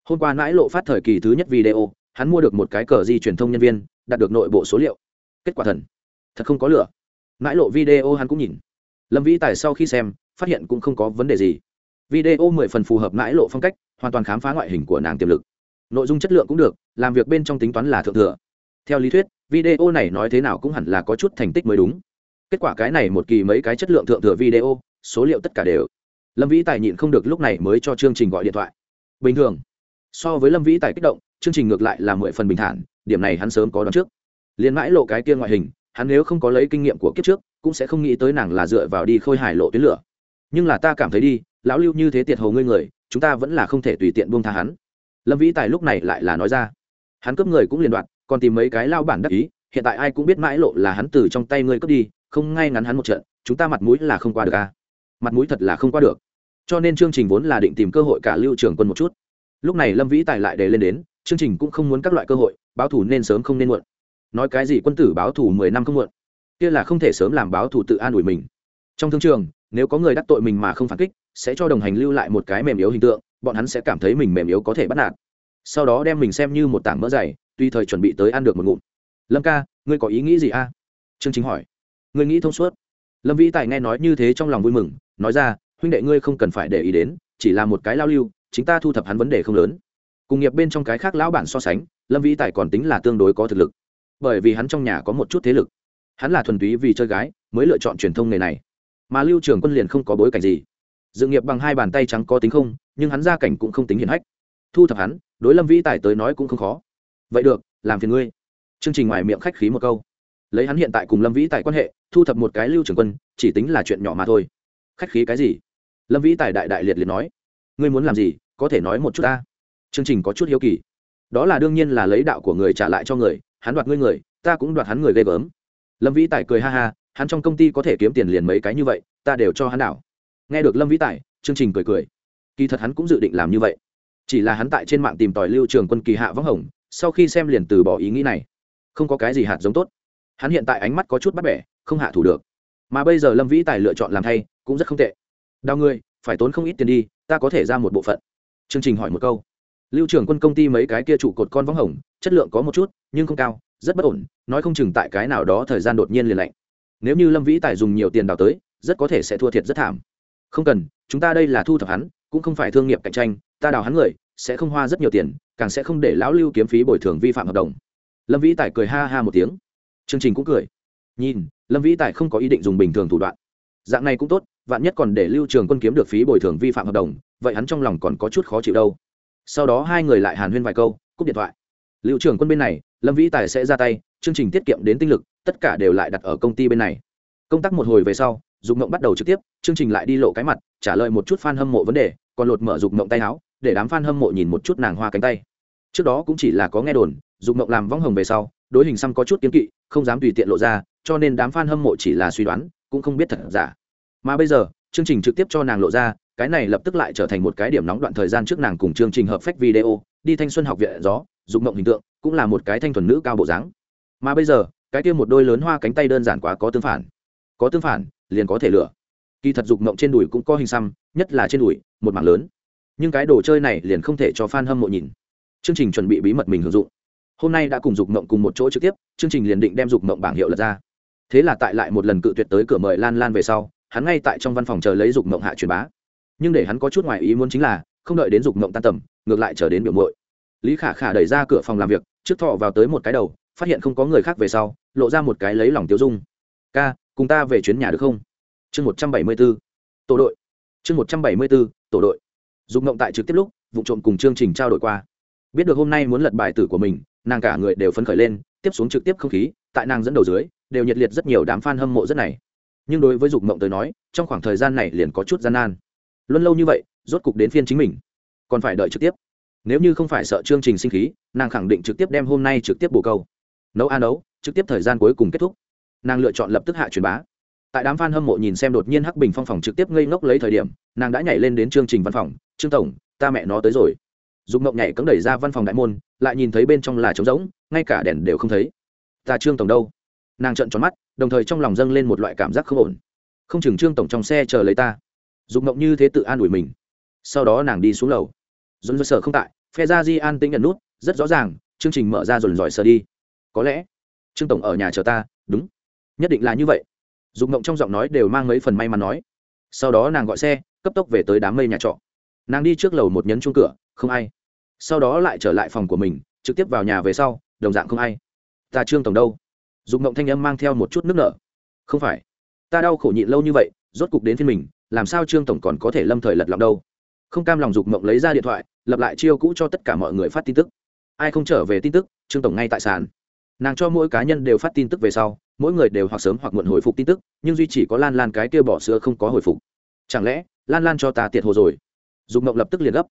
Speaker 1: Hôm qua nãi lộ phát thời kỳ thứ nhất video, hắn mua được một cái cờ di truyền thông nhân viên, đạt được nội bộ số liệu. Kết quả thần. Thật không có lửa. Nãi lộ video hắn cũng nhìn. Lâm vĩ tài sau khi xem, phát hiện cũng không có vấn đề gì. Video mười phần phù hợp nãi lộ phong cách, hoàn toàn khám phá ngoại hình của nàng tiềm lực nội dung chất lượng cũng được, làm việc bên trong tính toán là thượng thừa. Theo lý thuyết, video này nói thế nào cũng hẳn là có chút thành tích mới đúng. Kết quả cái này một kỳ mấy cái chất lượng thượng thừa video, số liệu tất cả đều. Lâm vĩ tài nhịn không được lúc này mới cho chương trình gọi điện thoại. Bình thường, so với lâm vĩ tài kích động, chương trình ngược lại là mười phần bình thản, điểm này hắn sớm có đón trước. Liền mãi lộ cái kia ngoại hình, hắn nếu không có lấy kinh nghiệm của kiếp trước, cũng sẽ không nghĩ tới nàng là dựa vào đi khôi hài lộ tuyến lửa. Nhưng là ta cảm thấy đi, lão lưu như thế tiệt hầu ngươi người, chúng ta vẫn là không thể tùy tiện buông tha hắn lâm vĩ tài lúc này lại là nói ra. Hắn cướp người cũng liên đoạn còn tìm mấy cái lao bản đắc ý, hiện tại ai cũng biết mãi lộ là hắn từ trong tay ngươi cướp đi, không ngay ngắn hắn một trận, chúng ta mặt mũi là không qua được à mặt mũi thật là không qua được. Cho nên chương trình vốn là định tìm cơ hội cả lưu trường quân một chút. Lúc này lâm vĩ tài lại đề lên đến, chương trình cũng không muốn các loại cơ hội, báo thủ nên sớm không nên muộn. Nói cái gì quân tử báo thủ mười năm không muộn. Kia là không thể sớm làm báo thủ tự an ủi mình. Trong thương trường, nếu có người đắc tội mình mà không phản kích, sẽ cho đồng hành lưu lại một cái mềm yếu hình tượng bọn hắn sẽ cảm thấy mình mềm yếu có thể bắt nạt. Sau đó đem mình xem như một tảng mỡ dày, tùy thời chuẩn bị tới ăn được một ngụm. Lâm ca, ngươi có ý nghĩ gì a? À? chương chính hỏi. Ngươi nghĩ thông suốt. Lâm vĩ tài nghe nói như thế trong lòng vui mừng, nói ra, huynh đệ ngươi không cần phải để ý đến, chỉ là một cái lao lưu, chính ta thu thập hắn vấn đề không lớn. Cùng nghiệp bên trong cái khác lão bản so sánh, lâm vĩ tài còn tính là tương đối có thực lực. Bởi vì hắn trong nhà có một chút thế lực. Hắn là thuần túy vì chơi gái, mới lựa chọn truyền thông nghề này. Mà lưu trường quân liền không có bối cảnh gì dự nghiệp bằng hai bàn tay trắng có tính không, nhưng hắn gia cảnh cũng không tính hiển hách. Thu thập hắn, đối lâm vĩ tài tới nói cũng không khó. Vậy được, làm phiền ngươi. Chương trình ngoài miệng khách khí một câu. Lấy hắn hiện tại cùng lâm vĩ tài quan hệ, thu thập một cái lưu trưởng quân, chỉ tính là chuyện nhỏ mà thôi. Khách khí cái gì? Lâm vĩ tài đại đại liệt liệt nói. Ngươi muốn làm gì, có thể nói một chút ta. Chương trình có chút hiếu kỳ. Đó là đương nhiên là lấy đạo của người trả lại cho người, hắn đoạt ngươi người, ta cũng đoạt hắn người ghê gớm. Lâm vĩ tài cười ha ha, hắn trong công ty có thể kiếm tiền liền mấy cái như vậy, ta đều cho hắn đảo nghe được lâm vĩ tài chương trình cười cười. Kỳ thật hắn cũng dự định làm như vậy. Chỉ là hắn tại trên mạng tìm tòi lưu trường quân kỳ hạ võng hồng, sau khi xem liền từ bỏ ý nghĩ này. Không có cái gì hạt giống tốt. Hắn hiện tại ánh mắt có chút bắt bẻ, không hạ thủ được. Mà bây giờ lâm vĩ tài lựa chọn làm thay, cũng rất không tệ. Đau ngươi phải tốn không ít tiền đi, ta có thể ra một bộ phận. Chương trình hỏi một câu. Lưu trưởng quân công ty mấy cái kia trụ cột con võng hồng, chất lượng có một chút, nhưng không cao, rất bất ổn, nói không chừng tại cái nào đó thời gian đột nhiên liền lạnh. Nếu như lâm vĩ tài dùng nhiều tiền đào tới, rất có thể sẽ thua thiệt rất thảm không cần, chúng ta đây là thu thập hắn, cũng không phải thương nghiệp cạnh tranh, ta đào hắn người, sẽ không hoa rất nhiều tiền, càng sẽ không để lão lưu kiếm phí bồi thường vi phạm hợp đồng. Lâm vĩ tài cười ha ha một tiếng. Chương trình cũng cười. Nhìn, lâm vĩ tài không có ý định dùng bình thường thủ đoạn. Dạng này cũng tốt, vạn nhất còn để lưu trường quân kiếm được phí bồi thường vi phạm hợp đồng, vậy hắn trong lòng còn có chút khó chịu đâu. Sau đó hai người lại hàn huyên vài câu, cúp điện thoại. Lưu trường quân bên này, lâm vĩ tài sẽ ra tay, chương trình tiết kiệm đến tinh lực, tất cả đều lại đặt ở công ty bên này. Công tác một hồi về sau dục mộng bắt đầu trực tiếp, chương trình lại đi lộ cái mặt, trả lời một chút f a n hâm mộ vấn đề, còn lột mở dục mộng tay áo, để đám f a n hâm mộ nhìn một chút nàng hoa cánh tay. Trước đó cũng chỉ là có nghe đồn, dục mộng làm vong hồng về sau, đối hình xăm có chút kiếm kỵ, không dám tùy tiện lộ ra, cho nên đám f a n hâm mộ chỉ là suy đoán, cũng không biết thật giả. Mà bây giờ, chương trình trực tiếp cho nàng lộ ra, cái này lập tức lại trở thành một cái điểm nóng đoạn thời gian trước nàng cùng chương trình hợp phách video, đi thanh xuân học viện gió, dục mộng hình tượng, cũng là một cái thanh thuần nữ cao bộ dáng. Mà bây giờ, cái kia một đôi lớn hoa cánh tay đơn giản quá có tương phản. Có tương phản liền có thể lửa kỳ thật dục mộng trên đùi cũng có hình xăm, nhất là trên đùi, một mảng lớn. Nhưng cái đồ chơi này liền không thể cho f a n hâm mộ nhìn. Chương trình chuẩn bị bí mật mình hưởng dụng. Hôm nay đã cùng dục mộng cùng một chỗ trực tiếp, chương trình liền định đem dục mộng bảng hiệu lật ra. Thế là tại lại một lần cự tuyệt tới cửa mời lan lan về sau, hắn ngay tại trong văn phòng chờ lấy dục mộng hạ truyền bá. Nhưng để hắn có chút ngoài ý muốn chính là, không đợi đến dục mộng tan tầm, ngược lại chờ đến biểu mội lý khả khả đẩy ra cửa phòng làm việc, trước thọ vào tới một cái đầu, phát hiện không có người khác về sau, lộ ra một cái lấy lòng tiêu dung. Ca cùng ta về chuyến nhà được không? Chương một trăm bảy mươi b ố tổ đội. Chương một trăm bảy mươi b ố tổ đội. Dục ngộng tại trực tiếp lúc, vụ trộm cùng chương trình trao đổi qua. Biết được hôm nay muốn lật bài tử của mình, nàng cả người đều phấn khởi lên, tiếp xuống trực tiếp không khí, tại nàng dẫn đầu dưới, đều nhiệt liệt rất nhiều đám f a n hâm mộ rất này. Nhưng đối với dục mộng tới nói, trong khoảng thời gian này liền có chút gian nan. Luân lâu như vậy, rốt cục đến phiên chính mình. Còn phải đợi trực tiếp. Nếu như không phải sợ chương trình sinh khí, nàng khẳng định trực tiếp đem hôm nay trực tiếp bồ câu. Nấu a nấu, trực tiếp thời gian cuối cùng kết thúc nàng lựa chọn lập tức hạ truyền bá. Tại đám fan hâm mộ nhìn xem đột nhiên hắc bình phong phòng trực tiếp ngây ngốc lấy thời điểm, nàng đã nhảy lên đến chương trình văn phòng, trương tổng, ta mẹ nó tới rồi. Dùng ngộng nhảy cấm đẩy ra văn phòng đại môn, lại nhìn thấy bên trong là trống rỗng, ngay cả đèn đều không thấy. Ta trương tổng đâu? Nàng trợn tròn mắt, đồng thời trong lòng dâng lên một loại cảm giác không ổn. Không chừng trương tổng trong xe chờ lấy ta. Dùng ngộng như thế tự an ủi mình. Sau đó nàng đi xuống lầu. Dồn dồn sở không tại, phe ra di an tính nhận nút, rất rõ ràng, chương trình mở ra dồn dòi sờ đi. Có lẽ trương tổng ở nhà chờ ta. Đúng nhất định là như vậy. Dục mộng trong giọng nói đều mang mấy phần may mắn nói. Sau đó nàng gọi xe, cấp tốc về tới đám mây nhà trọ. Nàng đi trước lầu một nhấn chuông cửa, không ai. Sau đó lại trở lại phòng của mình, trực tiếp vào nhà về sau, đồng dạng không ai. Ta trương tổng đâu? Dục mộng thanh âm mang theo một chút nước nở. Không phải. Ta đau khổ nhịn lâu như vậy, rốt cục đến phiên mình, làm sao trương tổng còn có thể lâm thời lật lọng đâu? Không cam lòng dục mộng lấy ra điện thoại, lập lại chiêu cũ cho tất cả mọi người phát tin tức. Ai không trở về tin tức, trương tổng ngay tại sàn. Nàng cho mỗi cá nhân đều phát tin tức về sau mỗi người đều hoặc sớm hoặc muộn hồi phục tin tức, nhưng duy chỉ có lan lan cái kia bỏ sữa không có hồi phục. Chẳng lẽ, lan lan cho ta tiệt hồ rồi? Dục mộng lập tức liền gấp.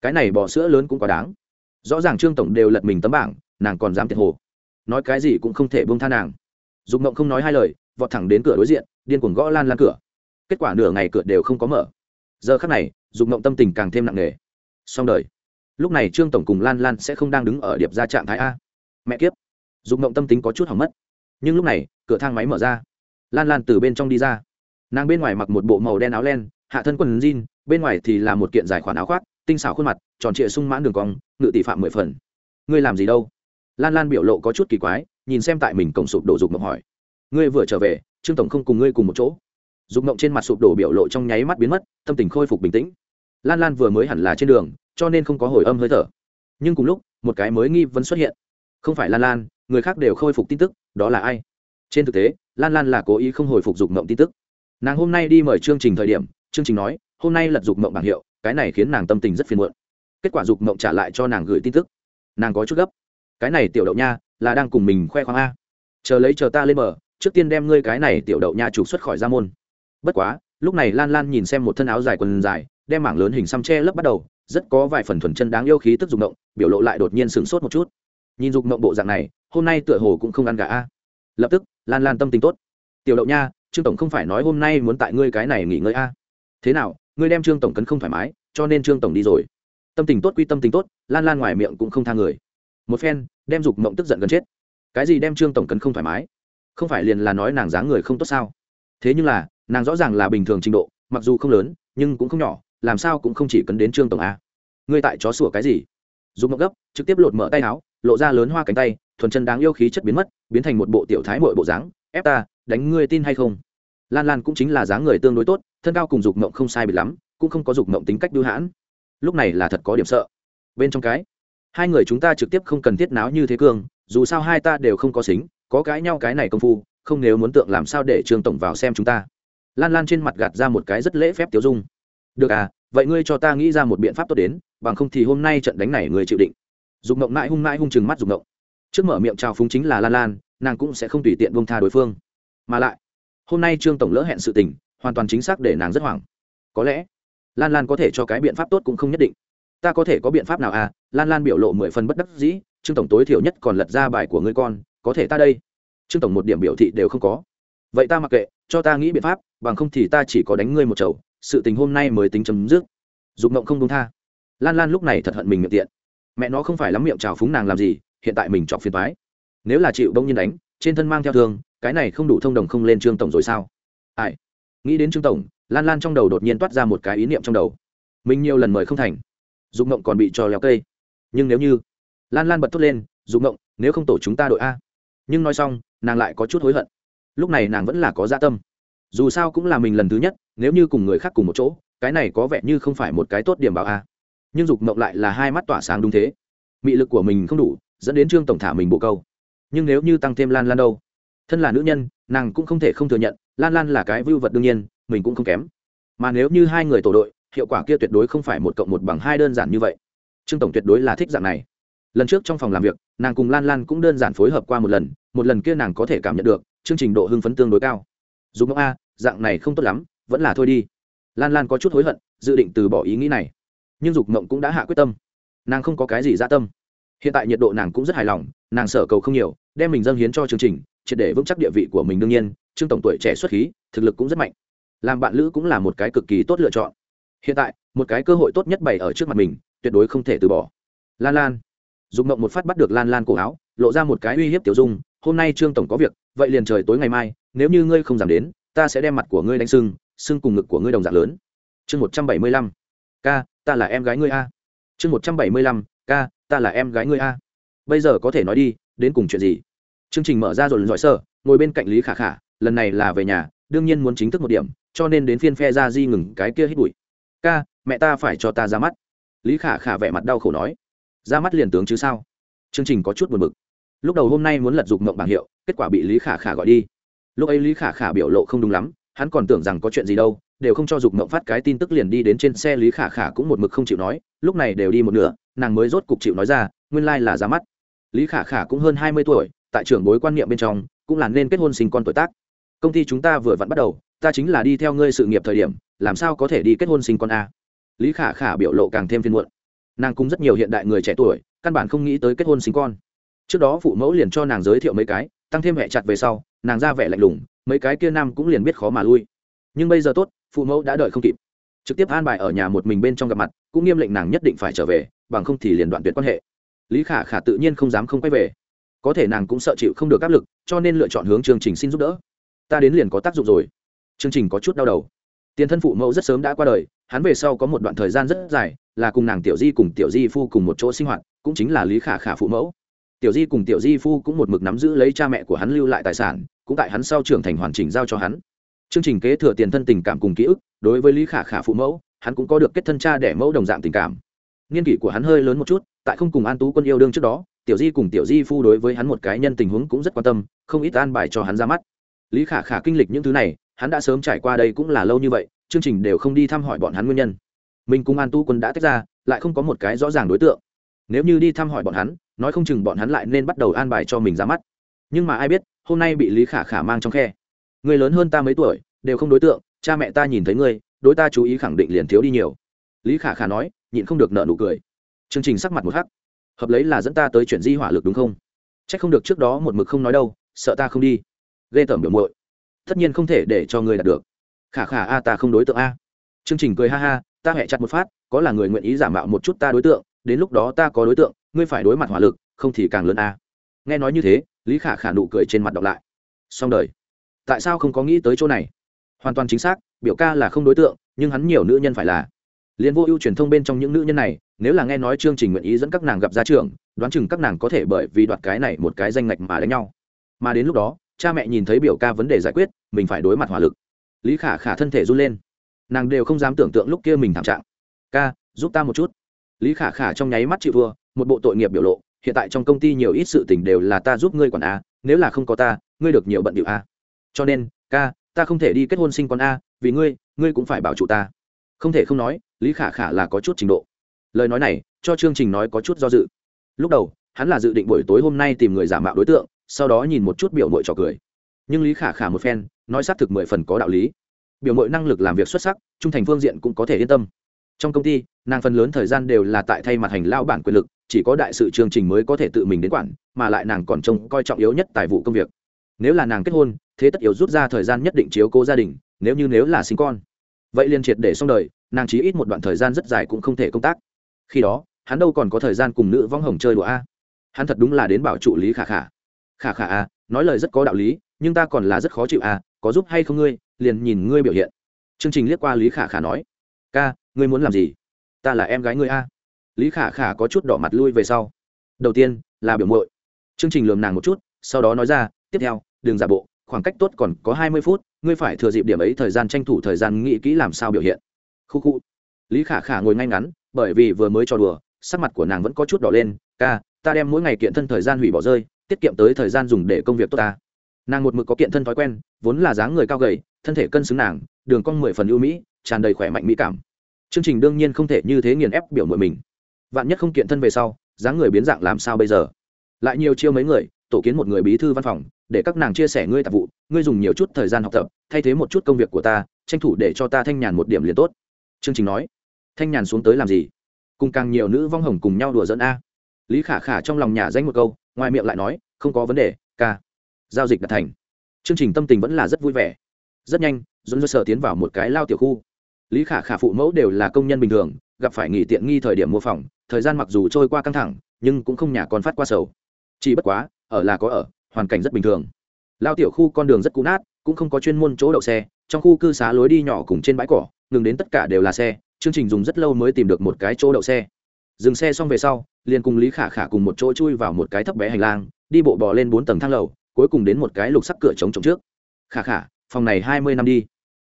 Speaker 1: Cái này bỏ sữa lớn cũng quá đáng. Rõ ràng trương tổng đều lật mình tấm bảng, nàng còn dám tiệt hồ. Nói cái gì cũng không thể bông tha nàng. Dục mộng không nói hai lời, vọt thẳng đến cửa đối diện, điên cuồng gõ lan lan cửa. Kết quả nửa ngày cửa đều không có mở. Giờ khắc này, dục mộng tâm tình càng thêm nặng nề. Xong đời. Lúc này trương tổng cùng lan lan sẽ không đang đứng ở điệp ra trạng thái a. Mẹ kiếp. Dục mộng tâm tính có chút hỏng mất nhưng lúc này, cửa thang máy mở ra. Lan lan từ bên trong đi ra. Nàng bên ngoài mặc một bộ màu đen áo len, hạ thân quần jean, bên ngoài thì là một kiện dài khoản áo khoác, tinh xảo khuôn mặt, tròn trịa sung mãn đường cong, ngự tỷ phạm mười phần. Ngươi làm gì đâu? Lan lan biểu lộ có chút kỳ quái, nhìn xem tại mình cổng sụp đổ dục mộng hỏi. Ngươi vừa trở về, trương tổng không cùng ngươi cùng một chỗ? Dục mộng trên mặt sụp đổ biểu lộ trong nháy mắt biến mất, tâm tình khôi phục bình tĩnh. Lan lan vừa mới hẳn là trên đường, cho nên không có hồi âm hơi thở. Nhưng cùng lúc, một cái mới nghi vấn xuất hiện không phải lan lan, người khác đều khôi phục tin tức, đó là ai? Trên thực tế, lan lan là cố ý không hồi phục dục mộng tin tức. Nàng hôm nay đi mời chương trình thời điểm, chương trình nói, hôm nay lật dục mộng bảng hiệu, cái này khiến nàng tâm tình rất phiền muộn. Kết quả dục mộng trả lại cho nàng gửi tin tức. Nàng có chút gấp. Cái này tiểu đậu nha, là đang cùng mình khoe khoang a. Chờ lấy chờ ta lên bờ, trước tiên đem ngươi cái này tiểu đậu nha trục xuất khỏi ra môn. Bất quá, lúc này lan lan nhìn xem một thân áo dài quần dài, đem mảng lớn hình xăm che lấp bắt đầu, rất có vài phần thuần chân đáng yêu khí tức dục động biểu lộ lại đột nhiên sửng sốt một chút nhìn dục mộng bộ dạng này, hôm nay tựa hồ cũng không ăn gà a. Lập tức, lan lan tâm tình tốt. Tiểu đậu nha, trương tổng không phải nói hôm nay muốn tại ngươi cái này nghỉ ngơi a. Thế nào, ngươi đem trương tổng cấn không thoải mái, cho nên trương tổng đi rồi. Tâm tình tốt quy tâm tình tốt, lan lan ngoài miệng cũng không tha người. Một phen, đem dục mộng tức giận gần chết. Cái gì đem trương tổng cấn không thoải mái? Không phải liền là nói nàng dáng người không tốt sao? Thế nhưng là, nàng rõ ràng là bình thường trình độ, mặc dù không lớn, nhưng cũng không nhỏ, làm sao cũng không chỉ cấn đến trương tổng a. Ngươi tại chó sủa cái gì? Dùng mộng gấp, trực tiếp lột mở tay áo lộ ra lớn hoa cánh tay, thuần chân đáng yêu khí chất biến mất, biến thành một bộ tiểu thái mội bộ dáng. Ép ta, đánh ngươi tin hay không? Lan lan cũng chính là dáng người tương đối tốt, thân cao cùng dục mộng không sai bị lắm, cũng không có dục mộng tính cách đưa hãn. Lúc này là thật có điểm sợ. Bên trong cái, hai người chúng ta trực tiếp không cần thiết náo như thế cương dù sao hai ta đều không có xính, có cãi nhau cái này công phu, không nếu muốn tượng làm sao để trương tổng vào xem chúng ta. Lan lan trên mặt gạt ra một cái rất lễ phép tiêu dung. Được à vậy ngươi cho ta nghĩ ra một biện pháp tốt đến, bằng không thì hôm nay trận đánh này người chịu định dùng ngộng mãi hung mãi hung chừng mắt dùng ngộng. Trước mở miệng chào phúng chính là lan lan, nàng cũng sẽ không tùy tiện bông tha đối phương. Mà lại, hôm nay trương tổng lỡ hẹn sự tình, hoàn toàn chính xác để nàng rất hoảng. Có lẽ, lan lan có thể cho cái biện pháp tốt cũng không nhất định. Ta có thể có biện pháp nào à? Lan lan biểu lộ mười phần bất đắc dĩ, trương tổng tối thiểu nhất còn lật ra bài của ngươi con, có thể ta đây? Trương tổng một điểm biểu thị đều không có. Vậy ta mặc kệ, cho ta nghĩ biện pháp, bằng không thì ta chỉ có đánh ngươi một chầu, sự tình hôm nay mới tính chấm dứt. Dục mộng không đúng tha. Lan lan lúc này thật hận mình miệng tiện mẹ nó không phải lắm miệng trào phúng nàng làm gì, hiện tại mình chọc phiền thoái nếu là chịu bông nhiên đánh, trên thân mang theo thương, cái này không đủ thông đồng không lên trương tổng rồi sao? Ai? Nghĩ đến trương tổng, lan lan trong đầu đột nhiên toát ra một cái ý niệm trong đầu. Mình nhiều lần mời không thành. Dục mộng còn bị trò leo cây. Nhưng nếu như lan lan bật thốt lên, dục mộng nếu không tổ chúng ta đội a. Nhưng nói xong, nàng lại có chút hối hận. Lúc này nàng vẫn là có gia dạ tâm. Dù sao cũng là mình lần thứ nhất, nếu như cùng người khác cùng một chỗ, cái này có vẻ như không phải một cái tốt điểm bảo a nhưng dục mộng lại là hai mắt tỏa sáng đúng thế. Mị lực của mình không đủ, dẫn đến trương tổng thả mình bộ câu. Nhưng nếu như tăng thêm lan lan đâu? Thân là nữ nhân, nàng cũng không thể không thừa nhận, lan lan là cái vưu vật đương nhiên, mình cũng không kém. Mà nếu như hai người tổ đội, hiệu quả kia tuyệt đối không phải một cộng một bằng hai đơn giản như vậy. Trương tổng tuyệt đối là thích dạng này. Lần trước trong phòng làm việc, nàng cùng lan lan cũng đơn giản phối hợp qua một lần một lần kia nàng có thể cảm nhận được, chương trình độ hưng phấn tương đối cao. Dù ngốc a, dạng này không tốt lắm, vẫn là thôi đi. Lan lan có chút hối hận, dự định từ bỏ ý nghĩ này nhưng dục mộng cũng đã hạ quyết tâm. Nàng không có cái gì gia tâm. Hiện tại nhiệt độ nàng cũng rất hài lòng, nàng sở cầu không nhiều, đem mình dâng hiến cho chương trình, triệt để vững chắc địa vị của mình đương nhiên trương tổng tuổi trẻ xuất khí, thực lực cũng rất mạnh. Làm bạn lữ cũng là một cái cực kỳ tốt lựa chọn. Hiện tại, một cái cơ hội tốt nhất bày ở trước mặt mình, tuyệt đối không thể từ bỏ. Lan lan. Dùng mộng một phát bắt được lan lan cổ áo, lộ ra một cái uy hiếp tiểu dung, hôm nay trương tổng có việc, vậy liền trời tối ngày mai, nếu như ngươi không giảm đến, ta sẽ đem mặt của ngươi đánh sưng sưng cùng ngực của ngươi đồng dạng lớn. Chương một trăm bảy mươi lăm ca, ta là em gái ngươi a. Chương một trăm bảy mươi lăm, ca, ta là em gái ngươi a. Bây giờ có thể nói đi, đến cùng chuyện gì? Chương trình mở ra rồi lần giỏi sơ, ngồi bên cạnh lý khả khả, lần này là về nhà, đương nhiên muốn chính thức một điểm, cho nên đến phiên phe ra di ngừng cái kia hít bụi. Ca, mẹ ta phải cho ta ra mắt. Lý khả khả vẻ mặt đau khổ nói. Ra mắt liền tướng chứ sao? Chương trình có chút buồn bực. Lúc đầu hôm nay muốn lật dục mộng bảng hiệu, kết quả bị lý khả khả gọi đi. Lúc ấy lý khả khả biểu lộ không đúng lắm, hắn còn tưởng rằng có chuyện gì đâu đều không cho dục mộng phát cái tin tức liền đi đến trên xe lý khả khả cũng một mực không chịu nói, lúc này đều đi một nửa, nàng mới rốt cục chịu nói ra, nguyên lai là ra mắt. Lý khả khả cũng hơn hai mươi tuổi, tại trường bối quan niệm bên trong, cũng là nên kết hôn sinh con tuổi tác. Công ty chúng ta vừa vặn bắt đầu, ta chính là đi theo ngươi sự nghiệp thời điểm, làm sao có thể đi kết hôn sinh con a? Lý khả khả biểu lộ càng thêm phiên muộn. Nàng cũng rất nhiều hiện đại người trẻ tuổi, căn bản không nghĩ tới kết hôn sinh con. Trước đó phụ mẫu liền cho nàng giới thiệu mấy cái, tăng thêm hẹ chặt về sau, nàng ra vẻ lạnh lùng, mấy cái kia nam cũng liền biết khó mà lui. Nhưng bây giờ tốt phụ mẫu đã đợi không kịp. Trực tiếp an bài ở nhà một mình bên trong gặp mặt, cũng nghiêm lệnh nàng nhất định phải trở về, bằng không thì liền đoạn tuyệt quan hệ. Lý khả khả tự nhiên không dám không quay về. Có thể nàng cũng sợ chịu không được áp lực, cho nên lựa chọn hướng chương trình xin giúp đỡ. Ta đến liền có tác dụng rồi. Chương trình có chút đau đầu. Tiền thân phụ mẫu rất sớm đã qua đời, hắn về sau có một đoạn thời gian rất dài, là cùng nàng tiểu di cùng tiểu di phu cùng một chỗ sinh hoạt, cũng chính là lý khả khả phụ mẫu. Tiểu di cùng tiểu di phu cũng một mực nắm giữ lấy cha mẹ của hắn lưu lại tài sản, cũng tại hắn sau trưởng thành hoàn chỉnh giao cho hắn chương trình kế thừa tiền thân tình cảm cùng ký ức, đối với lý khả khả phụ mẫu, hắn cũng có được kết thân cha đẻ mẫu đồng dạng tình cảm. Niên kỷ của hắn hơi lớn một chút, tại không cùng an tú quân yêu đương trước đó, tiểu di cùng tiểu di phu đối với hắn một cái nhân tình huống cũng rất quan tâm, không ít an bài cho hắn ra mắt. Lý khả khả kinh lịch những thứ này, hắn đã sớm trải qua đây cũng là lâu như vậy, chương trình đều không đi thăm hỏi bọn hắn nguyên nhân. Mình cùng an tu quân đã tách ra, lại không có một cái rõ ràng đối tượng. Nếu như đi thăm hỏi bọn hắn, nói không chừng bọn hắn lại nên bắt đầu an bài cho mình ra mắt. Nhưng mà ai biết, hôm nay bị lý khả khả mang trong khe người lớn hơn ta mấy tuổi, đều không đối tượng, cha mẹ ta nhìn thấy ngươi, đối ta chú ý khẳng định liền thiếu đi nhiều. Lý khả khả nói, nhịn không được nợ nụ cười. Chương trình sắc mặt một hắc. Hợp lấy là dẫn ta tới chuyển di hỏa lực đúng không? C h ắ c không được trước đó một mực không nói đâu, sợ ta không đi. Ghê tởm biểu muội. Tất nhiên không thể để cho ngươi đạt được. Khả khả, a, ta không đối tượng, a. Chương trình cười ha ha, ta hẹ chặt một phát, có là người nguyện ý giả mạo một chút ta đối tượng, đến lúc đó ta có đối tượng, ngươi phải đối mặt hỏa lực, không thì càng lớn, a. Nghe nói như thế, lý khả khả nụ cười trên mặt đọc lại. Xong đời tại sao không có nghĩ tới chỗ này? Hoàn toàn chính xác, biểu ca là không đối tượng, nhưng hắn nhiều nữ nhân phải là. Liên vô ưu truyền thông bên trong những nữ nhân này, nếu là nghe nói chương trình nguyện ý dẫn các nàng gặp ra trường đoán chừng các nàng có thể bởi vì đoạt cái này một cái danh ngạch mà đánh nhau. Mà đến lúc đó, cha mẹ nhìn thấy biểu ca vấn đề giải quyết, mình phải đối mặt hỏa lực. Lý khả khả thân thể run lên. Nàng đều không dám tưởng tượng lúc kia mình thảm trạng. Ca, giúp ta một chút. Lý khả khả trong nháy mắt chịu thua, một bộ tội nghiệp biểu lộ. Hiện tại trong công ty nhiều ít sự tình đều là ta giúp ngươi quản a, nếu là không có ta, ngươi được nhiều bận điệu a cho nên, ca, ta không thể đi kết hôn sinh con a, vì ngươi ngươi cũng phải bảo chủ ta. Không thể không nói, lý khả khả là có chút trình độ. Lời nói này, cho chương trình nói có chút do dự. Lúc đầu, hắn là dự định buổi tối hôm nay tìm người giả mạo đối tượng, sau đó nhìn một chút biểu mội trò cười. Nhưng lý khả khả một phen, nói xác thực mười phần có đạo lý. Biểu mội năng lực làm việc xuất sắc, trung thành phương diện cũng có thể yên tâm. Trong công ty, nàng phần lớn thời gian đều là tại thay mặt hành lao bản quyền lực, chỉ có đại sự chương trình mới có thể tự mình đến quản, mà lại nàng còn trông coi trọng yếu nhất tài vụ công việc nếu là nàng kết hôn, thế tất yếu rút ra thời gian nhất định chiếu cố gia đình, nếu như nếu là sinh con. Vậy liên triệt để xong đời, nàng chỉ ít một đoạn thời gian rất dài cũng không thể công tác. Khi đó, hắn đâu còn có thời gian cùng nữ vong hồng chơi đùa a. Hắn thật đúng là đến bảo trụ lý khả khả. Khả khả a nói lời rất có đạo lý, nhưng ta còn là rất khó chịu a có giúp hay không ngươi, liền nhìn ngươi biểu hiện. Chương trình liếc qua lý khả khả nói. Ca, ngươi muốn làm gì? Ta là em gái ngươi a. Lý khả khả có chút đỏ mặt lui về sau. Đầu tiên, là biểu muội. Chương trình lườm nàng một chút, sau đó nói ra tiếp theo đường giả bộ, khoảng cách tốt còn có hai mươi phút, ngươi phải thừa dịp điểm ấy thời gian tranh thủ thời gian nghĩ kỹ làm sao biểu hiện. Khu khu. Lý khả khả ngồi ngay ngắn, bởi vì vừa mới cho đùa, sắc mặt của nàng vẫn có chút đỏ lên, ca, ta đem mỗi ngày kiện thân thời gian hủy bỏ rơi, tiết kiệm tới thời gian dùng để công việc tốt ta. Nàng một mực có kiện thân thói quen, vốn là dáng người cao gầy, thân thể cân xứng nàng, đường cong mười phần ưu mỹ, tràn đầy khỏe mạnh mỹ cảm. Chương trình đương nhiên không thể như thế nghiền ép biểu mội mình. Vạn nhất không kiện thân về sau, dáng người biến dạng làm sao bây giờ? Lại nhiều chiêu mấy người, tổ kiến một người bí thư văn phòng để các nàng chia sẻ ngươi tạp vụ, ngươi dùng nhiều chút thời gian học tập, thay thế một chút công việc của ta, tranh thủ để cho ta thanh nhàn một điểm liền tốt. Chương trình nói. Thanh nhàn xuống tới làm gì? Cùng càng nhiều nữ vong hồng cùng nhau đùa dẫn a. Lý khả khả trong lòng nhà danh một câu, ngoài miệng lại nói, không có vấn đề, ca. Giao dịch đã thành. Chương trình tâm tình vẫn là rất vui vẻ. Rất nhanh dẫn dơ sở tiến vào một cái lao tiểu khu. Lý khả khả phụ mẫu đều là công nhân bình thường, gặp phải nghỉ tiện nghi thời điểm mua phòng, thời gian mặc dù trôi qua căng thẳng, nhưng cũng không nhà còn phát qua sầu. Chỉ bất quá, ở là có ở hoàn cảnh rất bình thường. Lao tiểu khu con đường rất cũ nát, cũng không có chuyên môn chỗ đậu xe, trong khu cư xá lối đi nhỏ cùng trên bãi cỏ, ngừng đến tất cả đều là xe, chương trình dùng rất lâu mới tìm được một cái chỗ đậu xe. Dừng xe xong về sau, liền cùng lý khả khả cùng một chỗ chui vào một cái thấp bé hành lang, đi bộ bò lên bốn tầng thang lầu, cuối cùng đến một cái lục sắc cửa trống trống trước. Khả khả, phòng này hai mươi năm đi.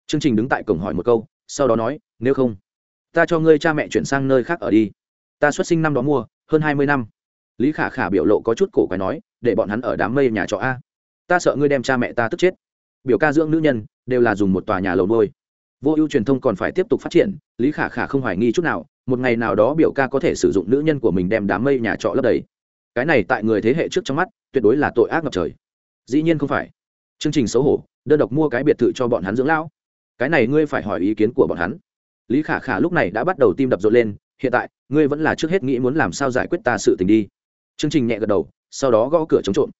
Speaker 1: Chương trình đứng tại cổng hỏi một câu, sau đó nói, nếu không, ta cho ngươi cha mẹ chuyển sang nơi khác ở đi. Ta xuất sinh năm đó mua, hơn hai mươi năm. Lý khả khả biểu lộ có chút cổ quái nói để bọn hắn ở đám mây nhà trọ a. Ta sợ ngươi đem cha mẹ ta tức chết. Biểu ca dưỡng nữ nhân, đều là dùng một tòa nhà lầu đôi vô ưu truyền thông còn phải tiếp tục phát triển, lý khả khả không hoài nghi chút nào, một ngày nào đó biểu ca có thể sử dụng nữ nhân của mình đem đám mây nhà trọ lấp đầy. Cái này tại người thế hệ trước trong mắt, tuyệt đối là tội ác ngập trời. Dĩ nhiên không phải. Chương trình xấu hổ, đơn độc mua cái biệt thự cho bọn hắn dưỡng lão. Cái này ngươi phải hỏi ý kiến của bọn hắn. Lý khả khả lúc này đã bắt đầu tim đập rộn lên, hiện tại, ngươi vẫn là trước hết nghĩ muốn làm sao giải quyết ta sự tình đi. Chương trình nhẹ gật đầu sau đó gõ cửa chống trộm.